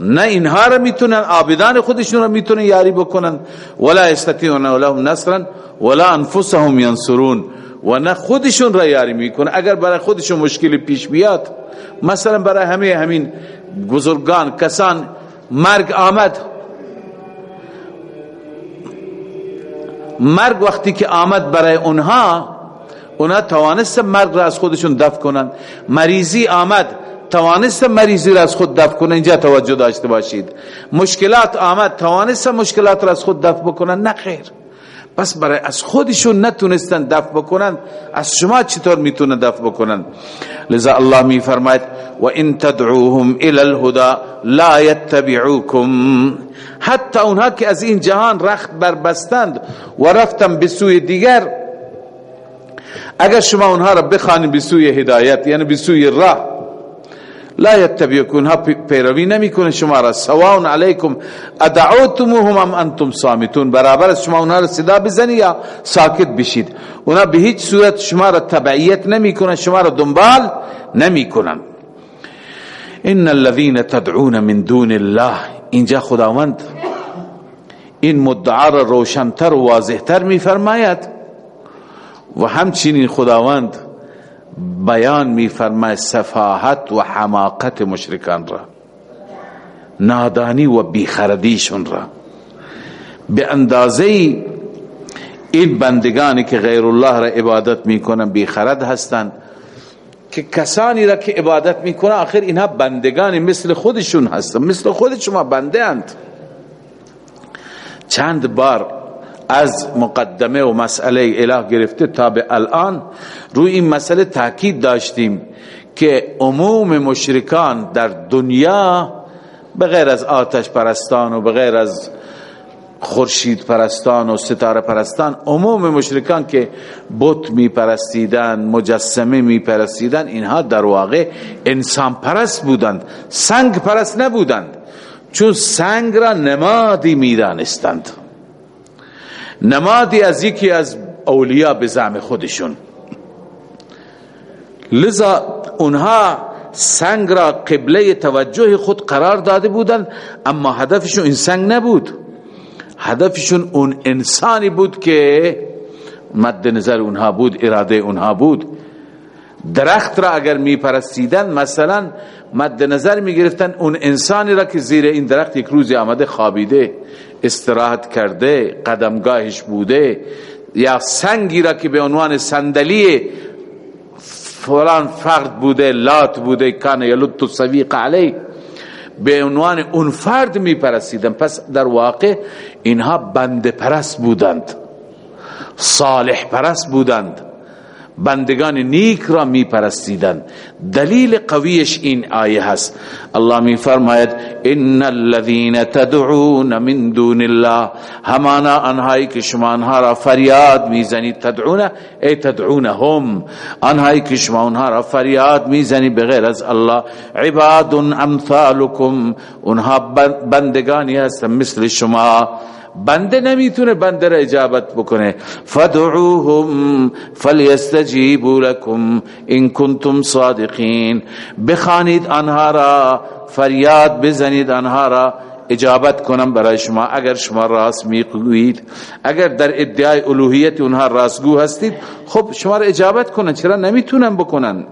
نه اینها را میتونن آبدان خودشون را میتونن یاری بکنند ولا یستطيعون لهم نصرا ولا انفسهم ينصرون و نه خودشون را یاری میکنه اگر برای خودشون مشکلی پیش بیاد مثلا برای همه همین بزرگان کسان مرگ آمد مرگ وقتی که آمد برای اونها اونها توانست مرگ را از خودشون دفع کنند مریضی آمد توانست مریضی را از خود دفع کنند اینجا توجه داشته باشید مشکلات آمد توانست مشکلات را از خود دفع بکنند نه خیر پس برای از از از خودشون نتونستن دفع دفع شما چطور میتونه لذا الله میفرماید و و ان تدعوهم الى الهدى لا يتبعوكم حتی اونها که این جهان رخت بربستند رفتن به سوی دیگر اگر شما اونها را بخوانید به سوی هدایت یعنی به سوی راه لا ها پیروی شما شما شما شما را را را را را سواون علیکم ادعوتموهم ام انتم صامتون برابر اونها صدا بزنی یا ساکت بشید به هیچ صورت تبعیت دنبال این تدعون من دون الله اینجا خداوند مدعا روشنتر و واضحتر روشن تھر فرمایت خداوند بیان صفاحت و حماقت مشرکان را نادانی و را به اندازه این بے که غیر الله کے غیر اللہ بیخرد عبادت که کسانی را که عبادت میکنن آخر اینها بندگانی مثل خودشون هستن مثل خود خود بنده بندے چند بار از مقدمه و مسئله اله گرفته تا به الان روی این مسئله تاکید داشتیم که عموم مشرکان در دنیا بغیر پرستان و بغیر خورشید پرستان و ستاره پرستان عموم مشرکان که بت می پرستیدن مجسمه می پرستیدن اینها در واقع انسان پرست بودند سنگ پرست نبودند چون سنگ را نمادی می دانستند نمادی از یکی از اولیا زعم خودشون لذا اونها سنگ را قبله توجه خود قرار داده بودند اما هدفشون این سنگ نبود هدفشون اون انسانی بود که مد نظر اونها بود اراده اونها بود درخت را اگر می پرستیدن مثلا مد نظر می گرفتن اون انسانی را که زیر این درخت یک روزی آمده خوابیده استراحت کرده قدمگاهش بوده یا سنگی را که به عنوان صندلی فلان فرد بوده لات بوده کان یلط سویق علی به عنوان اون فرد می پرسیدن پس در واقع اینها بند پرست بودند صالح پرست بودند بندگان نیک را دلیل قویش این آیه هست الله الله ان الذين تدعون من دون همانا اللہ که شما انہائی را فریاد میزنید تدعون ای تدعونهم تدرون که شما کشما را فریاد میزنید بغیر از الله عباد امثالكم ان بندگانی هستند مثل شما بنده نمیتونه بنده را اجابت بکنه فدعوهم فلیستجیبو لکم ان کنتم صادقین بخانید آنها را فریاد بزنید آنها را اجابت کنم برای شما اگر شما راست میگویید اگر در ادعای الوهیت اونها راستگو هستید خب شما را اجابت کنن چرا نمیتونن بکنن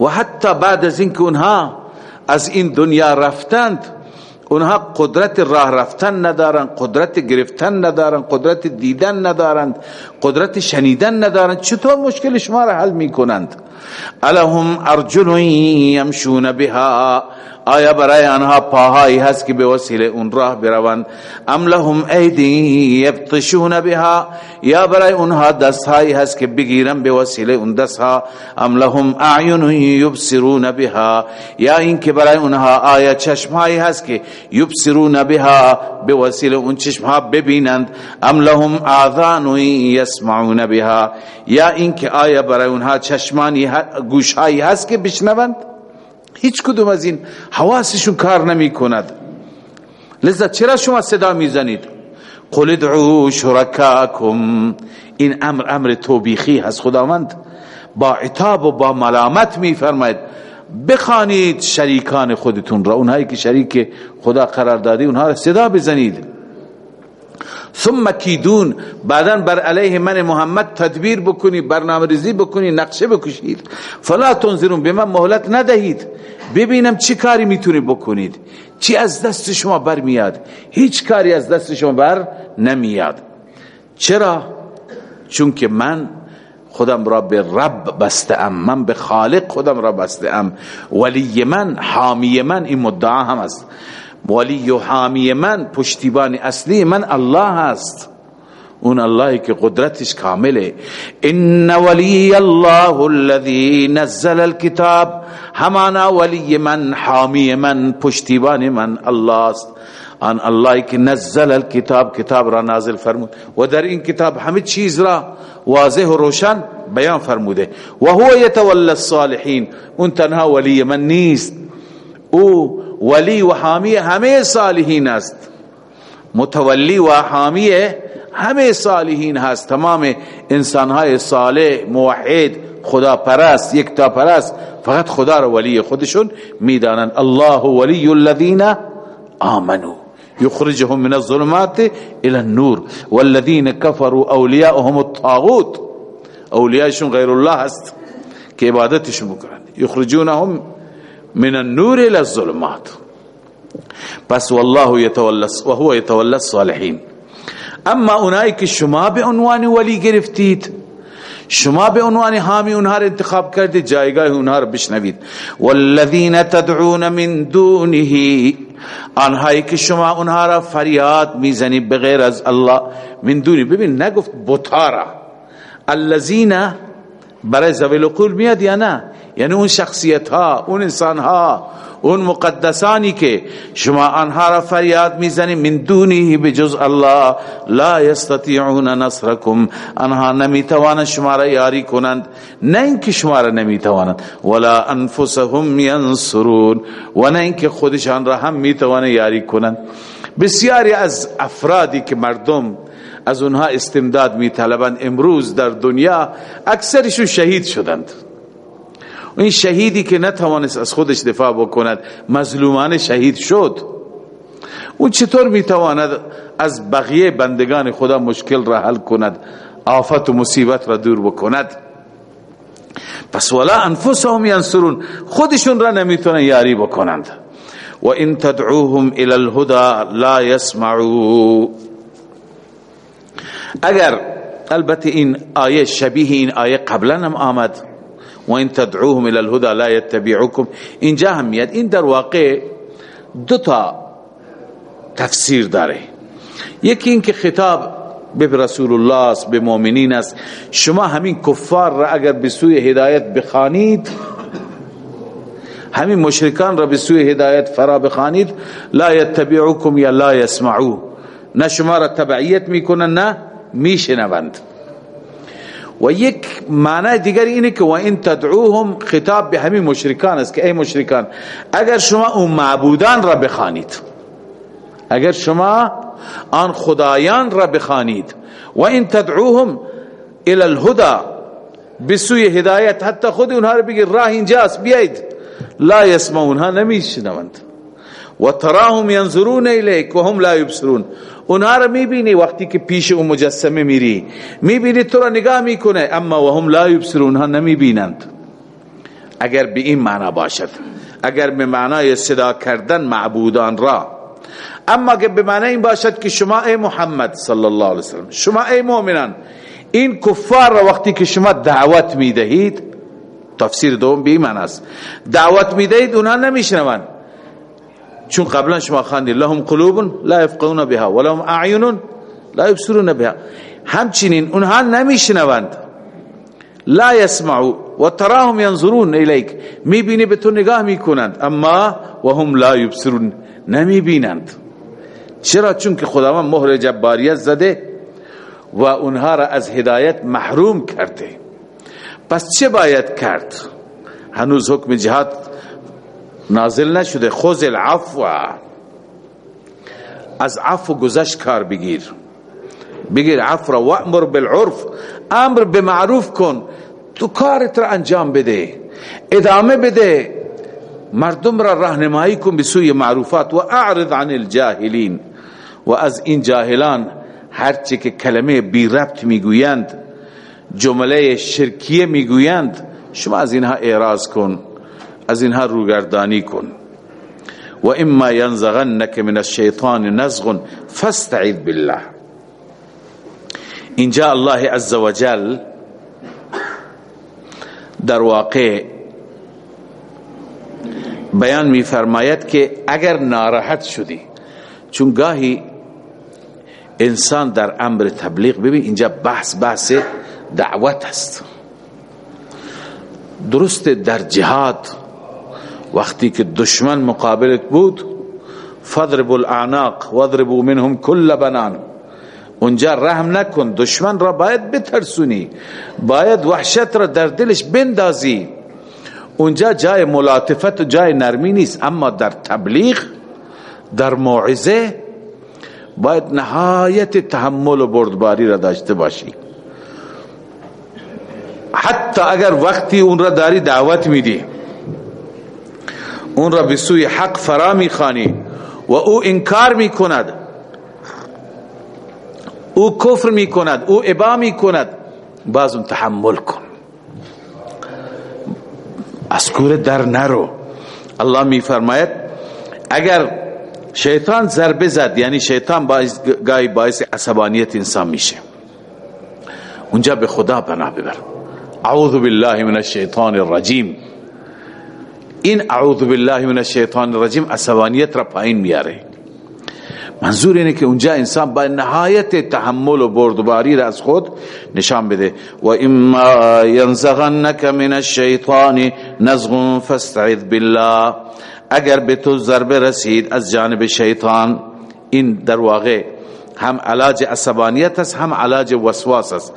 و حتی بعد از اینکه اونها از این دنیا رفتند اونها قدرت راه رفتن ندارند قدرت گرفتن ندارند قدرت دیدن ندارند قدرت شنیدن ندارند چطور مشکل شما را حل میکنند الهم ارجن یمشون بها آیا برای آنها پاهایی هست که به وسیله اون راه بروند ام لهم ایدی یبطشون بها یا برای اونها دستهایی هست که بگیرن به وسیله اون دستها ام لهم اعین یبصرون بها یا اینکه برای اونها آیا چشمهایی هست که یبصرون بها به وسیله اون چشمها ببینند ام لهم آزا یسمعون بها یا اینکه آیا برای اونها چشمانی گوشهایی هست که بشنوند هیچ کدوم از این حواسشون کار نمی کند لذا چرا شما صدا میزنید قل ادعو شرکاکم این امر امر توبیخی هست خداوند با عتاب و با ملامت میفرماید بخانید شریکان خودتون را اونهایی که شریک خدا قرار دادی اونها را صدا بزنید ثم کیدون بعدا بر علیه من محمد تدبیر بکنی برنامه ریزی بکنی نقشه بکشید فلا تنظرون به من مهلت ندهید ببینم چی کاری میتونی بکنید چی از دست شما بر میاد هیچ کاری از دست شما بر نمیاد چرا؟ چون که من خودم را به رب بسته ام من به خالق خودم را بسته ام ولی من حامی من این مدعا هم است ولی و حامی من پشتیبان اصلی من الله است اون اللهی که قدرتش کامله ان ولی الله الذي نزل الكتاب همانا ولی من من من حامی پشتیبان الله است اللهی که نزل الكتاب کتاب را نازل فرمود و در این کتاب همه چیز را واضح و روشن بیان فرموده و هو الصالحین اون تنها ولی من نیست او ولی و حامی حامی همه همه صالحین صالحین است متولی و هست تمام صالح موحد خدا پرست پرست یکتا فقط خدا را ولی خودشون الله ولی الذین یخرجهم من الظلمات الى النور والذین ودین اولیاءهم الطاغوت اولیاءشون غیر الله است که عبادتشون شمو یخرجونهم من النور الى الظلمات پس والله وهو ظلمات بس اما اونایی که شما شما به به عنوان عنوان ولی گرفتید حامی اونها اونها را را انتخاب کردید جایگاه بشنوید والذین تدعون من دونه آنهایی که شما اونها را فریاد میزنید بغیر از الله من دونی ببین نگفت بطارا الذین برای زویل قول میاد یا نه یعنی اون شخصیت ها اون انسان ها اون مقدسانی که شما آنها را فریاد میزنی من دونیه بجز الله لا یستطیعون نصرکم آنها نمیتوانند شما را یاری کنند نه اینکه شما را نمیتوانند ولا انفسهم ینصرون و نه اینکه خودشان را هم میتوانند یاری کنند بسیاری از افرادی که مردم از اونها استمداد میطلبند امروز در دنیا اکثرشون شهید شدند این شهیدی که نتوانست از خودش دفاع بکند مظلومان شهید شد او چطور میتواند از بقیه بندگان خدا مشکل را حل کند آفت و مصیبت را دور بکند پس ولا انفسهم ینصرون خودشون را نمیتونن یاری بکنند و ان تدعوهم الى الهدى لا يسمعوا اگر البته این آیه شبیه این آیه قبلا هم آمد و تدعوهم الى الهدى لا لا لا يتبعوكم اینجا این در واقع دو تا تفسیر داره یکی اینکه خطاب به به به به رسول الله است است مؤمنین شما شما همین همین کفار را را را اگر سوی سوی هدایت هدایت مشرکان فرا یتبعوکم یا یسمعو نه نه تبعیت میکنن میشنوند و یک معنی دیگر اینه که که و و و و این این تدعوهم تدعوهم خطاب به همین مشرکان مشرکان است ای اگر اگر شما شما اون معبودان را را را آن خدایان الى الهدى هدایت حتی خود اونها بگید راه اینجاست بیایید لا یسمعونها نمیشنوند تراهم ینظرون الیک هم لا یبصرون اونها را میبینی وقتی که پیش اون مجسمه میری میبینی تو را نگاه میکنه اما وهم لا یبصرون اونها نمیبینند اگر به این معنا باشد اگر به معنای صدا کردن معبودان را اما که به معنی این باشد که شما ای محمد صلی الله علیه وسلم شما ای مؤمنان این کفار را وقتی که شما دعوت میدهید تفسیر دوم به این معنی است دعوت میدهید اونها نمیشنوند چون قبلا شما خواندید لهم قلوب لا يفقهون بها ولهم اعین لا يبصرون بها همچنین اونها نمیشنوند لا يسمعوا و تراهم ينظرون اليك میبینی به تو نگاه میکنند اما وهم لا يبصرون نمیبینند چرا چون که خداوند مهر جباریت زده و اونها را از هدایت محروم کرده پس چه باید کرد هنوز حکم جهاد نازل نشده خوز العفو از عفو گذشت کار بگیر بگیر عفو را وعمر بالعرف امر بمعروف کن تو کارت را انجام بده ادامه بده مردم را راهنمایی کن بسوی معروفات و اعرض عن الجاهلین و از این جاهلان هرچی که کلمه بی ربط میگویند جمله شرکیه میگویند شما از اینها اعراض کن از اینها روگردانی کن و اما ینزغنک من الشیطان نزغ فاستعید بالله اینجا الله عز و جل در واقع بیان می فرماید که اگر ناراحت شدی چون گاهی انسان در امر تبلیغ ببین اینجا بحث بحث دعوت است درست در جهاد وقتی که دشمن مقابلت بود فضرب الاعناق منهم کل بنان اونجا رحم نکن دشمن را باید مقابل بتر بلانک ودر انجا رہی واحط انجا جائے ملاطفت تبلیغ در درم باید نهایت تحمل و بردباری را داشته باشی حتی اگر وقتی اون را داری دعوت میدی اون را به سوی حق فرا میخوانی و او انکار میکند او کفر میکند او ابا میکند باز اون تحمل کن از در نرو الله میفرماید اگر شیطان ضربه زد یعنی شیطان باعث گای باعث عصبانیت انسان میشه اونجا به خدا پناه ببر اعوذ بالله من الشیطان الرجیم این اعوذ بالله من الشیطان الرجیم عصبانیت را پایین میاره منظور اینه که اونجا انسان با نهایت تحمل و بردباری را از خود نشان بده و اما ینزغنک من الشیطان نزغن فاستعذ بالله اگر به تو ضربه رسید از جانب شیطان این در واقع هم علاج عصبانیت است هم علاج وسواس است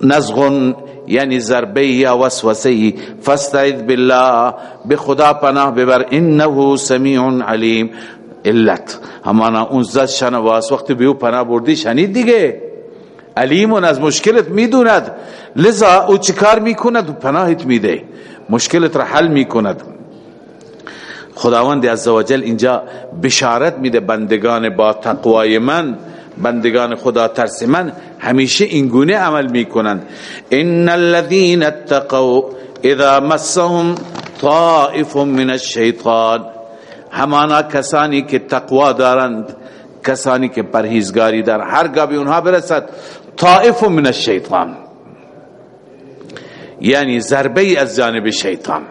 نزغن یعنی ضربی یا وسوسی فستعید بالله به خدا پناه ببر انه سمیع علیم علت همانا اون زد شنواز وقتی بیو پناه بردی شنید دیگه علیمون از مشکلت میدوند لذا او چیکار میکند و پناهت میده مشکلت را حل میکند خداوند عزوجل اینجا بشارت میده بندگان با تقوای من بندگان خدا من همیشه اینگونه عمل میکنند ان الذين اتقوا اذا مسهم طائف من کنند همانا کسانی که تقوا دارند کسانی که پرهیزگاری در ہر گا اونها برسد طائف من الشیطان یعنی ضربه از جانب شیطان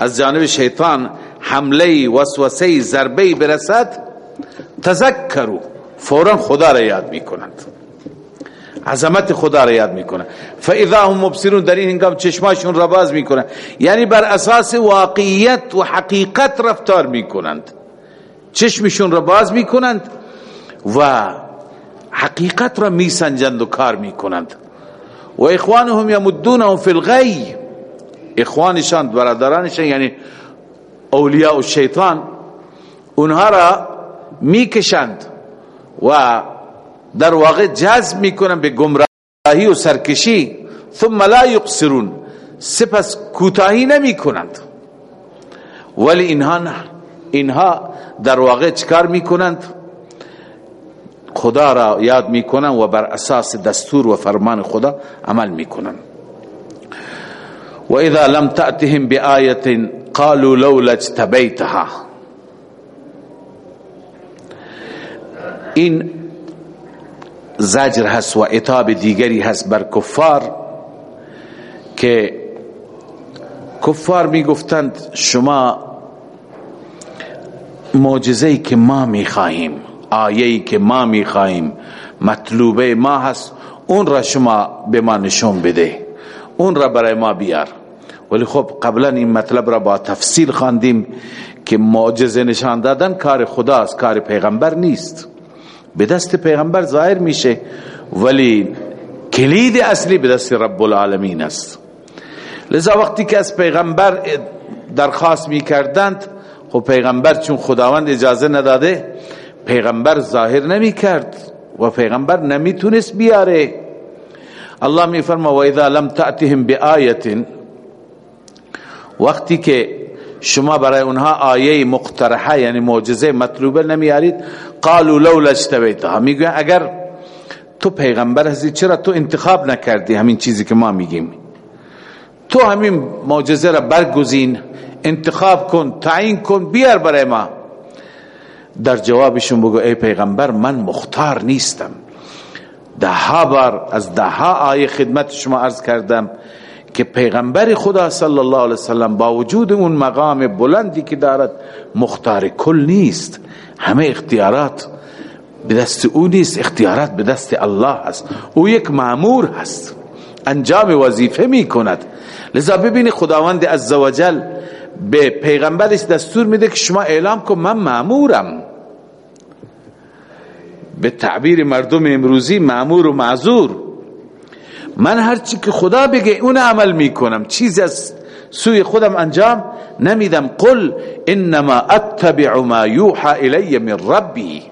از جانب شیطان حمله وسوسه ضربه برسد تذکروا فورا خدا را یاد میکنند عظمت خدا را یاد میکنند فاذا هم مبصرون در این هنگام چشماشون را باز میکنند یعنی بر اساس واقعیت و حقیقت رفتار میکنند چشمشون را باز میکنند و حقیقت را میسنجند و کار میکنند و اخوانهم یمدونهم فی الغی اخوانشان برادرانشان یعنی اولیاء الشیطان اونها را میکشند و و در واقع جذب میکنن به گمراهی سرکشی ثم لا یقصرون سپس کوتاهی نمیکنند ولی اینها اینها نه در واقع چکار میکنند خدا را یاد می و بر اساس دستور و فرمان خدا عمل و اذا لم تأتهم بآیت قالوا لولا اجتبیتها این زجر هست و اطاب دیگری هست بر کفار که کفار می گفتند شما موجزه ای که ما می خواهیم آیه ای که ما می خواهیم مطلوبه ما هست اون را شما به ما نشون بده اون را برای ما بیار ولی خب قبلا این مطلب را با تفصیل خواندیم که معجزه نشان دادن کار خداست کار پیغمبر نیست به دست پیغمبر ظاهر میشه ولی کلید اصلی به دست رب العالمین است لذا وقتی که از پیغمبر درخواست می کردند خب پیغمبر چون خداوند اجازه نداده پیغمبر ظاهر نمی کرد و پیغمبر نمی تونست بیاره الله می فرما و اذا لم تأتهم بی آیت وقتی که شما برای اونها آیه مقترحه یعنی معجزه مطلوبه نمیارید قالوا لولا اجتبیتها ہاں، میگوین اگر تو پیغمبر هستی چرا تو انتخاب نکردی همین چیزی که ما میگیم تو همین معجزه را برگزین انتخاب کن تعیین کن بیار برای ما در جوابشون بگو ای پیغمبر من مختار نیستم ده ها بار از ده ها آیه خدمت شما عرض کردم که پیغمبر خدا صلی الله علیه وسلم با وجود اون مقام بلندی که دارد مختار کل نیست همه اختیارات به دست او نیست اختیارات به دست الله است او یک معمور هست انجام وظیفه می کند لذا خداوند عزوجل به پیغمبرش دستور میده که شما اعلام معمورم به مامورم مردم امروزی معمور و معذور من هرچی که خدا بگه اون عمل میکنم چیز از سوی خودم انجام نمیدم قل انما اتبع ما یوحى الی من ربی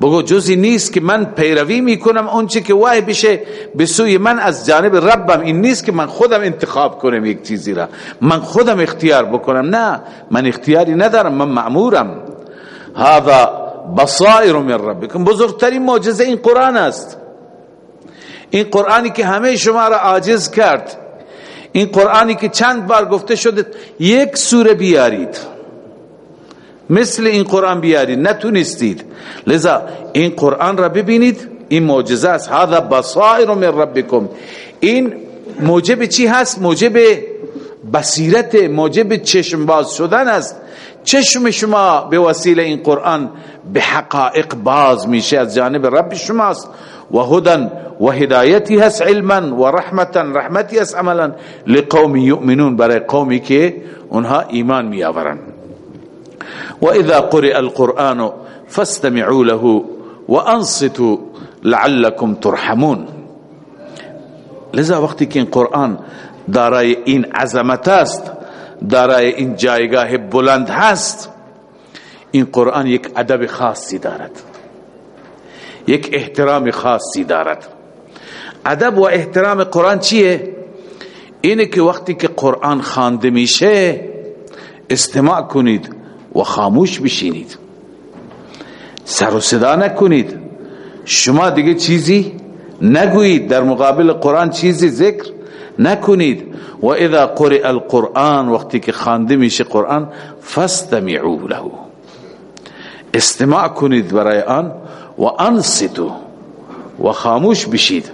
بگو جزی نیست که من پیروی میکنم اونچه که که وای بشه به سوی من از جانب ربم این نیست من خودم انتخاب کنم یک چیزی را من خودم اختیار بکنم نه من اختیاری ندارم من من معمورم هذا بصائر ربکم بزرگترین معجزه این قرآن است این قرآنی که همه شما را عاجز کرد این قرآنی که چند بار گفته شده یک سوره بیارید مثل این قرآن بیارید نتونستید لذا این قرآن را ببینید این معجزه است هذا بصائر من ربکم این موجب چی هست موجب بصیرت موجب چشم چشم باز باز شدن است شما به به وسیله این قرآن حقائق میشه از جانب رب شماست و و و هدن هدایتی هست هست علما رحمتا رحمتی عملا یؤمنون برای قومی که اونها موجے کے و اذا قرئ القرآن له و ست لعلكم ترحمون لذا وقتی که این قرآن دارای این عظمت است دارای این جایگاه بلند هست این قرآن یک ادب خاصی دارد یک احترام خاصی دارد ادب و احترام قرآن چیه؟ اینه که وقتی که قرآن خانده میشه استماع کنید و خاموش بشینید سر و صدا نکنید شما دیگه چیزی نگویید در مقابل قرآن چیزی ذکر نکنید و اذا قرئ القرآن وقتی که خوانده میشه قرآن فاستمعوا له استماع کنید برای آن و انصتوا و خاموش بشید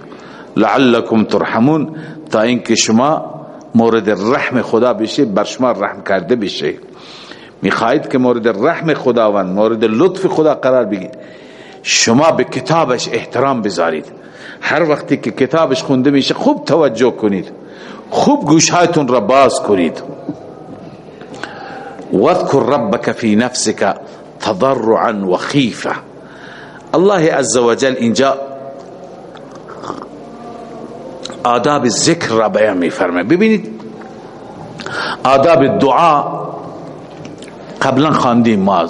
ترحمون تا اینکه شما مورد رحم خدا بشید بر شما رحم کرده بشه میخواهید که مورد رحم خداوند مورد لطف خدا قرار بگیرید شما به کتابش احترام بذارید هر وقتی که کتابش خونده میشه خوب توجه کنید خوب گوشهایتون را باز کنید وذکر ربک فی نفسک تضرعا و خیفه الله عز و جل اینجا آداب ذکر را بیان می فرمه ببینید آداب دعا قبلا خاندیم ما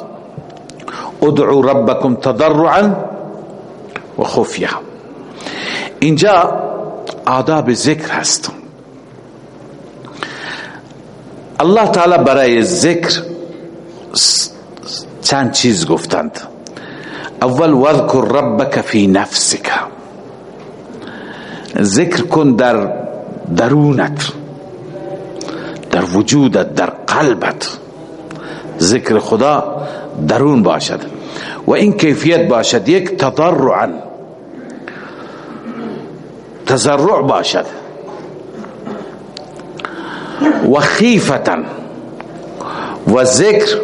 ادعو ربکم تضرعا و خفیه اینجا آداب ذکر هست الله تعالی برای ذکر چند چیز گفتند اول وذکر ربک فی نفسک ذکر کن در درونت در وجودت در قلبت ذکر خدا درون باشد و این کیفیت باشد یک ان تزرع باشد و خیفتن و ذکر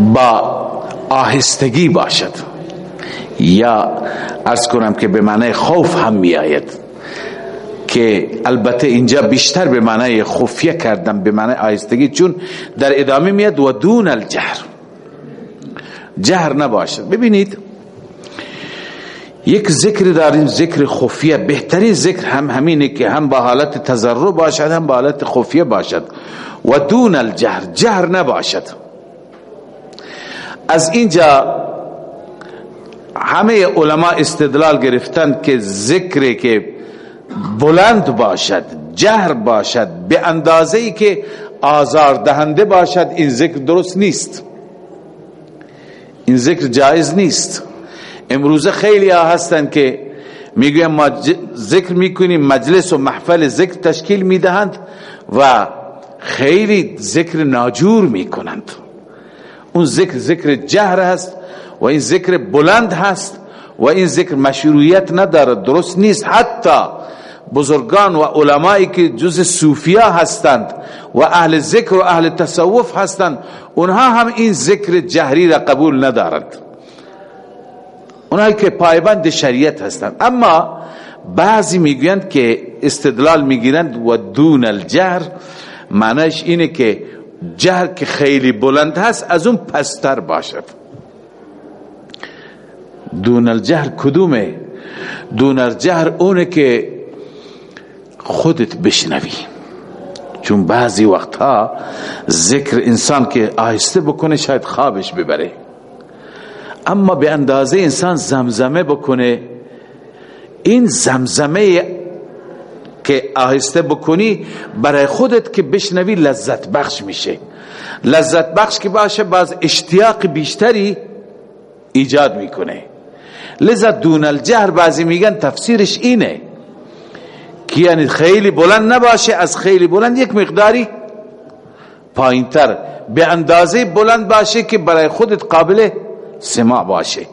با آهستگی باشد یا ارز کنم که به معنی خوف هم که البته اینجا بیشتر به معنی خفیه کردم به معنی آهستگی چون در ادامه و دون الجهر جهر نباشد ببینید یک ذکر داریم ذکر خفیه بہتری ذکر و دون الجهر جهر نباشد از اینجا همه علما استدلال گرفتند که ذکر که بلند باشد جهر باشد به اندازه ای که آزار دهنده باشد این ذکر درست نیست این ذکر جائز نیست امروزه خیلی ها هستن که میگویم ما ذکر میکنیم مجلس و محفل ذکر تشکیل میدهند و خیلی ذکر ناجور میکنند اون ذکر ذکر جهر هست و این ذکر بلند هست و این ذکر مشروعیت ندارد درست نیست حتی بزرگان و علمایی که جز صوفیا هستند و اهل ذکر و اهل تصوف هستند اونها هم این ذکر جهری را قبول ندارند اونایی که پایبند شریعت هستند اما بعضی میگویند که استدلال میگیرند و دون الجهر معنیش اینه که جهر که خیلی بلند هست از اون پستر باشد دون الجهر کدومه دون الجهر اونه که خودت بشنوی چون بعضی وقتها ذکر انسان که آهسته بکنه شاید خوابش ببره اما به اندازه انسان زمزمه بکنه این زمزمه که آهسته بکنی برای خودت که بشنوی لذت بخش میشه لذت بخش که باشه باز اشتیاق بیشتری ایجاد میکنه لذا دون الجهر بعضی میگن تفسیرش اینه که یعنی خیلی بلند نباشه از خیلی بلند یک مقداری به اندازه بلند باشه که برای خودت قابل سما باشه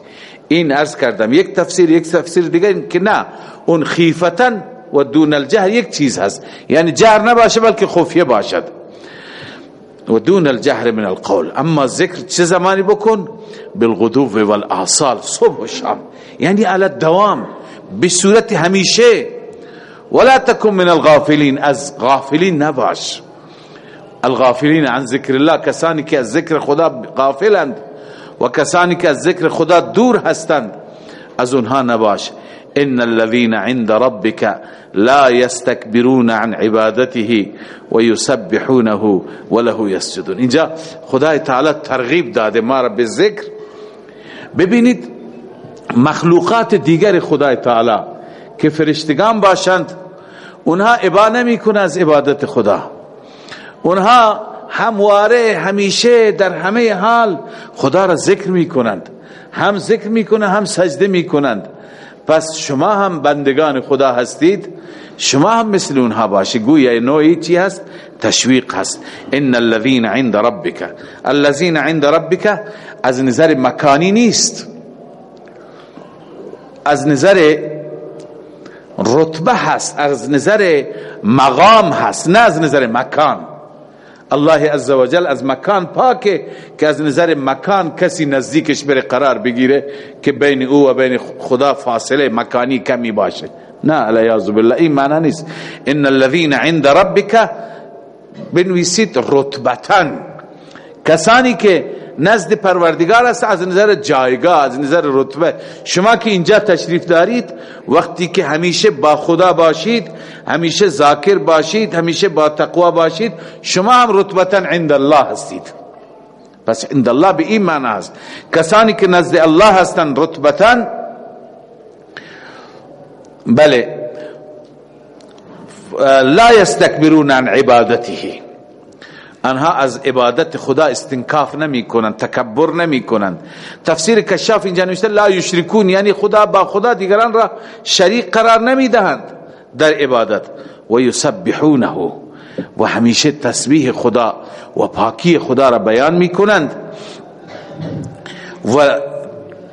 این کردم یک یک یک تفسیر تفسیر دیگه که نه اون خیفتن و و و دون دون الجهر الجهر چیز هست یعنی یعنی جهر نباشه بلکه خفیه باشد من القول اما ذکر چه زمانی بکن والاعصال صبح شام یعنی على به صورت همیشه ولا تكن من الغافلین از غافلین نباش الغافلین عن ذکر الله کسانی که از ذکر خدا غافلند و کسانی که از ذکر خدا دور هستند از اونها نباش ان الذين عند ربك لا يستكبرون عن عبادته ويسبحونه وله يسجدون اینجا خدای تعالی ترغیب داده ما را به ذکر ببینید مخلوقات دیگر خدای تعالی که کے پھر گام باشانت انہ از عبادت خدا اونها همواره همیشه در همه حال خدا را ذکر می کنند هم ذکر می کنند هم سجده می کنند پس شما هم بندگان خدا هستید شما هم مثل اونها باشید گویا نوعی چی هست تشویق هست ان الذين عند ربك الذين عند ربك از نظر مکانی نیست از نظر رتبه هست از نظر مقام هست نه از نظر مکان الله عز وجل از از مکان مکان پاکه که که نظر کسی نزدیکش بره قرار بگیره بین او و بین خدا فاصله مکانی کمی باشه نه علیاذ بالله این معنی نیست ان الذين عند ربك بنویسید مان کسانی که نزد پروردگار است از نظر جایگاه از نظر رتبه شما که اینجا تشریف دارید وقتی که همیشه با خدا باشید همیشه ذاکر باشید همیشه با تقوا باشید شما هم رتبتا عند الله هستید پس عند الله به این معنی است کسانی که نزد الله هستند رتبتا بله لا یستکبرون عن عبادته آنها از عبادت خدا استنکاف نمی کنند تکبر نمی کنند تفسیر کشاف اینجا نوشته لا یشرکون یعنی خدا با خدا دیگران را شریک قرار نمی دهند در عبادت و یسبحونه و همیشه تسبیح خدا و پاکی خدا را بیان می کنند و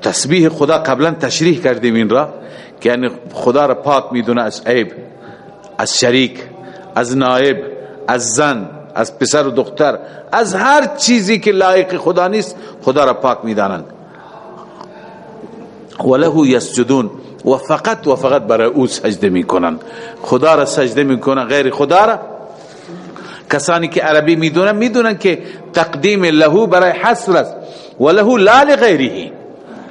تسبیح خدا قبلا تشریح کردیم این را یعنی خدا را پاک می از عیب از شریک از نائب از زن از پسر و دختر از هر چیزی که لایق خدا نیست خدا خدا خدا را را پاک میدانند و و یسجدون فقط فقط برای او سجده سجده غیر را کسانی که عربی میدونن میدونن که تقدیم له برای حصر است و له لا لغیره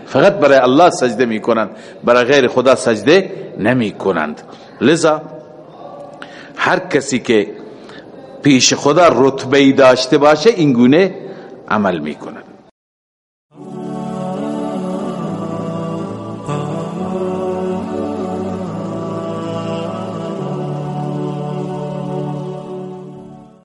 فقط برای الله سجده میکنند برای غیر خدا سجده نمیکنند لذا هر کسی که پیش خدا رتبه ای داشته باشه اینگونه عمل میکنه